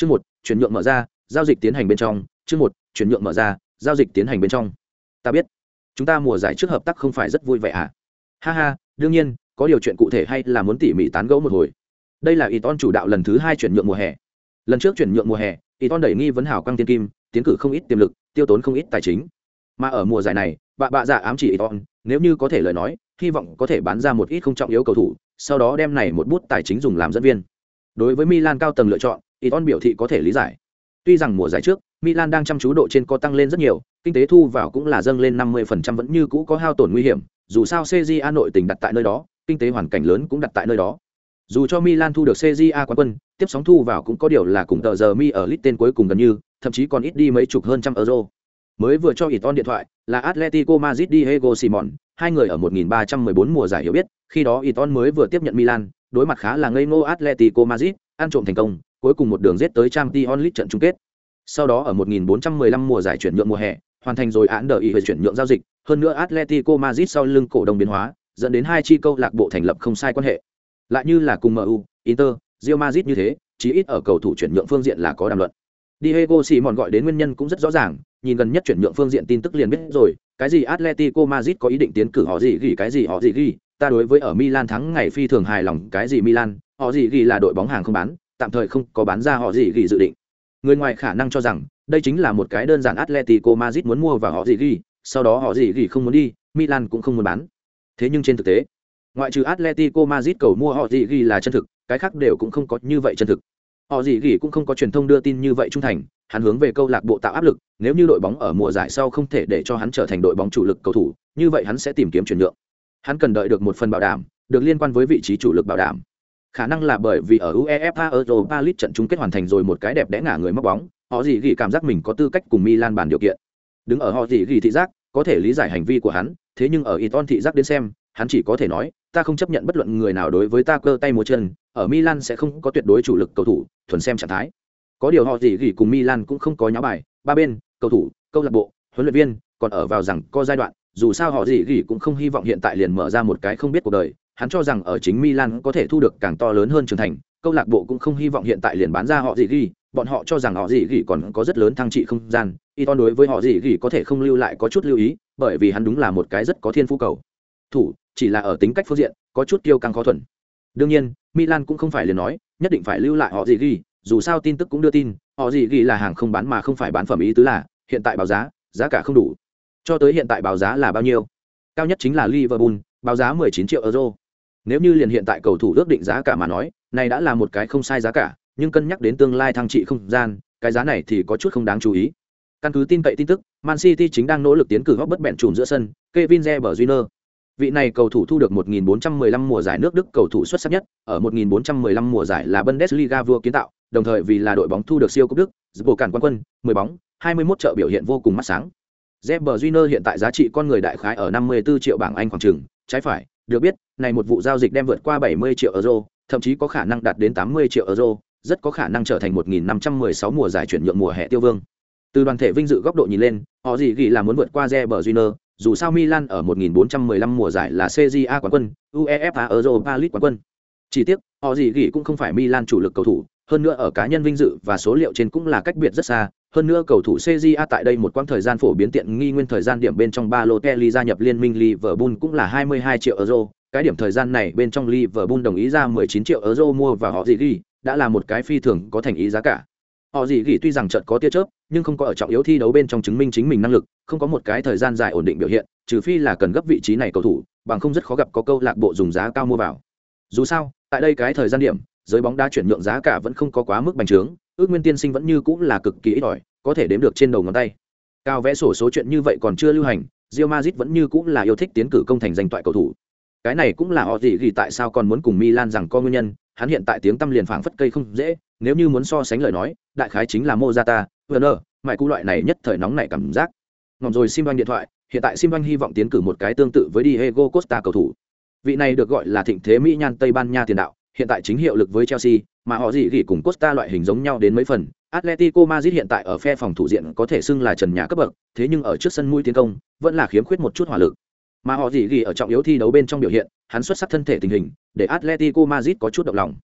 chương một, chuyển nhượng mở ra, giao dịch tiến hành bên trong. Chương một, chuyển nhượng mở ra, giao dịch tiến hành bên trong. Ta biết. Chúng ta mùa giải trước hợp tác không phải rất vui vẻ à? Ha ha, đương nhiên, có điều chuyện cụ thể hay là muốn tỉ mỉ tán gẫu một hồi. Đây là y ton chủ đạo lần thứ hai chuyển nhượng mùa hè. Lần trước chuyển nhượng mùa hè y ton đẩy nghi vấn hảo quang tiên kim, tiến cử không ít tiềm lực, tiêu tốn không ít tài chính. Mà ở mùa giải này bạ bạ dạ ám chỉ y ton nếu như có thể lời nói, hy vọng có thể bán ra một ít không trọng yếu cầu thủ, sau đó đem này một bút tài chính dùng làm dẫn viên. Đối với milan cao tầng lựa chọn y biểu thị có thể lý giải tuy rằng mùa giải trước milan đang chăm chú độ trên có tăng lên rất nhiều kinh tế thu vào cũng là dâng lên 50% vẫn như cũ có hao tổn nguy hiểm dù sao CJA nội tình đặt tại nơi đó kinh tế hoàn cảnh lớn cũng đặt tại nơi đó dù cho Milan thu được CJA quán quân, tiếp sóng thu vào cũng có điều là cùng tờ giờ mi ở lít tên cuối cùng gần như, thậm chí còn ít đi mấy chục hơn trăm euro. Mới vừa cho Iton điện thoại, là Atletico Madrid Diego Simon, hai người ở 1314 mùa giải hiểu biết, khi đó Iton mới vừa tiếp nhận Milan, đối mặt khá là ngây ngô Atletico Madrid, ăn trộm thành công, cuối cùng một đường giết tới Champions League trận chung kết. Sau đó ở 1415 mùa giải chuyển nhượng mùa hè, hoàn thành rồi án đợi ý về chuyển nhượng giao dịch, hơn nữa Atletico Madrid sau lưng cổ đông biến hóa, dẫn đến hai chi câu lạc bộ thành lập không sai quan hệ. Lại như là cùng MU, Inter, Real Madrid như thế, chí ít ở cầu thủ chuyển nhượng phương diện là có đàm luận. Diego Simon gọi đến nguyên nhân cũng rất rõ ràng, nhìn gần nhất chuyển nhượng phương diện tin tức liền biết rồi, cái gì Atletico Madrid có ý định tiến cử họ gì ghi cái gì họ gì gì. ta đối với ở Milan thắng ngày phi thường hài lòng, cái gì Milan, họ gì gì là đội bóng hàng không bán, tạm thời không có bán ra họ gì ghi dự định. Người ngoài khả năng cho rằng, đây chính là một cái đơn giản Atletico Madrid muốn mua và họ gì ghi, sau đó họ gì ghi không muốn đi, Milan cũng không muốn bán. Thế nhưng trên thực tế, ngoại trừ Atletico Madrid cầu mua họ gì ghi là chân thực, cái khác đều cũng không có như vậy chân thực. Họ gì ghi cũng không có truyền thông đưa tin như vậy trung thành, hắn hướng về câu lạc bộ tạo áp lực, nếu như đội bóng ở mùa giải sau không thể để cho hắn trở thành đội bóng chủ lực cầu thủ, như vậy hắn sẽ tìm kiếm chuyển nhượng. Hắn cần đợi được một phần bảo đảm, được liên quan với vị trí chủ lực bảo đảm. Khả năng là bởi vì ở UEFA Europa League trận chung kết hoàn thành rồi một cái đẹp đẽ ngả người móc bóng, họ gì gì cảm giác mình có tư cách cùng Milan bàn điều kiện. Đứng ở họ gì gì thị giác, có thể lý giải hành vi của hắn, thế nhưng ở Iton thị giác đến xem, hắn chỉ có thể nói, ta không chấp nhận bất luận người nào đối với ta cơ tay múa chân, ở Milan sẽ không có tuyệt đối chủ lực cầu thủ, thuần xem trạng thái. Có điều họ gì gỉ cùng Milan cũng không có nháo bài, ba bên, cầu thủ, câu lạc bộ, huấn luyện viên, còn ở vào rằng có giai đoạn, dù sao họ gì gỉ cũng không hy vọng hiện tại liền mở ra một cái không biết cuộc đời, hắn cho rằng ở chính Milan có thể thu được càng to lớn hơn trưởng thành, câu lạc bộ cũng không hy vọng hiện tại liền bán ra họ gì gì. bọn họ cho rằng họ gì gì còn có rất lớn thăng trị không gian, Iton đối với họ gì gì có thể không lưu lại có chút lưu ý, bởi vì hắn đúng là một cái rất có thiên phú cầu. Thủ, chỉ là ở tính cách phương diện, có chút kiêu căng khó thuần. Đương nhiên, Milan cũng không phải liền nói, nhất định phải lưu lại họ gì gì. dù sao tin tức cũng đưa tin, họ gì gì là hàng không bán mà không phải bán phẩm ý tứ là, hiện tại báo giá, giá cả không đủ. Cho tới hiện tại báo giá là bao nhiêu? Cao nhất chính là Liverpool, báo giá 19 triệu euro. Nếu như liền hiện tại cầu thủ ước định giá cả mà nói, này đã là một cái không sai giá cả, nhưng cân nhắc đến tương lai thăng trị không gian, cái giá này thì có chút không đáng chú ý. Căn cứ tin cậy tin tức, Man City chính đang nỗ lực tiến cử góc bất bẹn trùm giữa sân, Kevin De Bruyne. Vị này cầu thủ thu được 1415 mùa giải nước Đức cầu thủ xuất sắc nhất, ở 1415 mùa giải là Bundesliga vua kiến tạo, đồng thời vì là đội bóng thu được siêu cúp Đức, giúp bổ cản quan quân, 10 bóng, 21 trợ biểu hiện vô cùng mắt sáng. De Bruyne hiện tại giá trị con người đại khái ở 54 triệu bảng Anh khoảng chừng, trái phải, được biết, này một vụ giao dịch đem vượt qua 70 triệu euro, thậm chí có khả năng đạt đến 80 triệu euro, rất có khả năng trở thành 1516 mùa giải chuyển nhượng mùa hè tiêu vương. Từ đoàn thể vinh dự góc độ nhìn lên, họ gì ghi là muốn vượt qua Reber Júnior, dù sao Milan ở 1415 mùa giải là CJA quán quân, UEFA Europa League quán quân. Chỉ tiếc, họ gì ghi cũng không phải Milan chủ lực cầu thủ, hơn nữa ở cá nhân vinh dự và số liệu trên cũng là cách biệt rất xa, hơn nữa cầu thủ CJA tại đây một quãng thời gian phổ biến tiện nghi nguyên thời gian điểm bên trong Balotelli gia nhập liên minh Liverpool cũng là 22 triệu euro, cái điểm thời gian này bên trong Liverpool đồng ý ra 19 triệu euro mua và họ gì đi, đã là một cái phi thường có thành ý giá cả. Họ gì gỉ tuy rằng trận có tia chớp nhưng không có ở trọng yếu thi đấu bên trong chứng minh chính mình năng lực không có một cái thời gian dài ổn định biểu hiện trừ phi là cần gấp vị trí này cầu thủ bằng không rất khó gặp có câu lạc bộ dùng giá cao mua vào. Dù sao tại đây cái thời gian điểm giới bóng đá chuyển nhượng giá cả vẫn không có quá mức bành trướng ước nguyên tiên sinh vẫn như cũng là cực kỳ ít ỏi, có thể đếm được trên đầu ngón tay. Cao vẽ sổ số chuyện như vậy còn chưa lưu hành rio mazit vẫn như cũng là yêu thích tiến cử công thành danh toại cầu thủ. Cái này cũng là họ gì ghi tại sao còn muốn cùng Milan rằng có nguyên nhân, hắn hiện tại tiếng tăm liền phảng phất cây không dễ, nếu như muốn so sánh lời nói, đại khái chính là mozata werner, mãi cú loại này nhất thời nóng này cảm giác. Ngỏm rồi sim điện thoại, hiện tại sim hy vọng tiến cử một cái tương tự với diego costa cầu thủ. Vị này được gọi là thịnh thế mỹ nhan tây ban nha tiền đạo, hiện tại chính hiệu lực với chelsea mà họ gì gỉ cùng costa loại hình giống nhau đến mấy phần atletico madrid hiện tại ở phe phòng thủ diện có thể xưng là trần nhà cấp bậc thế nhưng ở trước sân mũi tiến công vẫn là khiếm khuyết một chút hỏa lực mà họ gì gỉ ở trọng yếu thi đấu bên trong biểu hiện hắn xuất sắc thân thể tình hình để atletico madrid có chút động lòng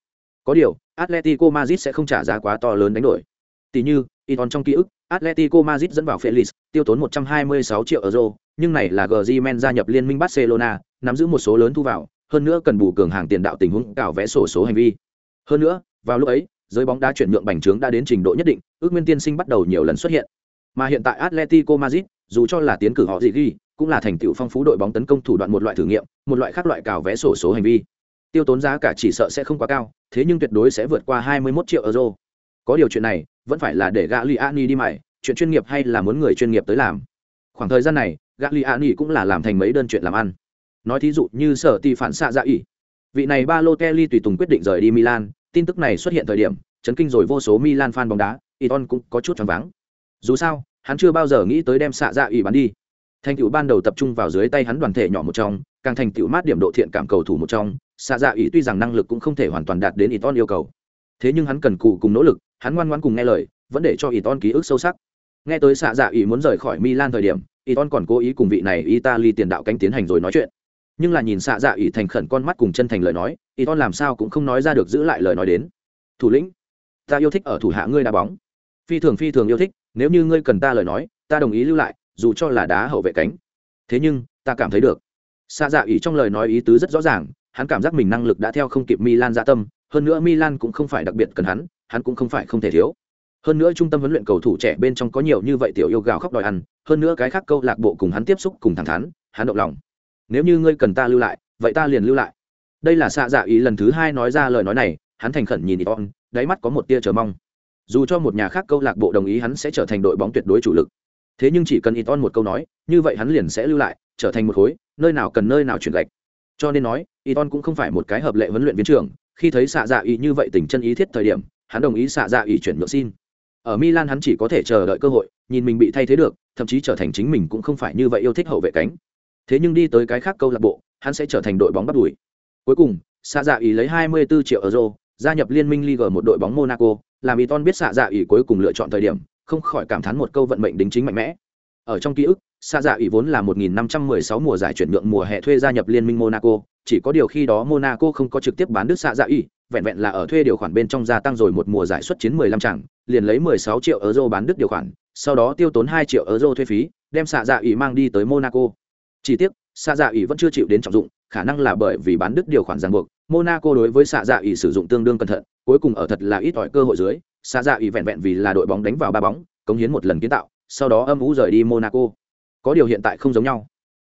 Có điều, Atletico Madrid sẽ không trả giá quá to lớn đánh đổi. Tỷ như, Iton trong ký ức, Atletico Madrid dẫn vào Felix, tiêu tốn 126 triệu euro, nhưng này là Griezmann gia nhập liên minh Barcelona, nắm giữ một số lớn thu vào, hơn nữa cần bù cường hàng tiền đạo tình huống cào vẽ sổ số hành vi. Hơn nữa, vào lúc ấy, giới bóng đá chuyển nhượng bành trướng đã đến trình độ nhất định, ước nguyên tiên sinh bắt đầu nhiều lần xuất hiện. Mà hiện tại Atletico Madrid, dù cho là tiến cử họ gì ghi, cũng là thành tựu phong phú đội bóng tấn công thủ đoạn một loại thử nghiệm, một loại khác loại cào vé sổ số hành vi. Tiêu tốn giá cả chỉ sợ sẽ không quá cao, thế nhưng tuyệt đối sẽ vượt qua 21 triệu euro. Có điều chuyện này, vẫn phải là để Gagliani đi mày, chuyện chuyên nghiệp hay là muốn người chuyên nghiệp tới làm. Khoảng thời gian này, Gagliani cũng là làm thành mấy đơn chuyện làm ăn. Nói thí dụ như sở ti phản xạ dạ ỉ. Vị này Balotelli tùy tùng quyết định rời đi Milan, tin tức này xuất hiện thời điểm, chấn kinh rồi vô số Milan fan bóng đá, Iton cũng có chút choáng váng. Dù sao, hắn chưa bao giờ nghĩ tới đem xạ dạ ủy bán đi. Thành tựu ban đầu tập trung vào dưới tay hắn đoàn thể nhỏ một trong, càng thành tựu mát điểm độ thiện cảm cầu thủ một trong, xạ dạ ủy tuy rằng năng lực cũng không thể hoàn toàn đạt đến Iton yêu cầu. Thế nhưng hắn cần cù cùng nỗ lực, hắn ngoan ngoãn cùng nghe lời, vẫn để cho Iton ký ức sâu sắc. Nghe tới xạ dạ ủy muốn rời khỏi Milan thời điểm, Iton còn cố ý cùng vị này Italy tiền đạo cánh tiến hành rồi nói chuyện. Nhưng là nhìn xạ dạ ỉ thành khẩn con mắt cùng chân thành lời nói, Iton làm sao cũng không nói ra được giữ lại lời nói đến. Thủ lĩnh, ta yêu thích ở thủ hạ ngươi đá bóng. Phi thường phi thường yêu thích, nếu như ngươi cần ta lời nói, ta đồng ý lưu lại, dù cho là đá hậu vệ cánh. Thế nhưng, ta cảm thấy được. Xạ dạ ỉ trong lời nói ý tứ rất rõ ràng, hắn cảm giác mình năng lực đã theo không kịp Milan dạ tâm, hơn nữa Milan cũng không phải đặc biệt cần hắn, hắn cũng không phải không thể thiếu. Hơn nữa trung tâm huấn luyện cầu thủ trẻ bên trong có nhiều như vậy tiểu yêu gào khóc đòi ăn, hơn nữa cái khác câu lạc bộ cùng hắn tiếp xúc cùng thẳng thắn, hắn động lòng. Nếu như ngươi cần ta lưu lại, vậy ta liền lưu lại. Đây là xạ dạ ý lần thứ hai nói ra lời nói này, hắn thành khẩn nhìn Iton, đáy mắt có một tia chờ mong. Dù cho một nhà khác câu lạc bộ đồng ý hắn sẽ trở thành đội bóng tuyệt đối chủ lực. Thế nhưng chỉ cần Iton một câu nói, như vậy hắn liền sẽ lưu lại, trở thành một khối, nơi nào cần nơi nào chuyển gạch. Cho nên nói, Iton cũng không phải một cái hợp lệ huấn luyện viên trưởng, khi thấy xạ dạ ý như vậy tình chân ý thiết thời điểm, hắn đồng ý xạ dạ ý chuyển nhượng xin ở Milan hắn chỉ có thể chờ đợi cơ hội, nhìn mình bị thay thế được, thậm chí trở thành chính mình cũng không phải như vậy yêu thích hậu vệ cánh. Thế nhưng đi tới cái khác câu lạc bộ, hắn sẽ trở thành đội bóng bắt đuổi. Cuối cùng, Sa Dạ ý lấy 24 triệu euro, gia nhập liên minh Liga một đội bóng Monaco, làm Iton biết Sa Dạ ý cuối cùng lựa chọn thời điểm, không khỏi cảm thán một câu vận mệnh đính chính mạnh mẽ. Ở trong ký ức, Sa Dạ ý vốn là 1516 mùa giải chuyển nhượng mùa hè thuê gia nhập liên minh Monaco, chỉ có điều khi đó Monaco không có trực tiếp bán đứt Sa Dạ ý, vẹn vẹn là ở thuê điều khoản bên trong gia tăng rồi một mùa giải xuất chiến 15 trận, liền lấy 16 triệu euro bán đứt điều khoản, sau đó tiêu tốn 2 triệu euro thuê phí, đem xạ dạ ý mang đi tới Monaco. Chỉ tiếc, xạ dạ ỉ vẫn chưa chịu đến trọng dụng, khả năng là bởi vì bán đứt điều khoản ràng buộc, Monaco đối với xạ dạ ỉ sử dụng tương đương cẩn thận, cuối cùng ở thật là ít ỏi cơ hội dưới, xạ dạ ỉ vẹn vẹn vì là đội bóng đánh vào ba bóng, cống hiến một lần kiến tạo, sau đó âm ú rời đi Monaco. Có điều hiện tại không giống nhau.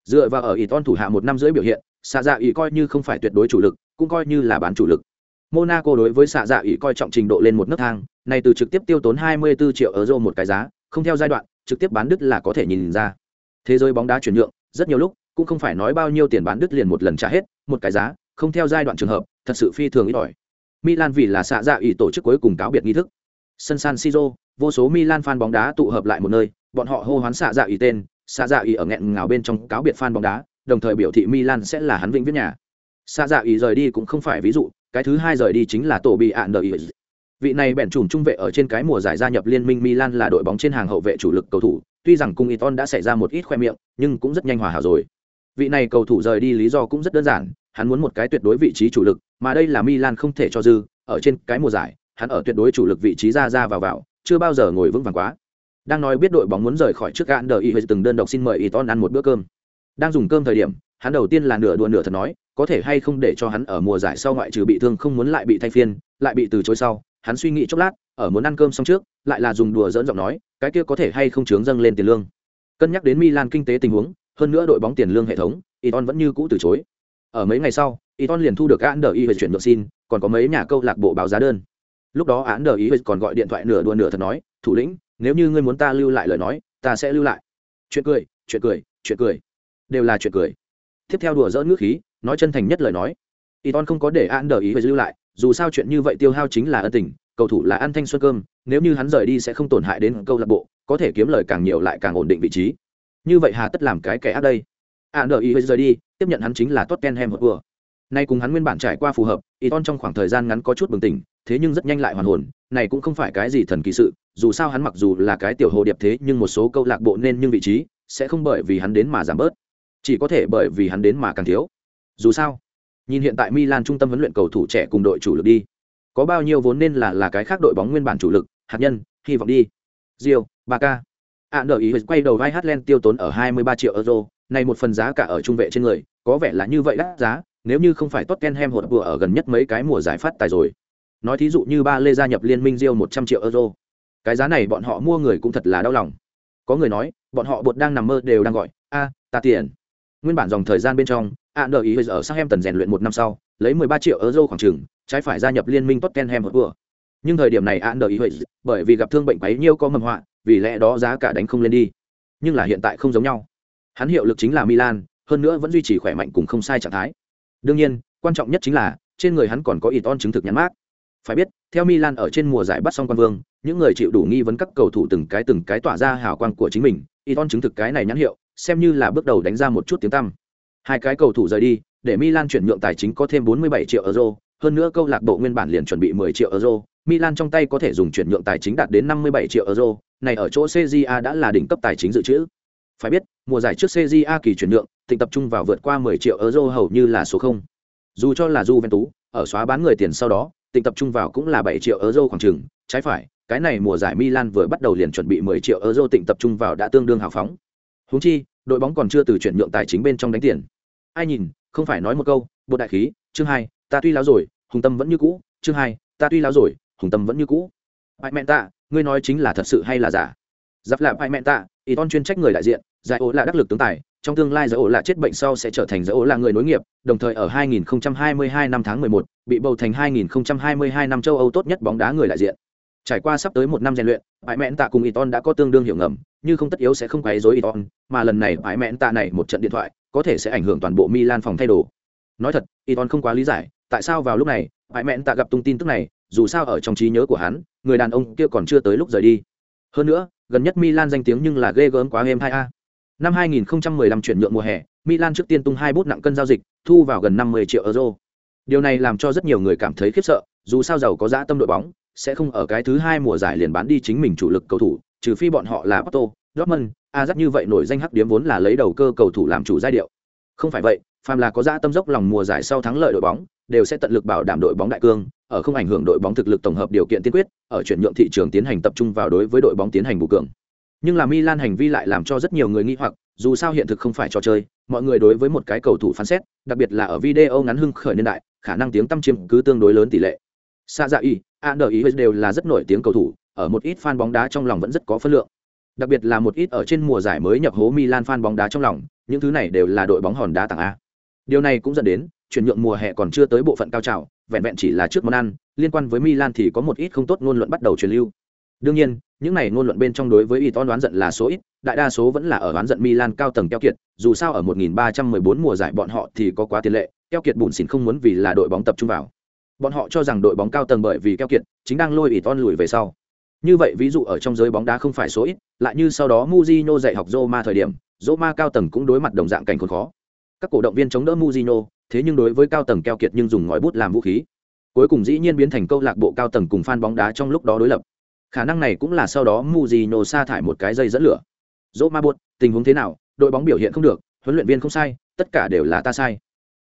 Dựa vào ở Iton thủ hạ một năm rưỡi biểu hiện, xạ dạ ỉ coi như không phải tuyệt đối chủ lực, cũng coi như là bán chủ lực. Monaco đối với xạ dạ ỉ coi trọng trình độ lên một nấc thang, này từ trực tiếp tiêu tốn 24 triệu euro một cái giá, không theo giai đoạn, trực tiếp bán đứt là có thể nhìn ra. Thế giới bóng đá chuyển nhượng, rất nhiều lúc cũng không phải nói bao nhiêu tiền bán đứt liền một lần trả hết, một cái giá, không theo giai đoạn trường hợp, thật sự phi thường ít ỏi. Milan vì là xạ dạ ủy tổ chức cuối cùng cáo biệt nghi thức. Sân San Siro, vô số Milan fan bóng đá tụ hợp lại một nơi, bọn họ hô hoán xạ dạ ủy tên, xạ dạ ủy ở nghẹn ngào bên trong cáo biệt fan bóng đá, đồng thời biểu thị Milan sẽ là hắn vĩnh viết nhà. Xạ dạ ủy rời đi cũng không phải ví dụ, cái thứ hai rời đi chính là tổ bị ạn đợi vị này bèn chủng trung vệ ở trên cái mùa giải gia nhập liên minh Milan là đội bóng trên hàng hậu vệ chủ lực cầu thủ. Tuy rằng cùng Iton đã xảy ra một ít khoe miệng, nhưng cũng rất nhanh hòa hảo rồi. Vị này cầu thủ rời đi lý do cũng rất đơn giản, hắn muốn một cái tuyệt đối vị trí chủ lực, mà đây là Milan không thể cho dư, ở trên cái mùa giải, hắn ở tuyệt đối chủ lực vị trí ra ra vào vào, chưa bao giờ ngồi vững vàng quá. Đang nói biết đội bóng muốn rời khỏi trước gạn đờ y từng đơn độc xin mời Iton ăn một bữa cơm. Đang dùng cơm thời điểm, hắn đầu tiên là nửa đùa nửa thật nói, có thể hay không để cho hắn ở mùa giải sau ngoại trừ bị thương không muốn lại bị thay phiên, lại bị từ chối sau hắn suy nghĩ chốc lát ở muốn ăn cơm xong trước lại là dùng đùa dỡn giọng nói cái kia có thể hay không chướng dâng lên tiền lương. Cân nhắc đến milan kinh tế tình huống hơn nữa đội bóng tiền lương hệ thống iton vẫn như cũ từ chối. Ở mấy ngày sau iton liền thu được án đờ y về chuyển nhượng xin còn có mấy nhà câu lạc bộ báo giá đơn. Lúc đó án đờ y còn gọi điện thoại nửa đùa nửa thật nói thủ lĩnh nếu như ngươi muốn ta lưu lại lời nói ta sẽ lưu lại. Chuyện cười chuyện cười chuyện cười. Đều là chuyện cười. Tiếp theo đùa dỡn ngữ khí nói chân thành nhất lời nói. Iton không có để án đờ ý về lưu lại, dù sao chuyện như vậy tiêu hao chính là ân tình, cầu thủ là ăn thanh xuân cơm, nếu như hắn rời đi sẽ không tổn hại đến câu lạc bộ, có thể kiếm lời càng nhiều lại càng ổn định vị trí. Như vậy hà tất làm cái kẻ ác đây? An đợi ý rời đi, tiếp nhận hắn chính là Tottenham vừa Nay cùng hắn nguyên bản trải qua phù hợp, Iton trong khoảng thời gian ngắn có chút bừng tỉnh, thế nhưng rất nhanh lại hoàn hồn, này cũng không phải cái gì thần kỳ sự, dù sao hắn mặc dù là cái tiểu hồ điệp thế nhưng một số câu lạc bộ nên nhưng vị trí sẽ không bởi vì hắn đến mà giảm bớt, chỉ có thể bởi vì hắn đến mà càng thiếu. Dù sao, Nhìn hiện tại Milan trung tâm huấn luyện cầu thủ trẻ cùng đội chủ lực đi. có bao nhiêu vốn nên là là cái khác đội bóng nguyên bản chủ lực, hạt nhân, hy vọng đi. Rio Barca. Án ạ nợ ý quay đầu vai Hatland tiêu tốn ở 23 triệu euro, này một phần giá cả ở trung vệ trên người, có vẻ là như vậy đắt giá, nếu như không phải Tottenham hột vừa ở gần nhất mấy cái mùa giải phát tài rồi. Nói thí dụ như ba lê gia nhập liên minh rio 100 triệu euro. Cái giá này bọn họ mua người cũng thật là đau lòng. Có người nói, bọn họ buộc đang nằm mơ đều đang gọi, a, ta tiền. Nguyên bản dòng thời gian bên trong ạ nợ ý ở sang em tần rèn luyện một năm sau, lấy 13 triệu euro khoảng chừng, trái phải gia nhập liên minh Tottenham hột vừa nhưng thời điểm này ạ nợ ý bởi vì gặp thương bệnh quấy nhiêu có mầm họa, vì lẽ đó giá cả đánh không lên đi. Nhưng là hiện tại không giống nhau. Hắn hiệu lực chính là milan, hơn nữa vẫn duy trì khỏe mạnh cùng không sai trạng thái. Đương nhiên, quan trọng nhất chính là, trên người hắn còn có ít on chứng thực nhãn mát phải biết, theo milan ở trên mùa giải bắt xong quan vương, những người chịu đủ nghi vấn các cầu thủ từng cái từng cái tỏa ra hào quang của chính mình. Ít on chứng thực cái này nhãn hiệu, xem như là bước đầu đánh ra một chút tiếng tăm hai cái cầu thủ rời đi để milan chuyển nhượng tài chính có thêm 47 triệu euro hơn nữa câu lạc bộ nguyên bản liền chuẩn bị 10 triệu euro Milan trong tay có thể dùng chuyển nhượng tài chính đạt đến 57 triệu euro, này ở chỗ CJA đã là đỉnh cấp tài chính dự trữ. Phải biết, mùa giải trước CJA kỳ chuyển nhượng, tỉnh tập trung vào vượt qua 10 triệu euro hầu như là số 0. Dù cho là Juventus, ở xóa bán người tiền sau đó, tỉnh tập trung vào cũng là 7 triệu euro khoảng chừng, trái phải, cái này mùa giải Milan vừa bắt đầu liền chuẩn bị 10 triệu euro tỉnh tập trung vào đã tương đương hào phóng. Huống chi, đội bóng còn chưa từ chuyển nhượng tài chính bên trong đánh tiền. Ai nhìn, không phải nói một câu, bộ đại khí, chương 2, ta tuy láo rồi, hùng tâm vẫn như cũ, chương 2, ta tuy láo rồi, hùng tâm vẫn như cũ. Bại mẹn tạ ngươi nói chính là thật sự hay là giả? Giáp lại bại mẹn tạ y ton chuyên trách người đại diện giải ố là đắc lực tướng tài trong tương lai giải ố là chết bệnh sau sẽ trở thành giải ố là người nối nghiệp đồng thời ở 2022 năm tháng 11, bị bầu thành 2022 năm châu âu tốt nhất bóng đá người đại diện. Trải qua sắp tới một năm rèn luyện bại mẹn tạ cùng y ton đã có tương đương hiểu ngầm như không tất yếu sẽ không quấy rối Iton, mà lần này bại mẹn tạ này một trận điện thoại có thể sẽ ảnh hưởng toàn bộ milan phòng thay đồ. Nói thật Iton không quá lý giải tại sao vào lúc này bại mẹn tạ gặp tung tin tức này dù sao ở trong trí nhớ của hắn người đàn ông kia còn chưa tới lúc rời đi. Hơn nữa gần nhất milan danh tiếng nhưng là ghê gớm quá êm hai a. Năm 2015 chuyển nhượng mùa hè milan trước tiên tung hai bút nặng cân giao dịch thu vào gần 50 triệu euro. Điều này làm cho rất nhiều người cảm thấy khiếp sợ dù sao giàu có dã tâm đội bóng sẽ không ở cái thứ hai mùa giải liền bán đi chính mình chủ lực cầu thủ trừ phi bọn họ là Porto, Dortmund, Ajax như vậy nổi danh hắc điếm vốn là lấy đầu cơ cầu thủ làm chủ giai điệu. Không phải vậy, phàm là có dã tâm dốc lòng mùa giải sau thắng lợi đội bóng, đều sẽ tận lực bảo đảm đội bóng đại cương, ở không ảnh hưởng đội bóng thực lực tổng hợp điều kiện tiên quyết, ở chuyển nhượng thị trường tiến hành tập trung vào đối với đội bóng tiến hành bù cường. Nhưng là Milan hành vi lại làm cho rất nhiều người nghi hoặc, dù sao hiện thực không phải trò chơi, mọi người đối với một cái cầu thủ phán xét, đặc biệt là ở video ngắn hưng khởi niên đại, khả năng tiếng tâm chiếm cứ tương đối lớn tỷ lệ. Sa dạ y, Ander đều là rất nổi tiếng cầu thủ, ở một ít fan bóng đá trong lòng vẫn rất có phân lượng. Đặc biệt là một ít ở trên mùa giải mới nhập hố Milan fan bóng đá trong lòng, những thứ này đều là đội bóng hòn đá tặng a. Điều này cũng dẫn đến, chuyển nhượng mùa hè còn chưa tới bộ phận cao trào, vẹn vẹn chỉ là trước món ăn, liên quan với Milan thì có một ít không tốt ngôn luận bắt đầu truyền lưu. Đương nhiên, những này ngôn luận bên trong đối với Iton đoán giận là số ít, đại đa số vẫn là ở đoán giận Milan cao tầng keo kiệt, dù sao ở 1314 mùa giải bọn họ thì có quá tiền lệ, keo kiệt bùn xỉn không muốn vì là đội bóng tập trung vào. Bọn họ cho rằng đội bóng cao tầng bởi vì keo kiệt, chính đang lôi Iton lùi về sau. Như vậy ví dụ ở trong giới bóng đá không phải số ít, lại như sau đó Mujino dạy học Roma thời điểm, Roma cao tầng cũng đối mặt đồng dạng cảnh khốn khó. Các cổ động viên chống đỡ Mujino, thế nhưng đối với cao tầng keo kiệt nhưng dùng ngòi bút làm vũ khí. Cuối cùng dĩ nhiên biến thành câu lạc bộ cao tầng cùng fan bóng đá trong lúc đó đối lập. Khả năng này cũng là sau đó Mujino sa thải một cái dây dẫn lửa. Roma buột, tình huống thế nào đội bóng biểu hiện không được huấn luyện viên không sai tất cả đều là ta sai.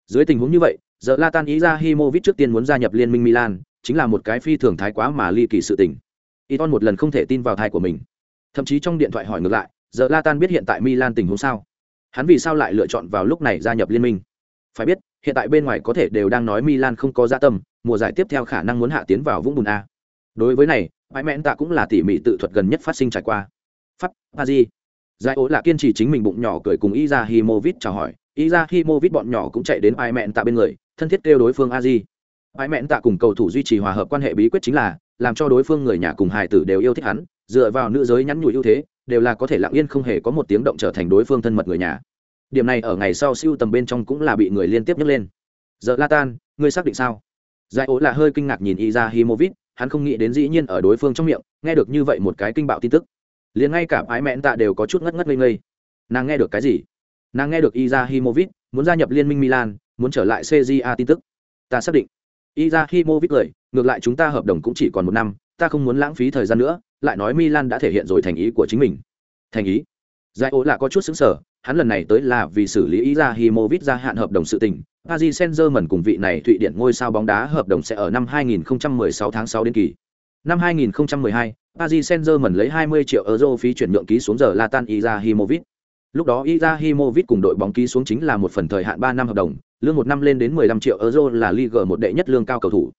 Dưới tình huống như vậy giờ Latan ý ra Himovic trước tiên muốn gia nhập liên minh Milan chính là một cái phi thường thái quá mà ly kỳ sự tình. Iton một lần không thể tin vào thai của mình thậm chí trong điện thoại hỏi ngược lại giờ Latan biết hiện tại Milan tình huống sao hắn vì sao lại lựa chọn vào lúc này gia nhập liên minh phải biết hiện tại bên ngoài có thể đều đang nói Milan không có dạ tâm, mùa giải tiếp theo khả năng muốn hạ tiến vào vũng bùn a. Đối với này, mãi mẹn Tạ cũng là tỉ mỉ tự thuật gần nhất phát sinh trải qua. Pháp, di Giải ố là kiên trì chính mình bụng nhỏ cười cùng Izahimovic chào hỏi, Izahimovic bọn nhỏ cũng chạy đến Bãi mẹn Tạ bên người, thân thiết kêu đối phương Aji. Bãi mẹn Tạ cùng cầu thủ duy trì hòa hợp quan hệ bí quyết chính là làm cho đối phương người nhà cùng hài tử đều yêu thích hắn, dựa vào nữ giới nhắn nhủi ưu thế, đều là có thể lặng yên không hề có một tiếng động trở thành đối phương thân mật người nhà. Điểm này ở ngày sau siêu tầm bên trong cũng là bị người liên tiếp nhắc lên. Giờ la tan ngươi xác định sao? Giải ố là hơi kinh ngạc nhìn y ra hắn không nghĩ đến dĩ nhiên ở đối phương trong miệng nghe được như vậy một cái kinh bạo tin tức. Liền ngay cả ái mẹn tạ đều có chút ngất ngất ngây ngây. Nàng nghe được cái gì? Nàng nghe được Iza Himovit muốn gia nhập liên minh Milan, muốn trở lại CJA tin tức. Ta xác định. Iza Himovit cười, ngược lại chúng ta hợp đồng cũng chỉ còn một năm, ta không muốn lãng phí thời gian nữa, lại nói Milan đã thể hiện rồi thành ý của chính mình. Thành ý? Giải ố là có chút sững sờ, hắn lần này tới là vì xử lý ý ra Himovic gia hạn hợp đồng sự tình, Paris Saint-Germain cùng vị này Thụy Điển ngôi sao bóng đá hợp đồng sẽ ở năm 2016 tháng 6 đến kỳ. Năm 2012, Paris Saint-Germain lấy 20 triệu euro phí chuyển nhượng ký xuống giờ Latan Izahimovic. Lúc đó Izahimovic cùng đội bóng ký xuống chính là một phần thời hạn 3 năm hợp đồng, lương một năm lên đến 15 triệu euro là Liga một đệ nhất lương cao cầu thủ.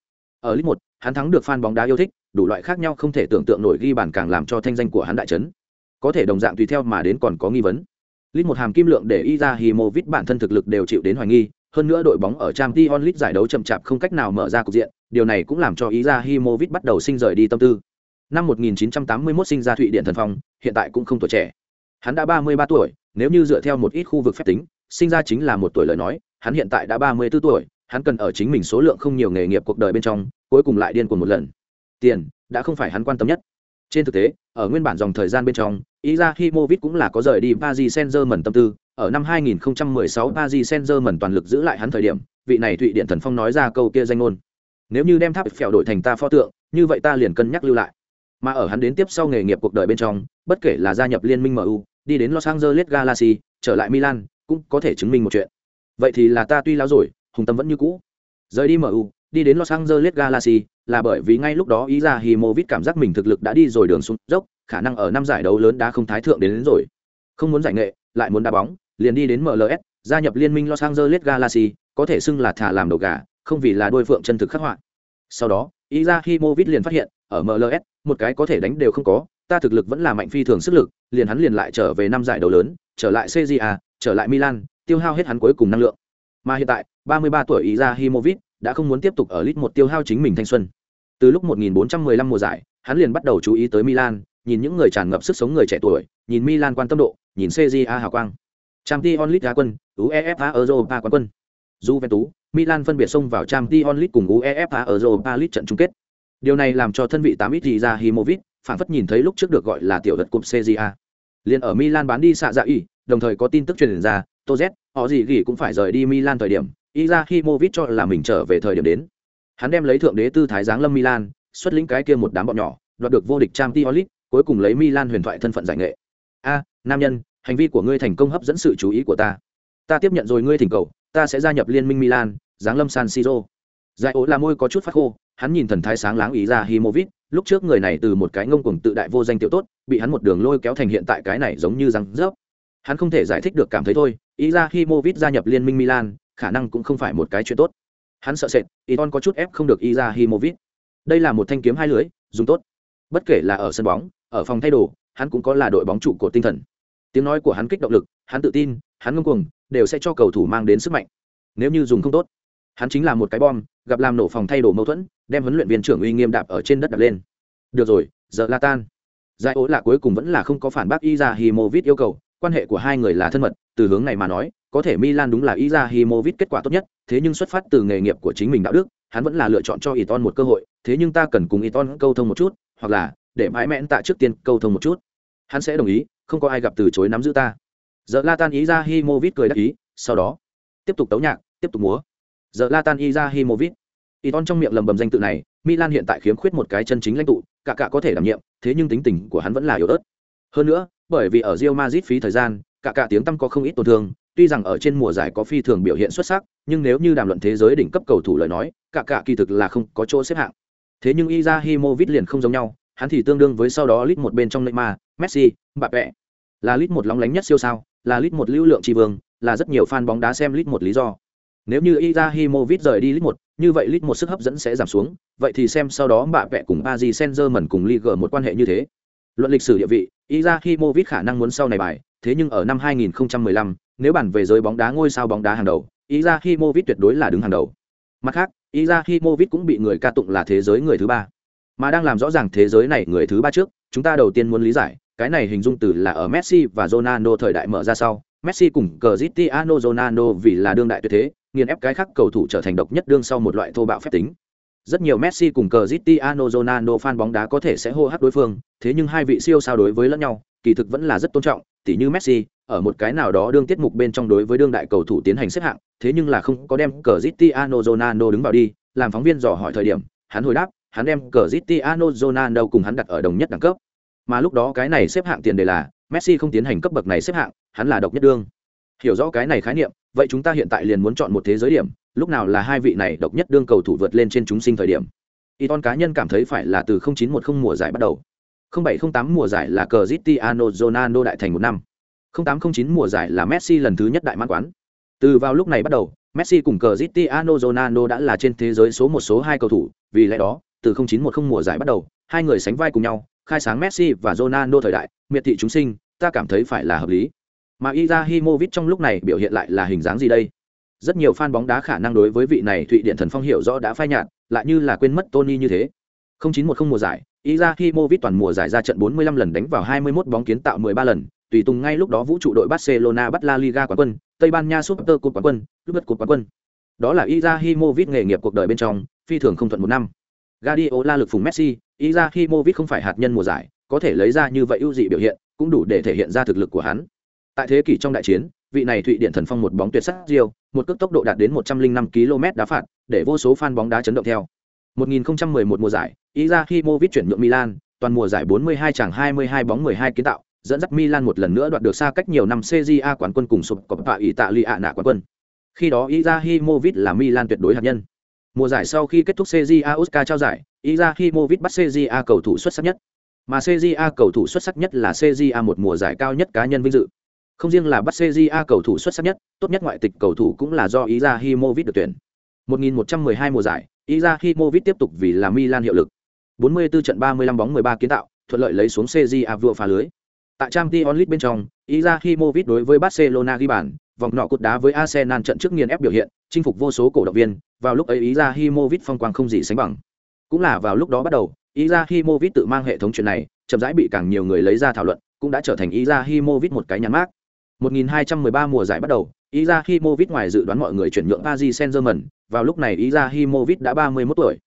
Ở League 1, hắn thắng được fan bóng đá yêu thích, đủ loại khác nhau không thể tưởng tượng nổi ghi bàn càng làm cho thanh danh của hắn đại chấn. Có thể đồng dạng tùy theo mà đến còn có nghi vấn. League một hàm kim lượng để Izahimovic bản thân thực lực đều chịu đến hoài nghi, hơn nữa đội bóng ở Champions League giải đấu chậm chạp không cách nào mở ra cục diện, điều này cũng làm cho Izahimovic bắt đầu sinh rời đi tâm tư. Năm 1981 sinh ra Thụy Điển thần phong, hiện tại cũng không tuổi trẻ. Hắn đã 33 tuổi, nếu như dựa theo một ít khu vực phép tính, sinh ra chính là một tuổi lời nói, hắn hiện tại đã 34 tuổi, hắn cần ở chính mình số lượng không nhiều nghề nghiệp cuộc đời bên trong, cuối cùng lại điên cuồng một lần. Tiền đã không phải hắn quan tâm nhất. Trên thực tế, ở nguyên bản dòng thời gian bên trong, Izahimovic cũng là có rời đi Paris Saint-Germain tâm tư, ở năm 2016 Paris Saint-Germain toàn lực giữ lại hắn thời điểm, vị này Thụy Điện Thần Phong nói ra câu kia danh ngôn. Nếu như đem tháp phèo đổi thành ta pho tượng, như vậy ta liền cân nhắc lưu lại. Mà ở hắn đến tiếp sau nghề nghiệp cuộc đời bên trong, bất kể là gia nhập liên minh MU, đi đến Los Angeles Galaxy, trở lại Milan, cũng có thể chứng minh một chuyện. Vậy thì là ta tuy láo rồi, hùng tâm vẫn như cũ. Rời đi MU, đi đến Los Angeles Galaxy, là bởi vì ngay lúc đó Izahimovic cảm giác mình thực lực đã đi rồi đường xuống dốc, khả năng ở năm giải đấu lớn đã không thái thượng đến, đến rồi. Không muốn giải nghệ, lại muốn đá bóng, liền đi đến MLS, gia nhập liên minh Los Angeles Galaxy, có thể xưng là thả làm đầu gà, không vì là đôi phượng chân thực khắc họa. Sau đó, Izahimovic liền phát hiện, ở MLS, một cái có thể đánh đều không có, ta thực lực vẫn là mạnh phi thường sức lực, liền hắn liền lại trở về năm giải đấu lớn, trở lại CJA, trở lại Milan, tiêu hao hết hắn cuối cùng năng lượng. Mà hiện tại, 33 tuổi Izahimovic đã không muốn tiếp tục ở lit một tiêu hao chính mình thanh xuân. Từ lúc 1415 mùa giải, hắn liền bắt đầu chú ý tới Milan, nhìn những người tràn ngập sức sống người trẻ tuổi, nhìn Milan quan tâm độ, nhìn CJA hào quang. Champions League quân, UEFA Europa quán quân. Juventus, Milan phân biệt xông vào Champions League cùng UEFA Europa League trận chung kết. Điều này làm cho thân vị 8 ít ra Himovic, phản phất nhìn thấy lúc trước được gọi là tiểu đất cúp CJA. Liên ở Milan bán đi xạ dạ ỉ, đồng thời có tin tức truyền ra, Toz, họ gì gì cũng phải rời đi Milan thời điểm, Izahimovic cho là mình trở về thời điểm đến. Hắn đem lấy thượng đế tư thái dáng lâm Milan, xuất lĩnh cái kia một đám bọn nhỏ, đoạt được vô địch Champions League, cuối cùng lấy Milan huyền thoại thân phận giải nghệ. A, nam nhân, hành vi của ngươi thành công hấp dẫn sự chú ý của ta. Ta tiếp nhận rồi ngươi thỉnh cầu, ta sẽ gia nhập liên minh Milan, dáng lâm San Siro. Giải ố là môi có chút phát khô, hắn nhìn thần thái sáng láng ý ra Himovic, lúc trước người này từ một cái ngông cuồng tự đại vô danh tiểu tốt, bị hắn một đường lôi kéo thành hiện tại cái này giống như răng rớp. Hắn không thể giải thích được cảm thấy thôi, ý ra Himovic gia nhập liên minh Milan, khả năng cũng không phải một cái chuyện tốt. Hắn sợ sệt, Iton có chút ép không được Iza Himovit. Đây là một thanh kiếm hai lưới, dùng tốt. Bất kể là ở sân bóng, ở phòng thay đồ, hắn cũng có là đội bóng trụ của tinh thần. Tiếng nói của hắn kích động lực, hắn tự tin, hắn ngông cuồng, đều sẽ cho cầu thủ mang đến sức mạnh. Nếu như dùng không tốt, hắn chính là một cái bom, gặp làm nổ phòng thay đồ mâu thuẫn, đem huấn luyện viên trưởng uy nghiêm đạp ở trên đất đạp lên. Được rồi, giờ La Tan. Giải ố là cuối cùng vẫn là không có phản bác Iza Himovic yêu cầu, quan hệ của hai người là thân mật, từ hướng này mà nói, có thể Milan đúng là Izahimovic kết quả tốt nhất, thế nhưng xuất phát từ nghề nghiệp của chính mình đạo đức, hắn vẫn là lựa chọn cho Iton một cơ hội, thế nhưng ta cần cùng Iton câu thông một chút, hoặc là để mãi mẽn tại trước tiên câu thông một chút. Hắn sẽ đồng ý, không có ai gặp từ chối nắm giữ ta. Giờ Latan Izahimovic cười đáp ý, sau đó tiếp tục tấu nhạc, tiếp tục múa. Giờ Latan Izahimovic. Iton trong miệng lầm bầm danh tự này, Milan hiện tại khiếm khuyết một cái chân chính lãnh tụ, cả cả có thể đảm nhiệm, thế nhưng tính tình của hắn vẫn là yếu ớt. Hơn nữa, bởi vì ở Real Madrid phí thời gian, cả cả tiếng tăm có không ít tổn thương, tuy rằng ở trên mùa giải có phi thường biểu hiện xuất sắc, nhưng nếu như đàm luận thế giới đỉnh cấp cầu thủ lời nói, cả cả kỳ thực là không có chỗ xếp hạng. Thế nhưng Izahimovic liền không giống nhau, hắn thì tương đương với sau đó lít một bên trong Neymar, Messi, Mbappe. Là lít một lóng lánh nhất siêu sao, là lít một lưu lượng tri vương, là rất nhiều fan bóng đá xem lít một lý do. Nếu như Izahimovic rời đi lít một, như vậy lít một sức hấp dẫn sẽ giảm xuống, vậy thì xem sau đó Mbappe cùng Paris Saint-Germain cùng Ligue một quan hệ như thế. Luận lịch sử địa vị, Izahimovic khả năng muốn sau này bài, thế nhưng ở năm 2015, nếu bản về giới bóng đá ngôi sao bóng đá hàng đầu, Izahimovic tuyệt đối là đứng hàng đầu. Mặt khác, Izahimovic cũng bị người ca tụng là thế giới người thứ ba. Mà đang làm rõ ràng thế giới này người thứ ba trước, chúng ta đầu tiên muốn lý giải, cái này hình dung từ là ở Messi và Ronaldo thời đại mở ra sau, Messi cùng Cristiano Ronaldo vì là đương đại tuyệt thế, nghiền ép cái khác cầu thủ trở thành độc nhất đương sau một loại thô bạo phép tính. Rất nhiều Messi cùng Cristiano Ronaldo fan bóng đá có thể sẽ hô hấp đối phương, thế nhưng hai vị siêu sao đối với lẫn nhau, kỳ thực vẫn là rất tôn trọng, tỉ như Messi, ở một cái nào đó đương tiết mục bên trong đối với đương đại cầu thủ tiến hành xếp hạng, thế nhưng là không có đem Cristiano Ronaldo đứng vào đi, làm phóng viên dò hỏi thời điểm, hắn hồi đáp, hắn đem Cristiano Ronaldo cùng hắn đặt ở đồng nhất đẳng cấp. Mà lúc đó cái này xếp hạng tiền đề là Messi không tiến hành cấp bậc này xếp hạng, hắn là độc nhất đương. Hiểu rõ cái này khái niệm, vậy chúng ta hiện tại liền muốn chọn một thế giới điểm lúc nào là hai vị này độc nhất đương cầu thủ vượt lên trên chúng sinh thời điểm. Iton cá nhân cảm thấy phải là từ 0910 mùa giải bắt đầu. 0708 mùa giải là Cristiano Ronaldo đại thành một năm. 0809 mùa giải là Messi lần thứ nhất đại mãn quán. Từ vào lúc này bắt đầu, Messi cùng Cristiano Ronaldo đã là trên thế giới số một số hai cầu thủ, vì lẽ đó, từ 0910 mùa giải bắt đầu, hai người sánh vai cùng nhau, khai sáng Messi và Ronaldo thời đại, miệt thị chúng sinh, ta cảm thấy phải là hợp lý. Mà Izahimovic trong lúc này biểu hiện lại là hình dáng gì đây? Rất nhiều fan bóng đá khả năng đối với vị này thụy điện thần phong hiểu rõ đã phai nhạt, lại như là quên mất tony như thế. 0910 mùa giải Izahimovic toàn mùa giải ra trận 45 lần đánh vào 21 bóng kiến tạo 13 lần, tùy tùng ngay lúc đó vũ trụ đội Barcelona bắt La Liga quán quân, Tây Ban Nha Super Cup quán quân lúc Cup quán quân. Đó là Izahimovic nghề nghiệp cuộc đời bên trong, phi thường không thuận một năm. Guardiola lực phùng Messi Izahimovic không phải hạt nhân mùa giải, có thể lấy ra như vậy ưu dị biểu hiện, cũng đủ để thể hiện ra thực lực của hắn. Tại thế kỷ trong đại chiến vị này thụy điện thần phong một bóng tuyệt sắc diêu, một cước tốc độ đạt đến 105 km đá phạt, để vô số fan bóng đá chấn động theo. 1011 mùa giải, Izahimovic chuyển nhượng Milan, toàn mùa giải 42 chẳng 22 bóng 12 kiến tạo, dẫn dắt Milan một lần nữa đoạt được xa cách nhiều năm CJA quán quân cùng sụp Coppa Italia nạ quán quân. Khi đó Izahimovic là Milan tuyệt đối hạt nhân. Mùa giải sau khi kết thúc CJA Oscar trao giải, Izahimovic bắt CJA cầu thủ xuất sắc nhất. Mà CJA cầu thủ xuất sắc nhất là CJA một mùa giải cao nhất cá nhân vinh dự. Không riêng là bắt CJA cầu thủ xuất sắc nhất, tốt nhất ngoại tịch cầu thủ cũng là do Izahimovic được tuyển. 1112 mùa giải, Izahimovic tiếp tục vì là Milan hiệu lực. 44 trận 35 bóng 13 kiến tạo, thuận lợi lấy xuống CJA vừa phá lưới. Tại Champions League bên trong, Izahimovic đối với Barcelona ghi bàn, vòng nọ cột đá với Arsenal trận trước nghiền ép biểu hiện, chinh phục vô số cổ động viên, vào lúc ấy Izahimovic phong quang không gì sánh bằng. Cũng là vào lúc đó bắt đầu, Izahimovic tự mang hệ thống chuyện này, chậm rãi bị càng nhiều người lấy ra thảo luận, cũng đã trở thành Izahimovic một cái nhãn mác. 1213 mùa giải bắt đầu, Izahimovic ngoài dự đoán mọi người chuyển nhượng Paris Saint-Germain, vào lúc này Izahimovic đã 31 tuổi.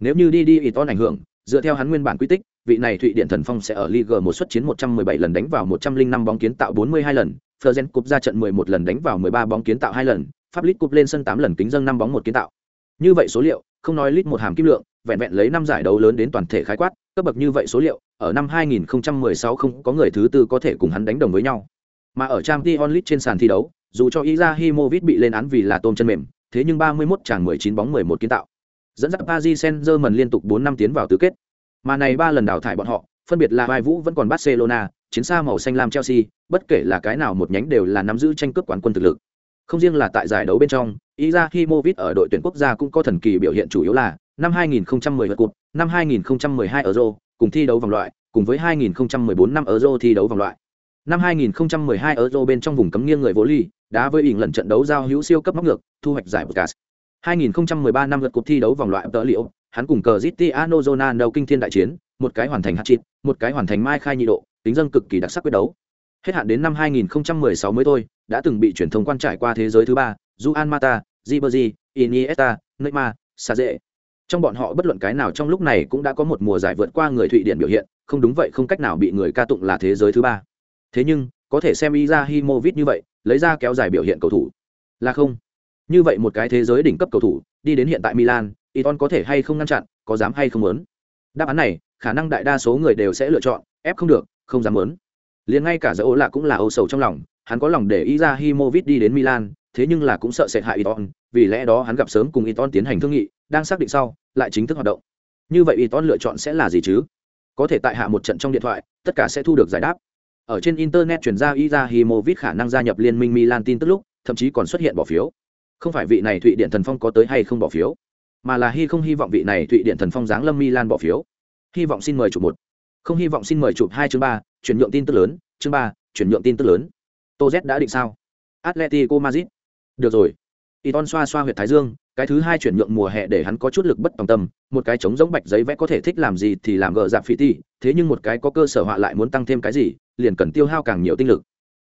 Nếu như đi đi Iton ảnh hưởng, dựa theo hắn nguyên bản quy tích, vị này Thụy Điện Thần Phong sẽ ở Ligue 1 xuất chiến 117 lần đánh vào 105 bóng kiến tạo 42 lần, Fergen Cup ra trận 11 lần đánh vào 13 bóng kiến tạo 2 lần, Pháp League Cup lên sân 8 lần kính dâng 5 bóng một kiến tạo. Như vậy số liệu, không nói lít một hàm kim lượng, vẹn vẹn lấy năm giải đấu lớn đến toàn thể khái quát, cấp bậc như vậy số liệu, ở năm 2016 không có người thứ tư có thể cùng hắn đánh đồng với nhau. Mà ở Champions League trên sàn thi đấu, dù cho Izahimovic bị lên án vì là tôm chân mềm, thế nhưng 31 chàng 19 bóng 11 kiến tạo. Dẫn dắt Paris Saint-Germain liên tục 4 năm tiến vào tứ kết. Mà này ba lần đào thải bọn họ, phân biệt là Vai Vũ vẫn còn Barcelona, chiến xa màu xanh lam Chelsea, bất kể là cái nào một nhánh đều là nắm giữ tranh cướp quán quân thực lực. Không riêng là tại giải đấu bên trong, Izahimovic ở đội tuyển quốc gia cũng có thần kỳ biểu hiện chủ yếu là năm 2010 vượt cột, năm 2012 Euro, cùng thi đấu vòng loại, cùng với 2014 năm Euro thi đấu vòng loại. Năm 2012 Euro bên trong vùng cấm nghiêng người vô ly, đá với ỉn lần trận đấu giao hữu siêu cấp móc ngược, thu hoạch giải Bundesliga. 2013 năm lượt cuộc thi đấu vòng loại tợ liệu, hắn cùng cờ Cristiano Ronaldo kinh thiên đại chiến, một cái hoàn thành hat-trick, một cái hoàn thành mai khai nhị độ, tính dân cực kỳ đặc sắc quyết đấu. Hết hạn đến năm 2016 mới thôi, đã từng bị truyền thông quan trải qua thế giới thứ ba, Juan Mata, Ribery, Iniesta, Neymar, Saze. Trong bọn họ bất luận cái nào trong lúc này cũng đã có một mùa giải vượt qua người Thụy Điển biểu hiện, không đúng vậy không cách nào bị người ca tụng là thế giới thứ ba. Thế nhưng, có thể xem Izahimovic như vậy, lấy ra kéo dài biểu hiện cầu thủ. Là không. Như vậy một cái thế giới đỉnh cấp cầu thủ, đi đến hiện tại Milan, Iton có thể hay không ngăn chặn, có dám hay không muốn. Đáp án này, khả năng đại đa số người đều sẽ lựa chọn, ép không được, không dám muốn. Liền ngay cả Dỗ lạ cũng là âu sầu trong lòng, hắn có lòng để Izahimovic đi đến Milan, thế nhưng là cũng sợ sẽ hại Iton, vì lẽ đó hắn gặp sớm cùng Iton tiến hành thương nghị, đang xác định sau, lại chính thức hoạt động. Như vậy Iton lựa chọn sẽ là gì chứ? Có thể tại hạ một trận trong điện thoại, tất cả sẽ thu được giải đáp. Ở trên internet truyền ra Izahimovic khả năng gia nhập liên minh Milan tin tức lúc, thậm chí còn xuất hiện bỏ phiếu. Không phải vị này Thụy Điện Thần Phong có tới hay không bỏ phiếu, mà là hy không hy vọng vị này Thụy Điện Thần Phong giáng lâm Milan bỏ phiếu. Hy vọng xin mời chụp một. Không hy vọng xin mời chụp hai chương ba, chuyển nhượng tin tức lớn, chương ba, chuyển nhượng tin tức lớn. Tô Z đã định sao? Atletico Madrid. Được rồi. Iton xoa xoa huyệt thái dương, cái thứ hai chuyển nhượng mùa hè để hắn có chút lực bất tòng tâm, một cái trống giống bạch giấy vẽ có thể thích làm gì thì làm gờ dạp phi ti, thế nhưng một cái có cơ sở họa lại muốn tăng thêm cái gì, liền cần tiêu hao càng nhiều tinh lực.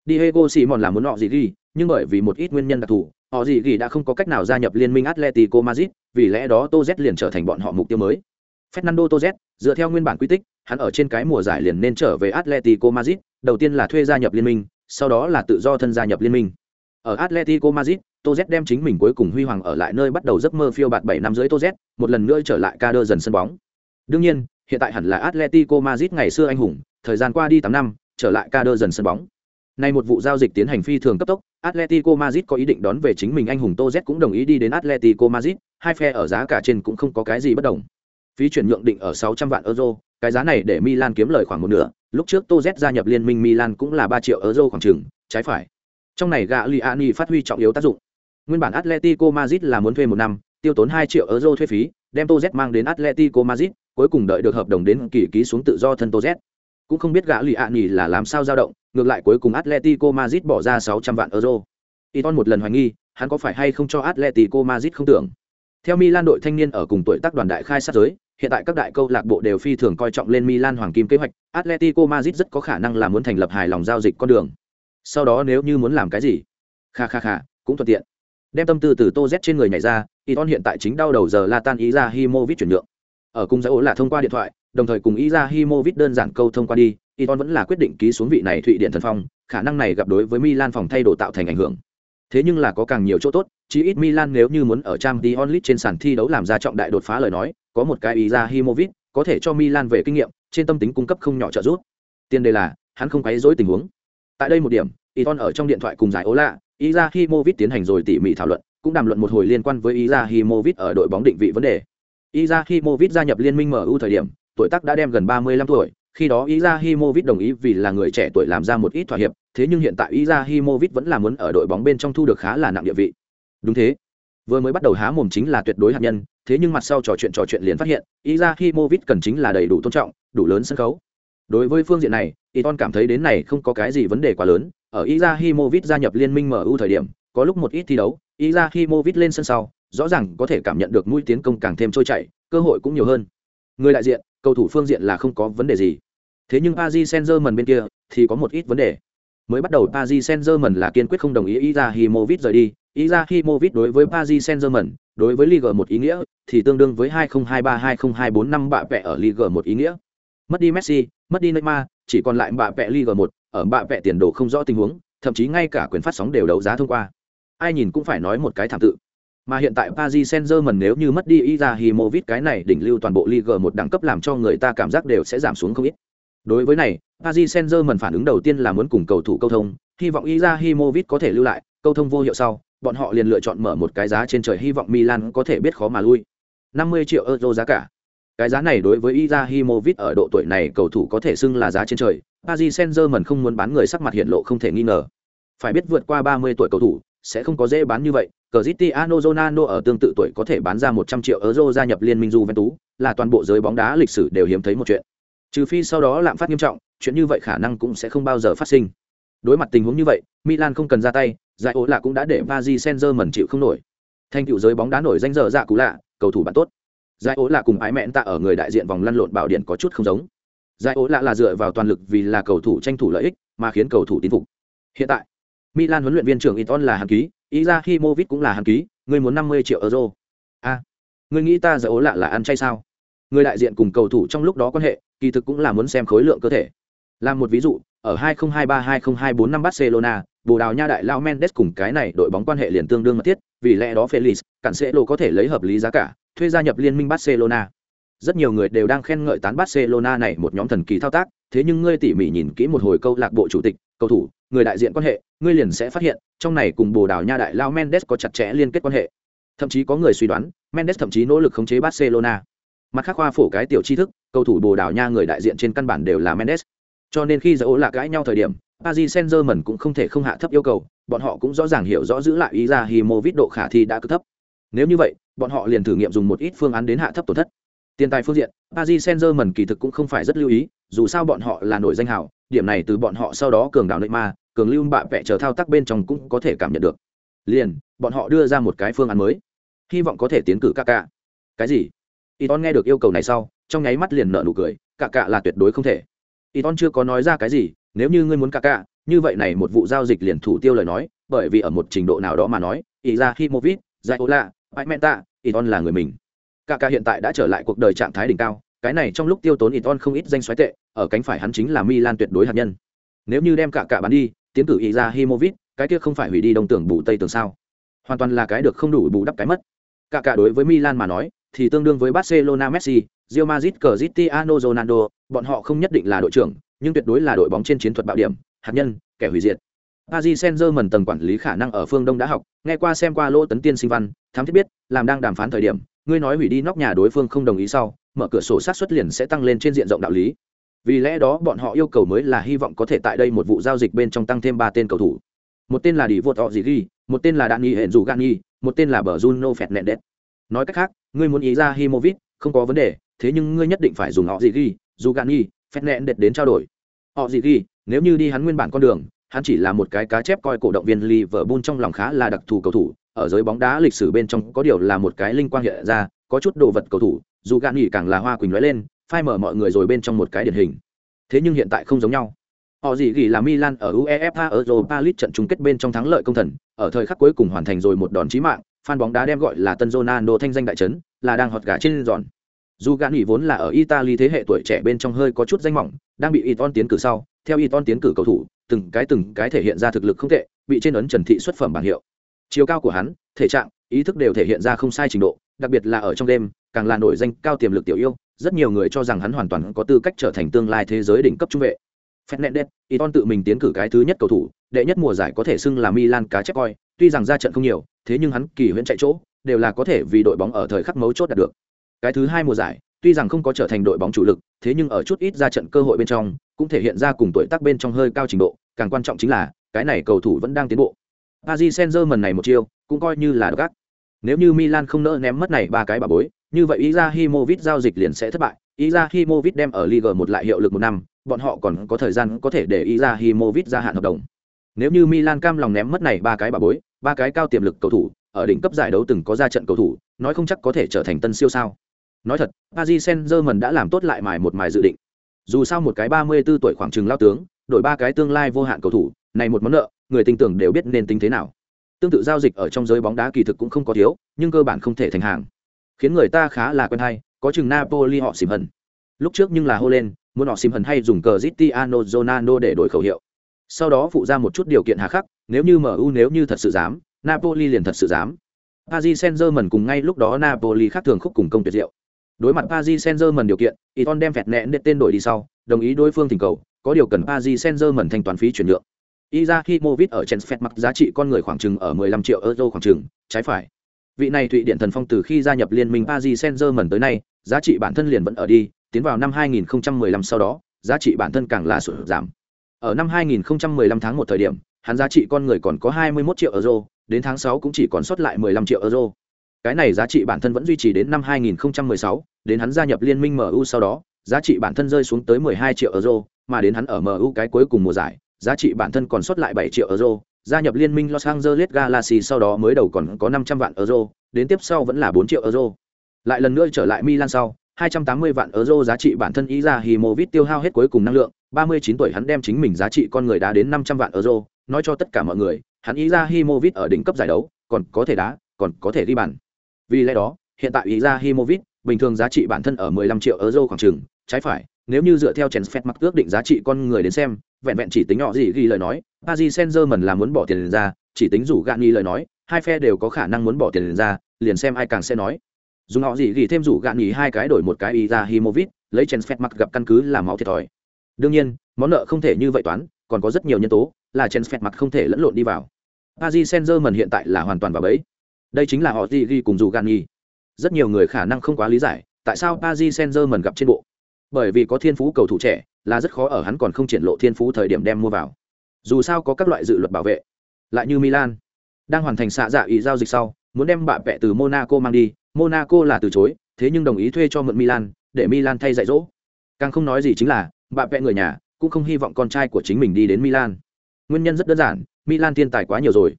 Diego Simon là muốn họ gì ghi, nhưng bởi vì một ít nguyên nhân đặc thù, họ gì ghi đã không có cách nào gia nhập liên minh Atletico Madrid, vì lẽ đó Tô Z liền trở thành bọn họ mục tiêu mới. Fernando Tô Z, dựa theo nguyên bản quy tích, hắn ở trên cái mùa giải liền nên trở về Atletico Madrid, đầu tiên là thuê gia nhập liên minh, sau đó là tự do thân gia nhập liên minh. Ở Atletico Madrid, Tô Z đem chính mình cuối cùng huy hoàng ở lại nơi bắt đầu giấc mơ phiêu bạt 7 năm dưới Tô Z, một lần nữa trở lại ca đơ dần sân bóng. Đương nhiên, hiện tại hẳn là Atletico Madrid ngày xưa anh hùng, thời gian qua đi 8 năm, trở lại ca đơ dần sân bóng. Nay một vụ giao dịch tiến hành phi thường cấp tốc, Atletico Madrid có ý định đón về chính mình anh hùng Toz cũng đồng ý đi đến Atletico Madrid, hai phe ở giá cả trên cũng không có cái gì bất đồng. Phí chuyển nhượng định ở 600 vạn euro, cái giá này để Milan kiếm lời khoảng một nửa, lúc trước Toz gia nhập liên minh Milan cũng là 3 triệu euro khoảng chừng, trái phải. Trong này Gagliani phát huy trọng yếu tác dụng. Nguyên bản Atletico Madrid là muốn thuê một năm, tiêu tốn 2 triệu euro thuê phí, đem Toz mang đến Atletico Madrid, cuối cùng đợi được hợp đồng đến kỳ ký xuống tự do thân Toz. Cũng không biết Gagliani là làm sao dao động, ngược lại cuối cùng Atletico Madrid bỏ ra 600 vạn euro. Iton một lần hoài nghi, hắn có phải hay không cho Atletico Madrid không tưởng. Theo Milan đội thanh niên ở cùng tuổi tác đoàn đại khai sát giới, hiện tại các đại câu lạc bộ đều phi thường coi trọng lên Milan hoàng kim kế hoạch, Atletico Madrid rất có khả năng là muốn thành lập hài lòng giao dịch con đường. Sau đó nếu như muốn làm cái gì, kha kha kha, cũng thuận tiện. Đem tâm tư từ Tô Z trên người nhảy ra, Iton hiện tại chính đau đầu giờ Latan Izahimovic chuyển nhượng. Ở cung giải ố là thông qua điện thoại, đồng thời cùng Izahimovic đơn giản câu thông qua đi, Iton vẫn là quyết định ký xuống vị này Thụy Điện thần phong, khả năng này gặp đối với Milan phòng thay đồ tạo thành ảnh hưởng. Thế nhưng là có càng nhiều chỗ tốt, chí ít Milan nếu như muốn ở Champions League trên sàn thi đấu làm ra trọng đại đột phá lời nói, có một cái Izahimovic có thể cho Milan về kinh nghiệm, trên tâm tính cung cấp không nhỏ trợ giúp. Tiền đề là, hắn không quấy rối tình huống. Tại đây một điểm, Iton ở trong điện thoại cùng giải ố lạ, Izahimovic tiến hành rồi tỉ mỉ thảo luận, cũng đàm luận một hồi liên quan với Izahimovic ở đội bóng định vị vấn đề. Izahimovic gia nhập liên minh MU thời điểm, tuổi tác đã đem gần 35 tuổi, khi đó Izahimovic đồng ý vì là người trẻ tuổi làm ra một ít thỏa hiệp, thế nhưng hiện tại Izahimovic vẫn là muốn ở đội bóng bên trong thu được khá là nặng địa vị. Đúng thế. Vừa mới bắt đầu há mồm chính là tuyệt đối hạt nhân, thế nhưng mặt sau trò chuyện trò chuyện liền phát hiện, Izahimovic cần chính là đầy đủ tôn trọng, đủ lớn sân khấu. Đối với phương diện này, Iton cảm thấy đến này không có cái gì vấn đề quá lớn, ở Izahimovic gia nhập liên minh MU thời điểm, có lúc một ít thi đấu, Izahimovic lên sân sau, rõ ràng có thể cảm nhận được mũi tiến công càng thêm trôi chảy, cơ hội cũng nhiều hơn. Người đại diện, cầu thủ phương diện là không có vấn đề gì. Thế nhưng Paris Saint-Germain bên kia thì có một ít vấn đề. Mới bắt đầu Paris Saint-Germain là kiên quyết không đồng ý Izahimovic rời đi. Izahimovic đối với Paris Saint-Germain, đối với Ligue 1 ý nghĩa thì tương đương với 2023-2024 năm bạ vẽ ở Ligue 1 ý nghĩa. Mất đi Messi, mất đi Neymar, chỉ còn lại bạ vẽ Ligue 1, ở bạ vẽ tiền đồ không rõ tình huống, thậm chí ngay cả quyền phát sóng đều đấu giá thông qua. Ai nhìn cũng phải nói một cái thảm tự. Mà hiện tại Paris Saint-Germain nếu như mất đi Izahimovic cái này đỉnh lưu toàn bộ Ligue 1 đẳng cấp làm cho người ta cảm giác đều sẽ giảm xuống không ít. Đối với này, Paris Saint-Germain phản ứng đầu tiên là muốn cùng cầu thủ câu thông, hy vọng Izahimovic có thể lưu lại, câu thông vô hiệu sau, bọn họ liền lựa chọn mở một cái giá trên trời hy vọng Milan có thể biết khó mà lui. 50 triệu euro giá cả. Cái giá này đối với Izahimovic ở độ tuổi này cầu thủ có thể xưng là giá trên trời, Paris Saint-Germain không muốn bán người sắc mặt hiện lộ không thể nghi ngờ. Phải biết vượt qua 30 tuổi cầu thủ, sẽ không có dễ bán như vậy. Cristiano Ronaldo ở tương tự tuổi có thể bán ra 100 triệu euro gia nhập liên minh Juventus, là toàn bộ giới bóng đá lịch sử đều hiếm thấy một chuyện. Trừ phi sau đó lạm phát nghiêm trọng, chuyện như vậy khả năng cũng sẽ không bao giờ phát sinh. Đối mặt tình huống như vậy, Milan không cần ra tay, giải ố là cũng đã để Paris Saint-Germain chịu không nổi. Thanh tựu giới bóng đá nổi danh giờ dạ cú lạ, cầu thủ bạn tốt. Giải ố là cùng ái mẹn tạ ở người đại diện vòng lăn lộn bảo điện có chút không giống. Giải ố lạ là dựa vào toàn lực vì là cầu thủ tranh thủ lợi ích, mà khiến cầu thủ tín phục. Hiện tại, Milan huấn luyện viên trưởng Iton là hàng ký, Izahimovic cũng là hàng ký, người muốn 50 triệu euro. A, à, người nghĩ ta giờ ố lạ là ăn chay sao? Người đại diện cùng cầu thủ trong lúc đó quan hệ, kỳ thực cũng là muốn xem khối lượng cơ thể. Làm một ví dụ, ở 2023-2024 năm Barcelona, Bồ Đào Nha đại lao Mendes cùng cái này đội bóng quan hệ liền tương đương mật thiết, vì lẽ đó Felix, cản sẽ lộ có thể lấy hợp lý giá cả, thuê gia nhập liên minh Barcelona. Rất nhiều người đều đang khen ngợi tán Barcelona này một nhóm thần kỳ thao tác, thế nhưng ngươi tỉ mỉ nhìn kỹ một hồi câu lạc bộ chủ tịch, cầu thủ, người đại diện quan hệ, ngươi liền sẽ phát hiện, trong này cùng Bồ Đào Nha đại lao Mendes có chặt chẽ liên kết quan hệ. Thậm chí có người suy đoán, Mendes thậm chí nỗ lực khống chế Barcelona. Mặt khác khoa phổ cái tiểu tri thức, cầu thủ Bồ Đào Nha người đại diện trên căn bản đều là Mendes. Cho nên khi Zaire là cãi nhau thời điểm, Paris Saint-Germain cũng không thể không hạ thấp yêu cầu, bọn họ cũng rõ ràng hiểu rõ giữ lại ý ra Himovic độ khả thi đã cực thấp. Nếu như vậy, bọn họ liền thử nghiệm dùng một ít phương án đến hạ thấp tổn thất. Tiền tài phương diện, Paris Saint-Germain kỳ thực cũng không phải rất lưu ý, dù sao bọn họ là nổi danh hào điểm này từ bọn họ sau đó cường đảo ma cường lưu bạ vẽ chờ thao tác bên trong cũng có thể cảm nhận được. Liền, bọn họ đưa ra một cái phương án mới, hy vọng có thể tiến cử Kaká. Cái gì? Iton nghe được yêu cầu này sau, trong nháy mắt liền nở nụ cười, Kaká là tuyệt đối không thể. Iton chưa có nói ra cái gì, nếu như ngươi muốn Kaká, như vậy này một vụ giao dịch liền thủ tiêu lời nói, bởi vì ở một trình độ nào đó mà nói, Izahimovic, Zayola, y Iton là người mình. Kaká hiện tại đã trở lại cuộc đời trạng thái đỉnh cao, cái này trong lúc tiêu tốn Iton không ít danh xoáy tệ, ở cánh phải hắn chính là Milan tuyệt đối hạt nhân. Nếu như đem cả cả bán đi, tiến cử Izahimovic, cái kia không phải hủy đi đông tưởng bù tây tường sao? Hoàn toàn là cái được không đủ bù đắp cái mất. Cả cả đối với Milan mà nói, thì tương đương với Barcelona Messi, Real Madrid Cristiano Ronaldo, bọn họ không nhất định là đội trưởng, nhưng tuyệt đối là đội bóng trên chiến thuật bạo điểm, hạt nhân kẻ hủy diệt Paris Saint-Germain tầng quản lý khả năng ở phương Đông đã học, nghe qua xem qua lô tấn tiên sinh văn, thám thiết biết, làm đang đàm phán thời điểm, ngươi nói hủy đi nóc nhà đối phương không đồng ý sau, mở cửa sổ sát xuất liền sẽ tăng lên trên diện rộng đạo lý. Vì lẽ đó bọn họ yêu cầu mới là hy vọng có thể tại đây một vụ giao dịch bên trong tăng thêm ba tên cầu thủ. Một tên là Đi Vột Ghi, một tên là Dani Hẹn Dù Gani, một tên là bờ Juno phệt nẹn Fernandes. Nói cách khác, ngươi muốn ý ra himovit, không có vấn đề, thế nhưng ngươi nhất định phải dùng họ gì ghi, nẹn Fernandes đến trao đổi. Họ gì ghi, nếu như đi hắn nguyên bản con đường, hắn chỉ là một cái cá chép coi cổ động viên Liverpool trong lòng khá là đặc thù cầu thủ, ở giới bóng đá lịch sử bên trong có điều là một cái linh quang hiện ra, có chút đồ vật cầu thủ, dù gạn nghỉ càng là hoa quỳnh nói lên, phai mở mọi người rồi bên trong một cái điển hình. Thế nhưng hiện tại không giống nhau. Họ gì ghi là Milan ở UEFA Europa League trận chung kết bên trong thắng lợi công thần, ở thời khắc cuối cùng hoàn thành rồi một đòn chí mạng, fan bóng đá đem gọi là Tân Ronaldo thanh danh đại chấn, là đang hot gà trên giòn. Dù gạn nghỉ vốn là ở Italy thế hệ tuổi trẻ bên trong hơi có chút danh mỏng, đang bị Iton tiến cử sau, theo Iton tiến cử cầu thủ, từng cái từng cái thể hiện ra thực lực không tệ, bị trên ấn Trần Thị xuất phẩm bảng hiệu. Chiều cao của hắn, thể trạng, ý thức đều thể hiện ra không sai trình độ, đặc biệt là ở trong đêm, càng là nổi danh cao tiềm lực tiểu yêu, rất nhiều người cho rằng hắn hoàn toàn có tư cách trở thành tương lai thế giới đỉnh cấp trung vệ. Fernandes, Iton tự mình tiến cử cái thứ nhất cầu thủ, đệ nhất mùa giải có thể xưng là Milan cá chép coi, tuy rằng ra trận không nhiều, thế nhưng hắn kỳ huyễn chạy chỗ, đều là có thể vì đội bóng ở thời khắc mấu chốt đạt được. Cái thứ hai mùa giải, tuy rằng không có trở thành đội bóng chủ lực, thế nhưng ở chút ít ra trận cơ hội bên trong, cũng thể hiện ra cùng tuổi tác bên trong hơi cao trình độ, càng quan trọng chính là, cái này cầu thủ vẫn đang tiến bộ. Paris Saint-Germain này một chiêu, cũng coi như là gác. Nếu như Milan không nỡ ném mất này ba cái bà bối, như vậy Izahimovic giao dịch liền sẽ thất bại. Izahimovic đem ở Liga 1 lại hiệu lực một năm, bọn họ còn có thời gian có thể để Izahimovic gia hạn hợp đồng. Nếu như Milan cam lòng ném mất này ba cái bà bối, ba cái cao tiềm lực cầu thủ, ở đỉnh cấp giải đấu từng có ra trận cầu thủ, nói không chắc có thể trở thành tân siêu sao. Nói thật, Paris Saint-Germain đã làm tốt lại mài một mài dự định. Dù sao một cái 34 tuổi khoảng chừng lao tướng, đổi ba cái tương lai vô hạn cầu thủ, này một món nợ, người tin tưởng đều biết nên tính thế nào. Tương tự giao dịch ở trong giới bóng đá kỳ thực cũng không có thiếu, nhưng cơ bản không thể thành hàng. Khiến người ta khá là quen hay, có chừng Napoli họ xìm hận. Lúc trước nhưng là hô lên, muốn họ xìm hận hay dùng cờ zitiano zonano để đổi khẩu hiệu. Sau đó phụ ra một chút điều kiện hà khắc, nếu như MU nếu như thật sự dám, Napoli liền thật sự dám. Paris Saint-Germain cùng ngay lúc đó Napoli khác thường khúc cùng công tuyệt diệu. Đối mặt Paris Saint-Germain điều kiện, Iton đem phẹt để tên đổi đi sau, đồng ý đối phương thỉnh cầu, có điều cần Paris Saint-Germain thanh toán phí chuyển nhượng. Izahimovic ở Chelsea mặc giá trị con người khoảng chừng ở 15 triệu euro khoảng chừng, trái phải. Vị này Thụy Điện thần phong từ khi gia nhập liên minh Paris Saint-Germain tới nay, giá trị bản thân liền vẫn ở đi, tiến vào năm 2015 sau đó, giá trị bản thân càng là sụt giảm. Ở năm 2015 tháng 1 thời điểm, hắn giá trị con người còn có 21 triệu euro, đến tháng 6 cũng chỉ còn sót lại 15 triệu euro. Cái này giá trị bản thân vẫn duy trì đến năm 2016, đến hắn gia nhập liên minh MU sau đó, giá trị bản thân rơi xuống tới 12 triệu euro, mà đến hắn ở MU cái cuối cùng mùa giải, giá trị bản thân còn sót lại 7 triệu euro, gia nhập liên minh Los Angeles Galaxy sau đó mới đầu còn có 500 vạn euro, đến tiếp sau vẫn là 4 triệu euro. Lại lần nữa trở lại Milan sau, 280 vạn euro giá trị bản thân ý ra Himovic tiêu hao hết cuối cùng năng lượng, 39 tuổi hắn đem chính mình giá trị con người đá đến 500 vạn euro, nói cho tất cả mọi người, hắn ý ra Himovic ở đỉnh cấp giải đấu, còn có thể đá, còn có thể đi bàn. Vì lẽ đó, hiện tại ý ra Himovic, bình thường giá trị bản thân ở 15 triệu euro khoảng chừng, trái phải, nếu như dựa theo Chensfet mặc ước định giá trị con người đến xem, vẹn vẹn chỉ tính nhỏ gì ghi lời nói, Paris Saint-Germain là muốn bỏ tiền ra, chỉ tính rủ gạn nghi lời nói, hai phe đều có khả năng muốn bỏ tiền ra, liền xem ai càng sẽ nói. Dùng họ gì ghi thêm rủ gạn nghi hai cái đổi một cái ý ra Himovic, lấy phép mặc gặp căn cứ làm máu thiệt thòi. Đương nhiên, món nợ không thể như vậy toán, còn có rất nhiều nhân tố, là Chensfet mặc không thể lẫn lộn đi vào. Paris Saint-Germain hiện tại là hoàn toàn vào bẫy. Đây chính là họ gì ghi cùng rủ gạn nghi. Rất nhiều người khả năng không quá lý giải, tại sao Paris Saint-Germain gặp trên bộ. Bởi vì có thiên phú cầu thủ trẻ, là rất khó ở hắn còn không triển lộ thiên phú thời điểm đem mua vào. Dù sao có các loại dự luật bảo vệ. Lại như Milan, đang hoàn thành xạ dạ ý giao dịch sau, muốn đem bạ vẽ từ Monaco mang đi, Monaco là từ chối, thế nhưng đồng ý thuê cho mượn Milan, để Milan thay dạy dỗ. Càng không nói gì chính là, bạ vẽ người nhà cũng không hy vọng con trai của chính mình đi đến Milan. Nguyên nhân rất đơn giản, Milan thiên tài quá nhiều rồi.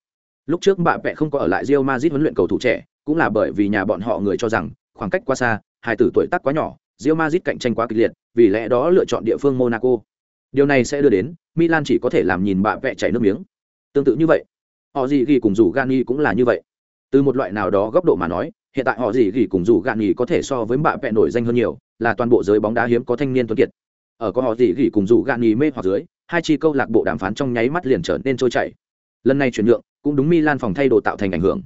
Lúc trước bạ vẽ không có ở lại Real Madrid huấn luyện cầu thủ trẻ, cũng là bởi vì nhà bọn họ người cho rằng khoảng cách quá xa, hai tử tuổi tác quá nhỏ, Real Madrid cạnh tranh quá kịch liệt, vì lẽ đó lựa chọn địa phương Monaco. Điều này sẽ đưa đến Milan chỉ có thể làm nhìn bạ vẽ chảy nước miếng. Tương tự như vậy, họ gì ghi cùng rủ Gani cũng là như vậy. Từ một loại nào đó góc độ mà nói, hiện tại họ gì ghi cùng rủ Gani có thể so với bạ vẽ nổi danh hơn nhiều, là toàn bộ giới bóng đá hiếm có thanh niên tuấn kiệt. Ở có họ gì ghi cùng rủ Gani mê hoặc dưới, hai chi câu lạc bộ đàm phán trong nháy mắt liền trở nên trôi chảy. Lần này chuyển nhượng, cũng đúng Milan phòng thay đồ tạo thành ảnh hưởng.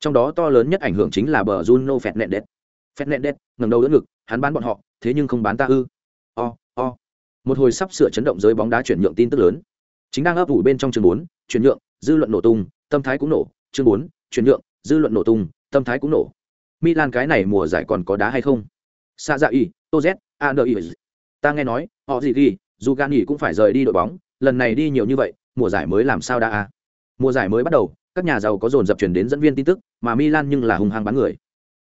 Trong đó to lớn nhất ảnh hưởng chính là bờ Juno Fernandes. Fernandes ngẩng đầu đỡ ngực, hắn bán bọn họ, thế nhưng không bán ta ư? O, o. Một hồi sắp sửa chấn động giới bóng đá chuyển nhượng tin tức lớn. chính đang ấp ủ bên trong chương bốn chuyển nhượng dư luận nổ tung tâm thái cũng nổ chương bốn chuyển nhượng dư luận nổ tung tâm thái cũng nổ milan cái này mùa giải còn có đá hay không sa dạ y tô z a ta nghe nói họ gì ghi dù gan nghỉ cũng phải rời đi đội bóng lần này đi nhiều như vậy mùa giải mới làm sao đã a mùa giải mới bắt đầu các nhà giàu có dồn dập chuyển đến dẫn viên tin tức mà milan nhưng là hung hăng bán người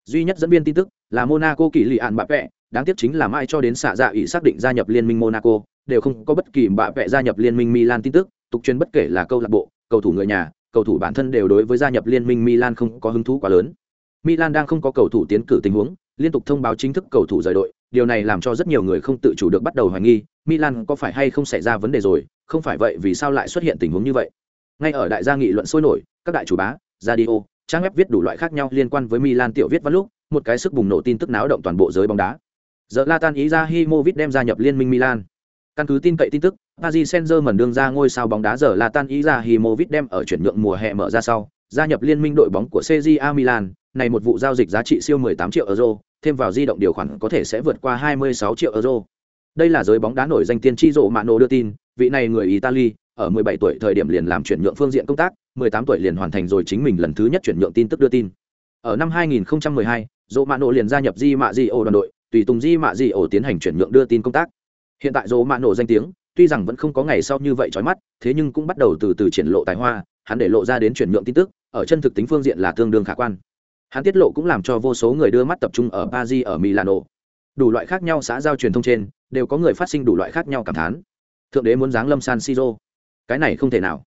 duy nhất dẫn viên tin tức là monaco kỳ lì ạn bạ vẹ, đáng tiếc chính là mai cho đến xạ dạ ủy xác định gia nhập liên minh monaco, đều không có bất kỳ bạ vẹ gia nhập liên minh milan tin tức, tục truyền bất kể là câu lạc bộ, cầu thủ người nhà, cầu thủ bản thân đều đối với gia nhập liên minh milan không có hứng thú quá lớn. Milan đang không có cầu thủ tiến cử tình huống, liên tục thông báo chính thức cầu thủ rời đội, điều này làm cho rất nhiều người không tự chủ được bắt đầu hoài nghi, milan có phải hay không xảy ra vấn đề rồi, không phải vậy vì sao lại xuất hiện tình huống như vậy? Ngay ở đại gia nghị luận sôi nổi, các đại chủ bá radio trang web viết đủ loại khác nhau liên quan với milan tiểu viết văn lúc một cái sức bùng nổ tin tức náo động toàn bộ giới bóng đá giờ latan ý ra himovic đem gia nhập liên minh milan căn cứ tin cậy tin tức paris saint germain đương ra ngôi sao bóng đá giờ latan ý ra himovic đem ở chuyển nhượng mùa hè mở ra sau gia nhập liên minh đội bóng của CJA Milan, này một vụ giao dịch giá trị siêu 18 triệu euro, thêm vào di động điều khoản có thể sẽ vượt qua 26 triệu euro. Đây là giới bóng đá nổi danh tiên tri rộ Mano đưa tin, vị này người Italy, ở 17 tuổi thời điểm liền làm chuyển nhượng phương diện công tác, 18 tuổi liền hoàn thành rồi chính mình lần thứ nhất chuyển nhượng tin tức đưa tin. Ở năm 2012, dỗ mạ nổ liền gia nhập Di Mạ Di ổ đoàn đội, tùy tùng Di Mạ Di ổ tiến hành chuyển nhượng đưa tin công tác. Hiện tại dỗ mạ nổ danh tiếng, tuy rằng vẫn không có ngày sau như vậy chói mắt, thế nhưng cũng bắt đầu từ từ triển lộ tài hoa, hắn để lộ ra đến chuyển nhượng tin tức, ở chân thực tính phương diện là tương đương khả quan. Hắn tiết lộ cũng làm cho vô số người đưa mắt tập trung ở Paris ở Milano. Đủ loại khác nhau xã giao truyền thông trên, đều có người phát sinh đủ loại khác nhau cảm thán. Thượng đế muốn giáng lâm San Siro. Cái này không thể nào.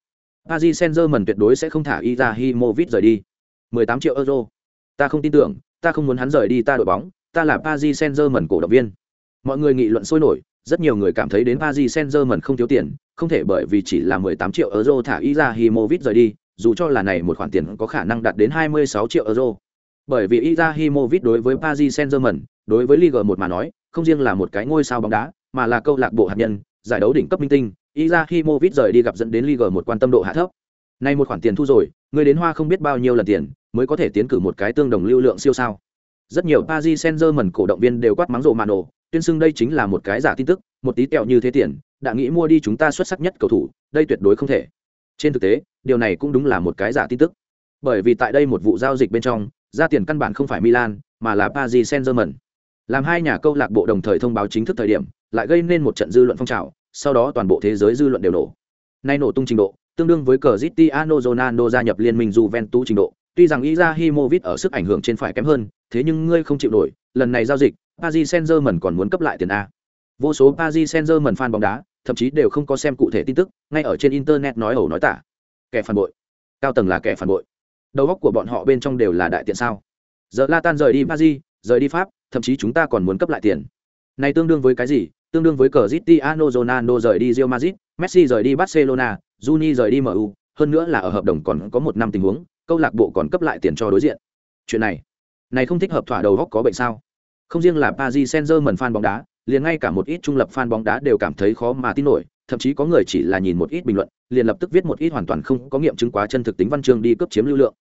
Paris Saint-Germain tuyệt đối sẽ không thả Izahimovic rời đi. 18 triệu euro. Ta không tin tưởng, ta không muốn hắn rời đi ta đội bóng, ta là Paris Saint-Germain cổ động viên. Mọi người nghị luận sôi nổi, rất nhiều người cảm thấy đến Paris Saint-Germain không thiếu tiền, không thể bởi vì chỉ là 18 triệu euro thả Izahimovic rời đi, dù cho là này một khoản tiền có khả năng đạt đến 26 triệu euro. Bởi vì Izahimovic đối với Paris Saint-Germain, đối với Ligue 1 mà nói, không riêng là một cái ngôi sao bóng đá, mà là câu lạc bộ hạt nhân, giải đấu đỉnh cấp minh tinh, Izahimovic rời đi gặp dẫn đến Ligue 1 quan tâm độ hạ thấp. Nay một khoản tiền thu rồi, người đến hoa không biết bao nhiêu lần tiền, mới có thể tiến cử một cái tương đồng lưu lượng siêu sao. Rất nhiều Paris Saint-Germain cổ động viên đều quát mắng rộ màn ổ, tuyên xưng đây chính là một cái giả tin tức, một tí kẹo như thế tiền, đã nghĩ mua đi chúng ta xuất sắc nhất cầu thủ, đây tuyệt đối không thể. Trên thực tế, điều này cũng đúng là một cái giả tin tức. Bởi vì tại đây một vụ giao dịch bên trong, ra tiền căn bản không phải Milan, mà là Paris Saint-Germain. Làm hai nhà câu lạc bộ đồng thời thông báo chính thức thời điểm, lại gây nên một trận dư luận phong trào, sau đó toàn bộ thế giới dư luận đều nổ. Nay nổ tung trình độ, tương đương với Cristiano Ronaldo gia nhập liên minh Juventus trình độ. Tuy rằng Izahimovic ở sức ảnh hưởng trên phải kém hơn, thế nhưng ngươi không chịu nổi, lần này giao dịch, Paris Saint-Germain còn muốn cấp lại tiền a. Vô số Paris Saint-Germain fan bóng đá, thậm chí đều không có xem cụ thể tin tức, ngay ở trên internet nói ẩu nói tả. Kẻ phản bội. Cao tầng là kẻ phản bội. Đầu óc của bọn họ bên trong đều là đại tiện sao? Giờ Latan rời đi Paris, rời đi Pháp, thậm chí chúng ta còn muốn cấp lại tiền. Này tương đương với cái gì? Tương đương với Cristiano Ronaldo rời đi Real Madrid, Messi rời đi Barcelona, Juni rời đi MU, hơn nữa là ở hợp đồng còn có một năm tình huống, câu lạc bộ còn cấp lại tiền cho đối diện. Chuyện này, này không thích hợp thỏa đầu góc có bệnh sao? Không riêng là Paris Saint-Germain fan bóng đá, liền ngay cả một ít trung lập fan bóng đá đều cảm thấy khó mà tin nổi, thậm chí có người chỉ là nhìn một ít bình luận, liền lập tức viết một ít hoàn toàn không có nghiệm chứng quá chân thực tính văn chương đi cướp chiếm lưu lượng.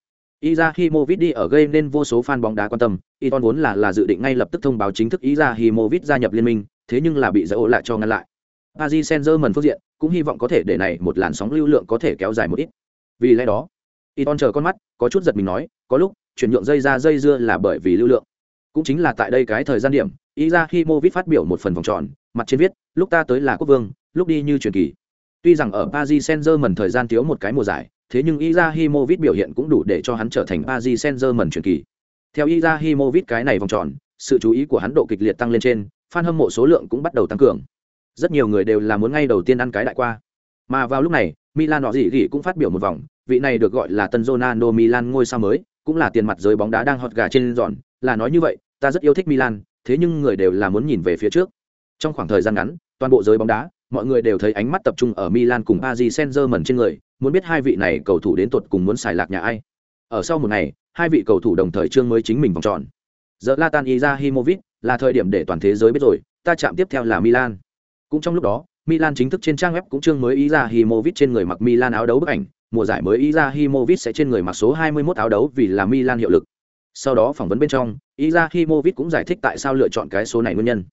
Izahimovic đi ở game nên vô số fan bóng đá quan tâm, Iton vốn là là dự định ngay lập tức thông báo chính thức Izahimovic gia nhập liên minh, thế nhưng là bị giải lại cho ngăn lại. Paris Saint-Germain phương diện cũng hy vọng có thể để này một làn sóng lưu lượng có thể kéo dài một ít. Vì lẽ đó, Iton chờ con mắt, có chút giật mình nói, có lúc chuyển nhượng dây ra dây dưa là bởi vì lưu lượng. Cũng chính là tại đây cái thời gian điểm, Izahimovic phát biểu một phần vòng tròn, mặt trên viết, lúc ta tới là quốc vương, lúc đi như truyền kỳ. Tuy rằng ở Paris Saint-Germain thời gian thiếu một cái mùa giải, thế nhưng Izahimovic biểu hiện cũng đủ để cho hắn trở thành Paris Saint-Germain truyền kỳ. Theo Izahimovic cái này vòng tròn, sự chú ý của hắn độ kịch liệt tăng lên trên, fan hâm mộ số lượng cũng bắt đầu tăng cường. Rất nhiều người đều là muốn ngay đầu tiên ăn cái đại qua. Mà vào lúc này, Milan họ gì gì cũng phát biểu một vòng, vị này được gọi là tân Ronaldo Milan ngôi sao mới, cũng là tiền mặt giới bóng đá đang hot gà trên giòn, là nói như vậy, ta rất yêu thích Milan, thế nhưng người đều là muốn nhìn về phía trước. Trong khoảng thời gian ngắn, toàn bộ giới bóng đá, mọi người đều thấy ánh mắt tập trung ở Milan cùng Paris Saint-Germain trên người, muốn biết hai vị này cầu thủ đến tột cùng muốn xài lạc nhà ai. Ở sau một ngày, hai vị cầu thủ đồng thời trương mới chính mình vòng tròn. Zlatan Ibrahimovic là thời điểm để toàn thế giới biết rồi, ta chạm tiếp theo là Milan. Cũng trong lúc đó, Milan chính thức trên trang web cũng trương mới Ibrahimovic trên người mặc Milan áo đấu bức ảnh, mùa giải mới Ibrahimovic sẽ trên người mặc số 21 áo đấu vì là Milan hiệu lực. Sau đó phỏng vấn bên trong, Ibrahimovic cũng giải thích tại sao lựa chọn cái số này nguyên nhân.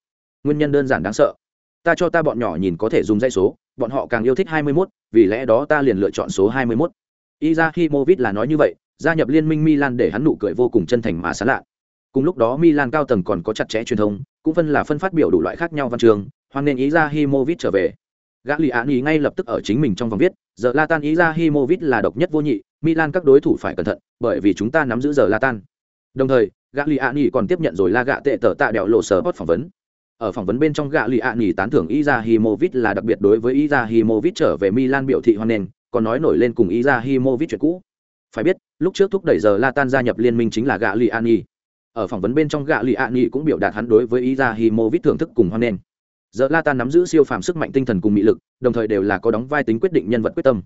Nguyên nhân đơn giản đáng sợ. ta cho ta bọn nhỏ nhìn có thể dùng dây số bọn họ càng yêu thích 21, vì lẽ đó ta liền lựa chọn số 21. Izahimovic là nói như vậy, gia nhập liên minh Milan để hắn nụ cười vô cùng chân thành mà sán lạ. Cùng lúc đó Milan cao tầng còn có chặt chẽ truyền thông, cũng phân là phân phát biểu đủ loại khác nhau văn trường, hoan nên Izahimovic trở về. Gagliani ngay lập tức ở chính mình trong vòng viết, giờ Latan Izahimovic là độc nhất vô nhị, Milan các đối thủ phải cẩn thận, bởi vì chúng ta nắm giữ giờ Latan. Đồng thời, Gagliani còn tiếp nhận rồi la gạ tệ tờ tạ đèo lộ sở phỏng vấn. Ở phỏng vấn bên trong Gagliani tán thưởng Izahimovic là đặc biệt đối với Izahimovic trở về Milan biểu thị hoan nghênh, còn nói nổi lên cùng Izahimovic chuyện cũ. Phải biết, lúc trước thúc đẩy giờ Latan gia nhập liên minh chính là Gagliani. Ở phỏng vấn bên trong Gagliani cũng biểu đạt hắn đối với Izahimovic thưởng thức cùng hoan nghênh. Giờ la tan nắm giữ siêu phàm sức mạnh tinh thần cùng mị lực, đồng thời đều là có đóng vai tính quyết định nhân vật quyết tâm.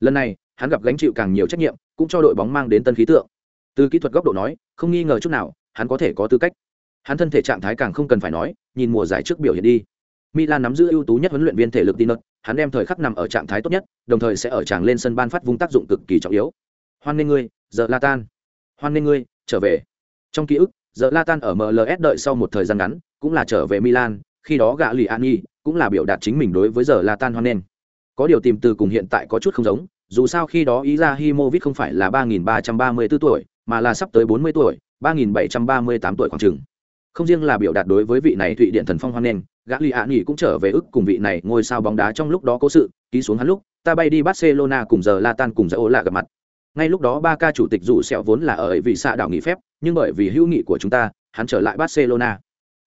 Lần này, hắn gặp gánh chịu càng nhiều trách nhiệm, cũng cho đội bóng mang đến tân khí tượng. Từ kỹ thuật góc độ nói, không nghi ngờ chút nào, hắn có thể có tư cách. Hắn thân thể trạng thái càng không cần phải nói, nhìn mùa giải trước biểu hiện đi. Milan nắm giữ ưu tú nhất huấn luyện viên thể lực Tinot, hắn đem thời khắc nằm ở trạng thái tốt nhất, đồng thời sẽ ở tràng lên sân ban phát vung tác dụng cực kỳ trọng yếu. Hoan nghênh ngươi, giờ la tan Hoan nghênh ngươi, trở về. Trong ký ức, giờ la tan ở MLS đợi sau một thời gian ngắn, cũng là trở về Milan, khi đó gã lì an cũng là biểu đạt chính mình đối với giờ là tan hoan nen có điều tìm từ cùng hiện tại có chút không giống, dù sao khi đó ý ra himovic không phải là ba nghìn ba trăm ba mươi b tuổi, mà là sắp tới bốn mươi tuổi, ba nghìn bảy trăm ba mươi tám tuổi khoảng chừng. Không riêng là biểu đạt đối với vị này thụy điện thần phong hoan nen gã lì an cũng trở về ức cùng vị này ngôi sao bóng đá trong lúc đó cố sự, ký xuống hắn lúc, ta bay đi barcelona cùng giờ la tan cùng giờ ô lạ gặp mặt. Ngay lúc đó ba ca chủ tịch dù sẹo vốn là ở ấy vì xạ đảo nghỉ phép, nhưng bởi vì hữu nghị của chúng ta, hắn trở lại barcelona.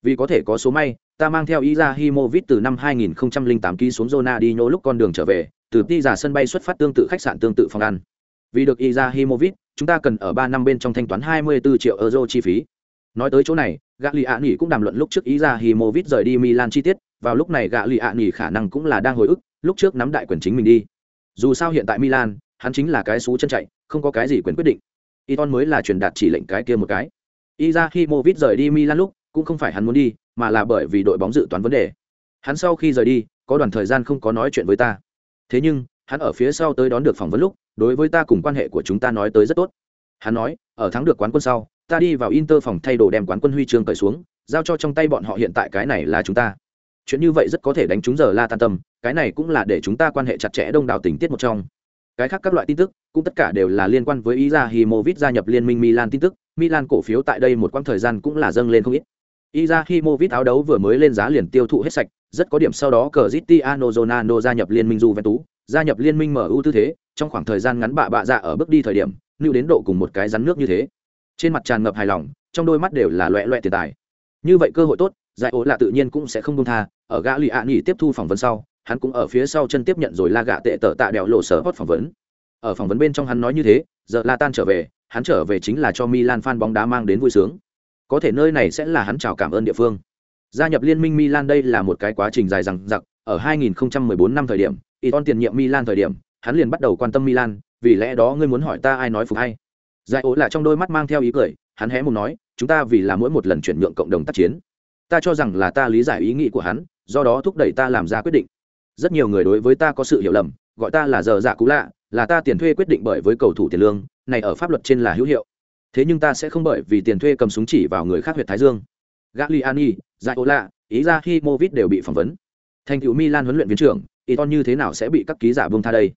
Vì có thể có số may ta mang theo Izahimovic từ năm 2008 ký xuống Ronaldinho lúc con đường trở về, từ đi giả sân bay xuất phát tương tự khách sạn tương tự phòng ăn. Vì được Izahimovic, chúng ta cần ở 3 năm bên trong thanh toán 24 triệu euro chi phí. Nói tới chỗ này, Gagliani cũng đàm luận lúc trước Izahimovic rời đi Milan chi tiết, vào lúc này Gagliani khả năng cũng là đang hồi ức, lúc trước nắm đại quyền chính mình đi. Dù sao hiện tại Milan, hắn chính là cái số chân chạy, không có cái gì quyền quyết định. Iton mới là truyền đạt chỉ lệnh cái kia một cái. Izahimovic rời đi Milan lúc, cũng không phải hắn muốn đi, mà là bởi vì đội bóng dự toán vấn đề. Hắn sau khi rời đi có đoạn thời gian không có nói chuyện với ta. Thế nhưng hắn ở phía sau tới đón được phỏng vấn lúc đối với ta cùng quan hệ của chúng ta nói tới rất tốt. Hắn nói ở thắng được quán quân sau ta đi vào inter phòng thay đồ đem quán quân huy chương cởi xuống giao cho trong tay bọn họ hiện tại cái này là chúng ta. Chuyện như vậy rất có thể đánh chúng giờ la tan tâm cái này cũng là để chúng ta quan hệ chặt chẽ đông đảo tình tiết một trong. Cái khác các loại tin tức cũng tất cả đều là liên quan với ý ra himovic gia nhập liên minh milan tin tức. Milan cổ phiếu tại đây một quãng thời gian cũng là dâng lên không ít. Izahimovic áo đấu vừa mới lên giá liền tiêu thụ hết sạch, rất có điểm sau đó Cristiano Ronaldo gia nhập liên minh Juventus, gia nhập liên minh MU tư thế, trong khoảng thời gian ngắn bạ bạ dạ ở bước đi thời điểm, lưu đến độ cùng một cái rắn nước như thế. Trên mặt tràn ngập hài lòng, trong đôi mắt đều là loẻ loẻ tiền tài. Như vậy cơ hội tốt, giải ố là tự nhiên cũng sẽ không buông tha, ở gã Lý nghỉ tiếp thu phỏng vấn sau, hắn cũng ở phía sau chân tiếp nhận rồi la gạ tệ tở tạ đèo lộ sở hot phỏng vấn. Ở phỏng vấn bên trong hắn nói như thế, giờ La Tan trở về, hắn trở về chính là cho Milan fan bóng đá mang đến vui sướng có thể nơi này sẽ là hắn chào cảm ơn địa phương. Gia nhập liên minh milan đây là một cái quá trình dài dằng dặc. Ở 2014 năm thời điểm, Iton tiền nhiệm milan thời điểm, hắn liền bắt đầu quan tâm milan, vì lẽ đó ngươi muốn hỏi ta ai nói phục hay giải ố là trong đôi mắt mang theo ý cười, hắn hé mồm nói, chúng ta vì là mỗi một lần chuyển nhượng cộng đồng tác chiến, ta cho rằng là ta lý giải ý nghĩ của hắn, do đó thúc đẩy ta làm ra quyết định. Rất nhiều người đối với ta có sự hiểu lầm, gọi ta là giờ dạ cũ lạ, là ta tiền thuê quyết định bởi với cầu thủ tiền lương, này ở pháp luật trên là hữu hiệu thế nhưng ta sẽ không bởi vì tiền thuê cầm súng chỉ vào người khác huyện thái dương. Gagliani zaiola ý ra khi đều bị phỏng vấn. Thành cựu milan huấn luyện viên trưởng ý như thế nào sẽ bị các ký giả buông tha đây?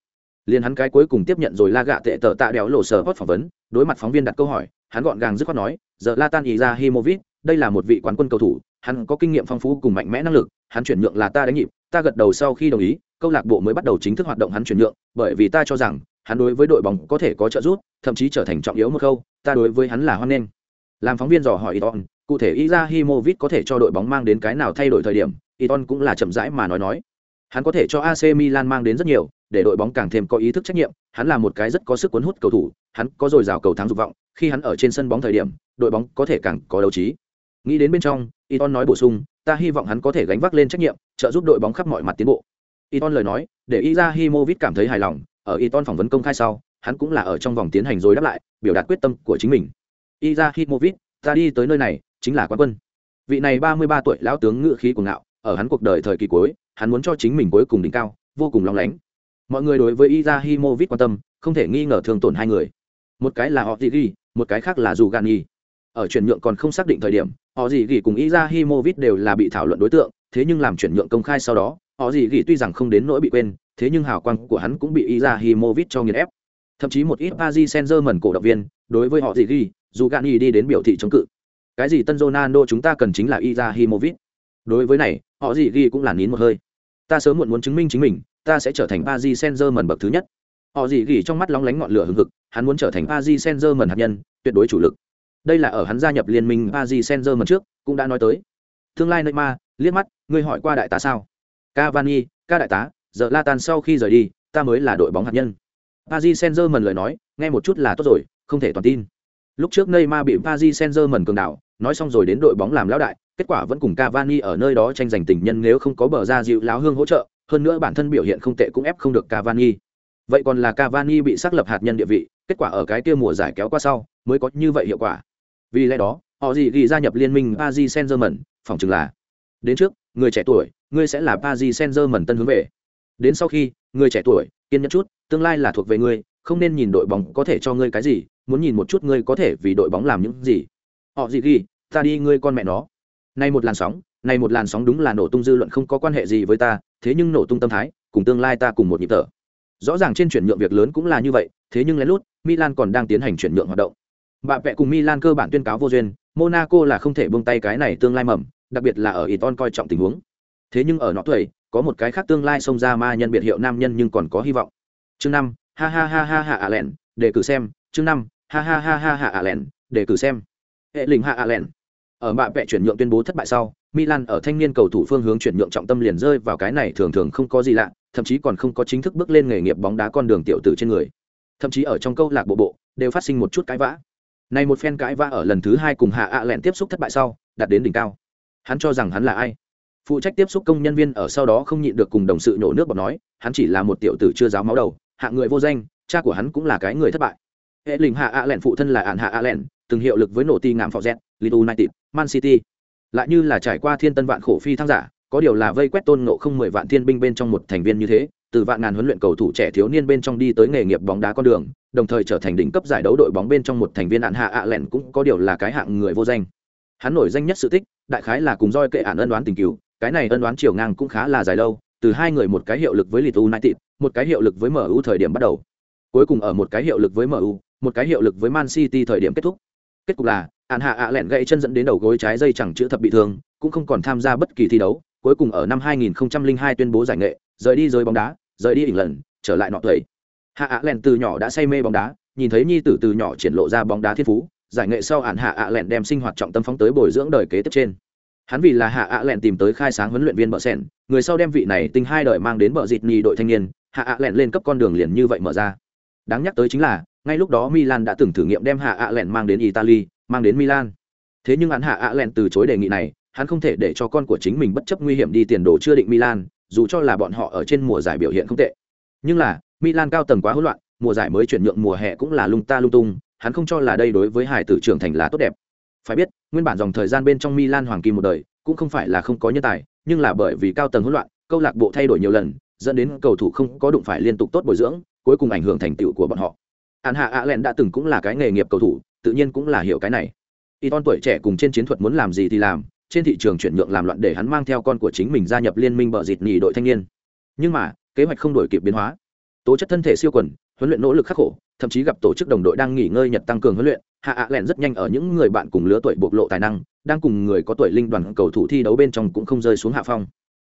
Liền hắn cái cuối cùng tiếp nhận rồi la gạ tệ tờ tạ đéo lộ sờ hot phỏng vấn đối mặt phóng viên đặt câu hỏi hắn gọn gàng dứt khoát nói giờ la tan ý ra himovic đây là một vị quán quân cầu thủ hắn có kinh nghiệm phong phú cùng mạnh mẽ năng lực hắn chuyển nhượng là ta đánh nhịp ta gật đầu sau khi đồng ý câu lạc bộ mới bắt đầu chính thức hoạt động hắn chuyển nhượng bởi vì ta cho rằng hắn đối với đội bóng có thể có trợ giúp, thậm chí trở thành trọng yếu một câu, ta đối với hắn là hoan nghênh. Làm phóng viên dò hỏi Iton, cụ thể Izahimovic có thể cho đội bóng mang đến cái nào thay đổi thời điểm, Iton cũng là chậm rãi mà nói nói. Hắn có thể cho AC Milan mang đến rất nhiều, để đội bóng càng thêm có ý thức trách nhiệm, hắn là một cái rất có sức cuốn hút cầu thủ, hắn có dồi dào cầu thắng dục vọng, khi hắn ở trên sân bóng thời điểm, đội bóng có thể càng có đấu trí. Nghĩ đến bên trong, Iton nói bổ sung, ta hy vọng hắn có thể gánh vác lên trách nhiệm, trợ giúp đội bóng khắp mọi mặt tiến bộ. Iton lời nói, để Izahimovic cảm thấy hài lòng, ở Iton phỏng vấn công khai sau, hắn cũng là ở trong vòng tiến hành rồi đáp lại, biểu đạt quyết tâm của chính mình. Izahimovic, ta đi tới nơi này, chính là quán quân. Vị này 33 tuổi lão tướng ngự khí của ngạo, ở hắn cuộc đời thời kỳ cuối, hắn muốn cho chính mình cuối cùng đỉnh cao, vô cùng long lánh. Mọi người đối với Izahimovic quan tâm, không thể nghi ngờ thương tổn hai người. Một cái là họ Gigi, một cái khác là dù gan nghi Ở chuyển nhượng còn không xác định thời điểm, họ gì cùng Izahimovic đều là bị thảo luận đối tượng, thế nhưng làm chuyển nhượng công khai sau đó họ gì ghi tuy rằng không đến nỗi bị quên thế nhưng hào quang của hắn cũng bị Izahimovic cho nghiền ép thậm chí một ít Paris Saint-Germain cổ động viên, đối với họ gì ghi, dù Gani đi đến biểu thị chống cự. Cái gì tân Ronaldo chúng ta cần chính là Ibrahimovic. đối với này, họ gì ghi cũng là nín một hơi. Ta sớm muộn muốn chứng minh chính mình, ta sẽ trở thành Paris Saint-Germain bậc thứ nhất. Họ gì ghi trong mắt lóng lánh ngọn lửa hừng hực, hắn muốn trở thành Paris Saint-Germain hạt nhân, tuyệt đối chủ lực. Đây là ở hắn gia nhập liên minh Paris Saint-Germain trước, cũng đã nói tới. Tương lai Neymar, liếc mắt, ngươi hỏi qua đại tá sao? Cavani, ca đại tá, giờ Latan sau khi rời đi, ta mới là đội bóng hạt nhân. Paris Saint-Germain lời nói, nghe một chút là tốt rồi, không thể toàn tin. Lúc trước Neymar bị Paris Saint-Germain cường đảo, nói xong rồi đến đội bóng làm lão đại, kết quả vẫn cùng Cavani ở nơi đó tranh giành tình nhân nếu không có bờ ra dịu láo hương hỗ trợ, hơn nữa bản thân biểu hiện không tệ cũng ép không được Cavani. Vậy còn là Cavani bị xác lập hạt nhân địa vị, kết quả ở cái kia mùa giải kéo qua sau, mới có như vậy hiệu quả. Vì lẽ đó, họ gì ghi gia nhập liên minh Paris Saint-Germain, phòng chừng là, đến trước, người trẻ tuổi, ngươi sẽ là Paris Saint-Germain tân hướng về. Đến sau khi, người trẻ tuổi kiên nhẫn chút, tương lai là thuộc về ngươi, không nên nhìn đội bóng có thể cho ngươi cái gì, muốn nhìn một chút ngươi có thể vì đội bóng làm những gì. Họ gì ghi, ta đi ngươi con mẹ nó. Nay một làn sóng này một làn sóng đúng là nổ tung dư luận không có quan hệ gì với ta, thế nhưng nổ tung tâm thái, cùng tương lai ta cùng một nhịp thở. Rõ ràng trên chuyển nhượng việc lớn cũng là như vậy, thế nhưng lén lút, milan còn đang tiến hành chuyển nhượng hoạt động. Bà vẽ cùng milan cơ bản tuyên cáo vô duyên, monaco là không thể buông tay cái này tương lai mầm, đặc biệt là ở iton coi trọng tình huống thế nhưng ở nọ tuổi, có một cái khác tương lai xông ra ma nhân biệt hiệu nam nhân nhưng còn có hy vọng. Chương năm, ha ha ha ha ha ạ lẹn, để cử xem. Chương năm, ha ha ha ha ha ạ lẹn, để cử xem. Hệ lình hạ ạ lẹn. Ở bạ vẽ chuyển nhượng tuyên bố thất bại sau, milan ở thanh niên cầu thủ phương hướng chuyển nhượng trọng tâm liền rơi vào cái này thường thường không có gì lạ, thậm chí còn không có chính thức bước lên nghề nghiệp bóng đá con đường tiểu tử trên người. Thậm chí ở trong câu lạc bộ bộ, đều phát sinh một chút cãi vã. Này một phen cãi vã ở lần thứ hai cùng hạ ạ lẹn tiếp xúc thất bại sau, đạt đến đỉnh cao. Hắn cho rằng hắn là ai? Phụ trách tiếp xúc công nhân viên ở sau đó không nhịn được cùng đồng sự nhổ nước bọt nói hắn chỉ là một tiểu tử chưa giáo máu đầu hạng người vô danh cha của hắn cũng là cái người thất bại hệ lình hạ ạ lẹn phụ thân là ạn hạ ạ lẹn từng hiệu lực với nổ ti ngạm phò z Leeds United, Man City. Lại như là trải qua thiên tân vạn khổ phi thăng giả, có điều là vây quét tôn ngộ không mười vạn thiên binh bên trong một thành viên như thế, từ vạn ngàn huấn luyện cầu thủ trẻ thiếu niên bên trong đi tới nghề nghiệp bóng đá con đường, đồng thời trở thành đỉnh cấp giải đấu đội bóng bên trong một thành viên ạn hạ ạ lẹn cũng có điều là cái hạng người vô danh. Hắn nổi danh nhất sự tích, đại khái là cùng roi kệ ạn ân đoán tình cứu, cái này ân đoán chiều ngang cũng khá là dài lâu, từ hai người một cái hiệu lực với Leeds United, một cái hiệu lực với MU thời điểm bắt đầu. Cuối cùng ở một cái hiệu lực với MU, một cái hiệu lực với Man City thời điểm kết thúc. Kết cục là, An hạ ạ lẹn gãy chân dẫn đến đầu gối trái dây chẳng chữa thập bị thương, cũng không còn tham gia bất kỳ thi đấu. Cuối cùng ở năm 2002 tuyên bố giải nghệ, rời đi rời bóng đá, rời đi ỉng lần, trở lại nọ tuổi. Hạ ạ lẹn từ nhỏ đã say mê bóng đá, nhìn thấy nhi tử từ nhỏ triển lộ ra bóng đá thiên phú, giải nghệ sau An hạ ạ lẹn đem sinh hoạt trọng tâm phóng tới bồi dưỡng đời kế tiếp trên hắn vì là hạ ạ lẹn tìm tới khai sáng huấn luyện viên bờ sẻn người sau đem vị này tinh hai đời mang đến bờ dịt nhì đội thanh niên, hạ ạ lẹn lên cấp con đường liền như vậy mở ra. Đáng nhắc tới chính là, ngay lúc đó milan đã từng thử nghiệm đem hạ ạ lẹn mang đến italy, mang đến milan. Thế nhưng hắn hạ ạ lẹn từ chối đề nghị này, hắn không thể để cho con của chính mình bất chấp nguy hiểm đi tiền đồ chưa định milan, dù cho là bọn họ ở trên mùa giải biểu hiện không tệ. Nhưng là, milan cao tầng quá hỗn loạn, mùa giải mới chuyển nhượng mùa hè cũng là lung ta lung tung, hắn không cho là đây đối với hải tử trưởng thành là tốt đẹp phải biết, nguyên bản dòng thời gian bên trong milan hoàng kim một đời cũng không phải là không có nhân tài, nhưng là bởi vì cao tầng hỗn loạn, câu lạc bộ thay đổi nhiều lần, dẫn đến cầu thủ không có đụng phải liên tục tốt bồi dưỡng, cuối cùng ảnh hưởng thành tựu của bọn họ. Hạn hạ ạ lẹn đã từng cũng là cái nghề nghiệp cầu thủ, tự nhiên cũng là hiểu cái này. Y tuổi trẻ cùng trên chiến thuật muốn làm gì thì làm, trên thị trường chuyển nhượng làm loạn để hắn mang theo con của chính mình gia nhập liên minh bờ dịt nhì đội thanh niên. Nhưng mà, kế hoạch không đổi kịp biến hóa. Tố chất thân thể siêu quần, huấn luyện nỗ lực khắc khổ thậm chí gặp tổ chức đồng đội đang nghỉ ngơi nhật tăng cường huấn luyện. Hạ ạ lẹn rất nhanh ở những người bạn cùng lứa tuổi bộc lộ tài năng, đang cùng người có tuổi linh đoàn cầu thủ thi đấu bên trong cũng không rơi xuống hạ phong.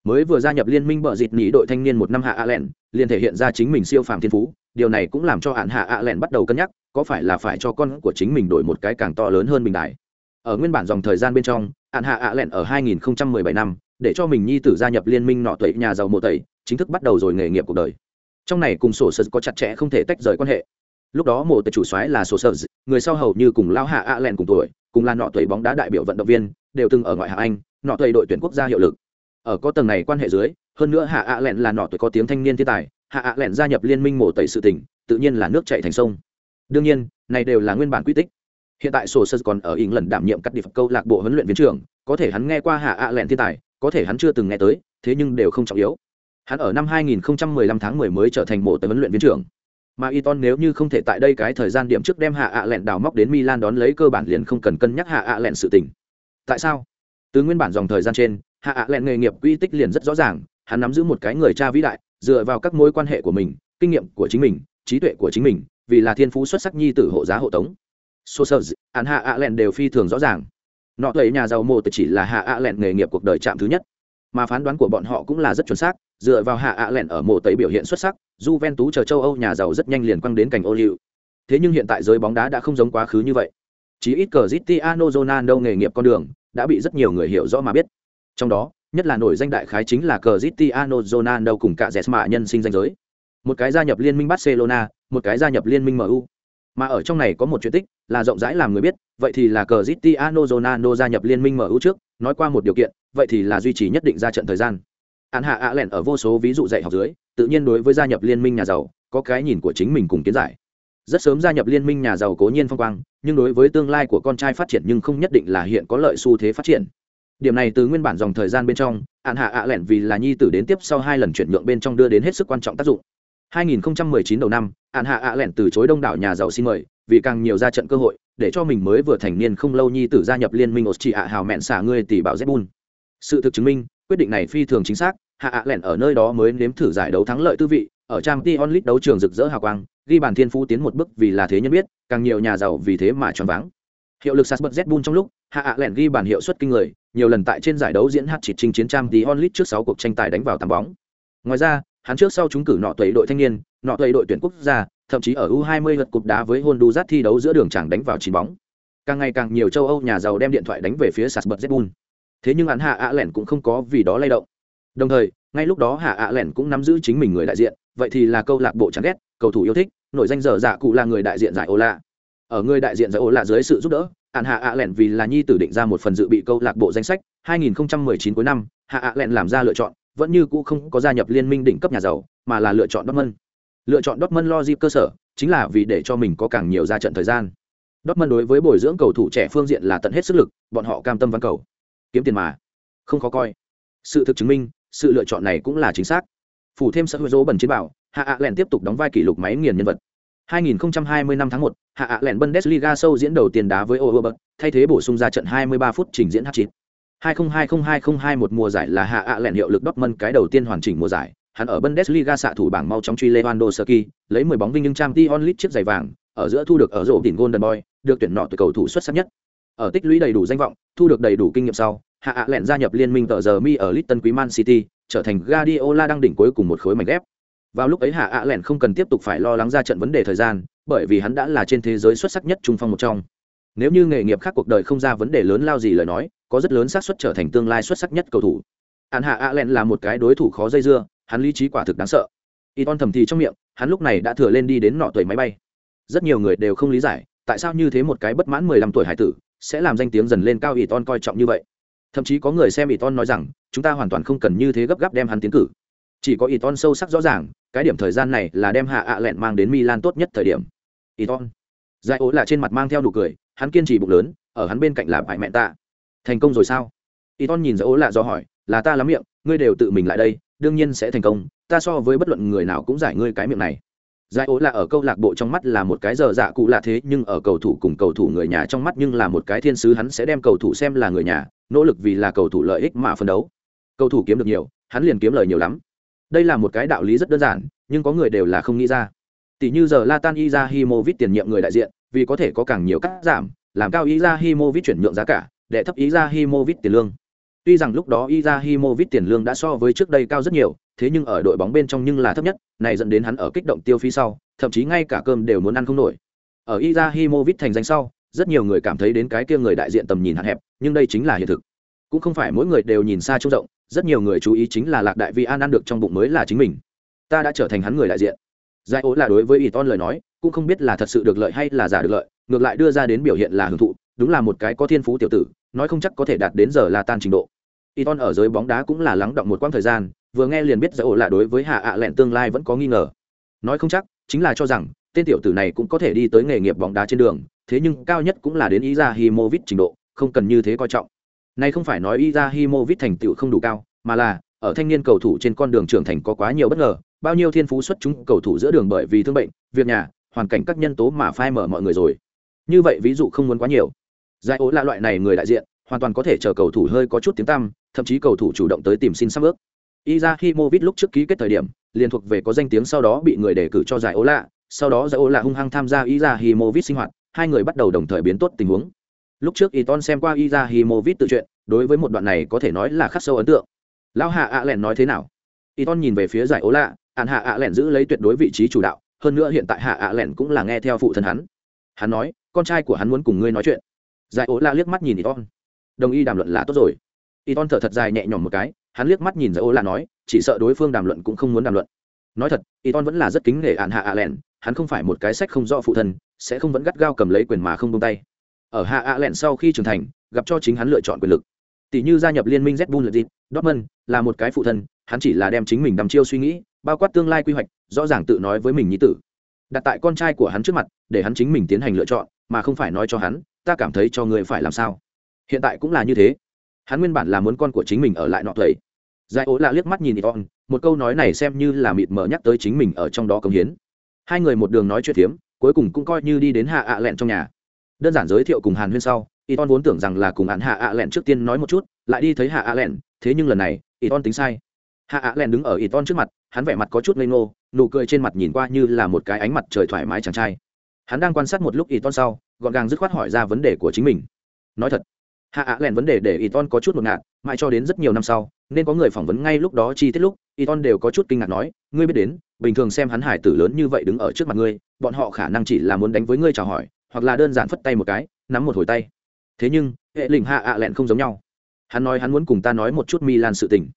Mới vừa gia nhập liên minh bờ dịt nghỉ đội thanh niên một năm hạ ạ lẹn liền thể hiện ra chính mình siêu phàm thiên phú. Điều này cũng làm cho hạn hạ ạ lẹn bắt đầu cân nhắc, có phải là phải cho con của chính mình đổi một cái càng to lớn hơn bình đại ở nguyên bản dòng thời gian bên trong hạn hạ ạ lẹn ở 2017 năm, để cho mình nhi tử gia nhập liên minh nọ tuổi nhà giàu mộ tẩy, chính thức bắt đầu rồi nghề nghiệp cuộc đời. Trong này cùng sổ sơ có chặt chẽ không thể tách rời quan hệ lúc đó mộ tẩy chủ soái là sổ sở người sau hầu như cùng lao hạ ạ lẹn cùng tuổi, cùng là nọ tuổi bóng đá đại biểu vận động viên, đều từng ở ngoại hạng anh, nọ tuổi đội tuyển quốc gia hiệu lực. Ở có tầng này quan hệ dưới, hơn nữa hạ ạ lẹn là nọ tuổi có tiếng thanh niên thiên tài, hạ ạ lẹn gia nhập liên minh mổ tẩy sự tỉnh tự nhiên là nước chạy thành sông. Đương nhiên, này đều là nguyên bản quy tích. Hiện tại sổ sơ còn ở ỉng lần đảm nhiệm cắt điệp câu lạc bộ huấn luyện viên trưởng, có thể hắn nghe qua hạ ạ lẹn thiên tài, có thể hắn chưa từng nghe tới, thế nhưng đều không trọng yếu. Hắn ở năm 2015 tháng 10 mới trở thành mổ tẩy huấn luyện viên trưởng mà Iton nếu như không thể tại đây cái thời gian điểm trước đem hạ ạ lẹn đào móc đến Milan đón lấy cơ bản liền không cần cân nhắc hạ ạ lẹn sự tình. Tại sao? Từ nguyên bản dòng thời gian trên, hạ ạ lẹn nghề nghiệp quy tích liền rất rõ ràng hắn nắm giữ một cái người cha vĩ đại dựa vào các mối quan hệ của mình kinh nghiệm của chính mình trí tuệ của chính mình vì là thiên phú xuất sắc nhi tử hộ giá hộ tống sô sơ hắn hạ ạ lẹn đều phi thường rõ ràng nọ tuệ nhà giàu mộ chỉ là hạ ạ lẹn nghề nghiệp cuộc đời chạm thứ nhất mà phán đoán của bọn họ cũng là rất chuẩn xác, dựa vào hạ ạ lẹn ở mộ tẩy biểu hiện xuất sắc j ven tú chờ châu âu nhà giàu rất nhanh liền quăng đến cảnh ô liu. Thế nhưng hiện tại giới bóng đá đã không giống quá khứ như vậy. Chỉ ít cờ Cristiano Ronaldo nghề nghiệp con đường đã bị rất nhiều người hiểu rõ mà biết. Trong đó, nhất là nổi danh đại khái chính là cờ Cristiano Ronaldo cùng cả Jesma nhân sinh danh giới. Một cái gia nhập liên minh Barcelona, một cái gia nhập liên minh MU mà ở trong này có một chuyện tích, là rộng rãi làm người biết, vậy thì là cờ Cristiano Ronaldo gia nhập liên minh MU trước, nói qua một điều kiện vậy thì là duy trì nhất định ra trận thời gian. Hạn hạ ạ lẹn ở vô số ví dụ dạy học dưới, tự nhiên đối với gia nhập liên minh nhà giàu, có cái nhìn của chính mình cùng kiến giải. Rất sớm gia nhập liên minh nhà giàu cố nhiên phong quang, nhưng đối với tương lai của con trai phát triển nhưng không nhất định là hiện có lợi xu thế phát triển. Điểm này từ nguyên bản dòng thời gian bên trong hạn hạ ạ lẹn vì là nhi tử đến tiếp sau hai lần chuyển nhượng bên trong đưa đến hết sức quan trọng tác dụng. 2019 đầu năm, an hạ ạ lẹn từ chối đông đảo nhà giàu xin mời, vì càng nhiều ra trận cơ hội, để cho mình mới vừa thành niên không lâu nhi tử gia nhập liên minh Austria hào mẹn xả ngươi tỷ bảo Zbun. Sự thực chứng minh, quyết định này phi thường chính xác, hạ ạ lẹn ở nơi đó mới nếm thử giải đấu thắng lợi tư vị, ở trang t onlit đấu trường rực rỡ hào quang, ghi bàn thiên phú tiến một bước vì là thế nhân biết, càng nhiều nhà giàu vì thế mà choáng váng. Hiệu lực sas bật Zbun trong lúc, hạ ạ lẹn ghi bàn hiệu suất kinh người, nhiều lần tại trên giải đấu diễn hát chỉ trình chiến trang t onlit trước sáu cuộc tranh tài đánh vào tầm bóng. Ngoài ra, hắn trước sau chúng cử nọ tuệ đội thanh niên, nọ tuệ đội tuyển quốc gia, thậm chí ở U20 lượt cục đá với Honduras thi đấu giữa đường chẳng đánh vào chín bóng. Càng ngày càng nhiều châu Âu nhà giàu đem điện thoại đánh về phía Salzburg Red Thế nhưng hắn hạ ạ lẻn cũng không có vì đó lay động. Đồng thời, ngay lúc đó hạ ạ lẻn cũng nắm giữ chính mình người đại diện, vậy thì là câu lạc bộ chán ghét, cầu thủ yêu thích, nổi danh giờ dạ cụ là người đại diện giải Ola. Ở người đại diện giải Ola dưới sự giúp đỡ, hạn hạ ạ lẻn vì là nhi tử định ra một phần dự bị câu lạc bộ danh sách 2019 cuối năm hạ ạ lẻn làm ra lựa chọn vẫn như cũ không có gia nhập liên minh đỉnh cấp nhà giàu mà là lựa chọn Dortmund lựa chọn Dortmund lo dịp cơ sở chính là vì để cho mình có càng nhiều ra trận thời gian Dortmund đối với bồi dưỡng cầu thủ trẻ phương diện là tận hết sức lực bọn họ cam tâm văn cầu kiếm tiền mà. Không khó coi. Sự thực chứng minh sự lựa chọn này cũng là chính xác. Phủ thêm sở hữu dỗ bẩn chiến bảo hạ ạ Lẹn tiếp tục đóng vai kỷ lục máy nghiền nhân vật. 2020 năm tháng 1, hạ ạ lẹn Bundesliga sâu diễn đầu tiền đá với Oberberg, thay thế bổ sung ra trận 23 phút trình diễn hat-trick. 2020-2021 mùa giải là hạ ạ Lẹn hiệu lực Dortmund cái đầu tiên hoàn chỉnh mùa giải, hắn ở Bundesliga xạ thủ bảng mau chóng truy Lewandowski, lấy 10 bóng vinh nhưng Champions League chiếc giày vàng, ở giữa thu được ở rổ đỉnh Golden Boy, được tuyển nọ từ cầu thủ xuất sắc nhất. Ở tích lũy đầy đủ danh vọng, thu được đầy đủ kinh nghiệm sau, hạ ạ Lẹn gia nhập liên minh tờ giờ mi ở Litton Quý Man City, trở thành Guardiola đang đỉnh cuối cùng một khối mảnh ghép. Vào lúc ấy hạ ạ Lẹn không cần tiếp tục phải lo lắng ra trận vấn đề thời gian, bởi vì hắn đã là trên thế giới xuất sắc nhất trung phong một trong. Nếu như nghề nghiệp khác cuộc đời không ra vấn đề lớn lao gì lời nói, có rất lớn xác suất trở thành tương lai xuất sắc nhất cầu thủ. Hắn hạ ạ Lẹn là một cái đối thủ khó dây dưa, hắn lý trí quả thực đáng sợ y ton thầm thì trong miệng hắn lúc này đã thừa lên đi đến nọ tuổi máy bay rất nhiều người đều không lý giải tại sao như thế một cái bất mãn mười lăm tuổi hải tử sẽ làm danh tiếng dần lên cao ỷ ton coi trọng như vậy. Thậm chí có người xem ỷ ton nói rằng, chúng ta hoàn toàn không cần như thế gấp gáp đem hắn tiến cử. Chỉ có ỷ ton sâu sắc rõ ràng, cái điểm thời gian này là đem hạ ạ lẹn mang đến milan tốt nhất thời điểm. Ỷ ton giải ố là trên mặt mang theo nụ cười, hắn kiên trì bụng lớn, ở hắn bên cạnh là bại mẹ ta. Thành công rồi sao? Ỷ ton nhìn giải ố là do hỏi, là ta lắm miệng, ngươi đều tự mình lại đây, đương nhiên sẽ thành công, ta so với bất luận người nào cũng giải ngươi cái miệng này giải ố là ở câu lạc bộ trong mắt là một cái giờ dạ cụ lạ thế nhưng ở cầu thủ cùng cầu thủ người nhà trong mắt nhưng là một cái thiên sứ hắn sẽ đem cầu thủ xem là người nhà nỗ lực vì là cầu thủ lợi ích mà phân đấu. Cầu thủ kiếm được nhiều hắn liền kiếm lời nhiều lắm. Đây là một cái đạo lý rất đơn giản nhưng có người đều là không nghĩ ra. Tỷ như giờ Latan Izahimovic tiền nhiệm người đại diện vì có thể có càng nhiều cắt giảm làm cao Izahimovic chuyển nhượng giá cả để thấp Izahimovic tiền lương. Tuy rằng lúc đó Izahimovic tiền lương đã so với trước đây cao rất nhiều, thế nhưng ở đội bóng bên trong nhưng là thấp nhất, này dẫn đến hắn ở kích động tiêu phí sau, thậm chí ngay cả cơm đều muốn ăn không nổi. Ở Izahimovic thành danh sau, rất nhiều người cảm thấy đến cái kia người đại diện tầm nhìn hạn hẹp, nhưng đây chính là hiện thực. Cũng không phải mỗi người đều nhìn xa trông rộng, rất nhiều người chú ý chính là Lạc Đại Vi An ăn được trong bụng mới là chính mình. Ta đã trở thành hắn người đại diện. Giải ố là đối với Iton lời nói, cũng không biết là thật sự được lợi hay là giả được lợi, ngược lại đưa ra đến biểu hiện là hưởng thụ, đúng là một cái có thiên phú tiểu tử, nói không chắc có thể đạt đến giờ là tan trình độ. Iton ở giới bóng đá cũng là lắng động một quãng thời gian, vừa nghe liền biết Zayo là đối với Hạ ạ lẹn tương lai vẫn có nghi ngờ. Nói không chắc, chính là cho rằng tên tiểu tử này cũng có thể đi tới nghề nghiệp bóng đá trên đường, thế nhưng cao nhất cũng là đến Izahimovic trình độ, không cần như thế coi trọng. Này không phải nói Izahimovic thành tựu không đủ cao, mà là ở thanh niên cầu thủ trên con đường trưởng thành có quá nhiều bất ngờ, bao nhiêu thiên phú xuất chúng cầu thủ giữa đường bởi vì thương bệnh, việc nhà, hoàn cảnh các nhân tố mà phai mở mọi người rồi. Như vậy ví dụ không muốn quá nhiều. Giải ố là loại này người đại diện, hoàn toàn có thể chờ cầu thủ hơi có chút tiếng tăm, thậm chí cầu thủ chủ động tới tìm xin sắp ước. Izahimovic lúc trước ký kết thời điểm, liên thuộc về có danh tiếng sau đó bị người đề cử cho giải ố lạ, sau đó giải ố lạ hung hăng tham gia Izahimovic sinh hoạt, hai người bắt đầu đồng thời biến tốt tình huống. Lúc trước Iton xem qua Izahimovic tự truyện, đối với một đoạn này có thể nói là khắc sâu ấn tượng. Lão hạ ạ lẹn nói thế nào? Iton nhìn về phía giải ố lạ, ạn hạ ạ lẹn giữ lấy tuyệt đối vị trí chủ đạo, hơn nữa hiện tại hạ ạ lẹn cũng là nghe theo phụ thân hắn. Hắn nói, con trai của hắn muốn cùng ngươi nói chuyện. Giải ố lạ liếc mắt nhìn Iton. Đồng ý đàm luận là tốt rồi. Iton thở thật dài nhẹ nhõm một cái, hắn liếc mắt nhìn giải ô là nói, chỉ sợ đối phương đàm luận cũng không muốn đàm luận. Nói thật Iton vẫn là rất kính nể ạn hạ ạ lẹn hắn không phải một cái sách không rõ phụ thân sẽ không vẫn gắt gao cầm lấy quyền mà không buông tay. Ở hạ ạ lẹn sau khi trưởng thành gặp cho chính hắn lựa chọn quyền lực. Tỷ như gia nhập liên minh zbun bun dịp dortmund là một cái phụ thân hắn chỉ là đem chính mình đắm chiêu suy nghĩ bao quát tương lai quy hoạch rõ ràng tự nói với mình như tử. Đặt tại con trai của hắn trước mặt để hắn chính mình tiến hành lựa chọn mà không phải nói cho hắn ta cảm thấy cho người phải làm sao. Hiện tại cũng là như thế. Hắn nguyên bản là muốn con của chính mình ở lại nọ thầy giải ố lạ liếc mắt nhìn Iton, một câu nói này xem như là mịt mờ nhắc tới chính mình ở trong đó công hiến. Hai người một đường nói chuyện thiếm cuối cùng cũng coi như đi đến hạ ạ lẹn trong nhà. Đơn giản giới thiệu cùng hàn huyên sau Iton vốn tưởng rằng là cùng hạn hạ ạ lẹn trước tiên nói một chút lại đi thấy hạ ạ lẹn thế nhưng lần này Iton tính sai. Hạ ạ lẹn đứng ở Iton trước mặt hắn vẻ mặt có chút ngây ngô nụ cười trên mặt nhìn qua như là một cái ánh mặt trời thoải mái chàng trai. Hắn đang quan sát một lúc Iton sau gọn gàng dứt khoát hỏi ra vấn đề của chính mình. Nói thật hạ ạ lẹn vấn đề để Iton có chút ngột ngạt mãi cho đến rất nhiều năm sau nên có người phỏng vấn ngay lúc đó chi tiết lúc Iton đều có chút kinh ngạc nói, ngươi biết đến, bình thường xem hắn hải tử lớn như vậy đứng ở trước mặt ngươi, bọn họ khả năng chỉ là muốn đánh với ngươi chào hỏi, hoặc là đơn giản phất tay một cái, nắm một hồi tay. Thế nhưng, hệ lình hạ ạ lẹn không giống nhau. Hắn nói hắn muốn cùng ta nói một chút milan sự tình.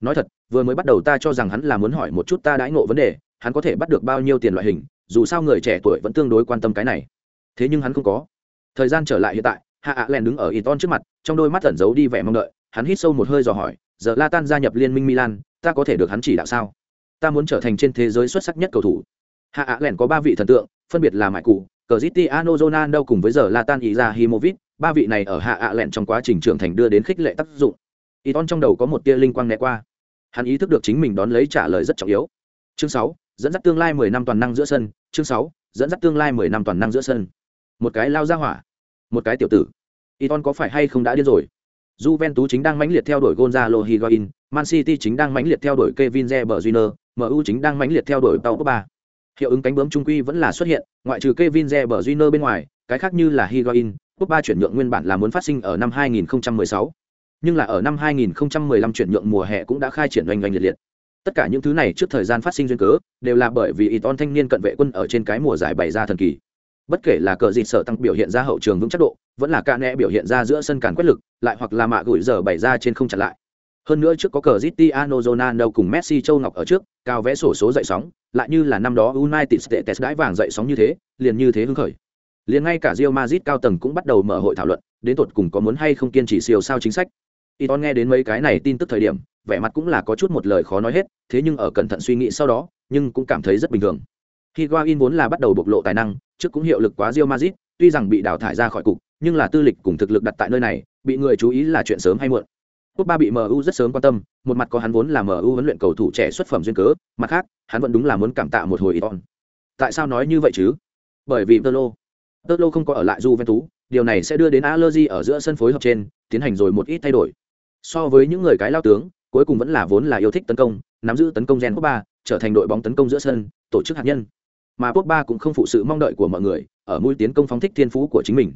Nói thật, vừa mới bắt đầu ta cho rằng hắn là muốn hỏi một chút ta đãi ngộ vấn đề, hắn có thể bắt được bao nhiêu tiền loại hình, dù sao người trẻ tuổi vẫn tương đối quan tâm cái này. Thế nhưng hắn không có. Thời gian trở lại hiện tại, hạ ạ lẹn đứng ở Iton trước mặt, trong đôi mắt ẩn giấu đi vẻ mong đợi hắn hít sâu một hơi dò hỏi giờ la tan gia nhập liên minh milan ta có thể được hắn chỉ đạo sao ta muốn trở thành trên thế giới xuất sắc nhất cầu thủ hạ ạ lẹn có ba vị thần tượng phân biệt là mãi cụ Cristiano Ronaldo cùng với giờ Latan Izahimovic, ba vị này ở hạ ạ lẹn trong quá trình trưởng thành đưa đến khích lệ tác dụng. Iton trong đầu có một tia linh quang né qua. Hắn ý thức được chính mình đón lấy trả lời rất trọng yếu. Chương sáu, dẫn dắt tương lai 10 năm toàn năng giữa sân, chương sáu, dẫn dắt tương lai 10 năm toàn năng giữa sân. Một cái lao ra hỏa, một cái tiểu tử. Iton có phải hay không đã điên rồi? Juventus chính đang mãnh liệt theo đuổi Gonzalo Higuain, Man City chính đang mãnh liệt theo đuổi Kevin De Bruyne, MU chính đang mãnh liệt theo đuổi Paul Pogba. Hiệu ứng cánh bướm trung quy vẫn là xuất hiện, ngoại trừ Kevin De Bruyne bên ngoài, cái khác như là Higuain, Pogba chuyển nhượng nguyên bản là muốn phát sinh ở năm 2016, nhưng là ở năm 2015 chuyển nhượng mùa hè cũng đã khai triển oanh oanh liệt liệt. Tất cả những thứ này trước thời gian phát sinh duyên cớ, đều là bởi vì Iton thanh niên cận vệ quân ở trên cái mùa giải bày ra thần kỳ. Bất kể là cờ gì sở tăng biểu hiện ra hậu trường vững chắc độ, vẫn là ca nẹ biểu hiện ra giữa sân cản quét lực, lại hoặc là mạ gửi giờ bày ra trên không chặn lại. Hơn nữa trước có cờ Cristiano Ronaldo cùng Messi Châu Ngọc ở trước, cao vẽ sổ số dậy sóng, lại như là năm đó United States đãi vàng dậy sóng như thế, liền như thế hứng khởi. Liền ngay cả Real Madrid cao tầng cũng bắt đầu mở hội thảo luận, đến tột cùng có muốn hay không kiên trì siêu sao chính sách. Iton nghe đến mấy cái này tin tức thời điểm, vẻ mặt cũng là có chút một lời khó nói hết, thế nhưng ở cẩn thận suy nghĩ sau đó, nhưng cũng cảm thấy rất bình thường. Higuain vốn là bắt đầu bộc lộ tài năng, trước cũng hiệu lực quá Real Madrid, tuy rằng bị đào thải ra khỏi cục, nhưng là tư lịch cùng thực lực đặt tại nơi này, bị người chú ý là chuyện sớm hay muộn. Quốc ba bị MU rất sớm quan tâm, một mặt có hắn vốn là MU huấn luyện cầu thủ trẻ xuất phẩm duyên cớ, mặt khác, hắn vẫn đúng là muốn cảm tạ một hồi Iton. Tại sao nói như vậy chứ? Bởi vì Tolo, Tolo không có ở lại Juventus, điều này sẽ đưa đến allergy ở giữa sân phối hợp trên, tiến hành rồi một ít thay đổi. So với những người cái lao tướng, cuối cùng vẫn là vốn là yêu thích tấn công, nắm giữ tấn công gen Pogba, trở thành đội bóng tấn công giữa sân, tổ chức hạt nhân. Mà Pogba cũng không phụ sự mong đợi của mọi người, ở mũi tiến công phóng thích thiên phú của chính mình.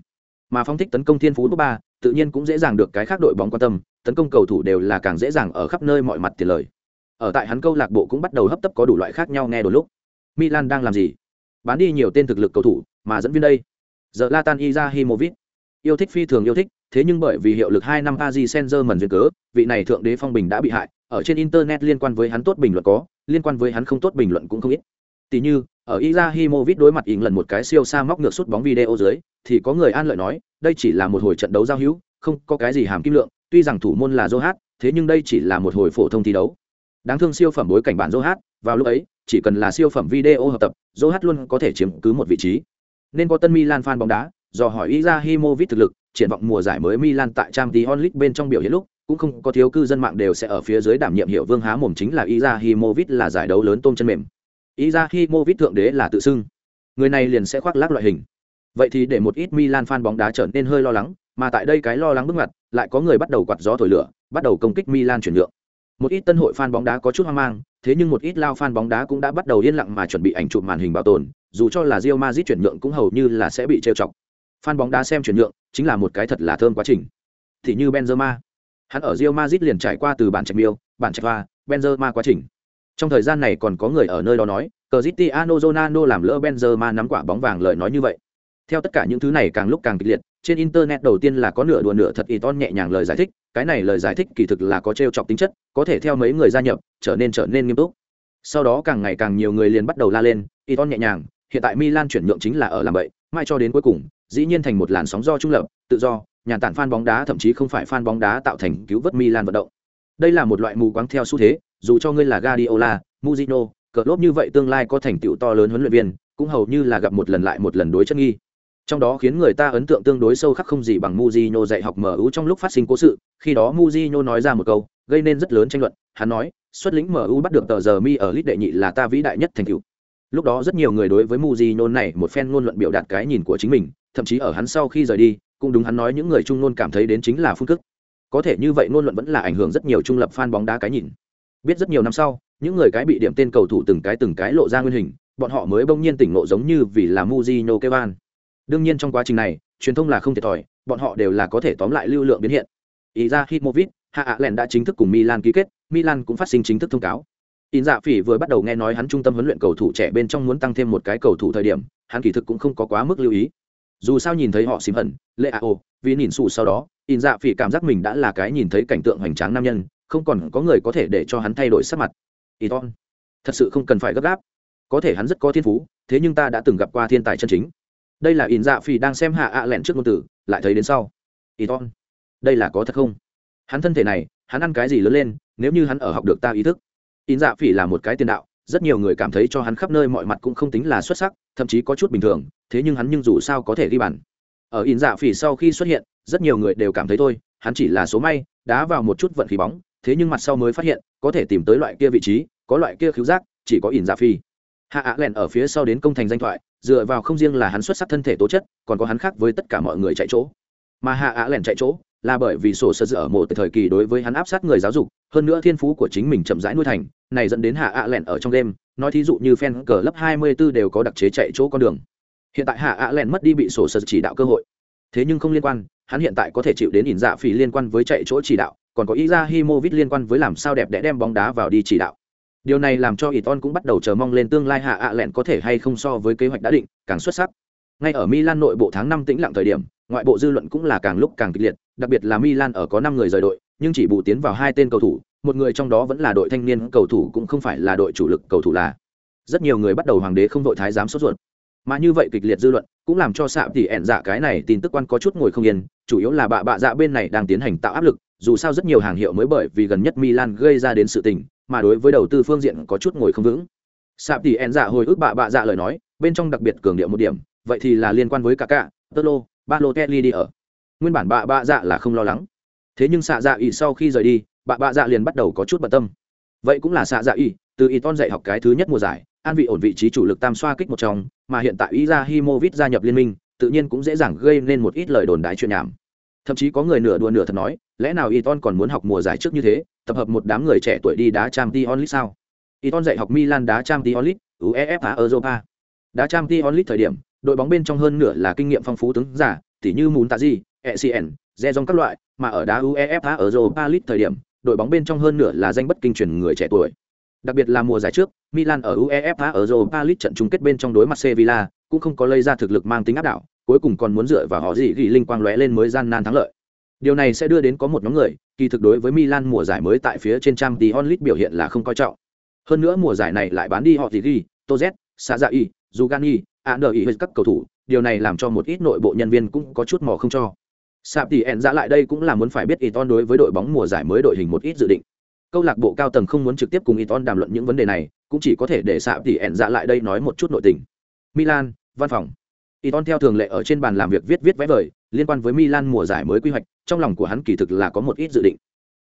Mà phong thích tấn công thiên phú Pogba, tự nhiên cũng dễ dàng được cái khác đội bóng quan tâm, tấn công cầu thủ đều là càng dễ dàng ở khắp nơi mọi mặt tiền lời. Ở tại hắn câu lạc bộ cũng bắt đầu hấp tấp có đủ loại khác nhau nghe đôi lúc. Milan đang làm gì? Bán đi nhiều tên thực lực cầu thủ, mà dẫn viên đây. Giờ Latan Izahimovic. Yêu thích phi thường yêu thích, thế nhưng bởi vì hiệu lực hai năm Paris senzer mần duyên cớ, vị này thượng đế phong bình đã bị hại, ở trên internet liên quan với hắn tốt bình luận có, liên quan với hắn không tốt bình luận cũng không ít. Tỷ như, ở Izahimovic đối mặt ỉn lần một cái siêu xa móc ngược sút bóng video dưới, thì có người an lợi nói, đây chỉ là một hồi trận đấu giao hữu, không có cái gì hàm kim lượng, tuy rằng thủ môn là Johat, thế nhưng đây chỉ là một hồi phổ thông thi đấu. Đáng thương siêu phẩm bối cảnh bản Johat, vào lúc ấy, chỉ cần là siêu phẩm video hợp tập, Johat luôn có thể chiếm cứ một vị trí. Nên có tân Milan fan bóng đá, do hỏi Izahimovic thực lực, triển vọng mùa giải mới Milan tại Champions League bên trong biểu hiện lúc, cũng không có thiếu cư dân mạng đều sẽ ở phía dưới đảm nhiệm hiệu vương há mồm chính là Izahimovic là giải đấu lớn tôm chân mềm. Ý ra khi Mo Vít thượng đế là tự xưng. Người này liền sẽ khoác lác loại hình. Vậy thì để một ít Milan fan bóng đá trở nên hơi lo lắng, mà tại đây cái lo lắng bước ngoặt, lại có người bắt đầu quạt gió thổi lửa, bắt đầu công kích Milan chuyển nhượng. Một ít tân hội fan bóng đá có chút hoang mang, thế nhưng một ít lao fan bóng đá cũng đã bắt đầu yên lặng mà chuẩn bị ảnh chụp màn hình bảo tồn, dù cho là Real Madrid chuyển nhượng cũng hầu như là sẽ bị trêu chọc. Fan bóng đá xem chuyển nhượng, chính là một cái thật là thơm quá trình. Thì như Benzema, hắn ở Real Madrid liền trải qua từ bản trạch miêu, bản trạch va, Benzema quá trình. Trong thời gian này còn có người ở nơi đó nói, Cristiano Ronaldo làm lỡ Benzema nắm quả bóng vàng lời nói như vậy. Theo tất cả những thứ này càng lúc càng kịch liệt, trên internet đầu tiên là có nửa đùa nửa thật Iton nhẹ nhàng lời giải thích, cái này lời giải thích kỳ thực là có trêu chọc tính chất, có thể theo mấy người gia nhập, trở nên trở nên nghiêm túc. Sau đó càng ngày càng nhiều người liền bắt đầu la lên, Iton nhẹ nhàng, hiện tại Milan chuyển nhượng chính là ở làm vậy, mai cho đến cuối cùng, dĩ nhiên thành một làn sóng do trung lập, tự do, nhà tản fan bóng đá thậm chí không phải fan bóng đá tạo thành cứu vớt Milan vận động. Đây là một loại mù quáng theo xu thế, dù cho ngươi là Guardiola, Mourinho, cờ lốp như vậy tương lai có thành tựu to lớn huấn luyện viên, cũng hầu như là gặp một lần lại một lần đối chất nghi. Trong đó khiến người ta ấn tượng tương đối sâu khắc không gì bằng Mourinho dạy học MU trong lúc phát sinh cố sự, khi đó Mourinho nói ra một câu, gây nên rất lớn tranh luận, hắn nói, xuất lĩnh MU bắt được tờ giờ mi ở lít đệ nhị là ta vĩ đại nhất thành tựu. Lúc đó rất nhiều người đối với Mourinho này một phen ngôn luận biểu đạt cái nhìn của chính mình, thậm chí ở hắn sau khi rời đi, cũng đúng hắn nói những người trung ngôn cảm thấy đến chính là phun cức. Có thể như vậy ngôn luận vẫn là ảnh hưởng rất nhiều trung lập fan bóng đá cái nhìn. Biết rất nhiều năm sau, những người cái bị điểm tên cầu thủ từng cái từng cái lộ ra nguyên hình, bọn họ mới bỗng nhiên tỉnh ngộ giống như vì là muzino kêu an. Đương nhiên trong quá trình này, truyền thông là không thiệt thòi, bọn họ đều là có thể tóm lại lưu lượng biến hiện. Ý ra Himovic, Hạ ạ lẹn đã chính thức cùng Milan ký kết, Milan cũng phát sinh chính thức thông cáo. In dạ phỉ vừa bắt đầu nghe nói hắn trung tâm huấn luyện cầu thủ trẻ bên trong muốn tăng thêm một cái cầu thủ thời điểm, hắn kỳ thực cũng không có quá mức lưu ý. Dù sao nhìn thấy họ xìm hận, lệ ạ ô, vì nhìn xù sau đó, in dạ phỉ cảm giác mình đã là cái nhìn thấy cảnh tượng hoành tráng nam nhân, không còn có người có thể để cho hắn thay đổi sắc mặt. Iton, thật sự không cần phải gấp gáp. Có thể hắn rất có thiên phú, thế nhưng ta đã từng gặp qua thiên tài chân chính. Đây là In Dạ Phỉ đang xem hạ ạ lẹn trước ngôn tử, lại thấy đến sau. Iton, đây là có thật không? Hắn thân thể này, hắn ăn cái gì lớn lên, nếu như hắn ở học được ta ý thức. In Dạ Phỉ là một cái tiền đạo, rất nhiều người cảm thấy cho hắn khắp nơi mọi mặt cũng không tính là xuất sắc, thậm chí có chút bình thường, thế nhưng hắn nhưng dù sao có thể ghi bàn. Ở In Dạ Phỉ sau khi xuất hiện, rất nhiều người đều cảm thấy thôi, hắn chỉ là số may, đá vào một chút vận khí bóng, thế nhưng mặt sau mới phát hiện, có thể tìm tới loại kia vị trí, có loại kia khiếu giác, chỉ có ỉn dạ phi. Hạ ạ lẹn ở phía sau đến công thành danh thoại, dựa vào không riêng là hắn xuất sắc thân thể tố chất, còn có hắn khác với tất cả mọi người chạy chỗ. Mà hạ ạ lẹn chạy chỗ, là bởi vì sổ sơ ở một thời kỳ đối với hắn áp sát người giáo dục, hơn nữa thiên phú của chính mình chậm rãi nuôi thành, này dẫn đến hạ ạ lẹn ở trong đêm nói thí dụ như fan cờ lớp 24 đều có đặc chế chạy chỗ con đường. Hiện tại hạ ạ lẹn mất đi bị sổ sơ chỉ đạo cơ hội. Thế nhưng không liên quan hắn hiện tại có thể chịu đến ỉn dạ phỉ liên quan với chạy chỗ chỉ đạo còn có Iza Himovic liên quan với làm sao đẹp đẽ đem bóng đá vào đi chỉ đạo. Điều này làm cho Iton cũng bắt đầu chờ mong lên tương lai hạ ạ lẹn có thể hay không so với kế hoạch đã định, càng xuất sắc. Ngay ở Milan nội bộ tháng năm tĩnh lặng thời điểm, ngoại bộ dư luận cũng là càng lúc càng kịch liệt, đặc biệt là Milan ở có năm người rời đội, nhưng chỉ bù tiến vào hai tên cầu thủ, một người trong đó vẫn là đội thanh niên cầu thủ cũng không phải là đội chủ lực cầu thủ là. Rất nhiều người bắt đầu hoàng đế không vội thái giám sốt ruột. Mà như vậy kịch liệt dư luận, cũng làm cho xạ tỷ ẹn dạ cái này tin tức quan có chút ngồi không yên, chủ yếu là bạ bạ dạ bên này đang tiến hành tạo áp lực, dù sao rất nhiều hàng hiệu mới bởi vì gần nhất Milan gây ra đến sự tình, mà đối với đầu tư phương diện có chút ngồi không vững. xạ tỷ En dạ hồi ức bạ bạ dạ lời nói, bên trong đặc biệt cường điệu một điểm, vậy thì là liên quan với cả cả Tolo, Balotelli đi ở. Nguyên bản bạ bạ dạ là không lo lắng. Thế nhưng xạ dạ ỉ sau khi rời đi, bạ bạ dạ liền bắt đầu có chút bận tâm. Vậy cũng là xạ dạ ỉ từ Iton dạy học cái thứ nhất mùa giải, an vị ổn vị trí chủ lực tam xoa kích một trong, mà hiện tại Izahimovic gia nhập liên minh, tự nhiên cũng dễ dàng gây nên một ít lời đồn đại chuyện nhảm. Thậm chí có người nửa đùa nửa thật nói lẽ nào Iton còn muốn học mùa giải trước như thế tập hợp một đám người trẻ tuổi đi đá Champions League sao? Iton dạy học Milan đá Champions League UEFA Europa. Đá Champions League thời điểm đội bóng bên trong hơn nửa là kinh nghiệm phong phú tướng giả tỉ như Muntazi, ECN, Zezong các loại mà ở đá UEFA Europa League thời điểm đội bóng bên trong hơn nửa là danh bất kinh truyền người trẻ tuổi đặc biệt là mùa giải trước Milan ở UEFA Europa League trận chung kết bên trong đối mặt Sevilla cũng không có lây ra thực lực mang tính áp đảo cuối cùng còn muốn dựa vào họ gì ghi linh quang lóe lên mới gian nan thắng lợi. Điều này sẽ đưa đến có một nhóm người, kỳ thực đối với Milan mùa giải mới tại phía trên trang Champions League biểu hiện là không coi trọng. Hơn nữa mùa giải này lại bán đi họ gì ghi, Toz, Sazai, Zugani, Andri các cầu thủ, điều này làm cho một ít nội bộ nhân viên cũng có chút mò không cho. Sạp tỷ ẹn ra lại đây cũng là muốn phải biết Iton đối với đội bóng mùa giải mới đội hình một ít dự định. Câu lạc bộ cao tầng không muốn trực tiếp cùng Iton đàm luận những vấn đề này, cũng chỉ có thể để Sạp tỷ ẹn dạ lại đây nói một chút nội tình. Milan, văn phòng. Iton theo thường lệ ở trên bàn làm việc viết viết vẽ vời, liên quan với Milan mùa giải mới quy hoạch, trong lòng của hắn kỳ thực là có một ít dự định.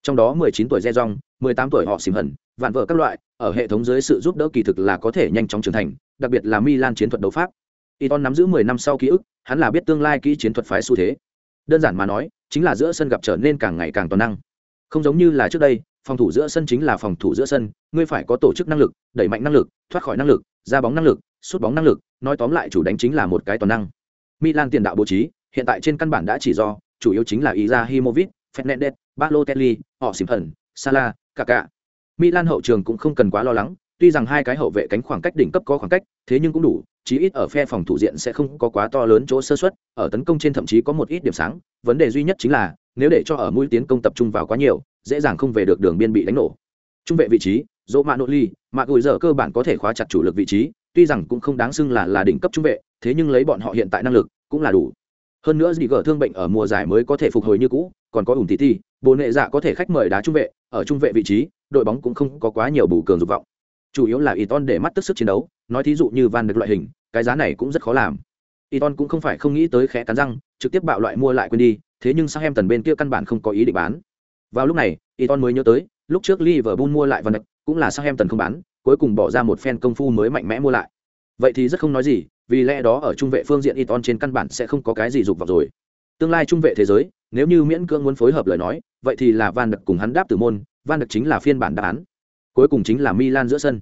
Trong đó 19 tuổi Rejong, 18 tuổi họ xỉm hận, vạn vợ các loại, ở hệ thống dưới sự giúp đỡ kỳ thực là có thể nhanh chóng trưởng thành, đặc biệt là Milan chiến thuật đấu pháp. Iton nắm giữ 10 năm sau ký ức, hắn là biết tương lai kỹ chiến thuật phái xu thế. đơn giản mà nói chính là giữa sân gặp trở nên càng ngày càng toàn năng không giống như là trước đây phòng thủ giữa sân chính là phòng thủ giữa sân ngươi phải có tổ chức năng lực đẩy mạnh năng lực thoát khỏi năng lực ra bóng năng lực sút bóng năng lực nói tóm lại chủ đánh chính là một cái toàn năng milan tiền đạo bố trí hiện tại trên căn bản đã chỉ do chủ yếu chính là Izahimovic, Fernandes, Balotelli, họ xỉm hận, Salah, Kaká. Milan hậu trường cũng không cần quá lo lắng, tuy rằng hai cái hậu vệ cánh khoảng cách đỉnh cấp có khoảng cách, thế nhưng cũng đủ, chí ít ở phe phòng thủ diện sẽ không có quá to lớn chỗ sơ suất, ở tấn công trên thậm chí có một ít điểm sáng, vấn đề duy nhất chính là nếu để cho ở mũi tiến công tập trung vào quá nhiều, dễ dàng không về được đường biên bị đánh nổ. Trung vệ vị trí, Dỗ Mạ Nội Ly, Mạ Gùi giờ cơ bản có thể khóa chặt chủ lực vị trí, tuy rằng cũng không đáng xưng là là đỉnh cấp trung vệ, thế nhưng lấy bọn họ hiện tại năng lực, cũng là đủ. Hơn nữa dị gở thương bệnh ở mùa giải mới có thể phục hồi như cũ, còn có ủng tỷ tỷ, bồ nệ dạ có thể khách mời đá trung vệ, ở trung vệ vị trí, đội bóng cũng không có quá nhiều bù cường dục vọng. Chủ yếu là Iton để mắt tức sức chiến đấu, nói thí dụ như Van được loại hình, cái giá này cũng rất khó làm. Iton cũng không phải không nghĩ tới khẽ cắn răng, trực tiếp bạo loại mua lại quên đi, thế nhưng Southampton bên kia căn bản không có ý định bán. Vào lúc này, Iton mới nhớ tới, lúc trước Liverpool mua lại Van Dijk, cũng là Southampton không bán, cuối cùng bỏ ra một phen công phu mới mạnh mẽ mua lại. Vậy thì rất không nói gì, vì lẽ đó ở trung vệ phương diện Iton trên căn bản sẽ không có cái gì dục vào rồi. Tương lai trung vệ thế giới, nếu như miễn cưỡng muốn phối hợp lời nói, vậy thì là Van Dijk cùng hắn đáp từ môn, Van Dijk chính là phiên bản đáp án. Cuối cùng chính là Milan giữa sân.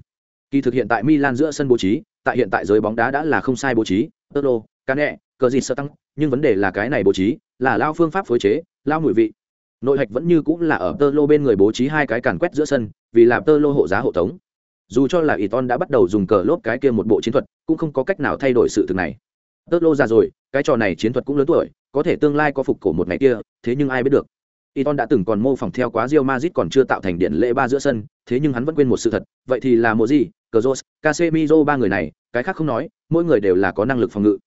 Kỳ thực hiện tại Milan giữa sân bố trí, tại hiện tại giới bóng đá đã là không sai bố trí, Tolo, Cane, cờ gì sợ tăng, nhưng vấn đề là cái này bố trí, là lao phương pháp phối chế, lao mùi vị. Nội hạch vẫn như cũng là ở Tolo bên người bố trí hai cái càn quét giữa sân, vì làm Tolo hộ giá hộ tống. Dù cho là Iton đã bắt đầu dùng cờ lốp cái kia một bộ chiến thuật, cũng không có cách nào thay đổi sự thực này. Tolo già rồi, cái trò này chiến thuật cũng lớn tuổi, có thể tương lai có phục cổ một ngày kia, thế nhưng ai biết được. Iton đã từng còn mô phỏng theo quá rio mazit còn chưa tạo thành điện lệ ba giữa sân, thế nhưng hắn vẫn quên một sự thật, vậy thì là mùa gì, Kroos, Casemiro ba người này, cái khác không nói, mỗi người đều là có năng lực phòng ngự.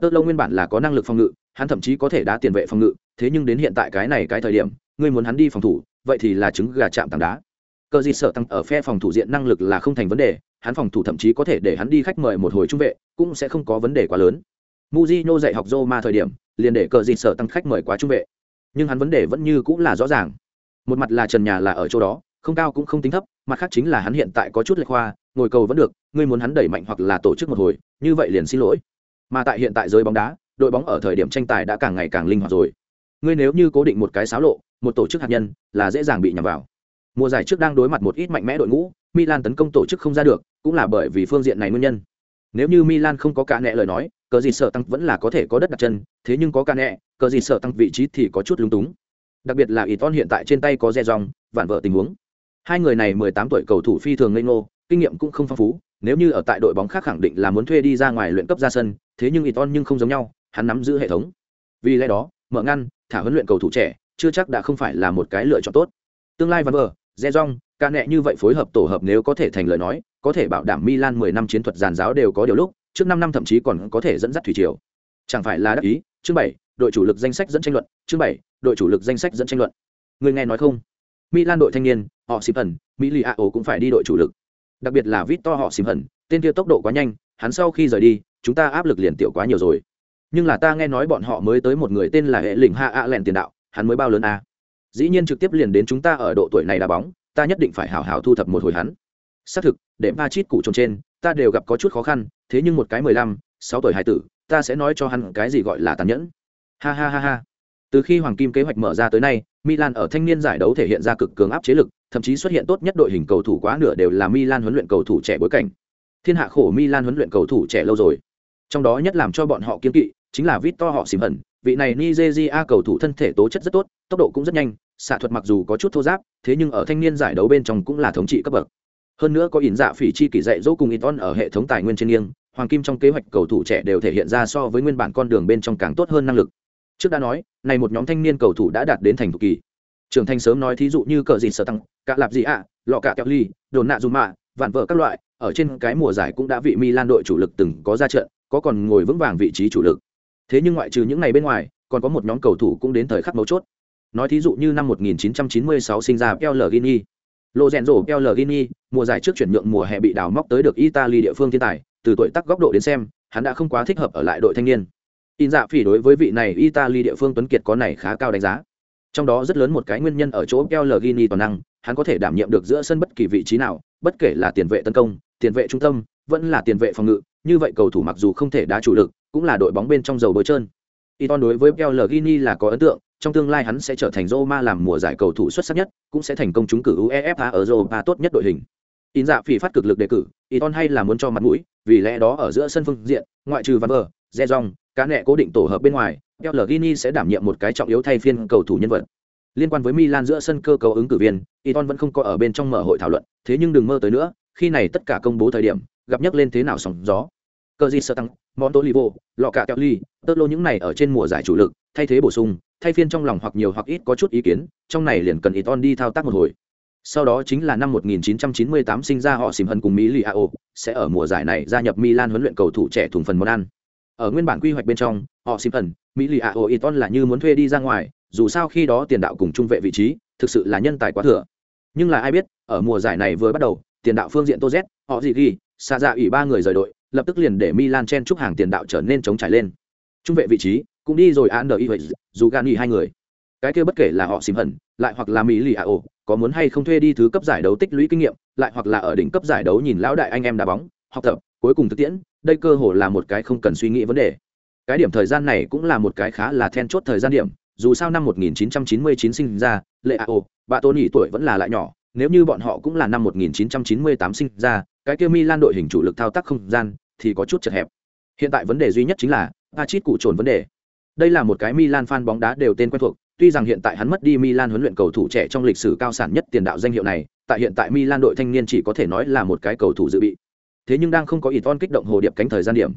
Tơ lô nguyên bản là có năng lực phòng ngự, hắn thậm chí có thể đá tiền vệ phòng ngự, thế nhưng đến hiện tại cái này cái thời điểm, ngươi muốn hắn đi phòng thủ, vậy thì là trứng gà chạm tảng đá. Cờ gì sợ tăng ở phe phòng thủ diện năng lực là không thành vấn đề, hắn phòng thủ thậm chí có thể để hắn đi khách mời một hồi trung vệ, cũng sẽ không có vấn đề quá lớn. Mujino dạy học Roma thời điểm, liền để cờ gì sợ tăng khách mời quá trung vệ nhưng hắn vấn đề vẫn như cũng là rõ ràng một mặt là trần nhà là ở chỗ đó không cao cũng không tính thấp mặt khác chính là hắn hiện tại có chút lệch khoa ngồi cầu vẫn được ngươi muốn hắn đẩy mạnh hoặc là tổ chức một hồi như vậy liền xin lỗi mà tại hiện tại giới bóng đá đội bóng ở thời điểm tranh tài đã càng ngày càng linh hoạt rồi ngươi nếu như cố định một cái xáo lộ, một tổ chức hạt nhân, là dễ dàng bị nhầm vào. Mùa giải trước đang đối mặt một ít mạnh mẽ đội ngũ, milan tấn công tổ chức không ra được, cũng là bởi vì phương diện này nguyên nhân. Nếu như milan không có cả nẹ lời nói, cờ gì sợ tăng vẫn là có thể có đất đặt chân, thế nhưng có ca nẹ cờ gì sợ tăng vị trí thì có chút lúng túng. Đặc biệt là ít hiện tại trên tay có re dòng vạn vợ tình huống. Hai người này mười tám tuổi cầu thủ phi thường ngây ngô, kinh nghiệm cũng không phong phú, nếu như ở tại đội bóng khác khẳng định là muốn thuê đi ra ngoài luyện cấp ra sân, thế nhưng ít nhưng không giống nhau, hắn nắm giữ hệ thống. Vì lẽ đó mở ngăn, thả huấn luyện cầu thủ trẻ, chưa chắc đã không phải là một cái lựa chọn tốt. Tương lai văn vờ re rong ca nẹ như vậy phối hợp tổ hợp nếu có thể thành lời nói, có thể bảo đảm milan mười năm chiến thuật giàn giáo đều có điều lúc, trước năm năm thậm chí còn có thể dẫn dắt thủy triều. Chẳng phải là đắc ý? Chương bảy, đội chủ lực danh sách dẫn tranh luận. Chương bảy, đội chủ lực danh sách dẫn tranh luận. Người nghe nói không? Milan đội thanh niên, họ xịp hẩn mỹ lì a ổ cũng phải đi đội chủ lực. Đặc biệt là vít to họ xịp hẩn tên kia tốc độ quá nhanh, hắn sau khi rời đi, chúng ta áp lực liền tiểu quá nhiều rồi nhưng là ta nghe nói bọn họ mới tới một người tên là hệ lình Hạ a lẹn tiền đạo, hắn mới bao lớn a. Dĩ nhiên trực tiếp liền đến chúng ta ở độ tuổi này đá bóng, ta nhất định phải hào hào thu thập một hồi hắn. Xác thực, để ba chít cụ trồng trên, ta đều gặp có chút khó khăn, thế nhưng một cái mười lăm, sáu tuổi hải tử, ta sẽ nói cho hắn cái gì gọi là tàn nhẫn. Ha ha ha ha. Từ khi hoàng kim kế hoạch mở ra tới nay, milan ở thanh niên giải đấu thể hiện ra cực cường áp chế lực, thậm chí xuất hiện tốt nhất đội hình cầu thủ quá nửa đều là milan huấn luyện cầu thủ trẻ bối cảnh. Thiên hạ khổ milan huấn luyện cầu thủ trẻ lâu rồi. Trong đó nhất làm cho bọn họ kiên kỵ chính là victor họ xỉm hận vị này nigeria cầu thủ thân thể tố chất rất tốt, tốc độ cũng rất nhanh, xạ thuật mặc dù có chút thô giáp, thế nhưng ở thanh niên giải đấu bên trong cũng là thống trị cấp bậc. Hơn nữa có ỉn dạ phỉ chi kỳ dạy dỗ cùng Iton ở hệ thống tài nguyên trên nghiêng, hoàng kim trong kế hoạch cầu thủ trẻ đều thể hiện ra so với nguyên bản con đường bên trong càng tốt hơn năng lực. Trước đã nói, này một nhóm thanh niên cầu thủ đã đạt đến thành thục kỳ. Trưởng thành sớm nói thí dụ như cờ gì sở tăng, cạ lạp gì ạ, lọ cạ kẹo ly đồn nạ dù mạ, vạn vợ các loại, ở trên cái mùa giải cũng đã vị milan đội chủ lực từng có ra trận, có còn ngồi vững vàng vị trí chủ lực thế nhưng ngoại trừ những ngày bên ngoài còn có một nhóm cầu thủ cũng đến thời khắc mấu chốt nói thí dụ như năm 1996 sinh ra Pellegrini Lộ rèn rổ Pellegrini, mùa giải trước chuyển nhượng mùa hè bị đào móc tới được Italy địa phương thiên tài, từ tuổi tác góc độ đến xem, hắn đã không quá thích hợp ở lại đội thanh niên. In dạ phỉ đối với vị này Italy địa phương tuấn kiệt có này khá cao đánh giá. Trong đó rất lớn một cái nguyên nhân ở chỗ Pellegrini toàn năng, hắn có thể đảm nhiệm được giữa sân bất kỳ vị trí nào, bất kể là tiền vệ tấn công, tiền vệ trung tâm, vẫn là tiền vệ phòng ngự, như vậy cầu thủ mặc dù không thể đá chủ lực, cũng là đội bóng bên trong dầu bôi trơn. Iton đối với Pellegrini là có ấn tượng, trong tương lai hắn sẽ trở thành Roma làm mùa giải cầu thủ xuất sắc nhất, cũng sẽ thành công trúng cử UEFA ở Europa tốt nhất đội hình. In dạ phỉ phát cực lực đề cử, Iton hay là muốn cho mặt mũi, vì lẽ đó ở giữa sân phương diện, ngoại trừ Van Ver, Zezong, cá nẹ cố định tổ hợp bên ngoài, Pellegrini sẽ đảm nhiệm một cái trọng yếu thay phiên cầu thủ nhân vật. Liên quan với Milan giữa sân cơ cấu ứng cử viên, Iton vẫn không có ở bên trong mở hội thảo luận, thế nhưng đừng mơ tới nữa, khi này tất cả công bố thời điểm, gặp nhắc lên thế nào sóng gió. Cờ gì sợ tăng, Montolivo, lọ cả Kelly, ly, tơ lô những này ở trên mùa giải chủ lực, thay thế bổ sung, thay phiên trong lòng hoặc nhiều hoặc ít có chút ý kiến, trong này liền cần Iton đi thao tác một hồi. Sau đó chính là năm 1998 sinh ra họ xìm hân cùng Mỹ sẽ ở mùa giải này gia nhập Milan huấn luyện cầu thủ trẻ thùng phần món ăn. Ở nguyên bản quy hoạch bên trong, họ xìm hân, Mỹ Iton là như muốn thuê đi ra ngoài, dù sao khi đó tiền đạo cùng trung vệ vị trí, thực sự là nhân tài quá thừa. Nhưng là ai biết, ở mùa giải này vừa bắt đầu, tiền đạo phương diện Tô Z, họ gì ghi, xa dạ ủy ba người rời đội, lập tức liền để Milan chen chúc hàng tiền đạo trở nên chống trải lên. Trung vệ vị trí cũng đi rồi Ander Iwez, dù Gani hai người. Cái kia bất kể là họ xìm hận, lại hoặc là Mỹ Lì ồ, có muốn hay không thuê đi thứ cấp giải đấu tích lũy kinh nghiệm, lại hoặc là ở đỉnh cấp giải đấu nhìn lão đại anh em đá bóng, học tập, cuối cùng thực tiễn, đây cơ hồ là một cái không cần suy nghĩ vấn đề. Cái điểm thời gian này cũng là một cái khá là then chốt thời gian điểm, dù sao năm 1999 sinh ra, Lệ ồ, bà Tony tuổi vẫn là lại nhỏ, nếu như bọn họ cũng là năm 1998 sinh ra, cái kia Milan đội hình chủ lực thao tác không gian thì có chút chật hẹp. Hiện tại vấn đề duy nhất chính là Pachit cụ trồn vấn đề. Đây là một cái Milan fan bóng đá đều tên quen thuộc, tuy rằng hiện tại hắn mất đi Milan huấn luyện cầu thủ trẻ trong lịch sử cao sản nhất tiền đạo danh hiệu này, tại hiện tại Milan đội thanh niên chỉ có thể nói là một cái cầu thủ dự bị. Thế nhưng đang không có Iton kích động hồ điệp cánh thời gian điểm.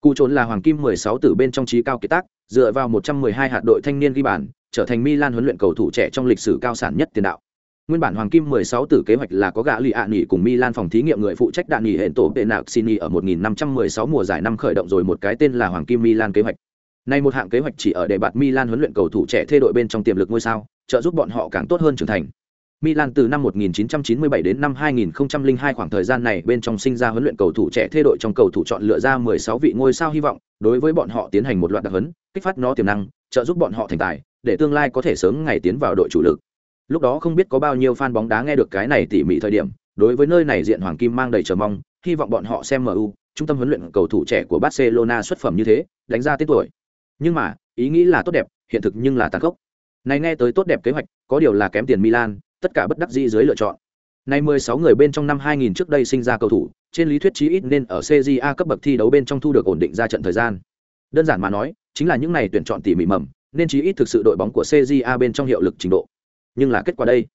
Cụ trốn là hoàng kim 16 tử bên trong trí cao kiệt tác, dựa vào 112 hạt đội thanh niên ghi bàn, trở thành Milan huấn luyện cầu thủ trẻ trong lịch sử cao sản nhất tiền đạo. Nguyên bản Hoàng Kim 16 tử kế hoạch là có gã lì ạ nghỉ cùng Milan phòng thí nghiệm người phụ trách đạn nghỉ hẹn tổ tệ nạc xin ở 1516 mùa giải năm khởi động rồi một cái tên là Hoàng Kim Milan kế hoạch. Nay một hạng kế hoạch chỉ ở để bạt Milan huấn luyện cầu thủ trẻ thay đội bên trong tiềm lực ngôi sao, trợ giúp bọn họ càng tốt hơn trưởng thành. Milan từ năm 1997 đến năm 2002 khoảng thời gian này bên trong sinh ra huấn luyện cầu thủ trẻ thay đội trong cầu thủ chọn lựa ra 16 vị ngôi sao hy vọng, đối với bọn họ tiến hành một loạt đặc huấn, kích phát nó tiềm năng, trợ giúp bọn họ thành tài, để tương lai có thể sớm ngày tiến vào đội chủ lực lúc đó không biết có bao nhiêu fan bóng đá nghe được cái này tỉ mỉ thời điểm đối với nơi này diện hoàng kim mang đầy chờ mong hy vọng bọn họ xem mu trung tâm huấn luyện cầu thủ trẻ của barcelona xuất phẩm như thế đánh ra tên tuổi. Nhưng mà ý nghĩ là tốt đẹp hiện thực nhưng là tàn khốc. Này nghe tới tốt đẹp kế hoạch có điều là kém tiền milan tất cả bất đắc dĩ dưới lựa chọn. Nay 16 người bên trong năm 2000 trước đây sinh ra cầu thủ, trên lý thuyết chí ít nên ở CJA cấp bậc thi đấu bên trong thu được ổn định ra trận thời gian. Đơn giản mà nói, chính là những này tuyển chọn tỉ mỉ mầm, nên chí ít thực sự đội bóng của CJA bên trong hiệu lực trình độ nhưng là kết quả đây.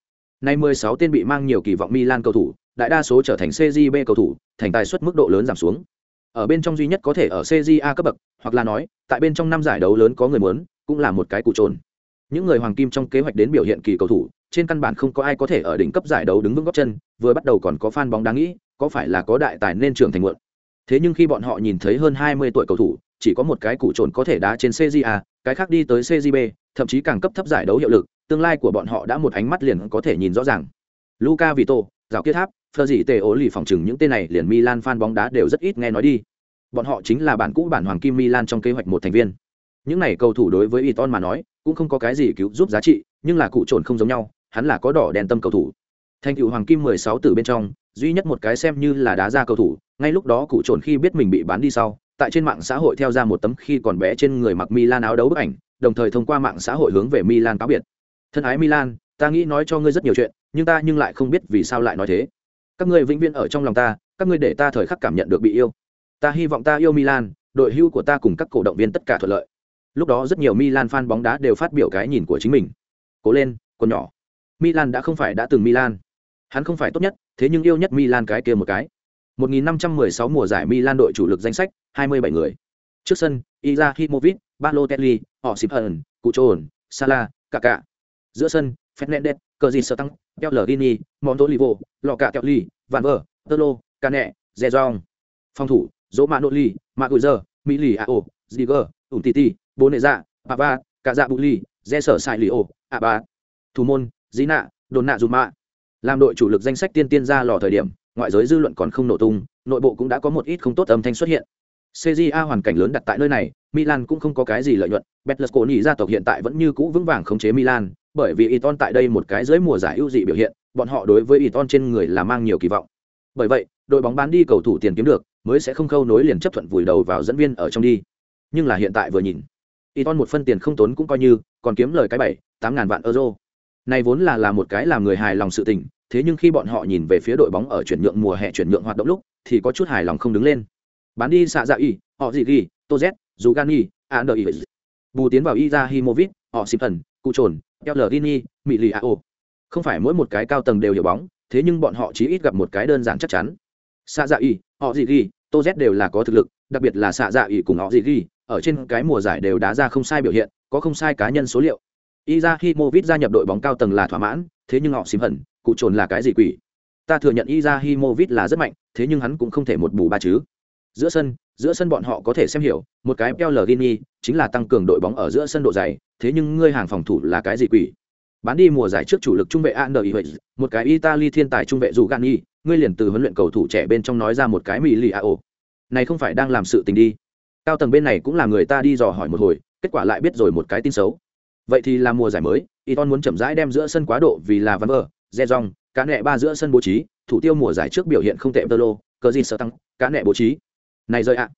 Nay 16 tên bị mang nhiều kỳ vọng Milan cầu thủ, đại đa số trở thành CJB cầu thủ, thành tài suất mức độ lớn giảm xuống. Ở bên trong duy nhất có thể ở CJA cấp bậc, hoặc là nói, tại bên trong năm giải đấu lớn có người muốn, cũng là một cái cụ trồn. Những người hoàng kim trong kế hoạch đến biểu hiện kỳ cầu thủ, trên căn bản không có ai có thể ở đỉnh cấp giải đấu đứng vững góc chân, vừa bắt đầu còn có fan bóng đáng nghĩ, có phải là có đại tài nên trưởng thành muộn. Thế nhưng khi bọn họ nhìn thấy hơn 20 tuổi cầu thủ chỉ có một cái cụ trồn có thể đá trên CJA cái khác đi tới CJB thậm chí càng cấp thấp giải đấu hiệu lực tương lai của bọn họ đã một ánh mắt liền có thể nhìn rõ ràng. Luca Vito, Giảo Kiết Tháp, Fleur gì tề ố lì phòng trừng những tên này liền Milan fan bóng đá đều rất ít nghe nói đi. Bọn họ chính là bản cũ bản hoàng kim Milan trong kế hoạch một thành viên. Những này cầu thủ đối với Iton mà nói, cũng không có cái gì cứu giúp giá trị, nhưng là cụ trồn không giống nhau, hắn là có đỏ đèn tâm cầu thủ. Thành tựu hoàng kim 16 từ bên trong, duy nhất một cái xem như là đá ra cầu thủ, ngay lúc đó cụ trồn khi biết mình bị bán đi sau, tại trên mạng xã hội theo ra một tấm khi còn bé trên người mặc Milan áo đấu bức ảnh, đồng thời thông qua mạng xã hội hướng về Milan cáo biệt. Thân ái milan ta nghĩ nói cho ngươi rất nhiều chuyện nhưng ta nhưng lại không biết vì sao lại nói thế. Các ngươi vĩnh viễn ở trong lòng ta các ngươi để ta thời khắc cảm nhận được bị yêu. Ta hy vọng ta yêu milan đội hưu của ta cùng các cổ động viên tất cả thuận lợi. Lúc đó rất nhiều milan fan bóng đá đều phát biểu cái nhìn của chính mình. Cố lên con nhỏ. Milan đã không phải đã từng milan. Hắn không phải tốt nhất thế nhưng yêu nhất milan cái kia một cái. 1516 mùa giải milan đội chủ lực danh sách 27 người. Trước sân Izahimovic, Balotelli, Osimhen, Cuchon, Salah, Kaká. Giữa sân fernandez Cazorla, pellegrini montolivo Locatelli, van ver Tolo, cane zezong phòng thủ dỗ Maguire, Miliao, ziger Untiti, Boneza, Pava, nệ dạ Sailio, cả sai thủ môn Zina, Donnarumma. đồn nạ làm đội chủ lực danh sách tiên tiên ra lò thời điểm ngoại giới dư luận còn không nổ tung nội bộ cũng đã có một ít không tốt âm thanh xuất hiện CJA hoàn cảnh lớn đặt tại nơi này, Milan cũng không có cái gì lợi nhuận, Betlesconi gia tộc hiện tại vẫn như cũ vững vàng khống chế Milan, bởi vì Iton tại đây một cái dưới mùa giải ưu dị biểu hiện, bọn họ đối với Iton trên người là mang nhiều kỳ vọng. Bởi vậy, đội bóng bán đi cầu thủ tiền kiếm được, mới sẽ không khâu nối liền chấp thuận vùi đầu vào dẫn viên ở trong đi. Nhưng là hiện tại vừa nhìn, Iton một phân tiền không tốn cũng coi như, còn kiếm lời cái bảy, tám ngàn vạn euro. Này vốn là là một cái làm người hài lòng sự tình, thế nhưng khi bọn họ nhìn về phía đội bóng ở chuyển nhượng mùa hè chuyển nhượng hoạt động lúc, thì có chút hài lòng không đứng lên. Bán đi xạ dạ y, họ gì ghi, tozet, Zugani, Anderlecht. Bù tiến vào Izahimovic, họ Simpson, Cụ Trồn, Pellegrini, Miliao. Không phải mỗi một cái cao tầng đều hiểu bóng, thế nhưng bọn họ chỉ ít gặp một cái đơn giản chắc chắn. Xạ dạ y, họ gì ghi, tozet đều là có thực lực, đặc biệt là xạ dạ y cùng họ gì ghi, ở trên cái mùa giải đều đá ra không sai biểu hiện, có không sai cá nhân số liệu. Izahimovic gia nhập đội bóng cao tầng là thỏa mãn, thế nhưng họ xím hận, cụ trồn là cái gì quỷ? Ta thừa nhận Izahimovic là rất mạnh, thế nhưng hắn cũng không thể một bù ba chứ. Giữa sân, giữa sân bọn họ có thể xem hiểu, một cái Pellegrini chính là tăng cường đội bóng ở giữa sân độ dày, thế nhưng ngươi hàng phòng thủ là cái gì quỷ? Bán đi mùa giải trước chủ lực trung vệ Anderlecht, một cái Italy thiên tài trung vệ dù Gani, ngươi liền từ huấn luyện cầu thủ trẻ bên trong nói ra một cái Miliao. Này không phải đang làm sự tình đi. Cao tầng bên này cũng là người ta đi dò hỏi một hồi, kết quả lại biết rồi một cái tin xấu. Vậy thì là mùa giải mới, Iton muốn chậm rãi đem giữa sân quá độ vì là văn vờ re Zezong, cá nẹ ba giữa sân bố trí, thủ tiêu mùa giải trước biểu hiện không tệ Tolo, cờ gì sợ tăng, cá nẹ bố trí. Này rơi ạ,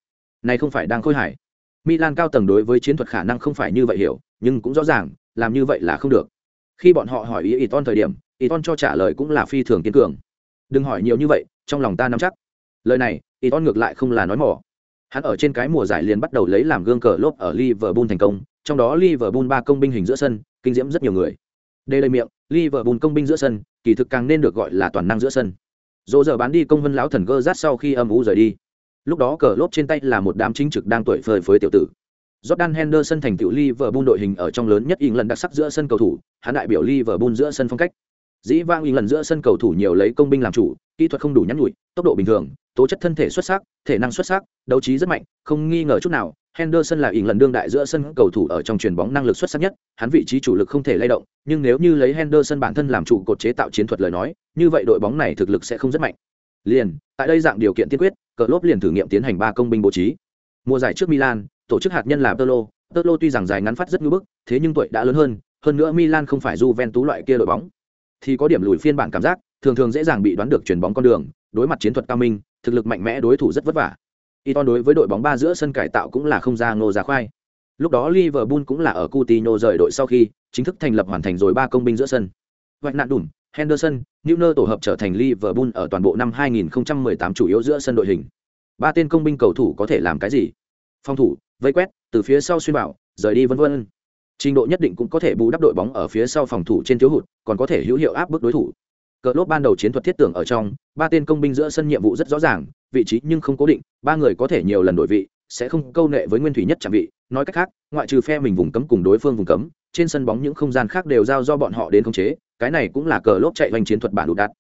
này không phải đang khôi hài. Milan cao tầng đối với chiến thuật khả năng không phải như vậy hiểu, nhưng cũng rõ ràng, làm như vậy là không được. Khi bọn họ hỏi ý Iton thời điểm, Iton cho trả lời cũng là phi thường kiên cường. Đừng hỏi nhiều như vậy, trong lòng ta nắm chắc. Lời này, Iton ngược lại không là nói mỏ. Hắn ở trên cái mùa giải liền bắt đầu lấy làm gương cờ lốp ở Liverpool thành công, trong đó Liverpool ba công binh hình giữa sân, kinh diễm rất nhiều người. Đây lời miệng, Liverpool công binh giữa sân, kỳ thực càng nên được gọi là toàn năng giữa sân. Dỗ giờ bán đi công vân lão thần gơ rát sau khi âm u rời đi. Lúc đó cờ lốp trên tay là một đám chính trực đang tuổi phơi phới tiểu tử. Jordan Henderson thành tựu Liverpool đội hình ở trong lớn nhất England đặc sắc giữa sân cầu thủ, hắn đại biểu Liverpool giữa sân phong cách. Dĩ vang England giữa sân cầu thủ nhiều lấy công binh làm chủ, kỹ thuật không đủ nhắn nhủi, tốc độ bình thường, tố chất thân thể xuất sắc, thể năng xuất sắc, đấu trí rất mạnh, không nghi ngờ chút nào. Henderson là ỉn lần đương đại giữa sân cầu thủ ở trong truyền bóng năng lực xuất sắc nhất, hắn vị trí chủ lực không thể lay động, nhưng nếu như lấy Henderson bản thân làm trụ cột chế tạo chiến thuật lời nói, như vậy đội bóng này thực lực sẽ không rất mạnh. Liền, tại đây dạng điều kiện tiên quyết, cờ lốp liền thử nghiệm tiến hành ba công binh bố trí. Mùa giải trước Milan, tổ chức hạt nhân là Tolo, Tolo tuy rằng dài ngắn phát rất nhu bức, thế nhưng tuổi đã lớn hơn, hơn nữa Milan không phải Juventus loại kia đội bóng, thì có điểm lùi phiên bản cảm giác, thường thường dễ dàng bị đoán được chuyển bóng con đường, đối mặt chiến thuật cao minh, thực lực mạnh mẽ đối thủ rất vất vả. Iton đối với đội bóng ba giữa sân cải tạo cũng là không ra ngô ra khoai. Lúc đó Liverpool cũng là ở Coutinho rời đội sau khi chính thức thành lập hoàn thành rồi ba công binh giữa sân. Vạch nạn đủm, Henderson, Newner tổ hợp trở thành Liverpool ở toàn bộ năm 2018 chủ yếu giữa sân đội hình. Ba tên công binh cầu thủ có thể làm cái gì? Phòng thủ, vây quét, từ phía sau xuyên bảo, rời đi vân vân. Trình độ nhất định cũng có thể bù đắp đội bóng ở phía sau phòng thủ trên thiếu hụt, còn có thể hữu hiệu áp bức đối thủ. Cờ lốp ban đầu chiến thuật thiết tưởng ở trong, ba tên công binh giữa sân nhiệm vụ rất rõ ràng, vị trí nhưng không cố định, ba người có thể nhiều lần đổi vị, sẽ không câu nệ với nguyên thủy nhất chạm vị, nói cách khác, ngoại trừ phe mình vùng cấm cùng đối phương vùng cấm, trên sân bóng những không gian khác đều giao do bọn họ đến khống chế, cái này cũng là cờ lốp chạy hoành chiến thuật bản đủ đạt.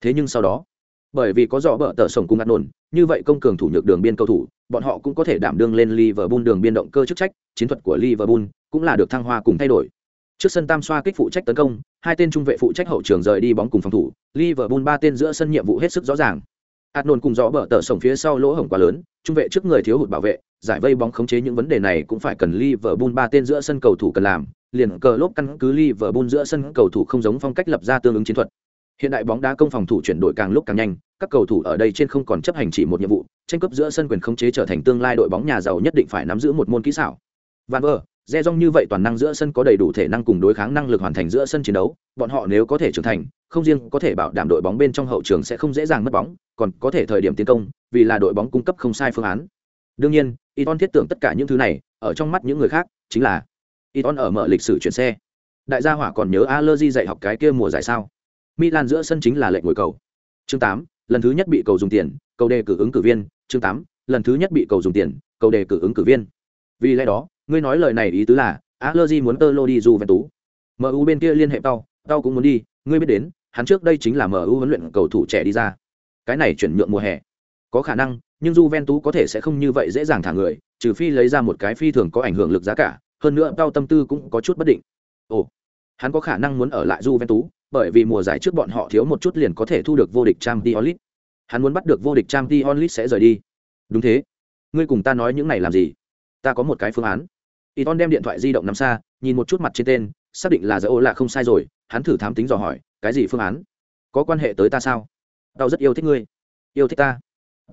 Thế nhưng sau đó, bởi vì có rõ bờ tờ sổng cùng ngắt nổn, như vậy công cường thủ nhược đường biên cầu thủ, bọn họ cũng có thể đảm đương lên Liverpool đường biên động cơ chức trách, chiến thuật của Liverpool cũng là được thăng hoa cùng thay đổi. Trước sân tam xoa kích phụ trách tấn công, hai tên trung vệ phụ trách hậu trường rời đi bóng cùng phòng thủ, Liverpool ba tên giữa sân nhiệm vụ hết sức rõ ràng. Arnold cùng rõ bờ tờ sổng phía sau lỗ hổng quá lớn, trung vệ trước người thiếu hụt bảo vệ, giải vây bóng khống chế những vấn đề này cũng phải cần Liverpool ba tên giữa sân cầu thủ cần làm, liền cờ lốp căn cứ Liverpool giữa sân cầu thủ không giống phong cách lập ra tương ứng chiến thuật. Hiện đại bóng đá công phòng thủ chuyển đổi càng lúc càng nhanh, các cầu thủ ở đây trên không còn chấp hành chỉ một nhiệm vụ, tranh cướp giữa sân quyền khống chế trở thành tương lai đội bóng nhà giàu nhất định phải nắm giữ một môn kỹ xảo. Van Ver, Re Jong như vậy toàn năng giữa sân có đầy đủ thể năng cùng đối kháng năng lực hoàn thành giữa sân chiến đấu, bọn họ nếu có thể trưởng thành, không riêng có thể bảo đảm đội bóng bên trong hậu trường sẽ không dễ dàng mất bóng, còn có thể thời điểm tiến công, vì là đội bóng cung cấp không sai phương án. Đương nhiên, Iton thiết tưởng tất cả những thứ này, ở trong mắt những người khác, chính là Iton ở mở lịch sử chuyển xe. Đại gia hỏa còn nhớ Allergy dạy học cái kia mùa giải sao? Milan giữa sân chính là lệnh ngồi cầu. Chương 8, lần thứ nhất bị cầu dùng tiền, cầu đề cử ứng cử viên, chương 8, lần thứ nhất bị cầu dùng tiền, cầu đề cử ứng cử viên. Vì lẽ đó, ngươi nói lời này ý tứ là, Allergy muốn tơ lô đi dù về tú. MU bên kia liên hệ tao, tao cũng muốn đi, ngươi biết đến, hắn trước đây chính là MU huấn luyện cầu thủ trẻ đi ra. Cái này chuyển nhượng mùa hè. Có khả năng, nhưng Juventus có thể sẽ không như vậy dễ dàng thả người, trừ phi lấy ra một cái phi thường có ảnh hưởng lực giá cả, hơn nữa tao tâm tư cũng có chút bất định. Ồ, hắn có khả năng muốn ở lại Juventus, bởi vì mùa giải trước bọn họ thiếu một chút liền có thể thu được vô địch Champions League. Hắn muốn bắt được vô địch Champions League sẽ rời đi. Đúng thế. Ngươi cùng ta nói những này làm gì? Ta có một cái phương án. Iton đem điện thoại di động nằm xa, nhìn một chút mặt trên tên, xác định là Zao là không sai rồi, hắn thử thám tính dò hỏi, cái gì phương án? Có quan hệ tới ta sao? Tao rất yêu thích ngươi. Yêu thích ta.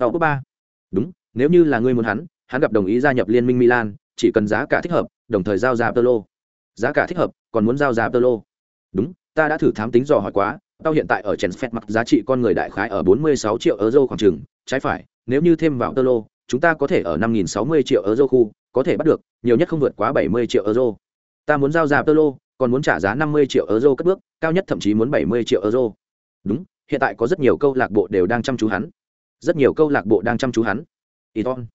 Tao có ba. Đúng, nếu như là ngươi muốn hắn, hắn gặp đồng ý gia nhập liên minh Milan, chỉ cần giá cả thích hợp đồng thời giao giá tơ lô giá cả thích hợp còn muốn giao giá tơ lô đúng ta đã thử thám tính dò hỏi quá tao hiện tại ở chèn phép mặt giá trị con người đại khái ở 46 triệu euro khoảng chừng trái phải nếu như thêm vào tơ lô chúng ta có thể ở 5.060 triệu euro khu có thể bắt được nhiều nhất không vượt quá 70 triệu euro ta muốn giao ra tơ lô còn muốn trả giá 50 triệu euro cất bước cao nhất thậm chí muốn 70 triệu euro đúng hiện tại có rất nhiều câu lạc bộ đều đang chăm chú hắn rất nhiều câu lạc bộ đang chăm chú hắn Iton.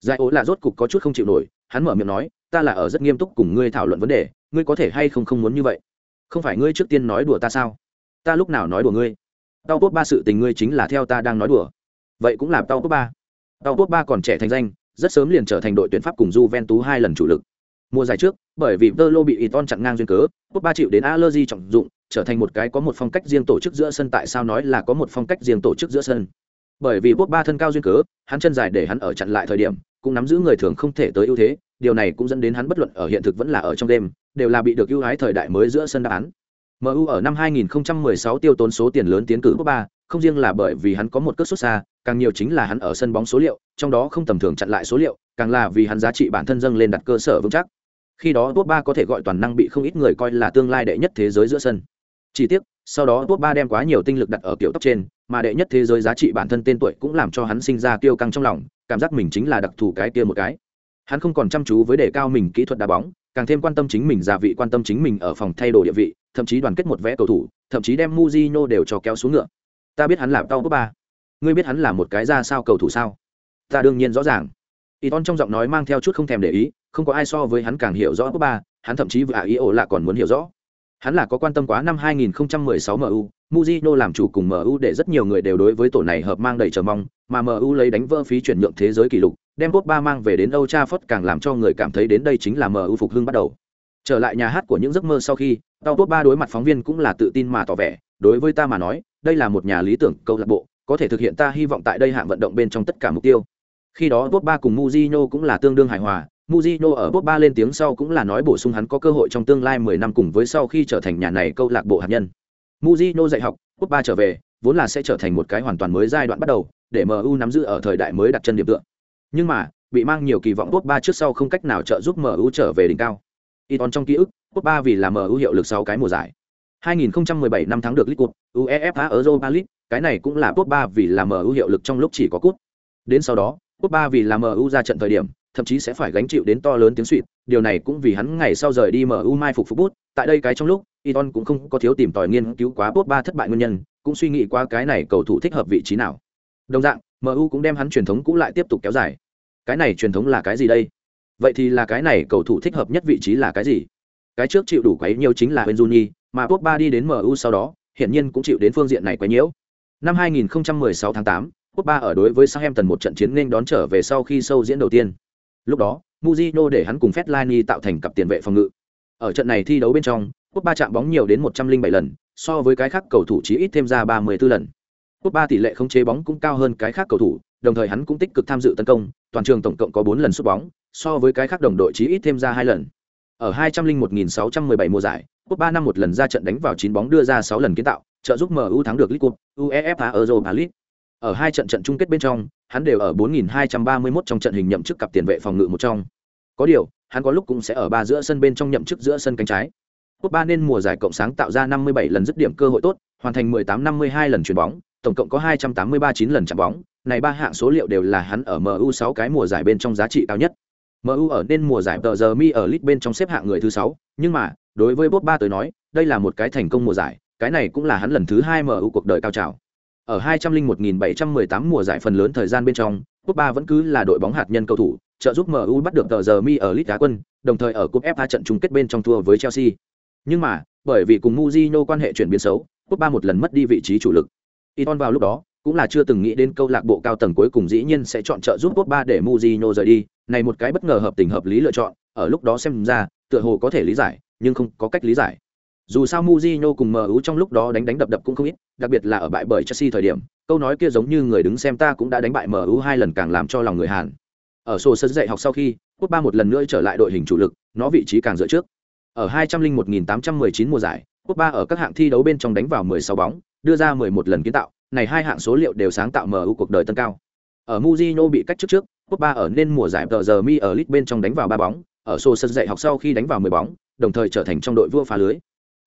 Giải ố là rốt cục có chút không chịu nổi, hắn mở miệng nói, ta là ở rất nghiêm túc cùng ngươi thảo luận vấn đề, ngươi có thể hay không không muốn như vậy? Không phải ngươi trước tiên nói đùa ta sao? Ta lúc nào nói đùa ngươi? Tao tốt ba sự tình ngươi chính là theo ta đang nói đùa. Vậy cũng là tao tốt ba. Tao tốt ba còn trẻ thành danh, rất sớm liền trở thành đội tuyển Pháp cùng Juventus hai lần chủ lực. Mùa giải trước, bởi vì Verlo bị Iton chặn ngang duyên cớ, Pogba ba chịu đến allergy trọng dụng, trở thành một cái có một phong cách riêng tổ chức giữa sân. Tại sao nói là có một phong cách riêng tổ chức giữa sân? Bởi vì Pogba ba thân cao duyên cớ hắn chân dài để hắn ở chặn lại thời điểm cũng nắm giữ người thường không thể tới ưu thế điều này cũng dẫn đến hắn bất luận ở hiện thực vẫn là ở trong đêm đều là bị được ưu ái thời đại mới giữa sân đáp án. MU ở năm 2016 tiêu tốn số tiền lớn tiến cử Pogba, không riêng là bởi vì hắn có một cước xuất xa, càng nhiều chính là hắn ở sân bóng số liệu, trong đó không tầm thường chặn lại số liệu, càng là vì hắn giá trị bản thân dâng lên đặt cơ sở vững chắc. Khi đó tuốt ba có thể gọi toàn năng bị không ít người coi là tương lai đệ nhất thế giới giữa sân. Chỉ tiếc, sau đó tuốt ba đem quá nhiều tinh lực đặt ở kiểu tóc trên, mà đệ nhất thế giới giá trị bản thân tên tuổi cũng làm cho hắn sinh ra kiêu căng trong lòng cảm giác mình chính là đặc thù cái kia một cái hắn không còn chăm chú với đề cao mình kỹ thuật đá bóng càng thêm quan tâm chính mình gia vị quan tâm chính mình ở phòng thay đồ địa vị thậm chí đoàn kết một vẽ cầu thủ thậm chí đem Mujino đều cho kéo xuống ngựa ta biết hắn là tao ba ngươi biết hắn là một cái ra sao cầu thủ sao? Ta đương nhiên rõ ràng. Iton trong giọng nói mang theo chút không thèm để ý không có ai so với hắn càng hiểu rõ ba hắn thậm chí vừa ý ổ lạ còn muốn hiểu rõ. Hắn là có quan tâm quá năm 2016 MU, Mujino làm chủ cùng MU để rất nhiều người đều đối với tổ này hợp mang đầy chờ mong, mà MU lấy đánh vỡ phí chuyển nhượng thế giới kỷ lục, đem Pogba mang về đến Old Trafford càng làm cho người cảm thấy đến đây chính là MU phục hưng bắt đầu. Trở lại nhà hát của những giấc mơ sau khi, Tao Pogba đối mặt phóng viên cũng là tự tin mà tỏ vẻ, đối với ta mà nói, đây là một nhà lý tưởng câu lạc bộ, có thể thực hiện ta hy vọng tại đây hạng vận động bên trong tất cả mục tiêu. Khi đó Pogba cùng Mujino cũng là tương đương hài hòa, Mujino ở Pogba lên tiếng sau cũng là nói bổ sung hắn có cơ hội trong tương lai 10 năm cùng với sau khi trở thành nhà này câu lạc bộ hạt nhân. Mujino dạy học, Pogba trở về, vốn là sẽ trở thành một cái hoàn toàn mới giai đoạn bắt đầu, để MU nắm giữ ở thời đại mới đặt chân điểm tựa. Nhưng mà, bị mang nhiều kỳ vọng Pogba trước sau không cách nào trợ giúp MU trở về đỉnh cao. Iton trong ký ức, Pogba vì là MU hiệu lực sau cái mùa giải. 2017 năm thắng được League Cup, UEFA Europa League, cái này cũng là Pogba vì là MU hiệu lực trong lúc chỉ có cút. Đến sau đó, Pogba vì là MU ra trận thời điểm, thậm chí sẽ phải gánh chịu đến to lớn tiếng suýt điều này cũng vì hắn ngày sau rời đi mu mai phục phục bút tại đây cái trong lúc iton cũng không có thiếu tìm tòi nghiên cứu quá bốt ba thất bại nguyên nhân cũng suy nghĩ qua cái này cầu thủ thích hợp vị trí nào đồng dạng mu cũng đem hắn truyền thống cũ lại tiếp tục kéo dài cái này truyền thống là cái gì đây vậy thì là cái này cầu thủ thích hợp nhất vị trí là cái gì cái trước chịu đủ quấy nhiều chính là Benzuni, mà Pogba đi đến MU sau đó, hiển nhiên cũng chịu đến phương diện này quấy nhiễu. Năm 2016 tháng 8, Pogba ở đối với Southampton một trận chiến nên đón trở về sau khi sâu diễn đầu tiên. Lúc đó, Mujino để hắn cùng Fellaini tạo thành cặp tiền vệ phòng ngự. Ở trận này thi đấu bên trong, Quốc ba chạm bóng nhiều đến 107 lần, so với cái khác cầu thủ chỉ ít thêm ra 34 lần. Quốc ba tỷ lệ không chế bóng cũng cao hơn cái khác cầu thủ, đồng thời hắn cũng tích cực tham dự tấn công, toàn trường tổng cộng có 4 lần sút bóng, so với cái khác đồng đội chỉ ít thêm ra 2 lần. Ở 201.617 mùa giải, Quốc ba năm một lần ra trận đánh vào 9 bóng đưa ra 6 lần kiến tạo, trợ giúp MU thắng được League Cup, UEFA Europa League. Ở hai trận trận chung kết bên trong, hắn đều ở 4231 trong trận hình nhậm chức cặp tiền vệ phòng ngự một trong. Có điều, hắn có lúc cũng sẽ ở ba giữa sân bên trong nhậm chức giữa sân cánh trái. Cup ba nên mùa giải cộng sáng tạo ra 57 lần dứt điểm cơ hội tốt, hoàn thành 1852 lần chuyển bóng, tổng cộng có 2839 lần chạm bóng, này ba hạng số liệu đều là hắn ở MU 6 cái mùa giải bên trong giá trị cao nhất. MU ở nên mùa giải tờ giờ mi ở League bên trong xếp hạng người thứ 6, nhưng mà, đối với Pogba tới nói, đây là một cái thành công mùa giải, cái này cũng là hắn lần thứ 2 MU cuộc đời cao trào. Ở 201.718 mùa giải phần lớn thời gian bên trong, Pogba vẫn cứ là đội bóng hạt nhân cầu thủ, trợ giúp MU bắt được tờ giờ mi ở League Á quân, đồng thời ở cúp FA trận chung kết bên trong thua với Chelsea. Nhưng mà, bởi vì cùng Mourinho quan hệ chuyển biến xấu, Pogba một lần mất đi vị trí chủ lực. Iton vào lúc đó cũng là chưa từng nghĩ đến câu lạc bộ cao tầng cuối cùng dĩ nhiên sẽ chọn trợ giúp Pogba để Mourinho rời đi, này một cái bất ngờ hợp tình hợp lý lựa chọn, ở lúc đó xem ra, tựa hồ có thể lý giải, nhưng không có cách lý giải. Dù sao Mourinho cùng MU trong lúc đó đánh đánh đập đập cũng không ít, đặc biệt là ở bại bởi Chelsea thời điểm, câu nói kia giống như người đứng xem ta cũng đã đánh bại MU hai lần càng làm cho lòng người Hàn. Ở sổ sân dạy học sau khi, Quốc ba một lần nữa trở lại đội hình chủ lực, nó vị trí càng dựa trước. Ở 201.819 mùa giải, Quốc ba ở các hạng thi đấu bên trong đánh vào 16 bóng, đưa ra 11 lần kiến tạo, này hai hạng số liệu đều sáng tạo MU cuộc đời tân cao. Ở Mujino bị cách trước trước, Quốc ba ở nên mùa giải tờ giờ mi ở League bên trong đánh vào ba bóng, ở sổ sân dạy học sau khi đánh vào 10 bóng, đồng thời trở thành trong đội vua phá lưới.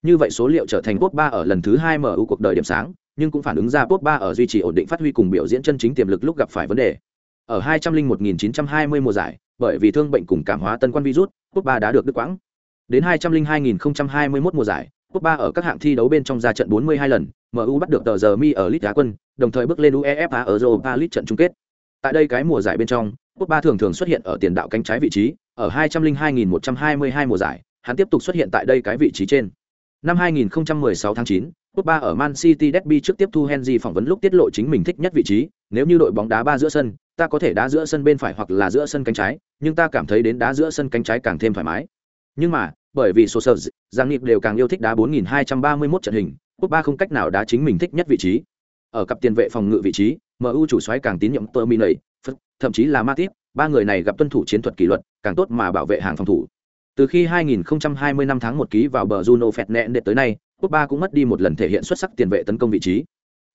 Như vậy số liệu trở thành Pogba ở lần thứ 2 MU cuộc đời điểm sáng, nhưng cũng phản ứng ra Pogba ở duy trì ổn định phát huy cùng biểu diễn chân chính tiềm lực lúc gặp phải vấn đề. Ở 201.920 mùa giải, bởi vì thương bệnh cùng cảm hóa tân quan virus, Pogba đã được đứt quãng. Đến 202.021 mùa giải, Pogba ở các hạng thi đấu bên trong ra trận 42 lần, MU bắt được tờ giờ mi ở League quân, đồng thời bước lên UEFA ở Europa League trận chung kết. Tại đây cái mùa giải bên trong, Pogba thường thường xuất hiện ở tiền đạo cánh trái vị trí, ở 202.122 mùa giải, hắn tiếp tục xuất hiện tại đây cái vị trí trên. Năm 2016 tháng 9, Pogba ở Man City Derby trước tiếp thu Henry phỏng vấn lúc tiết lộ chính mình thích nhất vị trí, nếu như đội bóng đá ba giữa sân, ta có thể đá giữa sân bên phải hoặc là giữa sân cánh trái, nhưng ta cảm thấy đến đá giữa sân cánh trái càng thêm thoải mái. Nhưng mà, bởi vì số sở Giang Nghiệp đều càng yêu thích đá 4231 trận hình, Pogba không cách nào đá chính mình thích nhất vị trí. Ở cặp tiền vệ phòng ngự vị trí, MU chủ soái càng tín nhiệm Terminay, thậm chí là Matip, ba người này gặp tuân thủ chiến thuật kỷ luật, càng tốt mà bảo vệ hàng phòng thủ. Từ khi 2020 năm tháng một ký vào bờ Juno Fernandes tới nay, Pogba cũng mất đi một lần thể hiện xuất sắc tiền vệ tấn công vị trí.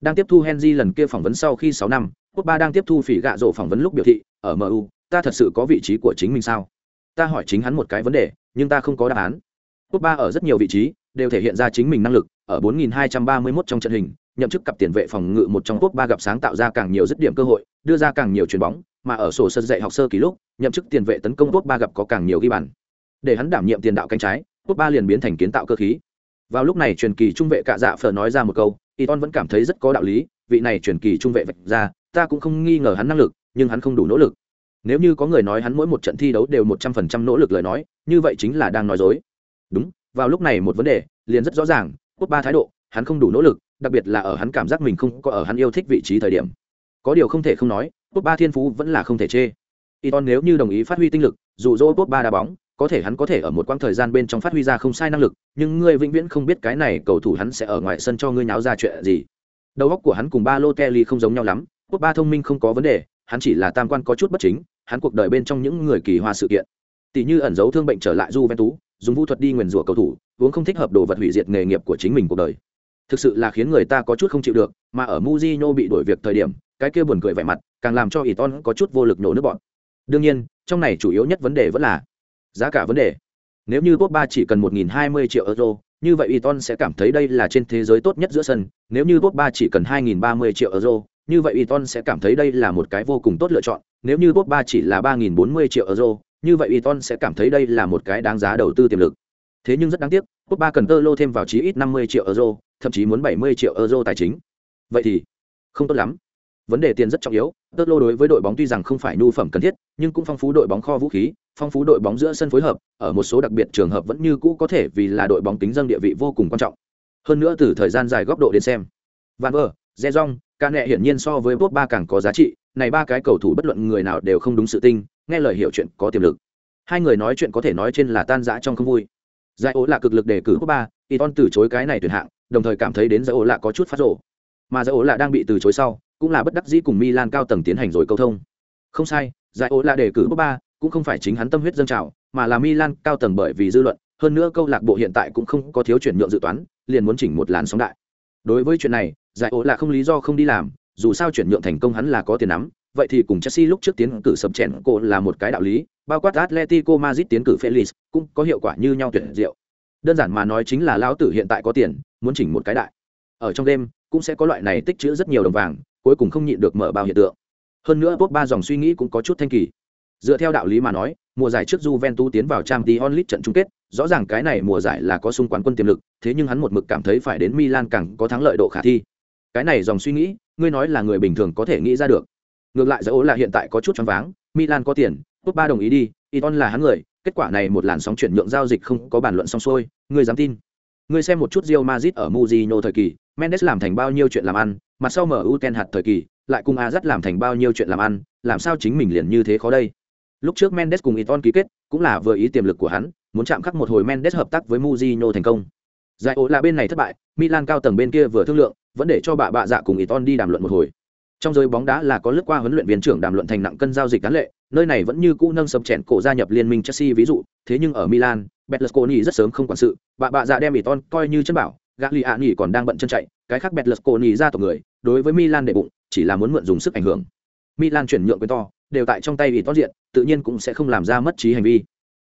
Đang tiếp thu Henry lần kia phỏng vấn sau khi 6 năm, Pogba đang tiếp thu phỉ gạ rổ phỏng vấn lúc biểu thị, ở MU, ta thật sự có vị trí của chính mình sao? Ta hỏi chính hắn một cái vấn đề, nhưng ta không có đáp án. Pogba ở rất nhiều vị trí đều thể hiện ra chính mình năng lực, ở 4231 trong trận hình, nhậm chức cặp tiền vệ phòng ngự một trong Pogba gặp sáng tạo ra càng nhiều dứt điểm cơ hội, đưa ra càng nhiều chuyền bóng, mà ở sổ sân dạy học sơ kỳ lúc, nhậm chức tiền vệ tấn công Pogba gặp có càng nhiều ghi bàn. Để hắn đảm nhiệm tiền đạo cánh trái, Pogba liền biến thành kiến tạo cơ khí. Vào lúc này truyền kỳ trung vệ cạ dạ phở nói ra một câu, Iton vẫn cảm thấy rất có đạo lý, vị này truyền kỳ trung vệ vạch ra, ta cũng không nghi ngờ hắn năng lực, nhưng hắn không đủ nỗ lực. Nếu như có người nói hắn mỗi một trận thi đấu đều một trăm phần trăm nỗ lực lời nói, như vậy chính là đang nói dối. Đúng, vào lúc này một vấn đề, liền rất rõ ràng, Pogba thái độ, hắn không đủ nỗ lực, đặc biệt là ở hắn cảm giác mình không có ở hắn yêu thích vị trí thời điểm. Có điều không thể không nói, Pogba thiên phú vẫn là không thể chê. Iton nếu như đồng ý phát huy tinh lực, dù dỗ Pogba đá bóng, có thể hắn có thể ở một quãng thời gian bên trong phát huy ra không sai năng lực, nhưng ngươi vĩnh viễn không biết cái này cầu thủ hắn sẽ ở ngoài sân cho ngươi nháo ra chuyện gì. Đầu óc của hắn cùng Balotelli không giống nhau lắm, ba thông minh không có vấn đề, hắn chỉ là tam quan có chút bất chính, hắn cuộc đời bên trong những người kỳ hoa sự kiện. Tỷ như ẩn giấu thương bệnh trở lại Juventus, dùng vũ thuật đi nguyền rủa cầu thủ, uống không thích hợp đồ vật hủy diệt nghề nghiệp của chính mình cuộc đời. Thực sự là khiến người ta có chút không chịu được, mà ở Mujinho bị đổi việc thời điểm, cái kia buồn cười vẻ mặt, càng làm cho Iton có chút vô lực nổ nước bọn. Đương nhiên, trong này chủ yếu nhất vấn đề vẫn là giá cả vấn đề. Nếu như Pogba chỉ cần 1.020 triệu euro, như vậy Iton sẽ cảm thấy đây là trên thế giới tốt nhất giữa sân. Nếu như Pogba chỉ cần 2.030 triệu euro, như vậy Iton sẽ cảm thấy đây là một cái vô cùng tốt lựa chọn. Nếu như Pogba chỉ là 3.040 triệu euro, như vậy Iton sẽ cảm thấy đây là một cái đáng giá đầu tư tiềm lực. Thế nhưng rất đáng tiếc, Pogba cần tơ lô thêm vào chí ít 50 triệu euro, thậm chí muốn 70 triệu euro tài chính. Vậy thì, không tốt lắm vấn đề tiền rất trọng yếu, tớt lô đối với đội bóng tuy rằng không phải nhu phẩm cần thiết, nhưng cũng phong phú đội bóng kho vũ khí, phong phú đội bóng giữa sân phối hợp, ở một số đặc biệt trường hợp vẫn như cũ có thể vì là đội bóng tính dân địa vị vô cùng quan trọng. Hơn nữa từ thời gian dài góc độ đến xem, van ver zezong ca nẹ hiển nhiên so với bốt ba càng có giá trị, này ba cái cầu thủ bất luận người nào đều không đúng sự tinh nghe lời hiểu chuyện có tiềm lực. Hai người nói chuyện có thể nói trên là tan rã trong không vui. Giải ố là cực lực đề cử bốt ba Iton từ chối cái này tuyển hạng, đồng thời cảm thấy đến giải ố là có chút phát rộ mà giải ố là đang bị từ chối sau cũng là bất đắc dĩ cùng Milan cao tầng tiến hành rồi câu thông. Không sai, giải ố là đề cử Pogba, cũng không phải chính hắn tâm huyết dân trào, mà là Milan cao tầng bởi vì dư luận, hơn nữa câu lạc bộ hiện tại cũng không có thiếu chuyển nhượng dự toán, liền muốn chỉnh một làn sóng đại. Đối với chuyện này, giải ố là không lý do không đi làm, dù sao chuyển nhượng thành công hắn là có tiền nắm, vậy thì cùng Chelsea lúc trước tiến cử sập chèn cổ là một cái đạo lý, bao quát Atletico Madrid tiến cử Felix cũng có hiệu quả như nhau tuyển diệu. Đơn giản mà nói chính là lão tử hiện tại có tiền, muốn chỉnh một cái đại. Ở trong đêm cũng sẽ có loại này tích trữ rất nhiều đồng vàng, cuối cùng không nhịn được mở bao hiện tượng. Hơn nữa top ba dòng suy nghĩ cũng có chút thanh kỳ. Dựa theo đạo lý mà nói, mùa giải trước Juventus tiến vào Champions League trận chung kết, rõ ràng cái này mùa giải là có xung quán quân tiềm lực, thế nhưng hắn một mực cảm thấy phải đến Milan càng có thắng lợi độ khả thi. Cái này dòng suy nghĩ, ngươi nói là người bình thường có thể nghĩ ra được. Ngược lại dẫu là hiện tại có chút choáng váng, Milan có tiền, top ba đồng ý đi, Iton là hắn người, kết quả này một làn sóng chuyển nhượng giao dịch không có bàn luận xong xuôi, ngươi dám tin? Ngươi xem một chút Real Madrid ở Mourinho thời kỳ, Mendes làm thành bao nhiêu chuyện làm ăn, mặt sau MU Ten hạt thời kỳ, lại cùng Azat làm thành bao nhiêu chuyện làm ăn, làm sao chính mình liền như thế khó đây. Lúc trước Mendes cùng Iton ký kết, cũng là vừa ý tiềm lực của hắn, muốn chạm khắc một hồi Mendes hợp tác với Mujino thành công. Giải ố là bên này thất bại, Milan cao tầng bên kia vừa thương lượng, vẫn để cho bà bạ dạ cùng Iton đi đàm luận một hồi. Trong giới bóng đá là có lướt qua huấn luyện viên trưởng đàm luận thành nặng cân giao dịch cán lệ, nơi này vẫn như cũ nâng sập chèn cổ gia nhập liên minh Chelsea ví dụ, thế nhưng ở Milan, Berlusconi rất sớm không quản sự, bà bạ dạ đem Iton coi như chân bảo, Gagliani còn đang bận chân chạy, cái khác Berlusconi ra tộc người, đối với Milan để bụng, chỉ là muốn mượn dùng sức ảnh hưởng. Milan chuyển nhượng quyền to, đều tại trong tay Iton diện, tự nhiên cũng sẽ không làm ra mất trí hành vi.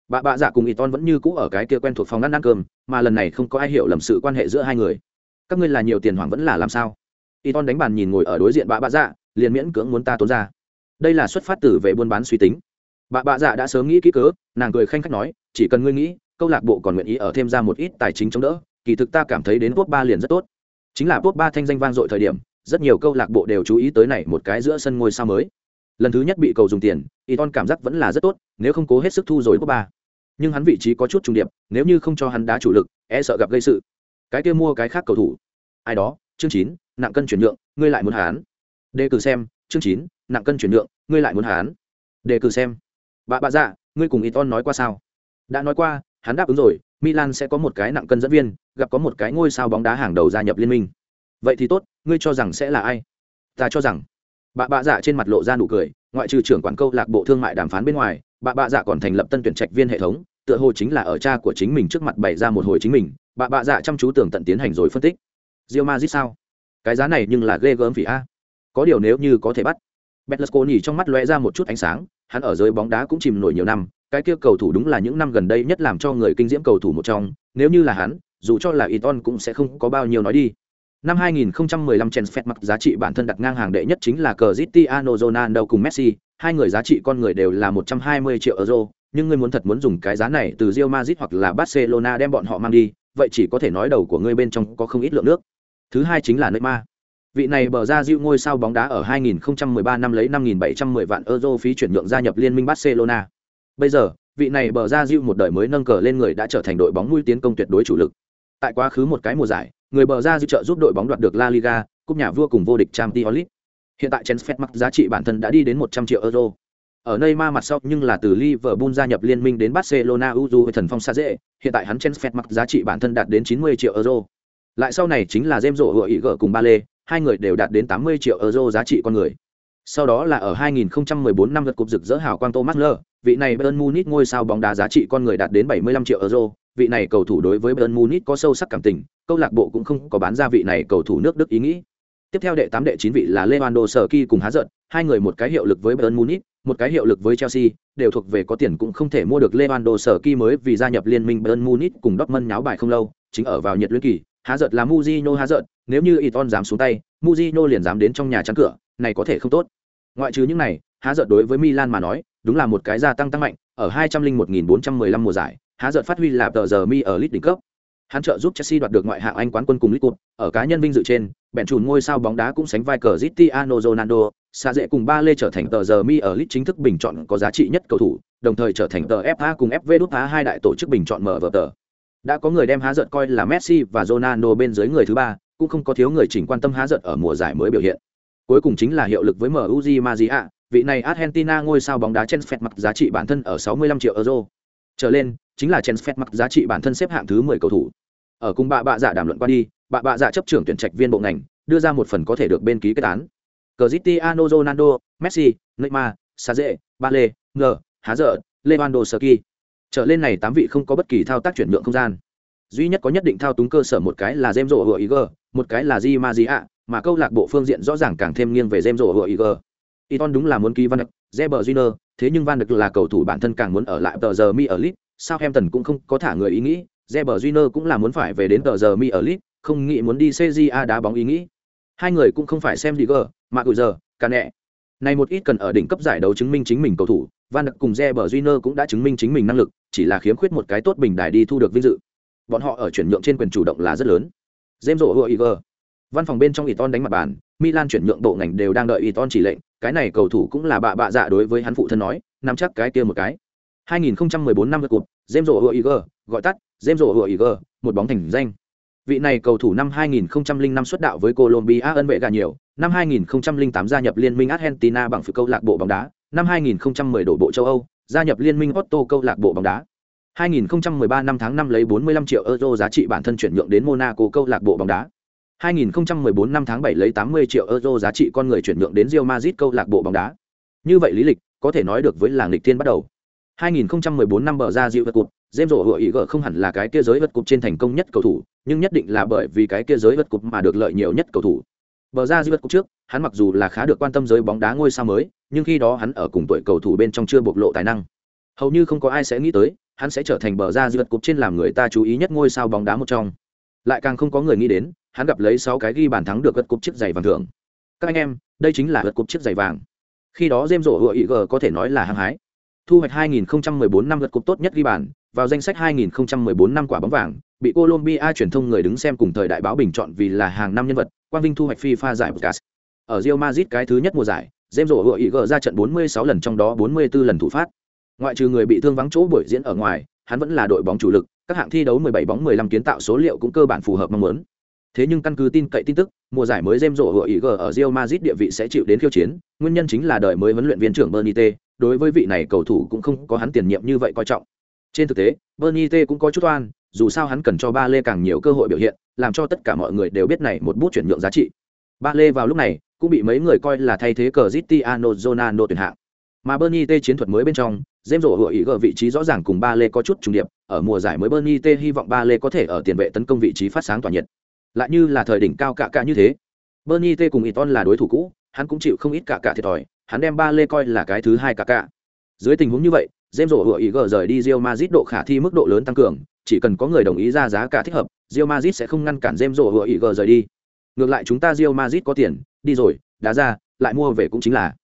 bà bạ dạ cùng y ton vẫn như cũ ở cái kia quen thuộc phòng ăn ăn cơm mà lần này không có ai hiểu lầm sự quan hệ giữa hai người. Các ngươi là nhiều tiền hoảng vẫn là làm sao? Y ton đánh bàn nhìn ngồi ở đối diện bà bạ dạ liền miễn cưỡng muốn ta tốn ra. Đây là xuất phát từ về buôn bán suy tính. Bà bạ dạ đã sớm nghĩ kỹ cớ nàng cười khanh khách nói chỉ cần ngươi nghĩ câu lạc bộ còn nguyện ý ở thêm ra một ít tài chính chống đỡ kỳ thực ta cảm thấy đến top ba liền rất tốt. Chính là top ba thanh danh vang dội thời điểm, rất nhiều câu lạc bộ đều chú ý tới này một cái giữa sân ngôi sao mới. Lần thứ nhất bị cầu dùng tiền y ton cảm giác vẫn là rất tốt, nếu không cố hết sức thu rồi top ba. Nhưng hắn vị trí có chút trung điệp, nếu như không cho hắn đá chủ lực e sợ gặp gây sự. Cái kia mua cái khác cầu thủ. Ai đó, chương chín, nặng cân chuyển nhượng, ngươi lại muốn hắn đề cử xem, chương chín, nặng cân chuyển nhượng, ngươi lại muốn hắn đề cử xem. Bà bà dạ ngươi cùng Iton nói qua sao? Đã nói qua, hắn đáp ứng rồi, milan sẽ có một cái nặng cân dẫn viên gặp có một cái ngôi sao bóng đá hàng đầu gia nhập liên minh. Vậy thì tốt ngươi cho rằng sẽ là ai? Ta cho rằng. Bà bà dạ trên mặt lộ ra nụ cười ngoại trừ trưởng quản câu lạc bộ thương mại đàm phán bên ngoài bà bà dạ còn thành lập tân tuyển trạch viên hệ thống tựa hồ chính là ở cha của chính mình trước mặt bày ra một hồi chính mình. Bà bà dạ chăm chú tưởng tận tiến hành rồi phân tích. Rio mazit sao? Cái giá này nhưng là ghê gớm vì a. Có điều nếu như có thể bắt Betlesconi trong mắt lóe ra một chút ánh sáng, hắn ở giới bóng đá cũng chìm nổi nhiều năm, cái kia cầu thủ đúng là những năm gần đây nhất làm cho người kinh diễm cầu thủ một trong, nếu như là hắn, dù cho là Iton cũng sẽ không có bao nhiêu nói đi. Năm 2015 transfer mặc giá trị bản thân đặt ngang hàng đệ nhất chính là Cristiano Ronaldo cùng Messi, hai người giá trị con người đều là 120 triệu euro, nhưng ngươi muốn thật muốn dùng cái giá này từ Real Madrid hoặc là Barcelona đem bọn họ mang đi, vậy chỉ có thể nói đầu của ngươi bên trong có không ít lượng nước. Thứ hai chính là Neymar. Vị này bờ ra dịu ngôi sao bóng đá ở 2013 năm lấy 5.710 vạn euro phí chuyển nhượng gia nhập liên minh Barcelona. Bây giờ, vị này bờ ra dịu một đời mới nâng cờ lên người đã trở thành đội bóng mũi tiến công tuyệt đối chủ lực. Tại quá khứ một cái mùa giải, người bờ ra dự trợ giúp đội bóng đoạt được La Liga, cúp nhà vua cùng vô địch Champions League. Hiện tại Chelsea mặc giá trị bản thân đã đi đến 100 triệu euro. Ở Neymar mặt sau nhưng là từ Liverpool gia nhập liên minh đến Barcelona Uju thần phong xa dễ, hiện tại hắn Chelsea mặc giá trị bản thân đạt đến 90 triệu euro. Lại sau này chính là James Rowe ý gỡ cùng Ba Lê, hai người đều đạt đến 80 triệu euro giá trị con người. Sau đó là ở 2014 năm lượt cúp rực rỡ hào quang Thomas Müller, vị này Bayern Munich ngôi sao bóng đá giá trị con người đạt đến 75 triệu euro, vị này cầu thủ đối với Bayern Munich có sâu sắc cảm tình, câu lạc bộ cũng không có bán ra vị này cầu thủ nước Đức ý nghĩ. Tiếp theo đệ 8 đệ 9 vị là Lewandowski cùng Hazard, hai người một cái hiệu lực với Bayern Munich, một cái hiệu lực với Chelsea, đều thuộc về có tiền cũng không thể mua được Lewandowski mới vì gia nhập liên minh Bayern Munich cùng Dortmund nháo bài không lâu, chính ở vào nhiệt luyến kỳ, há là Mujino há nếu như Iton dám xuống tay, Mujino liền dám đến trong nhà chắn cửa, này có thể không tốt. Ngoại trừ những này, há đối với Milan mà nói, đúng là một cái gia tăng tăng mạnh, ở 201.415 mùa giải, há giật phát huy là tờ giờ mi ở lit đỉnh cấp. Hắn trợ giúp Chelsea đoạt được ngoại hạng Anh quán quân cùng League Cup, ở cá nhân vinh dự trên, bèn chùn ngôi sao bóng đá cũng sánh vai cờ Cristiano Ronaldo, xa dễ cùng ba lê trở thành tờ giờ mi ở lit chính thức bình chọn có giá trị nhất cầu thủ, đồng thời trở thành tờ FA cùng FV đút hai đại tổ chức bình chọn mở vở tờ. Đã có người đem há giận coi là messi và ronaldo bên dưới người thứ ba cũng không có thiếu người chỉnh quan tâm há giận ở mùa giải mới biểu hiện. Cuối cùng chính là hiệu lực với muji Maria, vị này argentina ngôi sao bóng đá chen phẹt mặt giá trị bản thân ở 65 triệu euro. Trở lên chính là chen phẹt giá trị bản thân xếp hạng thứ 10 cầu thủ. Ở cùng bà bạ giả dạ đàm luận qua đi bà bạ giả dạ chấp trưởng tuyển trạch viên bộ ngành đưa ra một phần có thể được bên ký kết án. Cristiano Ronaldo, Messi, Neymar, Saze, Bale, Ngờ, Hazard, Lewandowski. Trở lên này tám vị không có bất kỳ thao tác chuyển nhượng không gian. Duy nhất có nhất định thao túng cơ sở một cái là Zemzo rộ một cái là di mà câu lạc bộ phương diện rõ ràng càng thêm nghiêng về Zemzo rộ hựa Iton đúng là muốn ký Van Dijk, Reber Júnior, thế nhưng Van Dijk là cầu thủ bản thân càng muốn ở lại tờ giờ mi ở Leeds, Southampton cũng không có thả người ý nghĩ, Reber Júnior cũng là muốn phải về đến tờ giờ mi ở Leeds, không nghĩ muốn đi CJA đá bóng ý nghĩ. Hai người cũng không phải xem Digger, mà gửi giờ, cả nẹ. Này một ít cần ở đỉnh cấp giải đấu chứng minh chính mình cầu thủ, Van Đức cùng Reber Júnior cũng đã chứng minh chính mình năng lực, chỉ là khiếm khuyết một cái tốt bình đài đi thu được vinh dự. Bọn họ ở chuyển nhượng trên quyền chủ động là rất lớn. James Rodriguez. Văn phòng bên trong Iton đánh mặt bàn, Milan chuyển nhượng bộ ngành đều đang đợi Iton chỉ lệnh, cái này cầu thủ cũng là bạ bạ dạ đối với hắn phụ thân nói, nắm chắc cái kia một cái. 2014 năm lượt cuộc, James Rodriguez, gọi tắt, James Rodriguez, một bóng thành danh. Vị này cầu thủ năm 2005 xuất đạo với Colombia ân vệ gà nhiều, năm 2008 gia nhập liên minh Argentina bằng phụ câu lạc bộ bóng đá, năm 2010 đổ bộ châu Âu, gia nhập liên minh Otto câu lạc bộ bóng đá. 2013 năm tháng 5 lấy 45 triệu euro giá trị bản thân chuyển nhượng đến Monaco câu lạc bộ bóng đá. 2014 năm tháng 7 lấy 80 triệu euro giá trị con người chuyển nhượng đến Real Madrid câu lạc bộ bóng đá. Như vậy lý lịch, có thể nói được với làng lịch thiên bắt đầu. 2014 năm bờ ra dịu vật cục, James Rowe ý gở không hẳn là cái kia giới vật cục trên thành công nhất cầu thủ, nhưng nhất định là bởi vì cái kia giới vật cục mà được lợi nhiều nhất cầu thủ. Bờ ra dịu vật cục trước, hắn mặc dù là khá được quan tâm giới bóng đá ngôi sao mới, nhưng khi đó hắn ở cùng tuổi cầu thủ bên trong chưa bộc lộ tài năng. Hầu như không có ai sẽ nghĩ tới hắn sẽ trở thành bờ ra giữa cục trên làm người ta chú ý nhất ngôi sao bóng đá một trong. Lại càng không có người nghĩ đến hắn gặp lấy sáu cái ghi bàn thắng được vật cục chiếc giày vàng thưởng. Các anh em đây chính là vật cục chiếc giày vàng. Khi đó James Rowe hựa ý gở có thể nói là hăng hái thu hoạch 2014 năm lượt cúp tốt nhất ghi bàn, vào danh sách 2014 năm quả bóng vàng, bị Colombia truyền thông người đứng xem cùng thời đại báo bình chọn vì là hàng năm nhân vật, quang vinh thu hoạch FIFA giải podcast ở Real Madrid cái thứ nhất mùa giải, James rổ hựa ý ra trận 46 lần trong đó 44 lần thủ phát. Ngoại trừ người bị thương vắng chỗ buổi diễn ở ngoài, hắn vẫn là đội bóng chủ lực, các hạng thi đấu 17 bóng 15 kiến tạo số liệu cũng cơ bản phù hợp mong muốn. Thế nhưng căn cứ tin cậy tin tức, mùa giải mới James rổ ở Real Madrid địa vị sẽ chịu đến khiêu chiến, nguyên nhân chính là đời mới huấn luyện viên trưởng Benitez đối với vị này cầu thủ cũng không có hắn tiền nhiệm như vậy coi trọng trên thực tế Benitez cũng có chút oan dù sao hắn cần cho ba lê càng nhiều cơ hội biểu hiện làm cho tất cả mọi người đều biết này một bút chuyển nhượng giá trị ba lê vào lúc này cũng bị mấy người coi là thay thế Cristiano Ronaldo tuyển hạng mà Bernie T chiến thuật mới bên trong, James rổ hựa ý gở vị trí rõ ràng cùng ba lê có chút trùng điệp, ở mùa giải mới Bernie T hy vọng ba lê có thể ở tiền vệ tấn công vị trí phát sáng tỏa nhiệt. Lại như là thời đỉnh cao cả cả như thế. Bernie T cùng Iton là đối thủ cũ, hắn cũng chịu không ít cả cả thiệt thòi, hắn đem ba lê coi là cái thứ hai cả cả. Dưới tình huống như vậy, James rổ hựa ý gờ rời đi Real Madrid độ khả thi mức độ lớn tăng cường, chỉ cần có người đồng ý ra giá cả thích hợp, Real Madrid sẽ không ngăn cản James rổ hựa ý gờ rời đi. Ngược lại chúng ta Real Madrid có tiền, đi rồi, đá ra, lại mua về cũng chính là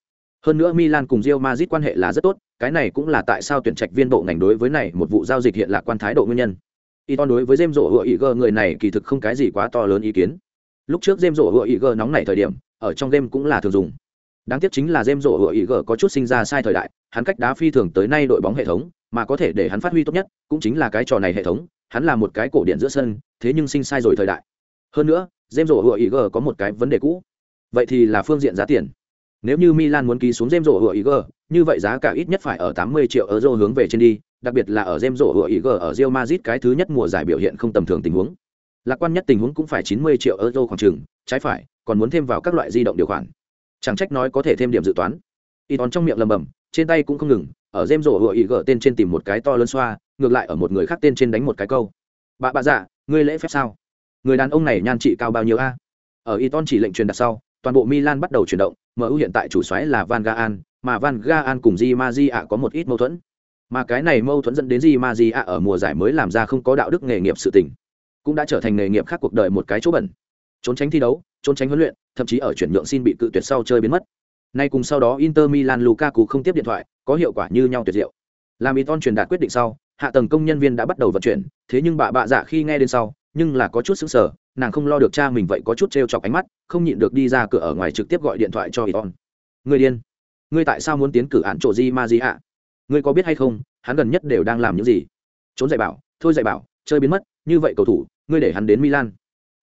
hơn nữa Milan cùng Real Madrid quan hệ là rất tốt, cái này cũng là tại sao tuyển trạch viên bộ ngành đối với này một vụ giao dịch hiện là quan thái độ nguyên nhân. Iton đối với James Rổ Hựa người này kỳ thực không cái gì quá to lớn ý kiến. Lúc trước James Rổ Hựa nóng nảy thời điểm, ở trong game cũng là thường dùng. Đáng tiếc chính là dêm rộ Hựa có chút sinh ra sai thời đại, hắn cách đá phi thường tới nay đội bóng hệ thống, mà có thể để hắn phát huy tốt nhất, cũng chính là cái trò này hệ thống, hắn là một cái cổ điện giữa sân, thế nhưng sinh sai rồi thời đại. Hơn nữa, dêm rộ Hựa có một cái vấn đề cũ. Vậy thì là phương diện giá tiền. Nếu như Milan muốn ký xuống dêm rộ hựa như vậy giá cả ít nhất phải ở 80 triệu euro hướng về trên đi, đặc biệt là ở dêm rộ hựa ở Real Madrid cái thứ nhất mùa giải biểu hiện không tầm thường tình huống. Lạc quan nhất tình huống cũng phải 90 triệu euro khoảng chừng, trái phải, còn muốn thêm vào các loại di động điều khoản. Chẳng trách nói có thể thêm điểm dự toán. y tòn trong miệng lầm bầm, trên tay cũng không ngừng, ở James rổ hựa tên trên tìm một cái to lớn xoa, ngược lại ở một người khác tên trên đánh một cái câu. Bà bà dạ, ngươi lễ phép sao? Người đàn ông này nhan trị cao bao nhiêu a? Ở y Iton chỉ lệnh truyền đặt sau, toàn bộ Milan bắt đầu chuyển động, MU hiện tại chủ soái là Van Gaan, mà Van Gaan cùng Di Maria có một ít mâu thuẫn. Mà cái này mâu thuẫn dẫn đến Di Maria ở mùa giải mới làm ra không có đạo đức nghề nghiệp sự tình, cũng đã trở thành nghề nghiệp khác cuộc đời một cái chỗ bẩn. Trốn tránh thi đấu, trốn tránh huấn luyện, thậm chí ở chuyển nhượng xin bị cự tuyệt sau chơi biến mất. Nay cùng sau đó Inter Milan Lukaku không tiếp điện thoại, có hiệu quả như nhau tuyệt diệu. Làm Iton truyền đạt quyết định sau, hạ tầng công nhân viên đã bắt đầu vận chuyển, thế nhưng bà bạ dạ khi nghe đến sau, nhưng là có chút sững sờ, nàng không lo được cha mình vậy có chút trêu chọc ánh mắt, không nhịn được đi ra cửa ở ngoài trực tiếp gọi điện thoại cho Iton. Người điên, ngươi tại sao muốn tiến cử án chỗ Di Maji ạ? Ngươi có biết hay không, hắn gần nhất đều đang làm những gì? Trốn dạy bảo, thôi dạy bảo, chơi biến mất, như vậy cầu thủ, ngươi để hắn đến Milan.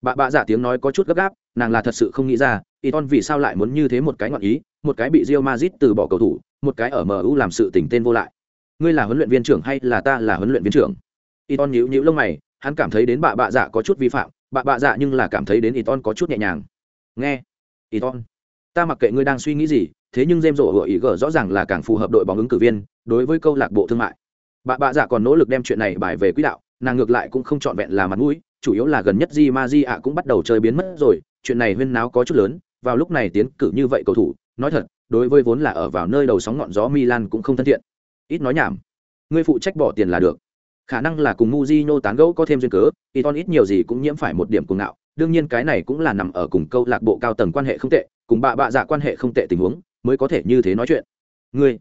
Bà bạ giả dạ tiếng nói có chút gấp gáp, nàng là thật sự không nghĩ ra, Iton vì sao lại muốn như thế một cái ngọn ý, một cái bị Real Madrid từ bỏ cầu thủ, một cái ở MU làm sự tình tên vô lại. Ngươi là huấn luyện viên trưởng hay là ta là huấn luyện viên trưởng? Iton nhíu nhíu lông mày, hắn cảm thấy đến bà bạ dạ có chút vi phạm bà bạ dạ nhưng là cảm thấy đến Iton có chút nhẹ nhàng nghe Iton ta mặc kệ ngươi đang suy nghĩ gì thế nhưng James rổ hựa ý gở rõ ràng là càng phù hợp đội bóng ứng cử viên đối với câu lạc bộ thương mại bà bạ dạ còn nỗ lực đem chuyện này bài về quỹ đạo nàng ngược lại cũng không trọn vẹn là mặt mũi chủ yếu là gần nhất di ma di ạ cũng bắt đầu chơi biến mất rồi chuyện này huyên náo có chút lớn vào lúc này tiến cử như vậy cầu thủ nói thật đối với vốn là ở vào nơi đầu sóng ngọn gió milan cũng không thân thiện ít nói nhảm ngươi phụ trách bỏ tiền là được khả năng là cùng Mujino tán gẫu có thêm duyên cớ, Iton ít nhiều gì cũng nhiễm phải một điểm cuồng ngạo, đương nhiên cái này cũng là nằm ở cùng câu lạc bộ cao tầng quan hệ không tệ, cùng bà bạ dạ quan hệ không tệ tình huống, mới có thể như thế nói chuyện. Ngươi,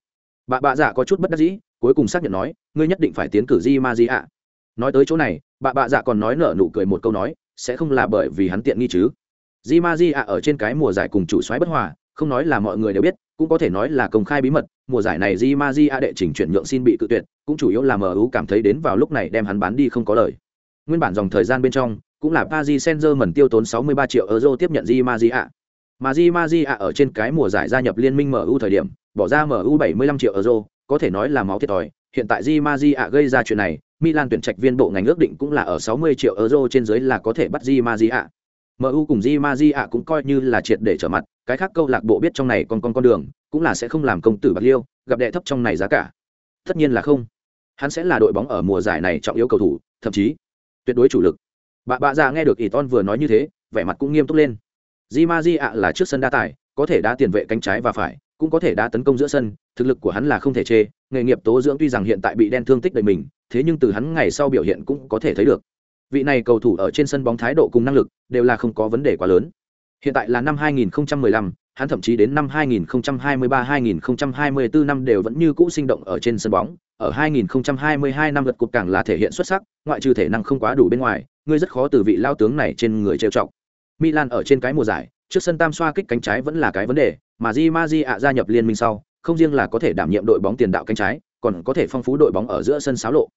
bà bạ dạ có chút bất đắc dĩ, cuối cùng xác nhận nói, ngươi nhất định phải tiến cử Di Ma Di ạ. Nói tới chỗ này, bà bạ dạ còn nói nở nụ cười một câu nói, sẽ không là bởi vì hắn tiện nghi chứ. Di Ma Maria ở trên cái mùa giải cùng chủ soái bất hòa, không nói là mọi người đều biết, cũng có thể nói là công khai bí mật, mùa giải này Di Ma Maria đệ trình chuyển nhượng xin bị cự tuyệt, cũng chủ yếu là MU cảm thấy đến vào lúc này đem hắn bán đi không có lời. Nguyên bản dòng thời gian bên trong, cũng là Paris Saint-Germain tiêu tốn 63 triệu euro tiếp nhận Di Ma Maria. Mà Di Ma Maria ở trên cái mùa giải gia nhập liên minh MU thời điểm, bỏ ra MU 75 triệu euro, có thể nói là máu thiệt thòi. Hiện tại Di Ma Maria gây ra chuyện này, Milan tuyển trạch viên bộ ngành ước định cũng là ở 60 triệu euro trên dưới là có thể bắt Di Ma Maria. MU cùng Di ạ cũng coi như là triệt để trở mặt, cái khác câu lạc bộ biết trong này còn con con đường, cũng là sẽ không làm công tử bạc liêu, gặp đệ thấp trong này giá cả. Tất nhiên là không. Hắn sẽ là đội bóng ở mùa giải này trọng yếu cầu thủ, thậm chí tuyệt đối chủ lực. Bà bà già nghe được Iton vừa nói như thế, vẻ mặt cũng nghiêm túc lên. Di ạ là trước sân đa tài, có thể đá tiền vệ cánh trái và phải, cũng có thể đá tấn công giữa sân, thực lực của hắn là không thể chê, nghề nghiệp tố dưỡng tuy rằng hiện tại bị đen thương tích đầy mình, thế nhưng từ hắn ngày sau biểu hiện cũng có thể thấy được vị này cầu thủ ở trên sân bóng thái độ cùng năng lực đều là không có vấn đề quá lớn. Hiện tại là năm 2015 hắn thậm chí đến năm 2023-2024 năm đều vẫn như cũ sinh động ở trên sân bóng. Ở 2022 năm lượt cục càng là thể hiện xuất sắc, ngoại trừ thể năng không quá đủ bên ngoài người rất khó từ vị lao tướng này trên người trêu trọng Milan ở trên cái mùa giải, trước sân tam xoa kích cánh trái vẫn là cái vấn đề, mà Di Maji ạ gia nhập liên minh sau, không riêng là có thể đảm nhiệm đội bóng tiền đạo cánh trái, còn có thể phong phú đội bóng ở giữa sân xáo lộ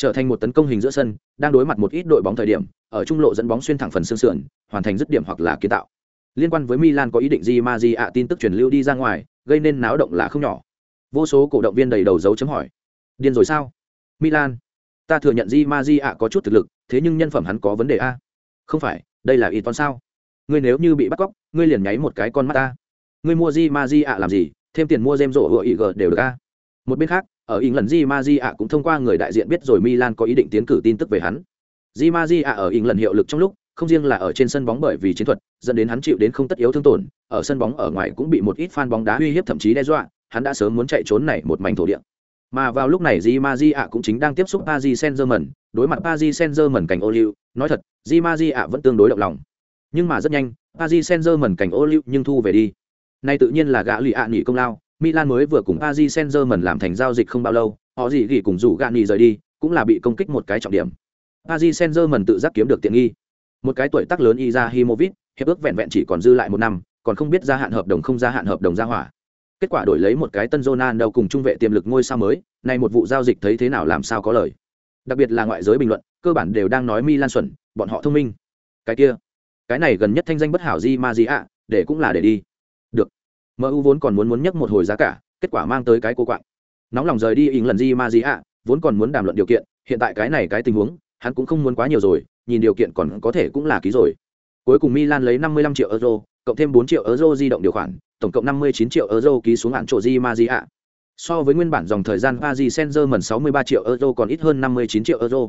trở thành một tấn công hình giữa sân, đang đối mặt một ít đội bóng thời điểm, ở trung lộ dẫn bóng xuyên thẳng phần xương sườn, hoàn thành dứt điểm hoặc là kiến tạo. Liên quan với milan có ý định di ma di ạ tin tức truyền lưu đi ra ngoài, gây nên náo động là không nhỏ. Vô số cổ động viên đầy đầu dấu chấm hỏi. Điên rồi sao? Milan, ta thừa nhận di ma di ạ có chút thực lực, thế nhưng nhân phẩm hắn có vấn đề a. Không phải, đây là y toán sao? Ngươi nếu như bị bắt cóc, ngươi liền nháy một cái con mắt ta. Ngươi mua di ma di ạ làm gì? Thêm tiền mua dêm rộ hựa ị g đều được a. Một bên khác ở ý lần di ma di ạ cũng thông qua người đại diện biết rồi milan có ý định tiến cử tin tức về hắn di ma di ạ ở ý lần hiệu lực trong lúc không riêng là ở trên sân bóng bởi vì chiến thuật dẫn đến hắn chịu đến không tất yếu thương tổn ở sân bóng ở ngoài cũng bị một ít fan bóng đá uy hiếp thậm chí đe dọa hắn đã sớm muốn chạy trốn này một mảnh thổ địa mà vào lúc này Di Maji ạ cũng chính đang tiếp xúc Paris Saint-Germain, đối mặt Paris Saint-Germain cảnh ô liu, nói thật, Di Maji ạ vẫn tương đối động lòng. Nhưng mà rất nhanh, Paris Saint-Germain cảnh ô liu nhưng thu về đi. Nay tự nhiên là gã lì ạ nghỉ công lao, Milan mới vừa cùng Paris Saint-Germain làm thành giao dịch không bao lâu, họ gì gỉ cùng rủ Gani nghỉ rời đi, cũng là bị công kích một cái trọng điểm. Paris Saint-Germain tự giác kiếm được tiện nghi một cái tuổi tác lớn Izahimovic, hiệp ước vẹn vẹn chỉ còn dư lại một năm, còn không biết gia hạn hợp đồng không gia hạn hợp đồng gia hỏa. Kết quả đổi lấy một cái tân Ronaldo cùng trung vệ tiềm lực ngôi sao mới, này một vụ giao dịch thấy thế nào làm sao có lời. Đặc biệt là ngoại giới bình luận, cơ bản đều đang nói Milan xuẩn, bọn họ thông minh. Cái kia, cái này gần nhất thanh danh bất hảo Di Maria, để cũng là để đi. MU vốn còn muốn muốn nhấc một hồi giá cả, kết quả mang tới cái cô quạng. Nóng lòng rời đi ỉn lần Di Maria, vốn còn muốn đàm luận điều kiện, hiện tại cái này cái tình huống, hắn cũng không muốn quá nhiều rồi, nhìn điều kiện còn có thể cũng là ký rồi. Cuối cùng Milan lấy 55 triệu euro, cộng thêm 4 triệu euro di động điều khoản, tổng cộng 59 triệu euro ký xuống hạn chỗ Di Maria. So với nguyên bản dòng thời gian Paris Saint-Germain 63 triệu euro còn ít hơn 59 triệu euro.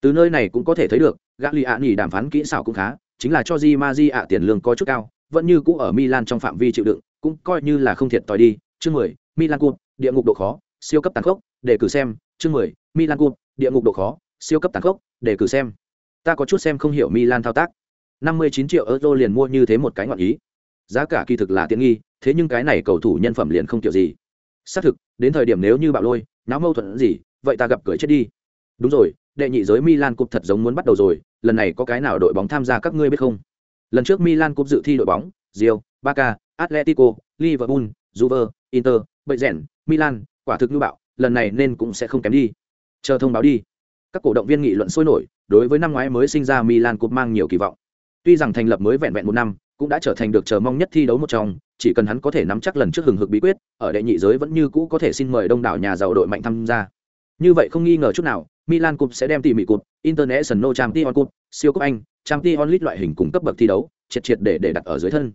Từ nơi này cũng có thể thấy được, Gagliani đàm phán kỹ xảo cũng khá, chính là cho Di Maria tiền lương có chút cao, vẫn như cũ ở Milan trong phạm vi chịu đựng, cũng coi như là không thiệt tỏi đi. Chương 10, Milan Cup, địa ngục độ khó, siêu cấp tàn khốc, để cử xem. Chương 10, Milan Cup, địa ngục độ khó, siêu cấp tàn khốc, để cử xem. Ta có chút xem không hiểu milan thao tác. 59 triệu euro liền mua như thế một cái ngọn ý. Giá cả kỳ thực là tiện nghi thế nhưng cái này cầu thủ nhân phẩm liền không kiểu gì. Xác thực đến thời điểm nếu như bạo lôi náo mâu thuẫn gì vậy ta gặp cười chết đi. Đúng rồi đệ nhị giới milan Cup thật giống muốn bắt đầu rồi lần này có cái nào đội bóng tham gia các ngươi biết không? Lần trước milan Cup dự thi đội bóng rio barca atletico liverpool juve inter Bayern, milan quả thực như bạo lần này nên cũng sẽ không kém đi chờ thông báo đi các cổ động viên nghị luận sôi nổi đối với năm ngoái mới sinh ra Milan Cup mang nhiều kỳ vọng. Tuy rằng thành lập mới vẹn vẹn một năm, cũng đã trở thành được chờ mong nhất thi đấu một trong, chỉ cần hắn có thể nắm chắc lần trước hừng hực bí quyết, ở đệ nhị giới vẫn như cũ có thể xin mời đông đảo nhà giàu đội mạnh tham gia. Như vậy không nghi ngờ chút nào, Milan Cup sẽ đem tỉ mỉ cột, International Champions Cup, siêu cúp Anh, Champions League loại hình cùng cấp bậc thi đấu, triệt triệt để để đặt ở dưới thân.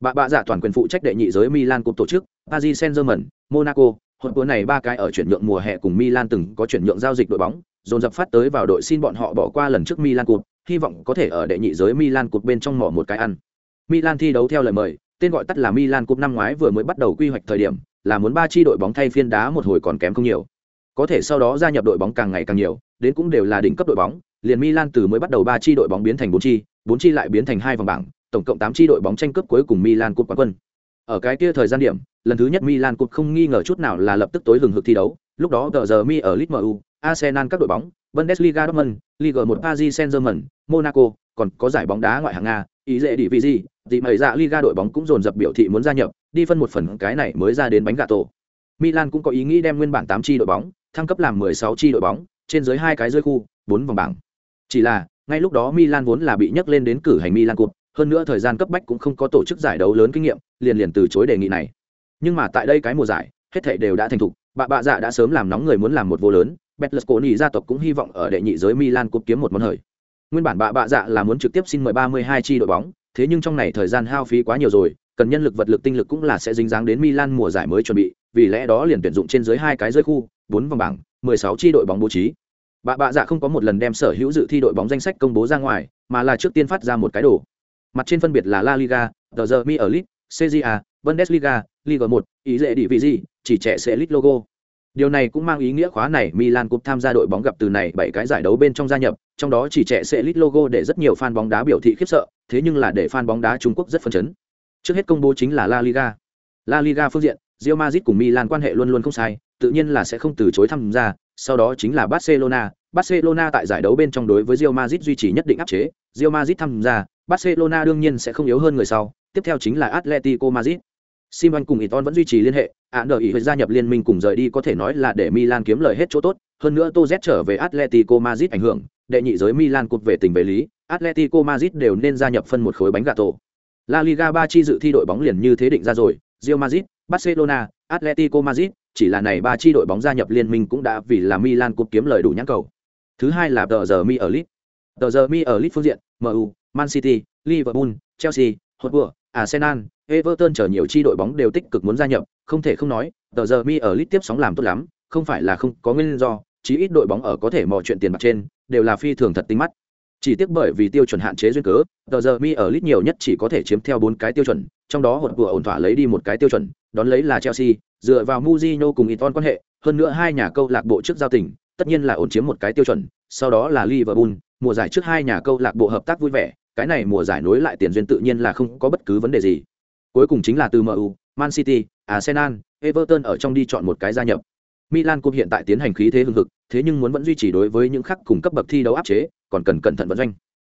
Bà bạ giả toàn quyền phụ trách đệ nhị giới Milan Cup tổ chức, Paris Saint-Germain, Monaco, hội của này ba cái ở chuyển nhượng mùa hè cùng Milan từng có chuyển nhượng giao dịch đội bóng, dồn dập phát tới vào đội xin bọn họ bỏ qua lần trước Milan Cup, hy vọng có thể ở đệ nhị giới Milan Cup bên trong mỏ một cái ăn. Milan thi đấu theo lời mời, tên gọi tắt là Milan Cup năm ngoái vừa mới bắt đầu quy hoạch thời điểm, là muốn ba chi đội bóng thay phiên đá một hồi còn kém không nhiều. Có thể sau đó gia nhập đội bóng càng ngày càng nhiều, đến cũng đều là đỉnh cấp đội bóng, liền Milan từ mới bắt đầu ba chi đội bóng biến thành bốn chi, bốn chi lại biến thành hai vòng bảng, tổng cộng tám chi đội bóng tranh cướp cuối cùng Milan Cup quán quân. Ở cái kia thời gian điểm, lần thứ nhất Milan Cup không nghi ngờ chút nào là lập tức tối hừng hực thi đấu, lúc đó tờ giờ Mi ở League MU, Arsenal các đội bóng, Bundesliga Dortmund, Liga 1 Paris Saint-Germain, Monaco, còn có giải bóng đá ngoại hạng Nga, ý dễ đi vì gì, thì mấy dạ Liga đội bóng cũng dồn dập biểu thị muốn gia nhập, đi phân một phần cái này mới ra đến bánh gà tổ. Milan cũng có ý nghĩ đem nguyên bản 8 chi đội bóng, thăng cấp làm 16 chi đội bóng, trên dưới hai cái rơi khu, 4 vòng bảng. Chỉ là, ngay lúc đó Milan vốn là bị nhắc lên đến cử hành Milan Cup, hơn nữa thời gian cấp bách cũng không có tổ chức giải đấu lớn kinh nghiệm, liền liền từ chối đề nghị này. Nhưng mà tại đây cái mùa giải, hết thảy đều đã thành thục, bà bạ dạ đã sớm làm nóng người muốn làm một vô lớn, Betlesconi gia tộc cũng hy vọng ở đệ nhị giới Milan cúp kiếm một món hời. Nguyên bản bạ bạ dạ là muốn trực tiếp xin mời 32 chi đội bóng, thế nhưng trong này thời gian hao phí quá nhiều rồi, cần nhân lực vật lực tinh lực cũng là sẽ dính dáng đến Milan mùa giải mới chuẩn bị, vì lẽ đó liền tuyển dụng trên dưới hai cái giới khu, bốn vòng bảng, 16 chi đội bóng bố trí. Bạ bạ dạ không có một lần đem sở hữu dự thi đội bóng danh sách công bố ra ngoài, mà là trước tiên phát ra một cái đồ. Mặt trên phân biệt là La Liga, The Mi ở League, CJA, Bundesliga, Liga 1, ý dễ đi vì gì, chỉ trẻ sẽ lít logo Điều này cũng mang ý nghĩa khóa này Milan Cup tham gia đội bóng gặp từ này bảy cái giải đấu bên trong gia nhập, trong đó chỉ trẻ sẽ lít logo để rất nhiều fan bóng đá biểu thị khiếp sợ, thế nhưng là để fan bóng đá Trung Quốc rất phấn chấn. Trước hết công bố chính là La Liga. La Liga phương diện, Real Madrid cùng Milan quan hệ luôn luôn không sai, tự nhiên là sẽ không từ chối tham gia, sau đó chính là Barcelona, Barcelona tại giải đấu bên trong đối với Real Madrid duy trì nhất định áp chế, Real Madrid tham gia, Barcelona đương nhiên sẽ không yếu hơn người sau, tiếp theo chính là Atletico Madrid. Simon cùng Iton vẫn duy trì liên hệ, án đợi ý gia nhập liên minh cùng rời đi có thể nói là để Milan kiếm lời hết chỗ tốt, hơn nữa Tô Z trở về Atletico Madrid ảnh hưởng, đệ nhị giới Milan cột về tình về lý, Atletico Madrid đều nên gia nhập phân một khối bánh gà tổ. La Liga ba chi dự thi đội bóng liền như thế định ra rồi, Real Madrid, Barcelona, Atletico Madrid, chỉ là này ba chi đội bóng gia nhập liên minh cũng đã vì là Milan cột kiếm lời đủ nhãn cầu. Thứ hai là tờ giờ Mi ở Lit. Tờ giờ Mi ở Lit phương diện, MU, Man City, Liverpool, Chelsea, Hotspur, Arsenal, Everton chờ nhiều chi đội bóng đều tích cực muốn gia nhập, không thể không nói, tờ giờ Mi ở League tiếp sóng làm tốt lắm, không phải là không có nguyên do, chí ít đội bóng ở có thể mò chuyện tiền bạc trên, đều là phi thường thật tinh mắt. Chỉ tiếc bởi vì tiêu chuẩn hạn chế duyên cớ, tờ giờ Mi ở League nhiều nhất chỉ có thể chiếm theo bốn cái tiêu chuẩn, trong đó hột vừa ổn thỏa lấy đi một cái tiêu chuẩn, đón lấy là Chelsea, dựa vào Mourinho cùng Iton quan hệ, hơn nữa hai nhà câu lạc bộ trước giao tình, tất nhiên là ổn chiếm một cái tiêu chuẩn, sau đó là Liverpool, mùa giải trước hai nhà câu lạc bộ hợp tác vui vẻ, cái này mùa giải nối lại tiền duyên tự nhiên là không có bất cứ vấn đề gì. Cuối cùng chính là từ MU, Man City, Arsenal, Everton ở trong đi chọn một cái gia nhập. Milan Cup hiện tại tiến hành khí thế hưng hực, thế nhưng muốn vẫn duy trì đối với những khác cùng cấp bậc thi đấu áp chế, còn cần cẩn thận vận doanh.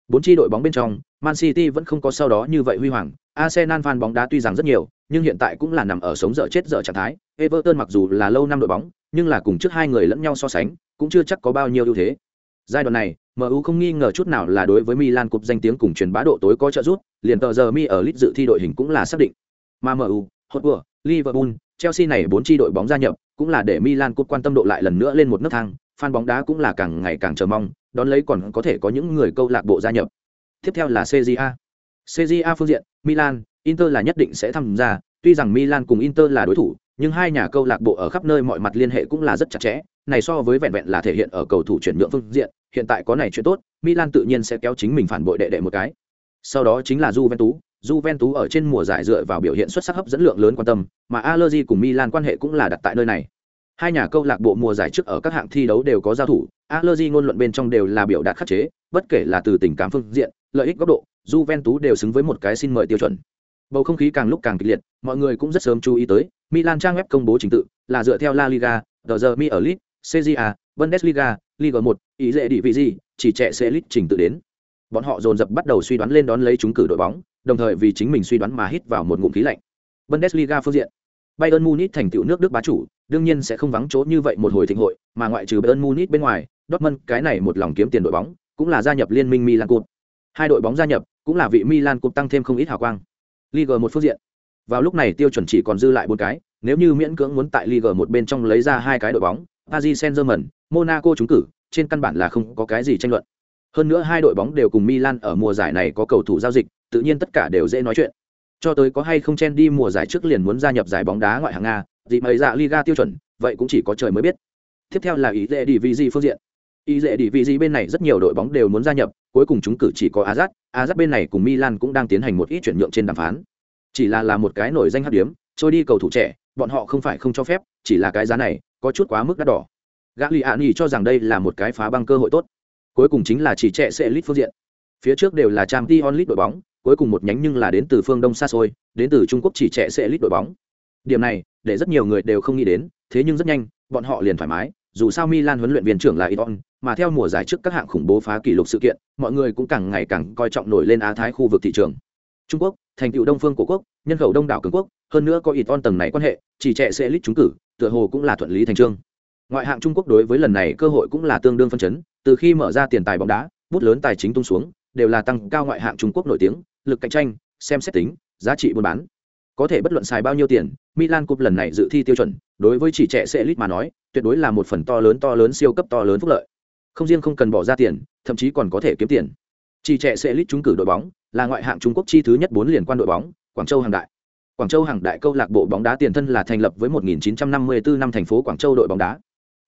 Bốn chi đội bóng bên trong, Man City vẫn không có sau đó như vậy huy hoàng, Arsenal fan bóng đá tuy rằng rất nhiều, nhưng hiện tại cũng là nằm ở sống dở chết dở trạng thái. Everton mặc dù là lâu năm đội bóng, nhưng là cùng trước hai người lẫn nhau so sánh, cũng chưa chắc có bao nhiêu ưu thế. Giai đoạn này, MU không nghi ngờ chút nào là đối với Milan cúp danh tiếng cùng truyền bá độ tối có trợ giúp, liền tờ giờ mi ở list dự thi đội hình cũng là xác định. Mà MU, Hotspur, Liverpool, Chelsea này bốn chi đội bóng gia nhập, cũng là để Milan cúp quan tâm độ lại lần nữa lên một nấc thang, fan bóng đá cũng là càng ngày càng chờ mong, đón lấy còn có thể có những người câu lạc bộ gia nhập. Tiếp theo là CJA. CJA phương diện, Milan, Inter là nhất định sẽ tham gia, tuy rằng Milan cùng Inter là đối thủ, nhưng hai nhà câu lạc bộ ở khắp nơi mọi mặt liên hệ cũng là rất chặt chẽ, này so với vẹn vẹn là thể hiện ở cầu thủ chuyển nhượng phương diện, hiện tại có này chuyện tốt, Milan tự nhiên sẽ kéo chính mình phản bội đệ đệ một cái. Sau đó chính là Juventus, Juventus ở trên mùa giải dựa vào biểu hiện xuất sắc hấp dẫn lượng lớn quan tâm, mà Allegri cùng Milan quan hệ cũng là đặt tại nơi này. Hai nhà câu lạc bộ mùa giải trước ở các hạng thi đấu đều có giao thủ, Allegri ngôn luận bên trong đều là biểu đạt khắc chế, bất kể là từ tình cảm phương diện, lợi ích góc độ, Juventus đều xứng với một cái xin mời tiêu chuẩn. Bầu không khí càng lúc càng kịch liệt, mọi người cũng rất sớm chú ý tới, Milan trang web công bố trình tự là dựa theo La Liga, The Mi ở League, CJA, Bundesliga, Liga 1, ý dễ địa vị gì, chỉ trẻ sẽ lít trình tự đến. Bọn họ dồn dập bắt đầu suy đoán lên đón lấy chúng cử đội bóng, đồng thời vì chính mình suy đoán mà hít vào một ngụm khí lạnh. Bundesliga phương diện, Bayern Munich thành tựu nước Đức bá chủ, đương nhiên sẽ không vắng chỗ như vậy một hồi thịnh hội, mà ngoại trừ Bayern Munich bên ngoài, Dortmund cái này một lòng kiếm tiền đội bóng, cũng là gia nhập liên minh Milan Cup. Hai đội bóng gia nhập, cũng là vị Milan Cup tăng thêm không ít hào quang. Liga 1 phương diện. Vào lúc này tiêu chuẩn chỉ còn dư lại bốn cái, nếu như miễn cưỡng muốn tại Liga 1 bên trong lấy ra hai cái đội bóng, Paris Saint-Germain, Monaco trúng cử, trên căn bản là không có cái gì tranh luận. Hơn nữa hai đội bóng đều cùng Milan ở mùa giải này có cầu thủ giao dịch, tự nhiên tất cả đều dễ nói chuyện. Cho tới có hay không chen đi mùa giải trước liền muốn gia nhập giải bóng đá ngoại hạng Nga, gì mấy dạ Liga tiêu chuẩn, vậy cũng chỉ có trời mới biết. Tiếp theo là ý dễ đi vì gì phương diện. Ý dễ đi vì gì bên này rất nhiều đội bóng đều muốn gia nhập, cuối cùng chúng cử chỉ có Azat, Azat bên này cùng Milan cũng đang tiến hành một ít chuyển nhượng trên đàm phán. Chỉ là là một cái nổi danh hấp điếm, trôi đi cầu thủ trẻ, bọn họ không phải không cho phép, chỉ là cái giá này có chút quá mức đắt đỏ. Gã lì ạ nghỉ cho rằng đây là một cái phá băng cơ hội tốt. Cuối cùng chính là chỉ trẻ sẽ lít phương diện. Phía trước đều là trang t onlit đội bóng, cuối cùng một nhánh nhưng là đến từ phương đông xa xôi, đến từ trung quốc chỉ trẻ sẽ lít đội bóng. Điểm này, để rất nhiều người đều không nghĩ đến, thế nhưng rất nhanh, bọn họ liền thoải mái, dù sao milan huấn luyện viên trưởng là iton mà theo mùa giải trước các hạng khủng bố phá kỷ lục sự kiện, mọi người cũng càng ngày càng coi trọng nổi lên á thái khu vực thị trường. Trung quốc, thành tựu đông phương của quốc, nhân khẩu đông đảo cường quốc hơn nữa có ít on tầng này quan hệ, chỉ trẻ sẽ lít trúng cử, tựa hồ cũng là thuận lý thành trương. Ngoại hạng trung quốc đối với lần này cơ hội cũng là tương đương phân chấn, từ khi mở ra tiền tài bóng đá, bút lớn tài chính tung xuống, đều là tăng cao ngoại hạng trung quốc nổi tiếng, lực cạnh tranh, xem xét tính, giá trị buôn bán. Có thể bất luận xài bao nhiêu tiền, milan cup lần này dự thi tiêu chuẩn, đối với chỉ trẻ sẽ lít mà nói, tuyệt đối là một phần to lớn to lớn siêu cấp to lớn phúc lợi. Không riêng không cần bỏ ra tiền, thậm chí còn có thể kiếm tiền. Chỉ trẻ sẽ lít trúng cử đội bóng, là ngoại hạng trung quốc chi thứ nhất bốn liên quan đội bóng, quảng châu hàng đại quảng châu hàng đại câu lạc bộ bóng đá tiền thân là thành lập với 1954 năm thành phố quảng châu đội bóng đá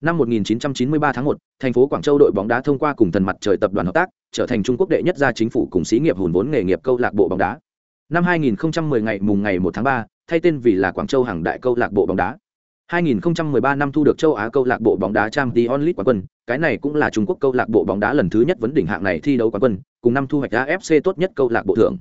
Năm 1993 tháng 1, thành phố Quảng Châu đội bóng đá thông qua cùng Thần Mặt Trời tập đoàn hợp tác, trở thành Trung Quốc đệ nhất gia chính phủ cùng xí nghiệp hùn vốn nghề nghiệp câu lạc bộ bóng đá. Năm 2010 ngày mùng ngày 1 tháng 3, thay tên vì là Quảng Châu hàng đại câu lạc bộ bóng đá. 2013 năm thu được châu Á câu lạc bộ bóng đá Champions League quán quân, cái này cũng là Trung Quốc câu lạc bộ bóng đá lần thứ nhất vấn đỉnh hạng này thi đấu quán quân, cùng năm thu hoạch AFC tốt nhất câu lạc bộ thưởng.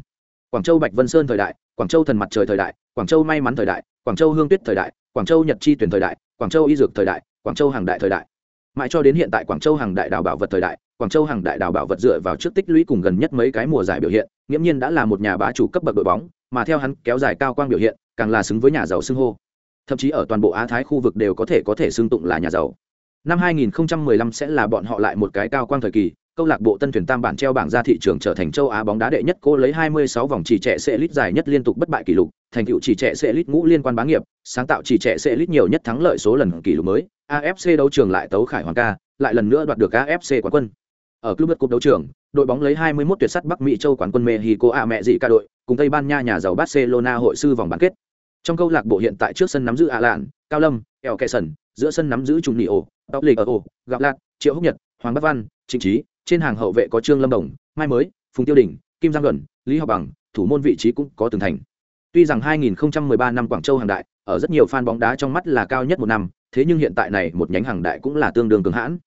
Quảng Châu Bạch Vân Sơn thời đại, Quảng Châu Thần Mặt Trời thời đại, Quảng Châu May mắn thời đại, Quảng Châu Hương Tuyết thời đại, Quảng Châu Nhật Chi tuyển thời đại, Quảng Châu Y Dược thời đại, Quảng Châu Hàng Đại thời đại. Mãi cho đến hiện tại Quảng Châu Hàng Đại đào bảo vật thời đại, Quảng Châu Hàng Đại đào bảo vật dựa vào trước tích lũy cùng gần nhất mấy cái mùa giải biểu hiện, nghiễm nhiên đã là một nhà bá chủ cấp bậc đội bóng, mà theo hắn kéo dài cao quang biểu hiện, càng là xứng với nhà giàu xưng hô thậm chí ở toàn bộ á thái khu vực đều có thể có thể xưng tụng là nhà giàu năm 2015 sẽ là bọn họ lại một cái cao quang thời kỳ câu lạc bộ tân thuyền tam bản treo bảng ra thị trường trở thành châu á bóng đá đệ nhất cô lấy 26 vòng chỉ trẻ sẽ lít dài nhất liên tục bất bại kỷ lục thành tựu chỉ trẻ sẽ lít ngũ liên quan bá nghiệp sáng tạo chỉ trẻ sẽ lít nhiều nhất thắng lợi số lần kỷ lục mới afc đấu trường lại tấu khải hoàng ca lại lần nữa đoạt được afc quán quân. Ở club cúp đấu trường đội bóng lấy 21 tuyệt sắt bắc mỹ châu quán quân mexico a mẹ dị ca đội cùng tây ban nha nhà giàu barcelona hội sư vòng bán kết. Trong câu lạc bộ hiện tại trước sân nắm giữ Alan, lạn cao lâm eo kẹ sần giữa sân nắm giữ trung nị ổ tóc lịch ở ổ gặp lạc triệu húc nhật hoàng bắc văn trịnh trí trên hàng hậu vệ có trương lâm đồng, mai mới, phùng tiêu đình, kim giang luận, lý học bằng, thủ môn vị trí cũng có từng thành. Tuy rằng 2013 năm quảng châu hàng đại, ở rất nhiều fan bóng đá trong mắt là cao nhất một năm, thế nhưng hiện tại này một nhánh hàng đại cũng là tương đương cường hãn.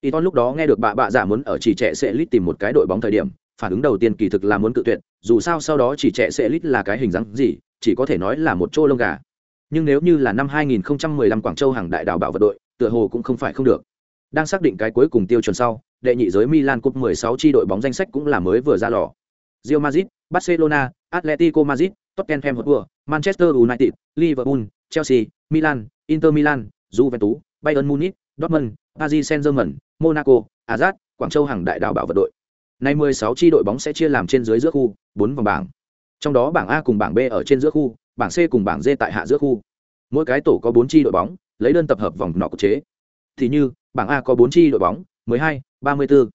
Y Iton lúc đó nghe được bà bạ giả muốn ở chỉ trẻ sẽ lít tìm một cái đội bóng thời điểm, phản ứng đầu tiên kỳ thực là muốn cự tuyệt, dù sao sau đó chỉ trẻ sẽ lít là cái hình dáng gì, chỉ có thể nói là một chỗ lông gà. Nhưng nếu như là năm 2015 Quảng Châu hàng đại đào bảo vật đội, tựa hồ cũng không phải không được. Đang xác định cái cuối cùng tiêu chuẩn sau đệ nhị giới Milan Cup 16 chi đội bóng danh sách cũng là mới vừa ra lò. Real Madrid, Barcelona, Atletico Madrid, Tottenham Hotspur, Manchester United, Liverpool, Chelsea, Milan, Inter Milan, Juventus, Bayern Munich, Dortmund, Paris Saint-Germain, Monaco, Ajax, Quảng Châu hàng đại đào bảo vật đội. Nay 16 chi đội bóng sẽ chia làm trên dưới giữa khu, 4 vòng bảng. Trong đó bảng a cùng bảng b ở trên giữa khu bảng c cùng bảng d tại hạ giữa khu. Mỗi cái tổ có bốn chi đội bóng lấy đơn tập hợp vòng nọ chế. Thì như bảng a có bốn chi đội bóng 12, 34.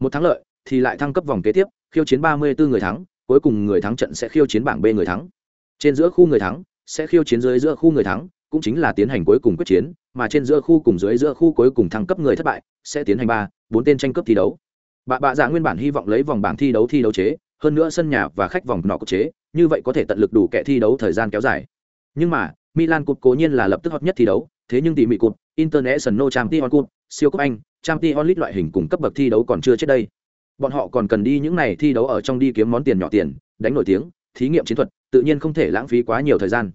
một thắng lợi, thì lại thăng cấp vòng kế tiếp, khiêu chiến 34 người thắng, cuối cùng người thắng trận sẽ khiêu chiến bảng b người thắng. Trên giữa khu người thắng, sẽ khiêu chiến dưới giữa khu người thắng, cũng chính là tiến hành cuối cùng quyết chiến, mà trên giữa khu cùng dưới giữa khu cuối cùng thăng cấp người thất bại, sẽ tiến hành ba, bốn tên tranh cấp thi đấu. Bà bạ dạ nguyên bản hy vọng lấy vòng bảng thi đấu thi đấu chế, hơn nữa sân nhà và khách vòng nọ cục chế, như vậy có thể tận lực đủ kẻ thi đấu thời gian kéo dài. Nhưng mà, milan cục cố nhiên là lập tức hot nhất thi đấu thế nhưng tỉ mỉ cụt, international champions cup, siêu cúp anh champions league loại hình cùng cấp bậc thi đấu còn chưa chết đây. Bọn họ còn cần đi những này thi đấu ở trong đi kiếm món tiền nhỏ tiền, đánh nổi tiếng, thí nghiệm chiến thuật, tự nhiên không thể lãng phí quá nhiều thời gian.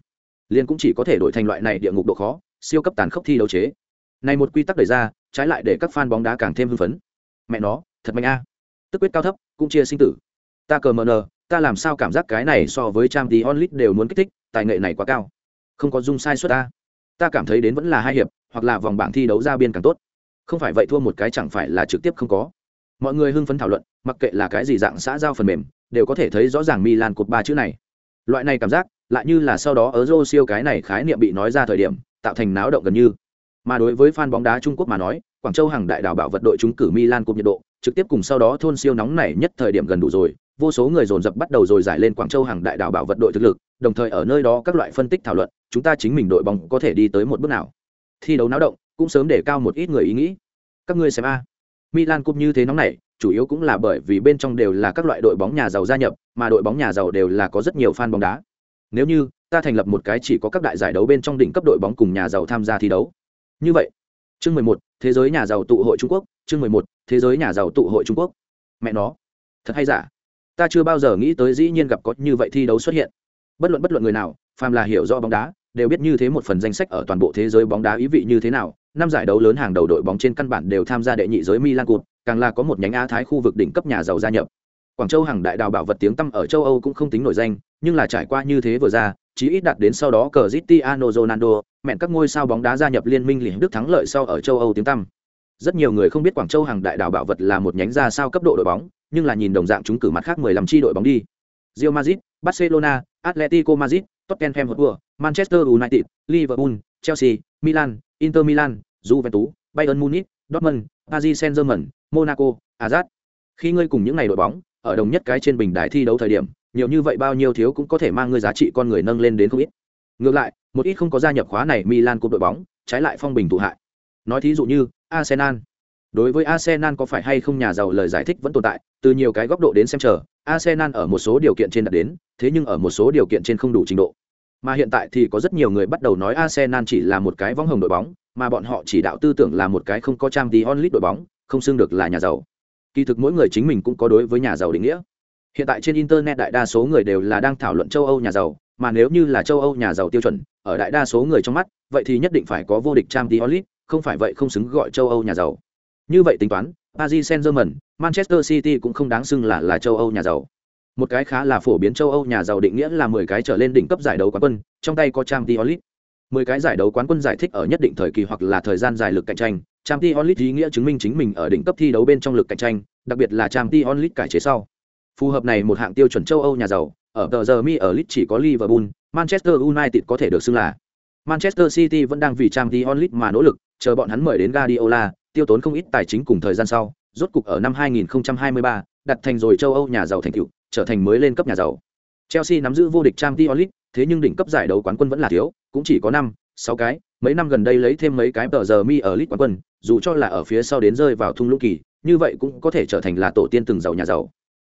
Liên cũng chỉ có thể đổi thành loại này địa ngục độ khó, siêu cấp tàn khốc thi đấu chế. Này một quy tắc đẩy ra, trái lại để các fan bóng đá càng thêm hưng phấn. Mẹ nó, thật mạnh a. Tức quyết cao thấp, cũng chia sinh tử. Ta cờ mờ nờ, ta làm sao cảm giác cái này so với trang tí onlit đều muốn kích thích, tài nghệ này quá cao. Không có dung sai suất ta ta cảm thấy đến vẫn là hai hiệp, hoặc là vòng bảng thi đấu ra biên càng tốt. Không phải vậy thua một cái chẳng phải là trực tiếp không có. Mọi người hưng phấn thảo luận, mặc kệ là cái gì dạng xã giao phần mềm, đều có thể thấy rõ ràng milan cột ba chữ này. Loại này cảm giác, lại như là sau đó ở rô siêu cái này khái niệm bị nói ra thời điểm, tạo thành náo động gần như. Mà đối với fan bóng đá trung quốc mà nói, quảng châu hàng đại đảo bảo vật đội trúng cử milan cột nhiệt độ, trực tiếp cùng sau đó thôn siêu nóng này nhất thời điểm gần đủ rồi, vô số người dồn dập bắt đầu rồi giải lên quảng châu hàng đại đảo bảo vật đội thực lực đồng thời ở nơi đó các loại phân tích thảo luận, chúng ta chính mình đội bóng có thể đi tới một bước nào. Thi đấu náo động, cũng sớm để cao một ít người ý nghĩ. Các ngươi xem a. Milan cũng như thế nóng này, chủ yếu cũng là bởi vì bên trong đều là các loại đội bóng nhà giàu gia nhập, mà đội bóng nhà giàu đều là có rất nhiều fan bóng đá. Nếu như, ta thành lập một cái chỉ có các đại giải đấu bên trong đỉnh cấp đội bóng cùng nhà giàu tham gia thi đấu. Như vậy, chương mười một, thế giới nhà giàu tụ hội trung quốc, chương mười một, thế giới nhà giàu tụ hội trung quốc. Mẹ nó, thật hay giả? Ta chưa bao giờ nghĩ tới dĩ nhiên gặp có như vậy thi đấu xuất hiện bất luận bất luận người nào phàm là hiểu rõ bóng đá đều biết như thế một phần danh sách ở toàn bộ thế giới bóng đá ý vị như thế nào năm giải đấu lớn hàng đầu đội bóng trên căn bản đều tham gia đệ nhị giới milan cụt càng là có một nhánh á thái khu vực đỉnh cấp nhà giàu gia nhập quảng châu hàng đại đào bảo vật tiếng tăm ở châu âu cũng không tính nổi danh nhưng là trải qua như thế vừa ra chí ít đạt đến sau đó cờ Cristiano Ronaldo, mẹn các ngôi sao bóng đá gia nhập liên minh liền Đức thắng lợi sau ở châu Âu tiếng tăm. Rất nhiều người không biết Quảng Châu hàng đại đảo bảo vật là một nhánh ra sao cấp độ đội bóng, nhưng là nhìn đồng dạng chúng cử mặt khác 15 chi đội bóng đi. Real Madrid, Barcelona, Atletico Madrid, Tottenham Hotspur, Manchester United, Liverpool, Chelsea, Milan, Inter Milan, Juventus, Bayern Munich, Dortmund, Paris Saint-Germain, Monaco, Azad. Khi ngươi cùng những này đội bóng ở đồng nhất cái trên bình đài thi đấu thời điểm, nhiều như vậy bao nhiêu thiếu cũng có thể mang ngươi giá trị con người nâng lên đến không ít. Ngược lại, một ít không có gia nhập khóa này Milan của đội bóng, trái lại phong bình tụ hại. Nói thí dụ như Arsenal. Đối với Arsenal có phải hay không nhà giàu lời giải thích vẫn tồn tại, từ nhiều cái góc độ đến xem chờ, Arsenal ở một số điều kiện trên đạt đến, thế nhưng ở một số điều kiện trên không đủ trình độ. Mà hiện tại thì có rất nhiều người bắt đầu nói Arsenal chỉ là một cái vong hồng đội bóng, mà bọn họ chỉ đạo tư tưởng là một cái không có trang tí onlit đội bóng, không xưng được là nhà giàu. Kỳ thực mỗi người chính mình cũng có đối với nhà giàu định nghĩa. Hiện tại trên internet đại đa số người đều là đang thảo luận châu Âu nhà giàu, mà nếu như là châu Âu nhà giàu tiêu chuẩn, ở đại đa số người trong mắt, vậy thì nhất định phải có vô địch Champions League, không phải vậy không xứng gọi châu Âu nhà giàu. Như vậy tính toán, Paris Saint-Germain, Manchester City cũng không đáng xưng là là châu Âu nhà giàu. Một cái khá là phổ biến châu Âu nhà giàu định nghĩa là 10 cái trở lên đỉnh cấp giải đấu quán quân, trong tay có Champions League. 10 cái giải đấu quán quân giải thích ở nhất định thời kỳ hoặc là thời gian dài lực cạnh tranh, Champions League ý nghĩa chứng minh chính mình ở đỉnh cấp thi đấu bên trong lực cạnh tranh, đặc biệt là Champions League cải chế sau. Phù hợp này một hạng tiêu chuẩn châu Âu nhà giàu, ở tờ giờ mi ở League chỉ có Liverpool, Manchester United có thể được xưng là. Manchester City vẫn đang vì Champions League mà nỗ lực, chờ bọn hắn mời đến Guardiola, tiêu tốn không ít tài chính cùng thời gian sau, rốt cục ở năm 2023, đặt thành rồi châu Âu nhà giàu thành tựu, trở thành mới lên cấp nhà giàu. Chelsea nắm giữ vô địch Champions League, thế nhưng đỉnh cấp giải đấu quán quân vẫn là thiếu, cũng chỉ có 5, 6 cái, mấy năm gần đây lấy thêm mấy cái tờ giờ mi ở League quán quân, dù cho là ở phía sau đến rơi vào thung lũng kỳ, như vậy cũng có thể trở thành là tổ tiên từng giàu nhà giàu.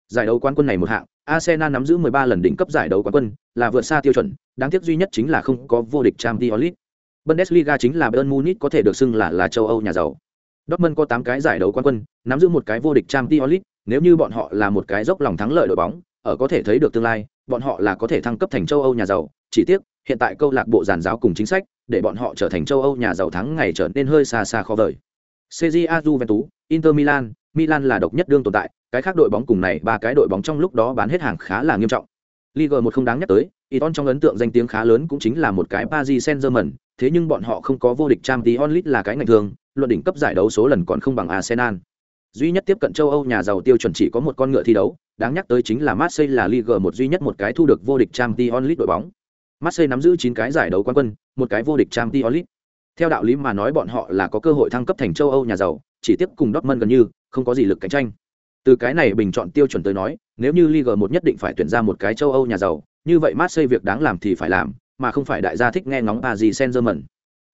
Giải đấu quán quân này một hạng, Arsenal nắm giữ 13 lần đỉnh cấp giải đấu quán quân, là vượt xa tiêu chuẩn, đáng tiếc duy nhất chính là không có vô địch Champions League. Bundesliga chính là Bayern Munich có thể được xưng là là châu Âu nhà giàu. Dortmund có 8 cái giải đấu quán quân, nắm giữ một cái vô địch Champions League, nếu như bọn họ là một cái dốc lòng thắng lợi đội bóng, ở có thể thấy được tương lai, bọn họ là có thể thăng cấp thành châu Âu nhà giàu, chỉ tiếc, hiện tại câu lạc bộ giàn giáo cùng chính sách, để bọn họ trở thành châu Âu nhà giàu thắng ngày trở nên hơi xa xa khó vời. Serie Juventus, Inter Milan, Milan là độc nhất đương tồn tại, cái khác đội bóng cùng này ba cái đội bóng trong lúc đó bán hết hàng khá là nghiêm trọng. Ligue 1 không đáng nhắc tới, Iton trong ấn tượng danh tiếng khá lớn cũng chính là một cái Paris Saint-Germain, thế nhưng bọn họ không có vô địch Champions League là cái ngành thường, luận đỉnh cấp giải đấu số lần còn không bằng Arsenal. Duy nhất tiếp cận châu Âu nhà giàu tiêu chuẩn chỉ có một con ngựa thi đấu, đáng nhắc tới chính là Marseille là Ligue 1 duy nhất một cái thu được vô địch Champions League đội bóng. Marseille nắm giữ 9 cái giải đấu quán quân, một cái vô địch Champions League. Theo đạo lý mà nói bọn họ là có cơ hội thăng cấp thành châu Âu nhà giàu, chỉ tiếp cùng Dortmund gần như không có gì lực cạnh tranh. Từ cái này bình chọn tiêu chuẩn tới nói, nếu như Ligue 1 nhất định phải tuyển ra một cái châu Âu nhà giàu, như vậy Marseille việc đáng làm thì phải làm, mà không phải đại gia thích nghe ngóng Paris Saint-Germain.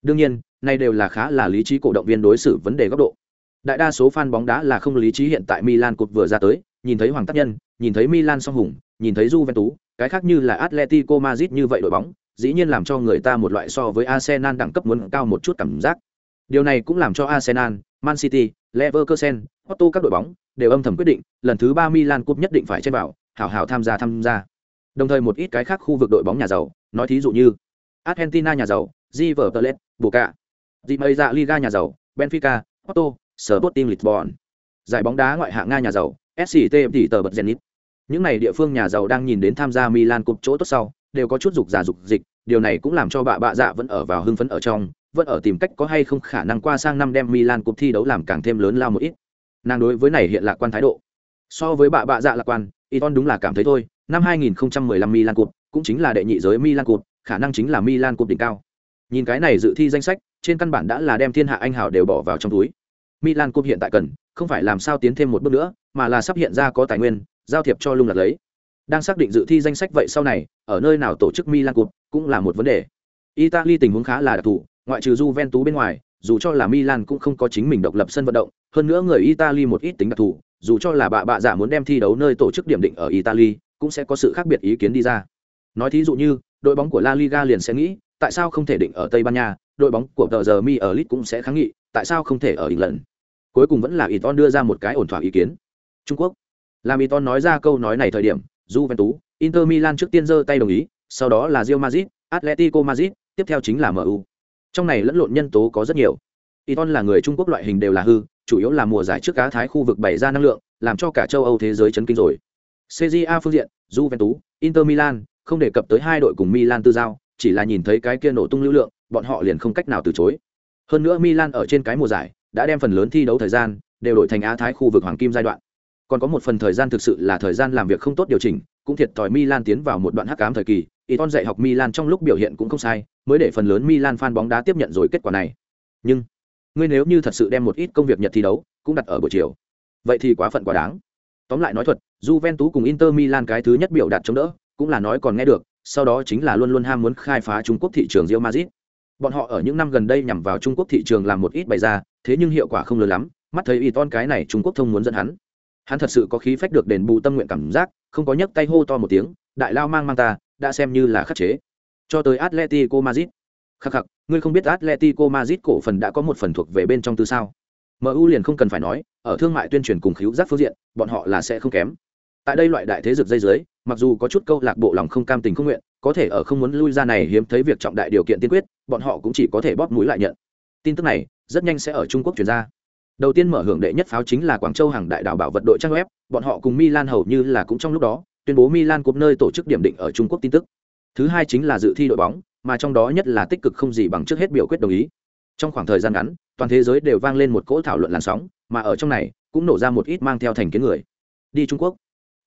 Đương nhiên, này đều là khá là lý trí cổ động viên đối xử vấn đề góc độ. Đại đa số fan bóng đá là không lý trí hiện tại Milan cột vừa ra tới, nhìn thấy Hoàng Tác Nhân, nhìn thấy Milan song hùng, nhìn thấy Juventus, cái khác như là Atletico Madrid như vậy đội bóng, dĩ nhiên làm cho người ta một loại so với Arsenal đẳng cấp muốn cao một chút cảm giác. Điều này cũng làm cho Arsenal, Man City, Leverkusen, Porto các đội bóng đều âm thầm quyết định, lần thứ ba Milan Cup nhất định phải chen vào, hảo hảo tham gia tham gia. Đồng thời một ít cái khác khu vực đội bóng nhà giàu, nói thí dụ như Argentina nhà giàu, River Plate, mây dạ Liga nhà giàu, Benfica, Porto, Sporting Lisbon. Giải bóng đá ngoại hạng Nga nhà giàu, SCT tỷ tờ bật Zenit. Những này địa phương nhà giàu đang nhìn đến tham gia Milan Cup chỗ tốt sau, đều có chút dục giả dục dịch, điều này cũng làm cho bà bạ dạ vẫn ở vào hưng phấn ở trong, vẫn ở tìm cách có hay không khả năng qua sang năm đem Milan Cup thi đấu làm càng thêm lớn lao một ít. Nàng đối với này hiện lạc quan thái độ. So với bà bạ dạ lạc quan, Iton đúng là cảm thấy thôi, năm 2015 Milan Cup cũng chính là đệ nhị giới Milan Cup, khả năng chính là Milan Cup đỉnh cao. Nhìn cái này dự thi danh sách, trên căn bản đã là đem thiên hạ anh hào đều bỏ vào trong túi. Milan Cup hiện tại cần, không phải làm sao tiến thêm một bước nữa, mà là sắp hiện ra có tài nguyên, giao thiệp cho lung lạc lấy. Đang xác định dự thi danh sách vậy sau này, ở nơi nào tổ chức Milan Cup cũng là một vấn đề. Italy tình huống khá là đặc thù, ngoại trừ Juventus bên ngoài, dù cho là Milan cũng không có chính mình độc lập sân vận động, hơn nữa người Italy một ít tính đặc thù, dù cho là bạ bạ giả muốn đem thi đấu nơi tổ chức điểm định ở Italy, cũng sẽ có sự khác biệt ý kiến đi ra. Nói thí dụ như, đội bóng của La Liga liền sẽ nghĩ, tại sao không thể định ở Tây Ban Nha, đội bóng của tờ giờ Mi ở Leeds cũng sẽ kháng nghị, tại sao không thể ở England. Cuối cùng vẫn là Iton đưa ra một cái ổn thỏa ý kiến. Trung Quốc. Làm Iton nói ra câu nói này thời điểm, Juventus, Inter Milan trước tiên giơ tay đồng ý, sau đó là Real Madrid, Atletico Madrid, tiếp theo chính là MU. Trong này lẫn lộn nhân tố có rất nhiều. Iton là người Trung Quốc loại hình đều là hư, chủ yếu là mùa giải trước cá thái khu vực bày ra năng lượng, làm cho cả châu Âu thế giới chấn kinh rồi. CJA phương diện, Juventus, Inter Milan, không đề cập tới hai đội cùng Milan tư giao, chỉ là nhìn thấy cái kia nổ tung lưu lượng, bọn họ liền không cách nào từ chối. Hơn nữa Milan ở trên cái mùa giải đã đem phần lớn thi đấu thời gian đều đổi thành Á Thái khu vực hoàng kim giai đoạn. Còn có một phần thời gian thực sự là thời gian làm việc không tốt điều chỉnh, cũng thiệt thòi Milan tiến vào một đoạn hắc ám thời kỳ, Iton dạy học Milan trong lúc biểu hiện cũng không sai, mới để phần lớn Milan fan bóng đá tiếp nhận rồi kết quả này. Nhưng, ngươi nếu như thật sự đem một ít công việc nhật thi đấu cũng đặt ở buổi chiều, vậy thì quá phận quá đáng. Tóm lại nói thuật, Juventus cùng Inter Milan cái thứ nhất biểu đạt chống đỡ, cũng là nói còn nghe được, sau đó chính là luôn luôn ham muốn khai phá Trung Quốc thị trường Real Madrid. Bọn họ ở những năm gần đây nhằm vào Trung Quốc thị trường làm một ít bày ra, thế nhưng hiệu quả không lớn lắm, mắt thấy Iton cái này Trung Quốc thông muốn dẫn hắn. Hắn thật sự có khí phách được đền bù tâm nguyện cảm giác, không có nhấc tay hô to một tiếng, đại lao mang mang ta, đã xem như là khắc chế. cho tới Atletico Madrid. Khắc khắc, ngươi không biết Atletico Madrid cổ phần đã có một phần thuộc về bên trong tư sao? MU liền không cần phải nói, ở thương mại tuyên truyền cùng khiếu giác phương diện, bọn họ là sẽ không kém. Tại đây loại đại thế dược dây dưới, mặc dù có chút câu lạc bộ lòng không cam tình không nguyện, có thể ở không muốn lui ra này hiếm thấy việc trọng đại điều kiện tiên quyết, bọn họ cũng chỉ có thể bóp mũi lại nhận. Tin tức này rất nhanh sẽ ở Trung Quốc truyền ra. Đầu tiên mở hưởng đệ nhất pháo chính là Quảng Châu hàng đại đảo bảo vật đội trang web, bọn họ cùng Milan hầu như là cũng trong lúc đó, tuyên bố Milan cúp nơi tổ chức điểm định ở Trung Quốc tin tức. Thứ hai chính là dự thi đội bóng, mà trong đó nhất là tích cực không gì bằng trước hết biểu quyết đồng ý. Trong khoảng thời gian ngắn, toàn thế giới đều vang lên một cỗ thảo luận làn sóng, mà ở trong này cũng nổ ra một ít mang theo thành kiến người. Đi Trung Quốc,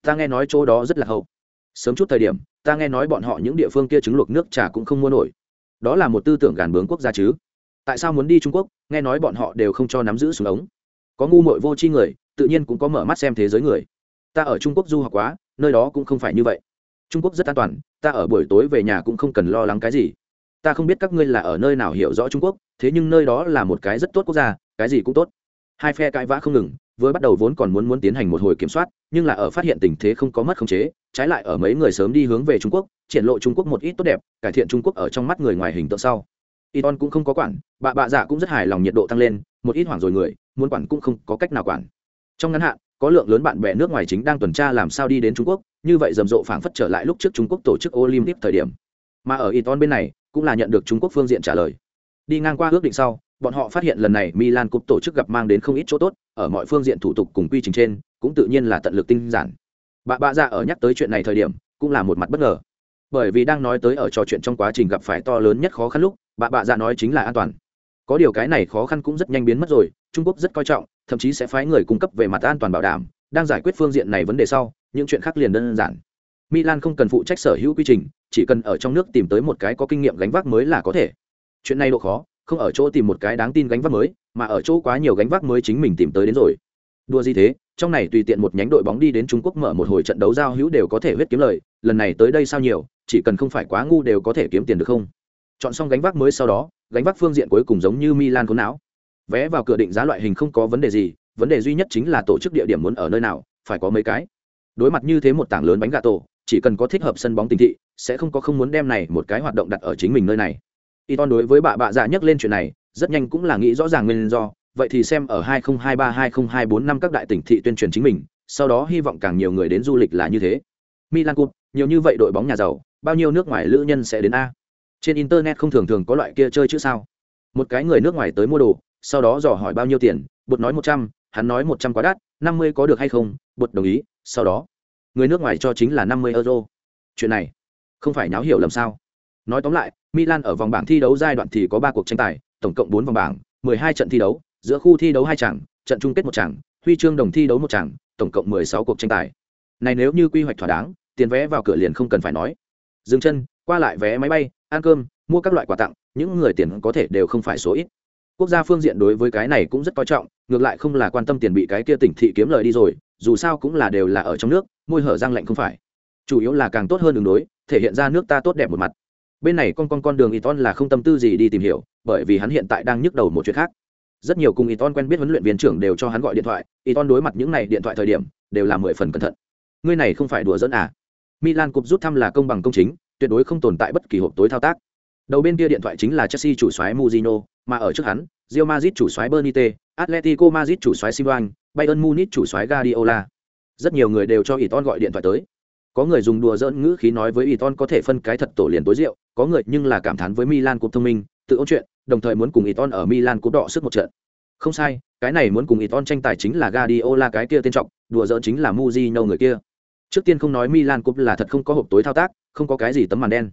ta nghe nói chỗ đó rất là hậu. Sớm chút thời điểm, ta nghe nói bọn họ những địa phương kia trứng luộc nước trà cũng không mua nổi. Đó là một tư tưởng gàn bướng quốc gia chứ. Tại sao muốn đi Trung Quốc, nghe nói bọn họ đều không cho nắm giữ súng ống. Có ngu muội vô tri người, tự nhiên cũng có mở mắt xem thế giới người. Ta ở Trung Quốc du học quá, nơi đó cũng không phải như vậy trung quốc rất an toàn ta ở buổi tối về nhà cũng không cần lo lắng cái gì ta không biết các ngươi là ở nơi nào hiểu rõ trung quốc thế nhưng nơi đó là một cái rất tốt quốc gia cái gì cũng tốt hai phe cãi vã không ngừng vừa bắt đầu vốn còn muốn muốn tiến hành một hồi kiểm soát nhưng là ở phát hiện tình thế không có mất khống chế trái lại ở mấy người sớm đi hướng về trung quốc triển lộ trung quốc một ít tốt đẹp cải thiện trung quốc ở trong mắt người ngoài hình tượng sau Iton cũng không có quản, bà bạ dạ cũng rất hài lòng nhiệt độ tăng lên, một ít hoảng rồi người, muốn quản cũng không có cách nào quản. Trong ngắn hạn, có lượng lớn bạn bè nước ngoài chính đang tuần tra làm sao đi đến Trung Quốc, như vậy rầm rộ phảng phất trở lại lúc trước Trung Quốc tổ chức Olympic thời điểm. Mà ở Iton bên này, cũng là nhận được Trung Quốc phương diện trả lời. Đi ngang qua ước định sau, bọn họ phát hiện lần này Milan Cup tổ chức gặp mang đến không ít chỗ tốt, ở mọi phương diện thủ tục cùng quy trình trên, cũng tự nhiên là tận lực tinh giản. Bà bạ ra ở nhắc tới chuyện này thời điểm, cũng là một mặt bất ngờ. Bởi vì đang nói tới ở trò chuyện trong quá trình gặp phải to lớn nhất khó khăn lúc, bà bạ dạ nói chính là an toàn. Có điều cái này khó khăn cũng rất nhanh biến mất rồi, Trung Quốc rất coi trọng, thậm chí sẽ phái người cung cấp về mặt an toàn bảo đảm, đang giải quyết phương diện này vấn đề sau, những chuyện khác liền đơn giản. Milan không cần phụ trách sở hữu quy trình, chỉ cần ở trong nước tìm tới một cái có kinh nghiệm gánh vác mới là có thể. Chuyện này độ khó, không ở chỗ tìm một cái đáng tin gánh vác mới, mà ở chỗ quá nhiều gánh vác mới chính mình tìm tới đến rồi. Đùa gì thế, trong này tùy tiện một nhánh đội bóng đi đến Trung Quốc mở một hồi trận đấu giao hữu đều có thể huyết kiếm lời, lần này tới đây sao nhiều, chỉ cần không phải quá ngu đều có thể kiếm tiền được không? Chọn xong gánh vác mới sau đó, gánh vác phương diện cuối cùng giống như Milan khốn não. Vé vào cửa định giá loại hình không có vấn đề gì, vấn đề duy nhất chính là tổ chức địa điểm muốn ở nơi nào, phải có mấy cái. Đối mặt như thế một tảng lớn bánh gà tổ, chỉ cần có thích hợp sân bóng tình thị, sẽ không có không muốn đem này một cái hoạt động đặt ở chính mình nơi này. Iton đối với bà bạ dạ nhắc lên chuyện này, rất nhanh cũng là nghĩ rõ ràng nguyên do, vậy thì xem ở 2023-2024 năm các đại tỉnh thị tuyên truyền chính mình, sau đó hy vọng càng nhiều người đến du lịch là như thế. Milan Cup, nhiều như vậy đội bóng nhà giàu, bao nhiêu nước ngoài lữ nhân sẽ đến a? Trên internet không thường thường có loại kia chơi chữ sao? Một cái người nước ngoài tới mua đồ, sau đó dò hỏi bao nhiêu tiền, bột nói 100, hắn nói 100 quá đắt, 50 có được hay không? Bột đồng ý, sau đó, người nước ngoài cho chính là 50 euro. Chuyện này, không phải nháo hiểu lầm sao? Nói tóm lại, Milan ở vòng bảng thi đấu giai đoạn thì có 3 cuộc tranh tài, tổng cộng 4 vòng bảng, 12 trận thi đấu, giữa khu thi đấu hai trận, trận chung kết một trận, huy chương đồng thi đấu một trận, tổng cộng 16 cuộc tranh tài. Này nếu như quy hoạch thỏa đáng, tiền vé vào cửa liền không cần phải nói. Dừng chân, qua lại vé máy bay, ăn cơm, mua các loại quà tặng, những người tiền có thể đều không phải số ít. Quốc gia phương diện đối với cái này cũng rất coi trọng, ngược lại không là quan tâm tiền bị cái kia tỉnh thị kiếm lời đi rồi, dù sao cũng là đều là ở trong nước, môi hở răng lạnh không phải. Chủ yếu là càng tốt hơn đường đối, thể hiện ra nước ta tốt đẹp một mặt. Bên này con con con đường Iton là không tâm tư gì đi tìm hiểu, bởi vì hắn hiện tại đang nhức đầu một chuyện khác rất nhiều cùng Iton quen biết huấn luyện viên trưởng đều cho hắn gọi điện thoại, Iton đối mặt những này điện thoại thời điểm, đều là mười phần cẩn thận. Ngươi này không phải đùa dẫn à? Milan Cup rút thăm là công bằng công chính, tuyệt đối không tồn tại bất kỳ hộp tối thao tác. Đầu bên kia điện thoại chính là Chelsea chủ soái Mourinho, mà ở trước hắn, Real Madrid chủ soái bernite Atletico Madrid chủ soái Simeone, Bayern Munich chủ soái Guardiola. Rất nhiều người đều cho Iton gọi điện thoại tới. Có người dùng đùa giỡn ngữ khí nói với Iton có thể phân cái thật tổ liền tối rượu, có người nhưng là cảm thán với Milan Cup thông minh, tự ôn chuyện, đồng thời muốn cùng Iton ở Milan cúp đọ sức một trận. Không sai, cái này muốn cùng Iton tranh tài chính là Guardiola cái kia tên trọng, đùa giỡn chính là Mourinho người kia. Trước tiên không nói Milan Cup là thật không có hộp tối thao tác, không có cái gì tấm màn đen.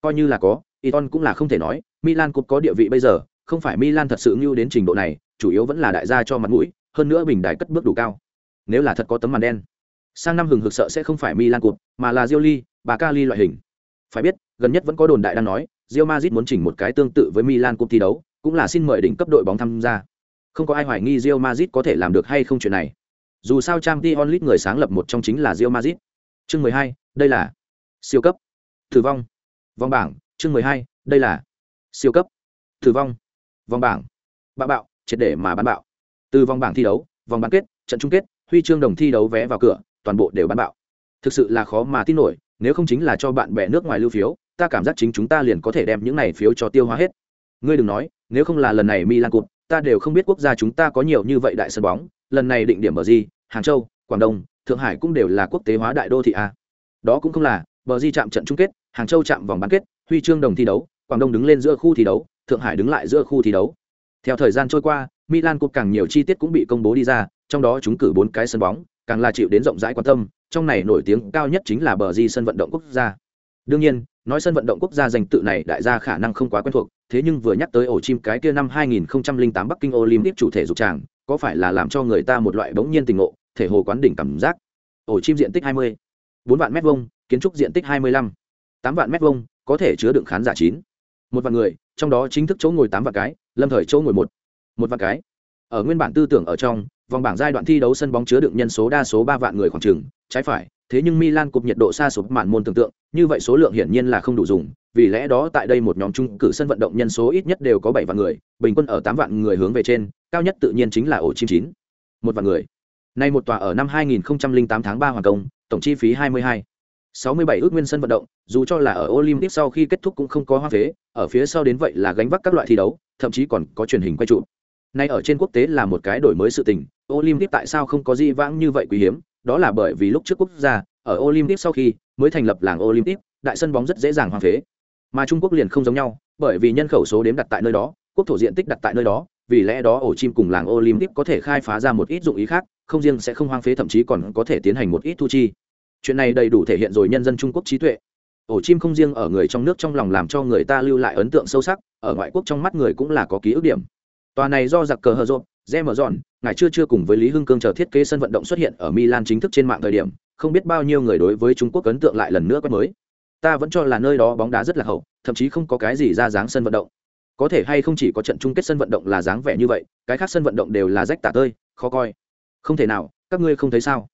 Coi như là có, Iton cũng là không thể nói, Milan Cup có địa vị bây giờ, không phải Milan thật sự như đến trình độ này, chủ yếu vẫn là đại gia cho mặt mũi, hơn nữa bình đại cất bước đủ cao. Nếu là thật có tấm màn đen, sang năm hừng hực sợ sẽ không phải Milan cụt mà là Gioli, bà Cali loại hình. Phải biết, gần nhất vẫn có đồn đại đang nói, Real Madrid muốn chỉnh một cái tương tự với Milan cụt thi đấu, cũng là xin mời đỉnh cấp đội bóng tham gia. Không có ai hoài nghi Real Madrid có thể làm được hay không chuyện này. Dù sao Champions League người sáng lập một trong chính là Real Madrid. Chương 12, đây là siêu cấp. thử vong. Vòng bảng, chương 12, đây là siêu cấp. thử vong. Vòng bảng. Bạo bạo, triệt để mà bán bạo. Từ vòng bảng thi đấu, vòng bán kết, trận chung kết, huy chương đồng thi đấu vé vào cửa, toàn bộ đều bán bạo. Thực sự là khó mà tin nổi, nếu không chính là cho bạn bè nước ngoài lưu phiếu, ta cảm giác chính chúng ta liền có thể đem những này phiếu cho tiêu hóa hết. Ngươi đừng nói nếu không là lần này milan cụt ta đều không biết quốc gia chúng ta có nhiều như vậy đại sân bóng lần này định điểm ở gì hàng châu quảng đông thượng hải cũng đều là quốc tế hóa đại đô thị a. Đó cũng không là bờ di chạm trận chung kết hàng châu chạm vòng bán kết huy chương đồng thi đấu quảng đông đứng lên giữa khu thi đấu thượng hải đứng lại giữa khu thi đấu. Theo thời gian trôi qua milan cụt càng nhiều chi tiết cũng bị công bố đi ra trong đó chúng cử bốn cái sân bóng càng là chịu đến rộng rãi quan tâm trong này nổi tiếng cao nhất chính là bờ di sân vận động quốc gia. Đương nhiên nói sân vận động quốc gia danh tự này đại gia khả năng không quá quen thuộc thế nhưng vừa nhắc tới ổ chim cái kia năm 2008 bắc kinh olympic chủ thể dục tràng có phải là làm cho người ta một loại bỗng nhiên tình ngộ thể hồ quán đỉnh cảm giác? Ổ chim diện tích 20, 4 vạn mét vuông kiến trúc diện tích 25, 8 vạn mét vuông có thể chứa đựng khán giả chín. Một vạn người trong đó chính thức chỗ ngồi tám vạn cái lâm thời chỗ ngồi một một vạn cái. Ở nguyên bản tư tưởng ở trong vòng bảng giai đoạn thi đấu sân bóng chứa đựng nhân số đa số ba vạn người khoảng chừng trái phải thế nhưng milan cục nhiệt độ xa sụp mạn môn tưởng tượng như vậy số lượng hiển nhiên là không đủ dùng vì lẽ đó tại đây một nhóm chung cử sân vận động nhân số ít nhất đều có bảy vạn người bình quân ở tám vạn người hướng về trên cao nhất tự nhiên chính là ổ chim chín một vạn người nay một tòa ở năm 2008 tháng 3 hoàn công tổng chi phí 22 67 ước nguyên sân vận động, dù cho là ở Olympic sau khi kết thúc cũng không có hoa phế, ở phía sau đến vậy là gánh vác các loại thi đấu, thậm chí còn có truyền hình quay trụ. Nay ở trên quốc tế là một cái đổi mới sự tình, Olympic tại sao không có gì vãng như vậy quý hiếm, đó là bởi vì lúc trước quốc gia, ở Olympic sau khi mới thành lập làng Olympic, đại sân bóng rất dễ dàng hoang phế. Mà Trung Quốc liền không giống nhau, bởi vì nhân khẩu số đếm đặt tại nơi đó, quốc thổ diện tích đặt tại nơi đó, vì lẽ đó ổ chim cùng làng Olympic có thể khai phá ra một ít dụng ý khác, không riêng sẽ không hoang phế thậm chí còn có thể tiến hành một ít thu chi. Chuyện này đầy đủ thể hiện rồi nhân dân trung quốc trí tuệ. Ổ chim không riêng ở người trong nước trong lòng làm cho người ta lưu lại ấn tượng sâu sắc ở ngoại quốc trong mắt người cũng là có ký ức điểm tòa này do giặc cờ hờ rộp re mở dọn ngài chưa chưa cùng với lý hưng cương chờ thiết kế sân vận động xuất hiện ở milan chính thức trên mạng thời điểm không biết bao nhiêu người đối với trung quốc ấn tượng lại lần nữa quét mới ta vẫn cho là nơi đó bóng đá rất là hậu thậm chí không có cái gì ra dáng sân vận động có thể hay không chỉ có trận chung kết sân vận động là dáng vẻ như vậy cái khác sân vận động đều là rách tả tơi khó coi không thể nào các ngươi không thấy sao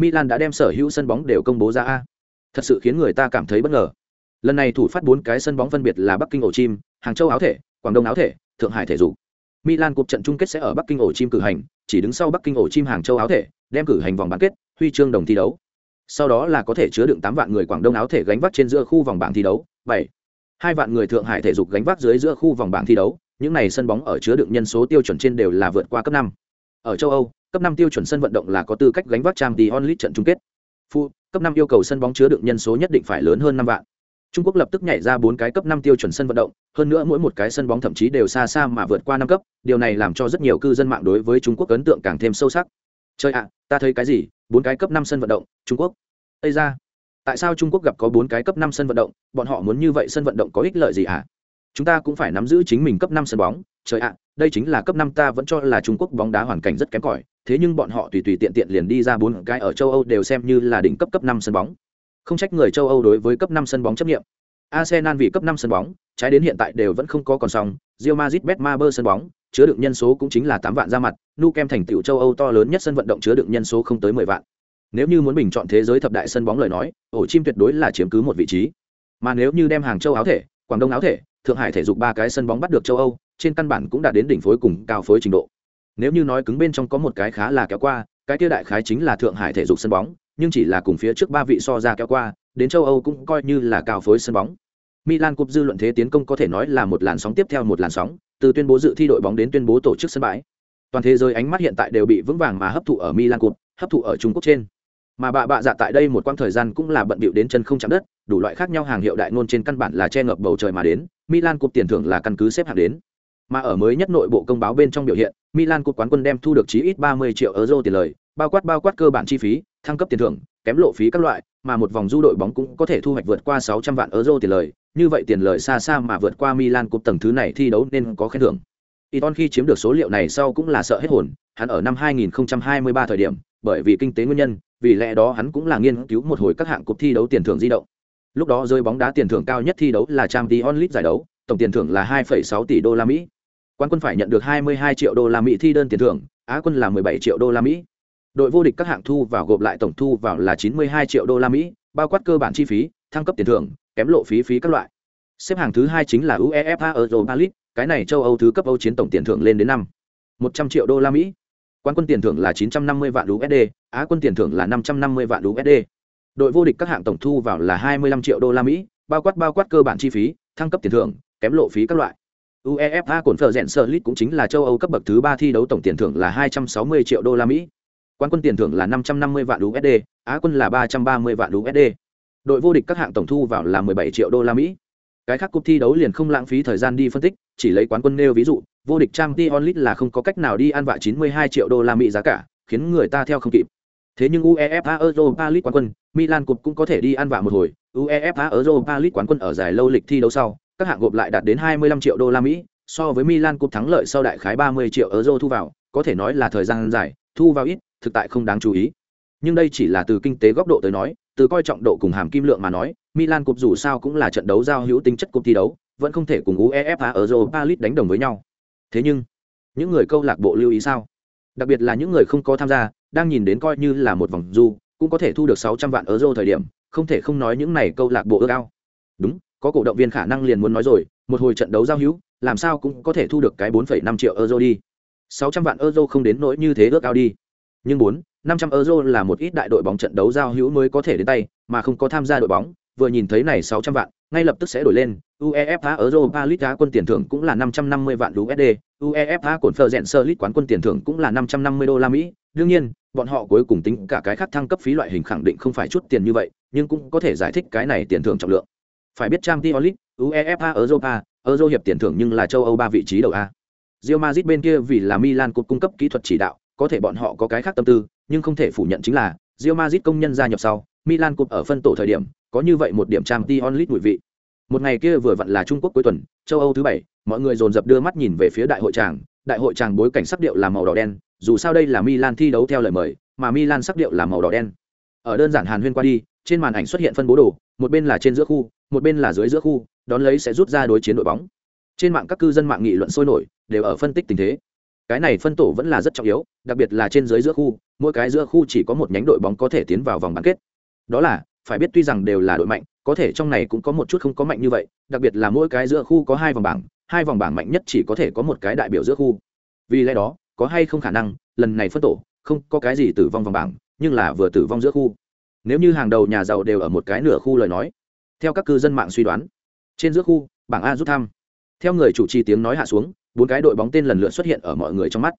Milan đã đem sở hữu sân bóng đều công bố ra a. Thật sự khiến người ta cảm thấy bất ngờ. Lần này thủ phát bốn cái sân bóng phân biệt là Bắc Kinh ổ chim, Hàng Châu áo thể, Quảng Đông áo thể, Thượng Hải thể dục. Milan cuộc trận chung kết sẽ ở Bắc Kinh ổ chim cử hành, chỉ đứng sau Bắc Kinh ổ chim Hàng Châu áo thể, đem cử hành vòng bán kết, huy chương đồng thi đấu. Sau đó là có thể chứa đựng tám vạn người Quảng Đông áo thể gánh vác trên giữa khu vòng bảng thi đấu, bảy hai vạn người Thượng Hải thể dục gánh vác dưới giữa khu vòng bảng thi đấu, những này sân bóng ở chứa đựng nhân số tiêu chuẩn trên đều là vượt qua cấp năm. Ở châu Âu, cấp năm tiêu chuẩn sân vận động là có tư cách gánh vác trang League trận chung kết. Phu, cấp năm yêu cầu sân bóng chứa đựng nhân số nhất định phải lớn hơn năm vạn. Trung Quốc lập tức nhảy ra bốn cái cấp năm tiêu chuẩn sân vận động, hơn nữa mỗi một cái sân bóng thậm chí đều xa xa mà vượt qua năm cấp, điều này làm cho rất nhiều cư dân mạng đối với Trung Quốc ấn tượng càng thêm sâu sắc. Chơi ạ, ta thấy cái gì? Bốn cái cấp năm sân vận động, Trung Quốc. Tây ra, tại sao Trung Quốc gặp có bốn cái cấp năm sân vận động, bọn họ muốn như vậy sân vận động có ích lợi gì à? Chúng ta cũng phải nắm giữ chính mình cấp năm sân bóng, trời ạ, đây chính là cấp năm ta vẫn cho là Trung Quốc bóng đá hoàn cảnh rất kém cỏi, thế nhưng bọn họ tùy tùy tiện tiện liền đi ra bốn cái ở châu Âu đều xem như là đỉnh cấp cấp năm sân bóng. Không trách người châu Âu đối với cấp năm sân bóng chấp nhiệm. Arsenal vì cấp năm sân bóng, trái đến hiện tại đều vẫn không có còn xong, Real Madrid Betmaber sân bóng, chứa đựng nhân số cũng chính là tám vạn ra mặt, Nu Kem thành tựu châu Âu to lớn nhất sân vận động chứa đựng nhân số không tới mười vạn. Nếu như muốn bình chọn thế giới thập đại sân bóng lời nói, ổ chim tuyệt đối là chiếm cứ một vị trí. Mà nếu như đem hàng châu áo thể, Quảng Đông áo thể, Thượng Hải thể dục ba cái sân bóng bắt được châu Âu, trên căn bản cũng đã đến đỉnh phối cùng cao phối trình độ nếu như nói cứng bên trong có một cái khá là kéo qua cái kia đại khái chính là thượng hải thể dục sân bóng nhưng chỉ là cùng phía trước ba vị so ra kéo qua đến châu âu cũng coi như là cao phối sân bóng. Milan cúp dư luận thế tiến công có thể nói là một làn sóng tiếp theo một làn sóng từ tuyên bố dự thi đội bóng đến tuyên bố tổ chức sân bãi. Toàn thế giới ánh mắt hiện tại đều bị vững vàng mà hấp thụ ở milan cúp hấp thụ ở trung quốc trên. Mà bà bạ dạ tại đây một quãng thời gian cũng là bận bịu đến chân không chạm đất đủ loại khác nhau hàng hiệu đại ngôn trên căn bản là che ngập bầu trời mà đến milan cúp tiền thưởng là căn cứ xếp hạng đến. Mà ở mới nhất nội bộ công báo bên trong biểu hiện, Milan cột quán quân đem thu được chí ít 30 triệu euro tiền lời, bao quát bao quát cơ bản chi phí, thăng cấp tiền thưởng, kém lộ phí các loại, mà một vòng du đội bóng cũng có thể thu hoạch vượt qua 600 vạn euro tiền lời, như vậy tiền lời xa xa mà vượt qua Milan cúp tầng thứ này thi đấu nên có khen thưởng. Iton khi chiếm được số liệu này sau cũng là sợ hết hồn, hắn ở năm 2023 thời điểm, bởi vì kinh tế nguyên nhân, vì lẽ đó hắn cũng là nghiên cứu một hồi các hạng cuộc thi đấu tiền thưởng di động. Lúc đó rơi bóng đá tiền thưởng cao nhất thi đấu là Champions League giải đấu, tổng tiền thưởng là 2,6 tỷ đô la Mỹ Quán quân phải nhận được 22 triệu đô la Mỹ thi đơn tiền thưởng, Á quân là 17 triệu đô la Mỹ. Đội vô địch các hạng thu vào gộp lại tổng thu vào là 92 triệu đô la Mỹ, bao quát cơ bản chi phí, thăng cấp tiền thưởng, kém lộ phí phí các loại. Xếp hạng thứ hai chính là UEFA Europa League, cái này châu Âu thứ cấp Âu chiến tổng tiền thưởng lên đến năm 100 triệu đô la Mỹ. Quán quân tiền thưởng là 950 vạn USD, Á quân tiền thưởng là 550 vạn USD. Đội vô địch các hạng tổng thu vào là 25 triệu đô la Mỹ, bao quát bao quát cơ bản chi phí thăng cấp tiền thưởng kém lộ phí các loại uefa cổn phở rẽn sơ cũng chính là châu âu cấp bậc thứ ba thi đấu tổng tiền thưởng là 260 triệu đô la mỹ quán quân tiền thưởng là 550 vạn usd á quân là 330 vạn usd đội vô địch các hạng tổng thu vào là 17 triệu đô la mỹ. Cái khác cúp thi đấu liền không lãng phí thời gian đi phân tích, chỉ lấy quán quân nêu ví dụ, vô địch Champions League là không có cách nào đi ăn vạ 92 triệu đô la mỹ giá cả, khiến người ta theo không kịp. Thế nhưng uefa europa league quán quân, milan cục cũng có thể đi ăn vạ một hồi. Uefa europa league quán quân ở giải lâu lịch thi đấu sau, các hạng gộp lại đạt đến 25 triệu đô la mỹ, so với milan cục thắng lợi sau đại khái 30 triệu euro thu vào, có thể nói là thời gian dài, thu vào ít thực tại không đáng chú ý. Nhưng đây chỉ là từ kinh tế góc độ tới nói từ coi trọng độ cùng hàm kim lượng mà nói milan cục dù sao cũng là trận đấu giao hữu tính chất cúp thi đấu vẫn không thể cùng uefa europa league đánh đồng với nhau. Thế nhưng những người câu lạc bộ lưu ý sao? Đặc biệt là những người không có tham gia đang nhìn đến coi như là một vòng du cũng có thể thu được 600 vạn euro thời điểm không thể không nói những này câu lạc bộ ước ao. Đúng có cổ động viên khả năng liền muốn nói rồi một hồi trận đấu giao hữu làm sao cũng có thể thu được cái 4,5 triệu euro đi. 600 vạn euro không đến nỗi như thế ước ao đi nhưng bốn năm trăm euro là một ít đại đội bóng trận đấu giao hữu mới có thể đến tay mà không có tham gia đội bóng vừa nhìn thấy này sáu trăm vạn ngay lập tức sẽ đổi lên. Uefa europa league đá quân tiền thưởng cũng là năm trăm năm mươi vạn usd uefa cổn phờ rẽn sơ lít quán quân tiền thưởng cũng là năm trăm năm mươi đô la mỹ. Đương nhiên bọn họ cuối cùng tính cả cái khác thăng cấp phí loại hình khẳng định không phải chút tiền như vậy nhưng cũng có thể giải thích cái này tiền thưởng trọng lượng. Phải biết trang t uefa europa euro hiệp tiền thưởng nhưng là châu âu ba vị trí đầu a. Real Madrid bên kia vì là Milan cột cung cấp kỹ thuật chỉ đạo, có thể bọn họ có cái khác tâm tư, nhưng không thể phủ nhận chính là Real Madrid công nhân gia nhập sau, Milan cúp ở phân tổ thời điểm, có như vậy một điểm Champions League mùi vị. Một ngày kia vừa vặn là Trung Quốc cuối tuần, châu Âu thứ bảy, mọi người dồn dập đưa mắt nhìn về phía đại hội tràng, đại hội tràng bối cảnh sắc điệu là màu đỏ đen, dù sao đây là Milan thi đấu theo lời mời, mà Milan sắc điệu là màu đỏ đen. Ở đơn giản Hàn Huyên qua đi, trên màn ảnh xuất hiện phân bố đồ, một bên là trên giữa khu, một bên là dưới giữa khu, đón lấy sẽ rút ra đối chiến đội bóng. Trên mạng các cư dân mạng nghị luận sôi nổi, đều ở phân tích tình thế cái này phân tổ vẫn là rất trọng yếu, đặc biệt là trên dưới giữa khu, mỗi cái giữa khu chỉ có một nhánh đội bóng có thể tiến vào vòng bán kết. Đó là, phải biết tuy rằng đều là đội mạnh, có thể trong này cũng có một chút không có mạnh như vậy, đặc biệt là mỗi cái giữa khu có hai vòng bảng, hai vòng bảng mạnh nhất chỉ có thể có một cái đại biểu giữa khu. Vì lẽ đó, có hay không khả năng, lần này phân tổ, không có cái gì tử vong vòng bảng, nhưng là vừa tử vong giữa khu. Nếu như hàng đầu nhà giàu đều ở một cái nửa khu lời nói, theo các cư dân mạng suy đoán, trên giữa khu, bảng a rút thăm. Theo người chủ trì tiếng nói hạ xuống bốn cái đội bóng tên lần lượt xuất hiện ở mọi người trong mắt.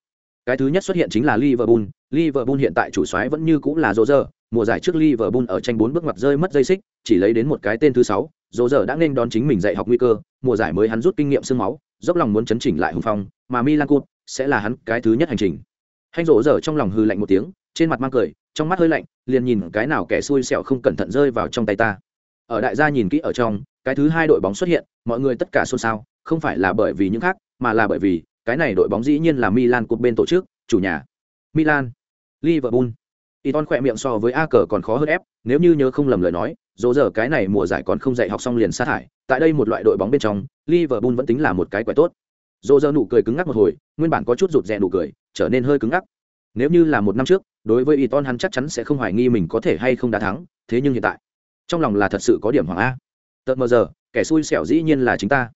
Cái thứ nhất xuất hiện chính là Liverpool, Liverpool hiện tại chủ soái vẫn như cũng là Roger, mùa giải trước Liverpool ở tranh bốn bước ngoặt rơi mất dây xích, chỉ lấy đến một cái tên thứ sáu. Roger đã nên đón chính mình dạy học nguy cơ, mùa giải mới hắn rút kinh nghiệm xương máu, dốc lòng muốn chấn chỉnh lại hùng phong, mà Milan Cup sẽ là hắn cái thứ nhất hành trình. Hành Roger trong lòng hừ lạnh một tiếng, trên mặt mang cười, trong mắt hơi lạnh, liền nhìn cái nào kẻ xui xẻo không cẩn thận rơi vào trong tay ta. Ở đại gia nhìn kỹ ở trong, cái thứ hai đội bóng xuất hiện, mọi người tất cả xôn xao, không phải là bởi vì những khác, mà là bởi vì cái này đội bóng dĩ nhiên là Milan cột bên tổ chức, chủ nhà. Milan, Liverpool. Iton khỏe miệng so với A cờ còn khó hơn ép, nếu như nhớ không lầm lời nói, dỗ giờ cái này mùa giải còn không dạy học xong liền sa thải, tại đây một loại đội bóng bên trong, Liverpool vẫn tính là một cái quẻ tốt. Dỗ giờ nụ cười cứng ngắc một hồi, nguyên bản có chút rụt rè nụ cười, trở nên hơi cứng ngắc. Nếu như là một năm trước, đối với Iton hắn chắc chắn sẽ không hoài nghi mình có thể hay không đá thắng, thế nhưng hiện tại, trong lòng là thật sự có điểm hoàng a. Tận mơ giờ, kẻ xui xẻo dĩ nhiên là chính ta.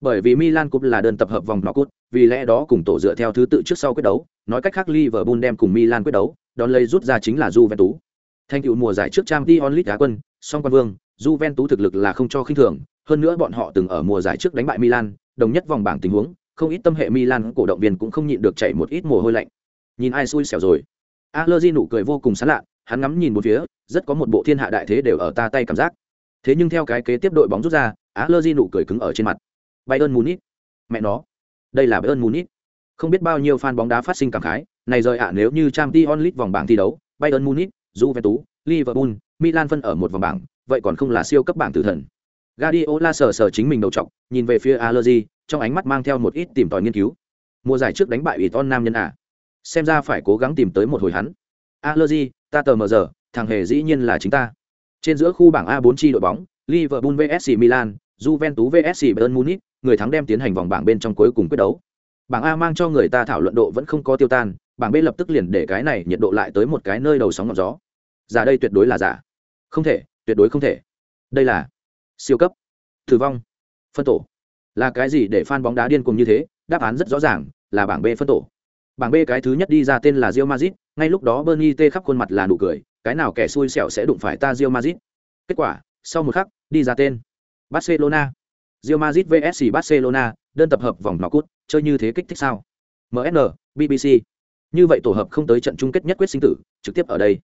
Bởi vì Milan Cup là đơn tập hợp vòng knock-out, vì lẽ đó cùng tổ dựa theo thứ tự trước sau quyết đấu, nói cách khác Liverpool đem cùng Milan quyết đấu, đón lấy rút ra chính là Juventus. Thành tựu mùa giải trước Champions League đá quân, song quan vương, Juventus thực lực là không cho khinh thường, hơn nữa bọn họ từng ở mùa giải trước đánh bại Milan, đồng nhất vòng bảng tình huống, không ít tâm hệ Milan cổ động viên cũng không nhịn được chảy một ít mồ hôi lạnh. Nhìn ai xui xẻo rồi. Allegri nụ cười vô cùng sán lạ, hắn ngắm nhìn một phía, rất có một bộ thiên hạ đại thế đều ở ta tay cảm giác. Thế nhưng theo cái kế tiếp đội bóng rút ra, Allegri nụ cười cứng ở trên mặt. Bayern Munich. Mẹ nó, đây là Bayern Munich. Không biết bao nhiêu fan bóng đá phát sinh cảm khái, này rời ạ nếu như Champions League vòng bảng thi đấu, Bayern Munich, Juventus, Liverpool, Milan phân ở một vòng bảng, vậy còn không là siêu cấp bảng tử thần. Guardiola sờ sờ chính mình đầu trọc, nhìn về phía Allegri, trong ánh mắt mang theo một ít tìm tòi nghiên cứu. Mùa giải trước đánh bại Iton nam nhân à? Xem ra phải cố gắng tìm tới một hồi hắn. Allegri, ta tờ mờ giờ, thằng hề dĩ nhiên là chính ta. Trên giữa khu bảng A4 chi đội bóng, Liverpool vs Milan, Juventus vs Bayern Munich, người thắng đem tiến hành vòng bảng bên trong cuối cùng quyết đấu. Bảng A mang cho người ta thảo luận độ vẫn không có tiêu tan, bảng B lập tức liền để cái này nhiệt độ lại tới một cái nơi đầu sóng ngọn gió. Giả đây tuyệt đối là giả. Không thể, tuyệt đối không thể. Đây là siêu cấp tử vong phân tổ là cái gì để fan bóng đá điên cuồng như thế đáp án rất rõ ràng là bảng b phân tổ bảng b cái thứ nhất đi ra tên là Real Madrid ngay lúc đó Bernie T khắp khuôn mặt là nụ cười cái nào kẻ xui xẻo sẽ đụng phải ta Real Madrid kết quả sau một khắc đi ra tên Barcelona. Real Madrid vs Barcelona, đơn tập hợp vòng knock-out, chơi như thế kích thích sao? MSN, BBC. Như vậy tổ hợp không tới trận chung kết nhất quyết sinh tử, trực tiếp ở đây.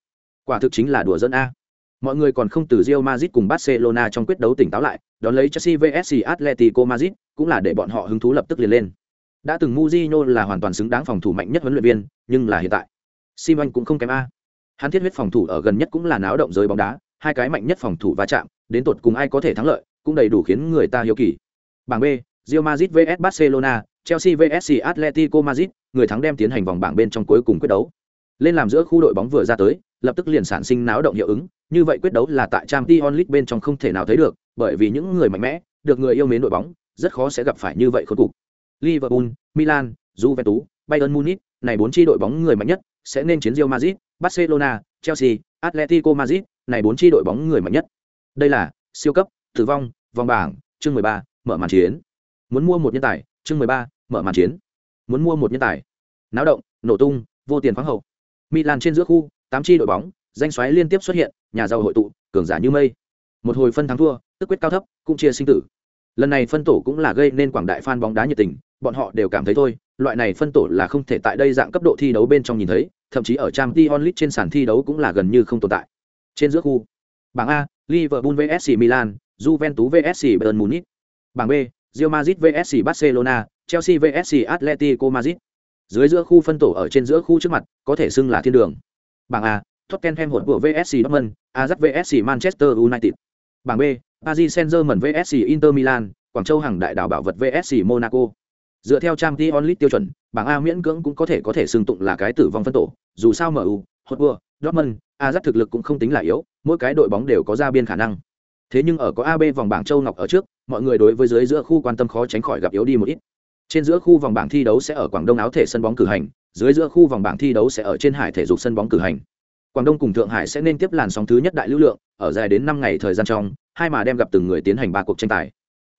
Quả thực chính là đùa dẫn a. Mọi người còn không từ Real Madrid cùng Barcelona trong quyết đấu tỉnh táo lại, đón lấy Chelsea vs Atletico Madrid, cũng là để bọn họ hứng thú lập tức liền lên. Đã từng Mourinho là hoàn toàn xứng đáng phòng thủ mạnh nhất huấn luyện viên, nhưng là hiện tại, Simon cũng không kém a. Hắn thiết huyết phòng thủ ở gần nhất cũng là náo động giới bóng đá, hai cái mạnh nhất phòng thủ va chạm, đến tột cùng ai có thể thắng lợi, cũng đầy đủ khiến người ta hiếu kỳ. Bảng B, Real Madrid vs Barcelona, Chelsea vs Atletico Madrid, người thắng đem tiến hành vòng bảng bên trong cuối cùng quyết đấu. Lên làm giữa khu đội bóng vừa ra tới, lập tức liền sản sinh náo động hiệu ứng, như vậy quyết đấu là tại Champions League bên trong không thể nào thấy được, bởi vì những người mạnh mẽ, được người yêu mến đội bóng, rất khó sẽ gặp phải như vậy khốn cục. Liverpool, Milan, Juventus, Bayern Munich, này bốn chi đội bóng người mạnh nhất sẽ nên chiến Real Madrid, Barcelona, Chelsea, Atletico Madrid, này bốn chi đội bóng người mạnh nhất. Đây là siêu cấp, tử vong, vòng bảng, chương 13, mở màn chiến. Muốn mua một nhân tài, chương 13, mở màn chiến. Muốn mua một nhân tài. Náo động, nổ tung, vô tiền khoáng hậu. Milan trên giữa khu, tám chi đội bóng, danh xoáy liên tiếp xuất hiện, nhà giàu hội tụ, cường giả như mây. Một hồi phân thắng thua, tức quyết cao thấp, cũng chia sinh tử. Lần này phân tổ cũng là gây nên quảng đại fan bóng đá nhiệt tình, bọn họ đều cảm thấy thôi, loại này phân tổ là không thể tại đây dạng cấp độ thi đấu bên trong nhìn thấy, thậm chí ở Champions onlit trên sàn thi đấu cũng là gần như không tồn tại. Trên giữa khu, bảng A, Liverpool vs Milan, Juventus vs Bayern Munich. Bảng B, Real Madrid vs Barcelona, Chelsea vs Atletico Madrid. Dưới giữa khu phân tổ ở trên giữa khu trước mặt, có thể xưng là thiên đường. Bảng A, Tottenham hỗn của vs Dortmund, Ajax vs Manchester United. Bảng B, Paris Saint-Germain vs Inter Milan, Quảng Châu hàng đại đảo bảo vật vs Monaco. Dựa theo Champions League tiêu chuẩn, bảng A miễn cưỡng cũng có thể có thể xưng tụng là cái tử vong phân tổ, dù sao MU, Hotspur, Dortmund, Ajax thực lực cũng không tính là yếu, mỗi cái đội bóng đều có ra biên khả năng. Thế nhưng ở có AB vòng bảng châu ngọc ở trước, mọi người đối với dưới giữa khu quan tâm khó tránh khỏi gặp yếu đi một ít. Trên giữa khu vòng bảng thi đấu sẽ ở Quảng Đông áo thể sân bóng cử hành, dưới giữa khu vòng bảng thi đấu sẽ ở trên hải thể dục sân bóng cử hành. Quảng Đông cùng Thượng Hải sẽ nên tiếp làn sóng thứ nhất đại lưu lượng, ở dài đến năm ngày thời gian trong, hai mà đem gặp từng người tiến hành ba cuộc tranh tài.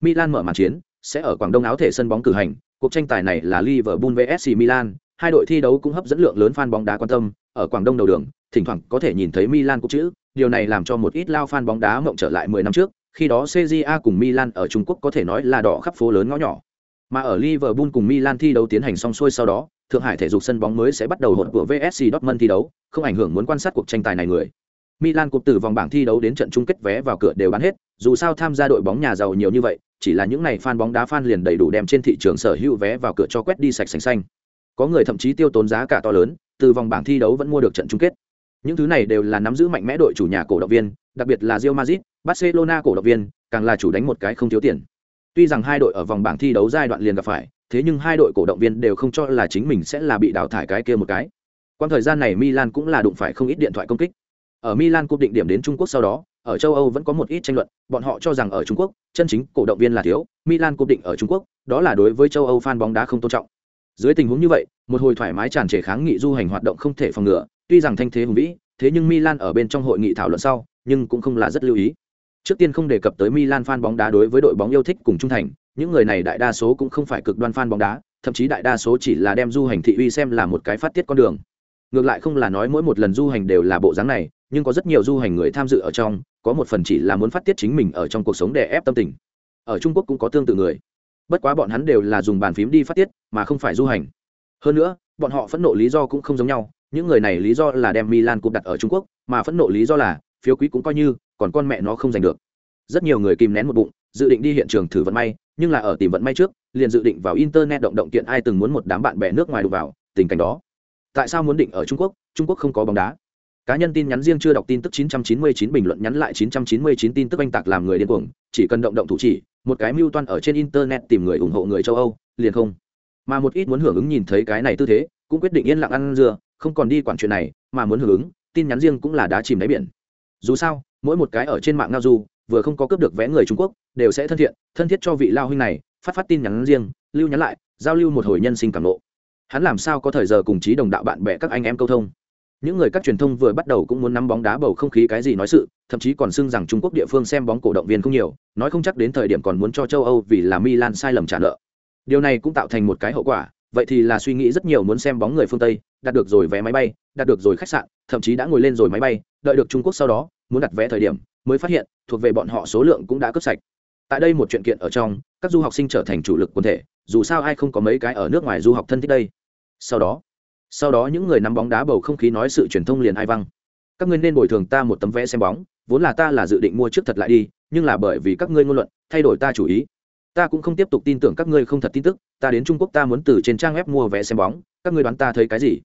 Milan mở màn chiến, sẽ ở Quảng Đông áo thể sân bóng cử hành, cuộc tranh tài này là Liverpool vs Milan, hai đội thi đấu cũng hấp dẫn lượng lớn fan bóng đá quan tâm, ở Quảng Đông đầu đường, thỉnh thoảng có thể nhìn thấy Milan cúp chữ, điều này làm cho một ít lao fan bóng đá mộng trở lại 10 năm trước, khi đó CJA cùng Milan ở Trung Quốc có thể nói là đỏ khắp phố lớn ngõ nhỏ. Mà ở Liverpool cùng Milan thi đấu tiến hành xong xuôi sau đó, Thượng Hải thể dục sân bóng mới sẽ bắt đầu hỗn của VSC Dortmund thi đấu, không ảnh hưởng muốn quan sát cuộc tranh tài này người. Milan cúp từ vòng bảng thi đấu đến trận chung kết vé vào cửa đều bán hết, dù sao tham gia đội bóng nhà giàu nhiều như vậy, chỉ là những này fan bóng đá fan liền đầy đủ đem trên thị trường sở hữu vé vào cửa cho quét đi sạch sành xanh. Có người thậm chí tiêu tốn giá cả to lớn, từ vòng bảng thi đấu vẫn mua được trận chung kết. Những thứ này đều là nắm giữ mạnh mẽ đội chủ nhà cổ động viên, đặc biệt là Real Madrid, Barcelona cổ động viên, càng là chủ đánh một cái không thiếu tiền. Tuy rằng hai đội ở vòng bảng thi đấu giai đoạn liền gặp phải, thế nhưng hai đội cổ động viên đều không cho là chính mình sẽ là bị đào thải cái kia một cái. Quan thời gian này Milan cũng là đụng phải không ít điện thoại công kích. Ở Milan quyết định điểm đến Trung Quốc sau đó, ở châu Âu vẫn có một ít tranh luận, bọn họ cho rằng ở Trung Quốc, chân chính cổ động viên là thiếu, Milan cố định ở Trung Quốc, đó là đối với châu Âu fan bóng đá không tôn trọng. Dưới tình huống như vậy, một hồi thoải mái tràn trề kháng nghị du hành hoạt động không thể phòng ngừa, tuy rằng thanh thế hùng vĩ, thế nhưng Milan ở bên trong hội nghị thảo luận sau, nhưng cũng không là rất lưu ý. Trước tiên không đề cập tới Milan fan bóng đá đối với đội bóng yêu thích cùng trung thành, những người này đại đa số cũng không phải cực đoan fan bóng đá, thậm chí đại đa số chỉ là đem du hành thị uy xem là một cái phát tiết con đường. Ngược lại không là nói mỗi một lần du hành đều là bộ dáng này, nhưng có rất nhiều du hành người tham dự ở trong, có một phần chỉ là muốn phát tiết chính mình ở trong cuộc sống để ép tâm tình. Ở Trung Quốc cũng có tương tự người. Bất quá bọn hắn đều là dùng bàn phím đi phát tiết, mà không phải du hành. Hơn nữa, bọn họ phẫn nộ lý do cũng không giống nhau, những người này lý do là đem Milan Cup đặt ở Trung Quốc, mà phẫn nộ lý do là phiếu quý cũng coi như, còn con mẹ nó không giành được. Rất nhiều người kìm nén một bụng, dự định đi hiện trường thử vận may, nhưng là ở tìm vận may trước, liền dự định vào internet động động kiện ai từng muốn một đám bạn bè nước ngoài đụng vào, tình cảnh đó. Tại sao muốn định ở Trung Quốc? Trung Quốc không có bóng đá. Cá nhân tin nhắn riêng chưa đọc tin tức 999 bình luận nhắn lại 999 tin tức anh tạc làm người điên cuồng, chỉ cần động động thủ chỉ, một cái mưu toan ở trên internet tìm người ủng hộ người châu Âu, liền không. Mà một ít muốn hưởng ứng nhìn thấy cái này tư thế, cũng quyết định yên lặng ăn dưa, không còn đi quản chuyện này, mà muốn hưởng ứng, tin nhắn riêng cũng là đá chìm đáy biển. Dù sao, mỗi một cái ở trên mạng ngao du, vừa không có cướp được vé người Trung Quốc, đều sẽ thân thiện, thân thiết cho vị lao huynh này, phát phát tin nhắn riêng, lưu nhắn lại, giao lưu một hồi nhân sinh cảm nộ. Hắn làm sao có thời giờ cùng chí đồng đạo bạn bè các anh em câu thông? Những người các truyền thông vừa bắt đầu cũng muốn nắm bóng đá bầu không khí cái gì nói sự, thậm chí còn xưng rằng trung quốc địa phương xem bóng cổ động viên không nhiều, nói không chắc đến thời điểm còn muốn cho châu âu vì là milan sai lầm trả nợ. Điều này cũng tạo thành một cái hậu quả, vậy thì là suy nghĩ rất nhiều muốn xem bóng người phương tây, đặt được rồi vé máy bay, đặt được rồi khách sạn, thậm chí đã ngồi lên rồi máy bay, đợi được trung quốc sau đó, muốn đặt vé thời điểm, mới phát hiện, thuộc về bọn họ số lượng cũng đã cướp sạch. Tại đây một chuyện kiện ở trong, các du học sinh trở thành chủ lực quân thể, dù sao ai không có mấy cái ở nước ngoài du học thân thích đây. Sau đó sau đó những người nắm bóng đá bầu không khí nói sự truyền thông liền ai văng. Các ngươi nên bồi thường ta một tấm vé xem bóng, vốn là ta là dự định mua trước thật lại đi, nhưng là bởi vì các ngươi ngôn luận, thay đổi ta chủ ý. Ta cũng không tiếp tục tin tưởng các ngươi không thật tin tức, ta đến trung quốc ta muốn từ trên trang web mua vé xem bóng, các ngươi đoán ta thấy cái gì?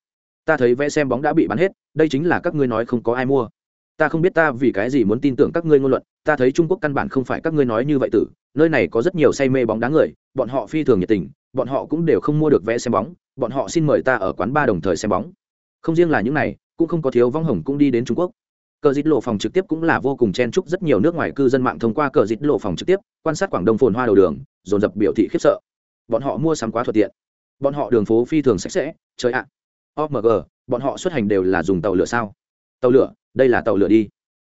Ta thấy vé xem bóng đã bị bán hết, đây chính là các ngươi nói không có ai mua. Ta không biết ta vì cái gì muốn tin tưởng các ngươi ngôn luận, ta thấy trung quốc căn bản không phải các ngươi nói như vậy tử, nơi này có rất nhiều say mê bóng đá người, bọn họ phi thường nhiệt tình bọn họ cũng đều không mua được vé xem bóng, bọn họ xin mời ta ở quán ba đồng thời xem bóng. Không riêng là những này, cũng không có thiếu vong hồng cũng đi đến trung quốc. Cờ dít lộ phòng trực tiếp cũng là vô cùng chen chúc rất nhiều nước ngoài cư dân mạng thông qua cờ dít lộ phòng trực tiếp, quan sát quảng đông phồn hoa đầu đường, dồn dập biểu thị khiếp sợ. Bọn họ mua sắm quá thuận tiện. Bọn họ đường phố phi thường sạch sẽ, Trời ạ. À. omg bọn họ xuất hành đều là dùng tàu lửa sao? Tàu lửa, đây là tàu lửa đi.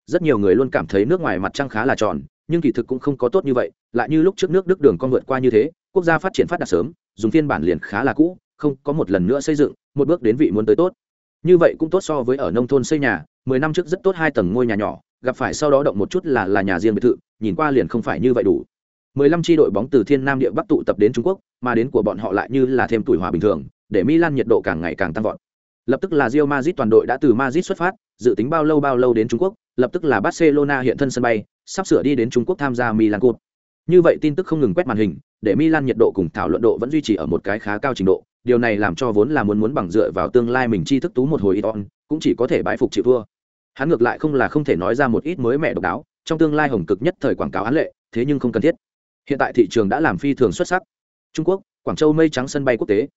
Rất nhiều người luôn cảm thấy nước ngoài mặt trăng khá là tròn nhưng kỳ thực cũng không có tốt như vậy, lại như lúc trước nước đức đường con vượt qua như thế, quốc gia phát triển phát đạt sớm, dùng phiên bản liền khá là cũ, không có một lần nữa xây dựng, một bước đến vị muốn tới tốt. Như vậy cũng tốt so với ở nông thôn xây nhà, mười năm trước rất tốt hai tầng ngôi nhà nhỏ, gặp phải sau đó động một chút là là nhà riêng biệt thự, nhìn qua liền không phải như vậy đủ. Mười lăm tri đội bóng từ thiên nam địa bắc tụ tập đến trung quốc, mà đến của bọn họ lại như là thêm tuổi hòa bình thường, để milan nhiệt độ càng ngày càng tăng vọt. Lập tức là Real Madrid toàn đội đã từ Madrid xuất phát, dự tính bao lâu bao lâu đến trung quốc lập tức là barcelona hiện thân sân bay sắp sửa đi đến trung quốc tham gia milan cup như vậy tin tức không ngừng quét màn hình để milan nhiệt độ cùng thảo luận độ vẫn duy trì ở một cái khá cao trình độ điều này làm cho vốn là muốn muốn bằng dựa vào tương lai mình chi thức tú một hồi Iton, cũng chỉ có thể bãi phục chịu thua. Hắn ngược lại không là không thể nói ra một ít mới mẹ độc đáo, trong tương lai hồng cực nhất thời quảng cáo án lệ, thế nhưng không cần thiết. Hiện tại thị trường đã làm phi thường xuất sắc. Trung Quốc, Quảng Châu mây trắng sân bay quốc tế.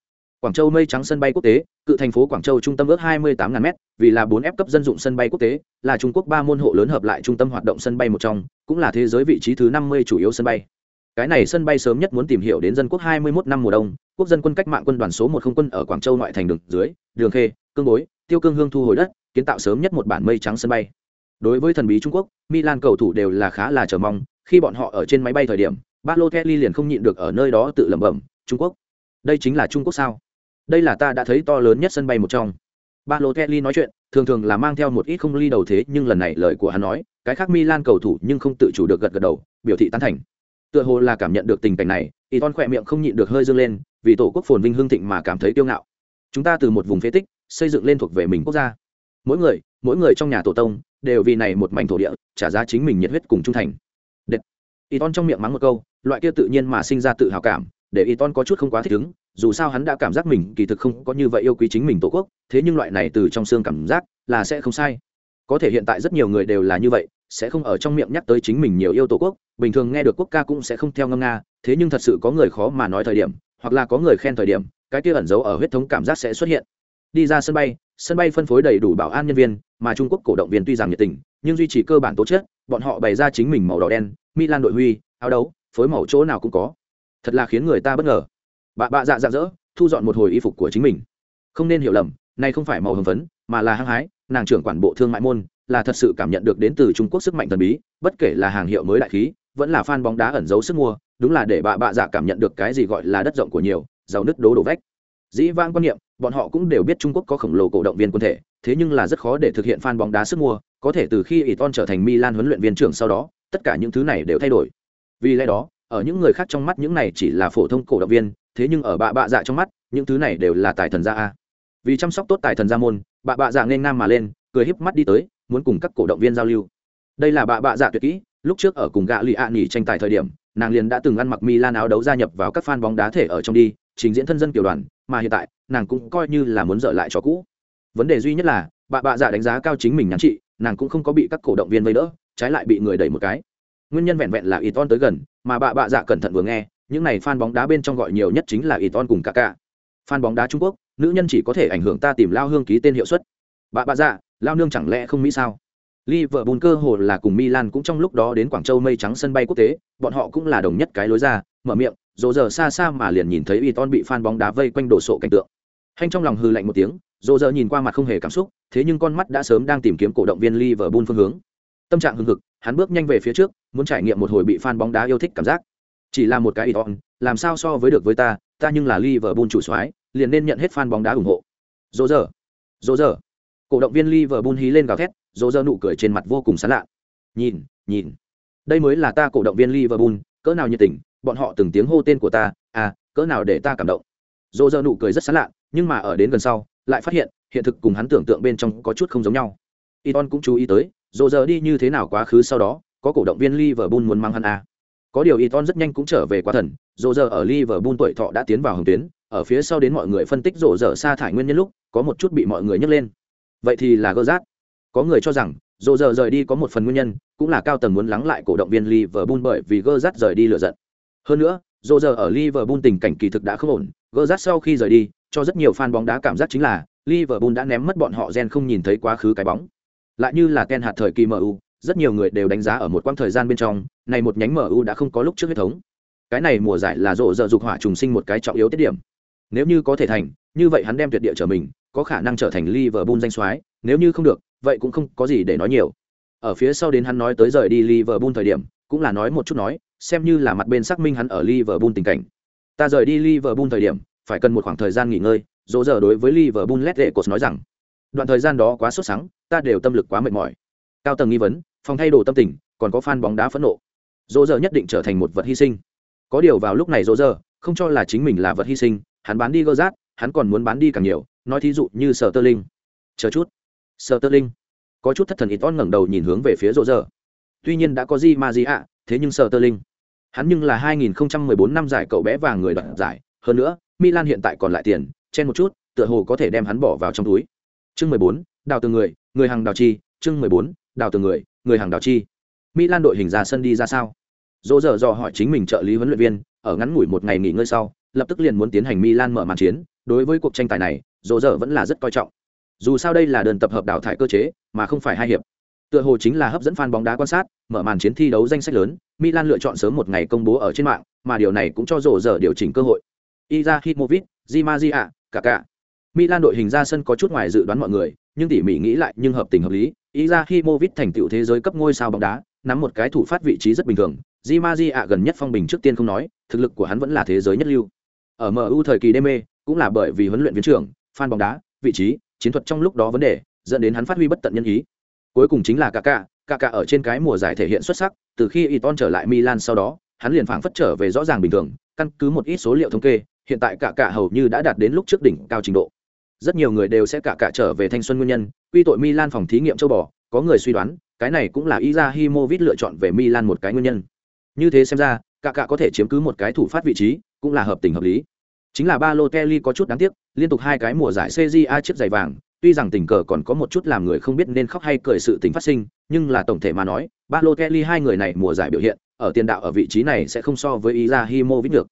Quảng Châu mây trắng sân bay quốc tế, cự thành phố Quảng Châu trung tâm ước 28.000 m vì là 4F cấp dân dụng sân bay quốc tế, là Trung Quốc ba môn hộ lớn hợp lại trung tâm hoạt động sân bay một trong, cũng là thế giới vị trí thứ 50 chủ yếu sân bay. Cái này sân bay sớm nhất muốn tìm hiểu đến dân quốc 21 năm mùa đông, quốc dân quân cách mạng quân đoàn số một không quân ở quảng châu ngoại thành đường dưới đường khê cương bối tiêu cương hương thu hồi đất kiến tạo sớm nhất một bản mây trắng sân bay đối với thần bí trung quốc milan cầu thủ đều là khá là chờ mong khi bọn họ ở trên máy bay thời điểm Balotelli liền không nhịn được ở nơi đó tự lẩm bẩm trung quốc đây chính là trung quốc sao đây là ta đã thấy to lớn nhất sân bay một trong. Balotelli nói chuyện, thường thường là mang theo một ít không ly đầu thế, nhưng lần này lời của hắn nói, cái khác milan cầu thủ nhưng không tự chủ được gật gật đầu, biểu thị tán thành. Tựa hồ là cảm nhận được tình cảnh này y ton khỏe miệng không nhịn được hơi dâng lên, vì tổ quốc phồn vinh hương thịnh mà cảm thấy kiêu ngạo. Chúng ta từ một vùng phế tích, xây dựng lên thuộc về mình quốc gia. Mỗi người mỗi người trong nhà tổ tông, đều vì này một mảnh thổ địa, trả giá chính mình nhiệt huyết cùng trung thành. Đệt. y ton trong miệng mắng một câu, loại kia tự nhiên mà sinh ra tự hào cảm, để y ton có chút không quá thích ứng dù sao hắn đã cảm giác mình kỳ thực không có như vậy yêu quý chính mình tổ quốc, thế nhưng loại này từ trong xương cảm giác là sẽ không sai. Có thể hiện tại rất nhiều người đều là như vậy, sẽ không ở trong miệng nhắc tới chính mình nhiều yêu tổ quốc, bình thường nghe được quốc ca cũng sẽ không theo ngâm nga, thế nhưng thật sự có người khó mà nói thời điểm, hoặc là có người khen thời điểm, cái kia ẩn giấu ở huyết thống cảm giác sẽ xuất hiện. Đi ra sân bay sân bay phân phối đầy đủ bảo an nhân viên, mà trung quốc cổ động viên tuy rằng nhiệt tình, nhưng duy trì cơ bản tố chất, bọn họ bày ra chính mình màu đỏ đen, milan đội huy, áo đấu, phối màu chỗ nào cũng có. Thật là khiến người ta bất ngờ bà bạ dạ dạ dỡ, thu dọn một hồi y phục của chính mình. Không nên hiểu lầm, này không phải màu hồng phấn, mà là hăng hái, nàng trưởng quản bộ thương mại môn, là thật sự cảm nhận được đến từ trung quốc sức mạnh thần bí, bất kể là hàng hiệu mới đại khí, vẫn là fan bóng đá ẩn giấu sức mua, đúng là để bà bạ dạ cảm nhận được cái gì gọi là đất rộng của nhiều, giàu nứt đố đổ vách. Dĩ vãng quan niệm, bọn họ cũng đều biết trung quốc có khổng lồ cổ động viên quân thể, thế nhưng là rất khó để thực hiện fan bóng đá sức mua, có thể từ khi ỷ ton trở thành milan huấn luyện viên trưởng sau đó, tất cả những thứ này đều thay đổi. Vì lẽ đó, ở những người khác trong mắt những này chỉ là phổ thông cổ động viên thế nhưng ở bạ bạ dạ trong mắt, những thứ này đều là tài thần gia a. Vì chăm sóc tốt tài thần gia môn, bạ bạ dạ nên nam mà lên, cười híp mắt đi tới, muốn cùng các cổ động viên giao lưu. Đây là bạ bạ dạ tuyệt kỹ, lúc trước ở cùng gạ lụy ạ nghỉ tranh tài thời điểm, nàng liền đã từng ăn mặc milan áo đấu gia nhập vào các fan bóng đá thể ở trong đi, trình diễn thân dân kiểu đoàn, mà hiện tại, nàng cũng coi như là muốn dở lại cho cũ. Vấn đề duy nhất là bà bạ dạ đánh giá cao chính mình nhắn chị nàng cũng không có bị các cổ động viên vây đỡ, trái lại bị người đẩy một cái. Nguyên nhân vẹn vẹn là y ton tới gần, mà bà bạ dạ cẩn thận vừa nghe những này fan bóng đá bên trong gọi nhiều nhất chính là Iton cùng cả fan bóng đá trung quốc nữ nhân chỉ có thể ảnh hưởng ta tìm lao hương ký tên hiệu suất bà bạ dạ lao nương chẳng lẽ không mỹ sao Liverpool cơ hồ là cùng Milan cũng trong lúc đó đến Quảng Châu mây trắng sân bay quốc tế, bọn họ cũng là đồng nhất cái lối ra, mở miệng, rồ giờ xa xa mà liền nhìn thấy Iton bị fan bóng đá vây quanh đổ sộ cảnh tượng. Hành trong lòng hừ lạnh một tiếng, rồ giờ nhìn qua mặt không hề cảm xúc, thế nhưng con mắt đã sớm đang tìm kiếm cổ động viên Liverpool phương hướng. Tâm trạng hưng hực, hắn bước nhanh về phía trước, muốn trải nghiệm một hồi bị fan bóng đá yêu thích cảm giác. Chỉ là một cái Iton, làm sao so với được với ta, ta nhưng là Liverpool chủ soái, liền nên nhận hết fan bóng đá ủng hộ. Rồ giờ, rồ giờ. Cổ động viên Liverpool hí lên gào thét, dỗ dơ nụ cười trên mặt vô cùng sán lạ nhìn nhìn đây mới là ta cổ động viên liverpool cỡ nào nhiệt tình bọn họ từng tiếng hô tên của ta à cỡ nào để ta cảm động dỗ dơ nụ cười rất sán lạ nhưng mà ở đến gần sau lại phát hiện hiện thực cùng hắn tưởng tượng bên trong có chút không giống nhau Iton cũng chú ý tới dỗ dơ đi như thế nào quá khứ sau đó có cổ động viên Liverpool muốn mang hắn à có điều Iton rất nhanh cũng trở về quá thần dỗ giờ ở Liverpool tuổi thọ đã tiến vào hồng tuyến, ở phía sau đến mọi người phân tích rộ giờ sa thải nguyên nhân lúc, có một chút bị mọi người nhắc lên. Vậy thì là gơ rát có người cho rằng rộ giờ rời đi có một phần nguyên nhân, cũng là cao tầng muốn lắng lại cổ động viên liverpool bởi vì gơ rát rời đi lựa giận. Hơn nữa rộ giờ ở liverpool tình cảnh kỳ thực đã không ổn gơ rát sau khi rời đi, cho rất nhiều fan bóng đá cảm giác chính là liverpool đã ném mất bọn họ gen không nhìn thấy quá khứ cái bóng. Lại như là ken hạt thời kỳ mu rất nhiều người đều đánh giá ở một quãng thời gian bên trong này một nhánh mu đã không có lúc trước huyết thống cái này mùa giải là rộ rỡ dục hỏa trùng sinh một cái trọng yếu tiết điểm nếu như có thể thành, như vậy hắn đem tuyệt địa trở mình, có khả năng trở thành Liverpool danh soái, nếu như không được, vậy cũng không có gì để nói nhiều. Ở phía sau đến hắn nói tới rời đi Liverpool thời điểm, cũng là nói một chút nói, xem như là mặt bên xác minh hắn ở Liverpool tình cảnh. Ta rời đi Liverpool thời điểm, phải cần một khoảng thời gian nghỉ ngơi, dỗ giờ đối với Liverpool Led Records nói rằng, đoạn thời gian đó quá sốt sắng, ta đều tâm lực quá mệt mỏi. Cao tầng nghi vấn, phòng thay đồ tâm tình, còn có fan bóng đá phẫn nộ. Dỗ giờ nhất định trở thành một vật hy sinh. Có điều vào lúc này dỗ giờ không cho là chính mình là vật hy sinh, hắn bán đi gơ rát hắn còn muốn bán đi càng nhiều nói thí dụ như sở tơ linh chờ chút sở tơ linh có chút thất thần ít on ngẩng đầu nhìn hướng về phía Rô giờ. tuy nhiên đã có gì mà gì ạ thế nhưng sở tơ linh hắn nhưng là 2014 năm giải cậu bé vàng người đoạt giải hơn nữa milan hiện tại còn lại tiền chen một chút tựa hồ có thể đem hắn bỏ vào trong túi chương 14, đào từ người người hàng đào chi chương 14, đào từ người người hàng đào chi milan đội hình ra sân đi ra sao dỗ dở dò hỏi chính mình trợ lý huấn luyện viên ở ngắn ngủi một ngày nghỉ ngơi sau lập tức liền muốn tiến hành Milan mở màn chiến, đối với cuộc tranh tài này, Dỗ Dở vẫn là rất coi trọng. Dù sao đây là đơn tập hợp đào thải cơ chế, mà không phải hai hiệp. Tựa hồ chính là hấp dẫn fan bóng đá quan sát, mở màn chiến thi đấu danh sách lớn, Milan lựa chọn sớm một ngày công bố ở trên mạng, mà điều này cũng cho Dỗ Dở điều chỉnh cơ hội. Izahimovic, Di cả cả. Milan đội hình ra sân có chút ngoài dự đoán mọi người, nhưng tỉ mỉ nghĩ lại nhưng hợp tình hợp lý. Izahimovic thành tựu thế giới cấp ngôi sao bóng đá, nắm một cái thủ phát vị trí rất bình thường. Di ạ gần nhất phong bình trước tiên không nói, thực lực của hắn vẫn là thế giới nhất lưu ở MU thời kỳ đê mê, cũng là bởi vì huấn luyện viên trưởng, fan bóng đá, vị trí, chiến thuật trong lúc đó vấn đề, dẫn đến hắn phát huy bất tận nhân ý. Cuối cùng chính là Kaká, Kaká ở trên cái mùa giải thể hiện xuất sắc, từ khi Iton trở lại Milan sau đó, hắn liền phảng phất trở về rõ ràng bình thường, căn cứ một ít số liệu thống kê, hiện tại Kaká hầu như đã đạt đến lúc trước đỉnh cao trình độ. Rất nhiều người đều sẽ cả cả trở về thanh xuân nguyên nhân, quy tội Milan phòng thí nghiệm châu bò, có người suy đoán, cái này cũng là Izahimovic lựa chọn về Milan một cái nguyên nhân. Như thế xem ra, cả cả có thể chiếm cứ một cái thủ phát vị trí, cũng là hợp tình hợp lý. Chính là Balotelli có chút đáng tiếc, liên tục hai cái mùa giải CJA chiếc giày vàng, tuy rằng tình cờ còn có một chút làm người không biết nên khóc hay cười sự tình phát sinh, nhưng là tổng thể mà nói, Balotelli hai người này mùa giải biểu hiện, ở tiền đạo ở vị trí này sẽ không so với Izahimovic được.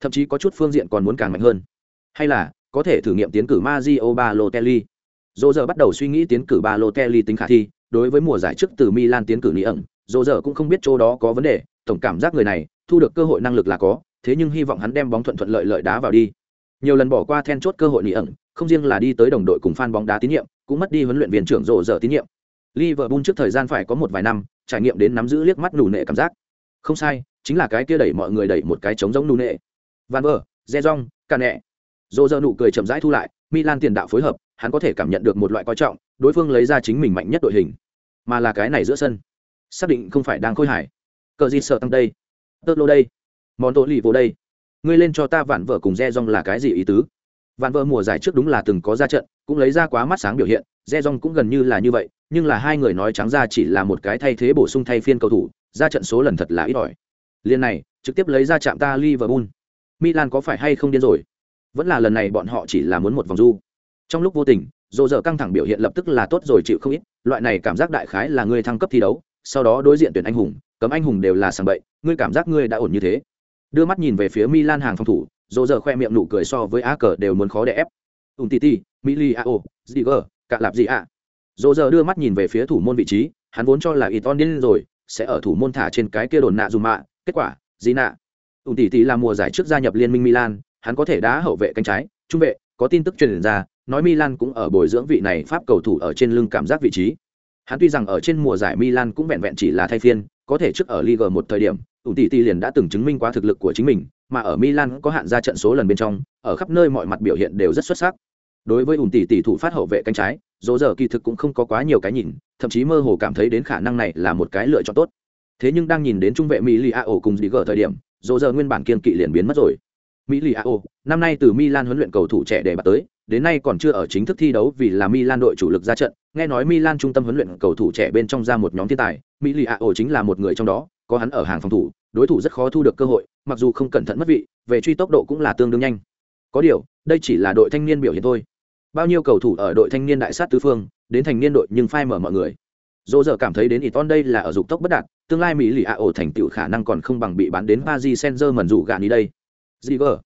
Thậm chí có chút phương diện còn muốn càng mạnh hơn. Hay là, có thể thử nghiệm tiến cử Mario Balotelli. Dỗ giờ bắt đầu suy nghĩ tiến cử Balotelli tính khả thi, đối với mùa giải trước từ Milan tiến cử Lý ẩn, Dỗ giờ cũng không biết chỗ đó có vấn đề, tổng cảm giác người này, thu được cơ hội năng lực là có, thế nhưng hy vọng hắn đem bóng thuận thuận lợi lợi đá vào đi. Nhiều lần bỏ qua then chốt cơ hội Lý ẩn, không riêng là đi tới đồng đội cùng fan bóng đá tín nhiệm, cũng mất đi huấn luyện viên trưởng Dỗ giờ tín nhiệm. Liverpool trước thời gian phải có một vài năm, trải nghiệm đến nắm giữ liếc mắt nụ nệ cảm giác. Không sai, chính là cái kia đẩy mọi người đẩy một cái trống giống nụ nệ. Van Ver, Zezong, Cane. Dô dơ nụ cười chậm rãi thu lại, Milan tiền đạo phối hợp, hắn có thể cảm nhận được một loại coi trọng, đối phương lấy ra chính mình mạnh nhất đội hình, mà là cái này giữa sân. Xác định không phải đang khôi hài. Cờ gì sợ tăng đây? Tơ lô đây. Món tổ lì vô đây. Ngươi lên cho ta vạn vợ cùng re rong là cái gì ý tứ? Vạn vợ mùa giải trước đúng là từng có ra trận cũng lấy ra quá mắt sáng biểu hiện re rong cũng gần như là như vậy nhưng là hai người nói trắng ra chỉ là một cái thay thế bổ sung thay phiên cầu thủ ra trận số lần thật là ít ỏi. Liên này trực tiếp lấy ra chạm ta liverpool. Milan có phải hay không điên rồi? Vẫn là lần này bọn họ chỉ là muốn một vòng du. Trong lúc vô tình dồ dở căng thẳng biểu hiện lập tức là tốt rồi chịu không ít, loại này cảm giác đại khái là ngươi thăng cấp thi đấu, sau đó đối diện tuyển anh hùng, cấm anh hùng đều là sàng bậy, ngươi cảm giác ngươi đã ổn như thế. Đưa mắt nhìn về phía milan hàng phòng thủ dồ dở khoe miệng nụ cười so với a cờ đều muốn khó đẻ ép. Ùn titi mili a o ziger cạ lạp gì a dồ dở đưa mắt nhìn về phía thủ môn vị trí, hắn vốn cho là ít on điên rồi, sẽ ở thủ môn thả trên cái kia đồn nạ dù mạ, kết quả gì nạ ùn titi là mùa giải trước gia nhập liên minh milan hắn có thể đá hậu vệ cánh trái trung vệ có tin tức truyền ra nói milan cũng ở bồi dưỡng vị này pháp cầu thủ ở trên lưng cảm giác vị trí hắn tuy rằng ở trên mùa giải milan cũng vẹn vẹn chỉ là thay phiên có thể trước ở Liga một thời điểm, ủ tỷ tỷ liền đã từng chứng minh quá thực lực của chính mình, mà ở Milan có hạn ra trận số lần bên trong, ở khắp nơi mọi mặt biểu hiện đều rất xuất sắc. Đối với ủ tỷ tỷ thủ phát hậu vệ cánh trái, dỗ giờ kỳ thực cũng không có quá nhiều cái nhìn, thậm chí mơ hồ cảm thấy đến khả năng này là một cái lựa chọn tốt. thế nhưng đang nhìn đến trung vệ mỹ lì a ổ cùng dì gờ thời điểm dỗ giờ nguyên bản kiên kỵ liền biến mất rồi mỹ lì Ao, năm nay từ milan huấn luyện cầu thủ trẻ để bắt tới đến nay còn chưa ở chính thức thi đấu vì là milan đội chủ lực ra trận. Nghe nói milan trung tâm huấn luyện cầu thủ trẻ bên trong ra một nhóm thiên tài mỹ lì Ao chính là một người trong đó có hắn ở hàng phòng thủ đối thủ rất khó thu được cơ hội mặc dù không cẩn thận mất vị về truy tốc độ cũng là tương đương nhanh. Có điều đây chỉ là đội thanh niên biểu hiện thôi. Bao nhiêu cầu thủ ở đội thanh niên đại sát tứ phương đến thành niên đội nhưng phai mở mọi người. Dỗ giờ cảm thấy đến Iton đây là ở dục tốc bất đạt, tương lai Mỹ lì Ao thành tựu khả năng còn không bằng bị bán đến Paris Saint-Germain dù gạn đi đây. Ziger.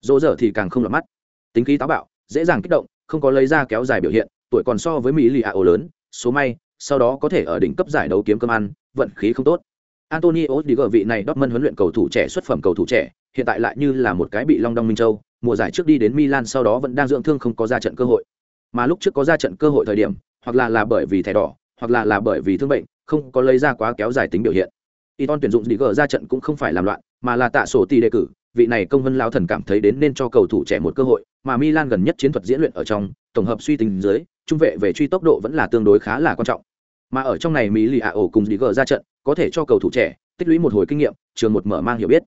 Dỗ dở thì càng không lọt mắt. Tính khí táo bạo, dễ dàng kích động, không có lấy ra kéo dài biểu hiện, tuổi còn so với Mỹ lì ạ ổ lớn, số may, sau đó có thể ở đỉnh cấp giải đấu kiếm cơm ăn, vận khí không tốt. Antonio Diger vị này Dortmund huấn luyện cầu thủ trẻ xuất phẩm cầu thủ trẻ, hiện tại lại như là một cái bị long đong minh châu, mùa giải trước đi đến Milan sau đó vẫn đang dưỡng thương không có ra trận cơ hội. Mà lúc trước có ra trận cơ hội thời điểm, hoặc là là bởi vì thẻ đỏ, hoặc là là bởi vì thương bệnh không có lấy ra quá kéo dài tính biểu hiện Iton tuyển dụng Digger ra trận cũng không phải làm loạn, mà là tạ sổ tỷ đề cử, vị này công vân lao thần cảm thấy đến nên cho cầu thủ trẻ một cơ hội, mà Milan gần nhất chiến thuật diễn luyện ở trong, tổng hợp suy tính dưới, trung vệ về truy tốc độ vẫn là tương đối khá là quan trọng. Mà ở trong này Mỹ Lì ạ ổ cùng Digger ra trận, có thể cho cầu thủ trẻ tích lũy một hồi kinh nghiệm, trường một mở mang hiểu biết.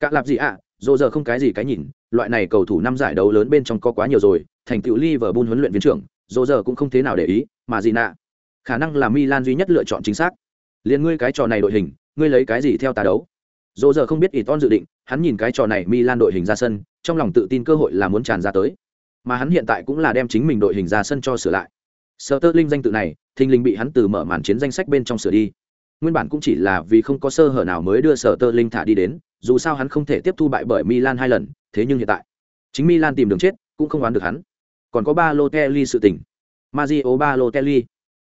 Cả lạp gì ạ, à, dỗ giờ không cái gì cái nhìn, loại này cầu thủ năm giải đấu lớn bên trong có quá nhiều rồi, thành tựu Liverpool huấn luyện viên trưởng, dỗ giờ cũng không thế nào để ý, mà gì nạ khả năng là Milan duy nhất lựa chọn chính xác. Liên ngươi cái trò này đội hình, ngươi lấy cái gì theo ta đấu? Dỗ giờ không biết Iton dự định, hắn nhìn cái trò này Milan đội hình ra sân, trong lòng tự tin cơ hội là muốn tràn ra tới. Mà hắn hiện tại cũng là đem chính mình đội hình ra sân cho sửa lại. Sterling danh tự này, thình lình bị hắn từ mở màn chiến danh sách bên trong sửa đi. Nguyên bản cũng chỉ là vì không có sơ hở nào mới đưa Sterling thả đi đến, dù sao hắn không thể tiếp thu bại bởi Milan hai lần, thế nhưng hiện tại, chính Milan tìm đường chết, cũng không đoán được hắn. Còn có ba Balotelli sự tình. Mario Balotelli,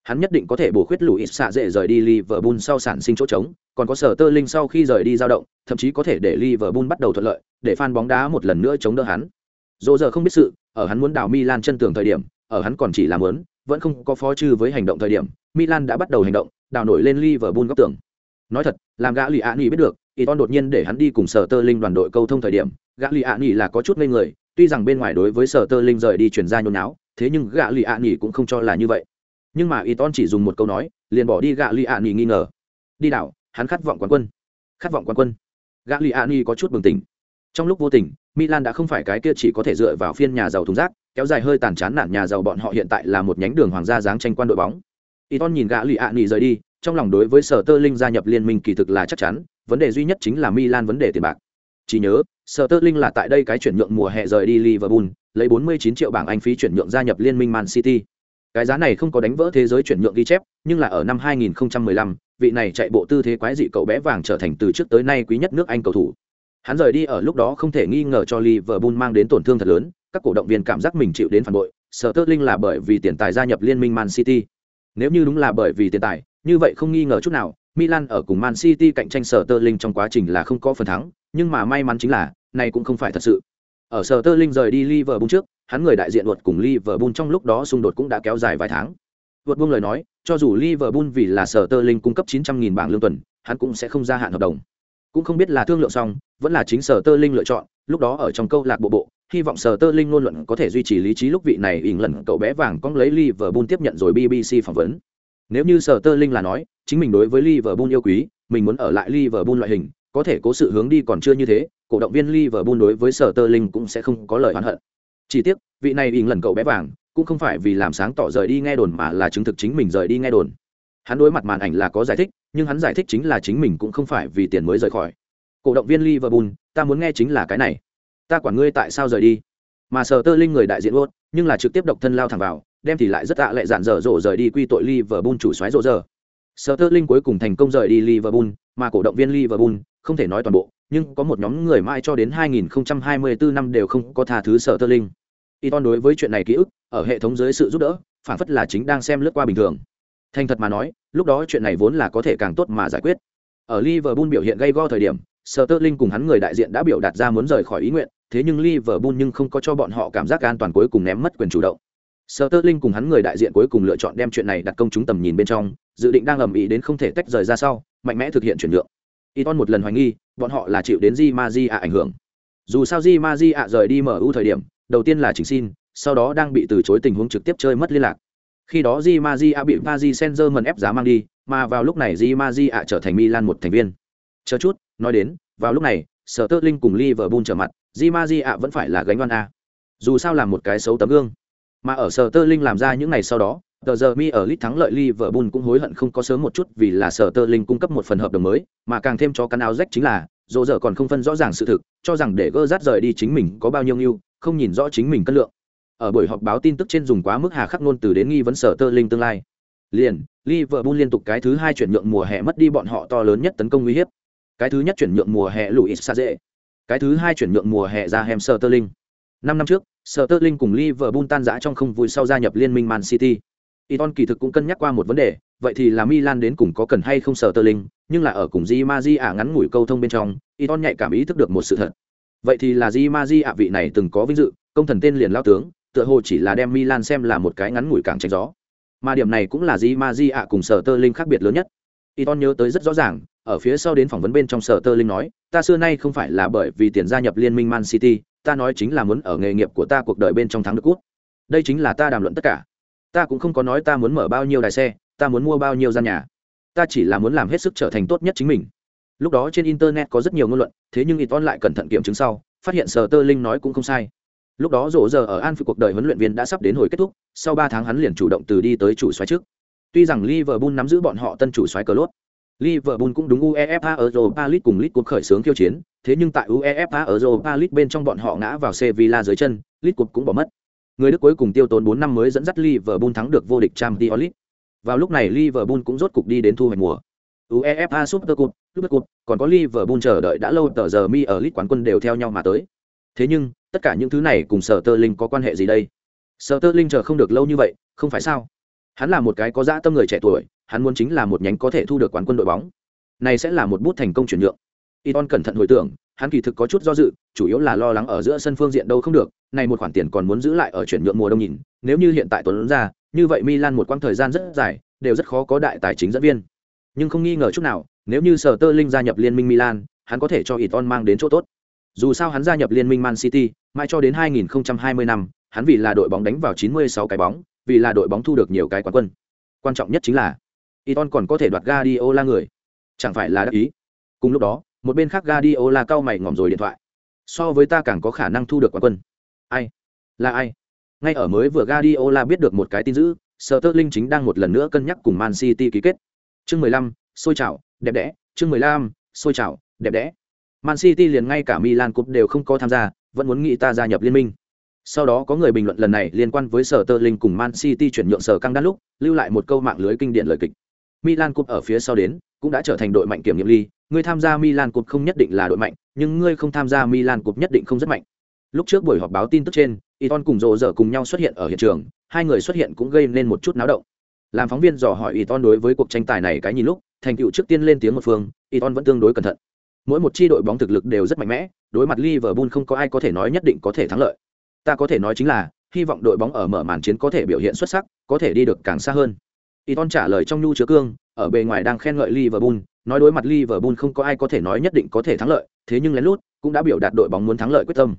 hắn nhất định có thể bổ khuyết Luis xạ dễ rời đi Liverpool sau sản sinh chỗ trống, còn có sở tơ linh sau khi rời đi dao động, thậm chí có thể để Liverpool bắt đầu thuận lợi, để fan bóng đá một lần nữa chống đỡ hắn. Dỗ giờ không biết sự, ở hắn muốn đào Milan chân tường thời điểm, ở hắn còn chỉ làm muốn, vẫn không có phó trừ với hành động thời điểm, Milan đã bắt đầu hành động, đào nổi lên Liverpool góc tường. Nói thật, làm gã lì ạ biết được, Iton đột nhiên để hắn đi cùng sở tơ linh đoàn đội câu thông thời điểm, gã lì ạ là có chút ngây người, tuy rằng bên ngoài đối với sở tơ linh rời đi chuyển ra nhôn náo, thế nhưng gã lì ạ cũng không cho là như vậy nhưng mà y ton chỉ dùng một câu nói, liền bỏ đi gạ li ạ nghỉ nghi ngờ. Đi đảo, hắn khát vọng quán quân. Khát vọng quán quân. Gạ li ạ nghỉ có chút bừng tỉnh. Trong lúc vô tình, milan đã không phải cái kia chỉ có thể dựa vào phiên nhà giàu thùng rác, kéo dài hơi tàn chán nản nhà giàu bọn họ hiện tại là một nhánh đường hoàng gia dáng tranh quan đội bóng. Y ton nhìn gạ li ạ nghỉ rời đi, trong lòng đối với sở tơ linh gia nhập liên minh kỳ thực là chắc chắn, vấn đề duy nhất chính là milan vấn đề tiền bạc. Chỉ nhớ sở tơ linh là tại đây cái chuyển nhượng mùa hè rời đi liverpool, lấy 49 triệu bảng anh phí chuyển nhượng gia nhập liên minh man city cái giá này không có đánh vỡ thế giới chuyển nhượng ghi chép nhưng là ở năm 2015, vị này chạy bộ tư thế quái dị cậu bé vàng trở thành từ trước tới nay quý nhất nước anh cầu thủ. Hắn rời đi ở lúc đó không thể nghi ngờ cho liverpool mang đến tổn thương thật lớn các cổ động viên cảm giác mình chịu đến phản bội sở tơ linh là bởi vì tiền tài gia nhập liên minh man city. Nếu như đúng là bởi vì tiền tài như vậy không nghi ngờ chút nào milan ở cùng man city cạnh tranh sở tơ linh trong quá trình là không có phần thắng nhưng mà may mắn chính là này cũng không phải thật sự. Ở sở tơ linh rời đi liverpool trước hắn người đại diện luật cùng Liverpool trong lúc đó xung đột cũng đã kéo dài vài tháng. Luật buông lời nói, cho dù Liverpool vì là sở tơ linh cung cấp 900.000 bảng lương tuần, hắn cũng sẽ không gia hạn hợp đồng. Cũng không biết là thương lượng xong, vẫn là chính sở tơ linh lựa chọn, lúc đó ở trong câu lạc bộ bộ, hy vọng sở tơ linh ngôn luận có thể duy trì lý trí lúc vị này ỉn lần cậu bé vàng cong lấy Liverpool tiếp nhận rồi BBC phỏng vấn. Nếu như sở tơ linh là nói, chính mình đối với Liverpool yêu quý, mình muốn ở lại Liverpool loại hình, có thể cố sự hướng đi còn chưa như thế, cổ động viên Liverpool đối với sở tơ linh cũng sẽ không có lời oán hận chỉ tiếc, vị này ỉn lần cậu bé vàng, cũng không phải vì làm sáng tỏ rời đi nghe đồn mà là chứng thực chính mình rời đi nghe đồn. Hắn đối mặt màn ảnh là có giải thích, nhưng hắn giải thích chính là chính mình cũng không phải vì tiền mới rời khỏi. Cổ động viên liverpool, ta muốn nghe chính là cái này. Ta quản ngươi tại sao rời đi. Mà sờ tơ linh người đại diện luôn nhưng là trực tiếp độc thân lao thẳng vào, đem thì lại rất tạ lệ dạn dở dỗ rời đi quy tội liverpool chủ xoáy rỗ giờ sờ tơ linh cuối cùng thành công rời đi liverpool, mà cổ động viên liverpool, không thể nói toàn bộ, nhưng có một nhóm người mãi cho đến 2024 năm đều không có tha thứ sở tơ linh Iton đối với chuyện này ký ức, ở hệ thống dưới sự giúp đỡ, phản phất là chính đang xem lướt qua bình thường. Thành thật mà nói, lúc đó chuyện này vốn là có thể càng tốt mà giải quyết. Ở Liverpool biểu hiện gây go thời điểm, Sterling cùng hắn người đại diện đã biểu đạt ra muốn rời khỏi ý nguyện, thế nhưng Liverpool nhưng không có cho bọn họ cảm giác an toàn cuối cùng ném mất quyền chủ động. Sterling cùng hắn người đại diện cuối cùng lựa chọn đem chuyện này đặt công chúng tầm nhìn bên trong, dự định đang ầm ĩ đến không thể tách rời ra sau, mạnh mẽ thực hiện chuyển nhượng. Iton một lần hoài nghi, bọn họ là chịu đến Di Maji ảnh hưởng. Dù sao Di Maji rời đi MU thời điểm, đầu tiên là chỉnh xin sau đó đang bị từ chối tình huống trực tiếp chơi mất liên lạc khi đó di ma di a bị va di senzer mần ép giá mang đi mà vào lúc này Di Maji A trở thành Milan một thành viên. Chờ chút, nói đến, vào lúc này, Sở Tơ Linh cùng Liverpool trở mặt, Di Maji A vẫn phải là gánh oan a. Dù sao làm một cái xấu tấm gương, mà ở Sở Tơ Linh làm ra những ngày sau đó, tờ giờ mi ở lit thắng lợi Liverpool cũng hối hận không có sớm một chút vì là Sở Tơ Linh cung cấp một phần hợp đồng mới, mà càng thêm cho căn áo rách chính là, dỗ dở còn không phân rõ ràng sự thực, cho rằng để gỡ rát rời đi chính mình có bao nhiêu nhiêu, không nhìn rõ chính mình cân lượng. Ở buổi họp báo tin tức trên dùng quá mức hà khắc ngôn từ đến nghi vấn Sở Tơ Linh tương lai. Liền, Liverpool liên tục cái thứ hai chuyển nhượng mùa hè mất đi bọn họ to lớn nhất tấn công uy hiếp. Cái thứ nhất chuyển nhượng mùa hè Luis Saze. Cái thứ hai chuyển nhượng mùa hè ra Hem Sterling. Năm năm trước, Sterling cùng Liverpool tan rã trong không vui sau gia nhập liên minh Man City. Iton kỳ thực cũng cân nhắc qua một vấn đề, vậy thì là Milan đến cùng có cần hay không sở Sterling, nhưng là ở cùng Di Maji à ngắn ngủi câu thông bên trong, Iton nhạy cảm ý thức được một sự thật. Vậy thì là Di Ma Di ạ vị này từng có vinh dự, công thần tên liền lao tướng, tựa hồ chỉ là đem Milan xem là một cái ngắn ngủi càng tránh gió. Mà điểm này cũng là di ma di ạ cùng sở tơ linh khác biệt lớn nhất. Y ton nhớ tới rất rõ ràng ở phía sau đến phỏng vấn bên trong sở tơ linh nói ta xưa nay không phải là bởi vì tiền gia nhập liên minh man city ta nói chính là muốn ở nghề nghiệp của ta cuộc đời bên trong thắng được cút đây chính là ta đàm luận tất cả. Ta cũng không có nói ta muốn mở bao nhiêu đài xe ta muốn mua bao nhiêu gian nhà. Ta chỉ là muốn làm hết sức trở thành tốt nhất chính mình lúc đó trên internet có rất nhiều ngôn luận, thế nhưng y lại cẩn thận kiểm chứng sau, phát hiện sở tơ linh nói cũng không sai. Lúc đó rổ giờ ở an phi cuộc đời huấn luyện viên đã sắp đến hồi kết thúc, sau ba tháng hắn liền chủ động từ đi tới chủ xoáy trước. Tuy rằng liverpool nắm giữ bọn họ tân chủ xoáy cờ lốt liverpool cũng đúng uefa ở europa league cùng league cuộc khởi xướng khiêu chiến, thế nhưng tại uefa ở europa league bên trong bọn họ ngã vào sevilla dưới chân, league cuộc cũng bỏ mất. Người đức cuối cùng tiêu tốn bốn năm mới dẫn dắt liverpool thắng được vô địch champions league. Vào lúc này liverpool cũng rốt cục đi đến thu hoạch mùa uefa super cup super cup còn có liverpool chờ đợi đã lâu tờ giờ mi ở league quán quân đều theo nhau mà tới. Thế nhưng tất cả những thứ này cùng sở tơ linh có quan hệ gì đây? Sở tơ linh chờ không được lâu như vậy không phải sao? Hắn là một cái có dã tâm người trẻ tuổi hắn muốn chính là một nhánh có thể thu được quán quân đội bóng. Này sẽ là một bút thành công chuyển nhượng. Iton cẩn thận hồi tưởng, hắn kỳ thực có chút do dự, chủ yếu là lo lắng ở giữa sân phương diện đâu không được, này một khoản tiền còn muốn giữ lại ở chuyển nhượng mùa đông nhìn, nếu như hiện tại tuấn ra, như vậy Milan một quãng thời gian rất dài, đều rất khó có đại tài chính dẫn viên. Nhưng không nghi ngờ chút nào, nếu như Sở Tơ Linh gia nhập liên minh Milan, hắn có thể cho Iton mang đến chỗ tốt. Dù sao hắn gia nhập liên minh Man City, mãi cho đến 2020 năm, hắn vì là đội bóng đánh vào 96 cái bóng, vì là đội bóng thu được nhiều cái quán quân. Quan trọng nhất chính là, Iton còn có thể đoạt Guardiola người. Chẳng phải là đắc ý. Cùng lúc đó, một bên khác Guardiola cao mày ngỏm rồi điện thoại. So với ta càng có khả năng thu được quán quân. Ai? Là ai? Ngay ở mới vừa Guardiola biết được một cái tin dữ, linh chính đang một lần nữa cân nhắc cùng Man City ký kết. Chương 15, xôi chảo, đẹp đẽ, chương 15, xôi chảo, đẹp đẽ. Man City liền ngay cả Milan Cup đều không có tham gia, vẫn muốn nghĩ ta gia nhập liên minh. Sau đó có người bình luận lần này liên quan với sở Sterling cùng Man City chuyển nhượng sở căng đan lúc, lưu lại một câu mạng lưới kinh điển lời kịch. Milan Cup ở phía sau đến, cũng đã trở thành đội mạnh kiểm nghiệm ly, ngươi tham gia Milan Cup không nhất định là đội mạnh, nhưng ngươi không tham gia Milan Cup nhất định không rất mạnh. Lúc trước buổi họp báo tin tức trên, Iton cùng Rồ dở cùng nhau xuất hiện ở hiện trường, hai người xuất hiện cũng gây nên một chút náo động. Làm phóng viên dò hỏi Iton đối với cuộc tranh tài này cái nhìn lúc, thành tựu trước tiên lên tiếng một phương, Iton vẫn tương đối cẩn thận mỗi một chi đội bóng thực lực đều rất mạnh mẽ, đối mặt Liverpool không có ai có thể nói nhất định có thể thắng lợi. Ta có thể nói chính là, hy vọng đội bóng ở mở màn chiến có thể biểu hiện xuất sắc, có thể đi được càng xa hơn. Iton trả lời trong nhu chứa cương, ở bề ngoài đang khen ngợi Liverpool, nói đối mặt Liverpool không có ai có thể nói nhất định có thể thắng lợi, thế nhưng lén lút cũng đã biểu đạt đội bóng muốn thắng lợi quyết tâm.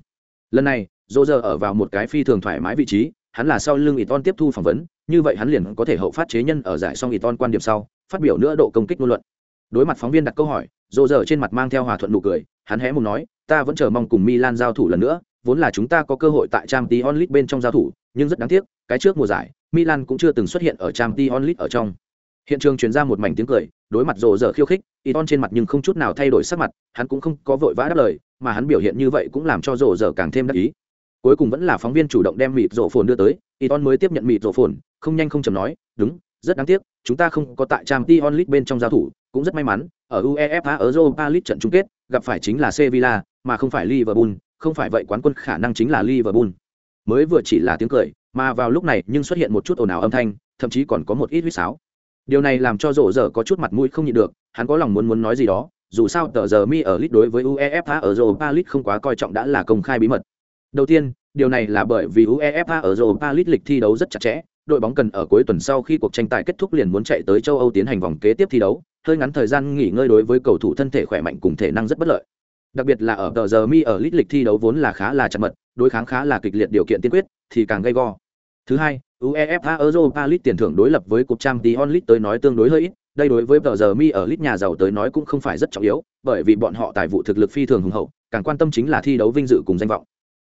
Lần này, Roger ở vào một cái phi thường thoải mái vị trí, hắn là sau lưng Iton tiếp thu phỏng vấn, như vậy hắn liền có thể hậu phát chế nhân ở giải song Iton quan điểm sau, phát biểu nữa độ công kích ngôn luận. Đối mặt phóng viên đặt câu hỏi, rộ dở trên mặt mang theo hòa thuận nụ cười hắn hé mùng nói ta vẫn chờ mong cùng milan giao thủ lần nữa vốn là chúng ta có cơ hội tại trang t onlit bên trong giao thủ nhưng rất đáng tiếc cái trước mùa giải milan cũng chưa từng xuất hiện ở trang t onlit ở trong hiện trường truyền ra một mảnh tiếng cười đối mặt rồ rỡ khiêu khích Iton trên mặt nhưng không chút nào thay đổi sắc mặt hắn cũng không có vội vã đáp lời mà hắn biểu hiện như vậy cũng làm cho rồ rỡ càng thêm đắc ý cuối cùng vẫn là phóng viên chủ động đem mịt rổ phồn đưa tới Iton mới tiếp nhận mịt rổ phồn không nhanh không chầm nói đúng rất đáng tiếc chúng ta không có tại trang t onlit bên trong giao thủ cũng rất may mắn ở UEFA ở Europa League trận chung kết, gặp phải chính là Sevilla, mà không phải Liverpool, không phải vậy quán quân khả năng chính là Liverpool. Mới vừa chỉ là tiếng cười, mà vào lúc này nhưng xuất hiện một chút ồn ào âm thanh, thậm chí còn có một ít huýt sáo. Điều này làm cho rộ dở có chút mặt mũi không nhịn được, hắn có lòng muốn muốn nói gì đó, dù sao tờ giờ mi ở League đối với UEFA ở Europa League không quá coi trọng đã là công khai bí mật. Đầu tiên, điều này là bởi vì UEFA ở Europa League lịch thi đấu rất chặt chẽ, đội bóng cần ở cuối tuần sau khi cuộc tranh tài kết thúc liền muốn chạy tới châu Âu tiến hành vòng kế tiếp thi đấu, hơi ngắn thời gian nghỉ ngơi đối với cầu thủ thân thể khỏe mạnh cùng thể năng rất bất lợi. Đặc biệt là ở tờ giờ mi ở lịch lịch thi đấu vốn là khá là chặt mật, đối kháng khá là kịch liệt điều kiện tiên quyết, thì càng gay go. Thứ hai, UEFA Europa League tiền thưởng đối lập với cúp Champions League tới nói tương đối hơi ít, đây đối với tờ giờ mi ở lít nhà giàu tới nói cũng không phải rất trọng yếu bởi vì bọn họ tài vụ thực lực phi thường hùng hậu càng quan tâm chính là thi đấu vinh dự cùng danh vọng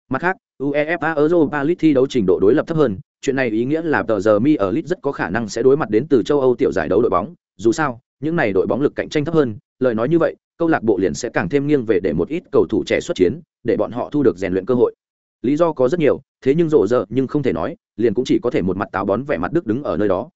mặt khác uefa europa league thi đấu trình độ đối lập thấp hơn chuyện này ý nghĩa là tờ giờ mi ở lit rất có khả năng sẽ đối mặt đến từ châu âu tiểu giải đấu đội bóng. Dù sao, những này đội bóng lực cạnh tranh thấp hơn, lời nói như vậy, câu lạc bộ liền sẽ càng thêm nghiêng về để một ít cầu thủ trẻ xuất chiến, để bọn họ thu được rèn luyện cơ hội. Lý do có rất nhiều, thế nhưng rộ rợ nhưng không thể nói, liền cũng chỉ có thể một mặt táo bón vẻ mặt đức đứng ở nơi đó.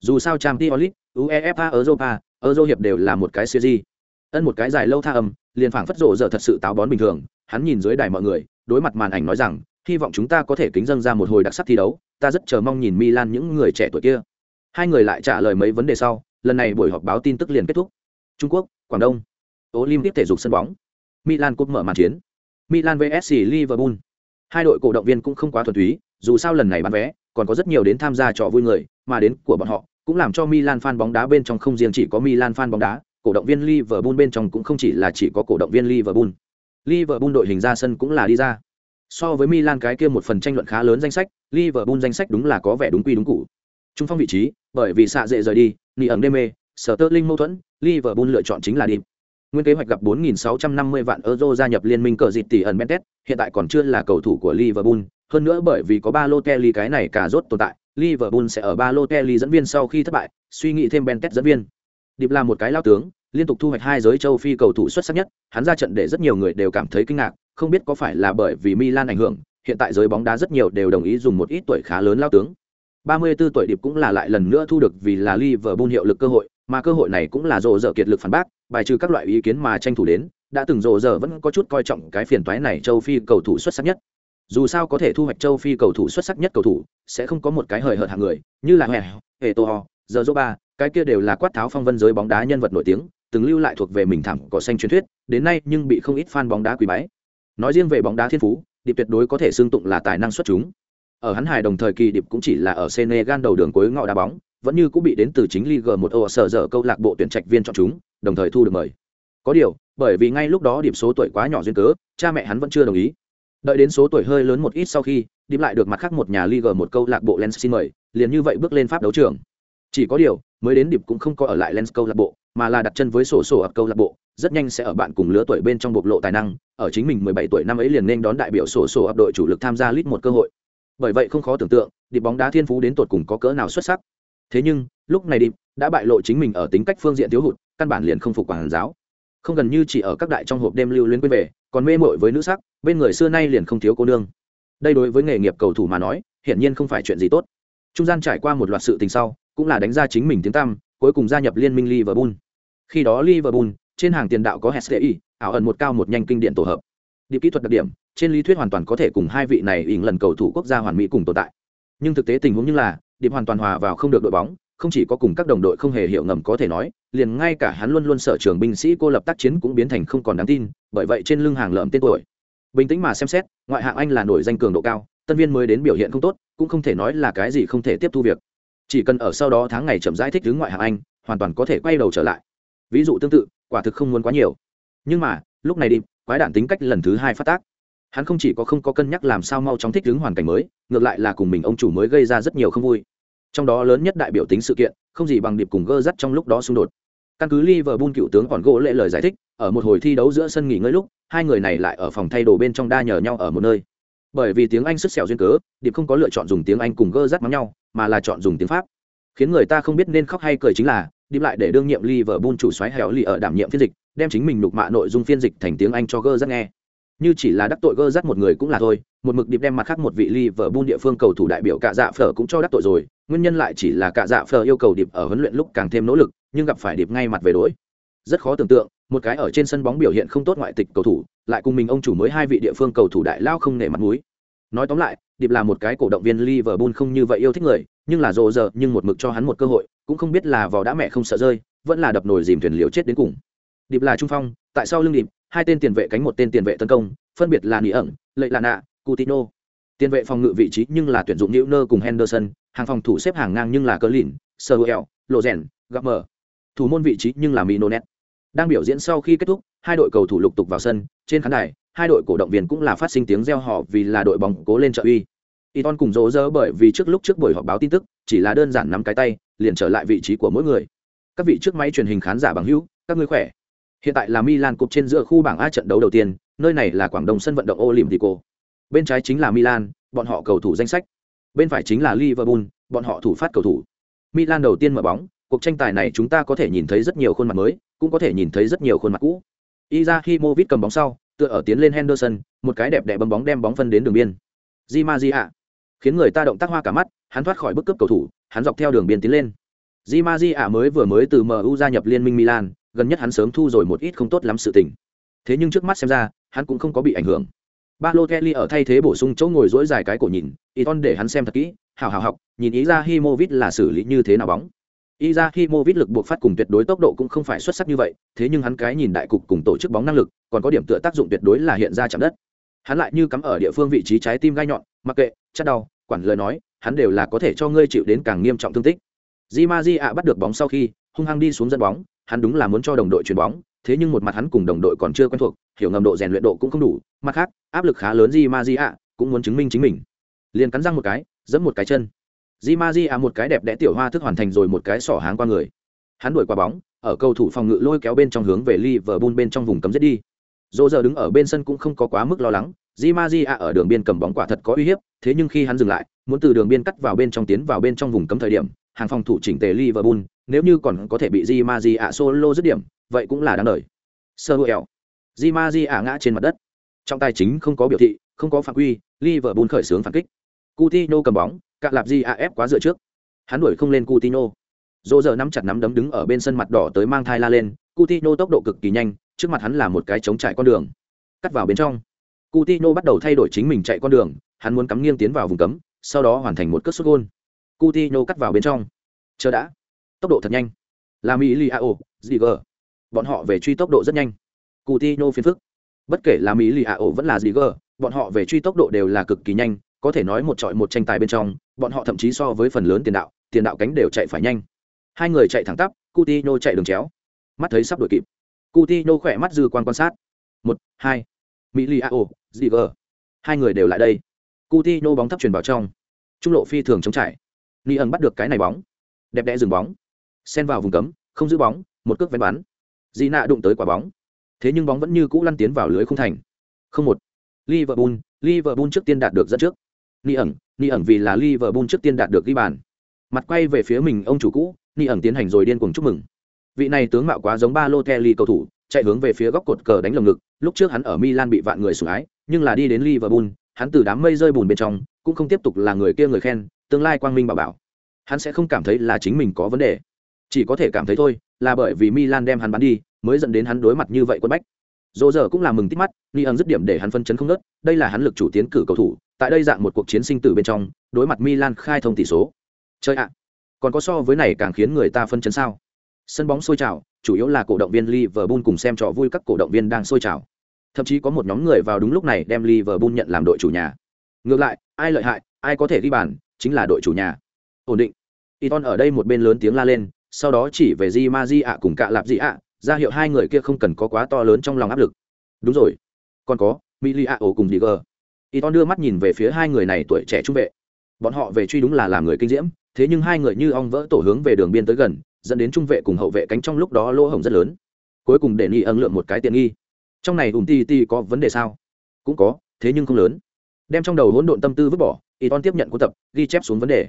Dù sao trang t olit uefa, europa, euro hiệp đều là một cái siêu di ân một cái dài lâu tha âm, liền phảng phất rộ rợ thật sự táo bón bình thường. Hắn nhìn dưới đài mọi người, đối mặt màn ảnh nói rằng, hy vọng chúng ta có thể kính dâng ra một hồi đặc sắc thi đấu ta rất chờ mong nhìn milan những người trẻ tuổi kia. Hai người lại trả lời mấy vấn đề sau, lần này buổi họp báo tin tức liền kết thúc. Trung quốc, quảng đông, olympic thể dục sân bóng. Milan cúp mở màn chiến. Milan vs liverpool. Hai đội cổ động viên cũng không quá thuần túy, dù sao lần này bán vé, còn có rất nhiều đến tham gia trò vui người, mà đến của bọn họ, cũng làm cho milan fan bóng đá bên trong không riêng chỉ có milan fan bóng đá, cổ động viên liverpool bên trong cũng không chỉ là chỉ có cổ động viên liverpool. Liverpool đội hình ra sân cũng là đi ra. So với milan cái kia một phần tranh luận khá lớn danh sách liverpool danh sách đúng là có vẻ đúng quy đúng cũ. trung phong vị trí bởi vì xạ dễ rời đi nỉ ẩn đê mê sở mâu thuẫn liverpool lựa chọn chính là điệp. Nguyên kế hoạch gặp 4.650 vạn euro gia nhập liên minh cờ dịt tỷ ẩn Mendes, hiện tại còn chưa là cầu thủ của Liverpool, hơn nữa bởi vì có Balotelli cái này cả rốt tồn tại, Liverpool sẽ ở Balotelli dẫn viên sau khi thất bại, suy nghĩ thêm Bentet dẫn viên. Điệp là một cái lao tướng, liên tục thu hoạch hai giới châu Phi cầu thủ xuất sắc nhất, hắn ra trận để rất nhiều người đều cảm thấy kinh ngạc, không biết có phải là bởi vì Milan ảnh hưởng, hiện tại giới bóng đá rất nhiều đều đồng ý dùng một ít tuổi khá lớn lao tướng. 34 tuổi điệp cũng là lại lần nữa thu được vì là Liverpool hiệu lực cơ hội, mà cơ hội này cũng là rồ dở kiệt lực phản bác, bài trừ các loại ý kiến mà tranh thủ đến, đã từng rồ dở vẫn có chút coi trọng cái phiền toái này châu Phi cầu thủ xuất sắc nhất. Dù sao có thể thu hoạch châu Phi cầu thủ xuất sắc nhất cầu thủ, sẽ không có một cái hời hợt hạng người, như là Hẻ, Eto'o, giờ Zoba, cái kia đều là quát tháo phong vân giới bóng đá nhân vật nổi tiếng, từng lưu lại thuộc về mình thẳng cỏ xanh truyền thuyết, đến nay nhưng bị không ít fan bóng đá quý bái. Nói riêng về bóng đá thiên phú, điệp tuyệt đối có thể xương tụng là tài năng xuất chúng. Ở hắn hài đồng thời kỳ điệp cũng chỉ là ở Senegal đầu đường cuối ngõ đá bóng, vẫn như cũng bị đến từ chính Ligue 1 ô sở dở câu lạc bộ tuyển trạch viên chọn chúng, đồng thời thu được mời. Có điều, bởi vì ngay lúc đó điểm số tuổi quá nhỏ duyên cớ, cha mẹ hắn vẫn chưa đồng ý. Đợi đến số tuổi hơi lớn một ít sau khi, điểm lại được mặt khác một nhà Ligue một câu lạc bộ Lens xin mời, liền như vậy bước lên pháp đấu trường. Chỉ có điều, mới đến điệp cũng không có ở lại Lens câu lạc bộ, mà là đặt chân với sổ sổ ập câu lạc bộ, rất nhanh sẽ ở bạn cùng lứa tuổi bên trong bộc lộ tài năng, ở chính mình 17 tuổi năm ấy liền nên đón đại biểu sổ sổ ập đội chủ lực tham gia lít một cơ hội. Bởi vậy không khó tưởng tượng, điệp bóng đá thiên phú đến tột cùng có cỡ nào xuất sắc. Thế nhưng, lúc này điệp đã bại lộ chính mình ở tính cách phương diện thiếu hụt, căn bản liền không phục quản giáo. Không gần như chỉ ở các đại trong hộp đêm lưu luyến quên về, còn mê mội với nữ sắc, bên người xưa nay liền không thiếu cô nương. Đây đối với nghề nghiệp cầu thủ mà nói, hiển nhiên không phải chuyện gì tốt. Trung gian trải qua một loạt sự tình sau, cũng là đánh ra chính mình tiếng tăm, cuối cùng gia nhập liên minh Liverpool. Khi đó Liverpool, trên hàng tiền đạo có HSDI, ảo ẩn một cao một nhanh kinh điển tổ hợp. Điệp kỹ thuật đặc điểm, trên lý thuyết hoàn toàn có thể cùng hai vị này ỉn lần cầu thủ quốc gia hoàn mỹ cùng tồn tại. Nhưng thực tế tình huống như là, điểm hoàn toàn hòa vào không được đội bóng, không chỉ có cùng các đồng đội không hề hiểu ngầm có thể nói, liền ngay cả hắn luôn luôn sở trường binh sĩ cô lập tác chiến cũng biến thành không còn đáng tin, bởi vậy trên lưng hàng lợm tên tuổi. Bình tĩnh mà xem xét, ngoại hạng Anh là nổi danh cường độ cao, tân viên mới đến biểu hiện không tốt, cũng không thể nói là cái gì không thể tiếp thu việc. Chỉ cần ở sau đó tháng ngày chậm rãi thích ứng ngoại hạng Anh, hoàn toàn có thể quay đầu trở lại. Ví dụ tương tự, quả thực không muốn quá nhiều. Nhưng mà, lúc này đi, quái đản tính cách lần thứ hai phát tác. Hắn không chỉ có không có cân nhắc làm sao mau chóng thích ứng hoàn cảnh mới, ngược lại là cùng mình ông chủ mới gây ra rất nhiều không vui trong đó lớn nhất đại biểu tính sự kiện không gì bằng điệp cùng gơ dắt trong lúc đó xung đột căn cứ Liverpool cựu tướng còn gỗ lệ lời giải thích ở một hồi thi đấu giữa sân nghỉ ngơi lúc hai người này lại ở phòng thay đồ bên trong đa nhờ nhau ở một nơi bởi vì tiếng anh sức sẹo duyên cớ, điệp không có lựa chọn dùng tiếng anh cùng gơ rắt mắng nhau, mà là chọn dùng tiếng pháp. Khiến người ta không biết nên khóc hay cười chính là, điệp lại để đương nhiệm Liverpool chủ xoáy hẻo lì ở đảm nhiệm phiên dịch, đem chính mình nục mạ nội dung phiên dịch thành tiếng anh cho gơ rắt nghe. Như chỉ là đắc tội gơ rắt một người cũng là thôi, một mực điệp đem mặt khác một vị Liverpool địa phương cầu thủ đại biểu cả dạ phở cũng cho đắc tội rồi, nguyên nhân lại chỉ là cả dạ phờ yêu cầu điệp ở huấn luyện lúc càng thêm nỗ lực, nhưng gặp phải điệp ngay mặt về đuổi rất khó tưởng tượng một cái ở trên sân bóng biểu hiện không tốt ngoại tịch cầu thủ lại cùng mình ông chủ mới hai vị địa phương cầu thủ đại lao không nể mặt mũi nói tóm lại điệp là một cái cổ động viên liverpool không như vậy yêu thích người nhưng là rồ giờ nhưng một mực cho hắn một cơ hội cũng không biết là vò đã mẹ không sợ rơi vẫn là đập nồi dìm thuyền liều chết đến cùng điệp là trung phong tại sao lưng điệp hai tên tiền vệ cánh một tên tiền vệ tấn công phân biệt là nỉ ẩn lệ là nạ cutino tiền vệ phòng ngự vị trí nhưng là tuyển dụng Newner cùng Henderson, hàng phòng thủ xếp hàng ngang nhưng là Cờ Lìn, Seruel, Lộ Rèn, gặp mở. Thủ môn vị trí nhưng là Minonet. Đang biểu diễn sau khi kết thúc, hai đội cầu thủ lục tục vào sân, trên khán đài, hai đội cổ động viên cũng là phát sinh tiếng reo hò vì là đội bóng cố lên trợ uy. Iton cùng rỗ rơ bởi vì trước lúc trước buổi họp báo tin tức, chỉ là đơn giản nắm cái tay, liền trở lại vị trí của mỗi người. các vị trước máy truyền hình khán giả bằng hữu các ngươi khỏe hiện tại là milan cục trên giữa khu bảng a trận đấu đầu tiên nơi này là quảng đông sân vận động olympico bên trái chính là milan bọn họ cầu thủ danh sách bên phải chính là liverpool bọn họ thủ phát cầu thủ milan đầu tiên mở bóng cuộc tranh tài này chúng ta có thể nhìn thấy rất nhiều khuôn mặt mới cũng có thể nhìn thấy rất nhiều khuôn mặt cũ. Izahimovic cầm bóng sau tựa ở tiến lên Henderson một cái đẹp đẽ bấm bóng đem bóng phân đến đường biên. Di khiến người ta động tác hoa cả mắt hắn thoát khỏi bức cướp cầu thủ hắn dọc theo đường biên tiến lên. Di mới vừa mới từ MU gia nhập liên minh Milan gần nhất hắn sớm thu rồi một ít không tốt lắm sự tình. Thế nhưng trước mắt xem ra hắn cũng không có bị ảnh hưởng. Balotelli ở thay thế bổ sung chỗ ngồi dỗi dài cái cổ nhìn, Iton để hắn xem thật kỹ, hào hào học, nhìn ý ra Himovic là xử lý như thế nào bóng. Izahimovic lực buộc phát cùng tuyệt đối tốc độ cũng không phải xuất sắc như vậy, thế nhưng hắn cái nhìn đại cục cùng tổ chức bóng năng lực, còn có điểm tựa tác dụng tuyệt đối là hiện ra chạm đất. Hắn lại như cắm ở địa phương vị trí trái tim gai nhọn, mặc kệ, chắc đau, quản lời nói, hắn đều là có thể cho ngươi chịu đến càng nghiêm trọng thương tích. Di ạ bắt được bóng sau khi, hung hăng đi xuống dẫn bóng, hắn đúng là muốn cho đồng đội chuyền bóng, thế nhưng một mặt hắn cùng đồng đội còn chưa quen thuộc, hiểu ngầm độ rèn luyện độ cũng không đủ, mặt khác, áp lực khá lớn Di ạ cũng muốn chứng minh chính mình. Liền cắn răng một cái, giẫm một cái chân di ma di à một cái đẹp đẽ tiểu hoa thức hoàn thành rồi một cái sỏ háng qua người. Hắn đuổi qua bóng, ở cầu thủ phòng ngự lôi kéo bên trong hướng về Liverpool bên trong vùng cấm giết đi. Dỗ giờ đứng ở bên sân cũng không có quá mức lo lắng, di ma di à ở đường biên cầm bóng quả thật có uy hiếp, thế nhưng khi hắn dừng lại, muốn từ đường biên cắt vào bên trong tiến vào bên trong vùng cấm thời điểm, hàng phòng thủ chỉnh tề Liverpool, nếu như còn có thể bị di ma di à solo dứt điểm, vậy cũng là đáng đời. Sơ hữu di ma di ngã trên mặt đất. Trong tài chính không có biểu thị, không có phạm quy, Liverpool khởi xướng phản kích. Coutinho cầm bóng cạ lạp di a ép quá dựa trước. Hắn đuổi không lên Coutinho. Dỗ giờ nắm chặt nắm đấm đứng ở bên sân mặt đỏ tới mang thai la lên. Coutinho tốc độ cực kỳ nhanh, trước mặt hắn là một cái chống chạy con đường. Cắt vào bên trong. Coutinho bắt đầu thay đổi chính mình chạy con đường, hắn muốn cắm nghiêng tiến vào vùng cấm, sau đó hoàn thành một cất xuất gôn. Coutinho cắt vào bên trong. Chờ đã. Tốc độ thật nhanh. Là mỹ li a o ziger bọn họ về truy tốc độ rất nhanh. Coutinho phiền phức. Bất kể là mỹ li a o vẫn là ziger bọn họ về truy tốc độ đều là cực kỳ nhanh có thể nói một trọi một tranh tài bên trong, bọn họ thậm chí so với phần lớn tiền đạo tiền đạo cánh đều chạy phải nhanh. Hai người chạy thẳng tắp, Coutinho chạy đường chéo. Mắt thấy sắp đuổi kịp. Coutinho khỏe mắt dư quan quan sát. Một, hai. Miliao Ziver hai người đều lại đây. Coutinho bóng thấp truyền vào trong. Trung lộ phi thường chống chạy ni ẩn bắt được cái này bóng. Đẹp đẽ dừng bóng. Xen vào vùng cấm, không giữ bóng, một cước vén bắn. Di nạ đụng tới quả bóng. Thế nhưng bóng vẫn như cũ lăn tiến vào lưới không thành. Không một. Liverpool liverpool trước tiên đạt được dẫn trước ni ẩn ni ẩn vì là liverpool trước tiên đạt được ghi bàn. Mặt quay về phía mình, ông chủ cũ, ni ẩn tiến hành rồi điên cuồng chúc mừng. Vị này tướng mạo quá giống ba lô kelly cầu thủ, chạy hướng về phía góc cột cờ đánh lồng ngực. Lúc trước hắn ở milan bị vạn người sủng ái, nhưng là đi đến liverpool, hắn từ đám mây rơi bùn bên trong, cũng không tiếp tục là người kia người khen, tương lai quang minh bảo bảo. Hắn sẽ không cảm thấy là chính mình có vấn đề. Chỉ có thể cảm thấy thôi, là bởi vì milan đem hắn bắn đi, mới dẫn đến hắn đối mặt như vậy quân bách dỗ giờ cũng là mừng tít mắt ni ẩn dứt điểm để hắn phân chấn không nớt đây là hắn lực chủ tiến cử cầu thủ tại đây dạng một cuộc chiến sinh tử bên trong đối mặt milan khai thông tỷ số. Chơi ạ còn có so với này càng khiến người ta phân chấn sao? Sân bóng sôi trào chủ yếu là cổ động viên liverpool cùng xem trò vui các cổ động viên đang sôi trào. Thậm chí có một nhóm người vào đúng lúc này đem liverpool nhận làm đội chủ nhà. Ngược lại ai lợi hại ai có thể ghi bàn chính là đội chủ nhà. Ổn định. Iton ở đây một bên lớn tiếng la lên sau đó chỉ về Di Ma Di ạ cùng cạ lạp Di ạ, ra hiệu hai người kia không cần có quá to lớn trong lòng áp lực. Đúng rồi, còn có Milia ổ cùng Diger. Iton đưa mắt nhìn về phía hai người này tuổi trẻ trung vệ. Bọn họ về truy đúng là làm người kinh diễm, thế nhưng hai người như ong vỡ tổ hướng về đường biên tới gần, dẫn đến trung vệ cùng hậu vệ cánh trong lúc đó lỗ hổng rất lớn. Cuối cùng để nghi ân lượng một cái tiện nghi. Trong này ùm ti ti có vấn đề sao? Cũng có, thế nhưng không lớn. Đem trong đầu hỗn độn tâm tư vứt bỏ, y Iton tiếp nhận cuốn tập, ghi chép xuống vấn đề.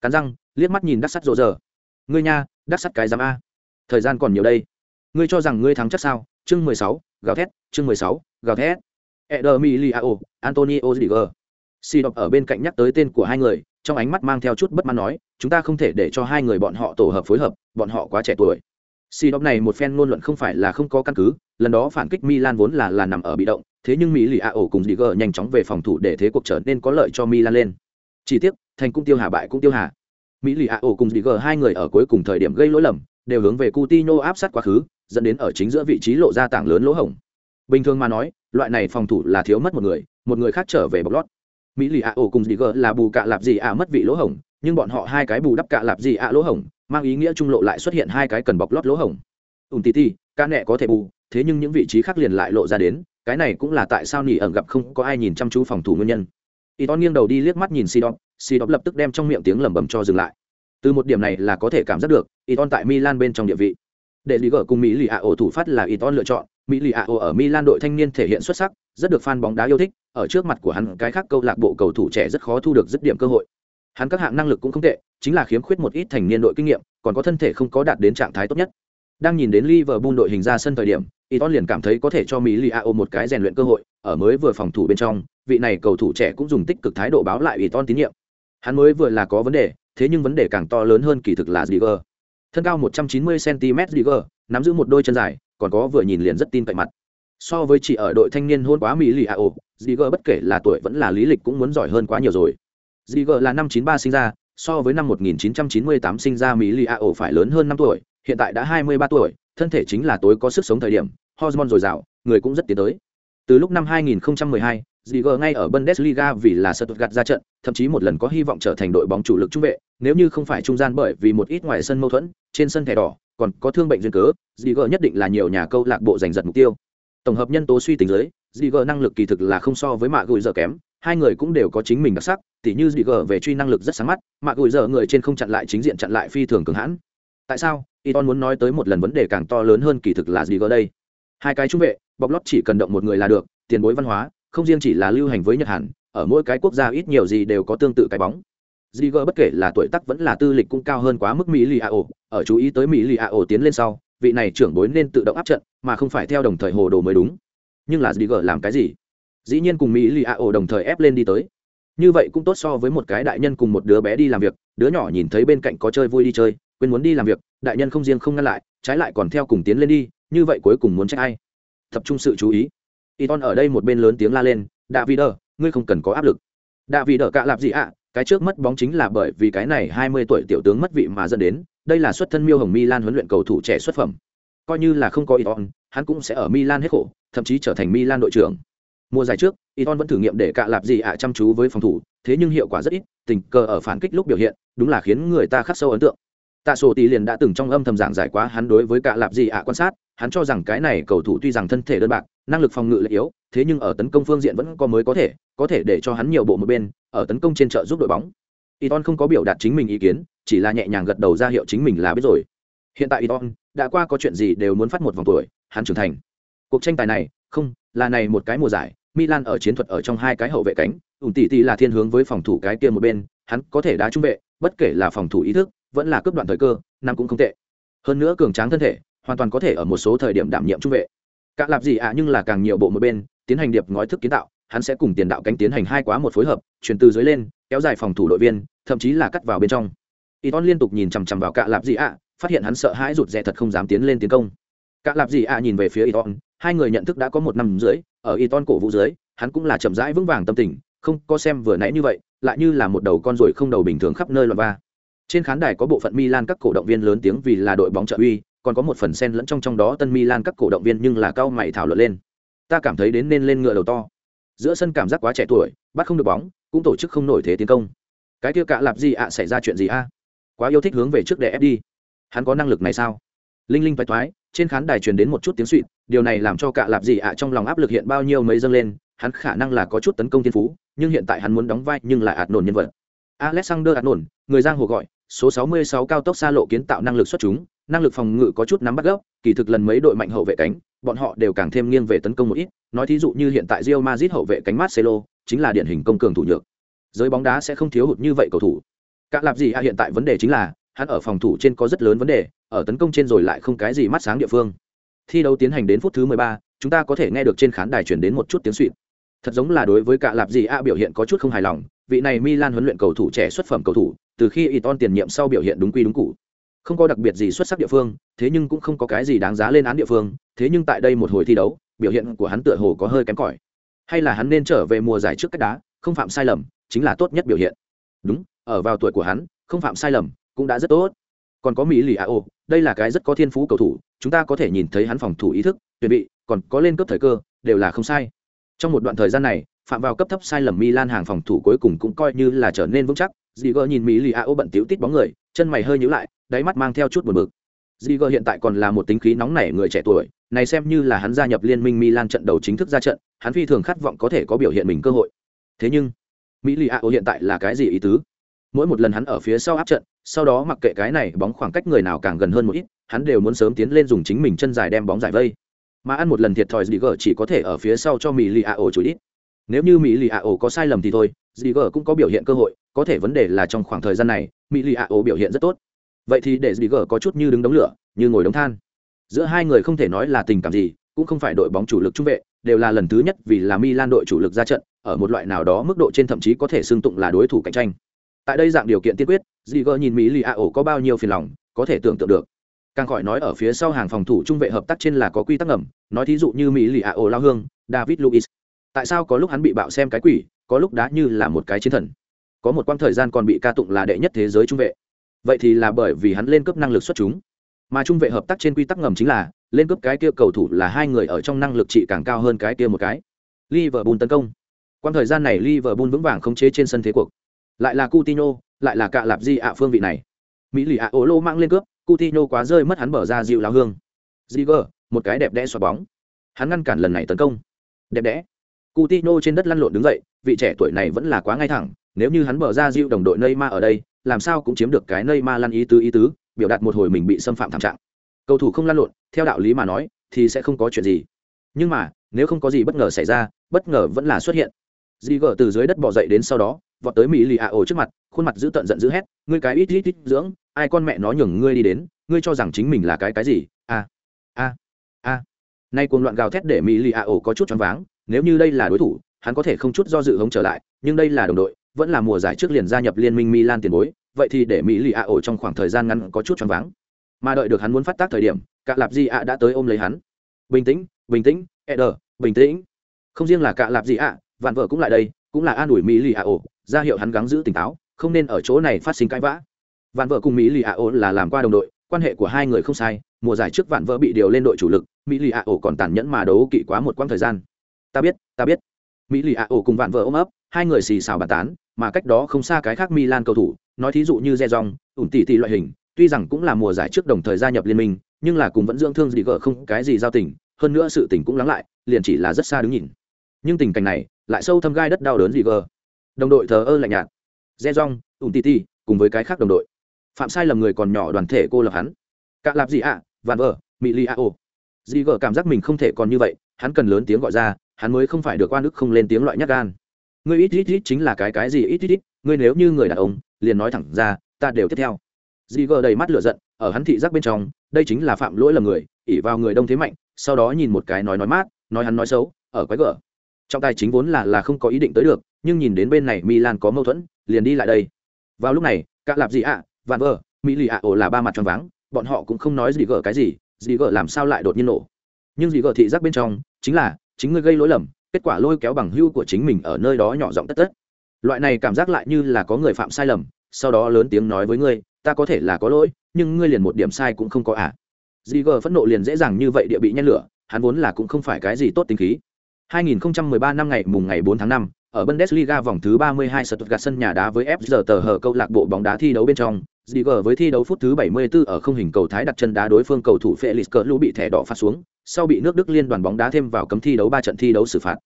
Cắn răng, liếc mắt nhìn đắc sắt rộ giờ. Ngươi nha, đắc sắt cái giám a. Thời gian còn nhiều đây. Ngươi cho rằng ngươi thắng chắc sao? Chương mười sáu, gào thét, chương mười sáu, gào thét. Edermiliao, Antonio Ziger. Si đọc ở bên cạnh nhắc tới tên của hai người, trong ánh mắt mang theo chút bất mãn nói, chúng ta không thể để cho hai người bọn họ tổ hợp phối hợp, bọn họ quá trẻ tuổi. Si đọc này một phen ngôn luận không phải là không có căn cứ, lần đó phản kích Milan vốn là là nằm ở bị động, thế nhưng Mỹ Liao cùng Ziger nhanh chóng về phòng thủ để thế cuộc trở nên có lợi cho Milan lên. Chỉ tiếc, thành cũng tiêu hà bại cũng tiêu hà. Mỹ lì a ổ cùng Ziger hai người ở cuối cùng thời điểm gây lỗi lầm, đều hướng về Coutinho áp sát quá khứ, dẫn đến ở chính giữa vị trí lộ ra tảng lớn lỗ hổng. Bình thường mà nói loại này phòng thủ là thiếu mất một người một người khác trở về bọc lót. Mỹ lì ạ ổ cùng Digger là bù cạ lạp gì ạ mất vị lỗ hổng nhưng bọn họ hai cái bù đắp cạ lạp gì ạ lỗ hổng mang ý nghĩa trung lộ lại xuất hiện hai cái cần bọc lót lỗ hổng. Ùn tì tì ca nẹ có thể bù thế nhưng những vị trí khác liền lại lộ ra đến cái này cũng là tại sao nỉ ẩn gặp không có ai nhìn chăm chú phòng thủ nguyên nhân. Y to nghiêng đầu đi liếc mắt nhìn si đọc lập tức đem trong miệng tiếng lẩm bẩm cho dừng lại. Từ một điểm này là có thể cảm giác được Iton tại Milan bên trong địa vị. Để lý gỡ cùng Mỹ lì ổ thủ phát là Iton lựa chọn, Mỹ lì ổ ở Milan đội thanh niên thể hiện xuất sắc, rất được fan bóng đá yêu thích, ở trước mặt của hắn cái khác câu lạc bộ cầu thủ trẻ rất khó thu được dứt điểm cơ hội. Hắn các hạng năng lực cũng không tệ, chính là khiếm khuyết một ít thành niên đội kinh nghiệm, còn có thân thể không có đạt đến trạng thái tốt nhất. Đang nhìn đến Liverpool đội hình ra sân thời điểm, Iton liền cảm thấy có thể cho Mỹ lì ổ một cái rèn luyện cơ hội, ở mới vừa phòng thủ bên trong, vị này cầu thủ trẻ cũng dùng tích cực thái độ báo lại Iton tín nhiệm. Hắn mới vừa là có vấn đề, thế nhưng vấn đề càng to lớn hơn kỳ thực là Ziger. Thân cao 190 cm Digger nắm giữ một đôi chân dài, còn có vừa nhìn liền rất tin cậy mặt. So với chỉ ở đội thanh niên hôn quá Mỹ lì AO, Digger bất kể là tuổi vẫn là lý lịch cũng muốn giỏi hơn quá nhiều rồi. Digger là năm 93 sinh ra, so với năm 1998 sinh ra Mỹ lì AO phải lớn hơn 5 tuổi, hiện tại đã 23 tuổi, thân thể chính là tối có sức sống thời điểm, hormone dồi dào, người cũng rất tiến tới. Từ lúc năm 2012, Ziger ngay ở Bundesliga vì là Stuttgart ra trận, thậm chí một lần có hy vọng trở thành đội bóng chủ lực trung vệ, nếu như không phải trung gian bởi vì một ít ngoài sân mâu thuẫn, trên sân thẻ đỏ, còn có thương bệnh duyên cớ, Ziger nhất định là nhiều nhà câu lạc bộ giành giật mục tiêu. Tổng hợp nhân tố suy tính dưới, Ziger năng lực kỳ thực là không so với Mạ Gùi giờ kém, hai người cũng đều có chính mình đặc sắc, tỉ như Ziger về truy năng lực rất sáng mắt, Mạ Gùi giờ người trên không chặn lại chính diện chặn lại phi thường cường hãn. Tại sao? Iton muốn nói tới một lần vấn đề càng to lớn hơn kỳ thực là Ziger đây. Hai cái trung vệ, bọc lót chỉ cần động một người là được, tiền bối văn hóa, không riêng chỉ là lưu hành với Nhật Hàn, ở mỗi cái quốc gia ít nhiều gì đều có tương tự cái bóng. Ziger bất kể là tuổi tác vẫn là tư lịch cũng cao hơn quá mức Mỹ Lì Ao, ở chú ý tới Mỹ Lì Ao tiến lên sau, vị này trưởng bối nên tự động áp trận, mà không phải theo đồng thời hồ đồ mới đúng. Nhưng là Ziger làm cái gì? Dĩ nhiên cùng Mỹ Lì Ao đồng thời ép lên đi tới. Như vậy cũng tốt so với một cái đại nhân cùng một đứa bé đi làm việc, đứa nhỏ nhìn thấy bên cạnh có chơi vui đi chơi, quên muốn đi làm việc, đại nhân không riêng không ngăn lại, trái lại còn theo cùng tiến lên đi, như vậy cuối cùng muốn trách ai? Tập trung sự chú ý. Iton ở đây một bên lớn tiếng la lên, "David, ngươi không cần có áp lực." David cạ lạp gì ạ? cái trước mất bóng chính là bởi vì cái này 20 tuổi tiểu tướng mất vị mà dẫn đến, đây là xuất thân Miêu Hồng Milan huấn luyện cầu thủ trẻ xuất phẩm. Coi như là không có Iton, hắn cũng sẽ ở Milan hết khổ, thậm chí trở thành Milan đội trưởng. Mùa giải trước, Iton vẫn thử nghiệm để cạ lạp gì ạ chăm chú với phòng thủ, thế nhưng hiệu quả rất ít, tình cờ ở phản kích lúc biểu hiện, đúng là khiến người ta khắc sâu ấn tượng. Tạ Sổ Tỷ liền đã từng trong âm thầm giảng giải quá hắn đối với cạ lạp gì ạ quan sát, hắn cho rằng cái này cầu thủ tuy rằng thân thể đơn bạc, năng lực phòng ngự lại yếu, thế nhưng ở tấn công phương diện vẫn có mới có thể, có thể để cho hắn nhiều bộ một bên, ở tấn công trên trợ giúp đội bóng. Iton không có biểu đạt chính mình ý kiến, chỉ là nhẹ nhàng gật đầu ra hiệu chính mình là biết rồi. Hiện tại Iton đã qua có chuyện gì đều muốn phát một vòng tuổi, hắn trưởng thành. Cuộc tranh tài này, không, là này một cái mùa giải, Milan ở chiến thuật ở trong hai cái hậu vệ cánh, ủng tỷ tỷ là thiên hướng với phòng thủ cái kia một bên, hắn có thể đá trung vệ, bất kể là phòng thủ ý thức, vẫn là cướp đoạn thời cơ, năm cũng không tệ. Hơn nữa cường tráng thân thể, hoàn toàn có thể ở một số thời điểm đảm nhiệm trung vệ. Cả lạp gì ạ nhưng là càng nhiều bộ một bên, tiến hành điệp ngói thức kiến tạo, hắn sẽ cùng tiền đạo cánh tiến hành hai quá một phối hợp, chuyển từ dưới lên, kéo dài phòng thủ đội viên, thậm chí là cắt vào bên trong. Iton liên tục nhìn chằm chằm vào cả lạp gì ạ, phát hiện hắn sợ hãi rụt rè thật không dám tiến lên tiến công. Cả lạp gì ạ nhìn về phía Iton, hai người nhận thức đã có một năm dưới, ở Iton cổ vũ dưới, hắn cũng là chậm rãi vững vàng tâm tình, không có xem vừa nãy như vậy, lại như là một đầu con ruồi không đầu bình thường khắp nơi loạn ba. Trên khán đài có bộ phận Milan các cổ động viên lớn tiếng vì là đội bóng trợ uy, còn có một phần sen lẫn trong trong đó tân Milan các cổ động viên nhưng là cao mày thảo luận lên. Ta cảm thấy đến nên lên ngựa đầu to. Giữa sân cảm giác quá trẻ tuổi, bắt không được bóng, cũng tổ chức không nổi thế tiến công. Cái kia cạ lạp gì ạ xảy ra chuyện gì a? Quá yêu thích hướng về trước để ép đi. Hắn có năng lực này sao? Linh linh toái toái, trên khán đài truyền đến một chút tiếng suỵt điều này làm cho cạ lạp gì ạ trong lòng áp lực hiện bao nhiêu mấy dâng lên, hắn khả năng là có chút tấn công thiên phú, nhưng hiện tại hắn muốn đóng vai nhưng lại ạt nổn nhân vật. Alexander ạt nổn, người giang hồ gọi, số 66 cao tốc xa lộ kiến tạo năng lực xuất chúng, năng lực phòng ngự có chút nắm bắt gốc, kỳ thực lần mấy đội mạnh hậu vệ cánh, bọn họ đều càng thêm nghiêng về tấn công một ít, nói thí dụ như hiện tại Real Madrid hậu vệ cánh Marcelo, chính là điển hình công cường thủ nhược. Giới bóng đá sẽ không thiếu hụt như vậy cầu thủ. Cả lạp gì à hiện tại vấn đề chính là, hắn ở phòng thủ trên có rất lớn vấn đề, ở tấn công trên rồi lại không cái gì mắt sáng địa phương. Thi đấu tiến hành đến phút thứ 13, chúng ta có thể nghe được trên khán đài truyền đến một chút tiếng xuýt. Thật giống là đối với cả lạp gì a biểu hiện có chút không hài lòng, vị này Milan huấn luyện cầu thủ trẻ xuất phẩm cầu thủ, từ khi Iton tiền nhiệm sau biểu hiện đúng quy đúng cũ không có đặc biệt gì xuất sắc địa phương, thế nhưng cũng không có cái gì đáng giá lên án địa phương, thế nhưng tại đây một hồi thi đấu, biểu hiện của hắn tựa hồ có hơi kém cỏi. Hay là hắn nên trở về mùa giải trước cách đá, không phạm sai lầm, chính là tốt nhất biểu hiện. Đúng, ở vào tuổi của hắn, không phạm sai lầm, cũng đã rất tốt. Còn có Mỹ Lì a ô đây là cái rất có thiên phú cầu thủ, chúng ta có thể nhìn thấy hắn phòng thủ ý thức, chuẩn bị, còn có lên cấp thời cơ, đều là không sai. Trong một đoạn thời gian này, phạm vào cấp thấp sai lầm Milan hàng phòng thủ cuối cùng cũng coi như là trở nên vững chắc. Ziger nhìn Mỹ Lì a ô bận tiểu tít bóng người, chân mày hơi nhíu lại, đáy mắt mang theo chút buồn bực. Ziger hiện tại còn là một tính khí nóng nảy người trẻ tuổi, này xem như là hắn gia nhập liên minh Milan trận đầu chính thức ra trận, hắn phi thường khát vọng có thể có biểu hiện mình cơ hội. Thế nhưng, Mỹ Lì Ao hiện tại là cái gì ý tứ? mỗi một lần hắn ở phía sau áp trận sau đó mặc kệ cái này bóng khoảng cách người nào càng gần hơn một ít hắn đều muốn sớm tiến lên dùng chính mình chân dài đem bóng giải vây mà ăn một lần thiệt thòi Ziger chỉ có thể ở phía sau cho mỹ lì a ổ chùi ít nếu như mỹ lì a có sai lầm thì thôi Ziger cũng có biểu hiện cơ hội có thể vấn đề là trong khoảng thời gian này mỹ lì a ổ biểu hiện rất tốt. Vậy thì để Ziger có chút như đứng đống lửa, như ngồi đống than. Giữa hai người không thể nói là tình cảm gì, cũng không phải đội bóng chủ lực trung vệ, đều là lần thứ nhất vì là Milan đội chủ lực ra trận, ở một loại nào đó mức độ trên thậm chí có thể xưng tụng là đối thủ cạnh tranh. Tại đây dạng điều kiện tiên quyết Gờ nhìn mỹ lì a ổ có bao nhiêu phiền lòng, có thể tưởng tượng được. Càng khỏi nói ở phía sau hàng phòng thủ trung vệ hợp tác trên là có quy tắc ngầm, nói thí dụ như mỹ lì a ổ lao hương, david luis tại sao có lúc hắn bị bạo xem cái quỷ, có lúc đã như là một cái chiến thần? Có một quãng thời gian còn bị ca tụng là đệ nhất thế giới trung vệ vậy thì là bởi vì hắn lên cấp năng lực xuất chúng mà trung vệ hợp tác trên quy tắc ngầm chính là lên cấp cái kia cầu thủ là hai người ở trong năng lực trị càng cao hơn cái kia một cái liverpool tấn công quãng thời gian này liverpool vững vàng khống chế trên sân thế cuộc lại là Coutinho, lại là cạ lạp di ạ phương vị này mỹ lì ạ ổ lô mang lên cướp Coutinho quá rơi mất hắn bở ra dịu láo hương. Ziger, một cái đẹp đẽ xoạc bóng. Hắn ngăn cản lần này tấn công. Đẹp đẽ. Coutinho trên đất lăn lộn đứng dậy, vị trẻ tuổi này vẫn là quá ngay thẳng, nếu như hắn bờ ra dịu đồng đội Neymar ở đây, làm sao cũng chiếm được cái Neymar lăn ý tứ ý tứ, biểu đạt một hồi mình bị xâm phạm thảm trạng. Cầu thủ không lăn lộn, theo đạo lý mà nói, thì sẽ không có chuyện gì. Nhưng mà, nếu không có gì bất ngờ xảy ra, bất ngờ vẫn là xuất hiện. Ziger từ dưới đất bò dậy đến sau đó, vọt tới mỹ lì ạ ổ trước mặt khuôn mặt giữ tận giận dữ hét ngươi cái ít ít ít dưỡng ai con mẹ nó nhường ngươi đi đến ngươi cho rằng chính mình là cái cái gì a a a nay cuồng loạn gào thét để mỹ lì ạ ổ có chút choáng váng nếu như đây là đối thủ hắn có thể không chút do dự hống trở lại nhưng đây là đồng đội vẫn là mùa giải trước liền gia nhập liên minh milan tiền bối vậy thì để mỹ lì A ổ trong khoảng thời gian ngắn có chút choáng váng. Mà đợi được hắn muốn phát tác thời điểm cạ lạp di ạ đã tới ôm lấy hắn. Bình tĩnh bình tĩnh Eder, bình tĩnh. Không riêng là cạ lạp di ạ vạn vợ cũng lại đây cũng là an ủi mỹ lì A ổ ra hiệu hắn gắng giữ tỉnh táo không nên ở chỗ này phát sinh cãi vã. Vạn vợ cùng mỹ lì A ổ là làm qua đồng đội quan hệ của hai người không sai mùa giải trước vạn vợ bị điều lên đội chủ lực mỹ lì A ổ còn tàn nhẫn mà đấu kỵ quá một quãng thời gian. Ta biết ta biết. Mỹ lì A ổ cùng vạn vợ ôm ấp hai người xì xào bàn tán mà cách đó không xa cái khác milan cầu thủ nói thí dụ như re ủn tỷ tỷ loại hình tuy rằng cũng là mùa giải trước đồng thời gia nhập liên minh nhưng là cùng vẫn dưỡng thương gì gỡ không cái gì giao tình hơn nữa sự tình cũng lắng lại liền chỉ là rất xa đứng nhìn. Nhưng tình cảnh này lại sâu thâm gai đất đau đớn gì gờ đồng đội thờ ơ lạnh nhạt. Re ủn tỷ tỷ, cùng với cái khác đồng đội. Phạm sai lầm người còn nhỏ đoàn thể cô lập hắn. Cạ lạp gì ạ à, vạn vợ Miliao, gì a cảm giác mình không thể còn như vậy hắn cần lớn tiếng gọi ra hắn mới không phải được oan ức không lên tiếng loại nhát gan ngươi ít ít ít chính là cái cái gì ít ít ít ngươi nếu như người đàn ông liền nói thẳng ra ta đều tiếp theo. Dì gờ đầy mắt lửa giận ở hắn thị giác bên trong đây chính là phạm lỗi lầm người ỉ vào người đông thế mạnh sau đó nhìn một cái nói nói mát nói hắn nói xấu ở quái gở. Trọng tài chính vốn là là không có ý định tới được nhưng nhìn đến bên này milan có mâu thuẫn liền đi lại đây. Vào lúc này các lạp gì ạ à, vạn vờ mỹ lì ạ ổ là ba mặt tròn váng bọn họ cũng không nói gì gờ cái gì gì gờ làm sao lại đột nhiên nổ. Nhưng gì gờ thị giác bên trong chính là chính ngươi gây lỗi lầm kết quả lôi kéo bằng hưu của chính mình ở nơi đó nhỏ giọng tất tất loại này cảm giác lại như là có người phạm sai lầm sau đó lớn tiếng nói với ngươi ta có thể là có lỗi nhưng ngươi liền một điểm sai cũng không có ạ à. dì gờ phẫn nộ liền dễ dàng như vậy địa bị nhen lửa hắn vốn là cũng không phải cái gì tốt tính khí 2013 năm ngày mùng ngày 4 tháng 5, ở Bundesliga vòng thứ 32 Stuttgart sân nhà đá với FG tờ hờ câu lạc bộ bóng đá thi đấu bên trong, Ziger với thi đấu phút thứ 74 ở không hình cầu thái đặt chân đá đối phương cầu thủ Felix Cărlu bị thẻ đỏ phạt xuống, sau bị nước Đức liên đoàn bóng đá thêm vào cấm thi đấu 3 trận thi đấu xử phạt.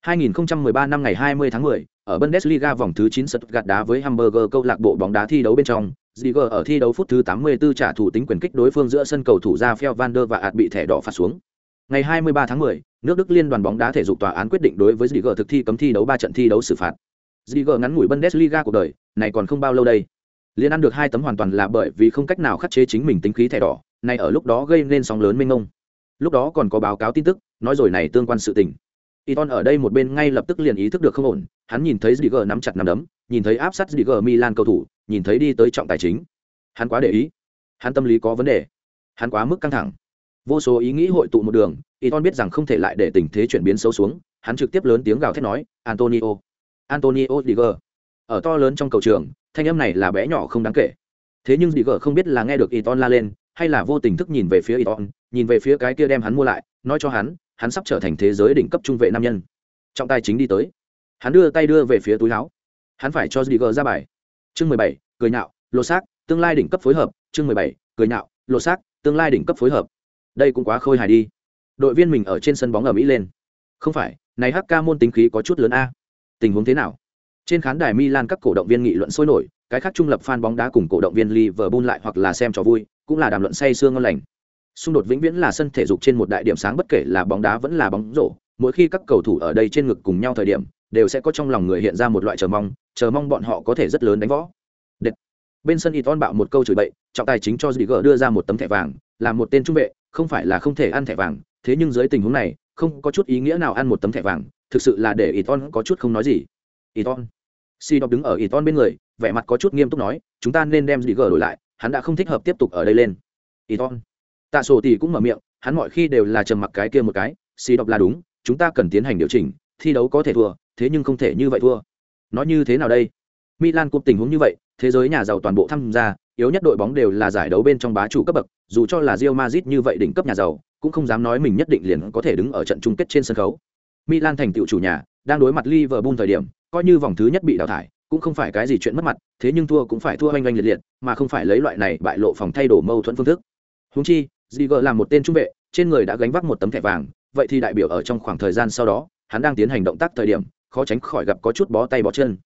2013 năm ngày 20 tháng 10, ở Bundesliga vòng thứ 9 Stuttgart đá với Hamburger câu lạc bộ bóng đá thi đấu bên trong, Ziger ở thi đấu phút thứ 84 trả thủ tính quyền kích đối phương giữa sân cầu thủ Rafael van der và ạt bị thẻ đỏ phạt xuống. Ngày 23 tháng 10, nước Đức liên đoàn bóng đá thể dục tòa án quyết định đối với Ziger thực thi cấm thi đấu 3 trận thi đấu xử phạt. Ziger ngắn ngủi Bundesliga cuộc đời, này còn không bao lâu đây. Liên ăn được hai tấm hoàn toàn là bởi vì không cách nào khắc chế chính mình tính khí thẻ đỏ, này ở lúc đó gây nên sóng lớn mênh mông. Lúc đó còn có báo cáo tin tức, nói rồi này tương quan sự tình. Iton ở đây một bên ngay lập tức liền ý thức được không ổn, hắn nhìn thấy Ziger nắm chặt nắm đấm, nhìn thấy áp sát Ziger Milan cầu thủ, nhìn thấy đi tới trọng tài chính. Hắn quá để ý, hắn tâm lý có vấn đề, hắn quá mức căng thẳng vô số ý nghĩ hội tụ một đường y ton biết rằng không thể lại để tình thế chuyển biến xấu xuống hắn trực tiếp lớn tiếng gào thét nói antonio antonio digger ở to lớn trong cầu trường thanh âm này là bé nhỏ không đáng kể. Thế nhưng digger không biết là nghe được y ton la lên, hay là vô tình thức nhìn về phía y ton nhìn về phía cái kia đem hắn mua lại, nói cho hắn hắn sắp trở thành thế giới đỉnh cấp trung vệ nam nhân. Trọng tài chính đi tới. Hắn đưa tay đưa về phía túi láo hắn phải cho digger ra bài. Chương mười bảy, cười nhạo lô xác, tương lai đỉnh cấp phối hợp. Chương mười bảy, cười nhạo lô xác, tương lai đỉnh cấp phối hợp. Đây cũng quá khôi hài đi. Đội viên mình ở trên sân bóng ở mỹ lên. Không phải, này hk môn tính khí có chút lớn a. Tình huống thế nào? Trên khán đài milan các cổ động viên nghị luận sôi nổi cái khác trung lập fan bóng đá cùng cổ động viên Liverpool lại hoặc là xem trò vui, cũng là đàm luận say sương ngon lành. Xung đột vĩnh viễn là sân thể dục trên một đại điểm sáng bất kể là bóng đá vẫn là bóng rổ, mỗi khi các cầu thủ ở đây trên ngực cùng nhau thời điểm, đều sẽ có trong lòng người hiện ra một loại chờ mong, chờ mong bọn họ có thể rất lớn đánh võ. Đệt. Bên sân Iton bạo một câu chửi bậy, trọng tài chính cho Ziger đưa ra một tấm thẻ vàng, là một tên trung vệ, không phải là không thể ăn thẻ vàng, thế nhưng dưới tình huống này, không có chút ý nghĩa nào ăn một tấm thẻ vàng, thực sự là để Iton có chút không nói gì. Iton. Si đọc đứng ở Iton bên người, vẻ mặt có chút nghiêm túc nói, chúng ta nên đem Ziger đổi lại, hắn đã không thích hợp tiếp tục ở đây lên. Iton. Tạ Sổ tỷ cũng mở miệng, hắn mọi khi đều là trầm mặc cái kia một cái, Si đọc là đúng, chúng ta cần tiến hành điều chỉnh, thi đấu có thể thua, thế nhưng không thể như vậy thua. Nói như thế nào đây? Milan cúp tình huống như vậy, thế giới nhà giàu toàn bộ tham gia, yếu nhất đội bóng đều là giải đấu bên trong bá chủ cấp bậc, dù cho là Real Madrid như vậy đỉnh cấp nhà giàu, cũng không dám nói mình nhất định liền có thể đứng ở trận chung kết trên sân khấu. Milan thành tựu chủ nhà, đang đối mặt Liverpool thời điểm, coi như vòng thứ nhất bị đào thải, cũng không phải cái gì chuyện mất mặt, thế nhưng thua cũng phải thua oanh oanh liệt liệt, mà không phải lấy loại này bại lộ phòng thay đổi mâu thuẫn phương thức. Huống chi, Ziger là một tên trung vệ, trên người đã gánh vác một tấm thẻ vàng, vậy thì đại biểu ở trong khoảng thời gian sau đó, hắn đang tiến hành động tác thời điểm, khó tránh khỏi gặp có chút bó tay bó chân.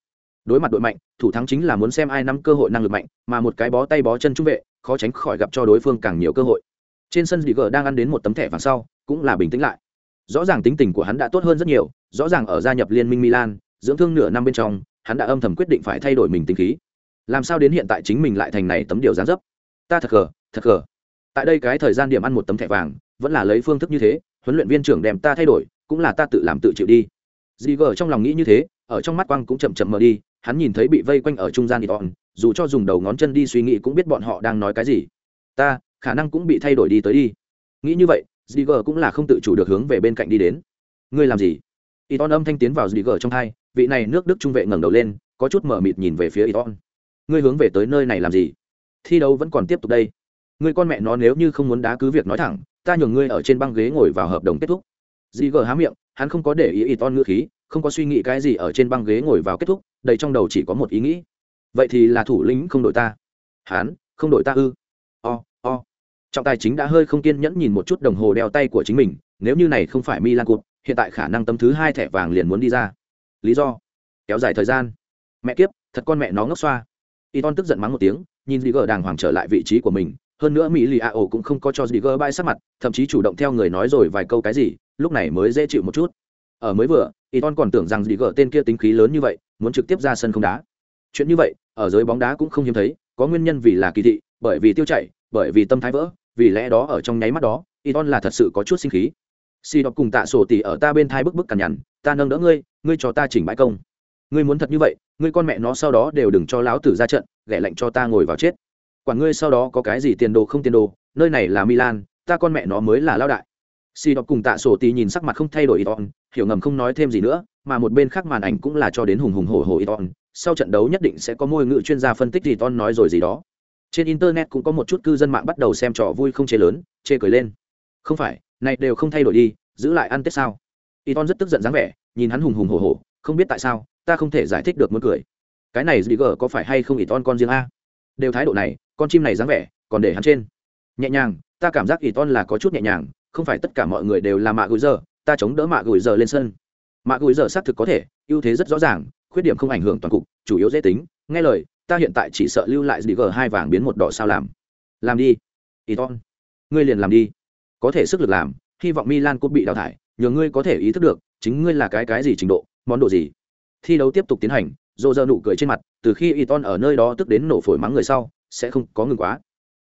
Đối mặt đội mạnh, thủ thắng chính là muốn xem ai nắm cơ hội năng lực mạnh, mà một cái bó tay bó chân trung vệ, khó tránh khỏi gặp cho đối phương càng nhiều cơ hội. Trên sân Ziger đang ăn đến một tấm thẻ vàng sau, cũng là bình tĩnh lại. Rõ ràng tính tình của hắn đã tốt hơn rất nhiều, rõ ràng ở gia nhập liên minh Milan, dưỡng thương nửa năm bên trong, hắn đã âm thầm quyết định phải thay đổi mình tính khí. Làm sao đến hiện tại chính mình lại thành này tấm điều dáng dấp? Ta thật gờ, thật gờ. Tại đây cái thời gian điểm ăn một tấm thẻ vàng, vẫn là lấy phương thức như thế, huấn luyện viên trưởng đem ta thay đổi, cũng là ta tự làm tự chịu đi. Ziger trong lòng nghĩ như thế, ở trong mắt quang cũng chậm chậm mở đi, hắn nhìn thấy bị vây quanh ở trung gian Iton, dù cho dùng đầu ngón chân đi suy nghĩ cũng biết bọn họ đang nói cái gì. Ta, khả năng cũng bị thay đổi đi tới đi. Nghĩ như vậy, Ziger cũng là không tự chủ được hướng về bên cạnh đi đến. Ngươi làm gì? Iton âm thanh tiến vào Ziger trong hai, vị này nước Đức trung vệ ngẩng đầu lên, có chút mở mịt nhìn về phía Iton. Ngươi hướng về tới nơi này làm gì? Thi đấu vẫn còn tiếp tục đây. Ngươi con mẹ nó nếu như không muốn đá cứ việc nói thẳng, ta nhường ngươi ở trên băng ghế ngồi vào hợp đồng kết thúc. Ziger há miệng, hắn không có để ý Iton ngữ khí, không có suy nghĩ cái gì ở trên băng ghế ngồi vào kết thúc, đầy trong đầu chỉ có một ý nghĩ. Vậy thì là thủ lĩnh không đội ta. Hắn, không đội ta ư? O, o. Trọng tài chính đã hơi không kiên nhẫn nhìn một chút đồng hồ đeo tay của chính mình, nếu như này không phải Milan cụt hiện tại khả năng tấm thứ hai thẻ vàng liền muốn đi ra. Lý do? Kéo dài thời gian. Mẹ kiếp, thật con mẹ nó ngốc xoa. Iton tức giận mắng một tiếng, nhìn Ziger đàng hoàng trở lại vị trí của mình, hơn nữa mỹ lì a ổ cũng không có cho Ziger bay sát mặt, thậm chí chủ động theo người nói rồi vài câu cái gì, lúc này mới dễ chịu một chút. Ở mới vừa, Iton còn tưởng rằng Ziger tên kia tính khí lớn như vậy, muốn trực tiếp ra sân không đá. Chuyện như vậy, ở giới bóng đá cũng không hiếm thấy, có nguyên nhân vì là kỳ thị, bởi vì tiêu chảy, bởi vì tâm thái vỡ, vì lẽ đó ở trong nháy mắt đó, Iton là thật sự có chút sinh khí. Si đọc cùng tạ sổ tỷ ở ta bên thai bức bức cằn nhằn, ta nâng đỡ ngươi, ngươi cho ta chỉnh bãi công. Ngươi muốn thật như vậy, ngươi con mẹ nó sau đó đều đừng cho lão tử ra trận, ghẻ lạnh cho ta ngồi vào chết. Quản ngươi sau đó có cái gì tiền đồ không tiền đồ nơi này là milan ta con mẹ nó mới là lao đại. Si đọc cùng tạ sổ tỷ nhìn sắc mặt không thay đổi iton hiểu ngầm không nói thêm gì nữa mà một bên khác màn ảnh cũng là cho đến hùng hùng hổ hổ iton sau trận đấu nhất định sẽ có môi ngữ chuyên gia phân tích gì ton nói rồi gì đó. Trên internet cũng có một chút cư dân mạng bắt đầu xem trò vui không chế lớn chê cười lên. Không phải này đều không thay đổi đi, giữ lại ăn tết sao? Iton rất tức giận dáng vẻ, nhìn hắn hùng hùng hổ hổ, không biết tại sao, ta không thể giải thích được muốn cười. Cái này dị gờ có phải hay không iton con riêng a? Đều thái độ này, con chim này dáng vẻ, còn để hắn trên. Nhẹ nhàng, ta cảm giác y ton là có chút nhẹ nhàng, không phải tất cả mọi người đều là mạ gửi giờ ta chống đỡ mạ gửi giờ lên sân. Mạ gửi giờ xác thực có thể, ưu thế rất rõ ràng, khuyết điểm không ảnh hưởng toàn cục, chủ yếu dễ tính. Nghe lời, ta hiện tại chỉ sợ lưu lại dị gờ hai vàng biến một đỏ sao làm. Làm đi y ton ngươi liền làm đi có thể sức lực làm, hy vọng milan cũng bị đào thải, nhờ ngươi có thể ý thức được, chính ngươi là cái cái gì trình độ, món đồ gì. Thi đấu tiếp tục tiến hành Rô dơ nụ cười trên mặt, từ khi Iton ở nơi đó tức đến nổ phổi mắng người sau, sẽ không có ngừng quá.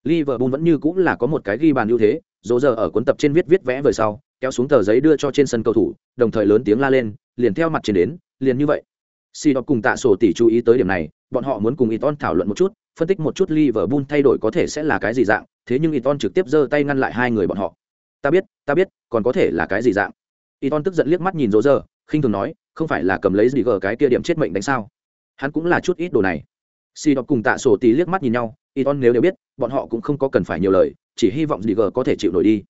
Liverpool vẫn như cũng là có một cái ghi bàn ưu thế Rô dơ ở cuốn tập trên viết viết vẽ về sau, kéo xuống tờ giấy đưa cho trên sân cầu thủ, đồng thời lớn tiếng la lên, liền theo mặt trên đến, liền như vậy. Si đọc cùng tạ sổ tỷ chú ý tới điểm này, bọn họ muốn cùng Iton thảo luận một chút, phân tích một chút liverpool thay đổi có thể sẽ là cái gì dạng, thế nhưng Iton trực tiếp giơ tay ngăn lại hai người bọn họ ta biết ta biết, còn có thể là cái gì dạng? Y ton tức giận liếc mắt nhìn rỗ giờ khinh thường nói, không phải là cầm lấy gì gờ cái kia điểm chết mệnh đánh sao? Hắn cũng là chút ít đồ này. Si đọc cùng tạ sổ tí liếc mắt nhìn nhau y ton nếu đều biết, bọn họ cũng không có cần phải nhiều lời, chỉ hy vọng gì gờ có thể chịu nổi đi.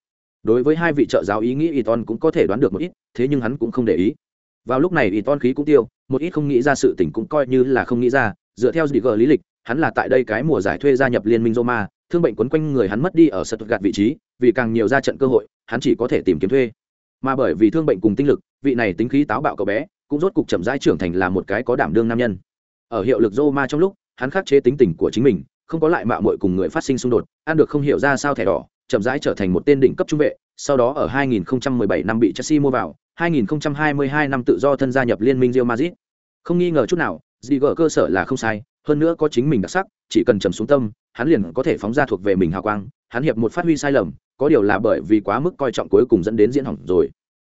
Đối với hai vị trợ giáo ý nghĩ y ton cũng có thể đoán được một ít, thế nhưng hắn cũng không để ý. Vào lúc này y ton khí cũng tiêu, một ít không nghĩ ra sự tình cũng coi như là không nghĩ ra, dựa theo gì gờ lý lịch, hắn là tại đây cái mùa giải thuê gia nhập liên minh roma thương bệnh quấn quanh người hắn mất đi ở sật gạt vị trí, vì càng nhiều ra trận cơ hội, hắn chỉ có thể tìm kiếm thuê. Mà bởi vì thương bệnh cùng tinh lực, vị này tính khí táo bạo cậu bé, cũng rốt cục chậm rãi trưởng thành là một cái có đảm đương nam nhân. Ở hiệu lực Roma trong lúc, hắn khắc chế tính tình của chính mình, không có lại mạo muội cùng người phát sinh xung đột, ăn được không hiểu ra sao thẻ đỏ, chậm rãi trở thành một tên đỉnh cấp trung vệ, sau đó ở 2017 năm bị Chelsea mua vào 2022 năm tự do thân gia nhập liên minh Real Madrid. Không nghi ngờ chút nào gì gỡ cơ sở là không sai hơn nữa có chính mình đặc sắc, chỉ cần trầm xuống tâm, hắn liền có thể phóng ra thuộc về mình hào quang, hắn hiệp một phát huy sai lầm, có điều là bởi vì quá mức coi trọng cuối cùng dẫn đến diễn hỏng rồi.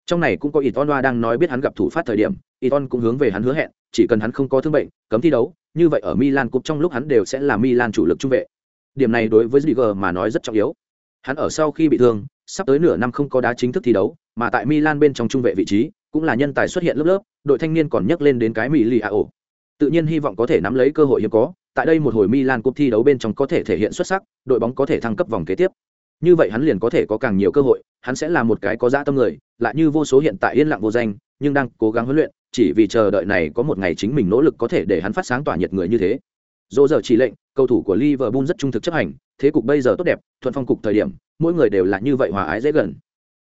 Trong này cũng có Iton đang nói biết hắn gặp thủ phát thời điểm Iton cũng hướng về hắn hứa hẹn, chỉ cần hắn không có thương bệnh, cấm thi đấu, như vậy ở Milan Cup trong lúc hắn đều sẽ là Milan chủ lực trung vệ. Điểm này đối với Ziger mà nói rất trọng yếu. Hắn ở sau khi bị thương, sắp tới nửa năm không có đá chính thức thi đấu, mà tại Milan bên trong trung vệ vị trí, cũng là nhân tài xuất hiện lớp lớp, đội thanh niên còn nhắc lên đến cái mỹ lì a ổ tự nhiên hy vọng có thể nắm lấy cơ hội hiếm có tại đây một hồi Milan Cup thi đấu bên trong có thể thể hiện xuất sắc đội bóng có thể thăng cấp vòng kế tiếp. Như vậy hắn liền có thể có càng nhiều cơ hội hắn sẽ là một cái có dã tâm người lại như vô số hiện tại yên lặng vô danh nhưng đang cố gắng huấn luyện chỉ vì chờ đợi này có một ngày chính mình nỗ lực có thể để hắn phát sáng tỏa nhiệt người như thế. Dỗ giờ chỉ lệnh cầu thủ của liverpool rất trung thực chấp hành thế cục bây giờ tốt đẹp thuận phong cục thời điểm mỗi người đều là như vậy hòa ái dễ gần.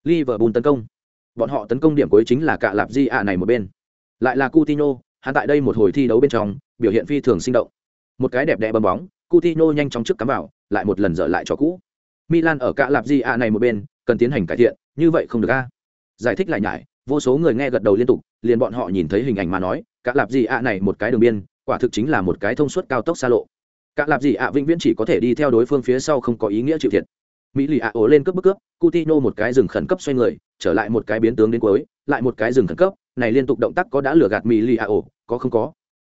Liverpool tấn công. Bọn họ tấn công điểm cuối chính là cạ lạp di ạ này một bên. Lại là Coutinho, hắn tại đây một hồi thi đấu bên trong, biểu hiện phi thường sinh động. Một cái đẹp đẽ bấm bóng, Coutinho nhanh chóng trước cắm vào, lại một lần dở lại cho cũ. Milan ở cạ lạp di a này một bên, cần tiến hành cải thiện, như vậy không được a. Giải thích lại nhải, vô số người nghe gật đầu liên tục, liền bọn họ nhìn thấy hình ảnh mà nói cạ lạp di a này một cái đường biên, quả thực chính là một cái thông suốt cao tốc xa lộ. Cạ lạp di a vĩnh viễn chỉ có thể đi theo đối phương phía sau không có ý nghĩa chịu thiệt. Mỹ lì a ố lên cướp bức cướp, Coutinho một cái dừng khẩn cấp xoay người, trở lại một cái biến tướng đến cuối, lại một cái dừng khẩn cấp này liên tục động tác có đã lừa gạt mỹ lì a ổ có không có?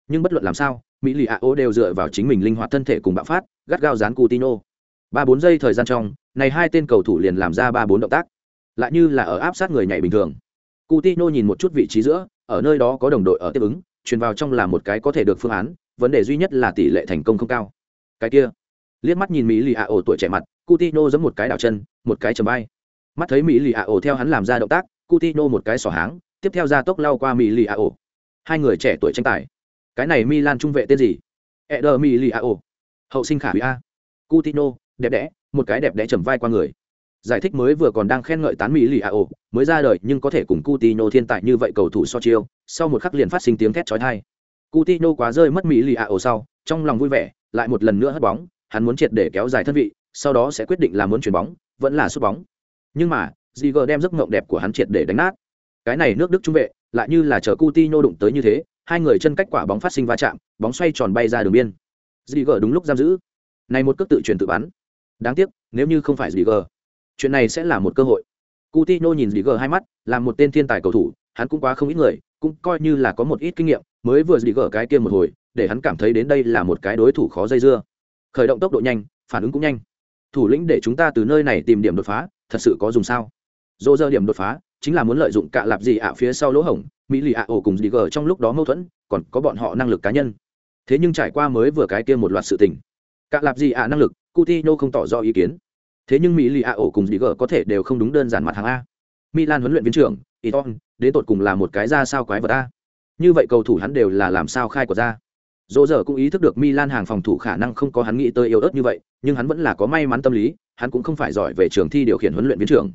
Nhưng bất luận làm sao, mỹ lì a ổ đều dựa vào chính mình linh hoạt thân thể cùng bạo phát, gắt gao dán Coutinho. Ba bốn giây thời gian trong, này hai tên cầu thủ liền làm ra ba bốn động tác. Lại như là ở áp sát người nhảy bình thường. Coutinho nhìn một chút vị trí giữa, ở nơi đó có đồng đội ở tiếp ứng, truyền vào trong là một cái có thể được phương án, vấn đề duy nhất là tỷ lệ thành công không cao. Cái kia, liếc mắt nhìn mỹ lì a ổ tuổi trẻ mặt, Coutinho giẫm một cái đảo chân, một cái chầm bay. Mắt thấy mỹ lì a ổ theo hắn làm ra động tác, Coutinho một cái xỏ háng tiếp theo ra tốc lao qua mỹ lì a ổ hai người trẻ tuổi tranh tài. Cái này milan trung vệ tên gì? Eder mỹ lì a ổ hậu sinh khả hủy a. Cutino đẹp đẽ, một cái đẹp đẽ trầm vai qua người. Giải thích mới vừa còn đang khen ngợi tán mỹ lì a ổ mới ra đời nhưng có thể cùng cutino thiên tài như vậy cầu thủ so chiêu, sau một khắc liền phát sinh tiếng thét chói tai. Cutino quá rơi mất mỹ lì a ổ sau, trong lòng vui vẻ, lại một lần nữa hất bóng, hắn muốn triệt để kéo dài thân vị, sau đó sẽ quyết định là muốn chuyển bóng, vẫn là sút bóng. Nhưng mà Ziger đem giấc mộng đẹp của hắn triệt để đánh nát cái này nước đức trung vệ, lại như là chờ Coutinho đụng tới như thế, hai người chân cách quả bóng phát sinh va chạm, bóng xoay tròn bay ra đường biên. Ziger đúng lúc giam giữ. Này một cước tự chuyển tự bắn. Đáng tiếc, nếu như không phải Ziger chuyện này sẽ là một cơ hội. Coutinho nhìn Ziger hai mắt, là một tên thiên tài cầu thủ, hắn cũng quá không ít người, cũng coi như là có một ít kinh nghiệm, mới vừa Ziger cái kia một hồi, để hắn cảm thấy đến đây là một cái đối thủ khó dây dưa. Khởi động tốc độ nhanh, phản ứng cũng nhanh. Thủ lĩnh để chúng ta từ nơi này tìm điểm đột phá, thật sự có dùng sao? Dỗ dơ điểm đột phá chính là muốn lợi dụng cạ lạp gì ạ phía sau lỗ hổng, mỹ lì ạ ổ cùng gì gờ trong lúc đó mâu thuẫn, còn có bọn họ năng lực cá nhân. Thế nhưng trải qua mới vừa cái kia một loạt sự tình, cạ lạp gì ạ năng lực, Coutinho không tỏ rõ ý kiến. Thế nhưng mỹ lì ạ ổ cùng gì gờ có thể đều không đúng đơn giản mặt hàng a. Milan huấn luyện viên trưởng, iton, đến tột cùng là một cái ra sao quái vật a. Như vậy cầu thủ hắn đều là làm sao khai của ra. Dỗ dở cũng ý thức được milan hàng phòng thủ khả năng không có hắn nghĩ tới yếu ớt như vậy, nhưng hắn vẫn là có may mắn tâm lý, hắn cũng không phải giỏi về trường thi điều khiển huấn luyện viên trưởng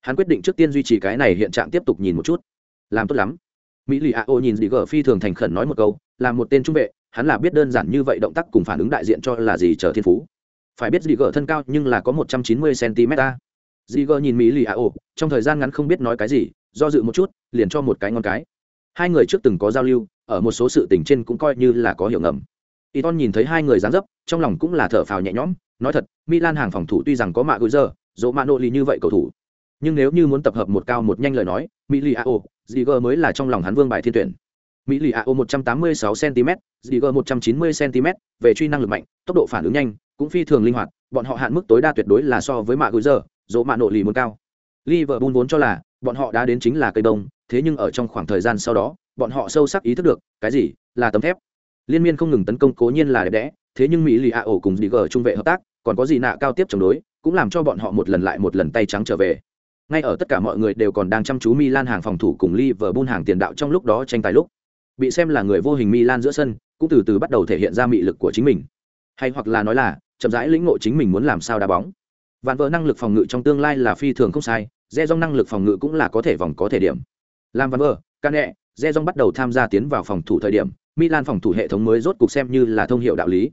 hắn quyết định trước tiên duy trì cái này hiện trạng tiếp tục nhìn một chút. Làm tốt lắm. Mỹ lì a ô nhìn dị gờ phi thường thành khẩn nói một câu, là một tên trung vệ, hắn là biết đơn giản như vậy động tác cùng phản ứng đại diện cho là gì chờ thiên phú. Phải biết dị gờ thân cao nhưng là có một trăm chín mươi cm dị gờ nhìn mỹ lì a ô trong thời gian ngắn không biết nói cái gì, do dự một chút, liền cho một cái ngon cái. Hai người trước từng có giao lưu, ở một số sự tình trên cũng coi như là có hiểu ngầm. Y nhìn thấy hai người dán dấp, trong lòng cũng là thở phào nhẹ nhõm, nói thật, milan hàng phòng thủ tuy rằng có mạ gối giờ dỗ mạ nội lì như vậy cầu thủ nhưng nếu như muốn tập hợp một cao một nhanh lời nói, mỹ lì a o ziger mới là trong lòng hắn vương bài thiên tuyển. Mỹ lì a o một trăm tám mươi sáu cm ziger một trăm chín mươi cm về truy năng lực mạnh, tốc độ phản ứng nhanh, cũng phi thường linh hoạt, bọn họ hạn mức tối đa tuyệt đối là so với mạ gối giờ dỗ mạ nội lì muốn cao. Liverpool vốn cho là, bọn họ đã đến chính là cây đông thế nhưng ở trong khoảng thời gian sau đó, bọn họ sâu sắc ý thức được, cái gì, là tấm thép. Liên miên không ngừng tấn công cố nhiên là đẹp đẽ, thế nhưng mỹ lì a ổ cùng dì gờ trung vệ hợp tác, còn có gì nạ cao tiếp chống đối, cũng làm cho bọn họ một lần lại một lần tay trắng trở về ngay ở tất cả mọi người đều còn đang chăm chú Milan hàng phòng thủ cùng Liverpool hàng tiền đạo trong lúc đó tranh tài lúc, bị xem là người vô hình Milan giữa sân, cũng từ từ bắt đầu thể hiện ra mị lực của chính mình. Hay hoặc là nói là, chậm rãi lĩnh ngộ chính mình muốn làm sao đá bóng. Vạn vợ năng lực phòng ngự trong tương lai là phi thường không sai re Jong năng lực phòng ngự cũng là có thể vòng có thể điểm. Làm vạn vợ ca nẹ re Jong bắt đầu tham gia tiến vào phòng thủ thời điểm, milan phòng thủ hệ thống mới rốt cục xem như là thông hiệu đạo lý.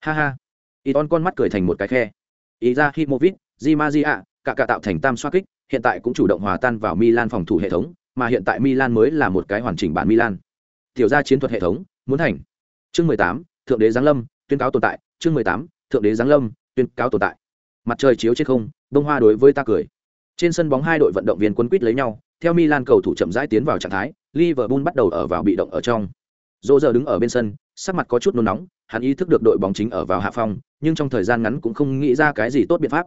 Ha ha. Iton con mắt cười thành một cái khe. Ý ra himovic di mazia cả cả tạo thành tam xoa kích hiện tại cũng chủ động hòa tan vào milan phòng thủ hệ thống mà hiện tại milan mới là một cái hoàn chỉnh bản milan. Tiểu gia chiến thuật hệ thống muốn thành. Chương mười tám thượng đế giáng lâm tuyên cáo tồn tại. Chương mười tám thượng đế giáng lâm tuyên cáo tồn tại. Mặt trời chiếu trên không bông hoa đối với ta cười. Trên sân bóng hai đội vận động viên quấn quýt lấy nhau theo milan cầu thủ chậm rãi tiến vào trạng thái liverpool bắt đầu ở vào bị động ở trong. Rô giờ đứng ở bên sân sắc mặt có chút nôn nóng hắn ý thức được đội bóng chính ở vào hạ phong nhưng trong thời gian ngắn cũng không nghĩ ra cái gì tốt biện pháp.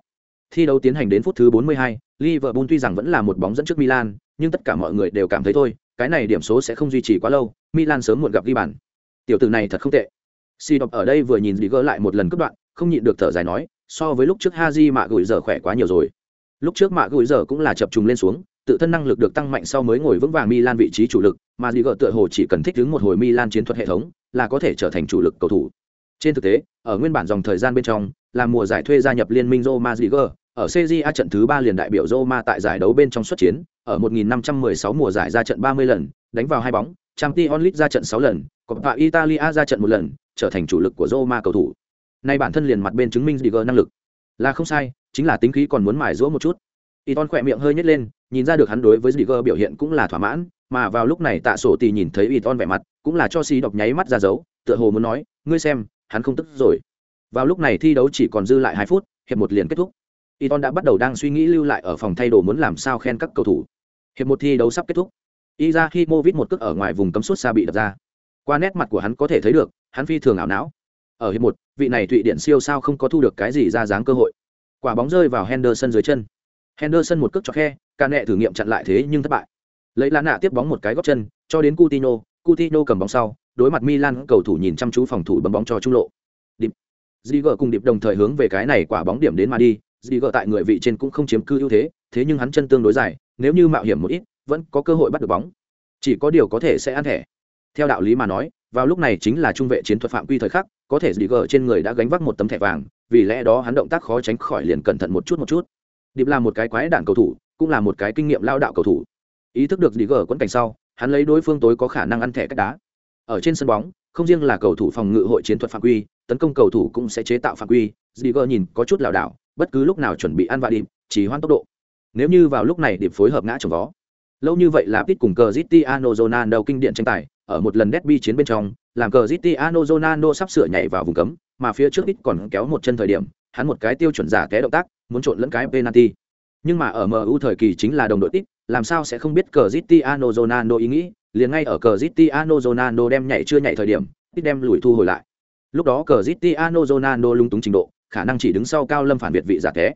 Thi đấu tiến hành đến phút thứ 42, liverpool tuy rằng vẫn là một bóng dẫn trước milan nhưng tất cả mọi người đều cảm thấy thôi cái này điểm số sẽ không duy trì quá lâu milan sớm muộn gặp ghi bàn. Tiểu tử này thật không tệ. Si đọc ở đây vừa nhìn đi gỡ lại một lần cướp đoạn không nhịn được thở dài nói so với lúc trước haji mạ gửi giờ khỏe quá nhiều rồi. Lúc trước mạ gửi giờ cũng là chập trùng lên xuống tự thân năng lực được tăng mạnh sau mới ngồi vững vàng Milan vị trí chủ lực, mà Liga tựa hồ chỉ cần thích ứng một hồi Milan chiến thuật hệ thống, là có thể trở thành chủ lực cầu thủ. Trên thực tế, ở nguyên bản dòng thời gian bên trong, là mùa giải thuê gia nhập liên minh Roma Liga, ở CJA trận thứ 3 liền đại biểu Roma tại giải đấu bên trong xuất chiến, ở 1516 mùa giải ra trận 30 lần, đánh vào hai bóng, Champions League ra trận 6 lần, Coppa Italia ra trận một lần, trở thành chủ lực của Roma cầu thủ. Nay bản thân liền mặt bên chứng minh Liga năng lực. Là không sai, chính là tính khí còn muốn mài giũa một chút. Iton khỏe miệng hơi nhếch lên, nhìn ra được hắn đối với Ziger biểu hiện cũng là thỏa mãn, mà vào lúc này Tạ Sổ Tỷ nhìn thấy Iton vẻ mặt, cũng là cho xí đọc nháy mắt ra dấu, tựa hồ muốn nói, ngươi xem, hắn không tức rồi. Vào lúc này thi đấu chỉ còn dư lại hai phút, hiệp một liền kết thúc. Iton đã bắt đầu đang suy nghĩ lưu lại ở phòng thay đồ muốn làm sao khen các cầu thủ. Hiệp một thi đấu sắp kết thúc. Izahimovic một cước ở ngoài vùng cấm sút xa bị đập ra. Qua nét mặt của hắn có thể thấy được, hắn phi thường ảo não. Ở hiệp một, vị này Thụy Điện siêu sao không có thu được cái gì ra dáng cơ hội. Quả bóng rơi vào Henderson dưới chân. Henderson một cước cho khe, cả nẹ thử nghiệm chặn lại thế nhưng thất bại. Lấy lá nạ tiếp bóng một cái góc chân, cho đến Coutinho, Coutinho cầm bóng sau, đối mặt Milan cầu thủ nhìn chăm chú phòng thủ bấm bóng cho trung lộ. Điệp. Ziger cùng điệp đồng thời hướng về cái này quả bóng điểm đến mà đi, Ziger tại người vị trên cũng không chiếm cư ưu thế, thế nhưng hắn chân tương đối dài, nếu như mạo hiểm một ít, vẫn có cơ hội bắt được bóng. Chỉ có điều có thể sẽ ăn thẻ. Theo đạo lý mà nói, vào lúc này chính là trung vệ chiến thuật phạm quy thời khắc, có thể Ziger trên người đã gánh vác một tấm thẻ vàng, vì lẽ đó hắn động tác khó tránh khỏi liền cẩn thận một chút một chút điệp là một cái quái đản cầu thủ cũng là một cái kinh nghiệm lao đạo cầu thủ ý thức được dì gờ quẫn cảnh sau hắn lấy đối phương tối có khả năng ăn thẻ cách đá ở trên sân bóng không riêng là cầu thủ phòng ngự hội chiến thuật phạm quy tấn công cầu thủ cũng sẽ chế tạo phạm quy Diger nhìn có chút lảo đảo bất cứ lúc nào chuẩn bị ăn vạ điệp chỉ hoan tốc độ nếu như vào lúc này điệp phối hợp ngã trồng vó lâu như vậy là pit cùng cờ Cristiano Ronaldo kinh điện tranh tài ở một lần derby chiến bên trong làm cờ Cristiano Ronaldo sắp sửa nhảy vào vùng cấm mà phía trước ít còn kéo một chân thời điểm hắn một cái tiêu chuẩn giả té động tác muốn trộn lẫn cái penalty. Nhưng mà ở MU thời kỳ chính là đồng đội tít, làm sao sẽ không biết Cristiano Ronaldo ý nghĩ, liền ngay ở Cristiano Ronaldo đem nhảy chưa nhảy thời điểm, tít đem lùi thu hồi lại. Lúc đó Cristiano Ronaldo lung túng trình độ, khả năng chỉ đứng sau cao lâm phản biệt vị giả té.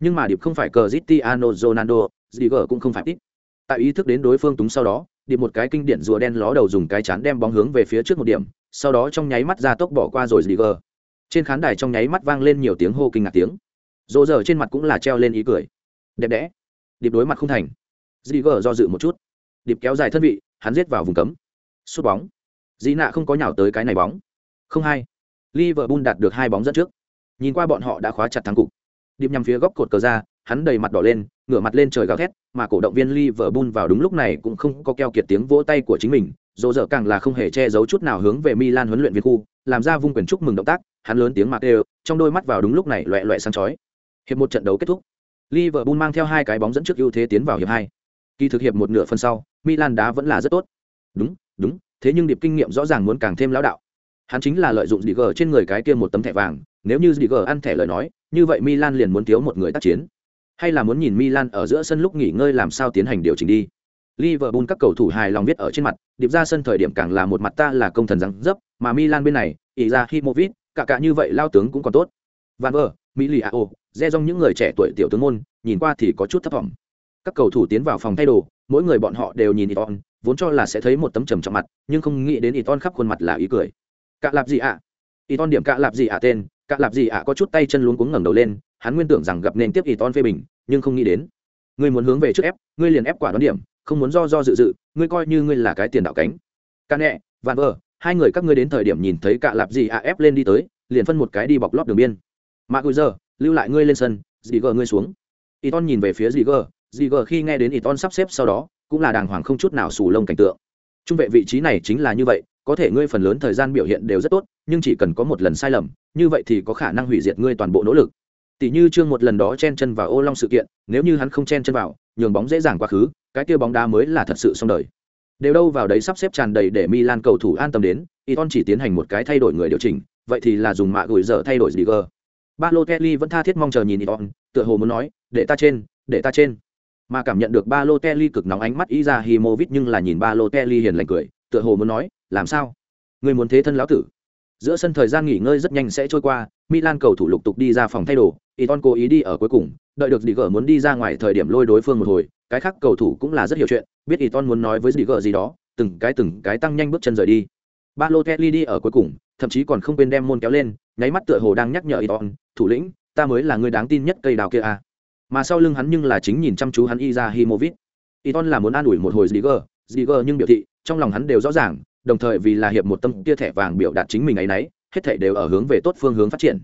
Nhưng mà điệp không phải Cristiano Ronaldo, Ziger cũng không phải ít. Tại ý thức đến đối phương túng sau đó, điệp một cái kinh điển rùa đen ló đầu dùng cái chán đem bóng hướng về phía trước một điểm, sau đó trong nháy mắt ra tốc bỏ qua rồi Ziger. Trên khán đài trong nháy mắt vang lên nhiều tiếng hô kinh ngạc tiếng. Dỗ giờ trên mặt cũng là treo lên ý cười. Đẹp đẽ. Điệp đối mặt không thành. Ziger do dự một chút. Điệp kéo dài thân vị hắn giết vào vùng cấm. Sút bóng. Dĩ nạ không có nhào tới cái này bóng. Không hai liverpool đạt được hai bóng dẫn trước nhìn qua bọn họ đã khóa chặt thắng cục điệp nhằm phía góc cột cờ ra hắn đầy mặt đỏ lên ngửa mặt lên trời gào thét mà cổ động viên liverpool vào đúng lúc này cũng không có keo kiệt tiếng vỗ tay của chính mình dỗ dở càng là không hề che giấu chút nào hướng về milan huấn luyện viên khu làm ra vung quyền chúc mừng động tác hắn lớn tiếng mạc đều trong đôi mắt vào đúng lúc này loẹ loẹ sáng chói Hiệp một trận đấu kết thúc. Liverpool mang theo hai cái bóng dẫn trước ưu thế tiến vào hiệp hai. Kỳ thực hiệp một nửa phần sau, Milan đá vẫn là rất tốt. Đúng, đúng, thế nhưng điệp kinh nghiệm rõ ràng muốn càng thêm lão đạo. Hắn chính là lợi dụng Diger trên người cái kia một tấm thẻ vàng, nếu như Digger ăn thẻ lời nói, như vậy Milan liền muốn thiếu một người tác chiến. Hay là muốn nhìn Milan ở giữa sân lúc nghỉ ngơi làm sao tiến hành điều chỉnh đi. Liverpool các cầu thủ hài lòng viết ở trên mặt, điệp ra sân thời điểm càng là một mặt ta là công thần răng dấp, mà Milan bên này, ý ra Himovic, cả cả như vậy lao tướng cũng còn tốt. Van Ver, Miliao, re dong những người trẻ tuổi tiểu tướng môn nhìn qua thì có chút thất vọng các cầu thủ tiến vào phòng thay đồ mỗi người bọn họ đều nhìn iton vốn cho là sẽ thấy một tấm trầm trọng mặt nhưng không nghĩ đến iton khắp khuôn mặt là ý cười cạ lạp gì ạ à? iton điểm cạ lạp gì ạ tên cạ lạp gì ạ có chút tay chân luống cuống ngẩng đầu lên, hắn nguyên tưởng rằng gặp nên tiếp iton phê bình, nhưng không nghĩ đến. Ngươi muốn hướng về trước ép, ngươi liền ép quả đoán điểm, không muốn do do dự dự, ngươi coi như ngươi là cái tiền đạo cánh. Cả nẹ van vơ hai người các ngươi đến thời điểm nhìn thấy cạ lạp gì ạ ép lên đi tới, liền phân một cái đi bọc lót đường biên. Mà giờ, lưu lại ngươi lên sân, dì gờ ngươi xuống. Ý ton nhìn về phía dì gờ dì gờ khi nghe đến ý ton sắp xếp sau đó, cũng là đàng hoàng không chút nào sù lông cảnh tượng trung vệ vị trí này chính là như vậy có thể ngươi phần lớn thời gian biểu hiện đều rất tốt nhưng chỉ cần có một lần sai lầm như vậy thì có khả năng hủy diệt ngươi toàn bộ nỗ lực. Tỷ như chương một lần đó chen chân vào ô long sự kiện nếu như hắn không chen chân vào nhường bóng dễ dàng quá khứ cái kia bóng đá mới là thật sự xong đời. Đều đâu vào đấy sắp xếp tràn đầy để milan cầu thủ an tâm đến iton chỉ tiến hành một cái thay đổi người điều chỉnh vậy thì là dùng mạ gửi giờ thay đổi gì cơ? Balotelli vẫn tha thiết mong chờ nhìn Iton, tựa hồ muốn nói, để ta trên, để ta trên. Mà cảm nhận được Balotelli cực nóng ánh mắt Iza Izahimovic nhưng là nhìn Balotelli hiền lành cười, tựa hồ muốn nói, làm sao? Người muốn thế thân lão tử? Giữa sân thời gian nghỉ ngơi rất nhanh sẽ trôi qua, Milan cầu thủ lục tục đi ra phòng thay đồ, Iton cố ý đi ở cuối cùng, đợi được Diger muốn đi ra ngoài thời điểm lôi đối phương một hồi, cái khác cầu thủ cũng là rất hiểu chuyện, biết Iton muốn nói với Diger gì đó, từng cái từng cái tăng nhanh bước chân rời đi. Balotelli đi ở cuối cùng, thậm chí còn không quên đem môn kéo lên, nháy mắt tựa hồ đang nhắc nhở Iton, thủ lĩnh, ta mới là người đáng tin nhất cây đào kia à. Mà sau lưng hắn nhưng là chính nhìn chăm chú hắn y ra himovit y ton là muốn an ủi một hồi Ziger, Ziger nhưng biểu thị, trong lòng hắn đều rõ ràng, đồng thời vì là hiệp một tâm kia thẻ vàng biểu đạt chính mình ấy nấy, hết thể đều ở hướng về tốt phương hướng phát triển.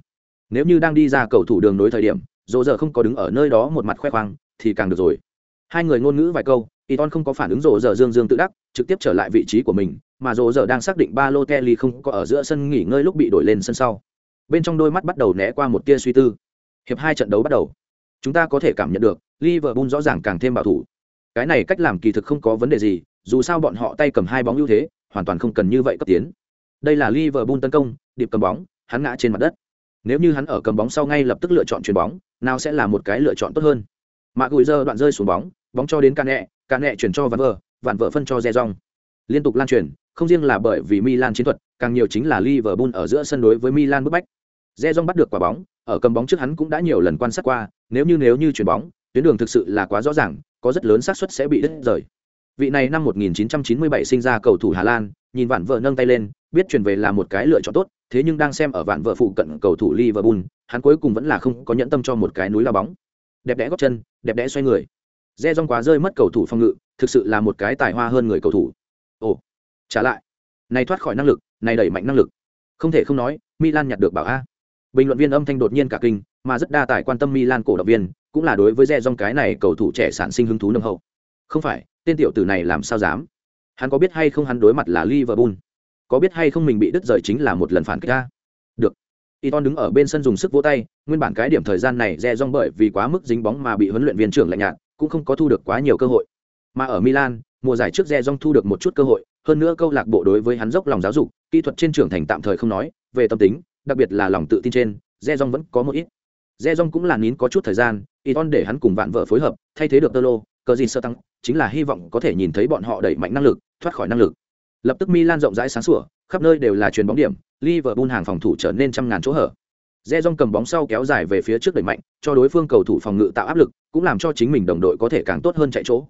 Nếu như đang đi ra cầu thủ đường nối thời điểm, dỗ giờ không có đứng ở nơi đó một mặt khoe khoang, thì càng được rồi. Hai người ngôn ngữ vài câu, Iton không có phản ứng rồ giờ dương dương tự đắc, trực tiếp trở lại vị trí của mình, mà rồ giờ đang xác định Balotelli không có ở giữa sân nghỉ ngơi lúc bị đổi lên sân sau. Bên trong đôi mắt bắt đầu né qua một tia suy tư. Hiệp hai trận đấu bắt đầu. Chúng ta có thể cảm nhận được, Liverpool rõ ràng càng thêm bảo thủ. Cái này cách làm kỳ thực không có vấn đề gì, dù sao bọn họ tay cầm hai bóng ưu thế, hoàn toàn không cần như vậy cấp tiến. Đây là Liverpool tấn công, điệp cầm bóng, hắn ngã trên mặt đất. Nếu như hắn ở cầm bóng sau ngay lập tức lựa chọn chuyền bóng, nào sẽ là một cái lựa chọn tốt hơn. Mạ Gùi giờ đoạn rơi xuống bóng, bóng cho đến Cane, Cane chuyển cho Van Vở, Van Vở phân cho Rejong. Liên tục lan truyền, không riêng là bởi vì Milan chiến thuật, càng nhiều chính là Liverpool ở giữa sân đối với Milan bức bách. Rejong bắt được quả bóng, ở cầm bóng trước hắn cũng đã nhiều lần quan sát qua, nếu như nếu như chuyển bóng, tuyến đường thực sự là quá rõ ràng, có rất lớn xác suất sẽ bị đứt rời. Vị này năm 1997 sinh ra cầu thủ Hà Lan, nhìn vạn vợ nâng tay lên, biết chuyển về là một cái lựa chọn tốt, thế nhưng đang xem ở vạn vợ phụ cận cầu thủ Liverpool, hắn cuối cùng vẫn là không có nhẫn tâm cho một cái núi lao bóng. Đẹp đẽ gót chân, đẹp đẽ xoay người. Re rong quá rơi mất cầu thủ phòng ngự, thực sự là một cái tài hoa hơn người cầu thủ. Ồ, trả lại. Này thoát khỏi năng lực, này đẩy mạnh năng lực. Không thể không nói, Milan nhặt được bảo a. Bình luận viên âm thanh đột nhiên cả kinh, mà rất đa tài quan tâm Milan cổ động viên, cũng là đối với Re rong cái này cầu thủ trẻ sản sinh hứng thú nồng hậu. Không phải, tên tiểu tử này làm sao dám? Hắn có biết hay không hắn đối mặt là Liverpool? Có biết hay không mình bị đứt rời chính là một lần phản kích ra Được. Iton đứng ở bên sân dùng sức vỗ tay, nguyên bản cái điểm thời gian này Re Jong bởi vì quá mức dính bóng mà bị huấn luyện viên trưởng lạnh nhạt, cũng không có thu được quá nhiều cơ hội. Mà ở Milan, mùa giải trước Re Jong thu được một chút cơ hội, hơn nữa câu lạc bộ đối với hắn dốc lòng giáo dục, kỹ thuật trên trưởng thành tạm thời không nói, về tâm tính, đặc biệt là lòng tự tin trên, Re rong vẫn có một ít. Re rong cũng là nín có chút thời gian, Iton để hắn cùng vạn vợ phối hợp, thay thế được Tolo, cờ gì sơ tăng, chính là hy vọng có thể nhìn thấy bọn họ đẩy mạnh năng lực, thoát khỏi năng lực. Lập tức Milan rộng rãi sáng sủa, khắp nơi đều là truyền bóng điểm, Liverpool hàng phòng thủ trở nên trăm ngàn chỗ hở. Rejong cầm bóng sau kéo dài về phía trước đẩy mạnh, cho đối phương cầu thủ phòng ngự tạo áp lực, cũng làm cho chính mình đồng đội có thể càng tốt hơn chạy chỗ.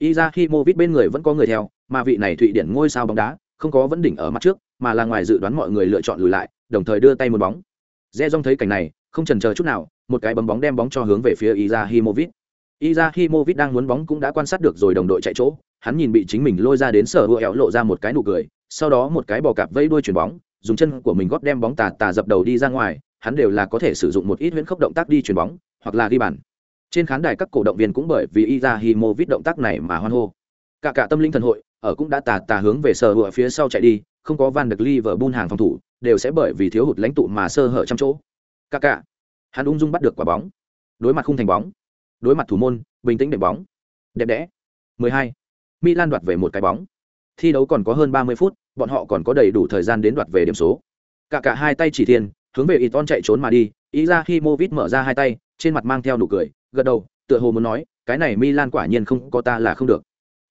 Izahimovic bên người vẫn có người theo, mà vị này Thụy Điển ngôi sao bóng đá, không có vấn đỉnh ở mặt trước, mà là ngoài dự đoán mọi người lựa chọn lùi lại, đồng thời đưa tay một bóng. Rejong thấy cảnh này, không chần chờ chút nào, một cái bấm bóng đem bóng cho hướng về phía Izahimovic. Izahimovic đang muốn bóng cũng đã quan sát được rồi đồng đội chạy chỗ, hắn nhìn bị chính mình lôi ra đến sở hữu éo lộ ra một cái nụ cười, sau đó một cái bò cạp vẫy đuôi chuyển bóng, dùng chân của mình góp đem bóng tà tà dập đầu đi ra ngoài, hắn đều là có thể sử dụng một ít huyễn khốc động tác đi chuyền bóng hoặc là ghi bàn trên khán đài các cổ động viên cũng bởi vì Izahimovic động tác này mà hoan hô cả cả tâm linh thần hội ở cũng đã tà tà hướng về sở hựa phía sau chạy đi không có van được Liverpool hàng phòng thủ đều sẽ bởi vì thiếu hụt lãnh tụ mà sơ hở trong chỗ. Cả cả hắn ung dung bắt được quả bóng. Đối mặt khung thành bóng. Đối mặt thủ môn bình tĩnh để bóng. Đẹp đẽ. 12. Milan đoạt về một cái bóng. Thi đấu còn có hơn 30 phút bọn họ còn có đầy đủ thời gian đến đoạt về điểm số. Cả cả hai tay chỉ thiên hướng về Iton chạy trốn mà đi, ý ra khi Movit mở ra hai tay, trên mặt mang theo nụ cười, gật đầu, tựa hồ muốn nói, cái này Milan quả nhiên không có ta là không được.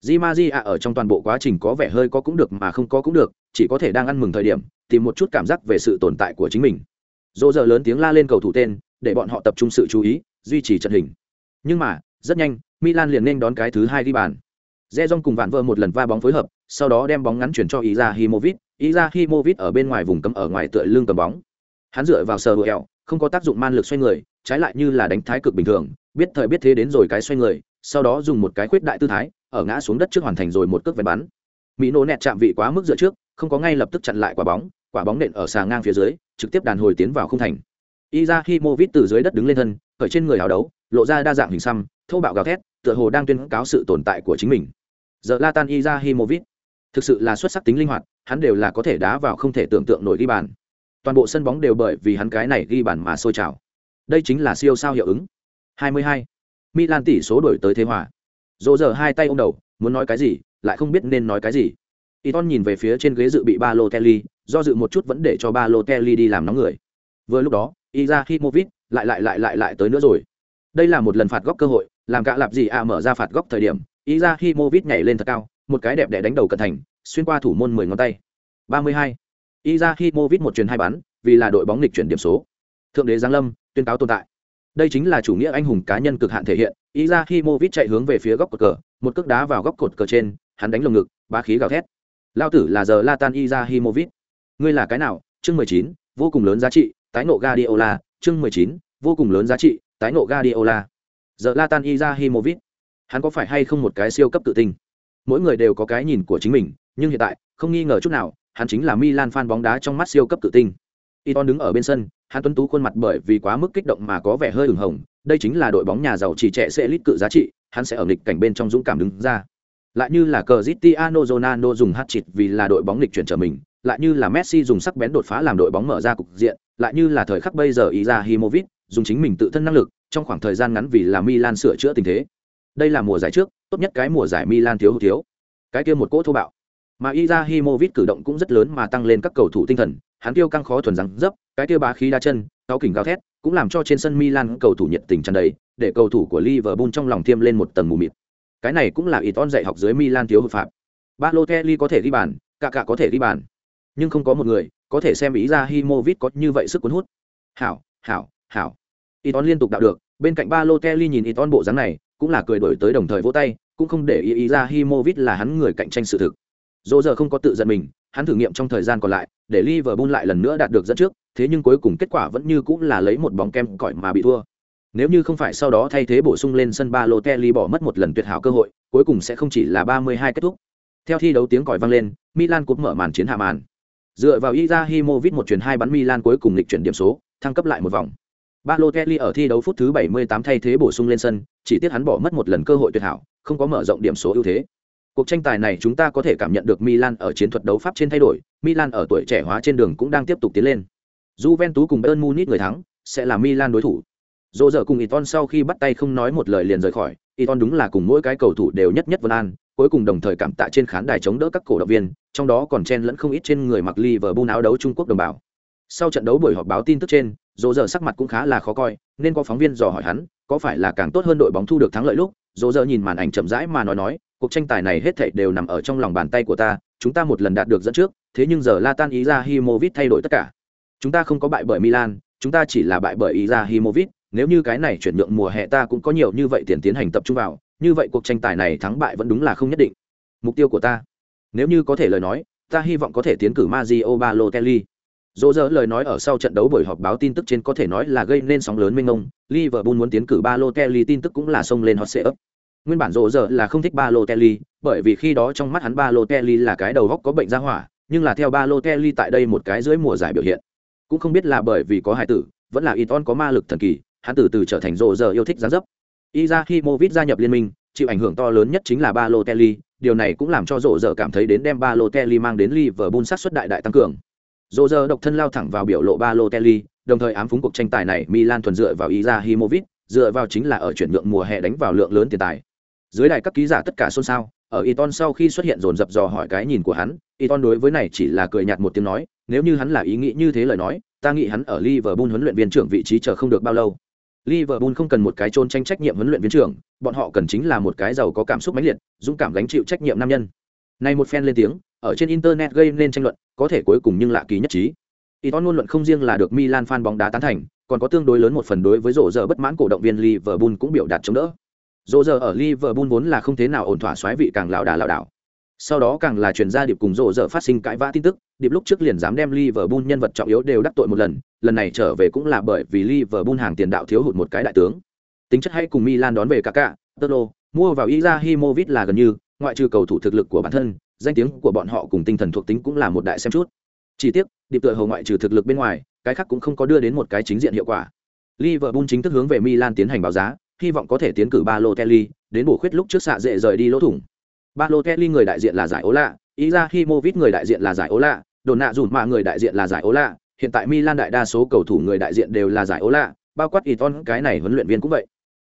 Di Maria ở trong toàn bộ quá trình có vẻ hơi có cũng được mà không có cũng được, chỉ có thể đang ăn mừng thời điểm, tìm một chút cảm giác về sự tồn tại của chính mình. Dỗ giờ lớn tiếng la lên cầu thủ tên, để bọn họ tập trung sự chú ý, duy trì trận hình. Nhưng mà, rất nhanh, Milan liền nên đón cái thứ hai đi bàn. Rejong cùng vạn vợ một lần va bóng phối hợp, sau đó đem bóng ngắn chuyển cho iza himovic iza himovic ở bên ngoài vùng cấm ở ngoài tựa lưng cầm bóng hắn dựa vào sờ hữu ẹo không có tác dụng man lực xoay người trái lại như là đánh thái cực bình thường biết thời biết thế đến rồi cái xoay người sau đó dùng một cái khuyết đại tư thái ở ngã xuống đất trước hoàn thành rồi một cước về bắn. Mỹ nổ nẹt chạm vị quá mức dựa trước, không có ngay lập tức chặn lại quả bóng quả bóng nện ở xà ngang phía dưới, trực tiếp đàn hồi tiến vào không thành. Izahimovic từ dưới đất đứng lên thân ở trên người hào đấu, lộ ra đa dạng hình xăm, thô bạo gào thét, tựa hồ đang tuyên cáo sự tồn tại của chính mình. Giờ Latan Izahimovic thực sự là xuất sắc tính linh hoạt, hắn đều là có thể đá vào không thể tưởng tượng nổi ghi bàn. Toàn bộ sân bóng đều bởi vì hắn cái này ghi bàn mà sôi trào. Đây chính là siêu sao hiệu ứng. 22. Milan tỷ số đổi tới thế hòa dỗ giờ hai tay ôm đầu muốn nói cái gì lại không biết nên nói cái gì Iton nhìn về phía trên ghế dự bị Balotelli, do dự một chút vẫn để cho Balotelli đi làm nóng người. Vừa lúc đó, Izahimovic lại lại lại lại lại tới nữa rồi. Đây là một lần phạt góc cơ hội, làm cả lạp gì à mở ra phạt góc thời điểm, Izahimovic nhảy lên thật cao, một cái đẹp đẽ đánh đầu cẩn thành, xuyên qua thủ môn 10 ngón tay. Ba mươi hai. 32. Izahimovic một chuyền hai bắn, vì là đội bóng lịch chuyển điểm số. Thượng đế giáng lâm, tuyên cáo tồn tại. Đây chính là chủ nghĩa anh hùng cá nhân cực hạn thể hiện. Izahimovic chạy hướng về phía góc cột cờ, một cước đá vào góc cột cờ trên, hắn đánh lồng ngực, bá khí gào thét. Lao tử là giờ Latan Izahimovic. Ngươi là cái nào? Chương 19, vô cùng lớn giá trị, tái nộ gadiola chương 19, vô cùng lớn giá trị, tái nộ gadiola Giờ Latan Izahimovic, hắn có phải hay không một cái siêu cấp tự tin? Mỗi người đều có cái nhìn của chính mình, nhưng hiện tại, không nghi ngờ chút nào, hắn chính là Milan fan bóng đá trong mắt siêu cấp tự tin. Iton đứng ở bên sân, hắn tuấn tú khuôn mặt bởi vì quá mức kích động mà có vẻ hơi ửng hồng, đây chính là đội bóng nhà giàu chỉ trẻ sẽ lít cự giá trị, hắn sẽ ở nghịch cảnh bên trong dũng cảm đứng ra. Lại như là Cristiano Ronaldo dùng hat chịt vì là đội bóng lịch chuyển trở mình, lại như là Messi dùng sắc bén đột phá làm đội bóng mở ra cục diện, lại như là thời khắc bây giờ Izahimovic dùng chính mình tự thân năng lực, trong khoảng thời gian ngắn vì là Milan sửa chữa tình thế. Đây là mùa giải trước, tốt nhất cái mùa giải Milan thiếu hụt thiếu. Cái kia một cỗ thô bạo. Mà Izahimovic cử động cũng rất lớn mà tăng lên các cầu thủ tinh thần, hắn tiêu căng khó thuần răng dấp, cái tiêu bá khí đa chân, cao kỉnh gào thét, cũng làm cho trên sân Milan cầu thủ nhiệt tình tràn đầy, để cầu thủ của Liverpool trong lòng tiêm lên một tầng mù mịt. Cái này cũng là Iton dạy học dưới Milan thiếu hợp phạm. Balotelli có thể ghi bàn, cả cả có thể ghi bàn, nhưng không có một người có thể xem ý ra Himovic có như vậy sức cuốn hút. Hảo, hảo, hảo. Iton liên tục đạo được, bên cạnh Balotelli nhìn Iton bộ dáng này, cũng là cười đổi tới đồng thời vỗ tay, cũng không để ý ý ra Himovic là hắn người cạnh tranh sự thực. Dỗ giờ không có tự giận mình, hắn thử nghiệm trong thời gian còn lại, để Liverpool lại lần nữa đạt được dẫn trước, thế nhưng cuối cùng kết quả vẫn như cũng là lấy một bóng kem cỏi mà bị thua. Nếu như không phải sau đó thay thế bổ sung lên sân Balotelli bỏ mất một lần tuyệt hảo cơ hội, cuối cùng sẽ không chỉ là 32 kết thúc. Theo thi đấu tiếng còi vang lên, Milan cũng mở màn chiến hạ màn. Dựa vào Izahimovic một chuyển hai bắn Milan cuối cùng lịch chuyển điểm số, thăng cấp lại một vòng. Balotelli ở thi đấu phút thứ 78 thay thế bổ sung lên sân, chỉ tiếc hắn bỏ mất một lần cơ hội tuyệt hảo, không có mở rộng điểm số ưu thế. Cuộc tranh tài này chúng ta có thể cảm nhận được Milan ở chiến thuật đấu pháp trên thay đổi, Milan ở tuổi trẻ hóa trên đường cũng đang tiếp tục tiến lên. Juventus cùng Bayern Munich người thắng, sẽ là Milan đối thủ. Dỗ dở cùng Iton sau khi bắt tay không nói một lời liền rời khỏi, Iton đúng là cùng mỗi cái cầu thủ đều nhất nhất vân an, cuối cùng đồng thời cảm tạ trên khán đài chống đỡ các cổ động viên, trong đó còn chen lẫn không ít trên người mặc Liverpool áo đấu Trung Quốc đồng bào. Sau trận đấu buổi họp báo tin tức trên, Dỗ dở sắc mặt cũng khá là khó coi, nên có phóng viên dò hỏi hắn, có phải là càng tốt hơn đội bóng thu được thắng lợi lúc, Dỗ dở nhìn màn ảnh chậm rãi mà nói nói, cuộc tranh tài này hết thảy đều nằm ở trong lòng bàn tay của ta, chúng ta một lần đạt được dẫn trước, thế nhưng giờ Latan Izahimovic thay đổi tất cả. Chúng ta không có bại bởi Milan, chúng ta chỉ là bại bởi Izahimovic, nếu như cái này chuyển nhượng mùa hè ta cũng có nhiều như vậy tiền tiến hành tập trung vào, như vậy cuộc tranh tài này thắng bại vẫn đúng là không nhất định. Mục tiêu của ta, nếu như có thể lời nói, ta hy vọng có thể tiến cử Mario Balotelli. Dỗ dỡ lời nói ở sau trận đấu buổi họp báo tin tức trên có thể nói là gây nên sóng lớn mênh mông, Liverpool muốn tiến cử Balotelli tin tức cũng là xông lên hot setup. Nguyên bản Rô Rơ là không thích Balotelli, bởi vì khi đó trong mắt hắn Balotelli là cái đầu góc có bệnh ra hỏa, nhưng là theo Balotelli tại đây một cái dưới mùa giải biểu hiện, cũng không biết là bởi vì có Hải tử, vẫn là Iton có ma lực thần kỳ, hắn từ từ trở thành rộ giờ yêu thích gián dấp. Izahimovic gia nhập liên minh chịu ảnh hưởng to lớn nhất chính là Balotelli điều này cũng làm cho rộ giờ cảm thấy đến đem Balotelli mang đến Liverpool sát xuất đại đại tăng cường. Rộ giờ độc thân lao thẳng vào biểu lộ Balotelli đồng thời ám phúng cuộc tranh tài này Milan thuần dựa vào Izahimovic dựa vào chính là ở chuyển nhượng mùa hè đánh vào lượng lớn tiền tài dưới đài các ký giả tất cả xôn xao ở Iton sau khi xuất hiện dồn dập dò hỏi cái nhìn của hắn Iton đối với này chỉ là cười nhạt một tiếng nói nếu như hắn là ý nghĩ như thế lời nói ta nghĩ hắn ở Liverpool huấn luyện viên trưởng vị trí chờ không được bao lâu Liverpool không cần một cái trôn tranh trách nhiệm huấn luyện viên trưởng, bọn họ cần chính là một cái giàu có cảm xúc mãnh liệt, dũng cảm gánh chịu trách nhiệm nam nhân. nay một fan lên tiếng, ở trên internet gây nên tranh luận, có thể cuối cùng nhưng lạ kỳ nhất trí. Iton luôn luận không riêng là được Milan fan bóng đá tán thành, còn có tương đối lớn một phần đối với rổ giờ bất mãn cổ động viên Liverpool cũng biểu đạt chống đỡ. Rô giờ ở Liverpool vốn là không thế nào ổn thỏa xoáy vị càng lão đà lão đảo. Sau đó càng là truyền ra điệp cùng Rô giờ phát sinh cãi vã tin tức, điệp lúc trước liền dám đem Liverpool nhân vật trọng yếu đều đắc tội một lần, lần này trở về cũng là bởi vì Liverpool hàng tiền đạo thiếu hụt một cái đại tướng. Tính chất hay cùng Milan đón về Kaká, Tolo, mua vào Izahimovic là gần như, ngoại trừ cầu thủ thực lực của bản thân, danh tiếng của bọn họ cùng tinh thần thuộc tính cũng là một đại xem chút. Chỉ tiếc, điệp tựa hầu ngoại trừ thực lực bên ngoài, cái khác cũng không có đưa đến một cái chính diện hiệu quả. Liverpool chính thức hướng về Milan tiến hành báo giá, hy vọng có thể tiến cử Balotelli, đến bổ khuyết lúc trước xạ dễ rời đi lỗ thủng. Balotelli người đại diện là giải ố lạ, Izahimovic người đại diện là giải ố lạ, đồn nạ dùn mà người đại diện là giải ố lạ, hiện tại Milan đại đa số cầu thủ người đại diện đều là giải ố lạ, bao quát Iton cái này huấn luyện viên cũng vậy.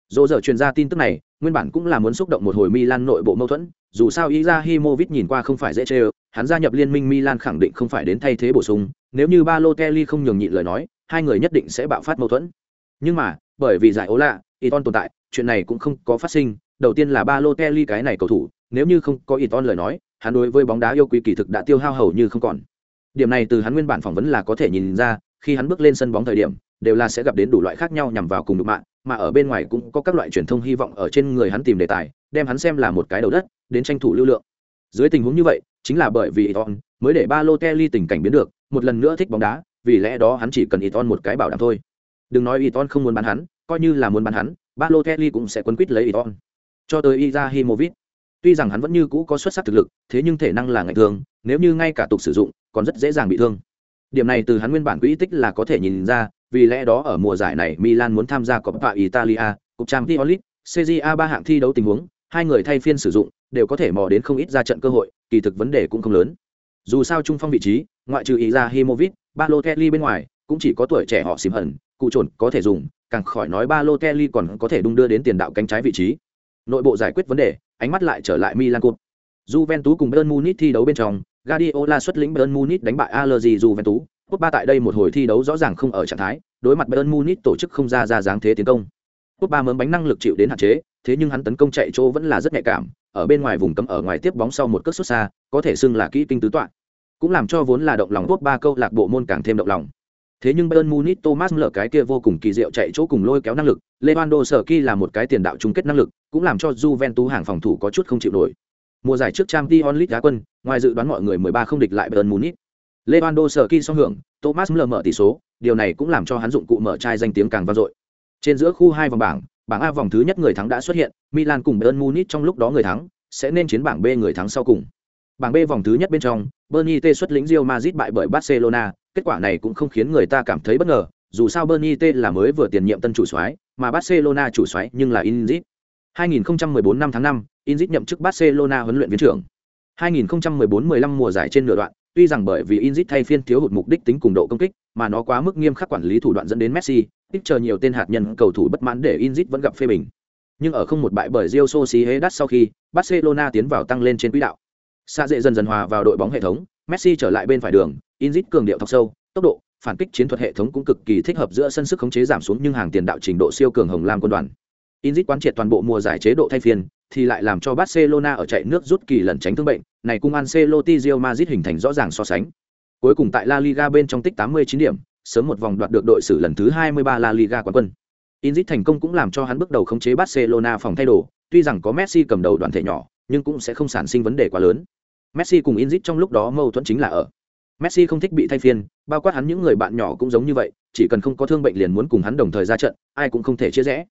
Dỗ dở truyền ra tin tức này, nguyên bản cũng là muốn xúc động một hồi Milan nội bộ mâu thuẫn, dù sao Izahimovic nhìn qua không phải dễ chơi, hắn gia nhập liên minh Milan khẳng định không phải đến thay thế bổ sung, nếu như Balotelli không nhường nhịn lời nói, hai người nhất định sẽ bạo phát mâu thuẫn. Nhưng mà, bởi vì giải ố lạ, Iton tồn tại, chuyện này cũng không có phát sinh, đầu tiên là Balotelli cái này cầu thủ, nếu như không có Iton lời nói, hắn đối với bóng đá yêu quý kỳ thực đã tiêu hao hầu như không còn. Điểm này từ hắn nguyên bản phỏng vấn là có thể nhìn ra, khi hắn bước lên sân bóng thời điểm, đều là sẽ gặp đến đủ loại khác nhau nhằm vào cùng đục mạng, mà ở bên ngoài cũng có các loại truyền thông hy vọng ở trên người hắn tìm đề tài, đem hắn xem là một cái đầu đất, đến tranh thủ lưu lượng. Dưới tình huống như vậy, chính là bởi vì Iton mới để Balotelli tình cảnh biến được, một lần nữa thích bóng đá, vì lẽ đó hắn chỉ cần Iton một cái bảo đảm thôi. Đừng nói Iton không muốn bán hắn, coi như là muốn bán hắn, Balotelli cũng sẽ quấn quýt lấy Iton. Cho tới Izahimovic, tuy rằng hắn vẫn như cũ có xuất sắc thực lực, thế nhưng thể năng là ngày thường, nếu như ngay cả tục sử dụng, còn rất dễ dàng bị thương. Điểm này từ hắn nguyên bản quỹ tích là có thể nhìn ra, vì lẽ đó ở mùa giải này Milan muốn tham gia Coppa Italia, Cúp Champions League, CJA ba hạng thi đấu tình huống, hai người thay phiên sử dụng, đều có thể mò đến không ít ra trận cơ hội, kỳ thực vấn đề cũng không lớn. Dù sao trung phong vị trí, ngoại trừ Izahimovic, Balotelli bên ngoài, cũng chỉ có tuổi trẻ họ xỉm hận, cụ trồn có thể dùng, càng khỏi nói ba lô Kelly còn có thể đung đưa đến tiền đạo cánh trái vị trí. Nội bộ giải quyết vấn đề, ánh mắt lại trở lại Milan cột Juventus cùng Bayern Munich thi đấu bên trong, Guardiola xuất lĩnh Bayern Munich đánh bại Allegri Juventus. Quốc ba tại đây một hồi thi đấu rõ ràng không ở trạng thái, đối mặt Bayern Munich tổ chức không ra ra dáng thế tiến công. Quốc ba mớm bánh năng lực chịu đến hạn chế, thế nhưng hắn tấn công chạy chỗ vẫn là rất nhạy cảm, ở bên ngoài vùng cấm ở ngoài tiếp bóng sau một cước xuất xa, có thể xưng là kỹ kinh tứ tọa. Cũng làm cho vốn là động lòng Quốc ba câu lạc bộ môn càng thêm động lòng. Thế nhưng Bayern Munich Thomas Müller cái kia vô cùng kỳ diệu chạy chỗ cùng lôi kéo năng lực, Lewandowski là một cái tiền đạo chung kết năng lực, cũng làm cho Juventus hàng phòng thủ có chút không chịu nổi. Mùa giải trước Champions League đá quân, ngoài dự đoán mọi người 13 không địch lại Bayern Munich. Lewandowski song hưởng, Thomas Müller mở tỷ số, điều này cũng làm cho hắn dụng cụ mở chai danh tiếng càng vang dội. Trên giữa khu hai vòng bảng, bảng A vòng thứ nhất người thắng đã xuất hiện, Milan cùng Bayern Munich trong lúc đó người thắng sẽ nên chiến bảng B người thắng sau cùng. Bảng B vòng thứ nhất bên trong, Bernie T xuất lĩnh Real Madrid bại bởi Barcelona, kết quả này cũng không khiến người ta cảm thấy bất ngờ, dù sao Bernie T là mới vừa tiền nhiệm tân chủ soái, mà Barcelona chủ soái nhưng là Inzit. 2014 năm tháng 5, Inzit nhậm chức Barcelona huấn luyện viên trưởng. 2014-15 mùa giải trên nửa đoạn, tuy rằng bởi vì Inzit thay phiên thiếu hụt mục đích tính cùng độ công kích, mà nó quá mức nghiêm khắc quản lý thủ đoạn dẫn đến Messi, ít chờ nhiều tên hạt nhân cầu thủ bất mãn để Inzit vẫn gặp phê bình. Nhưng ở không một bại bởi Real Sociedad sau khi Barcelona tiến vào tăng lên trên quỹ đạo. Sa dễ dần dần hòa vào đội bóng hệ thống, Messi trở lại bên phải đường, Inzit cường điệu thọc sâu, tốc độ, phản kích chiến thuật hệ thống cũng cực kỳ thích hợp giữa sân sức khống chế giảm xuống nhưng hàng tiền đạo trình độ siêu cường hồng lam quân đoàn. Inzit quán triệt toàn bộ mùa giải chế độ thay phiên, thì lại làm cho Barcelona ở chạy nước rút kỳ lần tránh thương bệnh, này cùng Ancelotti Real Madrid hình thành rõ ràng so sánh. Cuối cùng tại La Liga bên trong tích 89 điểm, sớm một vòng đoạt được đội xử lần thứ 23 La Liga quán quân. Inzit thành công cũng làm cho hắn bước đầu khống chế Barcelona phòng thay đồ, tuy rằng có Messi cầm đầu đoàn thể nhỏ, nhưng cũng sẽ không sản sinh vấn đề quá lớn. Messi cùng Inzit trong lúc đó mâu thuẫn chính là ở Messi không thích bị thay phiên, bao quát hắn những người bạn nhỏ cũng giống như vậy, chỉ cần không có thương bệnh liền muốn cùng hắn đồng thời ra trận, ai cũng không thể chia rẽ.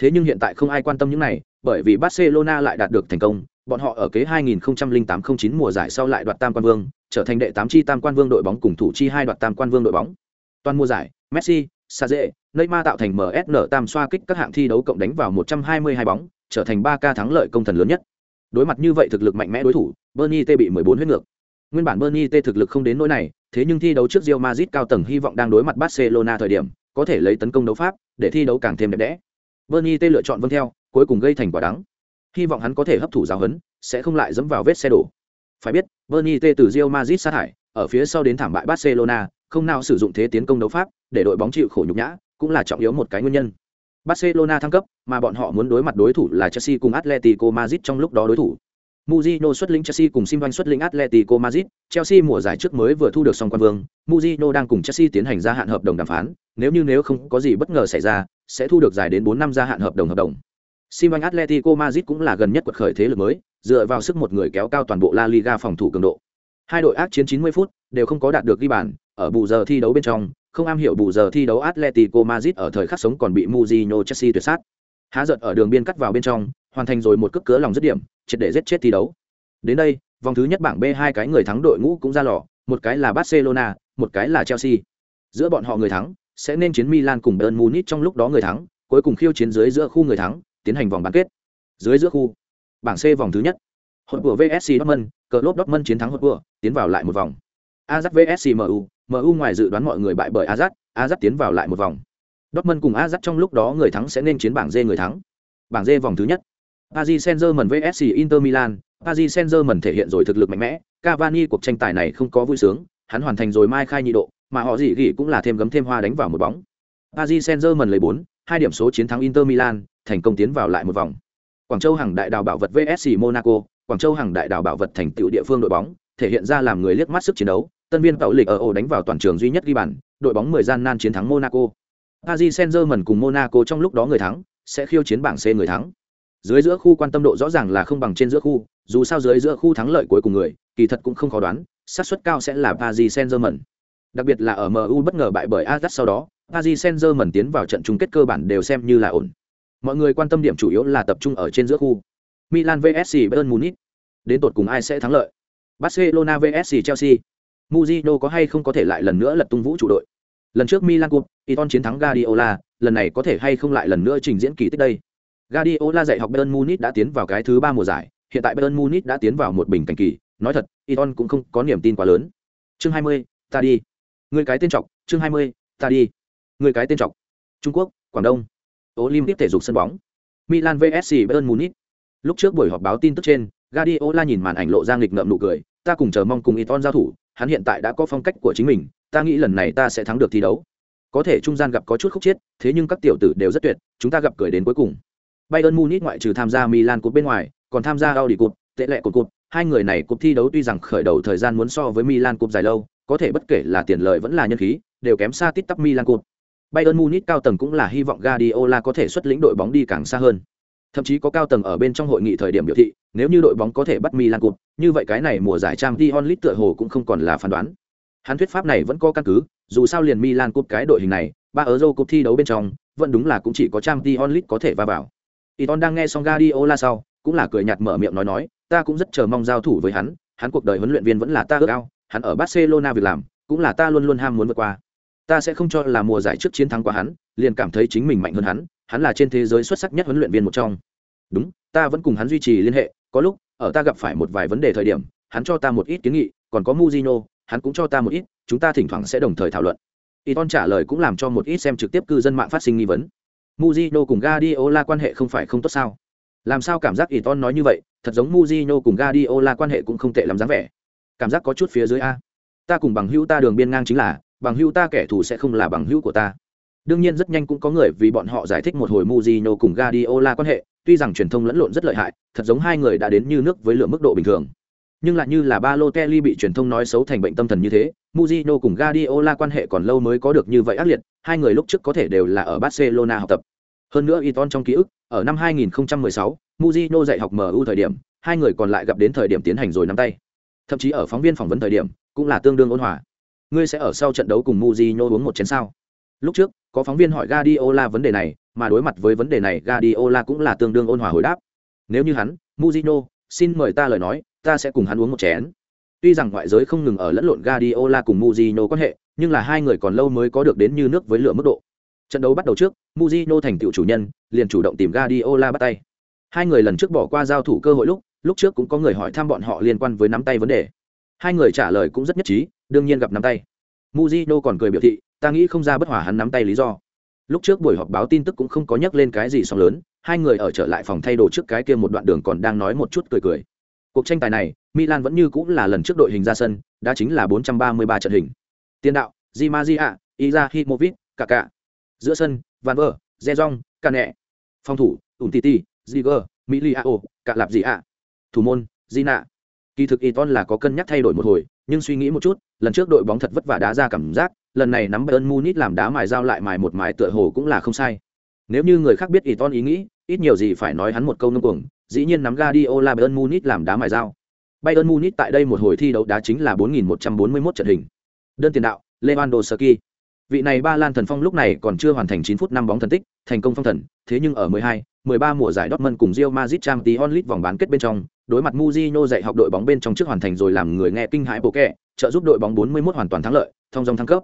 Thế nhưng hiện tại không ai quan tâm những này, bởi vì Barcelona lại đạt được thành công, bọn họ ở kế 2008-09 mùa giải sau lại đoạt tam quan vương, trở thành đệ 8 chi tam quan vương đội bóng cùng thủ chi hai đoạt tam quan vương đội bóng. Toàn mùa giải, Messi, Saze, Neymar tạo thành MSN tam xoa kích các hạng thi đấu cộng đánh vào 122 bóng, trở thành 3 ca thắng lợi công thần lớn nhất. Đối mặt như vậy thực lực mạnh mẽ đối thủ, Bernie T bị 14 huyết ngược. Nguyên bản Bernie T thực lực không đến nỗi này, thế nhưng thi đấu trước Real Madrid cao tầng hy vọng đang đối mặt Barcelona thời điểm, có thể lấy tấn công đấu pháp, để thi đấu càng thêm đẹp đẽ. Bernie T lựa chọn vâng theo, cuối cùng gây thành quả đắng. Hy vọng hắn có thể hấp thụ giáo huấn, sẽ không lại dẫm vào vết xe đổ. Phải biết, Bernie T từ Real Madrid sát hại, ở phía sau đến thảm bại Barcelona, không nào sử dụng thế tiến công đấu pháp, để đội bóng chịu khổ nhục nhã, cũng là trọng yếu một cái nguyên nhân. Barcelona thăng cấp, mà bọn họ muốn đối mặt đối thủ là Chelsea cùng Atletico Madrid trong lúc đó đối thủ. Mujino xuất lĩnh Chelsea cùng Simvan xuất lĩnh Atletico Madrid, Chelsea mùa giải trước mới vừa thu được song quan vương, Mujino đang cùng Chelsea tiến hành gia hạn hợp đồng đàm phán, nếu như nếu không có gì bất ngờ xảy ra, sẽ thu được dài đến 4 năm gia hạn hợp đồng hợp đồng. Simvan Atletico Madrid cũng là gần nhất quật khởi thế lực mới, dựa vào sức một người kéo cao toàn bộ La Liga phòng thủ cường độ. Hai đội ác chiến 90 phút đều không có đạt được ghi bàn, ở bù giờ thi đấu bên trong, không am hiểu bù giờ thi đấu Atletico Madrid ở thời khắc sống còn bị Mujino Chelsea tuyệt sát. Há giật ở đường biên cắt vào bên trong, hoàn thành rồi một cước cứa lòng dứt điểm, triệt để giết chết thi đấu. Đến đây, vòng thứ nhất bảng B hai cái người thắng đội ngũ cũng ra lò, một cái là Barcelona, một cái là Chelsea. Giữa bọn họ người thắng sẽ nên chiến Milan cùng Bayern Munich trong lúc đó người thắng, cuối cùng khiêu chiến dưới giữa khu người thắng, tiến hành vòng bán kết. Dưới giữa khu, bảng C vòng thứ nhất. hội của VSC Dortmund, cờ lốp Dortmund chiến thắng Hotspur, tiến vào lại một vòng. Ajax VSC MU, MU ngoài dự đoán mọi người bại bởi Ajax, Ajax tiến vào lại một vòng. Dortmund cùng Ajax trong lúc đó người thắng sẽ nên chiến bảng D người thắng. Bảng D vòng thứ nhất. Paris Saint-Germain vs Inter Milan, Paris Saint-Germain thể hiện rồi thực lực mạnh mẽ, Cavani cuộc tranh tài này không có vui sướng, hắn hoàn thành rồi mai khai nhị độ, mà họ gì gỉ cũng là thêm gấm thêm hoa đánh vào một bóng. Paris Saint-Germain lấy 4, hai điểm số chiến thắng Inter Milan, thành công tiến vào lại một vòng. Quảng Châu hàng đại đào bảo vật VS Monaco, Quảng Châu hàng đại đào bảo vật thành tựu địa phương đội bóng, thể hiện ra làm người liếc mắt sức chiến đấu. Tân viên tạo lịch ở ổ đánh vào toàn trường duy nhất ghi bàn, đội bóng 10 gian nan chiến thắng Monaco. Paris Saint-Germain cùng Monaco trong lúc đó người thắng sẽ khiêu chiến bảng C người thắng. Dưới giữa khu quan tâm độ rõ ràng là không bằng trên giữa khu, dù sao dưới giữa khu thắng lợi cuối cùng người, kỳ thật cũng không khó đoán, xác suất cao sẽ là Paris Saint-Germain. Đặc biệt là ở MU bất ngờ bại bởi Ajax sau đó, Paris Saint-Germain tiến vào trận chung kết cơ bản đều xem như là ổn. Mọi người quan tâm điểm chủ yếu là tập trung ở trên giữa khu. Milan vs Bayern Munich. Đến tột cùng ai sẽ thắng lợi? Barcelona vs Chelsea. muzino có hay không có thể lại lần nữa lật tung vũ chủ đội? Lần trước Milan Cup, Iton chiến thắng Guardiola, lần này có thể hay không lại lần nữa trình diễn kỳ tích đây? Guardiola dạy học Bayern Munich đã tiến vào cái thứ ba mùa giải, hiện tại Bayern Munich đã tiến vào một bình cảnh kỳ, nói thật, Iton cũng không có niềm tin quá lớn. Chương 20, ta đi. Người cái tên trọng, chương 20, ta đi. Người cái tên trọng. Trung Quốc, Quảng Đông. Olympic thể dục sân bóng. Milan vs Bayern Munich. Lúc trước buổi họp báo tin tức trên, Guardiola nhìn màn ảnh lộ ra nghịch ngợm nụ cười, ta cùng chờ mong cùng Iton giao thủ, hắn hiện tại đã có phong cách của chính mình, ta nghĩ lần này ta sẽ thắng được thi đấu. Có thể trung gian gặp có chút khúc chết, thế nhưng các tiểu tử đều rất tuyệt, chúng ta gặp cười đến cuối cùng. Bayern Munich ngoại trừ tham gia Milan Cup bên ngoài, còn tham gia Audi Cup, tệ lệ của Cup, hai người này cuộc thi đấu tuy rằng khởi đầu thời gian muốn so với Milan Cup dài lâu, có thể bất kể là tiền lợi vẫn là nhân khí, đều kém xa tít tắp Milan Cup. Bayern Munich cao tầng cũng là hy vọng Guardiola có thể xuất lĩnh đội bóng đi càng xa hơn. Thậm chí có cao tầng ở bên trong hội nghị thời điểm biểu thị, nếu như đội bóng có thể bắt Milan Cup, như vậy cái này mùa giải Champions League tựa hồ cũng không còn là phán đoán. Hắn thuyết pháp này vẫn có căn cứ, dù sao liền Milan Cup cái đội hình này, ba Euro Cup thi đấu bên trong, vẫn đúng là cũng chỉ có Champions League có thể va vào. Iton đang nghe xong Guardiola sau, cũng là cười nhạt mở miệng nói nói, ta cũng rất chờ mong giao thủ với hắn, hắn cuộc đời huấn luyện viên vẫn là ta ước ao, hắn ở Barcelona việc làm, cũng là ta luôn luôn ham muốn vượt qua. Ta sẽ không cho là mùa giải trước chiến thắng qua hắn, liền cảm thấy chính mình mạnh hơn hắn, hắn là trên thế giới xuất sắc nhất huấn luyện viên một trong. Đúng, ta vẫn cùng hắn duy trì liên hệ, có lúc, ở ta gặp phải một vài vấn đề thời điểm, hắn cho ta một ít kiến nghị, còn có Mujino, hắn cũng cho ta một ít, chúng ta thỉnh thoảng sẽ đồng thời thảo luận. Iton trả lời cũng làm cho một ít xem trực tiếp cư dân mạng phát sinh nghi vấn. Mujino cùng Guardiola quan hệ không phải không tốt sao? Làm sao cảm giác Iton nói như vậy, thật giống Mujino cùng Guardiola quan hệ cũng không tệ lắm dáng vẻ. Cảm giác có chút phía dưới a. Ta cùng bằng hữu ta đường biên ngang chính là, bằng hữu ta kẻ thù sẽ không là bằng hữu của ta. Đương nhiên rất nhanh cũng có người vì bọn họ giải thích một hồi Mujino cùng Guardiola quan hệ, tuy rằng truyền thông lẫn lộn rất lợi hại, thật giống hai người đã đến như nước với lửa mức độ bình thường. Nhưng lại như là Balotelli bị truyền thông nói xấu thành bệnh tâm thần như thế, Mourinho cùng Guardiola quan hệ còn lâu mới có được như vậy ác liệt, hai người lúc trước có thể đều là ở Barcelona học tập. Hơn nữa Iton trong ký ức, ở năm 2016, Mourinho dạy học MU thời điểm, hai người còn lại gặp đến thời điểm tiến hành rồi nắm tay. Thậm chí ở phóng viên phỏng vấn thời điểm, cũng là tương đương ôn hòa. Ngươi sẽ ở sau trận đấu cùng Mourinho uống một chén sao? Lúc trước, có phóng viên hỏi Guardiola vấn đề này, mà đối mặt với vấn đề này, Guardiola cũng là tương đương ôn hòa hồi đáp. Nếu như hắn, Mourinho, xin mời ta lời nói, ta sẽ cùng hắn uống một chén. Tuy rằng ngoại giới không ngừng ở lẫn lộn Guardiola cùng Mourinho quan hệ, nhưng là hai người còn lâu mới có được đến như nước với lửa mức độ. Trận đấu bắt đầu trước, Mourinho thành tựu chủ nhân, liền chủ động tìm Guardiola bắt tay. Hai người lần trước bỏ qua giao thủ cơ hội lúc, lúc trước cũng có người hỏi thăm bọn họ liên quan với nắm tay vấn đề. Hai người trả lời cũng rất nhất trí, đương nhiên gặp nắm tay. Mujino còn cười biểu thị, ta nghĩ không ra bất hòa hắn nắm tay lý do. Lúc trước buổi họp báo tin tức cũng không có nhắc lên cái gì sóng lớn, hai người ở trở lại phòng thay đồ trước cái kia một đoạn đường còn đang nói một chút cười cười. Cuộc tranh tài này, Milan vẫn như cũng là lần trước đội hình ra sân, đã chính là 433 trận hình. Tiền đạo, Di Maria, Izahimovic, Kaká. Giữa sân, Van Ver, Zezong, Cane. Phòng thủ, Umtiti, Ziger, Miliao, cả lạp gì ạ. Thủ môn, Gina. Kỳ thực Iton là có cân nhắc thay đổi một hồi, nhưng suy nghĩ một chút, lần trước đội bóng thật vất vả đá ra cảm giác, lần này nắm Bayern Munich làm đá mài dao lại mài một mài tựa hồ cũng là không sai. Nếu như người khác biết Iton ý nghĩ, ít nhiều gì phải nói hắn một câu ngông cuồng, dĩ nhiên nắm Guardiola Bayern Munich làm đá mài dao. Bayern Munich tại đây một hồi thi đấu đá chính là 4141 trận hình. Đơn tiền đạo, Lewandowski. Vị này Ba Lan thần phong lúc này còn chưa hoàn thành 9 phút 5 bóng thần tích, thành công phong thần, thế nhưng ở 12, 13 mùa giải Dortmund cùng Real Madrid Champions League vòng bán kết bên trong, đối mặt Mourinho dạy học đội bóng bên trong trước hoàn thành rồi làm người nghe kinh hãi bộ kẹ, trợ giúp đội bóng 41 hoàn toàn thắng lợi, thông dòng thăng cấp.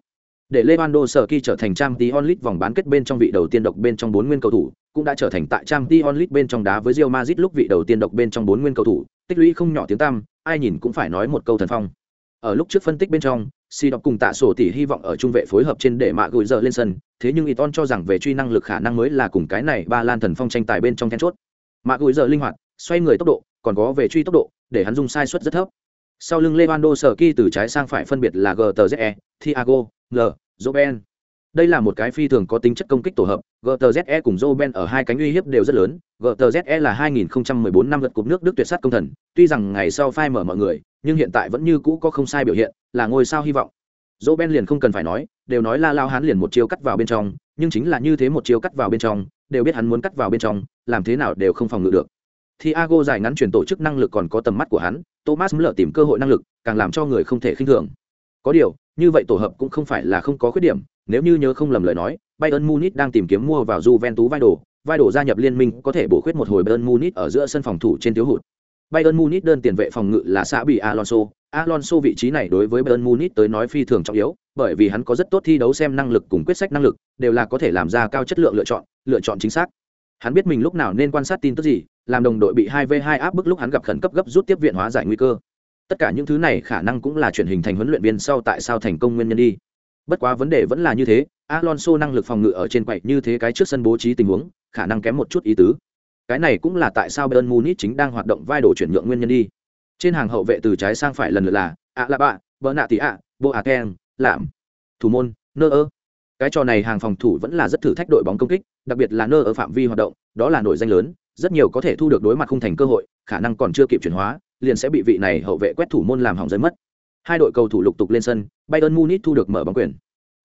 Để Lewandowski trở thành Champions League vòng bán kết bên trong vị đầu tiên độc bên trong bốn nguyên cầu thủ, cũng đã trở thành tại Dion League bên trong đá với Real Madrid lúc vị đầu tiên độc bên trong bốn nguyên cầu thủ, tích lũy không nhỏ tiếng tăm, ai nhìn cũng phải nói một câu thần phong. Ở lúc trước phân tích bên trong si đọc cùng tạ sổ tỷ hy vọng ở trung vệ phối hợp trên để mạ gửi giờ lên sân thế nhưng iton cho rằng về truy năng lực khả năng mới là cùng cái này ba lan thần phong tranh tài bên trong then chốt. Mạ gửi giờ linh hoạt xoay người tốc độ còn có về truy tốc độ để hắn dùng sai suất rất thấp. Sau lưng Lewandowski từ trái sang phải phân biệt là gtze thiago L, Robben đây là một cái phi thường có tính chất công kích tổ hợp gtze cùng joben ở hai cánh uy hiếp đều rất lớn gtze là 2014 năm lượt cúp nước đức tuyệt sát công thần tuy rằng ngày sau phai mở mọi người nhưng hiện tại vẫn như cũ có không sai biểu hiện là ngôi sao hy vọng joben liền không cần phải nói đều nói la lao hắn liền một chiêu cắt vào bên trong nhưng chính là như thế một chiêu cắt vào bên trong đều biết hắn muốn cắt vào bên trong làm thế nào đều không phòng ngự được Thiago giải ngắn chuyển tổ chức năng lực còn có tầm mắt của hắn, Thomas lỡ tìm cơ hội năng lực, càng làm cho người không thể khinh thường. Có điều, như vậy tổ hợp cũng không phải là không có khuyết điểm, nếu như nhớ không lầm lời nói, Bayern Munich đang tìm kiếm mua vào Juventus vai đồ, vai đồ gia nhập liên minh có thể bổ khuyết một hồi Bayern Munich ở giữa sân phòng thủ trên thiếu hụt. Bayern Munich đơn tiền vệ phòng ngự là xã bị Alonso, Alonso vị trí này đối với Bayern Munich tới nói phi thường trọng yếu, bởi vì hắn có rất tốt thi đấu xem năng lực cùng quyết sách năng lực, đều là có thể làm ra cao chất lượng lựa chọn, lựa chọn chính xác. Hắn biết mình lúc nào nên quan sát tin tức gì, làm đồng đội bị 2v2 áp bức lúc hắn gặp khẩn cấp gấp rút tiếp viện hóa giải nguy cơ. Tất cả những thứ này khả năng cũng là chuyển hình thành huấn luyện viên sau tại sao thành công nguyên nhân đi. Bất quá vấn đề vẫn là như thế, Alonso năng lực phòng ngự ở trên quậy như thế cái trước sân bố trí tình huống, khả năng kém một chút ý tứ. Cái này cũng là tại sao Bayern Munich chính đang hoạt động vai đồ chuyển nhượng nguyên nhân đi. Trên hàng hậu vệ từ trái sang phải lần lượt là Alaba, Bernat ạ, Boateng, Lạm, thủ môn, Neuer. Cái trò này hàng phòng thủ vẫn là rất thử thách đội bóng công kích, đặc biệt là Neuer ở phạm vi hoạt động, đó là nổi danh lớn, rất nhiều có thể thu được đối mặt không thành cơ hội, khả năng còn chưa kịp chuyển hóa, liền sẽ bị vị này hậu vệ quét thủ môn làm hỏng rơi mất. Hai đội cầu thủ lục tục lên sân, Bayern Munich thu được mở bóng quyền.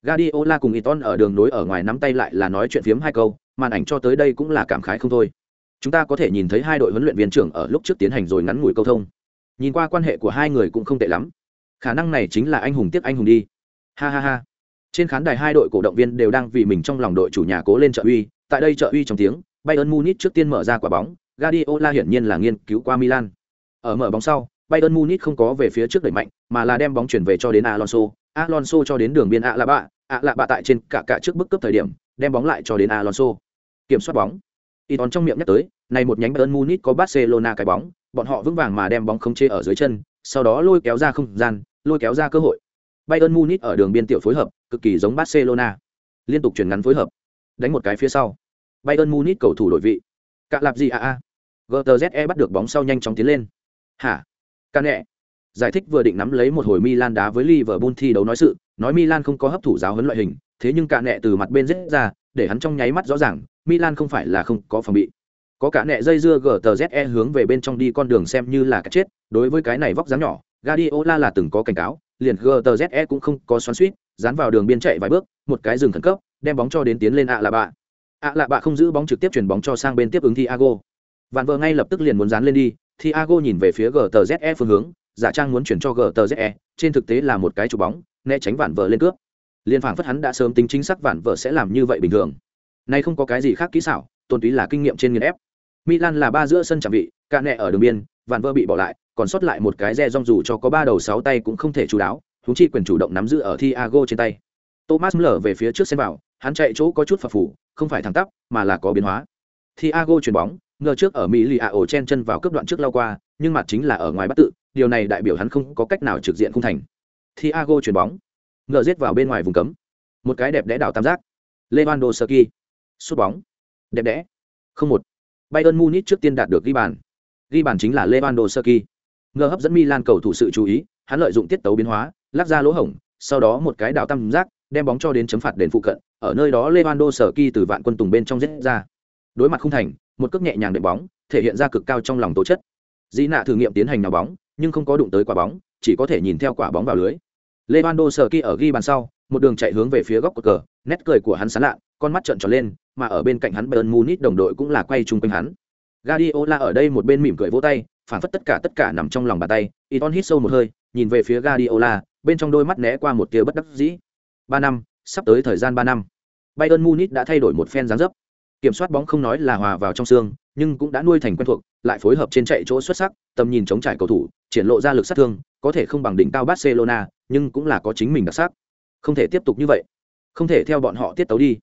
Guardiola cùng Iton ở đường nối ở ngoài nắm tay lại là nói chuyện phiếm hai câu, màn ảnh cho tới đây cũng là cảm khái không thôi. Chúng ta có thể nhìn thấy hai đội huấn luyện viên trưởng ở lúc trước tiến hành rồi ngắn ngủi câu thông. Nhìn qua quan hệ của hai người cũng không tệ lắm. Khả năng này chính là anh hùng tiếp anh hùng đi. Ha ha ha. Trên khán đài hai đội cổ động viên đều đang vì mình trong lòng đội chủ nhà cố lên trợ uy, tại đây trợ uy trong tiếng, Bayern Munich trước tiên mở ra quả bóng, Guardiola hiển nhiên là nghiên cứu qua Milan. Ở mở bóng sau, Bayern Munich không có về phía trước đẩy mạnh, mà là đem bóng chuyển về cho đến Alonso, Alonso cho đến đường biên Alaba, Alaba bạ, bạ tại trên cả cả trước bức cướp thời điểm, đem bóng lại cho đến Alonso. Kiểm soát bóng. Iton trong miệng nhắc tới, này một nhánh Bayern Munich có Barcelona cái bóng, bọn họ vững vàng mà đem bóng không chế ở dưới chân, sau đó lôi kéo ra không gian, lôi kéo ra cơ hội. Bayern Munich ở đường biên tiểu phối hợp, cực kỳ giống Barcelona. Liên tục chuyển ngắn phối hợp, đánh một cái phía sau. Bayern Munich cầu thủ đổi vị. Cạ lạp gì à a? GTZE bắt được bóng sau nhanh chóng tiến lên. Hả? Cả nhẹ. Giải thích vừa định nắm lấy một hồi Milan đá với Liverpool thi đấu nói sự, nói Milan không có hấp thụ giáo huấn loại hình, thế nhưng cả nẹ từ mặt bên rất ra, để hắn trong nháy mắt rõ ràng, Milan không phải là không có phòng bị. Có cả nẹ dây dưa GTZE hướng về bên trong đi con đường xem như là cái chết, đối với cái này vóc dáng nhỏ, Guardiola là từng có cảnh cáo, liền GTZE cũng không có xoắn xuýt, dán vào đường biên chạy vài bước, một cái dừng khẩn cấp, đem bóng cho đến tiến lên ạ là bạ. ạ là bạ không giữ bóng trực tiếp chuyển bóng cho sang bên tiếp ứng Thiago. Vạn vợ ngay lập tức liền muốn dán lên đi, Thiago nhìn về phía GTZE phương hướng, giả trang muốn chuyển cho GTZE, trên thực tế là một cái chụp bóng, né tránh vạn vợ lên cướp. Liên phảng phất hắn đã sớm tính chính xác vạn vợ sẽ làm như vậy bình thường. Nay không có cái gì khác kỹ xảo, tôn túy là kinh nghiệm trên nghiền ép. Milan là ba giữa sân chẳng vị, cả nẹ ở đường biên, vạn vợ bị bỏ lại, còn sót lại một cái re rong dù cho có ba đầu sáu tay cũng không thể chủ đáo, huống chi quyền chủ động nắm giữ ở Thiago trên tay. Thomas Müller về phía trước xen vào, hắn chạy chỗ có chút phập phù, không phải thẳng tắp, mà là có biến hóa. Thiago chuyển bóng, ngờ trước ở mỹ lì ạ ổ chen chân vào cấp đoạn trước lao qua, nhưng mặt chính là ở ngoài bắt tự, điều này đại biểu hắn không có cách nào trực diện không thành. Thì thiago chuyền bóng, ngờ giết vào bên ngoài vùng cấm. Một cái đẹp đẽ đảo tam giác. Lewandowski, sút bóng. Đẹp đẽ. Không một. Bayern munich trước tiên đạt được ghi bàn. Ghi bàn chính là lewandowski. Ngờ hấp dẫn milan cầu thủ sự chú ý, hắn lợi dụng tiết tấu biến hóa, lắc ra lỗ hổng, sau đó một cái đảo tam giác, đem bóng cho đến chấm phạt đền phụ cận, ở nơi đó lewandowski từ vạn quân tùng bên trong giết ra. Đối mặt không thành một cước nhẹ nhàng đệm bóng, thể hiện ra cực cao trong lòng tố chất. Dĩ nạ thử nghiệm tiến hành nào bóng, nhưng không có đụng tới quả bóng, chỉ có thể nhìn theo quả bóng vào lưới. Levando sờ ở ghi bàn sau, một đường chạy hướng về phía góc cột cờ, nét cười của hắn sán lạ, con mắt trợn tròn lên, mà ở bên cạnh hắn bayern munich đồng đội cũng là quay chung quanh hắn. Guardiola ở đây một bên mỉm cười vỗ tay, phản phất tất cả tất cả nằm trong lòng bàn tay. Iton hít sâu một hơi, nhìn về phía Guardiola, bên trong đôi mắt né qua một tia bất đắc dĩ. Ba năm, sắp tới thời gian ba năm. Bayern Munich đã thay đổi một phen dáng dấp kiểm soát bóng không nói là hòa vào trong xương nhưng cũng đã nuôi thành quen thuộc lại phối hợp trên chạy chỗ xuất sắc tầm nhìn chống trải cầu thủ triển lộ ra lực sát thương có thể không bằng đỉnh cao barcelona nhưng cũng là có chính mình đặc sắc. Không thể tiếp tục như vậy. Không thể theo bọn họ tiết tấu đi.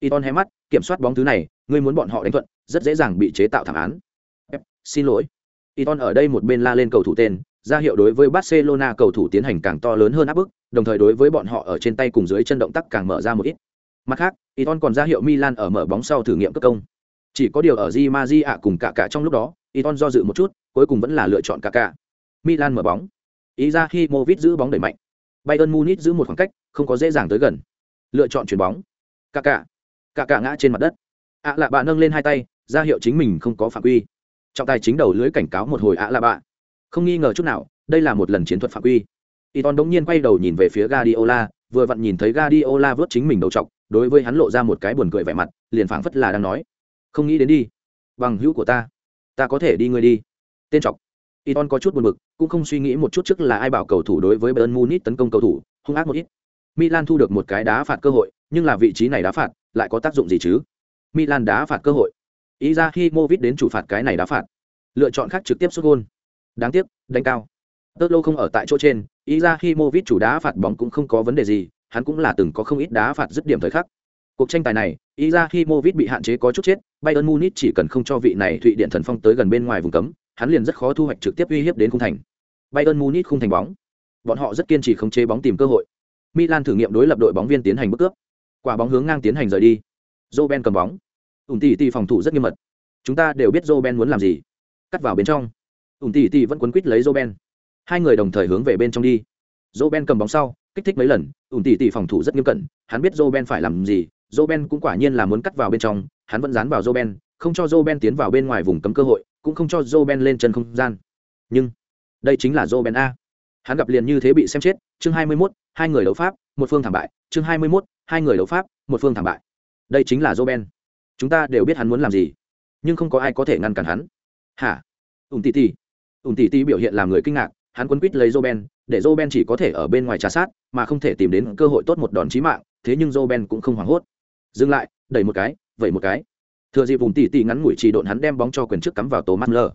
Iton hé mắt kiểm soát bóng thứ này ngươi muốn bọn họ đánh thuận rất dễ dàng bị chế tạo thảm án. Xin lỗi. Iton ở đây một bên la lên cầu thủ tên ra hiệu đối với Barcelona cầu thủ tiến hành càng to lớn hơn áp bức, đồng thời đối với bọn họ ở trên tay cùng dưới chân động tác càng mở ra một ít. Mặt khác, Iton còn ra hiệu Milan ở mở bóng sau thử nghiệm cất công. Chỉ có điều ở Di Maria cùng cả cả trong lúc đó, Iton do dự một chút, cuối cùng vẫn là lựa chọn cả cả. Milan mở bóng. Izahimovic giữ bóng đẩy mạnh. Bayern Munich giữ một khoảng cách, không có dễ dàng tới gần. Lựa chọn chuyển bóng. Cả cả. Cả cả ngã trên mặt đất. ạ lạ bạ nâng lên hai tay, ra hiệu chính mình không có phạm quy. Trọng tài chính đầu lưới cảnh cáo một hồi ạ lạ bạ. Không nghi ngờ chút nào, đây là một lần chiến thuật phạm quy. Iton đống nhiên quay đầu nhìn về phía Guardiola, vừa vặn nhìn thấy Guardiola vớt chính mình đầu trọc, đối với hắn lộ ra một cái buồn cười vẻ mặt, liền phảng phất là đang nói: "Không nghĩ đến đi, bằng hữu của ta, ta có thể đi ngươi đi." Tên trọc. Iton có chút buồn bực, cũng không suy nghĩ một chút trước là ai bảo cầu thủ đối với Bayern Munich tấn công cầu thủ, hung ác một ít. Milan thu được một cái đá phạt cơ hội, nhưng là vị trí này đá phạt, lại có tác dụng gì chứ? Milan đá phạt cơ hội. Izahimovic đến chủ phạt cái này đá phạt. Lựa chọn khác trực tiếp sút gol. Đáng tiếc, đánh cao. Tớt lô không ở tại chỗ trên, Izahimovic chủ đá phạt bóng cũng không có vấn đề gì, hắn cũng là từng có không ít đá phạt dứt điểm thời khắc. Cuộc tranh tài này, Izahimovic bị hạn chế có chút chết, Bayern Munich chỉ cần không cho vị này Thụy Điện Thần Phong tới gần bên ngoài vùng cấm, hắn liền rất khó thu hoạch trực tiếp uy hiếp đến khung thành. Bayern Munich không thành bóng. Bọn họ rất kiên trì không chế bóng tìm cơ hội. Milan thử nghiệm đối lập đội bóng viên tiến hành bước cướp. Quả bóng hướng ngang tiến hành rời đi. Roben cầm bóng. Ùn tỷ tỷ phòng thủ rất nghiêm mật. Chúng ta đều biết Roben muốn làm gì. Cắt vào bên trong. Ùn tỷ tỷ vẫn quấn quýt lấy Roben. Hai người đồng thời hướng về bên trong đi. Roben cầm bóng sau, kích thích mấy lần, ủn tỷ tỷ phòng thủ rất nghiêm cẩn, hắn biết Roben phải làm gì, Roben cũng quả nhiên là muốn cắt vào bên trong, hắn vẫn dán vào Roben, không cho Roben tiến vào bên ngoài vùng cấm cơ hội, cũng không cho Roben lên chân không gian. Nhưng, đây chính là Roben a. Hắn gặp liền như thế bị xem chết, chương 21, hai người đấu pháp, một phương thảm bại, chương 21, hai người đấu pháp, một phương thảm bại. Đây chính là Roben. Chúng ta đều biết hắn muốn làm gì, nhưng không có ai có thể ngăn cản hắn. Hả? Ùn tỷ tỷ. Ùn tỷ tỷ biểu hiện làm người kinh ngạc, hắn quấn quýt lấy Roben, để Roben chỉ có thể ở bên ngoài trà sát, mà không thể tìm đến cơ hội tốt một đòn chí mạng, thế nhưng Roben cũng không hoảng hốt. Dừng lại, đẩy một cái, vậy một cái. Thừa dịp vùng tỉ tỉ ngắn ngủi chỉ độn hắn đem bóng cho quyền trước cắm vào Thomas Müller.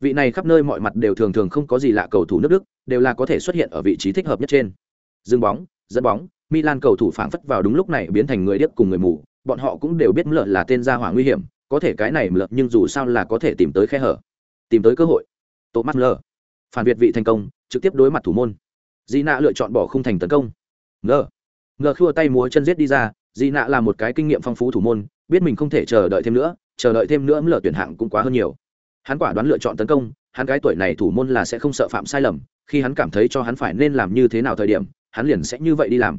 Vị này khắp nơi mọi mặt đều thường thường không có gì lạ cầu thủ nước Đức, đều là có thể xuất hiện ở vị trí thích hợp nhất trên. Dừng bóng, dẫn bóng, Milan cầu thủ phản phất vào đúng lúc này biến thành người điếc cùng người mù, bọn họ cũng đều biết Müller là tên gia hỏa nguy hiểm, có thể cái này Müller nhưng dù sao là có thể tìm tới khe hở, tìm tới cơ hội. Thomas Müller phản việt vị thành công, trực tiếp đối mặt thủ môn. Di nạ lựa chọn bỏ khung thành tấn công. Ngờ. Ngờ khua tay múa chân giết đi ra, di nạ là một cái kinh nghiệm phong phú thủ môn, biết mình không thể chờ đợi thêm nữa, chờ đợi thêm nữa lỡ tuyển hạng cũng quá hơn nhiều. Hắn quả đoán lựa chọn tấn công, hắn cái tuổi này thủ môn là sẽ không sợ phạm sai lầm, khi hắn cảm thấy cho hắn phải nên làm như thế nào thời điểm, hắn liền sẽ như vậy đi làm.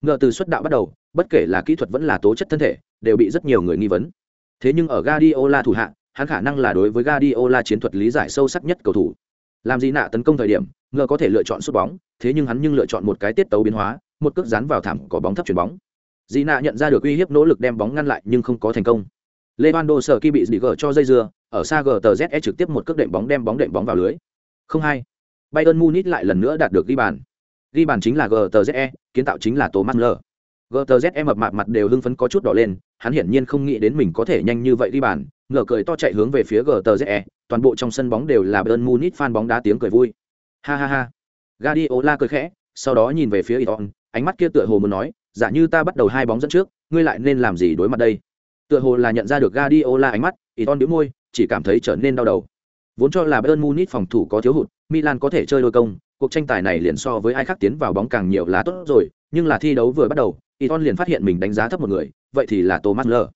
Ngờ từ xuất đạo bắt đầu, bất kể là kỹ thuật vẫn là tố chất thân thể, đều bị rất nhiều người nghi vấn. Thế nhưng ở Guardiola thủ hạng hắn khả năng là đối với Guardiola chiến thuật lý giải sâu sắc nhất cầu thủ làm gì nạ tấn công thời điểm, ngờ có thể lựa chọn sút bóng, thế nhưng hắn nhưng lựa chọn một cái tiết tấu biến hóa, một cước dán vào thảm có bóng thấp chuyển bóng. Dị nạ nhận ra được uy hiếp nỗ lực đem bóng ngăn lại nhưng không có thành công. Levando sở khi bị dị gờ cho dây dưa, ở xa gờ tờ trực tiếp một cước đệm bóng đem bóng đệm bóng vào lưới. Không hai. Bayern munich lại lần nữa đạt được ghi bàn. Ghi bàn chính là gờ tờ kiến tạo chính là thomas lờ gtze mập mạp mặt đều hưng phấn có chút đỏ lên hắn hiển nhiên không nghĩ đến mình có thể nhanh như vậy đi bàn ngửa cười to chạy hướng về phía gtze toàn bộ trong sân bóng đều là bayern munich fan bóng đá tiếng cười vui. Ha ha ha. Guardiola cười khẽ sau đó nhìn về phía Iton ánh mắt kia tựa hồ muốn nói giả như ta bắt đầu hai bóng dẫn trước ngươi lại nên làm gì đối mặt đây? Tựa hồ là nhận ra được Guardiola ánh mắt Iton bĩu môi chỉ cảm thấy trở nên đau đầu. Vốn cho là bayern munich phòng thủ có thiếu hụt milan có thể chơi đôi công cuộc tranh tài này liền so với ai khác tiến vào bóng càng nhiều là tốt rồi nhưng là thi đấu vừa bắt đầu Iton liền phát hiện mình đánh giá thấp một người, vậy thì là Thomas Müller.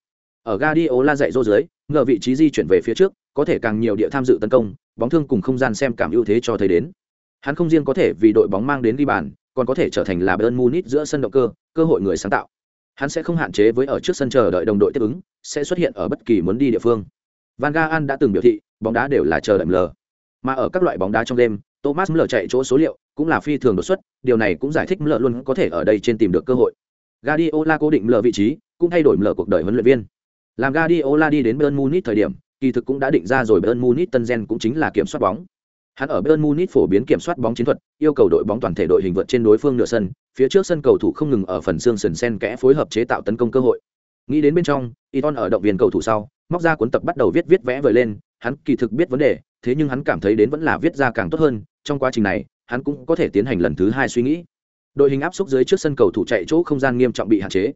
Ở Guardiola dạy dỗ dưới, ngờ vị trí di chuyển về phía trước, có thể càng nhiều địa tham dự tấn công, bóng thương cùng không gian xem cảm ưu thế cho thấy đến. Hắn không riêng có thể vì đội bóng mang đến ghi bàn, còn có thể trở thành là Bayern Munich giữa sân động cơ, cơ hội người sáng tạo. Hắn sẽ không hạn chế với ở trước sân chờ đợi đồng đội tiếp ứng, sẽ xuất hiện ở bất kỳ muốn đi địa phương. Van Gaal đã từng biểu thị, bóng đá đều là chờ đợi lờ. Mà ở các loại bóng đá trong đêm, Thomas Müller chạy chỗ số liệu cũng là phi thường đột xuất, điều này cũng giải thích Müller luôn có thể ở đây trên tìm được cơ hội. Guardiola cố định lờ vị trí, cũng thay đổi lờ cuộc đời huấn luyện viên. Làm Guardiola đi đến Bayern Munich thời điểm, kỳ thực cũng đã định ra rồi Bayern Munich tân gen cũng chính là kiểm soát bóng. Hắn ở Bayern Munich phổ biến kiểm soát bóng chiến thuật, yêu cầu đội bóng toàn thể đội hình vượt trên đối phương nửa sân, phía trước sân cầu thủ không ngừng ở phần xương sườn sen kẽ phối hợp chế tạo tấn công cơ hội. Nghĩ đến bên trong, Iton ở động viên cầu thủ sau, móc ra cuốn tập bắt đầu viết viết vẽ vời lên, hắn kỳ thực biết vấn đề, thế nhưng hắn cảm thấy đến vẫn là viết ra càng tốt hơn, trong quá trình này, hắn cũng có thể tiến hành lần thứ hai suy nghĩ đội hình áp xúc dưới trước sân cầu thủ chạy chỗ không gian nghiêm trọng bị hạn chế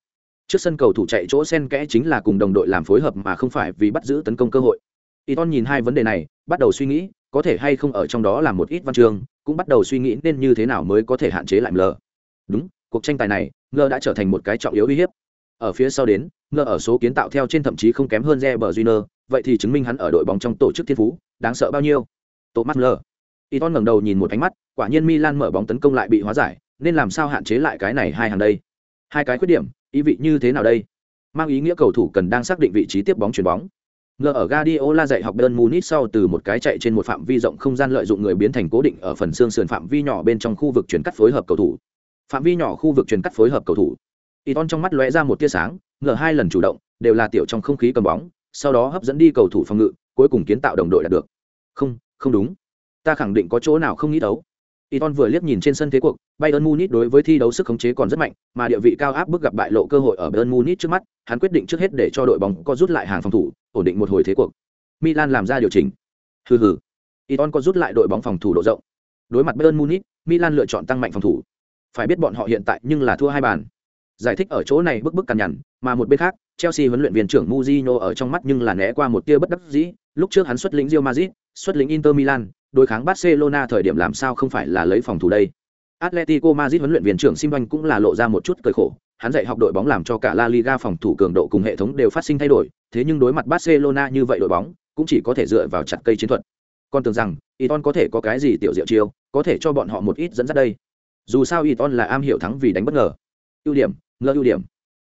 trước sân cầu thủ chạy chỗ sen kẽ chính là cùng đồng đội làm phối hợp mà không phải vì bắt giữ tấn công cơ hội Iton nhìn hai vấn đề này bắt đầu suy nghĩ có thể hay không ở trong đó là một ít văn chương cũng bắt đầu suy nghĩ nên như thế nào mới có thể hạn chế lại mờ Đúng, cuộc tranh tài này, Mler đã trở thành một cái trọng yếu uy hiếp. Ở phía sau đến, Mler ở số kiến tạo theo trên thậm chí không kém hơn Reber Júnior, vậy thì chứng minh hắn ở đội bóng trong tổ chức thiên phú, đáng sợ bao nhiêu. Thomas Mler. Iton ngẩng đầu nhìn một ánh mắt, quả nhiên Milan mở bóng tấn công lại bị hóa giải, nên làm sao hạn chế lại cái này hai hàng đây? Hai cái khuyết điểm, ý vị như thế nào đây? Mang ý nghĩa cầu thủ cần đang xác định vị trí tiếp bóng chuyển bóng. Ngờ ở Guardiola dạy học Bayern Munich sau từ một cái chạy trên một phạm vi rộng không gian lợi dụng người biến thành cố định ở phần xương sườn phạm vi nhỏ bên trong khu vực chuyển cắt phối hợp cầu thủ. Phạm vi nhỏ khu vực chuyển cắt phối hợp cầu thủ. Iton trong mắt lóe ra một tia sáng, ngờ hai lần chủ động, đều là tiểu trong không khí cầm bóng, sau đó hấp dẫn đi cầu thủ phòng ngự, cuối cùng kiến tạo đồng đội đạt được. Không, không đúng. Ta khẳng định có chỗ nào không nghĩ đấu. Iton vừa liếc nhìn trên sân thế cuộc, Bayern Munich đối với thi đấu sức khống chế còn rất mạnh, mà địa vị cao áp bức gặp bại lộ cơ hội ở Bayern Munich trước mắt, hắn quyết định trước hết để cho đội bóng có rút lại hàng phòng thủ, ổn định một hồi thế cuộc. Milan làm ra điều chỉnh. Hừ hừ. Iton có rút lại đội bóng phòng thủ độ rộng. Đối mặt Bayern Munich, Milan lựa chọn tăng mạnh phòng thủ. Phải biết bọn họ hiện tại nhưng là thua hai bàn. Giải thích ở chỗ này bức bức cằn nhằn, mà một bên khác, Chelsea huấn luyện viên trưởng Mourinho ở trong mắt nhưng là né qua một tia bất đắc dĩ, lúc trước hắn xuất lĩnh Real Madrid, xuất lĩnh Inter Milan, đối kháng Barcelona thời điểm làm sao không phải là lấy phòng thủ đây. Atletico Madrid huấn luyện viên trưởng Simban cũng là lộ ra một chút cười khổ, hắn dạy học đội bóng làm cho cả La Liga phòng thủ cường độ cùng hệ thống đều phát sinh thay đổi, thế nhưng đối mặt Barcelona như vậy đội bóng, cũng chỉ có thể dựa vào chặt cây chiến thuật. Con tưởng rằng, Iton có thể có cái gì tiểu diệu chiêu, có thể cho bọn họ một ít dẫn dắt đây. Dù sao Iton là am hiểu thắng vì đánh bất ngờ. Ưu điểm, ngơ ưu điểm.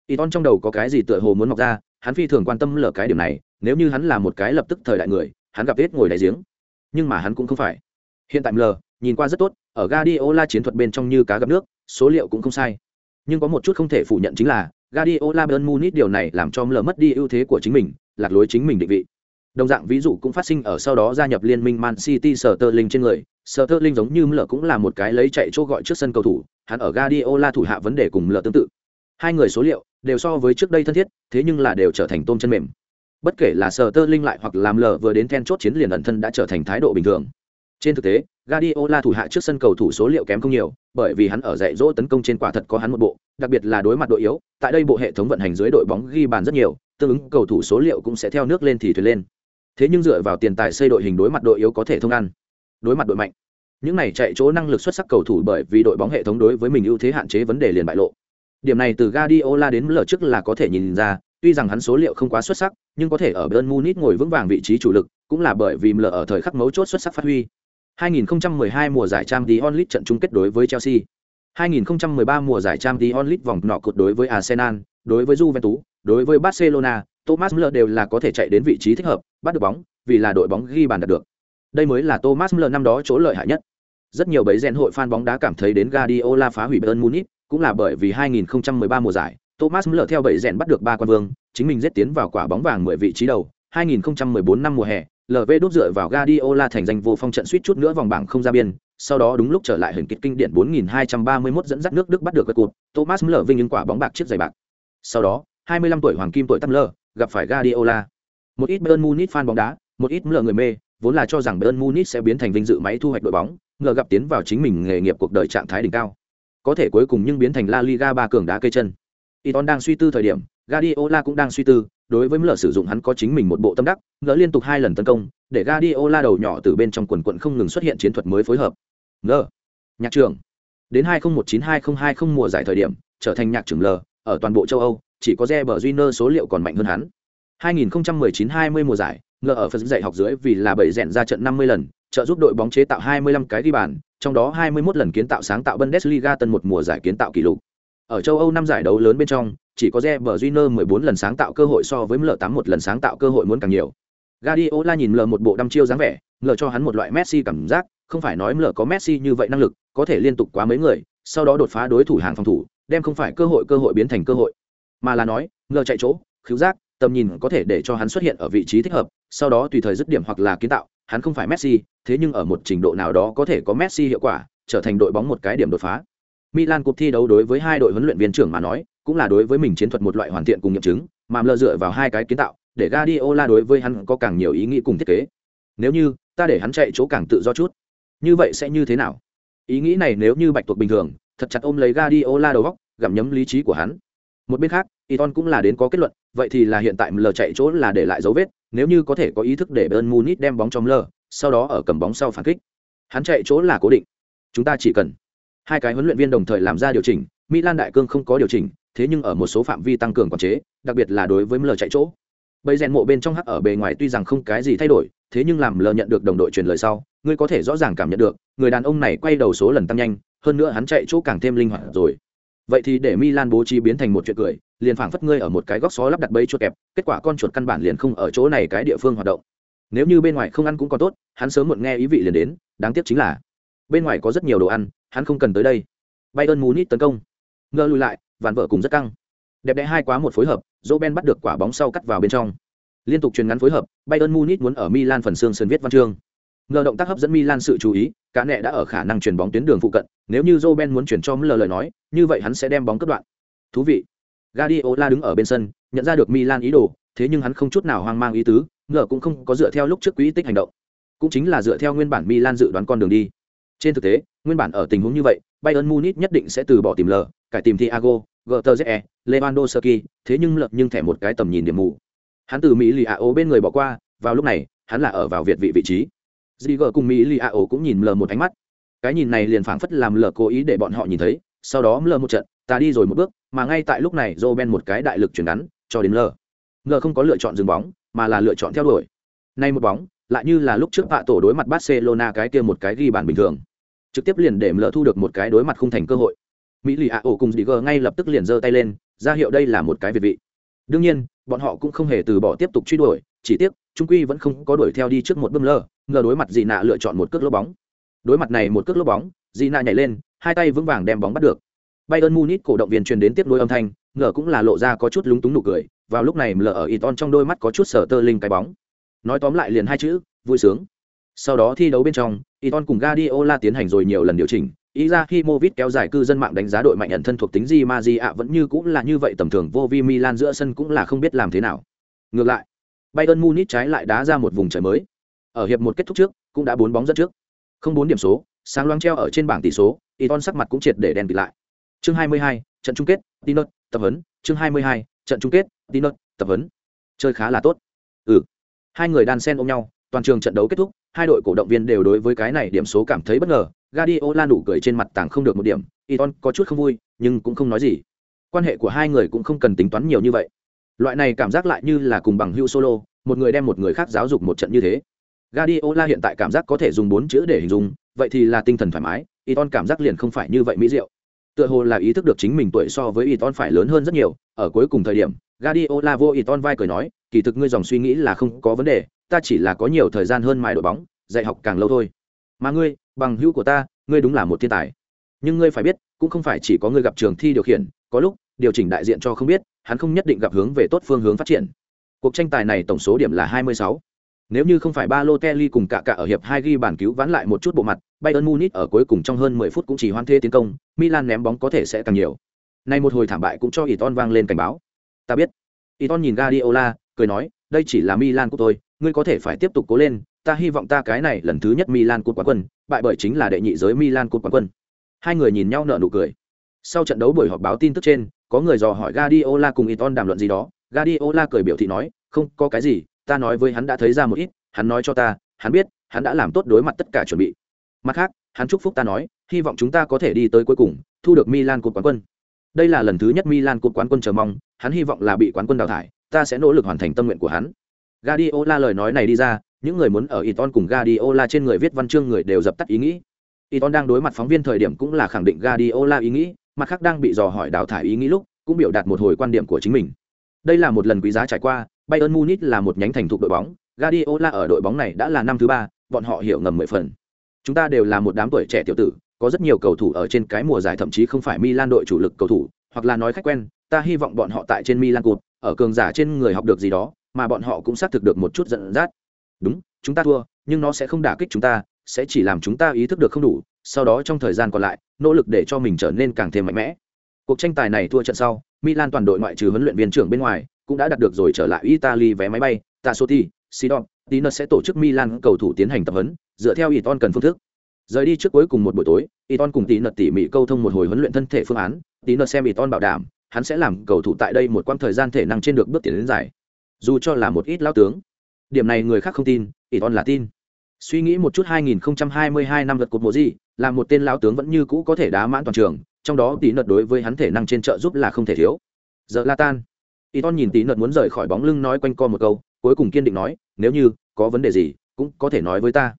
Iton trong đầu có cái gì tựa hồ muốn mọc ra, hắn phi thường quan tâm lở cái điểm này, nếu như hắn là một cái lập tức thời đại người, hắn gặp hết ngồi đáy giếng. Nhưng mà hắn cũng không phải. Hiện tại Mler, nhìn qua rất tốt, ở Guardiola chiến thuật bên trong như cá gặp nước, số liệu cũng không sai. Nhưng có một chút không thể phủ nhận chính là, Guardiola Bayern Munich điều này làm cho Mler mất đi ưu thế của chính mình, lạc lối chính mình định vị. Đồng dạng ví dụ cũng phát sinh ở sau đó gia nhập liên minh Man City Sterling trên người, Sterling giống như Mler cũng là một cái lấy chạy chỗ gọi trước sân cầu thủ, hắn ở Guardiola thủ hạ vấn đề cùng Mler tương tự. Hai người số liệu đều so với trước đây thân thiết, thế nhưng là đều trở thành tôm chân mềm. Bất kể là Sterling lại hoặc làm lờ vừa đến then chốt chiến liền ẩn thân đã trở thành thái độ bình thường. Trên thực tế, Guardiola thủ hạ trước sân cầu thủ số liệu kém không nhiều, bởi vì hắn ở dạy dỗ tấn công trên quả thật có hắn một bộ, đặc biệt là đối mặt đội yếu, tại đây bộ hệ thống vận hành dưới đội bóng ghi bàn rất nhiều, tương ứng cầu thủ số liệu cũng sẽ theo nước lên thì thuyền lên. Thế nhưng dựa vào tiền tài xây đội hình đối mặt đội yếu có thể thông ăn. Đối mặt đội mạnh, những này chạy chỗ năng lực xuất sắc cầu thủ bởi vì đội bóng hệ thống đối với mình ưu thế hạn chế vấn đề liền bại lộ. Điểm này từ Guardiola đến lở trước là có thể nhìn ra, tuy rằng hắn số liệu không quá xuất sắc, nhưng có thể ở Bayern Munich ngồi vững vàng vị trí chủ lực, cũng là bởi vì lờ ở thời khắc mấu chốt xuất sắc phát huy. 2012 mùa giải Champions League trận chung kết đối với Chelsea. 2013 mùa giải Champions League vòng nọ cột đối với Arsenal, đối với Juventus, đối với Barcelona, Thomas Müller đều là có thể chạy đến vị trí thích hợp, bắt được bóng, vì là đội bóng ghi bàn đạt được. Đây mới là Thomas Müller năm đó chỗ lợi hại nhất. Rất nhiều bấy rèn hội fan bóng đá cảm thấy đến Guardiola phá hủy Bayern Munich, cũng là bởi vì 2013 mùa giải, Thomas Müller theo bảy rèn bắt được ba quan vương, chính mình giết tiến vào quả bóng vàng 10 vị trí đầu. 2014 năm mùa hè, LV đốt dựa vào Guardiola thành danh vô phong trận suýt chút nữa vòng bảng không ra biên, sau đó đúng lúc trở lại hình kịch kinh điển 4231 dẫn dắt nước Đức bắt được cái cột, Thomas Müller vinh những quả bóng bạc chiếc giày bạc. Sau đó, 25 tuổi hoàng kim tuổi Tâm gặp phải Guardiola. Một ít Bayern Munich fan bóng đá, một ít Müller người mê, vốn là cho rằng Bayern Munich sẽ biến thành vinh dự máy thu hoạch đội bóng, ngờ gặp tiến vào chính mình nghề nghiệp cuộc đời trạng thái đỉnh cao. Có thể cuối cùng nhưng biến thành La Liga ba cường đá cây chân. Iton đang suy tư thời điểm, Guardiola cũng đang suy tư, đối với Müller sử dụng hắn có chính mình một bộ tâm đắc, ngỡ liên tục hai lần tấn công, để Guardiola đầu nhỏ từ bên trong quần quần không ngừng xuất hiện chiến thuật mới phối hợp. Ngỡ. Nhạc trưởng. Đến 2019-2020 mùa giải thời điểm, trở thành nhạc trưởng L, ở toàn bộ châu Âu, chỉ có Reber số liệu còn mạnh hơn hắn. 2019-20 mùa giải, ngờ ở phần dạy học dưới vì là bảy rèn ra trận 50 lần, trợ giúp đội bóng chế tạo 25 cái ghi bàn, trong đó 21 lần kiến tạo sáng tạo Bundesliga tân một mùa giải kiến tạo kỷ lục. Ở châu Âu năm giải đấu lớn bên trong, chỉ có Reber Júnior 14 lần sáng tạo cơ hội so với L8 một lần sáng tạo cơ hội muốn càng nhiều. Guardiola nhìn L một bộ đăm chiêu dáng vẻ, L cho hắn một loại Messi cảm giác, không phải nói L có Messi như vậy năng lực, có thể liên tục quá mấy người, sau đó đột phá đối thủ hàng phòng thủ, đem không phải cơ hội cơ hội biến thành cơ hội, mà là nói, L chạy chỗ, khiếu giác, tầm nhìn có thể để cho hắn xuất hiện ở vị trí thích hợp, sau đó tùy thời dứt điểm hoặc là kiến tạo, hắn không phải Messi, thế nhưng ở một trình độ nào đó có thể có Messi hiệu quả, trở thành đội bóng một cái điểm đột phá. Milan cuộc thi đấu đối với hai đội huấn luyện viên trưởng mà nói, cũng là đối với mình chiến thuật một loại hoàn thiện cùng nghiệm chứng, mà lơ dựa vào hai cái kiến tạo, để Guardiola đối với hắn có càng nhiều ý nghĩ cùng thiết kế. Nếu như ta để hắn chạy chỗ càng tự do chút, như vậy sẽ như thế nào? Ý nghĩ này nếu như bạch tuộc bình thường, thật chặt ôm lấy Guardiola đầu góc, gặm nhấm lý trí của hắn. Một bên khác, Iton cũng là đến có kết luận, vậy thì là hiện tại lờ chạy chỗ là để lại dấu vết, nếu như có thể có ý thức để Bayern Munich đem bóng trong lờ, sau đó ở cầm bóng sau phản kích. Hắn chạy chỗ là cố định. chúng ta chỉ cần hai cái huấn luyện viên đồng thời làm ra điều chỉnh, milan đại cương không có điều chỉnh, thế nhưng ở một số phạm vi tăng cường quản chế, đặc biệt là đối với lờ chạy chỗ. Bầy rèn mộ bên trong hắc ở bề ngoài tuy rằng không cái gì thay đổi, thế nhưng làm lờ nhận được đồng đội truyền lời sau, ngươi có thể rõ ràng cảm nhận được, người đàn ông này quay đầu số lần tăng nhanh, hơn nữa hắn chạy chỗ càng thêm linh hoạt rồi. Vậy thì để milan bố trí biến thành một chuyện cười, liền phảng phất ngươi ở một cái góc xó lắp đặt bẫy chuột kẹp, kết quả con chuột căn bản liền không ở chỗ này cái địa phương hoạt động. Nếu như bên ngoài không ăn cũng còn tốt, hắn sớm muộn nghe ý vị liền đến, đáng tiếc chính là, bên ngoài có rất nhiều đồ ăn hắn không cần tới đây. Bayern munich tấn công. Ngơ lùi lại, vạn vợ cùng rất căng. Đẹp đẽ hai quá một phối hợp dỗ ben bắt được quả bóng sau cắt vào bên trong. Liên tục truyền ngắn phối hợp, bayern munich muốn ở milan phần xương sườn viết văn chương. Ngờ động tác hấp dẫn milan sự chú ý, cả nẹ đã ở khả năng truyền bóng tuyến đường phụ cận, nếu như joe ben muốn chuyển cho mờ lời nói, như vậy hắn sẽ đem bóng cất đoạn. Thú vị. Guardiola đứng ở bên sân, nhận ra được milan ý đồ, thế nhưng hắn không chút nào hoang mang ý tứ ngờ cũng không có dựa theo lúc trước quỹ tích hành động. Cũng chính là dựa theo nguyên bản milan dự đoán con đường đi. Trên thực tế nguyên bản ở tình huống như vậy bayern munich nhất định sẽ từ bỏ tìm lờ cải tìm thiago Götze, lewandowski thế nhưng lợt nhưng thẻ một cái tầm nhìn điểm mù. Hắn từ mỹ lì ạ bên người bỏ qua vào lúc này hắn là ở vào việt vị vị trí. Ziger gờ cùng mỹ lì ạ cũng nhìn lờ một ánh mắt. Cái nhìn này liền phảng phất làm lờ cố ý để bọn họ nhìn thấy sau đó lờ một trận ta đi rồi một bước mà ngay tại lúc này Roben một cái đại lực chuyển ngắn cho đến lờ lờ không có lựa chọn dừng bóng mà là lựa chọn theo đuổi. Nay một bóng lại như là lúc trước vạ tổ đối mặt barcelona cái kia một cái ghi bàn bình thường trực tiếp liền để lờ thu được một cái đối mặt không thành cơ hội. Mỹ lì ạ ổ cùng dì gờ ngay lập tức liền giơ tay lên, ra hiệu đây là một cái việt vị. Đương nhiên, bọn họ cũng không hề từ bỏ tiếp tục truy đuổi, chỉ tiếc, trung quy vẫn không có đuổi theo đi trước một bơm lơ ngờ đối mặt dì nạ lựa chọn một cước lốp bóng. Đối mặt này một cước lốp bóng, dì nạ nhảy lên, hai tay vững vàng đem bóng bắt được. Bayern munich cổ động viên truyền đến tiếp nối âm thanh, ngờ cũng là lộ ra có chút lúng túng nụ cười, vào lúc này lờ ở iton trong đôi mắt có chút sở tơ linh cái bóng. Nói tóm lại liền hai chữ, vui sướng sau đó thi đấu bên trong iton cùng Guardiola tiến hành rồi nhiều lần điều chỉnh Izahimovic kéo dài cư dân mạng đánh giá đội mạnh ẩn thân thuộc tính Di ạ vẫn như cũng là như vậy tầm thường vô vi Milan giữa sân cũng là không biết làm thế nào. Ngược lại, Bayern Munich trái lại đá ra một vùng trời mới. Ở hiệp một kết thúc trước, cũng đã bốn bóng dẫn trước. Không bốn điểm số, sáng loáng treo ở trên bảng tỷ số, Iton sắc mặt cũng triệt để đen bị lại. Chương 22, trận chung kết, Tinot, tập huấn, chương 22, trận chung kết, Tinot, tập huấn. Chơi khá là tốt. Ừ. Hai người đan sen ôm nhau, toàn trường trận đấu kết thúc, hai đội cổ động viên đều đối với cái này điểm số cảm thấy bất ngờ, Guardiola nụ cười trên mặt tàng không được một điểm, Iton có chút không vui, nhưng cũng không nói gì. Quan hệ của hai người cũng không cần tính toán nhiều như vậy. Loại này cảm giác lại như là cùng bằng hữu solo, một người đem một người khác giáo dục một trận như thế. Guardiola hiện tại cảm giác có thể dùng bốn chữ để hình dung, vậy thì là tinh thần thoải mái, Iton cảm giác liền không phải như vậy mỹ diệu. Tựa hồ là ý thức được chính mình tuổi so với Iton phải lớn hơn rất nhiều, ở cuối cùng thời điểm, Guardiola vô Iton vai cười nói, kỳ thực ngươi dòng suy nghĩ là không có vấn đề, ta chỉ là có nhiều thời gian hơn mài đội bóng, dạy học càng lâu thôi. Mà ngươi, bằng hữu của ta ngươi đúng là một thiên tài nhưng ngươi phải biết cũng không phải chỉ có ngươi gặp trường thi điều khiển có lúc điều chỉnh đại diện cho không biết hắn không nhất định gặp hướng về tốt phương hướng phát triển cuộc tranh tài này tổng số điểm là 26. Nếu như không phải ba lô Kelly cùng cả cả ở hiệp hai ghi bàn cứu vãn lại một chút bộ mặt, Bayern Munich ở cuối cùng trong hơn 10 phút cũng chỉ hoan thế tiến công, Milan ném bóng có thể sẽ càng nhiều. Nay một hồi thảm bại cũng cho Iton vang lên cảnh báo. Ta biết. Iton nhìn Guardiola, cười nói, đây chỉ là Milan của tôi, ngươi có thể phải tiếp tục cố lên, ta hy vọng ta cái này lần thứ nhất Milan cúp quán quân, bại bởi chính là đệ nhị giới Milan cúp quán quân. Hai người nhìn nhau nở nụ cười. Sau trận đấu buổi họp báo tin tức trên, có người dò hỏi Guardiola cùng Iton đàm luận gì đó, Guardiola cười biểu thị nói, không có cái gì, ta nói với hắn đã thấy ra một ít, hắn nói cho ta, hắn biết, hắn đã làm tốt đối mặt tất cả chuẩn bị. Mặt khác, hắn chúc phúc ta nói, hy vọng chúng ta có thể đi tới cuối cùng, thu được Milan cúp quán quân. Đây là lần thứ nhất Milan cúp quán quân chờ mong, hắn hy vọng là bị quán quân đào thải, ta sẽ nỗ lực hoàn thành tâm nguyện của hắn. Guardiola lời nói này đi ra, những người muốn ở Iton cùng Guardiola trên người viết văn chương người đều dập tắt ý nghĩ. Iton đang đối mặt phóng viên thời điểm cũng là khẳng định Guardiola ý nghĩ, mặt khác đang bị dò hỏi đào thải ý nghĩ lúc, cũng biểu đạt một hồi quan điểm của chính mình. Đây là một lần quý giá trải qua, Bayern Munich là một nhánh thành thục đội bóng, Guardiola ở đội bóng này đã là năm thứ ba, bọn họ hiểu ngầm mười phần. Chúng ta đều là một đám tuổi trẻ tiểu tử, có rất nhiều cầu thủ ở trên cái mùa giải thậm chí không phải Milan đội chủ lực cầu thủ, hoặc là nói khách quen, ta hy vọng bọn họ tại trên Milan cột, ở cường giả trên người học được gì đó, mà bọn họ cũng xác thực được một chút giận dắt đúng chúng ta thua nhưng nó sẽ không đả kích chúng ta sẽ chỉ làm chúng ta ý thức được không đủ sau đó trong thời gian còn lại nỗ lực để cho mình trở nên càng thêm mạnh mẽ. Cuộc tranh tài này thua trận sau milan toàn đội ngoại trừ huấn luyện viên trưởng bên ngoài cũng đã đạt được rồi trở lại italy vé máy bay. Tasoti sidon Tino sẽ tổ chức milan cầu thủ tiến hành tập huấn dựa theo iton cần phương thức. Rời đi trước cuối cùng một buổi tối iton cùng tiner tỉ mỉ câu thông một hồi huấn luyện thân thể phương án. Tiner xem iton bảo đảm hắn sẽ làm cầu thủ tại đây một quãng thời gian thể năng trên được bước tiến đến giải. Dù cho là một ít lao tướng, điểm này người khác không tin, ít on là tin. Suy nghĩ một chút 2022 năm lượt cột mùa gì, là một tên lão tướng vẫn như cũ có thể đá mãn toàn trường, trong đó tí nợt đối với hắn thể năng trên trợ giúp là không thể thiếu. Giờ la tan. Y nhìn tí nợt muốn rời khỏi bóng lưng nói quanh co một câu, cuối cùng kiên định nói, nếu như có vấn đề gì, cũng có thể nói với ta.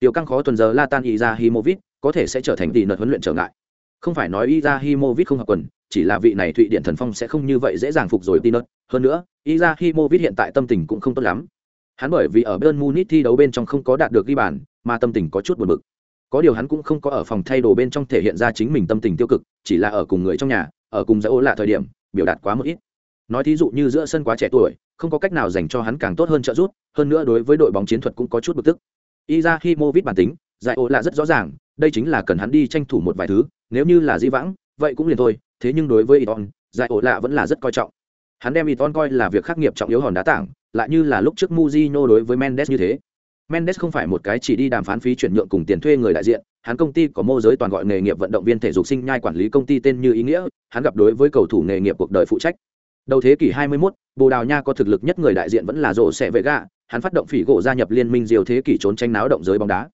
Tiểu căng khó tuần giờ la tan y ra himovic có thể sẽ trở thành tỷ nợt huấn luyện trở ngại. Không phải nói y ra himovic không hợp quần chỉ là vị này thụy điện thần phong sẽ không như vậy dễ dàng phục rồi tin ớt. Hơn nữa y ra hiện tại tâm tình cũng không tốt lắm. Hắn bởi vì ở bên munich thi đấu bên trong không có đạt được ghi bàn mà tâm tình có chút buồn bực. Có điều hắn cũng không có ở phòng thay đồ bên trong thể hiện ra chính mình tâm tình tiêu cực chỉ là ở cùng người trong nhà ở cùng giải ô lạ thời điểm biểu đạt quá một ít. Nói thí dụ như giữa sân quá trẻ tuổi không có cách nào dành cho hắn càng tốt hơn trợ giúp hơn nữa đối với đội bóng chiến thuật cũng có chút bực tức. Iza Himovic bản tính, giải ô là rất rõ ràng, đây chính là cần hắn đi tranh thủ một vài thứ, nếu như là di vãng, vậy cũng liền thôi, thế nhưng đối với Iton, giải ổ lạ vẫn là rất coi trọng. Hắn đem Iton coi là việc khắc nghiệp trọng yếu hòn đá tảng, lại như là lúc trước Mujino đối với Mendes như thế. Mendes không phải một cái chỉ đi đàm phán phí chuyển nhượng cùng tiền thuê người đại diện, hắn công ty có mô giới toàn gọi nghề nghiệp vận động viên thể dục sinh nhai quản lý công ty tên như ý nghĩa, hắn gặp đối với cầu thủ nghề nghiệp cuộc đời phụ trách. Đầu thế kỷ 21, Bồ Đào Nha có thực lực nhất người đại diện vẫn là rổ xẻ vệ gạ, hắn phát động phỉ gỗ gia nhập liên minh diều thế kỷ trốn tranh náo động giới bóng đá.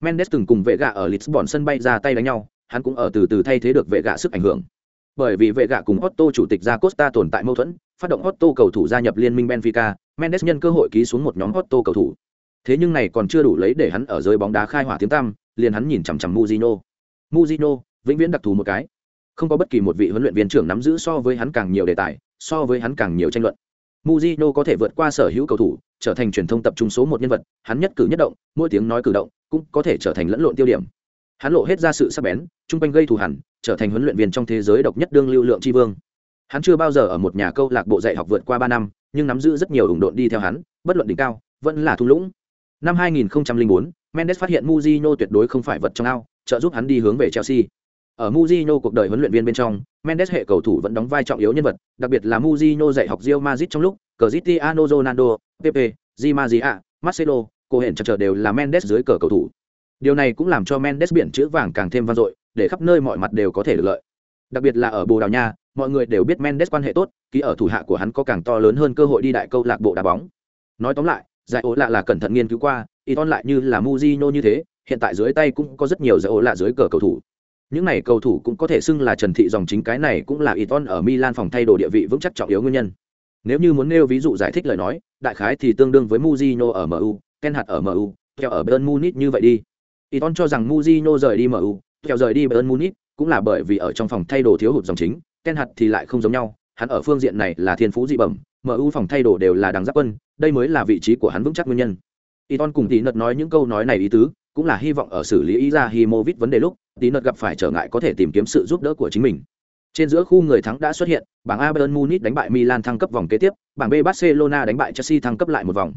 Mendes từng cùng vệ gạ ở Lisbon sân bay ra tay đánh nhau, hắn cũng ở từ từ thay thế được vệ gạ sức ảnh hưởng. Bởi vì vệ gạ cùng Otto chủ tịch Ra Costa tồn tại mâu thuẫn, phát động Otto cầu thủ gia nhập liên minh Benfica, Mendes nhân cơ hội ký xuống một nhóm Otto cầu thủ. Thế nhưng này còn chưa đủ lấy để hắn ở giới bóng đá khai hỏa tiếng tăm, liền hắn nhìn chằm chằm Mujino. Mujino, vĩnh viễn đặc thù một cái. Không có bất kỳ một vị huấn luyện viên trưởng nắm giữ so với hắn càng nhiều đề tài, so với hắn càng nhiều tranh luận. Mujino có thể vượt qua sở hữu cầu thủ, trở thành truyền thông tập trung số một nhân vật, hắn nhất cử nhất động, mỗi tiếng nói cử động, cũng có thể trở thành lẫn lộn tiêu điểm. Hắn lộ hết ra sự sắc bén, trung quanh gây thù hằn, trở thành huấn luyện viên trong thế giới độc nhất đương lưu lượng tri vương. Hắn chưa bao giờ ở một nhà câu lạc bộ dạy học vượt qua ba năm, nhưng nắm giữ rất nhiều ủng độn đi theo hắn, bất luận đỉnh cao, vẫn là thung lũng. Năm 2004, Mendes phát hiện muzino tuyệt đối không phải vật trong ao, trợ giúp hắn đi hướng về Chelsea. Ở muzino cuộc đời huấn luyện viên bên trong, Mendes hệ cầu thủ vẫn đóng vai trọng yếu nhân vật, đặc biệt là muzino dạy học Real Madrid trong lúc, Cristiano Ronaldo, Pepe, Di Maria, Marcelo, cô hển chờ đều là Mendes dưới cờ cầu thủ. Điều này cũng làm cho Mendes biển chữ vàng càng thêm vang dội, để khắp nơi mọi mặt đều có thể được lợi. Đặc biệt là ở Bồ Đào Nha, mọi người đều biết Mendes quan hệ tốt, ký ở thủ hạ của hắn có càng to lớn hơn cơ hội đi đại câu lạc bộ đá bóng. Nói tóm lại, giải ố lạ là cẩn thận nghiên cứu qua, Iton lại như là Mujino như thế, hiện tại dưới tay cũng có rất nhiều giải ố lạ dưới cờ cầu thủ. Những này cầu thủ cũng có thể xưng là Trần Thị dòng chính cái này cũng là Iton ở Milan phòng thay đồ địa vị vững chắc trọng yếu nguyên nhân. Nếu như muốn nêu ví dụ giải thích lời nói, đại khái thì tương đương với Mujino ở MU, Ken hạt ở MU, theo ở bern Munich như vậy đi. Iton cho rằng Mujino rời đi MU, theo rời đi Bayern Munich, cũng là bởi vì ở trong phòng thay đồ thiếu hụt dòng chính, Ken hạt thì lại không giống nhau, hắn ở phương diện này là thiên phú dị bẩm, MU phòng thay đồ đều là đằng giáp quân, đây mới là vị trí của hắn vững chắc nguyên nhân. Iton cùng tí nợt nói những câu nói này ý tứ, cũng là hy vọng ở xử lý ý ra Himovic vấn đề lúc, tí nợt gặp phải trở ngại có thể tìm kiếm sự giúp đỡ của chính mình. Trên giữa khu người thắng đã xuất hiện, bảng A Bayern Munich đánh bại Milan thăng cấp vòng kế tiếp, bảng B Barcelona đánh bại Chelsea thăng cấp lại một vòng.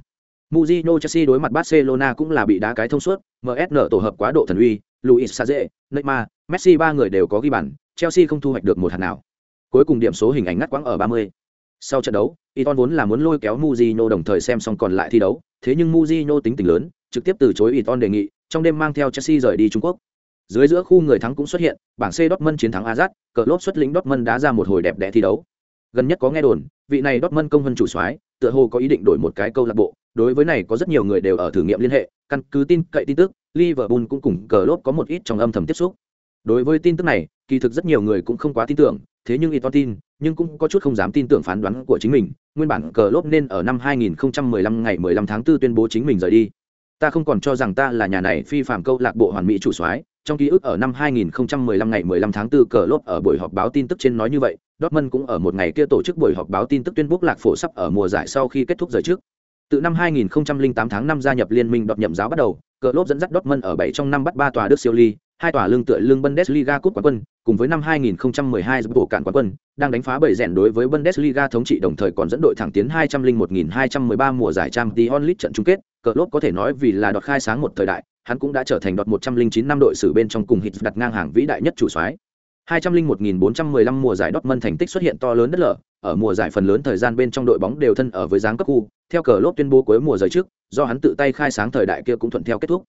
Mourinho Chelsea đối mặt Barcelona cũng là bị đá cái thông suốt, MSN tổ hợp quá độ thần uy, Luis Suarez, Neymar, Messi ba người đều có ghi bàn, Chelsea không thu hoạch được một hạt nào. Cuối cùng điểm số hình ảnh ngắt quãng ở 30. Sau trận đấu, Iton vốn là muốn lôi kéo Mujino đồng thời xem xong còn lại thi đấu, thế nhưng Mujino tính tình lớn, trực tiếp từ chối Iton đề nghị, trong đêm mang theo Chelsea rời đi Trung Quốc. Dưới giữa khu người thắng cũng xuất hiện, bảng C Dortmund chiến thắng Ajax, cờ lốp xuất lĩnh Dortmund đá ra một hồi đẹp đẽ thi đấu. Gần nhất có nghe đồn, vị này Dortmund công hơn chủ soái, tựa hồ có ý định đổi một cái câu lạc bộ, đối với này có rất nhiều người đều ở thử nghiệm liên hệ, căn cứ tin cậy tin tức, Liverpool cũng cùng cờ lốp có một ít trong âm thầm tiếp xúc. Đối với tin tức này, kỳ thực rất nhiều người cũng không quá tin tưởng, thế nhưng Iton tin, nhưng cũng có chút không dám tin tưởng phán đoán của chính mình, nguyên bản cờ lốp nên ở năm 2015 ngày 15 tháng 4 tuyên bố chính mình rời đi. Ta không còn cho rằng ta là nhà này phi phạm câu lạc bộ hoàn mỹ chủ soái, trong ký ức ở năm 2015 ngày 15 tháng 4 cờ lốp ở buổi họp báo tin tức trên nói như vậy, Dortmund cũng ở một ngày kia tổ chức buổi họp báo tin tức tuyên bố lạc phổ sắp ở mùa giải sau khi kết thúc rời trước. Từ năm 2008 tháng 5 gia nhập liên minh đọt nhậm giáo bắt đầu, cờ lốp dẫn dắt Dortmund ở 7 trong năm bắt 3 tòa Đức siêu ly, hai tòa lương tựa lương Bundesliga cúp quán quân, cùng với năm 2012 bộ cản quán quân, đang đánh phá bảy rèn đối với Bundesliga thống trị đồng thời còn dẫn đội thẳng tiến 201.213 mùa giải Champions League trận chung kết, cờ lốp có thể nói vì là đọt khai sáng một thời đại, hắn cũng đã trở thành đọt 109 năm đội sử bên trong cùng hit đặt ngang hàng vĩ đại nhất chủ soái. 201.415 mùa giải Dortmund thành tích xuất hiện to lớn đất lở, ở mùa giải phần lớn thời gian bên trong đội bóng đều thân ở với dáng cấp khu, theo cờ lốp tuyên bố cuối mùa giải trước, do hắn tự tay khai sáng thời đại kia cũng thuận theo kết thúc.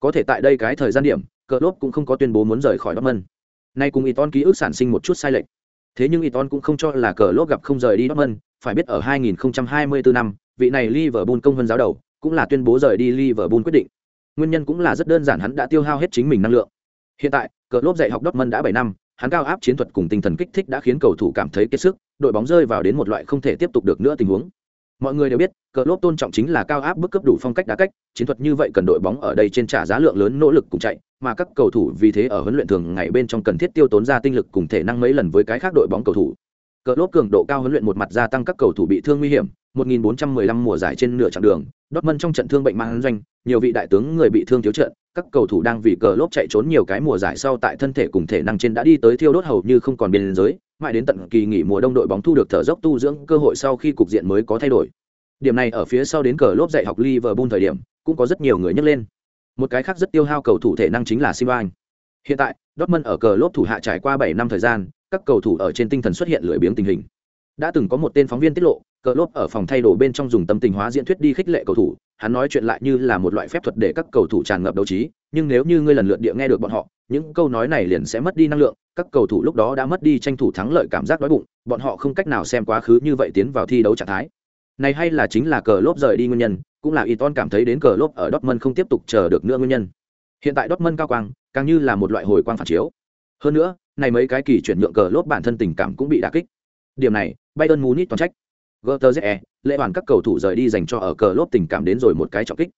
Có thể tại đây cái thời gian điểm, cờ lốp cũng không có tuyên bố muốn rời khỏi Dortmund. Nay cùng Iton ký ức sản sinh một chút sai lệch. Thế nhưng Iton cũng không cho là cờ lốp gặp không rời đi Dortmund, phải biết ở 2024 năm, vị này Liverpool công hơn giáo đầu, cũng là tuyên bố rời đi Liverpool quyết định. Nguyên nhân cũng là rất đơn giản hắn đã tiêu hao hết chính mình năng lượng. Hiện tại, cờ lốp dạy học Dortmund đã bảy năm, hắn cao áp chiến thuật cùng tinh thần kích thích đã khiến cầu thủ cảm thấy kiệt sức, đội bóng rơi vào đến một loại không thể tiếp tục được nữa tình huống. Mọi người đều biết, cờ lốp tôn trọng chính là cao áp bức cấp đủ phong cách đá cách, chiến thuật như vậy cần đội bóng ở đây trên trả giá lượng lớn nỗ lực cùng chạy, mà các cầu thủ vì thế ở huấn luyện thường ngày bên trong cần thiết tiêu tốn ra tinh lực cùng thể năng mấy lần với cái khác đội bóng cầu thủ. Cờ lốp cường độ cao huấn luyện một mặt gia tăng các cầu thủ bị thương nguy hiểm, 1415 mùa giải trên nửa chặng đường, Dortmund trong trận thương bệnh mang doanh, nhiều vị đại tướng người bị thương thiếu trận, các cầu thủ đang vì cờ lốp chạy trốn nhiều cái mùa giải sau tại thân thể cùng thể năng trên đã đi tới thiêu đốt hầu như không còn biên giới, mãi đến tận kỳ nghỉ mùa đông đội bóng thu được thở dốc tu dưỡng cơ hội sau khi cục diện mới có thay đổi. Điểm này ở phía sau đến cờ lốp dạy học Liverpool thời điểm, cũng có rất nhiều người nhắc lên. Một cái khác rất tiêu hao cầu thủ thể năng chính là Simon. Hiện tại, Dortmund ở cờ lốp thủ hạ trải qua 7 năm thời gian, các cầu thủ ở trên tinh thần xuất hiện lưỡi biếng tình hình. Đã từng có một tên phóng viên tiết lộ, cờ lốp ở phòng thay đồ bên trong dùng tâm tình hóa diễn thuyết đi khích lệ cầu thủ, hắn nói chuyện lại như là một loại phép thuật để các cầu thủ tràn ngập đấu trí, nhưng nếu như ngươi lần lượt địa nghe được bọn họ, những câu nói này liền sẽ mất đi năng lượng, các cầu thủ lúc đó đã mất đi tranh thủ thắng lợi cảm giác đói bụng, bọn họ không cách nào xem quá khứ như vậy tiến vào thi đấu trạng thái. Này hay là chính là cờ lốp rời đi nguyên nhân, cũng là Iton cảm thấy đến cờ lốp ở Dortmund không tiếp tục chờ được nữa nguyên nhân. Hiện tại Dortmund cao quang, càng như là một loại hồi quang phản chiếu. Hơn nữa, này mấy cái kỳ chuyển nhượng cờ lốp bản thân tình cảm cũng bị đả kích. Điểm này, Bayern Munich toàn trách. GTZE, lễ hoàn các cầu thủ rời đi dành cho ở cờ lốp tình cảm đến rồi một cái trọng kích.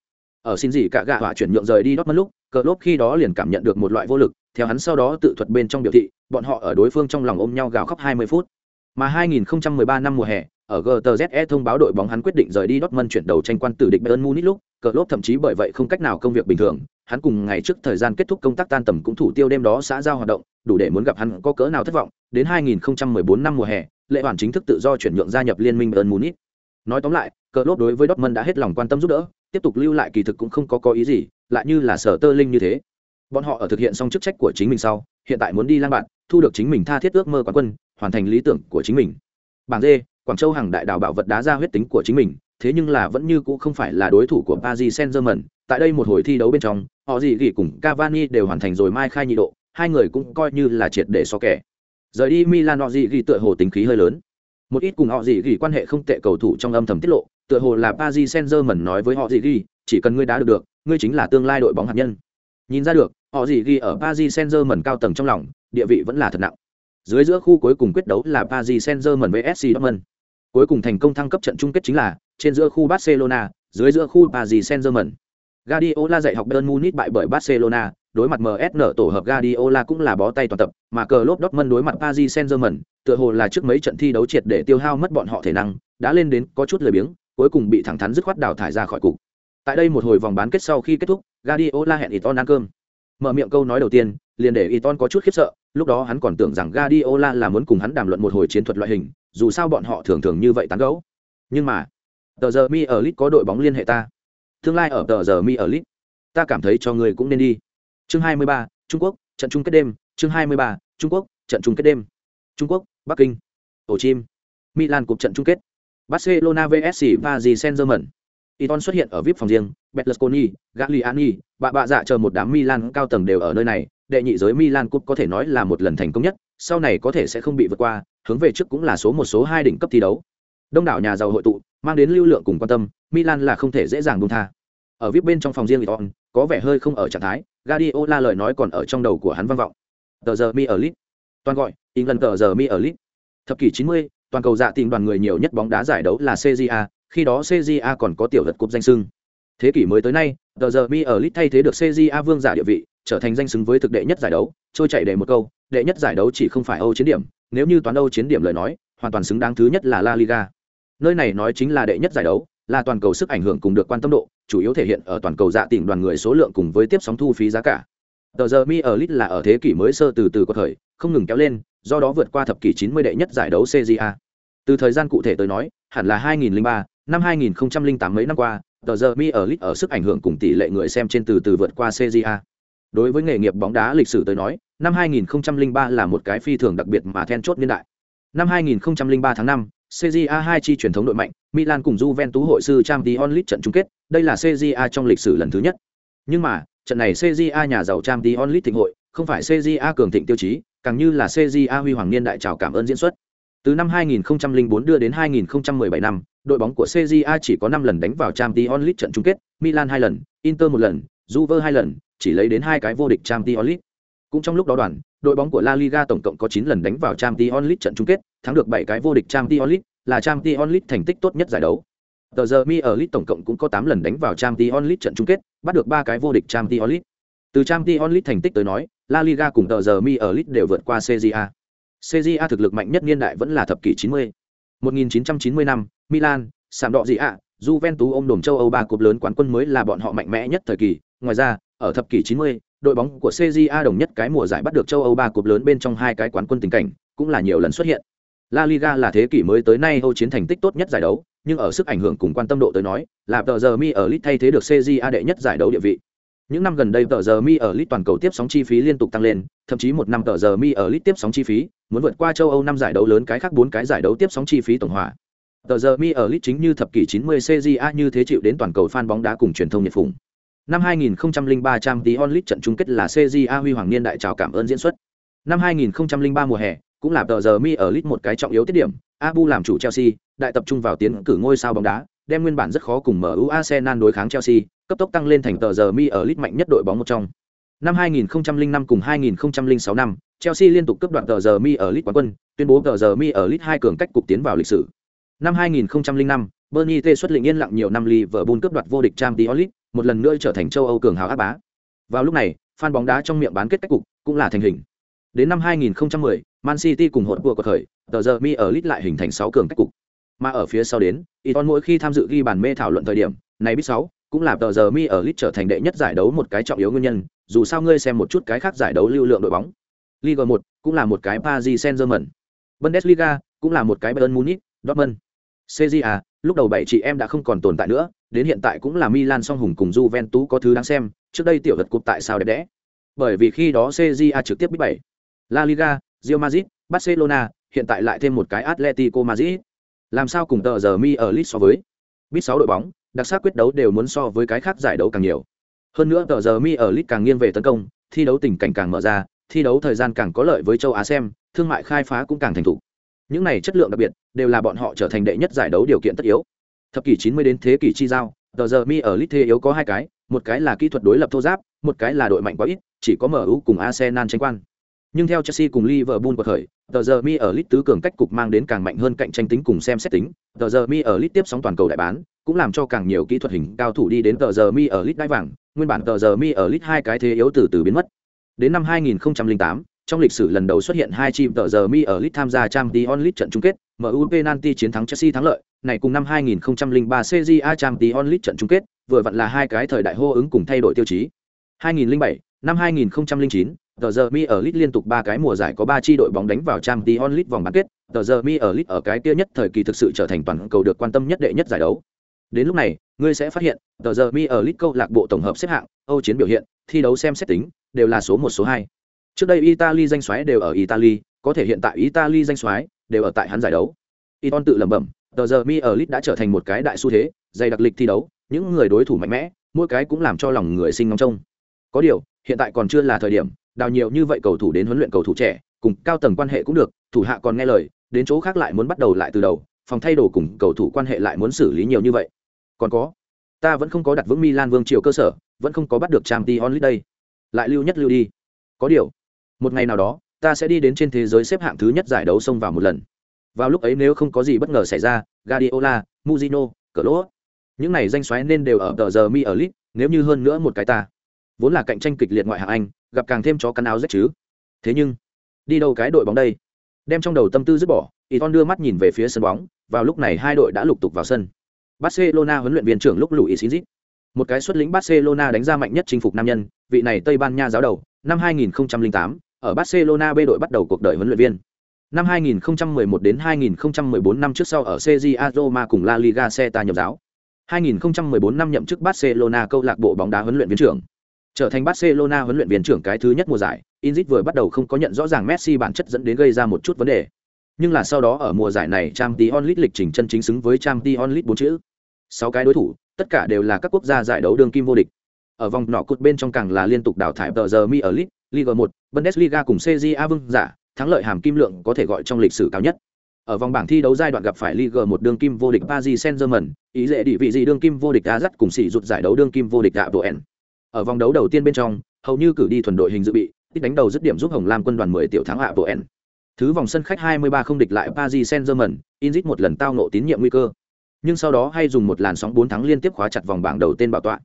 Ở xin gì cả gạ họa chuyển nhượng rời đi Dortmund lúc, cờ lốp khi đó liền cảm nhận được một loại vô lực, theo hắn sau đó tự thuật bên trong biểu thị, bọn họ ở đối phương trong lòng ôm nhau gào khóc 20 phút. Mà 2013 năm mùa hè, ở GTZE thông báo đội bóng hắn quyết định rời đi Dortmund chuyển đầu tranh quan tử địch Bayern Munich lúc, cờ lốp thậm chí bởi vậy không cách nào công việc bình thường, hắn cùng ngày trước thời gian kết thúc công tác tan tầm cũng thủ tiêu đêm đó xã giao hoạt động, đủ để muốn gặp hắn có cỡ nào thất vọng. Đến 2014 năm mùa hè, lệ hoàn chính thức tự do chuyển nhượng gia nhập liên minh Bayern Munich. Nói tóm lại, cờ lốp đối với Dortmund đã hết lòng quan tâm giúp đỡ, tiếp tục lưu lại kỳ thực cũng không có có ý gì, lại như là sở tơ linh như thế. Bọn họ ở thực hiện xong chức trách của chính mình sau, hiện tại muốn đi lang bạn, thu được chính mình tha thiết ước mơ quán quân, hoàn thành lý tưởng của chính mình. Bảng D, Quảng Châu hàng đại đảo bảo vật đá ra huyết tính của chính mình, thế nhưng là vẫn như cũ không phải là đối thủ của Paris Saint-Germain. Tại đây một hồi thi đấu bên trong, họ gì gỉ cùng Cavani đều hoàn thành rồi mai khai nhị độ, hai người cũng coi như là triệt để so kẻ. Rời đi Milan họ gì gỉ tựa hồ tính khí hơi lớn. Một ít cùng họ gì gỉ quan hệ không tệ cầu thủ trong âm thầm tiết lộ, tựa hồ là Paris Saint-Germain nói với họ gì gỉ, chỉ cần ngươi đá được được, ngươi chính là tương lai đội bóng hạt nhân. Nhìn ra được, họ gì gỉ ở Paris Saint-Germain cao tầng trong lòng, địa vị vẫn là thật nặng. Dưới giữa khu cuối cùng quyết đấu là Paris Saint-Germain với FC Dortmund. Cuối cùng thành công thăng cấp trận chung kết chính là trên giữa khu Barcelona, dưới giữa khu Paris Saint-Germain. Guardiola dạy học Bayern Munich bại bởi Barcelona, đối mặt MSN tổ hợp Guardiola cũng là bó tay toàn tập, mà Klopp Dortmund đối mặt Paris Saint-Germain, tựa hồ là trước mấy trận thi đấu triệt để tiêu hao mất bọn họ thể năng, đã lên đến có chút lười biếng, cuối cùng bị thẳng thắn dứt khoát đào thải ra khỏi cục. Tại đây một hồi vòng bán kết sau khi kết thúc, Guardiola hẹn Iton ăn cơm. Mở miệng câu nói đầu tiên, liền để Iton có chút khiếp sợ, lúc đó hắn còn tưởng rằng Guardiola là muốn cùng hắn đàm luận một hồi chiến thuật loại hình, dù sao bọn họ thường thường như vậy tán gẫu. Nhưng mà, tờ giờ mi ở Leeds có đội bóng liên hệ ta tương lai ở tờ giờ mi ở lit. Ta cảm thấy cho ngươi cũng nên đi. Chương 23, trung quốc trận chung kết đêm. Chương 23, trung quốc trận chung kết đêm. Trung quốc bắc kinh. Ổ chim. Milan cục trận chung kết. Barcelona vs paris saint germain Iton xuất hiện ở VIP phòng riêng, Berlusconi, Gagliani, bà bạ dạ chờ một đám Milan cao tầng đều ở nơi này, đệ nhị giới Milan Cup có thể nói là một lần thành công nhất, sau này có thể sẽ không bị vượt qua, hướng về trước cũng là số một số hai đỉnh cấp thi đấu. Đông đảo nhà giàu hội tụ, mang đến lưu lượng cùng quan tâm, Milan là không thể dễ dàng buông tha. Ở VIP bên trong phòng riêng Iton, có vẻ hơi không ở trạng thái, Guardiola lời nói còn ở trong đầu của hắn vang vọng. Tờ giờ mi ở lit. Toàn gọi, England tờ giờ mi ở lit. Thập kỷ 90, toàn cầu dạ tìm đoàn người nhiều nhất bóng đá giải đấu là CJA, khi đó CJA còn có tiểu vật cúp danh xưng. Thế kỷ mới tới nay, tờ giờ mi ở lit thay thế được CJA vương giả địa vị, trở thành danh xứng với thực đệ nhất giải đấu, trôi chạy để một câu, đệ nhất giải đấu chỉ không phải Âu chiến điểm, nếu như toàn Âu chiến điểm lời nói, hoàn toàn xứng đáng thứ nhất là La Liga nơi này nói chính là đệ nhất giải đấu là toàn cầu sức ảnh hưởng cùng được quan tâm độ chủ yếu thể hiện ở toàn cầu dạ tỉnh đoàn người số lượng cùng với tiếp sóng thu phí giá cả tờ giờ mi ở lit là ở thế kỷ mới sơ từ từ có thời không ngừng kéo lên do đó vượt qua thập kỷ 90 đệ nhất giải đấu CJA. Từ thời gian cụ thể tới nói, hẳn là 2003, năm 2008 mấy năm qua, tờ giờ mi ở lit ở sức ảnh hưởng cùng tỷ lệ người xem trên từ từ vượt qua CJA. Đối với nghề nghiệp bóng đá lịch sử tới nói, năm 2003 là một cái phi thường đặc biệt mà then chốt niên đại. Năm 2003 tháng 5, CJA 2 chi truyền thống đội mạnh, Milan cùng Juventus hội sư Champions League trận chung kết, đây là CJA trong lịch sử lần thứ nhất. Nhưng mà, trận này CJA nhà giàu Champions League thịnh hội, không phải CJA cường thịnh tiêu chí, càng như là CJA huy hoàng niên đại chào cảm ơn diễn xuất. Từ năm 2004 đưa đến 2017 năm, đội bóng của CJA chỉ có 5 lần đánh vào Champions League trận chung kết, Milan 2 lần, Inter 1 lần, Juve 2 lần, chỉ lấy đến hai cái vô địch Champions League. Cũng trong lúc đó đoàn, đội bóng của La Liga tổng cộng có 9 lần đánh vào Champions League trận chung kết, thắng được 7 cái vô địch Champions League, là Champions League thành tích tốt nhất giải đấu. Tờ giờ Mi ở League tổng cộng cũng có 8 lần đánh vào Champions League trận chung kết, bắt được 3 cái vô địch Champions League. Từ Champions League thành tích tới nói, La Liga cùng tờ giờ Mi ở League đều vượt qua CJA. CJA thực lực mạnh nhất niên đại vẫn là thập kỷ 90. 1990 năm, Milan, sạm đỏ gì ạ, Juventus ôm đồm châu Âu ba cúp lớn quán quân mới là bọn họ mạnh mẽ nhất thời kỳ. Ngoài ra, ở thập kỷ 90, đội bóng của CJA đồng nhất cái mùa giải bắt được châu Âu ba cúp lớn bên trong hai cái quán quân tình cảnh, cũng là nhiều lần xuất hiện. La Liga là thế kỷ mới tới nay Âu chiến thành tích tốt nhất giải đấu, nhưng ở sức ảnh hưởng cùng quan tâm độ tới nói, là tờ giờ mi ở lit thay thế được CJA đệ nhất giải đấu địa vị. Những năm gần đây tờ giờ mi ở lit toàn cầu tiếp sóng chi phí liên tục tăng lên, thậm chí một năm tờ giờ mi ở lit tiếp sóng chi phí, muốn vượt qua châu Âu năm giải đấu lớn cái khác bốn cái giải đấu tiếp sóng chi phí tổng hòa. Tờ giờ mi ở lit chính như thập kỷ 90 CJA như thế chịu đến toàn cầu fan bóng đá cùng truyền thông nhiệt phụng. Năm 2003 Champions League trận chung kết là CJA huy hoàng niên đại chào cảm ơn diễn xuất. Năm 2003 mùa hè, cũng là tờ giờ mi ở lit một cái trọng yếu tiết điểm, Abu làm chủ Chelsea, đại tập trung vào tiến cử ngôi sao bóng đá, đem nguyên bản rất khó cùng MU Arsenal đối kháng Chelsea, cấp tốc tăng lên thành tờ giờ mi ở lit mạnh nhất đội bóng một trong. Năm 2005 cùng 2006 năm, Chelsea liên tục cướp đoạt tờ giờ mi ở lit quán quân, tuyên bố tờ giờ mi ở lit hai cường cách cục tiến vào lịch sử. Năm 2005, Bernie T xuất lĩnh yên lặng nhiều năm Liverpool cướp đoạt vô địch Champions League, một lần nữa trở thành châu Âu cường hào áp bá. Vào lúc này, fan bóng đá trong miệng bán kết cách cục cũng là thành hình. Đến năm 2010, Man City cùng hỗn của cuộc khởi, tờ giờ mi ở lit lại hình thành 6 cường cách cục. Mà ở phía sau đến, Iton mỗi khi tham dự ghi bàn mê thảo luận thời điểm, này biết 6, cũng là tờ giờ mi ở lit trở thành đệ nhất giải đấu một cái trọng yếu nguyên nhân, dù sao ngươi xem một chút cái khác giải đấu lưu lượng đội bóng. Liga 1 cũng là một cái Paris Saint-Germain. Bundesliga cũng là một cái Bayern Munich, Dortmund. CJA, lúc đầu bảy chị em đã không còn tồn tại nữa, đến hiện tại cũng là Milan song hùng cùng Juventus có thứ đáng xem, trước đây tiểu vật cục tại sao đẹp đẽ. Bởi vì khi đó CJA trực tiếp biết bảy. La Liga, Real Madrid, Barcelona, hiện tại lại thêm một cái Atletico Madrid. Làm sao cùng tờ giờ mi ở League so với? Biết 6 đội bóng, đặc sắc quyết đấu đều muốn so với cái khác giải đấu càng nhiều. Hơn nữa tờ giờ mi ở League càng nghiêng về tấn công, thi đấu tình cảnh càng mở ra, thi đấu thời gian càng có lợi với châu Á xem, thương mại khai phá cũng càng thành thục. Những này chất lượng đặc biệt, đều là bọn họ trở thành đệ nhất giải đấu điều kiện tất yếu. Thập kỷ 90 đến thế kỷ chi giao, tờ giờ mi ở Lit thế yếu có hai cái, một cái là kỹ thuật đối lập thô giáp, một cái là đội mạnh quá ít, chỉ có MU cùng Arsenal tranh quan. Nhưng theo Chelsea cùng Liverpool của khởi, tờ giờ mi ở Lit tứ cường cách cục mang đến càng mạnh hơn cạnh tranh tính cùng xem xét tính, tờ giờ mi ở Lit tiếp sóng toàn cầu đại bán, cũng làm cho càng nhiều kỹ thuật hình cao thủ đi đến tờ giờ mi ở Lit đai vàng, nguyên bản tờ giờ mi ở Lit hai cái thế yếu từ từ biến mất. Đến năm 2008, trong lịch sử lần đầu xuất hiện hai chim tờ giờ mi ở Lit tham gia Champions League trận chung kết, MU penalty chiến thắng Chelsea thắng lợi, này cùng năm 2003 CJA Champions League trận chung kết, vừa vặn là hai cái thời đại hô ứng cùng thay đổi tiêu chí. 2007, năm 2009, The The mi ở League liên tục ba cái mùa giải có ba chi đội bóng đánh vào trang League vòng bán kết The The mi ở League ở cái kia nhất thời kỳ thực sự trở thành toàn cầu được quan tâm nhất đệ nhất giải đấu đến lúc này ngươi sẽ phát hiện The The mi ở League câu lạc bộ tổng hợp xếp hạng âu chiến biểu hiện thi đấu xem xét tính đều là số một số hai trước đây italy danh xoáy đều ở italy có thể hiện tại italy danh xoáy đều ở tại hắn giải đấu. Iton tự lẩm bẩm, tờ giờ mi ở lit đã trở thành một cái đại xu thế, dày đặc lịch thi đấu, những người đối thủ mạnh mẽ, mỗi cái cũng làm cho lòng người sinh ngóng trông. Có điều, hiện tại còn chưa là thời điểm, đào nhiều như vậy cầu thủ đến huấn luyện cầu thủ trẻ, cùng cao tầng quan hệ cũng được, thủ hạ còn nghe lời, đến chỗ khác lại muốn bắt đầu lại từ đầu, phòng thay đồ cùng cầu thủ quan hệ lại muốn xử lý nhiều như vậy. Còn có, ta vẫn không có đặt vững milan vương triều cơ sở, vẫn không có bắt được trang t onlit đây. Lại lưu nhất lưu đi. Có điều, một ngày nào đó ta sẽ đi đến trên thế giới xếp hạng thứ nhất giải đấu xông vào một lần. Vào lúc ấy nếu không có gì bất ngờ xảy ra Guardiola, Mourinho, Klopp, những này danh xoáy nên đều ở tờ giờ mi ở lit nếu như hơn nữa một cái ta. Vốn là cạnh tranh kịch liệt ngoại hạng anh gặp càng thêm chó cắn áo rách chứ. Thế nhưng đi đâu cái đội bóng đây? Đem trong đầu tâm tư dứt bỏ Iton đưa mắt nhìn về phía sân bóng vào lúc này hai đội đã lục tục vào sân. Barcelona huấn luyện viên trưởng lúc lùi Isinzic một cái xuất lĩnh Barcelona đánh ra mạnh nhất chinh phục nam nhân vị này Tây Ban Nha giáo đầu năm 2008 ở Barcelona B đội bắt đầu cuộc đời huấn luyện viên năm 2011 đến 2014 năm trước sau ở CJA Roma cùng La Liga Celta nhập giáo 2014 năm nhậm chức Barcelona câu lạc bộ bóng đá huấn luyện viên trưởng Trở thành Barcelona huấn luyện viên trưởng cái thứ nhất mùa giải, Inzit vừa bắt đầu không có nhận rõ ràng Messi bản chất dẫn đến gây ra một chút vấn đề. Nhưng là sau đó ở mùa giải này Champions League lịch trình chân chính xứng với Champions League bốn chữ. Sáu cái đối thủ, tất cả đều là các quốc gia giải đấu đương kim vô địch. Ở vòng nọ cột bên trong càng là liên tục đào thải tờ giờ mi ở League, Liga 1, Bundesliga cùng CJA vương giả, thắng lợi hàm kim lượng có thể gọi trong lịch sử cao nhất. Ở vòng bảng thi đấu giai đoạn gặp phải Liga 1 đương kim vô địch Paris Saint-Germain, ý dễ địa vị gì đương kim vô địch Ajax cùng sỉ rụt giải đấu đương kim vô địch Apoel ở vòng đấu đầu tiên bên trong hầu như cử đi thuần đội hình dự bị ít đánh đầu dứt điểm giúp Hồng Lam quân đoàn 10 tiểu thắng hạ N. Thứ vòng sân khách 23 không địch lại Paris Saint-Germain, Inzit một lần tao nộ tín nhiệm nguy cơ. Nhưng sau đó hay dùng một làn sóng 4 thắng liên tiếp khóa chặt vòng bảng đầu tên bảo tọa.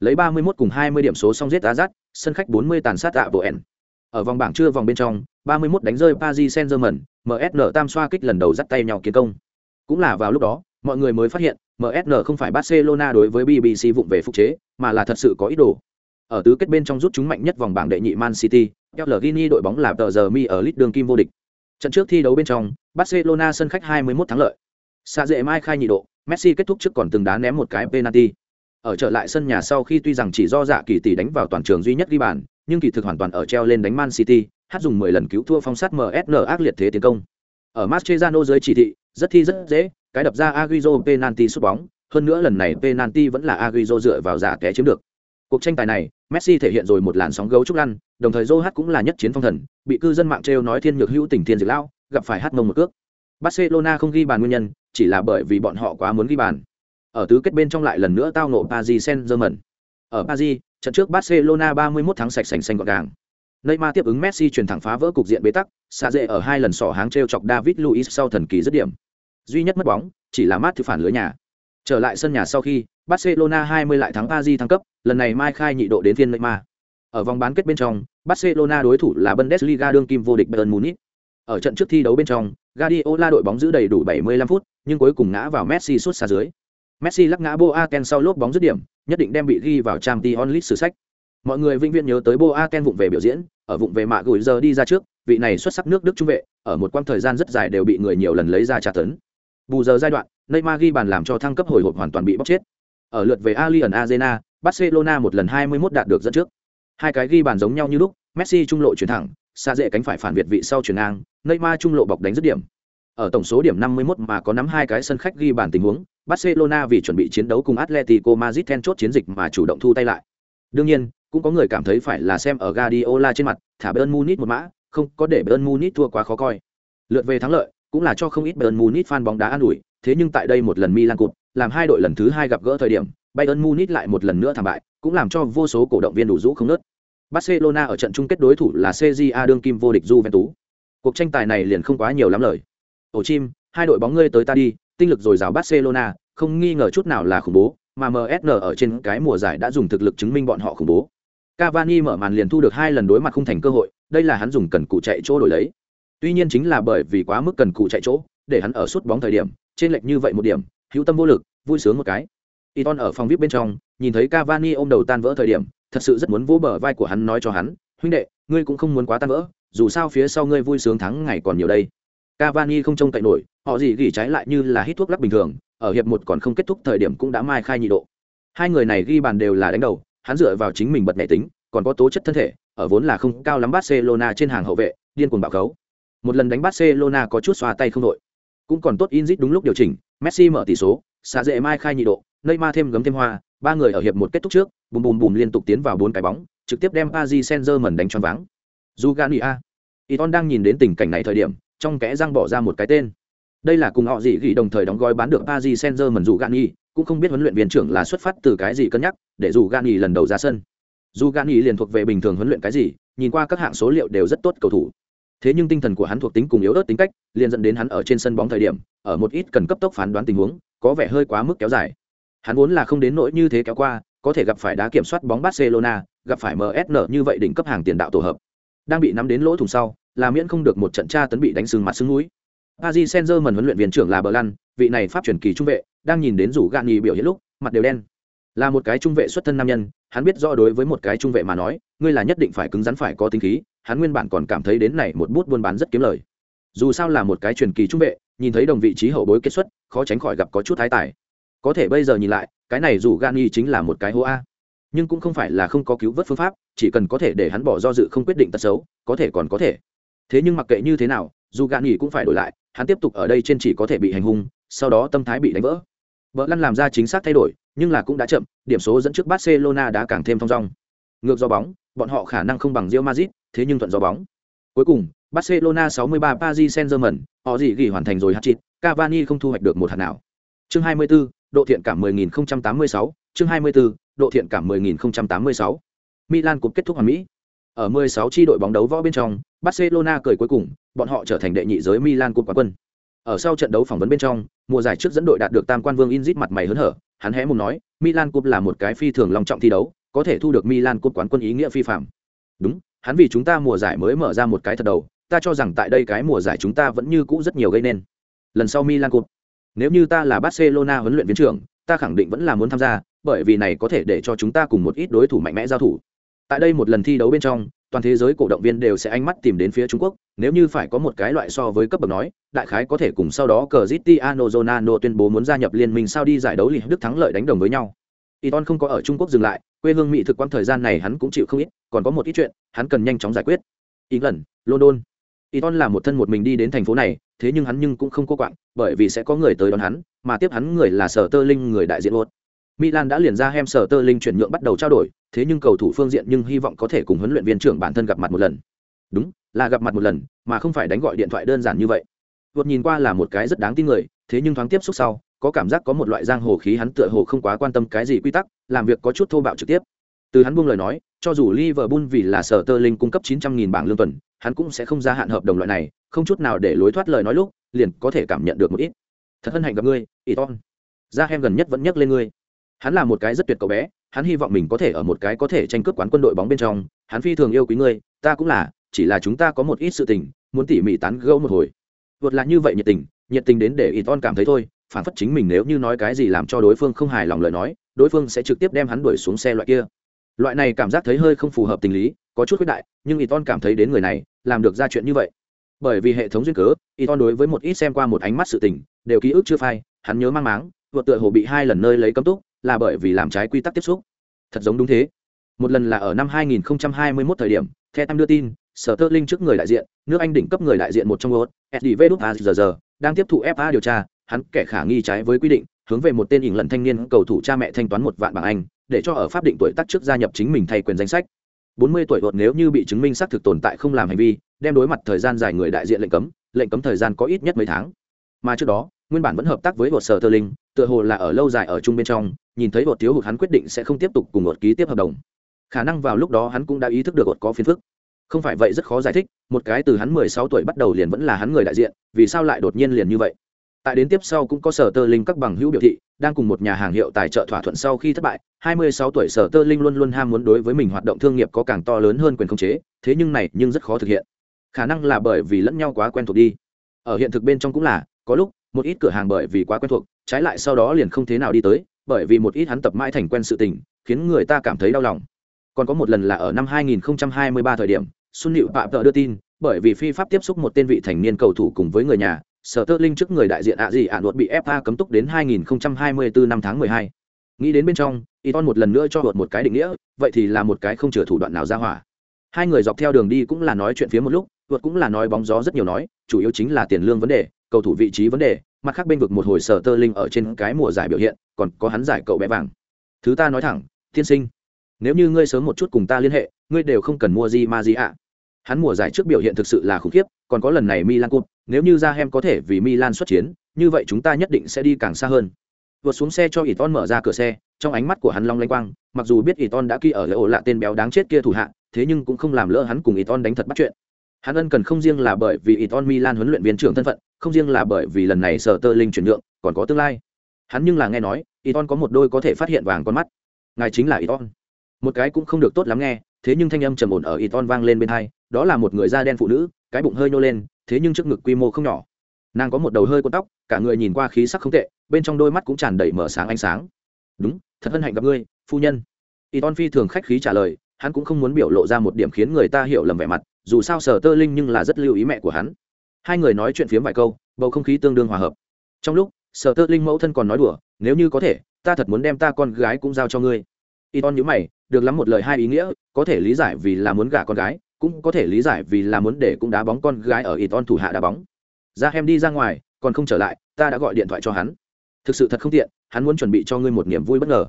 Lấy 31 cùng 20 điểm số xong giết Ajax, sân khách 40 tàn sát ạ bộ N. Ở vòng bảng chưa vòng bên trong, 31 đánh rơi Paris Saint-Germain, MSN tam xoa kích lần đầu dắt tay nhau kiến công. Cũng là vào lúc đó, mọi người mới phát hiện, MSN không phải Barcelona đối với BBC vụng về phục chế, mà là thật sự có ý đồ. Ở tứ kết bên trong rút chúng mạnh nhất vòng bảng đệ nhị Man City, El Gini đội bóng là tờ giờ mi ở lít đường kim vô địch. Trận trước thi đấu bên trong, Barcelona sân khách 21 thắng lợi. Sa dễ mai khai nhị độ, Messi kết thúc trước còn từng đá ném một cái penalty. Ở trở lại sân nhà sau khi tuy rằng chỉ do dạ kỳ tỷ đánh vào toàn trường duy nhất ghi bàn, nhưng kỳ thực hoàn toàn ở treo lên đánh Man City, hát dùng 10 lần cứu thua phong sát MSN ác liệt thế tiến công. Ở Mascherano dưới chỉ thị, rất thi rất dễ, cái đập ra Agüero penalty sút bóng, hơn nữa lần này penalty vẫn là Agüero dựa vào giả té chiếm được. Cuộc tranh tài này, Messi thể hiện rồi một làn sóng gấu trúc lăn, đồng thời joh cũng là nhất chiến phong thần, bị cư dân mạng trêu nói thiên nhược hữu tình thiên diệt lao, gặp phải hát mông một cước. Barcelona không ghi bàn nguyên nhân, chỉ là bởi vì bọn họ quá muốn ghi bàn. Ở tứ kết bên trong lại lần nữa tao nộ Paris Saint-Germain. Ở Paris, trận trước Barcelona 31 tháng sạch sành sanh gọn gàng. Neymar tiếp ứng Messi chuyển thẳng phá vỡ cục diện bế tắc, xa dễ ở hai lần sỏ háng treo chọc David Luiz sau thần kỳ dứt điểm. Duy nhất mất bóng, chỉ là mát thứ phản lưới nhà. Trở lại sân nhà sau khi, Barcelona 20 lại thắng Paris thăng cấp, lần này Mai khai nhị độ đến phiên Neymar. Ở vòng bán kết bên trong, Barcelona đối thủ là Bundesliga đương kim vô địch Bayern Munich. Ở trận trước thi đấu bên trong, Guardiola đội bóng giữ đầy đủ 75 phút, nhưng cuối cùng ngã vào Messi suốt xa dưới. Messi lắc ngã Boateng sau lốp bóng dứt điểm, nhất định đem bị ghi vào Champions League sử sách. Mọi người vĩnh viễn nhớ tới Boateng vụng về biểu diễn, ở vụng về mạ gửi giờ đi ra trước, vị này xuất sắc nước Đức trung vệ, ở một quãng thời gian rất dài đều bị người nhiều lần lấy ra trả tấn. Bù giờ giai đoạn, Neymar ghi bàn làm cho thăng cấp hồi hộp hoàn toàn bị bóc chết. Ở lượt về Allianz Arena, Barcelona một lần 21 đạt được dẫn trước. Hai cái ghi bàn giống nhau như lúc, Messi trung lộ chuyển thẳng, xa dễ cánh phải phản việt vị sau chuyển ngang, Neymar trung lộ bọc đánh dứt điểm. Ở tổng số điểm 51 mà có nắm hai cái sân khách ghi bàn tình huống, Barcelona vì chuẩn bị chiến đấu cùng Atletico Madrid then chốt chiến dịch mà chủ động thu tay lại. Đương nhiên, cũng có người cảm thấy phải là xem ở Guardiola trên mặt, thả Bayern Munich một mã, không có để Bayern Munich thua quá khó coi. Lượt về thắng lợi, cũng là cho không ít Bayern Munich fan bóng đá an ủi, thế nhưng tại đây một lần Milan cụt, làm hai đội lần thứ hai gặp gỡ thời điểm, Bayern Munich lại một lần nữa thảm bại, cũng làm cho vô số cổ động viên đủ rũ không nớt. Barcelona ở trận chung kết đối thủ là CJA đương kim vô địch Juventus. Cuộc tranh tài này liền không quá nhiều lắm lời. Ổ chim, hai đội bóng ngươi tới ta đi, tinh lực dồi dào Barcelona, không nghi ngờ chút nào là khủng bố, mà MSN ở trên cái mùa giải đã dùng thực lực chứng minh bọn họ khủng bố. Cavani mở màn liền thu được hai lần đối mặt không thành cơ hội, đây là hắn dùng cần cụ chạy chỗ đổi lấy. Tuy nhiên chính là bởi vì quá mức cần cụ chạy chỗ, để hắn ở suốt bóng thời điểm, trên lệch như vậy một điểm, hữu tâm vô lực, vui sướng một cái. Iton ở phòng VIP bên trong, nhìn thấy Cavani ôm đầu tan vỡ thời điểm, thật sự rất muốn vỗ bờ vai của hắn nói cho hắn, huynh đệ, ngươi cũng không muốn quá tan vỡ, dù sao phía sau ngươi vui sướng thắng ngày còn nhiều đây. Cavani không trông cậy nổi, họ gì gỉ trái lại như là hít thuốc lắc bình thường, ở hiệp một còn không kết thúc thời điểm cũng đã mai khai nhị độ. Hai người này ghi bàn đều là đánh đầu, hắn dựa vào chính mình bật nhẹ tính, còn có tố chất thân thể, ở vốn là không cao lắm Barcelona trên hàng hậu vệ, điên cuồng bạo khấu. Một lần đánh Barcelona có chút xoa tay không đội. Cũng còn tốt Inzit đúng lúc điều chỉnh, Messi mở tỷ số, xả dễ mai khai nhị độ, Neymar thêm gấm thêm hoa, ba người ở hiệp một kết thúc trước, bùm bùm bùm liên tục tiến vào bốn cái bóng, trực tiếp đem Paris Saint-Germain đánh choáng váng. Zugania. Iton đang nhìn đến tình cảnh này thời điểm, trong kẽ răng bỏ ra một cái tên. Đây là cùng họ gì gỉ đồng thời đóng gói bán được Paris Saint-Germain y cũng không biết huấn luyện viên trưởng là xuất phát từ cái gì cân nhắc, để dù Gani lần đầu ra sân. dù Gani liền thuộc về bình thường huấn luyện cái gì, nhìn qua các hạng số liệu đều rất tốt cầu thủ. Thế nhưng tinh thần của hắn thuộc tính cùng yếu ớt tính cách, liền dẫn đến hắn ở trên sân bóng thời điểm, ở một ít cần cấp tốc phán đoán tình huống, có vẻ hơi quá mức kéo dài. Hắn vốn là không đến nỗi như thế kéo qua, có thể gặp phải đá kiểm soát bóng Barcelona, gặp phải MSN như vậy đỉnh cấp hàng tiền đạo tổ hợp. Đang bị nắm đến lỗ thủng sau, là miễn không được một trận tra tấn bị đánh sưng mặt sưng mũi. Paris Saint-Germain huấn luyện viên trưởng là Berlan, vị này pháp truyền kỳ trung vệ, đang nhìn đến rủ Gani biểu hiện lúc, mặt đều đen. Là một cái trung vệ xuất thân nam nhân, hắn biết rõ đối với một cái trung vệ mà nói, ngươi là nhất định phải cứng rắn phải có tính khí, hắn nguyên bản còn cảm thấy đến này một bút buôn bán rất kiếm lời. Dù sao là một cái truyền kỳ trung vệ, nhìn thấy đồng vị trí hậu bối kết xuất, khó tránh khỏi gặp có chút thái tài. Có thể bây giờ nhìn lại, cái này dù Gani chính là một cái hô a. Nhưng cũng không phải là không có cứu vớt phương pháp, chỉ cần có thể để hắn bỏ do dự không quyết định tật xấu, có thể còn có thể. Thế nhưng mặc kệ như thế nào, dù gạn nghỉ cũng phải đổi lại, hắn tiếp tục ở đây trên chỉ có thể bị hành hung, sau đó tâm thái bị đánh vỡ. Vợ lăn làm ra chính xác thay đổi, nhưng là cũng đã chậm, điểm số dẫn trước Barcelona đã càng thêm thong dong. Ngược do bóng, bọn họ khả năng không bằng Real Madrid, thế nhưng thuận do bóng. Cuối cùng, Barcelona 63 Paris Saint-Germain, họ gì ghi hoàn thành rồi hat-trick, Cavani không thu hoạch được một hạt nào. Chương 24, độ thiện cảm 10086, chương 24, độ thiện cảm 10086. Milan cũng kết thúc hoàn mỹ. Ở 16 chi đội bóng đấu võ bên trong, Barcelona cười cuối cùng, bọn họ trở thành đệ nhị giới Milan Cup quán quân. Ở sau trận đấu phỏng vấn bên trong, mùa giải trước dẫn đội đạt được tam quan vương Inzit mặt mày hớn hở, hắn hé mồm nói, Milan Cup là một cái phi thường long trọng thi đấu, có thể thu được Milan Cup quán quân ý nghĩa phi phàm. Đúng, hắn vì chúng ta mùa giải mới mở ra một cái thật đầu, ta cho rằng tại đây cái mùa giải chúng ta vẫn như cũ rất nhiều gây nên. Lần sau Milan Cup, nếu như ta là Barcelona huấn luyện viên trưởng, ta khẳng định vẫn là muốn tham gia, bởi vì này có thể để cho chúng ta cùng một ít đối thủ mạnh mẽ giao thủ. Tại đây một lần thi đấu bên trong, toàn thế giới cổ động viên đều sẽ ánh mắt tìm đến phía Trung Quốc, nếu như phải có một cái loại so với cấp bậc nói, đại khái có thể cùng sau đó Cristiano Ronaldo tuyên bố muốn gia nhập liên minh sao đi giải đấu League Đức thắng lợi đánh đồng với nhau. Iton không có ở Trung Quốc dừng lại, quê hương Mỹ thực quãng thời gian này hắn cũng chịu không ít, còn có một ít chuyện, hắn cần nhanh chóng giải quyết. lần, London. Iton là một thân một mình đi đến thành phố này, thế nhưng hắn nhưng cũng không cô quạng, bởi vì sẽ có người tới đón hắn, mà tiếp hắn người là Sở Tơ Linh người đại diện luôn. Milan đã liền ra hem Sở Tơ Linh chuyển nhượng bắt đầu trao đổi, thế nhưng cầu thủ phương diện nhưng hy vọng có thể cùng huấn luyện viên trưởng bản thân gặp mặt một lần. Đúng, là gặp mặt một lần, mà không phải đánh gọi điện thoại đơn giản như vậy. Vượt nhìn qua là một cái rất đáng tin người, thế nhưng thoáng tiếp xúc sau, có cảm giác có một loại giang hồ khí hắn tựa hồ không quá quan tâm cái gì quy tắc, làm việc có chút thô bạo trực tiếp. Từ hắn buông lời nói, cho dù Liverpool vì là sở tơ linh cung cấp 900.000 bảng lương tuần, hắn cũng sẽ không gia hạn hợp đồng loại này, không chút nào để lối thoát lời nói lúc, liền có thể cảm nhận được một ít. Thật hân hạnh gặp ngươi, Iton. Ra hem gần nhất vẫn nhắc lên ngươi. Hắn là một cái rất tuyệt cậu bé, hắn hy vọng mình có thể ở một cái có thể tranh cướp quán quân đội bóng bên trong, hắn phi thường yêu quý ngươi, ta cũng là, chỉ là chúng ta có một ít sự tình, muốn tỉ mỉ tán gẫu một hồi. Vượt là như vậy nhiệt tình, nhiệt tình đến để Iton cảm thấy thôi, phản phất chính mình nếu như nói cái gì làm cho đối phương không hài lòng lời nói, đối phương sẽ trực tiếp đem hắn đuổi xuống xe loại kia. Loại này cảm giác thấy hơi không phù hợp tình lý, có chút khuyết đại, nhưng Iton cảm thấy đến người này, làm được ra chuyện như vậy. Bởi vì hệ thống duyên cớ, Iton đối với một ít xem qua một ánh mắt sự tình, đều ký ức chưa phai, hắn nhớ mang máng, vượt tựa hồ bị hai lần nơi lấy cấm túc, là bởi vì làm trái quy tắc tiếp xúc. Thật giống đúng thế. Một lần là ở năm 2021 thời điểm, the Tam đưa tin, Sở Tơ Linh trước người đại diện, nước Anh đỉnh cấp người đại diện một trong một, SDV giờ đang tiếp thụ FA điều tra, hắn kẻ khả nghi trái với quy định, hướng về một tên hình lần thanh niên cầu thủ cha mẹ thanh toán một vạn bảng Anh, để cho ở pháp định tuổi tác trước gia nhập chính mình thay quyền danh sách. 40 tuổi vượt nếu như bị chứng minh xác thực tồn tại không làm hành vi, đem đối mặt thời gian dài người đại diện lệnh cấm, lệnh cấm thời gian có ít nhất mấy tháng. Mà trước đó, nguyên bản vẫn hợp tác với vượt sở tơ linh, tựa hồ là ở lâu dài ở chung bên trong, nhìn thấy vượt thiếu hụt hắn quyết định sẽ không tiếp tục cùng vượt ký tiếp hợp đồng. Khả năng vào lúc đó hắn cũng đã ý thức được vượt có phiền phức. Không phải vậy rất khó giải thích, một cái từ hắn 16 tuổi bắt đầu liền vẫn là hắn người đại diện, vì sao lại đột nhiên liền như vậy? tại đến tiếp sau cũng có sở tơ linh các bằng hữu biểu thị đang cùng một nhà hàng hiệu tài trợ thỏa thuận sau khi thất bại 26 tuổi sở tơ linh luôn luôn ham muốn đối với mình hoạt động thương nghiệp có càng to lớn hơn quyền khống chế thế nhưng này nhưng rất khó thực hiện khả năng là bởi vì lẫn nhau quá quen thuộc đi ở hiện thực bên trong cũng là có lúc một ít cửa hàng bởi vì quá quen thuộc, trái lại sau đó liền không thế nào đi tới, bởi vì một ít hắn tập mãi thành quen sự tình, khiến người ta cảm thấy đau lòng. Còn có một lần là ở năm 2023 thời điểm xuân nịu bạ tờ đưa tin, bởi vì phi pháp tiếp xúc một tên vị thành niên cầu thủ cùng với người nhà sở tơ linh trước người đại diện ạ gì ạ luật bị fa cấm túc đến 2024 năm tháng 12. nghĩ đến bên trong, Iton một lần nữa cho luật một cái định nghĩa, vậy thì là một cái không chừa thủ đoạn nào ra hỏa. Hai người dọc theo đường đi cũng là nói chuyện phía một lúc luật cũng là nói bóng gió rất nhiều nói, chủ yếu chính là tiền lương vấn đề cầu thủ vị trí vấn đề mặt khác bên vực một hồi sở tơ linh ở trên cái mùa giải biểu hiện còn có hắn giải cậu bé vàng. Thứ ta nói thẳng tiên sinh nếu như ngươi sớm một chút cùng ta liên hệ ngươi đều không cần mua gì mà gì ạ hắn mùa giải trước biểu hiện thực sự là khủng khiếp còn có lần này milan cup nếu như ra hem có thể vì milan xuất chiến như vậy chúng ta nhất định sẽ đi càng xa hơn. Vượt xuống xe cho Iton mở ra cửa xe, trong ánh mắt của hắn long lanh quang, mặc dù biết Iton đã ghi ở lễ ổ lạ tên béo đáng chết kia thủ hạ, thế nhưng cũng không làm lỡ hắn cùng Iton đánh thật bắt chuyện. Hắn ân cần không riêng là bởi vì Iton Milan huấn luyện viên trưởng thân phận, không riêng là bởi vì lần này sở tơ linh chuyển nhượng, còn có tương lai. Hắn nhưng là nghe nói, Iton có một đôi có thể phát hiện vàng con mắt. Ngài chính là Iton. Một cái cũng không được tốt lắm nghe, thế nhưng thanh âm trầm ổn ở Iton vang lên bên tai, đó là một người da đen phụ nữ, cái bụng hơi nhô lên, thế nhưng trước ngực quy mô không nhỏ nàng có một đầu hơi cuốn tóc cả người nhìn qua khí sắc không tệ bên trong đôi mắt cũng tràn đầy mở sáng ánh sáng đúng thật hân hạnh gặp ngươi phu nhân y ton phi thường khách khí trả lời hắn cũng không muốn biểu lộ ra một điểm khiến người ta hiểu lầm vẻ mặt dù sao sở tơ linh nhưng là rất lưu ý mẹ của hắn hai người nói chuyện phiếm vài câu bầu không khí tương đương hòa hợp trong lúc sở tơ linh mẫu thân còn nói đùa nếu như có thể ta thật muốn đem ta con gái cũng giao cho ngươi y ton nhữ mày được lắm một lời hai ý nghĩa có thể lý giải vì là muốn gả con gái cũng có thể lý giải vì là muốn để cũng đá bóng con gái ở y tôn thủ hạ đá bóng. Ra em đi ra ngoài, còn không trở lại, ta đã gọi điện thoại cho hắn. Thực sự thật không tiện, hắn muốn chuẩn bị cho ngươi một niềm vui bất ngờ.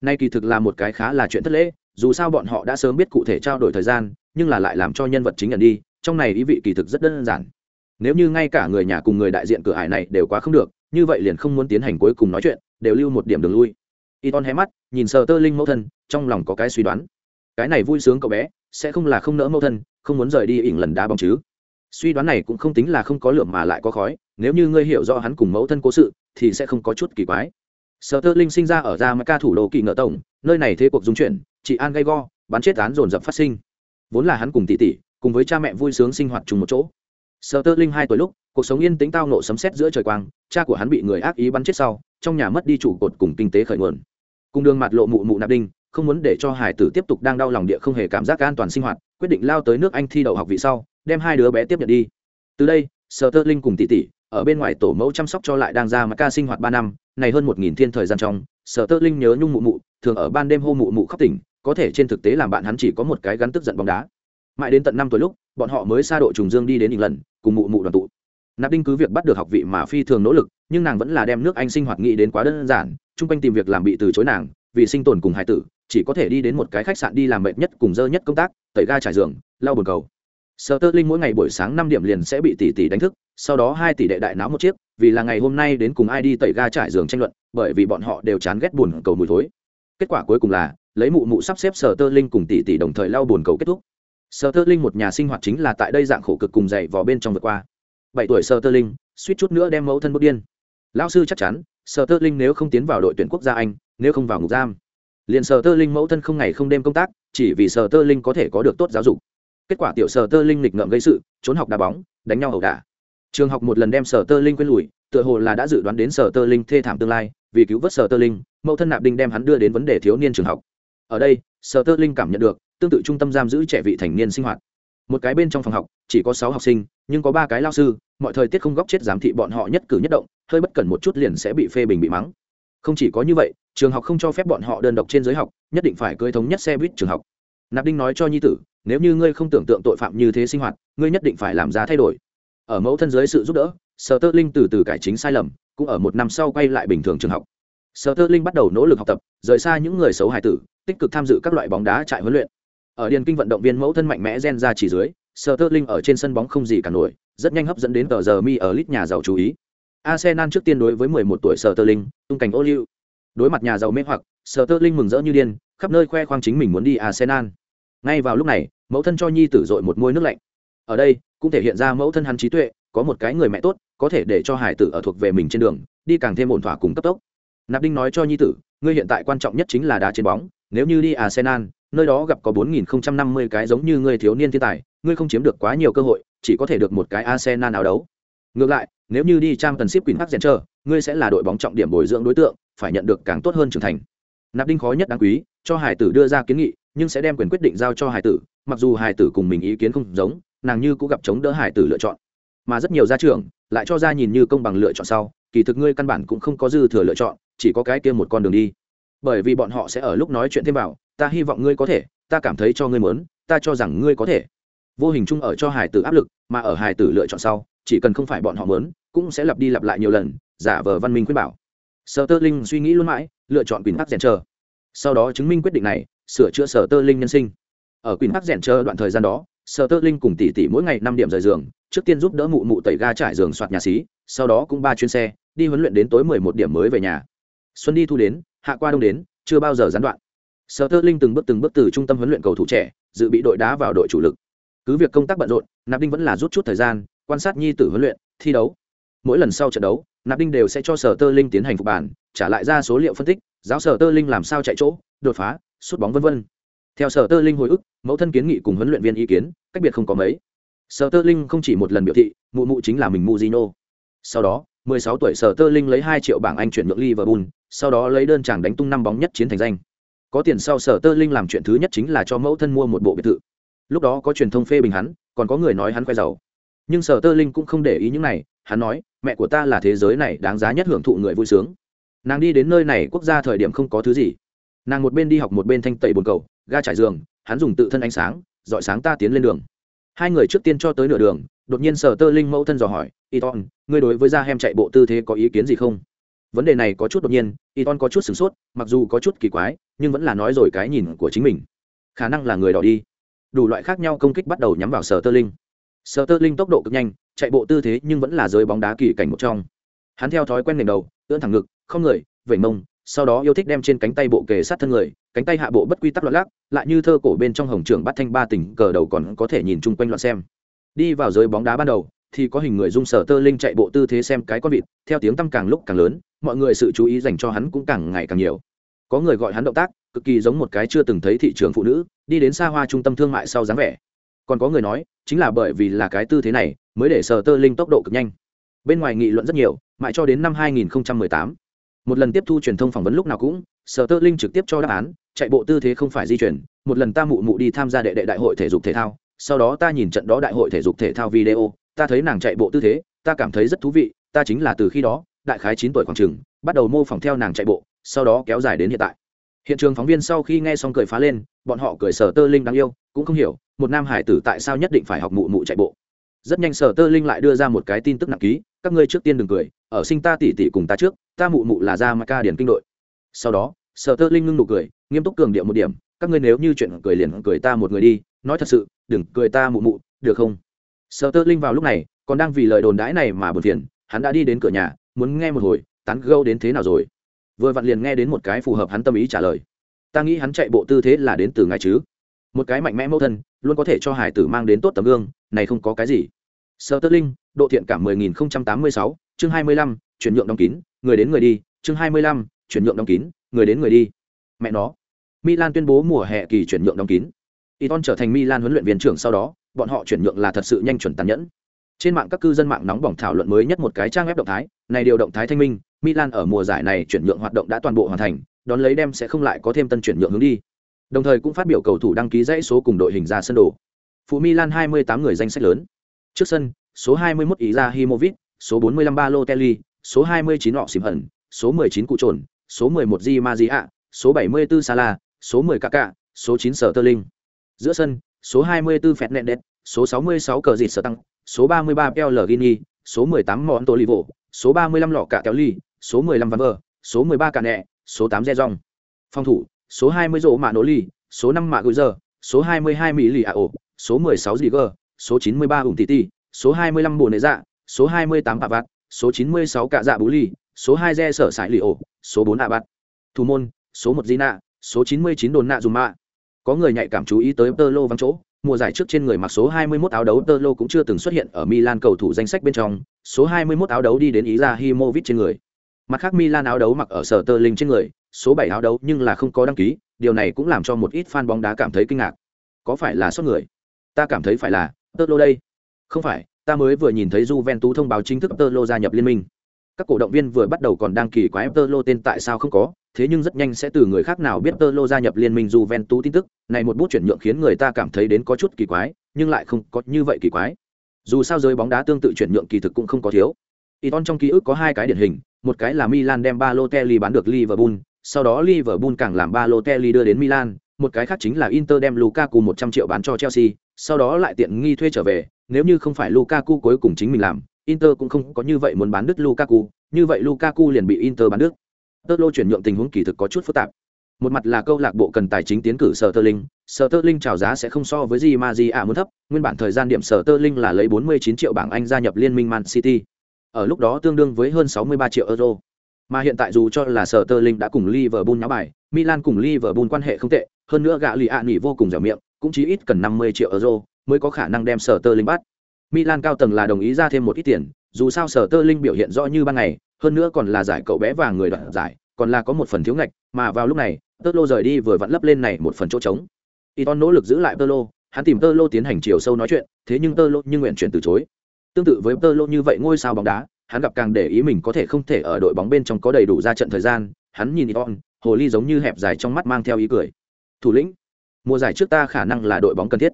Nay kỳ thực là một cái khá là chuyện thất lễ, dù sao bọn họ đã sớm biết cụ thể trao đổi thời gian, nhưng là lại làm cho nhân vật chính nhận đi, trong này ý vị kỳ thực rất đơn giản. Nếu như ngay cả người nhà cùng người đại diện cửa ải này đều quá không được, như vậy liền không muốn tiến hành cuối cùng nói chuyện, đều lưu một điểm đường lui. Iton hé mắt, nhìn sờ tơ linh mẫu thân, trong lòng có cái suy đoán. Cái này vui sướng cậu bé, sẽ không là không nỡ mẫu thân không muốn rời đi ỉn lần đá bóng chứ suy đoán này cũng không tính là không có lượng mà lại có khói nếu như ngươi hiểu rõ hắn cùng mẫu thân cố sự thì sẽ không có chút kỳ quái sở tơ linh sinh ra ở ra ca thủ đô kỳ ngợ tổng nơi này thế cuộc dung chuyển chị an gay go bắn chết án dồn dập phát sinh vốn là hắn cùng tỷ tỷ cùng với cha mẹ vui sướng sinh hoạt chung một chỗ sơ tơ linh hai tuổi lúc, cuộc sống yên tĩnh tao nộ sấm sét giữa trời quang, cha của hắn bị người ác ý bắn chết sau, trong nhà mất đi trụ cột cùng kinh tế khởi nguồn. Cùng đường mặt lộ mụ mụ nạp đinh, không muốn để cho hải tử tiếp tục đang đau lòng địa không hề cảm giác an toàn sinh hoạt, quyết định lao tới nước anh thi đậu học vị sau, đem hai đứa bé tiếp nhận đi. Từ đây, sở tơ linh cùng tỷ tỷ, ở bên ngoài tổ mẫu chăm sóc cho lại đang ra mà ca sinh hoạt ba năm, này hơn một nghìn thiên thời gian trong, sở tơ linh nhớ nhung mụ mụ, thường ở ban đêm hô mụ mụ khóc tỉnh, có thể trên thực tế làm bạn hắn chỉ có một cái gắn tức giận bóng đá mãi đến tận năm tuổi lúc, bọn họ mới xa độ trùng dương đi đến một lần, cùng mụ mụ đoàn tụ. Nạp đinh cứ việc bắt được học vị mà phi thường nỗ lực, nhưng nàng vẫn là đem nước anh sinh hoạt nghĩ đến quá đơn giản, chung quanh tìm việc làm bị từ chối nàng, vì sinh tồn cùng hải tử, chỉ có thể đi đến một cái khách sạn đi làm mệt nhất cùng dơ nhất công tác, tẩy ga trải giường, lau bồn cầu. Sở tơ linh mỗi ngày buổi sáng năm điểm liền sẽ bị tỷ tỷ đánh thức, sau đó hai tỷ đệ đại náo một chiếc, vì là ngày hôm nay đến cùng ai đi tẩy ga trải giường tranh luận, bởi vì bọn họ đều chán ghét buồn cầu mùi thối. Kết quả cuối cùng là, lấy mụ mụ sắp xếp sở tơ linh cùng tỷ tỷ đồng thời lau buồn cầu kết thúc sơ tơ linh một nhà sinh hoạt chính là tại đây dạng khổ cực cùng dạy vò bên trong vượt qua bảy tuổi sơ tơ linh suýt chút nữa đem mẫu thân bước điên lão sư chắc chắn sơ tơ linh nếu không tiến vào đội tuyển quốc gia anh nếu không vào ngục giam liền sơ tơ linh mẫu thân không ngày không đêm công tác chỉ vì sơ tơ linh có thể có được tốt giáo dục kết quả tiểu sơ tơ linh lịch ngợm gây sự trốn học đá bóng đánh nhau ẩu đả trường học một lần đem sở tơ linh quên lùi tựa hồ là đã dự đoán đến sở tơ linh thê thảm tương lai vì cứu vớt sở tơ linh mẫu thân nạp đinh đem hắn đưa đến vấn đề thiếu niên trường học ở đây sở tơ linh cảm nhận được tương tự trung tâm giam giữ trẻ vị thành niên sinh hoạt. Một cái bên trong phòng học, chỉ có sáu học sinh, nhưng có ba cái lao sư, mọi thời tiết không góc chết giám thị bọn họ nhất cử nhất động, hơi bất cẩn một chút liền sẽ bị phê bình bị mắng. Không chỉ có như vậy, trường học không cho phép bọn họ đơn độc trên giới học, nhất định phải cưới thống nhất xe buýt trường học. Nạp đinh nói cho nhi tử, nếu như ngươi không tưởng tượng tội phạm như thế sinh hoạt, ngươi nhất định phải làm ra thay đổi. Ở mẫu thân dưới sự giúp đỡ, sở tơ linh từ từ cải chính sai lầm, cũng ở một năm sau quay lại bình thường trường học. Sở tơ linh bắt đầu nỗ lực học tập, rời xa những người xấu hài tử, tích cực tham dự các loại bóng đá trại huấn luyện ở điền kinh vận động viên mẫu thân mạnh mẽ gen ra chỉ dưới sở tơ linh ở trên sân bóng không gì cả nổi, rất nhanh hấp dẫn đến tờ giờ mi ở lít nhà giàu chú ý. Arsenal trước tiên đối với 11 tuổi sở tơ linh tung cảnh ô liu. Đối mặt nhà giàu mê hoặc sở tơ linh mừng rỡ như điên, khắp nơi khoe khoang chính mình muốn đi arsenal. Ngay vào lúc này, mẫu thân cho nhi tử dội một môi nước lạnh. Ở đây, cũng thể hiện ra mẫu thân hắn trí tuệ, có một cái người mẹ tốt, có thể để cho hải tử ở thuộc về mình trên đường, đi càng thêm ổn thỏa cùng cấp tốc. Nạp đinh nói cho nhi tử, ngươi hiện tại quan trọng nhất chính là đá trên bóng, nếu như đi arsenal nơi đó gặp có 4050 cái giống như ngươi thiếu niên thiên tài, ngươi không chiếm được quá nhiều cơ hội, chỉ có thể được một cái arsenal nào đấu. Ngược lại, nếu như đi trang tần ship quỳnh park center ngươi sẽ là đội bóng trọng điểm bồi dưỡng đối tượng, phải nhận được càng tốt hơn trưởng thành. Nạp đinh khó nhất đáng quý, cho hải tử đưa ra kiến nghị, nhưng sẽ đem quyền quyết định giao cho hải tử, mặc dù hải tử cùng mình ý kiến không giống, nàng như cũng gặp chống đỡ hải tử lựa chọn. Mà rất nhiều gia trưởng lại cho ra nhìn như công bằng lựa chọn sau, kỳ thực ngươi căn bản cũng không có dư thừa lựa chọn, chỉ có cái kia một con đường đi bởi vì bọn họ sẽ ở lúc nói chuyện thêm vào, ta hy vọng ngươi có thể, ta cảm thấy cho ngươi muốn, ta cho rằng ngươi có thể. Vô hình chung ở cho hải tử áp lực, mà ở hải tử lựa chọn sau, chỉ cần không phải bọn họ muốn, cũng sẽ lặp đi lặp lại nhiều lần, giả vờ văn minh khuyên bảo. Sở tơ linh suy nghĩ luôn mãi, lựa chọn quyền tắc rèn chờ. Sau đó chứng minh quyết định này, sửa chữa sở tơ linh nhân sinh. Ở quyền tắc rèn chờ đoạn thời gian đó, sở tơ linh cùng tỷ tỷ mỗi ngày năm điểm rời giường, trước tiên giúp đỡ mụ mụ tẩy ga trải giường soạt nhà xí, sau đó cũng ba chuyến xe, đi huấn luyện đến tối mười một điểm mới về nhà. Xuân đi thu đến hạ qua đông đến, chưa bao giờ gián đoạn. Sở tơ linh từng bước từng bước từ trung tâm huấn luyện cầu thủ trẻ, dự bị đội đá vào đội chủ lực. Cứ việc công tác bận rộn, nạp đinh vẫn là rút chút thời gian, quan sát nhi tử huấn luyện, thi đấu. Mỗi lần sau trận đấu, nạp đinh đều sẽ cho sở tơ linh tiến hành phục bản trả lại ra số liệu phân tích, giáo sở tơ linh làm sao chạy chỗ, đột phá, sút bóng vân vân. Theo sở tơ linh hồi ức, mẫu thân kiến nghị cùng huấn luyện viên ý kiến, cách biệt không có mấy. Sở tơ linh không chỉ một lần biểu thị, mụ mụ chính là mình muzino sau đó 16 tuổi sở tơ linh lấy 2 triệu bảng anh chuyển nhượng liverpool sau đó lấy đơn chàng đánh tung năm bóng nhất chiến thành danh. Có tiền sau sở tơ linh làm chuyện thứ nhất chính là cho mẫu thân mua một bộ biệt thự. Lúc đó có truyền thông phê bình hắn, còn có người nói hắn khoe giàu. Nhưng sở tơ linh cũng không để ý những này, hắn nói, mẹ của ta là thế giới này đáng giá nhất hưởng thụ người vui sướng. Nàng đi đến nơi này quốc gia thời điểm không có thứ gì. Nàng một bên đi học một bên thanh tẩy bồn cầu, ga trải giường, hắn dùng tự thân ánh sáng, dọi sáng ta tiến lên đường. Hai người trước tiên cho tới nửa đường, đột nhiên sở tơ linh mẫu thân dò hỏi y ton ngươi đối với da hem chạy bộ tư thế có ý kiến gì không? Vấn đề này có chút đột nhiên iton có chút sửng sốt, mặc dù có chút kỳ quái, nhưng vẫn là nói rồi cái nhìn của chính mình. Khả năng là người đỏ đi. Đủ loại khác nhau công kích bắt đầu nhắm vào sở tơ linh sở tơ linh tốc độ cực nhanh, chạy bộ tư thế nhưng vẫn là giới bóng đá kỳ cảnh một trong. Hắn theo thói quen nền đầu, ưỡn thẳng ngực, không người vẩy mông, sau đó yêu thích đem trên cánh tay bộ kề sát thân người, cánh tay hạ bộ bất quy tắc loạn lắc, lại như thơ cổ bên trong hồng trường bắt thanh ba tỉnh cờ đầu còn có thể nhìn chung quanh loạn xem. Đi vào giới bóng đá ban đầu, thì có hình người dung sở tơ linh chạy bộ tư thế xem cái con vịt, theo tiếng tăm càng lúc càng lớn mọi người sự chú ý dành cho hắn cũng càng ngày càng nhiều. Có người gọi hắn động tác, cực kỳ giống một cái chưa từng thấy thị trường phụ nữ, đi đến xa hoa trung tâm thương mại sau dáng vẻ. Còn có người nói, chính là bởi vì là cái tư thế này, mới để sở tơ linh tốc độ cực nhanh. Bên ngoài nghị luận rất nhiều, mãi cho đến năm 2018 một lần tiếp thu truyền thông phỏng vấn lúc nào cũng sở tơ linh trực tiếp cho đáp án, chạy bộ tư thế không phải di chuyển, một lần ta mụ mụ đi tham gia đệ đệ đại hội thể dục thể thao, sau đó ta nhìn trận đó đại hội thể dục thể thao video, ta thấy nàng chạy bộ tư thế, ta cảm thấy rất thú vị, ta chính là từ khi đó đại khái chín tuổi khoảng trường bắt đầu mô phỏng theo nàng chạy bộ, sau đó kéo dài đến hiện tại. Hiện trường phóng viên sau khi nghe xong cười phá lên, bọn họ cười sở tơ linh đáng yêu, cũng không hiểu, một nam hải tử tại sao nhất định phải học mụ mụ chạy bộ. Rất nhanh sở tơ linh lại đưa ra một cái tin tức nặng ký, các ngươi trước tiên đừng cười, ở sinh ta tỉ tỉ cùng ta trước, ta mụ mụ là ra mà ca điển kinh đội. Sau đó, sở tơ linh ngưng nụ cười, nghiêm túc cường điệu một điểm, các ngươi nếu như chuyện cười liền cười ta một người đi, nói thật sự, đừng cười ta mụ mụ, được không? Sở tơ linh vào lúc này, còn đang vì lời đồn đãi này mà buồn phiền, hắn đã đi đến cửa nhà muốn nghe một hồi tán gâu đến thế nào rồi? Vừa vặn liền nghe đến một cái phù hợp hắn tâm ý trả lời. Ta nghĩ hắn chạy bộ tư thế là đến từ ngài chứ? Một cái mạnh mẽ mẫu thân luôn có thể cho hải tử mang đến tốt tấm gương này không có cái gì. Sơ tơ linh độ thiện cảm 10.086, chương 25, chuyển nhượng đóng kín người đến người đi chương 25, chuyển nhượng đóng kín người đến người đi. Mẹ nó. Milan tuyên bố mùa hè kỳ chuyển nhượng đóng kín. Iton trở thành milan huấn luyện viên trưởng sau đó bọn họ chuyển nhượng là thật sự nhanh chuẩn tàn nhẫn trên mạng các cư dân mạng nóng bỏng thảo luận mới nhất một cái trang web động thái, này điều động thái thanh minh, milan ở mùa giải này chuyển nhượng hoạt động đã toàn bộ hoàn thành, đón lấy đem sẽ không lại có thêm tân chuyển nhượng hướng đi. Đồng thời cũng phát biểu cầu thủ đăng ký dãy số cùng đội hình ra sân đồ. Phụ milan 28 người danh sách lớn. Trước sân, số 21 ý ra himovic số 45 balotelli, số 29 họ Simhẩn hận số 19 cụ trồn số 11 di Magia số 74 sala số 10 kaka số 9 sở tơ linh giữa sân, số 24 phẹt nện đét số 66 cờ dịt sở tăng số 33 pel gini số 18 món tolivo số 35 lọ cả kéo ly số 15 văn vơ số 13 cả nẹ số 8 re rong phòng thủ số 20 rổ mạ Nỗ ly số 5 mạ gửi giờ số 22 mỹ lì Ả ổ số 16 Ziger, số 93 Hùng tỷ tỷ số 25 bồ nệ dạ số 28 bạ vạt số 96 Cả dạ bú ly số 2 re sở sải lì ổ số 4 Ả bạt thủ môn số 1 Gina, số 99 đồn nạ Dùng mạ có người nhạy cảm chú ý tới tơ lô vắng chỗ mùa giải trước trên người mặc số 21 áo đấu tơ lô cũng chưa từng xuất hiện ở Milan cầu thủ danh sách bên trong, số 21 áo đấu đi đến ý ra Himovic trên người. Mặt khác Milan áo đấu mặc ở sở tơ linh trên người, số 7 áo đấu nhưng là không có đăng ký, điều này cũng làm cho một ít fan bóng đá cảm thấy kinh ngạc. Có phải là sót người? Ta cảm thấy phải là tơ lô đây. Không phải, ta mới vừa nhìn thấy Juventus thông báo chính thức tơ lô gia nhập liên minh. Các cổ động viên vừa bắt đầu còn đang kỳ quái tơ lô tên tại sao không có, thế nhưng rất nhanh sẽ từ người khác nào biết tơ lô gia nhập liên minh Juventus tin tức, này một bút chuyển nhượng khiến người ta cảm thấy đến có chút kỳ quái, nhưng lại không có như vậy kỳ quái. Dù sao giới bóng đá tương tự chuyển nhượng kỳ thực cũng không có thiếu. Iton trong ký ức có hai cái điển hình, một cái là Milan đem Balotelli bán được Liverpool, sau đó Liverpool càng làm Balotelli đưa đến Milan, một cái khác chính là Inter đem Lukaku 100 triệu bán cho Chelsea, sau đó lại tiện nghi thuê trở về, nếu như không phải Lukaku cuối cùng chính mình làm, Inter cũng không có như vậy muốn bán đứt Lukaku, như vậy Lukaku liền bị Inter bán đứt. Tơ lô chuyển nhượng tình huống kỳ thực có chút phức tạp. Một mặt là câu lạc bộ cần tài chính tiến cử Sở Tơ Linh, Sở Tơ Linh chào giá sẽ không so với Di ạ à muốn thấp, nguyên bản thời gian điểm Sở Tơ Linh là lấy 49 triệu bảng Anh gia nhập liên minh Man City. Ở lúc đó tương đương với hơn 63 triệu euro. Mà hiện tại dù cho là Sở Tơ Linh đã cùng Liverpool nháo bài, Milan cùng Liverpool quan hệ không tệ, hơn nữa gạ lì ạ nghỉ vô cùng dẻo miệng, cũng chỉ ít cần 50 triệu euro mới có khả năng đem Sở Tơ Linh bắt. Milan cao tầng là đồng ý ra thêm một ít tiền, dù sao Sở Tơ Linh biểu hiện rõ như ban ngày, hơn nữa còn là giải cậu bé và người đoạt giải, còn là có một phần thiếu ngạch, mà vào lúc này, Tơ Lô rời đi vừa vặn lấp lên này một phần chỗ trống. Iton nỗ lực giữ lại Tơ Lô, hắn tìm Tơ Lô tiến hành chiều sâu nói chuyện, thế nhưng Tơ Lô nhưng nguyện chuyển từ chối. Tương tự với Tơ Lô như vậy ngôi sao bóng đá, hắn gặp càng để ý mình có thể không thể ở đội bóng bên trong có đầy đủ ra trận thời gian, hắn nhìn Iton, hồ ly giống như hẹp dài trong mắt mang theo ý cười. Thủ lĩnh, mùa giải trước ta khả năng là đội bóng cần thiết.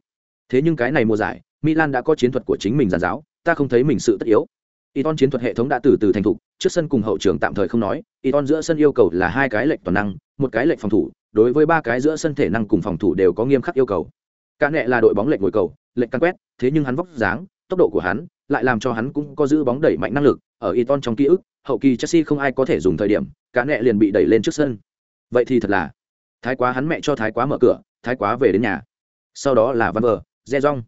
Thế nhưng cái này mùa giải, Milan đã có chiến thuật của chính mình giàn giáo, ta không thấy mình sự tất yếu. Iton chiến thuật hệ thống đã từ từ thành thục, trước sân cùng hậu trường tạm thời không nói, Iton giữa sân yêu cầu là hai cái lệnh toàn năng, một cái lệnh phòng thủ, đối với ba cái giữa sân thể năng cùng phòng thủ đều có nghiêm khắc yêu cầu. Cả nệ là đội bóng lệnh ngồi cầu, lệnh căn quét, thế nhưng hắn vóc dáng, tốc độ của hắn lại làm cho hắn cũng có giữ bóng đẩy mạnh năng lực, ở Iton trong ký ức, hậu kỳ Chelsea không ai có thể dùng thời điểm, cả nệ liền bị đẩy lên trước sân. Vậy thì thật là, thái quá hắn mẹ cho thái quá mở cửa, thái quá về đến nhà. Sau đó là Van Vở, Rejong.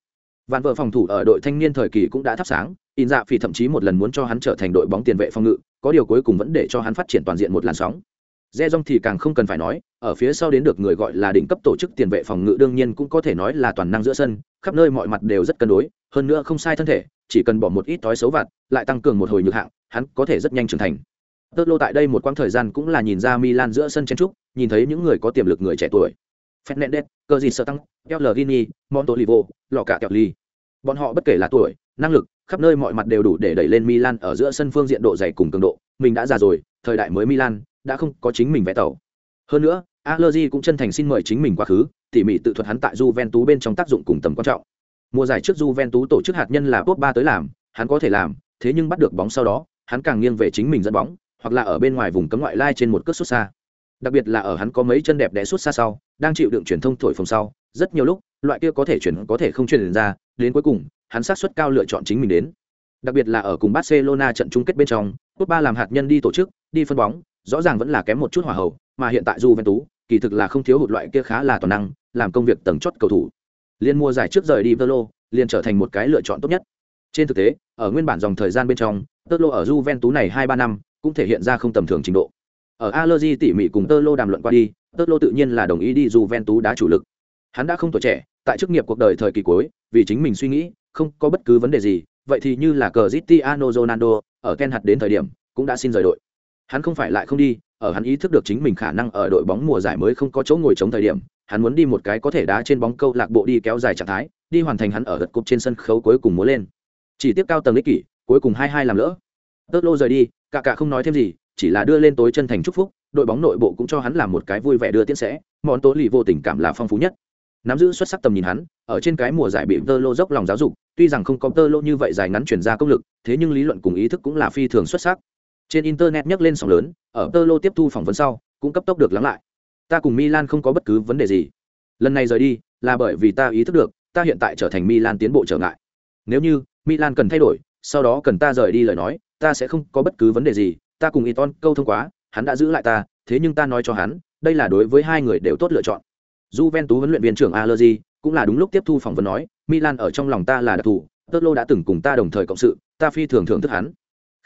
Van Vở phòng thủ ở đội thanh niên thời kỳ cũng đã thắp sáng, in dạ Phỉ thậm chí một lần muốn cho hắn trở thành đội bóng tiền vệ phòng ngự có điều cuối cùng vẫn để cho hắn phát triển toàn diện một làn sóng Re rong thì càng không cần phải nói, ở phía sau đến được người gọi là đỉnh cấp tổ chức tiền vệ phòng ngự đương nhiên cũng có thể nói là toàn năng giữa sân, khắp nơi mọi mặt đều rất cân đối, hơn nữa không sai thân thể, chỉ cần bỏ một ít tối xấu vặt, lại tăng cường một hồi nhược hạng, hắn có thể rất nhanh trưởng thành. Tơ lô tại đây một quãng thời gian cũng là nhìn ra Milan giữa sân chen trúc, nhìn thấy những người có tiềm lực người trẻ tuổi. fernandez cờ gì sợ tăng, Pellegrini, Montolivo, Lò cả kẹo ly. Bọn họ bất kể là tuổi, năng lực, khắp nơi mọi mặt đều đủ để đẩy lên Milan ở giữa sân phương diện độ dày cùng cường độ, mình đã già rồi, thời đại mới Milan đã không có chính mình vẽ tàu. Hơn nữa, Allegri cũng chân thành xin mời chính mình quá khứ, tỉ mỉ tự thuật hắn tại Juventus bên trong tác dụng cùng tầm quan trọng. Mùa giải trước Juventus tổ chức hạt nhân là top 3 tới làm, hắn có thể làm, thế nhưng bắt được bóng sau đó, hắn càng nghiêng về chính mình dẫn bóng, hoặc là ở bên ngoài vùng cấm ngoại lai trên một cước xuất xa. Đặc biệt là ở hắn có mấy chân đẹp đẽ xuất xa sau, đang chịu đựng truyền thông thổi phồng sau, rất nhiều lúc, loại kia có thể chuyển có thể không truyền ra, đến cuối cùng, hắn sát suất cao lựa chọn chính mình đến. Đặc biệt là ở cùng Barcelona trận chung kết bên trong, cúp ba làm hạt nhân đi tổ chức, đi phân bóng, rõ ràng vẫn là kém một chút hỏa hậu, mà hiện tại Juventus, kỳ thực là không thiếu hụt loại kia khá là toàn năng, làm công việc tầng chót cầu thủ. Liên mua giải trước rời đi Pirlo, liền trở thành một cái lựa chọn tốt nhất. Trên thực tế, ở nguyên bản dòng thời gian bên trong, Pirlo ở Juventus này 2-3 năm, cũng thể hiện ra không tầm thường trình độ. Ở Allegri tỉ mỉ cùng Pirlo đàm luận qua đi, Pirlo tự nhiên là đồng ý đi Juventus đá chủ lực. Hắn đã không tuổi trẻ, tại chức nghiệp cuộc đời thời kỳ cuối, vì chính mình suy nghĩ, không có bất cứ vấn đề gì, vậy thì như là Cristiano Ronaldo, ở Ken hạt đến thời điểm, cũng đã xin rời đội. Hắn không phải lại không đi, ở hắn ý thức được chính mình khả năng ở đội bóng mùa giải mới không có chỗ ngồi chống thời điểm, hắn muốn đi một cái có thể đá trên bóng câu lạc bộ đi kéo dài trạng thái, đi hoàn thành hắn ở gật cục trên sân khấu cuối cùng múa lên. Chỉ tiếp cao tầng lịch kỷ, cuối cùng hai hai làm lỡ. Tớt lô rời đi, cả cả không nói thêm gì, chỉ là đưa lên tối chân thành chúc phúc, đội bóng nội bộ cũng cho hắn làm một cái vui vẻ đưa tiễn sẽ, món tố lì vô tình cảm là phong phú nhất. Nắm giữ xuất sắc tầm nhìn hắn, ở trên cái mùa giải bị Tơ lô dốc lòng giáo dục, tuy rằng không có Tơ lô như vậy dài ngắn chuyển ra công lực, thế nhưng lý luận cùng ý thức cũng là phi thường xuất sắc. Trên internet nhắc lên sóng lớn, ở Tơ lô tiếp thu phỏng vấn sau, cũng cấp tốc được lắng lại. Ta cùng Milan không có bất cứ vấn đề gì. Lần này rời đi, là bởi vì ta ý thức được, ta hiện tại trở thành Milan tiến bộ trở ngại. Nếu như Milan cần thay đổi, sau đó cần ta rời đi lời nói, ta sẽ không có bất cứ vấn đề gì, ta cùng Iton câu thông quá, hắn đã giữ lại ta, thế nhưng ta nói cho hắn, đây là đối với hai người đều tốt lựa chọn. Juventus huấn luyện viên trưởng Allegri cũng là đúng lúc tiếp thu phỏng vấn nói, Milan ở trong lòng ta là đặc thù, Tottenham đã từng cùng ta đồng thời cộng sự, ta phi thường thưởng thức hắn.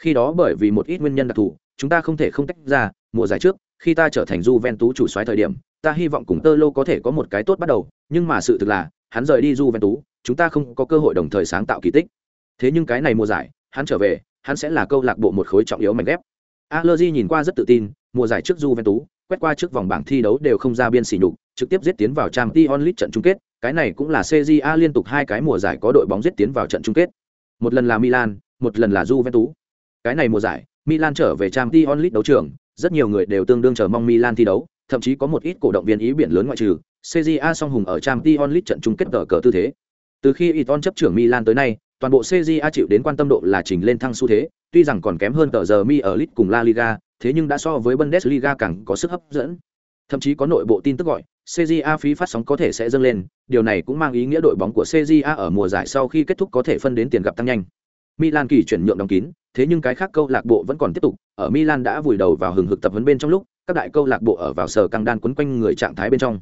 Khi đó bởi vì một ít nguyên nhân đặc thù, chúng ta không thể không tách ra, mùa giải trước, khi ta trở thành Juventus chủ soái thời điểm, ta hy vọng cùng Tottenham có thể có một cái tốt bắt đầu, nhưng mà sự thực là, hắn rời đi Juventus, chúng ta không có cơ hội đồng thời sáng tạo kỳ tích. Thế nhưng cái này mùa giải, hắn trở về, hắn sẽ là câu lạc bộ một khối trọng yếu mảnh ghép. Allegri nhìn qua rất tự tin, mùa giải trước Juventus, quét qua trước vòng bảng thi đấu đều không ra biên sỉ nhục, trực tiếp giết tiến vào Champions League trận chung kết, cái này cũng là CJA liên tục hai cái mùa giải có đội bóng giết tiến vào trận chung kết. Một lần là Milan, một lần là Juventus. Cái này mùa giải, Milan trở về Champions League đấu trường, rất nhiều người đều tương đương chờ mong Milan thi đấu, thậm chí có một ít cổ động viên ý biển lớn ngoại trừ, CJA song hùng ở Champions League trận chung kết cờ cờ tư thế. Từ khi Iton chấp trưởng Milan tới nay, toàn bộ CJA chịu đến quan tâm độ là trình lên thăng xu thế, tuy rằng còn kém hơn tờ giờ Mi ở lit cùng La Liga, thế nhưng đã so với Bundesliga càng có sức hấp dẫn. Thậm chí có nội bộ tin tức gọi, CJA phí phát sóng có thể sẽ dâng lên, điều này cũng mang ý nghĩa đội bóng của CJA ở mùa giải sau khi kết thúc có thể phân đến tiền gặp tăng nhanh. Milan kỳ chuyển nhượng đóng kín, thế nhưng cái khác câu lạc bộ vẫn còn tiếp tục, ở Milan đã vùi đầu vào hừng hực tập huấn bên trong lúc, các đại câu lạc bộ ở vào sở căng đan quấn quanh người trạng thái bên trong.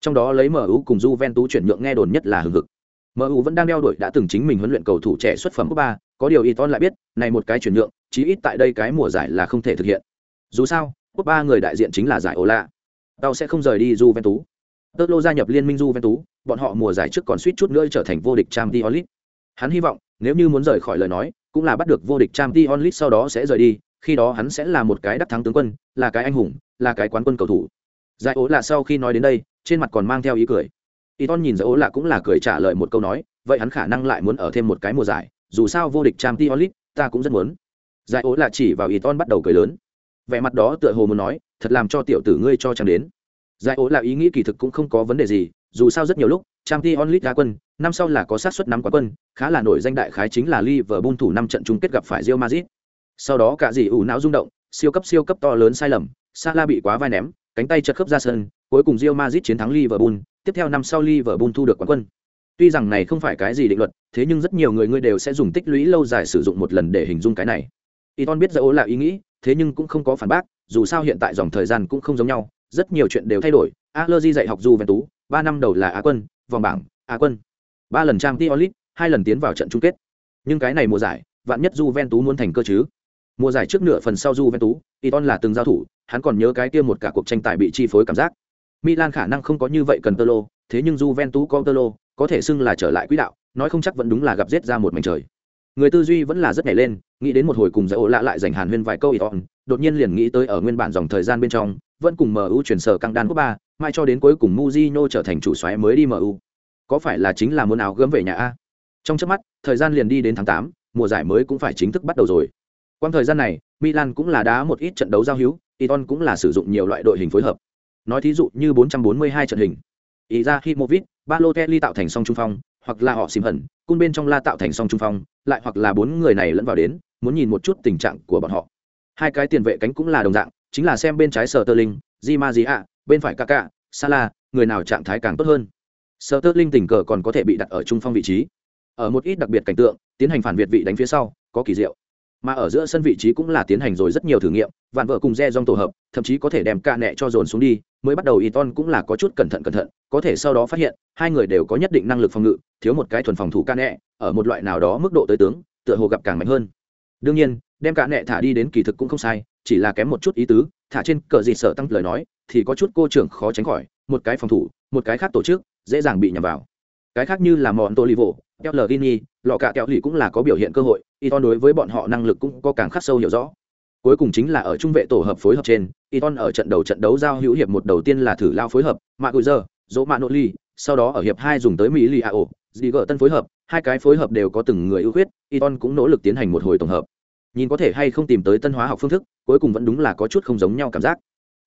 Trong đó lấy MU cùng Juventus chuyển nhượng nghe đồn nhất là hừng hực. MU vẫn đang đeo đuổi đã từng chính mình huấn luyện cầu thủ trẻ xuất phẩm cấp 3, có điều Iton lại biết, này một cái chuyển nhượng, chí ít tại đây cái mùa giải là không thể thực hiện. Dù sao, ba người đại diện chính là giải Ola. Tao sẽ không rời đi Juventus. Tơ lô gia nhập liên minh Juventus, bọn họ mùa giải trước còn suýt chút nữa trở thành vô địch Champions League. Hắn hy vọng, nếu như muốn rời khỏi lời nói, cũng là bắt được vô địch Champions League sau đó sẽ rời đi, khi đó hắn sẽ là một cái đắc thắng tướng quân, là cái anh hùng, là cái quán quân cầu thủ. Giải ố là sau khi nói đến đây, trên mặt còn mang theo ý cười. Iton nhìn giải ố là cũng là cười trả lời một câu nói, vậy hắn khả năng lại muốn ở thêm một cái mùa giải, dù sao vô địch Champions League, ta cũng rất muốn. Giải ố là chỉ vào Iton bắt đầu cười lớn. Vẻ mặt đó tựa hồ muốn nói, thật làm cho tiểu tử ngươi cho chẳng đến. Giải ố là ý nghĩ kỳ thực cũng không có vấn đề gì, dù sao rất nhiều lúc, trang t onlit đá quân, năm sau là có sát suất nắm quá quân, khá là nổi danh đại khái chính là liverpool thủ năm trận chung kết gặp phải Real Madrid. Sau đó cả gì ủ não rung động, siêu cấp siêu cấp to lớn sai lầm, Salah bị quá vai ném, cánh tay chật khớp ra sân, cuối cùng Real Madrid chiến thắng Liverpool, tiếp theo năm sau Liverpool thu được quán quân. Tuy rằng này không phải cái gì định luật, thế nhưng rất nhiều người ngươi đều sẽ dùng tích lũy lâu dài sử dụng một lần để hình dung cái này. Iton biết giải ố là ý nghĩ thế nhưng cũng không có phản bác dù sao hiện tại dòng thời gian cũng không giống nhau rất nhiều chuyện đều thay đổi Allegri dạy học dù ven tú ba năm đầu là á quân vòng bảng á quân ba lần trang t hai lần tiến vào trận chung kết nhưng cái này mùa giải vạn nhất Juventus muốn thành cơ chứ Mùa giải trước nửa phần sau Juventus, Iton là từng giao thủ, hắn còn nhớ cái kia một cả cuộc tranh tài bị chi phối cảm giác. Milan khả năng không có như vậy cần Tolo, thế nhưng Juventus có Tolo, có thể xưng là trở lại quỹ đạo, nói không chắc vẫn đúng là gặp giết ra một mảnh trời. Người tư duy vẫn là rất nhảy lên, nghĩ đến một hồi cùng giải ổ lạ lại dành hàn huyên vài câu Iton, đột nhiên liền nghĩ tới ở nguyên bản dòng thời gian bên trong, vẫn cùng MU chuyển sở căng đan quốc ba, mai cho đến cuối cùng Mujino trở thành chủ xoáy mới đi MU. Có phải là chính là muốn áo gấm về nhà a? Trong chớp mắt, thời gian liền đi đến tháng tám, mùa giải mới cũng phải chính thức bắt đầu rồi. Quang thời gian này, Milan cũng là đá một ít trận đấu giao hữu, Iton cũng là sử dụng nhiều loại đội hình phối hợp. Nói thí dụ như 442 trận hình. Izahimovic, Balotelli tạo thành song trung phong, hoặc là họ xìm hẩn cung bên trong la tạo thành song trung phong, lại hoặc là bốn người này lẫn vào đến, muốn nhìn một chút tình trạng của bọn họ. Hai cái tiền vệ cánh cũng là đồng dạng, chính là xem bên trái sở tơ linh Di ạ, bên phải ca ca sa la người nào trạng thái càng tốt hơn. sơ tơ linh tình cờ còn có thể bị đặt ở trung phong vị trí. Ở một ít đặc biệt cảnh tượng, tiến hành phản việt vị đánh phía sau, có kỳ diệu mà ở giữa sân vị trí cũng là tiến hành rồi rất nhiều thử nghiệm, vạn vợ cùng re dong tổ hợp, thậm chí có thể đem ca nẹ cho dồn xuống đi, mới bắt đầu y ton cũng là có chút cẩn thận cẩn thận, có thể sau đó phát hiện, hai người đều có nhất định năng lực phòng ngự, thiếu một cái thuần phòng thủ ca nẹ, ở một loại nào đó mức độ tới tướng, tựa hồ gặp càng mạnh hơn. Đương nhiên, đem ca nẹ thả đi đến kỳ thực cũng không sai, chỉ là kém một chút ý tứ, thả trên cờ gì sợ tăng lời nói, thì có chút cô trưởng khó tránh khỏi, một cái phòng thủ, một cái khác tổ chức, dễ dàng bị nhầm vào cái khác như là mòn tô livo keo lờ gini lọ cả kẹo lì cũng là có biểu hiện cơ hội Iton đối với bọn họ năng lực cũng có càng khắc sâu hiểu rõ. Cuối cùng chính là ở trung vệ tổ hợp phối hợp trên, Iton ở trận đầu trận đấu giao hữu hiệp một đầu tiên là thử lao phối hợp, Maguire, Dỗ Manoli, sau đó ở hiệp hai dùng tới Mỹ Liao, Ziger tân phối hợp, hai cái phối hợp đều có từng người ưu khuyết, Iton cũng nỗ lực tiến hành một hồi tổng hợp. Nhìn có thể hay không tìm tới tân hóa học phương thức, cuối cùng vẫn đúng là có chút không giống nhau cảm giác.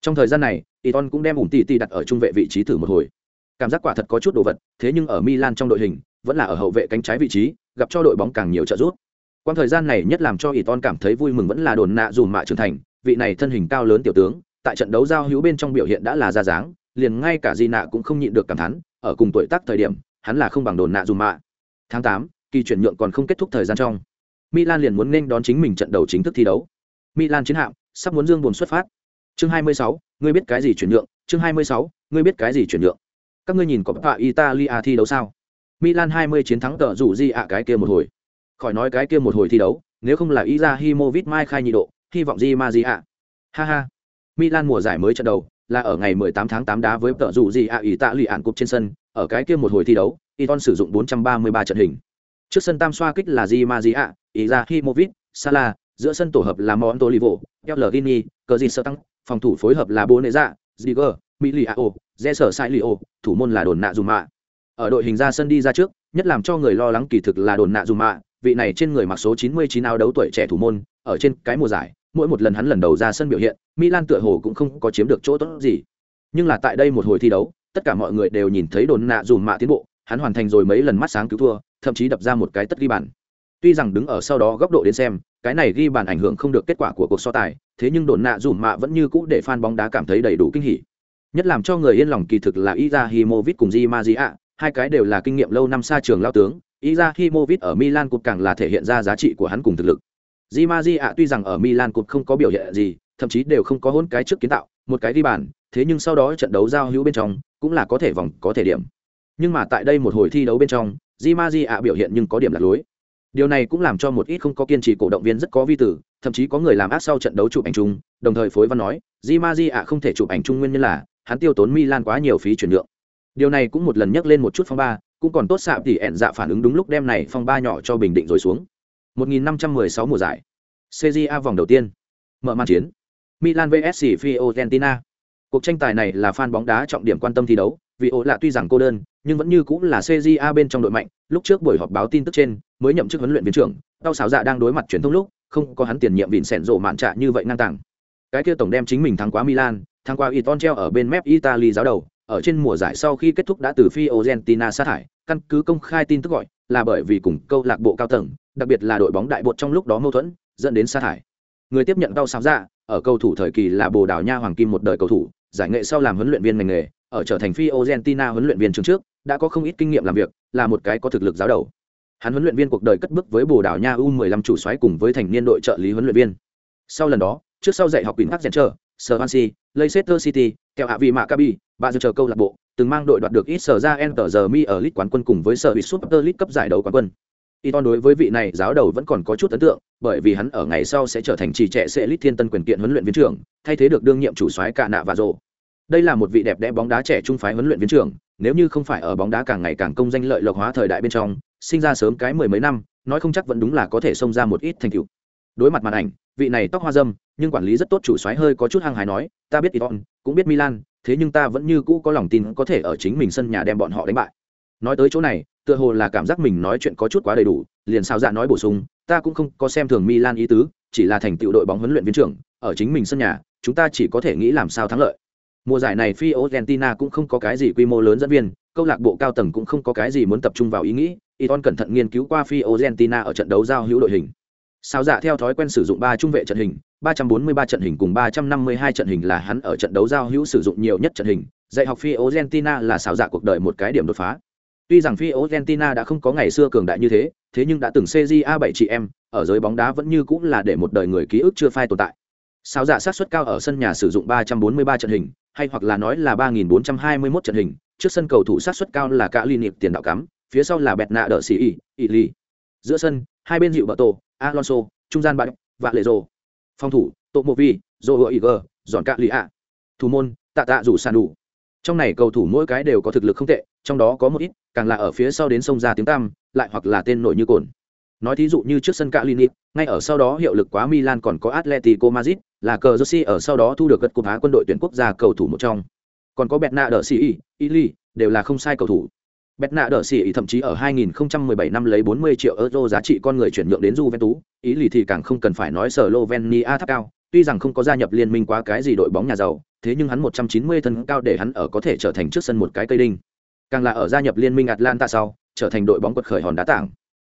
Trong thời gian này, Iton cũng đem ủng Tì Tì đặt ở trung vệ vị trí thử một hồi. Cảm giác quả thật có chút đồ vật, thế nhưng ở Milan trong đội hình, vẫn là ở hậu vệ cánh trái vị trí, gặp cho đội bóng càng nhiều trợ giúp. Quang thời gian này nhất làm cho Iton cảm thấy vui mừng vẫn là đồn nạ dùm mạ trưởng thành, vị này thân hình cao lớn tiểu tướng, tại trận đấu giao hữu bên trong biểu hiện đã là ra dáng, liền ngay cả Di nạ cũng không nhịn được cảm thán, ở cùng tuổi tác thời điểm, hắn là không bằng đồn nạ dùm mạ. Tháng Tám kỳ chuyển nhượng còn không kết thúc thời gian trong. Milan liền muốn nên đón chính mình trận đầu chính thức thi đấu. Milan chiến hạm sắp muốn dương buồn xuất phát. Chương 26, ngươi biết cái gì chuyển nhượng? Chương 26, ngươi biết cái gì chuyển nhượng? Các ngươi nhìn có tọa Italia thi đấu sao? Milan 20 chiến thắng tờ rủ Di ạ? Cái kia một hồi. Khỏi nói cái kia một hồi thi đấu, nếu không là Izahimovic mai khai nhị độ, hy vọng Di Ma Di ạ ha ha. Milan mùa giải mới trận đầu, là ở ngày 18 tháng 8 đá với tợ dù Di ạ? Ý tạ lì ạn cục trên sân, ở cái kia một hồi thi đấu, Iton sử dụng 433 trận hình. Trước sân tam xoa kích là Di Ma Di ạ Izahimovic Salah, giữa sân tổ hợp là Montolivo, Pellegrini cờ gì sơ tăng phòng thủ phối hợp là Boneza Ziger Miliao Jesser Sailio thủ môn là đồn nạ dùm mạ ở đội hình ra sân đi ra trước nhất làm cho người lo lắng kỳ thực là đồn nạ dùm mạ vị này trên người mặc số 99 áo đấu tuổi trẻ thủ môn, ở trên cái mùa giải, mỗi một lần hắn lần đầu ra sân biểu hiện, Milan tựa hồ cũng không có chiếm được chỗ tốt gì. Nhưng là tại đây một hồi thi đấu, tất cả mọi người đều nhìn thấy đồn nạ dùm mạ tiến bộ, hắn hoàn thành rồi mấy lần mắt sáng cứu thua, thậm chí đập ra một cái tất ghi bàn. Tuy rằng đứng ở sau đó góc độ đến xem, cái này ghi bàn ảnh hưởng không được kết quả của cuộc so tài, thế nhưng đồn nạ dùm mạ vẫn như cũ để fan bóng đá cảm thấy đầy đủ kinh hỉ. Nhất làm cho người yên lòng kỳ thực là Izahimovic cùng Di Maria, hai cái đều là kinh nghiệm lâu năm xa trường lao tướng, Izahimovic ở Milan Cup càng là thể hiện ra giá trị của hắn cùng thực lực. Di Maria tuy rằng ở Milan Cup không có biểu hiện gì, thậm chí đều không có hôn cái trước kiến tạo, một cái đi bàn, thế nhưng sau đó trận đấu giao hữu bên trong, cũng là có thể vòng, có thể điểm. Nhưng mà tại đây một hồi thi đấu bên trong, Di Maria biểu hiện nhưng có điểm lạc lối. Điều này cũng làm cho một ít không có kiên trì cổ động viên rất có vi tử, thậm chí có người làm ác sau trận đấu chụp ảnh chung, đồng thời phối văn nói, Di Maria không thể chụp ảnh chung nguyên nhân là hắn tiêu tốn Milan quá nhiều phí chuyển nhượng. Điều này cũng một lần nhắc lên một chút phong ba, cũng còn tốt xạ thì ẹn dạ phản ứng đúng lúc đem này phong ba nhỏ cho bình định rồi xuống. 1516 mùa giải. CJA vòng đầu tiên. Mở màn chiến. Milan vs Fiorentina. Cuộc tranh tài này là fan bóng đá trọng điểm quan tâm thi đấu vì ổ lạ tuy rằng cô đơn nhưng vẫn như cũng là CJA bên trong đội mạnh lúc trước buổi họp báo tin tức trên mới nhậm chức huấn luyện viên trưởng đau xáo dạ đang đối mặt truyền thông lúc không có hắn tiền nhiệm vịn sẹn rộ mạn trả như vậy ngang tàng. Cái kia tổng đem chính mình thắng quá Milan tháng qua Iton treo ở bên mép Italy giáo đầu ở trên mùa giải sau khi kết thúc đã từ Fiorentina sa thải, căn cứ công khai tin tức gọi là bởi vì cùng câu lạc bộ cao tầng, đặc biệt là đội bóng đại bột trong lúc đó mâu thuẫn, dẫn đến sa thải. Người tiếp nhận đau sáo ra, ở cầu thủ thời kỳ là Bồ Đào Nha Hoàng Kim một đời cầu thủ, giải nghệ sau làm huấn luyện viên ngành nghề, ở trở thành Fiorentina huấn luyện viên trường trước, đã có không ít kinh nghiệm làm việc, là một cái có thực lực giáo đầu. Hắn huấn luyện viên cuộc đời cất bước với Bồ Đào Nha U15 chủ soái cùng với thành niên đội trợ lý huấn luyện viên. Sau lần đó, trước sau dạy học Queen Park Center, Swansea, Leicester City, kẹo hạ vị Maccabi, ba giờ chờ câu lạc bộ, từng mang đội đoạt được ít sở ra Enter giờ mi ở League quán quân cùng với sở bị Super League cấp giải đấu quán quân. Iton đối với vị này giáo đầu vẫn còn có chút ấn tượng, bởi vì hắn ở ngày sau sẽ trở thành trì trẻ sẽ lít thiên tân quyền kiện huấn luyện viên trưởng, thay thế được đương nhiệm chủ soái cả nạ và rồ. Đây là một vị đẹp đẽ bóng đá trẻ trung phái huấn luyện viên trưởng, nếu như không phải ở bóng đá càng ngày càng công danh lợi lộc hóa thời đại bên trong, sinh ra sớm cái mười mấy năm, nói không chắc vẫn đúng là có thể xông ra một ít thành tựu. Đối mặt màn ảnh, vị này tóc hoa dâm, nhưng quản lý rất tốt chủ soái hơi có chút hăng hái nói, ta biết Iton, cũng biết Milan, thế nhưng ta vẫn như cũ có lòng tin có thể ở chính mình sân nhà đem bọn họ đánh bại. Nói tới chỗ này, tựa hồ là cảm giác mình nói chuyện có chút quá đầy đủ liền sao dạ nói bổ sung ta cũng không có xem thường milan ý tứ chỉ là thành tựu đội bóng huấn luyện viên trưởng ở chính mình sân nhà chúng ta chỉ có thể nghĩ làm sao thắng lợi mùa giải này phi argentina cũng không có cái gì quy mô lớn dẫn viên câu lạc bộ cao tầng cũng không có cái gì muốn tập trung vào ý nghĩ Iton cẩn thận nghiên cứu qua phi argentina ở trận đấu giao hữu đội hình sao dạ theo thói quen sử dụng ba trung vệ trận hình 343 trận hình cùng 352 trận hình là hắn ở trận đấu giao hữu sử dụng nhiều nhất trận hình. Dạy học phi argentina là xảo dạ cuộc đời một cái điểm đột phá. Tuy rằng phi Argentina đã không có ngày xưa cường đại như thế, thế nhưng đã từng CJA 7 chị em, ở giới bóng đá vẫn như cũng là để một đời người ký ức chưa phai tồn tại. Sao dạ sát suất cao ở sân nhà sử dụng 343 trận hình, hay hoặc là nói là 3421 trận hình, trước sân cầu thủ sát suất cao là cả liên tiền đạo cắm, phía sau là bẹt nạ đỡ sĩ y, y Giữa sân, hai bên dịu bờ tổ, Alonso, trung gian bạn, và lệ rồ. Phòng thủ, Tomovi, Zoe Iger, dọn cạ lì ạ. Thủ môn, tạ tạ rủ sàn đủ. Trong này cầu thủ mỗi cái đều có thực lực không tệ, trong đó có một ít càng là ở phía sau đến sông ra tiếng tăm lại hoặc là tên nổi như cồn nói thí dụ như trước sân Calinit, ngay ở sau đó hiệu lực quá Milan còn có Atletico Madrid, là cờ Jersey ở sau đó thu được gật cục Á quân đội tuyển quốc gia cầu thủ một trong. Còn có Betna đỡ Sĩ, Ili, đều là không sai cầu thủ. Betna đỡ Sĩ thậm chí ở 2017 năm lấy 40 triệu euro giá trị con người chuyển nhượng đến Juventus, ý lì thì càng không cần phải nói Slovenia thấp cao, tuy rằng không có gia nhập liên minh quá cái gì đội bóng nhà giàu, thế nhưng hắn 190 thân cao để hắn ở có thể trở thành trước sân một cái cây đinh. Càng là ở gia nhập liên minh atlanta sau trở thành đội bóng quật khởi hòn đá tảng.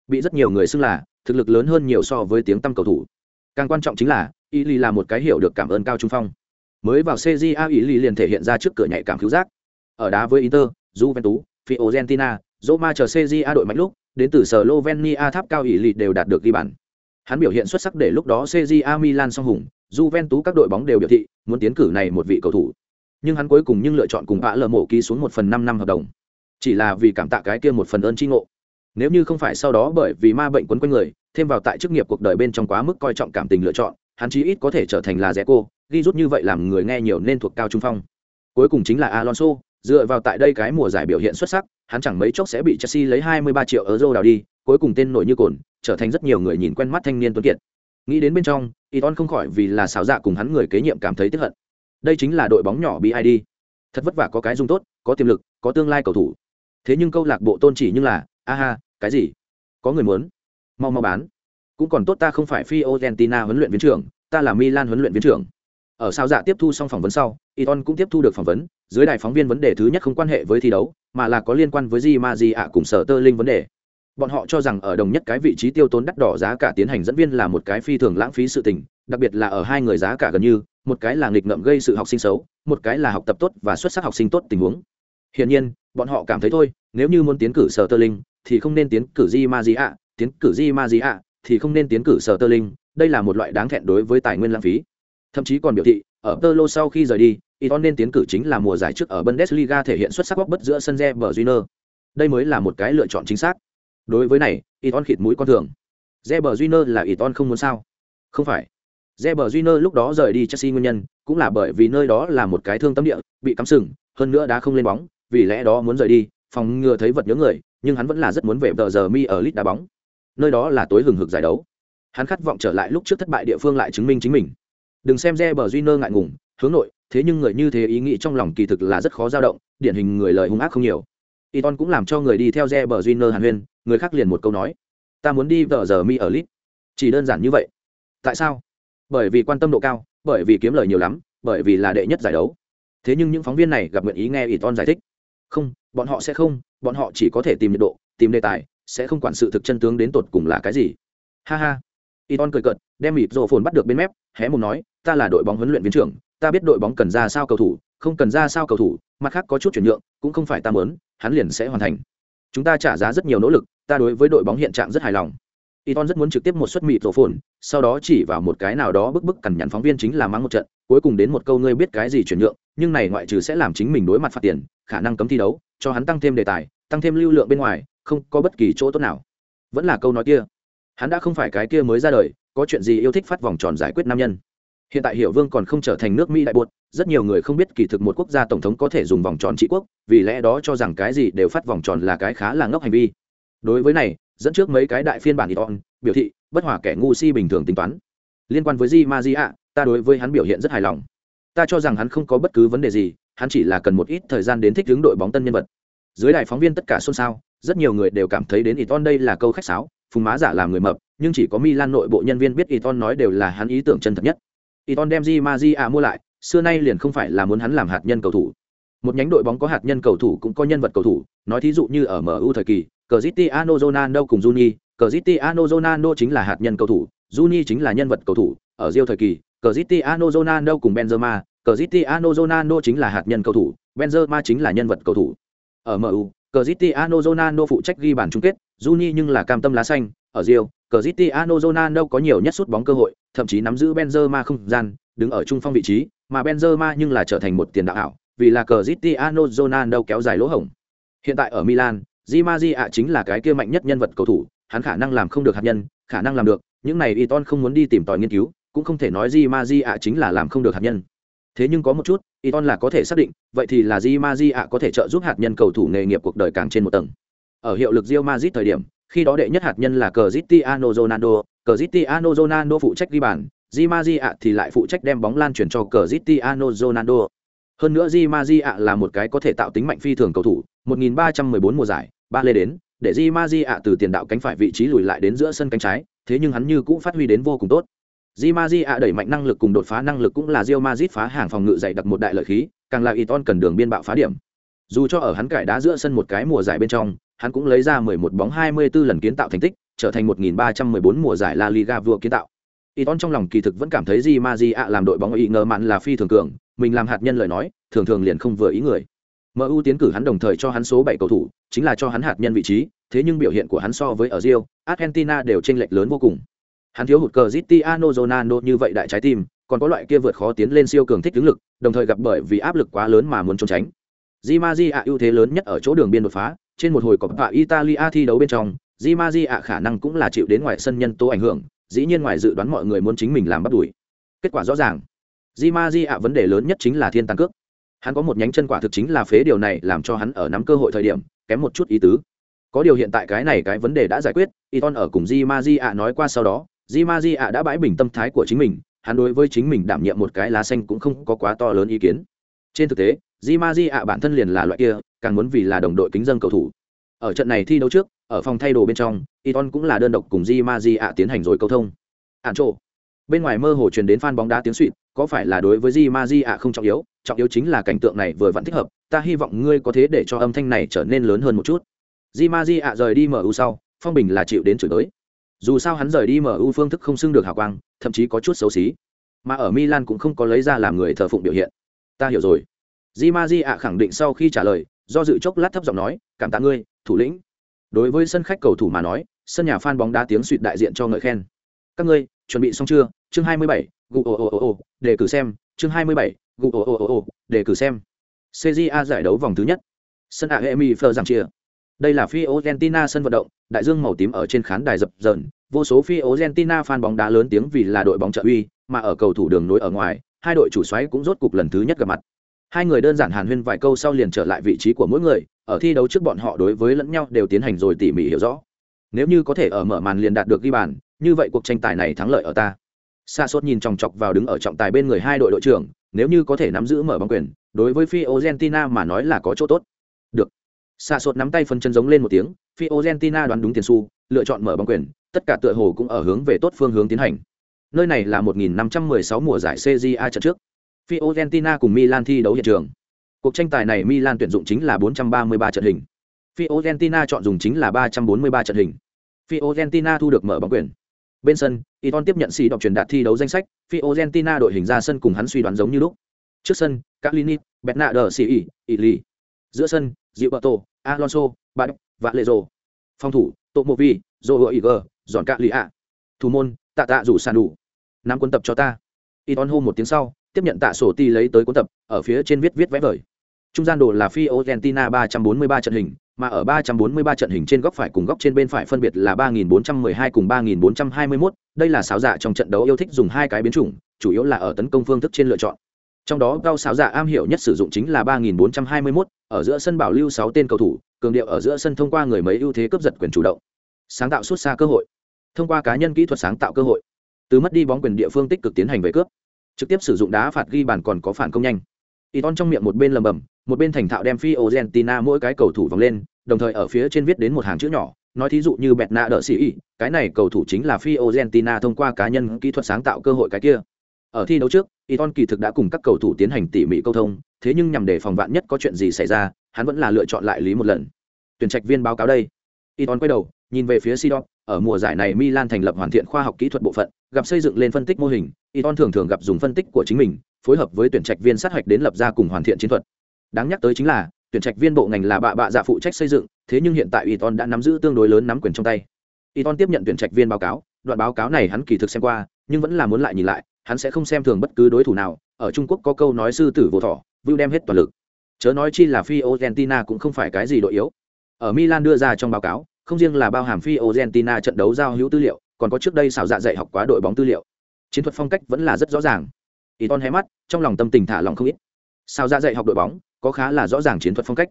Bị rất nhiều người xưng là thực lực lớn hơn nhiều so với tiếng tăm cầu thủ. Càng quan trọng chính là ý lì là một cái hiểu được cảm ơn cao trung phong. Mới vào cja ý lì liền thể hiện ra trước cửa nhạy cảm cứu giác. Ở đá với inter juventus fiorentina roma chờ cja đội mạnh lúc, đến từ slovenia tháp cao ỷ lịt đều đạt được ghi bàn. Hắn biểu hiện xuất sắc để lúc đó cja milan song hùng, juventus các đội bóng đều biểu thị muốn tiến cử này một vị cầu thủ. Nhưng hắn cuối cùng nhưng lựa chọn cùng vã lờ mổ ký xuống một phần năm năm hợp đồng. Chỉ là vì cảm tạ cái kia một phần ơn tri ngộ. Nếu như không phải sau đó bởi vì ma bệnh quấn quanh người, thêm vào tại chức nghiệp cuộc đời bên trong quá mức coi trọng cảm tình lựa chọn, hắn chí ít có thể trở thành là rẻ cô ghi rút như vậy làm người nghe nhiều nên thuộc cao trung phong. Cuối cùng chính là alonso dựa vào tại đây cái mùa giải biểu hiện xuất sắc, hắn chẳng mấy chốc sẽ bị chelsea lấy 23 triệu euro đào đi, cuối cùng tên nổi như cồn, trở thành rất nhiều người nhìn quen mắt thanh niên tuấn kiệt. Nghĩ đến bên trong Iton không khỏi vì là xảo dạ cùng hắn người kế nhiệm cảm thấy tức hận. Đây chính là đội bóng nhỏ bid thật vất vả có cái dung tốt, có tiềm lực, có tương lai cầu thủ. Thế nhưng câu lạc bộ tôn chỉ nhưng là aha cái gì? Có người muốn. Mau mau bán. Cũng còn tốt ta không phải Fiorentina huấn luyện viên trưởng, ta là milan huấn luyện viên trưởng ở sao dạ tiếp thu xong phỏng vấn sau iton cũng tiếp thu được phỏng vấn, dưới đài phóng viên vấn đề thứ nhất không quan hệ với thi đấu, mà là có liên quan với di ma di ạ cùng sở tơ linh vấn đề. Bọn họ cho rằng ở đồng nhất cái vị trí tiêu tốn đắt đỏ giá cả tiến hành dẫn viên là một cái phi thường lãng phí sự tình, đặc biệt là ở hai người giá cả gần như, một cái là nghịch ngợm gây sự học sinh xấu, một cái là học tập tốt và xuất sắc học sinh tốt tình huống. Hiển nhiên, bọn họ cảm thấy thôi, nếu như muốn tiến cử sở tơ linh, thì không nên tiến cử di ma di ạ, tiến cử di ma di ạ, thì không nên tiến cử sở tơ linh, đây là một loại đáng thẹn đối với tài nguyên lãng phí thậm chí còn biểu thị ở tơ lô sau khi rời đi Iton nên tiến cử chính là mùa giải trước ở Bundesliga thể hiện xuất sắc góc bất giữa sân Reber Júnior. Đây mới là một cái lựa chọn chính xác. Đối với này, Iton khịt mũi con thường. Reber Júnior là Iton không muốn sao? Không phải. Reber Júnior lúc đó rời đi Chelsea nguyên nhân, cũng là bởi vì nơi đó là một cái thương tâm địa, bị cắm sừng, hơn nữa đã không lên bóng, vì lẽ đó muốn rời đi, phòng ngừa thấy vật nhớ người, nhưng hắn vẫn là rất muốn về tờ giờ mi ở lit đá bóng. Nơi đó là tối hừng hực giải đấu. Hắn khát vọng trở lại lúc trước thất bại địa phương lại chứng minh chính mình. Đừng xem Reber Júnior ngại ngùng, hướng nội, thế nhưng người như thế ý nghĩ trong lòng kỳ thực là rất khó dao động, điển hình người lời hung ác không nhiều. Iton cũng làm cho người đi theo Reber Júnior Hàn Huyên, người khác liền một câu nói: "Ta muốn đi tờ giờ mi ở lit." Chỉ đơn giản như vậy. Tại sao? bởi vì quan tâm độ cao bởi vì kiếm lời nhiều lắm bởi vì là đệ nhất giải đấu thế nhưng những phóng viên này gặp nguyện ý nghe Iton giải thích không bọn họ sẽ không bọn họ chỉ có thể tìm nhiệt độ tìm đề tài sẽ không quản sự thực chân tướng đến tột cùng là cái gì ha ha Iton cười cợt đem mịt rổ phồn bắt được bên mép hé mồm nói ta là đội bóng huấn luyện viên trưởng ta biết đội bóng cần ra sao cầu thủ không cần ra sao cầu thủ mặt khác có chút chuyển nhượng cũng không phải ta muốn hắn liền sẽ hoàn thành. Chúng ta trả giá rất nhiều nỗ lực ta đối với đội bóng hiện trạng rất hài lòng. Iton rất muốn trực tiếp một suất mịt rổ phồn, sau đó chỉ vào một cái nào đó bức bức cằn nhằn phóng viên chính là mắng một trận, cuối cùng đến một câu ngươi biết cái gì chuyển nhượng, nhưng này ngoại trừ sẽ làm chính mình đối mặt phạt tiền, khả năng cấm thi đấu, cho hắn tăng thêm đề tài, tăng thêm lưu lượng bên ngoài, không có bất kỳ chỗ tốt nào. vẫn là câu nói kia hắn đã không phải cái kia mới ra đời, có chuyện gì yêu thích phát vòng tròn giải quyết nam nhân. Hiện tại hiểu vương còn không trở thành nước mỹ đại buột rất nhiều người không biết kỳ thực một quốc gia tổng thống có thể dùng vòng tròn trị quốc, vì lẽ đó cho rằng cái gì đều phát vòng tròn là cái khá là ngốc hành vi. Đối với này, dẫn trước mấy cái đại phiên bản iton biểu thị, bất hòa kẻ ngu si bình thường tính toán. Liên quan với di ma di ạ ta đối với hắn biểu hiện rất hài lòng. Ta cho rằng hắn không có bất cứ vấn đề gì, hắn chỉ là cần một ít thời gian đến thích hướng đội bóng tân nhân vật. Dưới đài phóng viên tất cả xôn xao, rất nhiều người đều cảm thấy đến iton đây là câu khách sáo phùng má giả làm người mập nhưng chỉ có milan nội bộ nhân viên biết iton nói đều là hắn ý tưởng chân thật nhất iton đem di ma di a mua lại xưa nay liền không phải là muốn hắn làm hạt nhân cầu thủ một nhánh đội bóng có hạt nhân cầu thủ cũng có nhân vật cầu thủ nói thí dụ như ở mu thời kỳ Cristiano Ronaldo cùng Juni, Cristiano Ronaldo chính là hạt nhân cầu thủ, Juni chính là nhân vật cầu thủ, ở Real thời kỳ, Cristiano Ronaldo cùng Benzema, Cristiano Ronaldo chính là hạt nhân cầu thủ, Benzema chính là nhân vật cầu thủ. Ở MU, Cristiano Ronaldo phụ trách ghi bàn chung kết, Juni nhưng là cam tâm lá xanh, ở Rio, Cristiano Ronaldo có nhiều nhất sút bóng cơ hội, thậm chí nắm giữ Benzema không gian, đứng ở trung phong vị trí, mà Benzema nhưng là trở thành một tiền đạo ảo, vì là Cristiano Ronaldo kéo dài lỗ hổng. Hiện tại ở Milan, Di Maria ạ chính là cái kia mạnh nhất nhân vật cầu thủ, hắn khả năng làm không được hạt nhân, khả năng làm được, những này Iton không muốn đi tìm tòi nghiên cứu, cũng không thể nói Di Maria ạ chính là làm không được hạt nhân. Thế nhưng có một chút, Iton là có thể xác định, vậy thì là Di Maria ạ có thể trợ giúp hạt nhân cầu thủ nghề nghiệp cuộc đời càng trên một tầng. Ở hiệu lực Real Madrid thời điểm, khi đó đệ nhất hạt nhân là Cristiano Ronaldo, Cristiano Ronaldo phụ trách ghi bàn, Di Maria thì lại phụ trách đem bóng lan truyền cho Cristiano Ronaldo. Hơn nữa Di Maria là một cái có thể tạo tính mạnh phi thường cầu thủ, 1314 mùa giải, ba lê đến để di Maria từ tiền đạo cánh phải vị trí lùi lại đến giữa sân cánh trái thế nhưng hắn như cũng phát huy đến vô cùng tốt. Di Maria đẩy mạnh năng lực cùng đột phá năng lực cũng là Real Madrid phá hàng phòng ngự dày đặc một đại lợi khí càng là iton cần đường biên bạo phá điểm dù cho ở hắn cải đá giữa sân một cái mùa giải bên trong hắn cũng lấy ra 11 bóng 24 lần kiến tạo thành tích trở thành 1314 mùa giải La Liga vừa kiến tạo Iton trong lòng kỳ thực vẫn cảm thấy Di gì ạ làm đội bóng ý ngờ mạn là phi thường cường, mình làm hạt nhân lời nói, thường thường liền không vừa ý người. MU tiến cử hắn đồng thời cho hắn số 7 cầu thủ, chính là cho hắn hạt nhân vị trí, thế nhưng biểu hiện của hắn so với ở Rio, Argentina đều chênh lệch lớn vô cùng. Hắn thiếu hụt Cristiano Ronaldo như vậy đại trái tim, còn có loại kia vượt khó tiến lên siêu cường thích ứng lực, đồng thời gặp bởi vì áp lực quá lớn mà muốn trốn tránh. Di Maria ưu thế lớn nhất ở chỗ đường biên đột phá, trên một hồi Coppa Italia thi đấu bên trong, Di Maria khả năng cũng là chịu đến ngoài sân nhân tố ảnh hưởng, dĩ nhiên ngoài dự đoán mọi người muốn chính mình làm bắt đuổi. Kết quả rõ ràng. Di Maria vấn đề lớn nhất chính là thiên tàn cước hắn có một nhánh chân quả thực chính là phế điều này làm cho hắn ở nắm cơ hội thời điểm kém một chút ý tứ có điều hiện tại cái này cái vấn đề đã giải quyết Iton ở cùng Di Ma Di ạ nói qua sau đó Di Ma Di ạ đã bãi bình tâm thái của chính mình hắn đối với chính mình đảm nhiệm một cái lá xanh cũng không có quá to lớn ý kiến trên thực tế Di Ma Di ạ bản thân liền là loại kia, càng muốn vì là đồng đội kính dân cầu thủ. Ở trận này thi đấu trước, ở phòng thay đồ bên trong, Iton cũng là đơn độc cùng Di Ma Di ạ tiến hành rồi câu thông. Ạn trộ. Bên ngoài mơ hồ truyền đến fan bóng đá tiếng suỵt, có phải là đối với Di Ma Di ạ không trọng yếu trọng yếu chính là cảnh tượng này vừa vẫn thích hợp, ta hy vọng ngươi có thế để cho âm thanh này trở nên lớn hơn một chút. Di ma di ạ rời đi mu sau, phong bình là chịu đến chửi tới dù sao hắn rời đi mu phương thức không xưng được hào quang, thậm chí có chút xấu xí. Mà ở milan cũng không có lấy ra làm người thờ phụng biểu hiện. Ta hiểu rồi di ma di ạ khẳng định sau khi trả lời do dự chốc lát thấp giọng nói cảm tạ ngươi thủ lĩnh. Đối với sân khách cầu thủ mà nói sân nhà fan bóng đá tiếng suỵt đại diện cho ngợi khen. Các ngươi chuẩn bị xong chưa? Chương 27, gu ồ ồ ồ để cử xem. Chương 27, gu ồ ồ ồ để cử xem. Cja giải đấu vòng thứ nhất. Sân aemi phờ giảm chia. Đây là phi argentina sân vận động đại dương màu tím ở trên khán đài dập dờn. Vô số phi argentina fan bóng đá lớn tiếng vì là đội bóng trợ uy mà ở cầu thủ đường nối ở ngoài hai đội chủ xoáy cũng rốt cục lần thứ nhất gặp mặt hai người đơn giản hàn huyên vài câu sau liền trở lại vị trí của mỗi người, ở thi đấu trước bọn họ đối với lẫn nhau đều tiến hành rồi tỉ mỉ hiểu rõ. Nếu như có thể ở mở màn liền đạt được ghi bàn, như vậy cuộc tranh tài này thắng lợi ở ta. Xa sốt nhìn chòng chọc vào đứng ở trọng tài bên người hai đội đội trưởng, nếu như có thể nắm giữ mở bóng quyền, đối với phi argentina mà nói là có chỗ tốt. Được. Xa sốt nắm tay phân chân giống lên một tiếng phi argentina đoán đúng tiền su lựa chọn mở bóng quyền, tất cả tựa hồ cũng ở hướng về tốt phương hướng tiến hành. Nơi này là 1516 mùa giải CJA trận trước. Fiorentina cùng milan thi đấu hiện trường. Cuộc tranh tài này milan tuyển dụng chính là 433 trận hình. Fiorentina chọn dùng chính là 343 trận hình. Fiorentina thu được mở bóng quyền. Bên sân Iton tiếp nhận xì đọc truyền đạt thi đấu danh sách. Fiorentina đội hình ra sân cùng hắn suy đoán giống như lúc. Trước sân Caglini, Bernardo Sii, Ili. giữa sân Gilberto, Alonso, Bad, và phòng thủ Tomovi, Joe Iger, dọn cạ lì ạ thủ môn tạ tạ rủ sàn đủ nắm quân tập cho ta. Iton hô một tiếng sau tiếp nhận tạ sổ ti lấy tới cuốn tập ở phía trên viết viết vẽ vời. Trung gian đồ là phi argentina 343 trận hình mà ở 343 trận hình trên góc phải cùng góc trên bên phải phân biệt là 3412 cùng 3421, đây là sáo dạ trong trận đấu yêu thích dùng hai cái biến chủng, chủ yếu là ở tấn công phương thức trên lựa chọn. Trong đó cao sáo dạ am hiểu nhất sử dụng chính là 3421, ở giữa sân bảo lưu 6 tên cầu thủ, cường điệu ở giữa sân thông qua người mấy ưu thế cướp giật quyền chủ động, sáng tạo suốt xa cơ hội. Thông qua cá nhân kỹ thuật sáng tạo cơ hội, từ mất đi bóng quyền địa phương tích cực tiến hành về cướp, trực tiếp sử dụng đá phạt ghi bàn còn có phản công nhanh. Iton trong miệng một bên lầm bầm, một bên thành thạo đem Fiorentina mỗi cái cầu thủ vòng lên, đồng thời ở phía trên viết đến một hàng chữ nhỏ nói thí dụ như Betna đỡ sĩ ý, cái này cầu thủ chính là Fiorentina thông qua cá nhân kỹ thuật sáng tạo cơ hội cái kia. Ở thi đấu trước Iton kỳ thực đã cùng các cầu thủ tiến hành tỉ mỉ câu thông thế nhưng nhằm để phòng vạn nhất có chuyện gì xảy ra hắn vẫn là lựa chọn lại lý một lần. Tuyển trạch viên báo cáo đây. Iton quay đầu nhìn về phía Sidon ở mùa giải này Milan thành lập hoàn thiện khoa học kỹ thuật bộ phận, gặp xây dựng lên phân tích mô hình Iton thường thường gặp dùng phân tích của chính mình, phối hợp với tuyển trạch viên sát hạch đến lập ra cùng hoàn thiện chiến thuật. Đáng nhắc tới chính là, tuyển trạch viên bộ ngành là bạ bạ dạ phụ trách xây dựng, thế nhưng hiện tại Iton đã nắm giữ tương đối lớn nắm quyền trong tay. Iton tiếp nhận tuyển trạch viên báo cáo, đoạn báo cáo này hắn kỳ thực xem qua, nhưng vẫn là muốn lại nhìn lại, hắn sẽ không xem thường bất cứ đối thủ nào, ở trung quốc có câu nói sư tử vô thỏ, vưu đem hết toàn lực. Chớ nói chi là Fiorentina cũng không phải cái gì đội yếu. Ở Milan đưa ra trong báo cáo không riêng là bao hàm phi Argentina trận đấu giao hữu tư liệu, còn có trước đây xảo dạ dạy học quá đội bóng tư liệu. Chiến thuật phong cách vẫn là rất rõ ràng. Iton hé mắt, trong lòng tâm tình thả lòng không ít. Xảo dạ dạy học đội bóng, có khá là rõ ràng chiến thuật phong cách.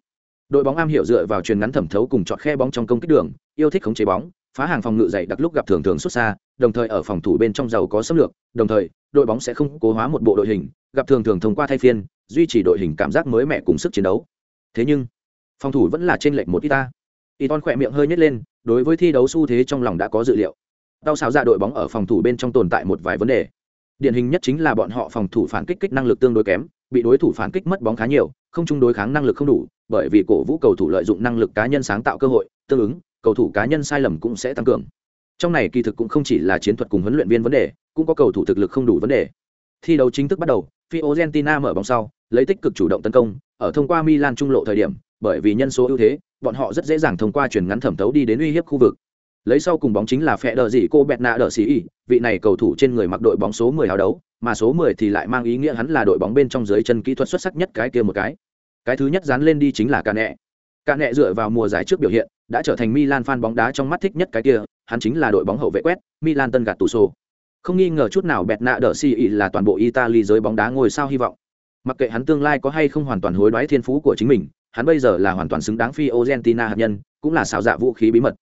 Đội bóng am hiểu dựa vào truyền ngắn thẩm thấu cùng chọn khe bóng trong công kích đường, yêu thích khống chế bóng, phá hàng phòng ngự dày đặc lúc gặp thường thường xuất xa, đồng thời ở phòng thủ bên trong giàu có xâm lược, đồng thời, đội bóng sẽ không cố hóa một bộ đội hình, gặp thường thường thông qua thay phiên, duy trì đội hình cảm giác mới mẻ cùng sức chiến đấu. Thế nhưng, phòng thủ vẫn là trên lệnh một ít ta. Iton khỏe miệng hơi nhếch lên, đối với thi đấu xu thế trong lòng đã có dự liệu. Đau xào ra đội bóng ở phòng thủ bên trong tồn tại một vài vấn đề. Điển hình nhất chính là bọn họ phòng thủ phản kích kích năng lực tương đối kém, bị đối thủ phản kích mất bóng khá nhiều, không chung đối kháng năng lực không đủ, bởi vì cổ vũ cầu thủ lợi dụng năng lực cá nhân sáng tạo cơ hội, tương ứng, cầu thủ cá nhân sai lầm cũng sẽ tăng cường. Trong này kỳ thực cũng không chỉ là chiến thuật cùng huấn luyện viên vấn đề, cũng có cầu thủ thực lực không đủ vấn đề. Thi đấu chính thức bắt đầu, Fiorentina mở bóng sau, lấy tích cực chủ động tấn công, ở thông qua Milan trung lộ thời điểm bởi vì nhân số ưu thế, bọn họ rất dễ dàng thông qua chuyển ngắn thẩm thấu đi đến uy hiếp khu vực. Lấy sau cùng bóng chính là phe đờ gì cô bẹt nạ đờ xì y vị này cầu thủ trên người mặc đội bóng số 10 hào đấu, mà số 10 thì lại mang ý nghĩa hắn là đội bóng bên trong dưới chân kỹ thuật xuất sắc nhất cái kia một cái. Cái thứ nhất dán lên đi chính là ca nẹ ca nẹ dựa vào mùa giải trước biểu hiện, đã trở thành milan fan bóng đá trong mắt thích nhất cái kia, hắn chính là đội bóng hậu vệ quét, milan tân gạt tủ sổ. Không nghi ngờ chút nào bẹt nạ đờ xì y là toàn bộ italy giới bóng đá ngôi sao hy vọng. Mặc kệ hắn tương lai có hay không hoàn toàn hối đoái thiên phú của chính mình hắn bây giờ là hoàn toàn xứng đáng phi argentina hạt nhân, cũng là xảo dạ vũ khí bí mật.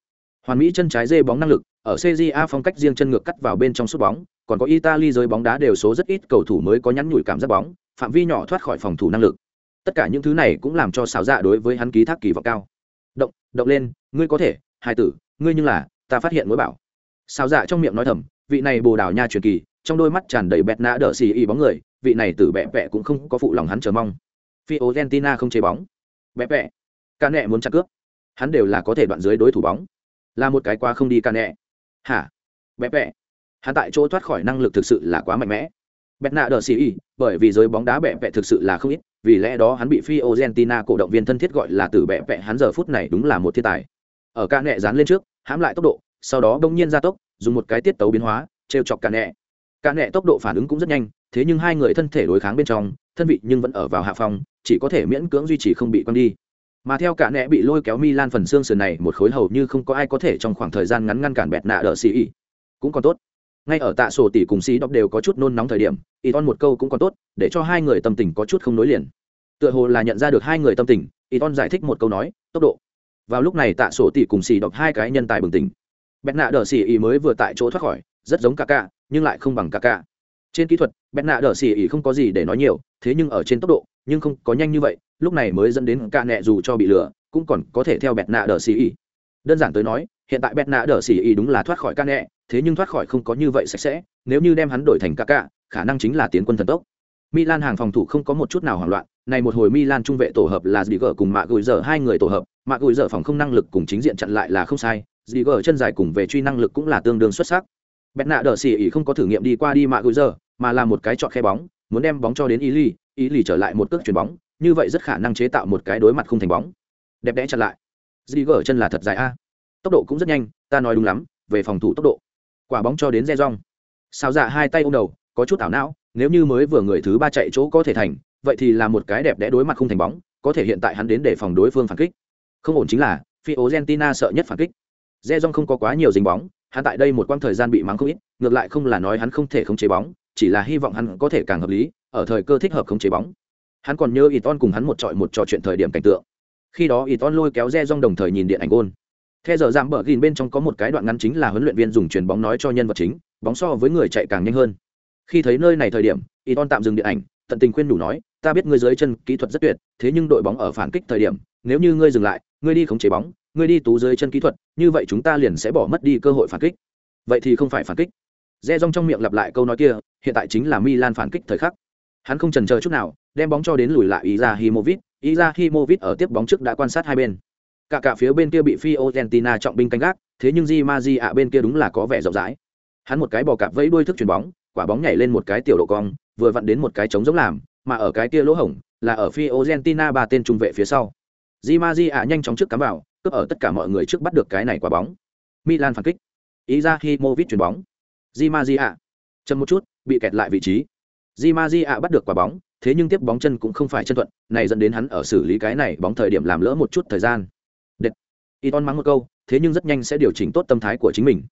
Hoàn mỹ chân trái dê bóng năng lực, ở cja phong cách riêng chân ngược cắt vào bên trong sút bóng, còn có italy giới bóng đá đều số rất ít cầu thủ mới có nhắn nhủi cảm giác bóng, phạm vi nhỏ thoát khỏi phòng thủ năng lực. Tất cả những thứ này cũng làm cho xảo dạ đối với hắn ký thác kỳ vọng cao. Động động lên, ngươi có thể, hai tử, ngươi nhưng là, ta phát hiện mối bảo. Xảo dạ trong miệng nói thầm, vị này bồ đào nha truyền kỳ, trong đôi mắt tràn đầy bẹt nã đỡ xì y bóng người, vị này tử bẹ bẹ cũng không có phụ lòng hắn chờ mong. Phi argentina không chế bóng bẹ. Ca nẹ muốn chặt cướp. Hắn đều là có thể đoạn dưới đối thủ bóng. Là một cái quá không đi ca nẹ. Hả? Bẹ. Hắn tại chỗ thoát khỏi năng lực thực sự là quá mạnh mẽ. Bẹt nạ đờ xì y bởi vì giới bóng đá bẹ thực sự là không ít, vì lẽ đó hắn bị phi argentina cổ động viên thân thiết gọi là từ bẹ hắn giờ phút này đúng là một thiên tài. Ở ca nẹ dán lên trước, hãm lại tốc độ, sau đó bỗng nhiên gia tốc, dùng một cái tiết tấu biến hóa, trêu chọc ca nẹ. Ca nẹ tốc độ phản ứng cũng rất nhanh, thế nhưng hai người thân thể đối kháng bên trong thân vị nhưng vẫn ở vào hạ phòng chỉ có thể miễn cưỡng duy trì không bị quăng đi. Mà theo cả nẹ bị lôi kéo Milan phần xương sườn này, một khối hầu như không có ai có thể trong khoảng thời gian ngắn ngăn cản bẹt nạ đỡ xì ỉ cũng còn tốt. Ngay ở tạ sổ tỷ cùng xì đọc đều có chút nôn nóng thời điểm Iton một câu cũng còn tốt, để cho hai người tâm tình có chút không nối liền. Tựa hồ là nhận ra được hai người tâm tình Iton giải thích một câu nói, tốc độ. Vào lúc này tạ sổ tỷ cùng xì đọc hai cái nhân tài bừng tỉnh. Bẹt nạ đỡ xì ỉ mới vừa tại chỗ thoát khỏi, rất giống cả cả nhưng lại không bằng cả cả trên kỹ thuật bẹt nạ đỡ xì ỉ không có gì để nói nhiều thế nhưng ở trên tốc độ nhưng không có nhanh như vậy lúc này mới dẫn đến cả nẹ dù cho bị lừa cũng còn có thể theo bẹt nạ đỡ xì ỉ đơn giản tới nói hiện tại bẹt nạ đỡ xì ỉ đúng là thoát khỏi ca nẹ thế nhưng thoát khỏi không có như vậy sạch sẽ nếu như đem hắn đổi thành ca ca khả năng chính là tiến quân thần tốc Milan hàng phòng thủ không có một chút nào hoảng loạn, này một hồi Milan trung vệ tổ hợp là Ziger cùng Mạ Gùi Dở hai người tổ hợp, Mạ Gùi Dở phòng không năng lực cùng chính diện chặn lại là không sai, Ziger chân dài cùng về truy năng lực cũng là tương đương xuất sắc. Bẹt nạ đỡ xì ỉ không có thử nghiệm đi qua đi Mạ Gùi Dở mà là một cái chọn khe bóng, muốn đem bóng cho đến Ý Ly, Ý Ly trở lại một cước chuyền bóng, như vậy rất khả năng chế tạo một cái đối mặt không thành bóng. Đẹp đẽ chặn lại. Ziger chân là thật dài a. Tốc độ cũng rất nhanh ta nói đúng lắm về phòng thủ tốc độ. Quả bóng cho đến re rong. Sao dạ hai tay ôm đầu có chút ảo não nếu như mới vừa người thứ ba chạy chỗ có thể thành vậy thì là một cái đẹp đẽ đối mặt không thành bóng có thể hiện tại hắn đến để phòng đối phương phản kích. Không ổn chính là, Fiorentina sợ nhất phản kích. Rejong không có quá nhiều dính bóng, hắn tại đây một quãng thời gian bị mắng không ít, ngược lại không là nói hắn không thể khống chế bóng, chỉ là hy vọng hắn có thể càng hợp lý, ở thời cơ thích hợp khống chế bóng. Hắn còn nhớ Iton cùng hắn một trọi một trò chuyện thời điểm cảnh tượng. Khi đó Iton lôi kéo Rejong đồng thời nhìn điện ảnh gôn. Theo giờ giảm bờ gìn bên trong có một cái đoạn ngắn chính là huấn luyện viên dùng chuyền bóng nói cho nhân vật chính, bóng so với người chạy càng nhanh hơn. Khi thấy nơi này thời điểm, Iton tạm dừng điện ảnh, tận tình khuyên đủ nói, ta biết ngươi dưới chân kỹ thuật rất tuyệt, thế nhưng đội bóng ở phản kích thời điểm, nếu như ngươi dừng lại, ngươi đi khống chế bóng, ngươi đi tú dưới chân kỹ thuật, như vậy chúng ta liền sẽ bỏ mất đi cơ hội phản kích. Vậy thì không phải phản kích. Rẽ rong trong miệng lặp lại câu nói kia, hiện tại chính là Milan phản kích thời khắc. Hắn không chần chờ chút nào, đem bóng cho đến lùi lại Izahimovic, Izahimovic ở tiếp bóng trước đã quan sát hai bên. Cả cả phía bên kia bị Fiorentina trọng binh canh gác, thế nhưng Di Maji ạ bên kia đúng là có vẻ rộng rãi. Hắn một cái bò cạp vẫy đuôi thức chuyền bóng, quả bóng nhảy lên một cái tiểu độ cong, vừa vặn đến một cái trống giống làm, mà ở cái kia lỗ hổng là ở Fiorentina ba tên trung vệ phía sau. Di Maji ạ nhanh chóng trước cắm vào, cướp ở tất cả mọi người trước bắt được cái này quả bóng. Milan phản kích. Izahimovic chuyền bóng. Di Maji ạ chậm một chút, bị kẹt lại vị trí. Di Maji ạ bắt được quả bóng, thế nhưng tiếp bóng chân cũng không phải chân thuận, này dẫn đến hắn ở xử lý cái này bóng thời điểm làm lỡ một chút thời gian. Đệt. Iton mắng một câu, thế nhưng rất nhanh sẽ điều chỉnh tốt tâm thái của chính mình.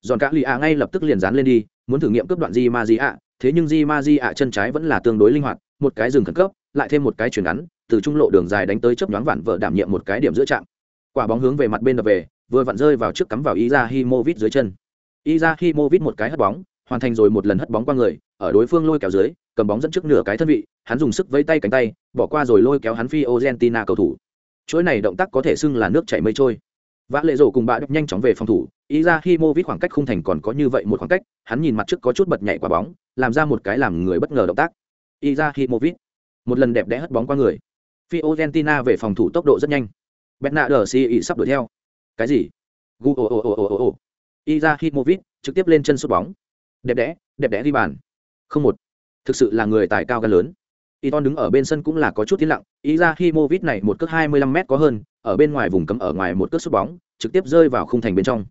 Giòn cả lì ạ ngay lập tức liền dán lên đi, muốn thử nghiệm cướp đoạn Di Ma Di ạ, thế nhưng Di Ma Di ạ chân trái vẫn là tương đối linh hoạt, một cái dừng khẩn cấp, lại thêm một cái chuyển ngắn, từ trung lộ đường dài đánh tới chớp nhoáng vặn vợ đảm nhiệm một cái điểm giữa trạm. Quả bóng hướng về mặt bên đập về, vừa vặn rơi vào trước cắm vào Izahimovic dưới chân. Izahimovic một cái hất bóng, hoàn thành rồi một lần hất bóng qua người, ở đối phương lôi kéo dưới, cầm bóng dẫn trước nửa cái thân vị, hắn dùng sức vẫy tay cánh tay, bỏ qua rồi lôi kéo hắn phi Argentina cầu thủ. Chuỗi này động tác có thể xưng là nước chảy mây trôi. Vã lệ rổ cùng bạ đập nhanh chóng về phòng thủ, Izahimovic khoảng cách khung thành còn có như vậy một khoảng cách, hắn nhìn mặt trước có chút bật nhảy quả bóng, làm ra một cái làm người bất ngờ động tác. Izahimovic, một lần đẹp đẽ hất bóng qua người. Fiorentina về phòng thủ tốc độ rất nhanh. Bernardo Silva sắp đuổi theo. Cái gì? Gu o o o o o. Iza Himovic trực tiếp lên chân sút bóng. Đẹp đẽ, đẹp đẽ đi bàn. Không một. Thực sự là người tài cao gan lớn. Iton đứng ở bên sân cũng là có chút tiến lặng, Iza Himovic này một cước 25m có hơn, ở bên ngoài vùng cấm ở ngoài một cước sút bóng, trực tiếp rơi vào khung thành bên trong.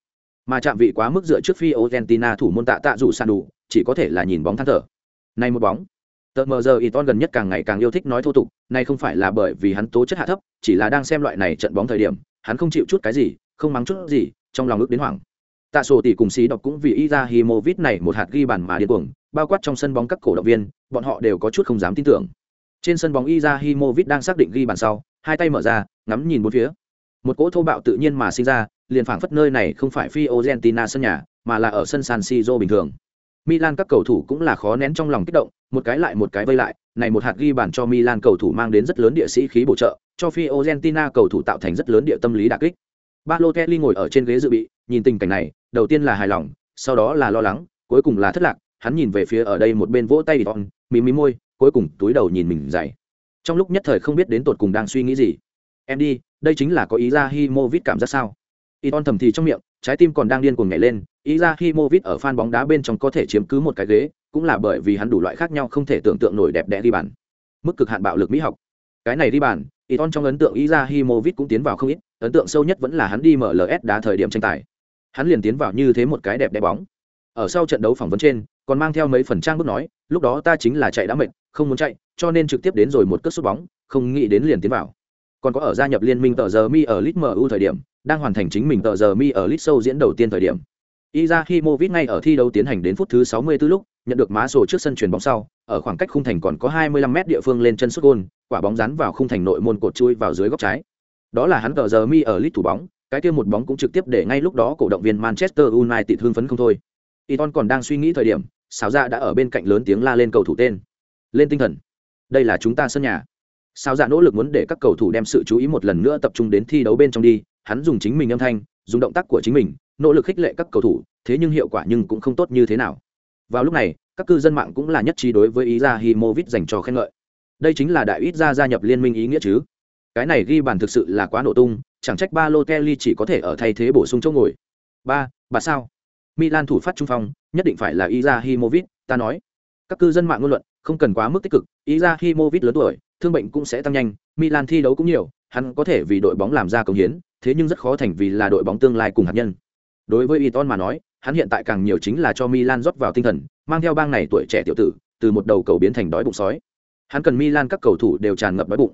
Mà chạm vị quá mức dựa trước phi Argentina thủ môn tạ tạ rủ san đủ, chỉ có thể là nhìn bóng than thở. Này một bóng. Tờ mờ giờ Iton gần nhất càng ngày càng yêu thích nói thô tục, này không phải là bởi vì hắn tố chất hạ thấp, chỉ là đang xem loại này trận bóng thời điểm, hắn không chịu chút cái gì, không mắng chút gì, trong lòng ước đến hoảng. Tạ sổ tỷ cùng xí đọc cũng vì Izahimovic này một hạt ghi bàn mà điên cuồng, bao quát trong sân bóng các cổ động viên, bọn họ đều có chút không dám tin tưởng. Trên sân bóng Izahimovic đang xác định ghi bàn sau, hai tay mở ra, ngắm nhìn bốn phía. Một cỗ thô bạo tự nhiên mà sinh ra, liền phảng phất nơi này không phải Fiorentina sân nhà, mà là ở sân San Siro bình thường. Milan các cầu thủ cũng là khó nén trong lòng kích động, một cái lại một cái vây lại, này một hạt ghi bàn cho Milan cầu thủ mang đến rất lớn địa sĩ khí bổ trợ, cho Fiorentina cầu thủ tạo thành rất lớn địa tâm lý đả kích. Balotelli ngồi ở trên ghế dự bị, nhìn tình cảnh này, đầu tiên là hài lòng, sau đó là lo lắng, cuối cùng là thất lạc, hắn nhìn về phía ở đây một bên vỗ tay Iton, mí mí môi, cuối cùng túi đầu nhìn mình dày. Trong lúc nhất thời không biết đến tột cùng đang suy nghĩ gì. Em đi, đây chính là có ý ra Himovic cảm giác sao? Iton thầm thì trong miệng, trái tim còn đang điên cuồng nhảy lên, ý ra Himovic ở fan bóng đá bên trong có thể chiếm cứ một cái ghế, cũng là bởi vì hắn đủ loại khác nhau không thể tưởng tượng nổi đẹp đẽ đi bàn. Mức cực hạn bạo lực mỹ học. Cái này đi bàn, Iton trong ấn tượng Izahimovic cũng tiến vào không ít, ấn tượng sâu nhất vẫn là hắn đi mở LS đá thời điểm tranh tài. Hắn liền tiến vào như thế một cái đẹp đẽ bóng. Ở sau trận đấu phỏng vấn trên, còn mang theo mấy phần trang bước nói, lúc đó ta chính là chạy đã mệt, không muốn chạy, cho nên trực tiếp đến rồi một cất sút bóng, không nghĩ đến liền tiến vào. Còn có ở gia nhập liên minh tờ giờ mi ở Lit MU thời điểm, đang hoàn thành chính mình tờ giờ mi ở Lit sâu diễn đầu tiên thời điểm. Izahimovic ngay ở thi đấu tiến hành đến phút thứ 64 lúc, nhận được má sổ trước sân chuyển bóng sau, ở khoảng cách khung thành còn có 25 mét địa phương lên chân sút gôn, quả bóng dán vào khung thành nội môn cột chui vào dưới góc trái. Đó là hắn tờ giờ mi ở lít thủ bóng, cái kia một bóng cũng trực tiếp để ngay lúc đó cổ động viên Manchester United hưng phấn không thôi. Iton còn đang suy nghĩ thời điểm, Sáo dạ đã ở bên cạnh lớn tiếng la lên cầu thủ tên. Lên tinh thần. Đây là chúng ta sân nhà. Sáo dạ nỗ lực muốn để các cầu thủ đem sự chú ý một lần nữa tập trung đến thi đấu bên trong đi, hắn dùng chính mình âm thanh, dùng động tác của chính mình, nỗ lực khích lệ các cầu thủ, thế nhưng hiệu quả nhưng cũng không tốt như thế nào. Vào lúc này, các cư dân mạng cũng là nhất trí đối với ý ra Himovic dành cho khen ngợi. Đây chính là đại ít ra gia nhập liên minh ý nghĩa chứ. Cái này ghi bàn thực sự là quá nổ tung, chẳng trách Balotelli chỉ có thể ở thay thế bổ sung chỗ ngồi. Ba, bà sao? Milan thủ phát trung phong, nhất định phải là Izahimovic, ta nói. Các cư dân mạng ngôn luận, không cần quá mức tích cực, Izahimovic lớn tuổi, thương bệnh cũng sẽ tăng nhanh, Milan thi đấu cũng nhiều, hắn có thể vì đội bóng làm ra công hiến, thế nhưng rất khó thành vì là đội bóng tương lai cùng hạt nhân. Đối với Iton mà nói, hắn hiện tại càng nhiều chính là cho Milan rót vào tinh thần, mang theo bang này tuổi trẻ tiểu tử, từ một đầu cầu biến thành đói bụng sói. Hắn cần Milan các cầu thủ đều tràn ngập đói bụng.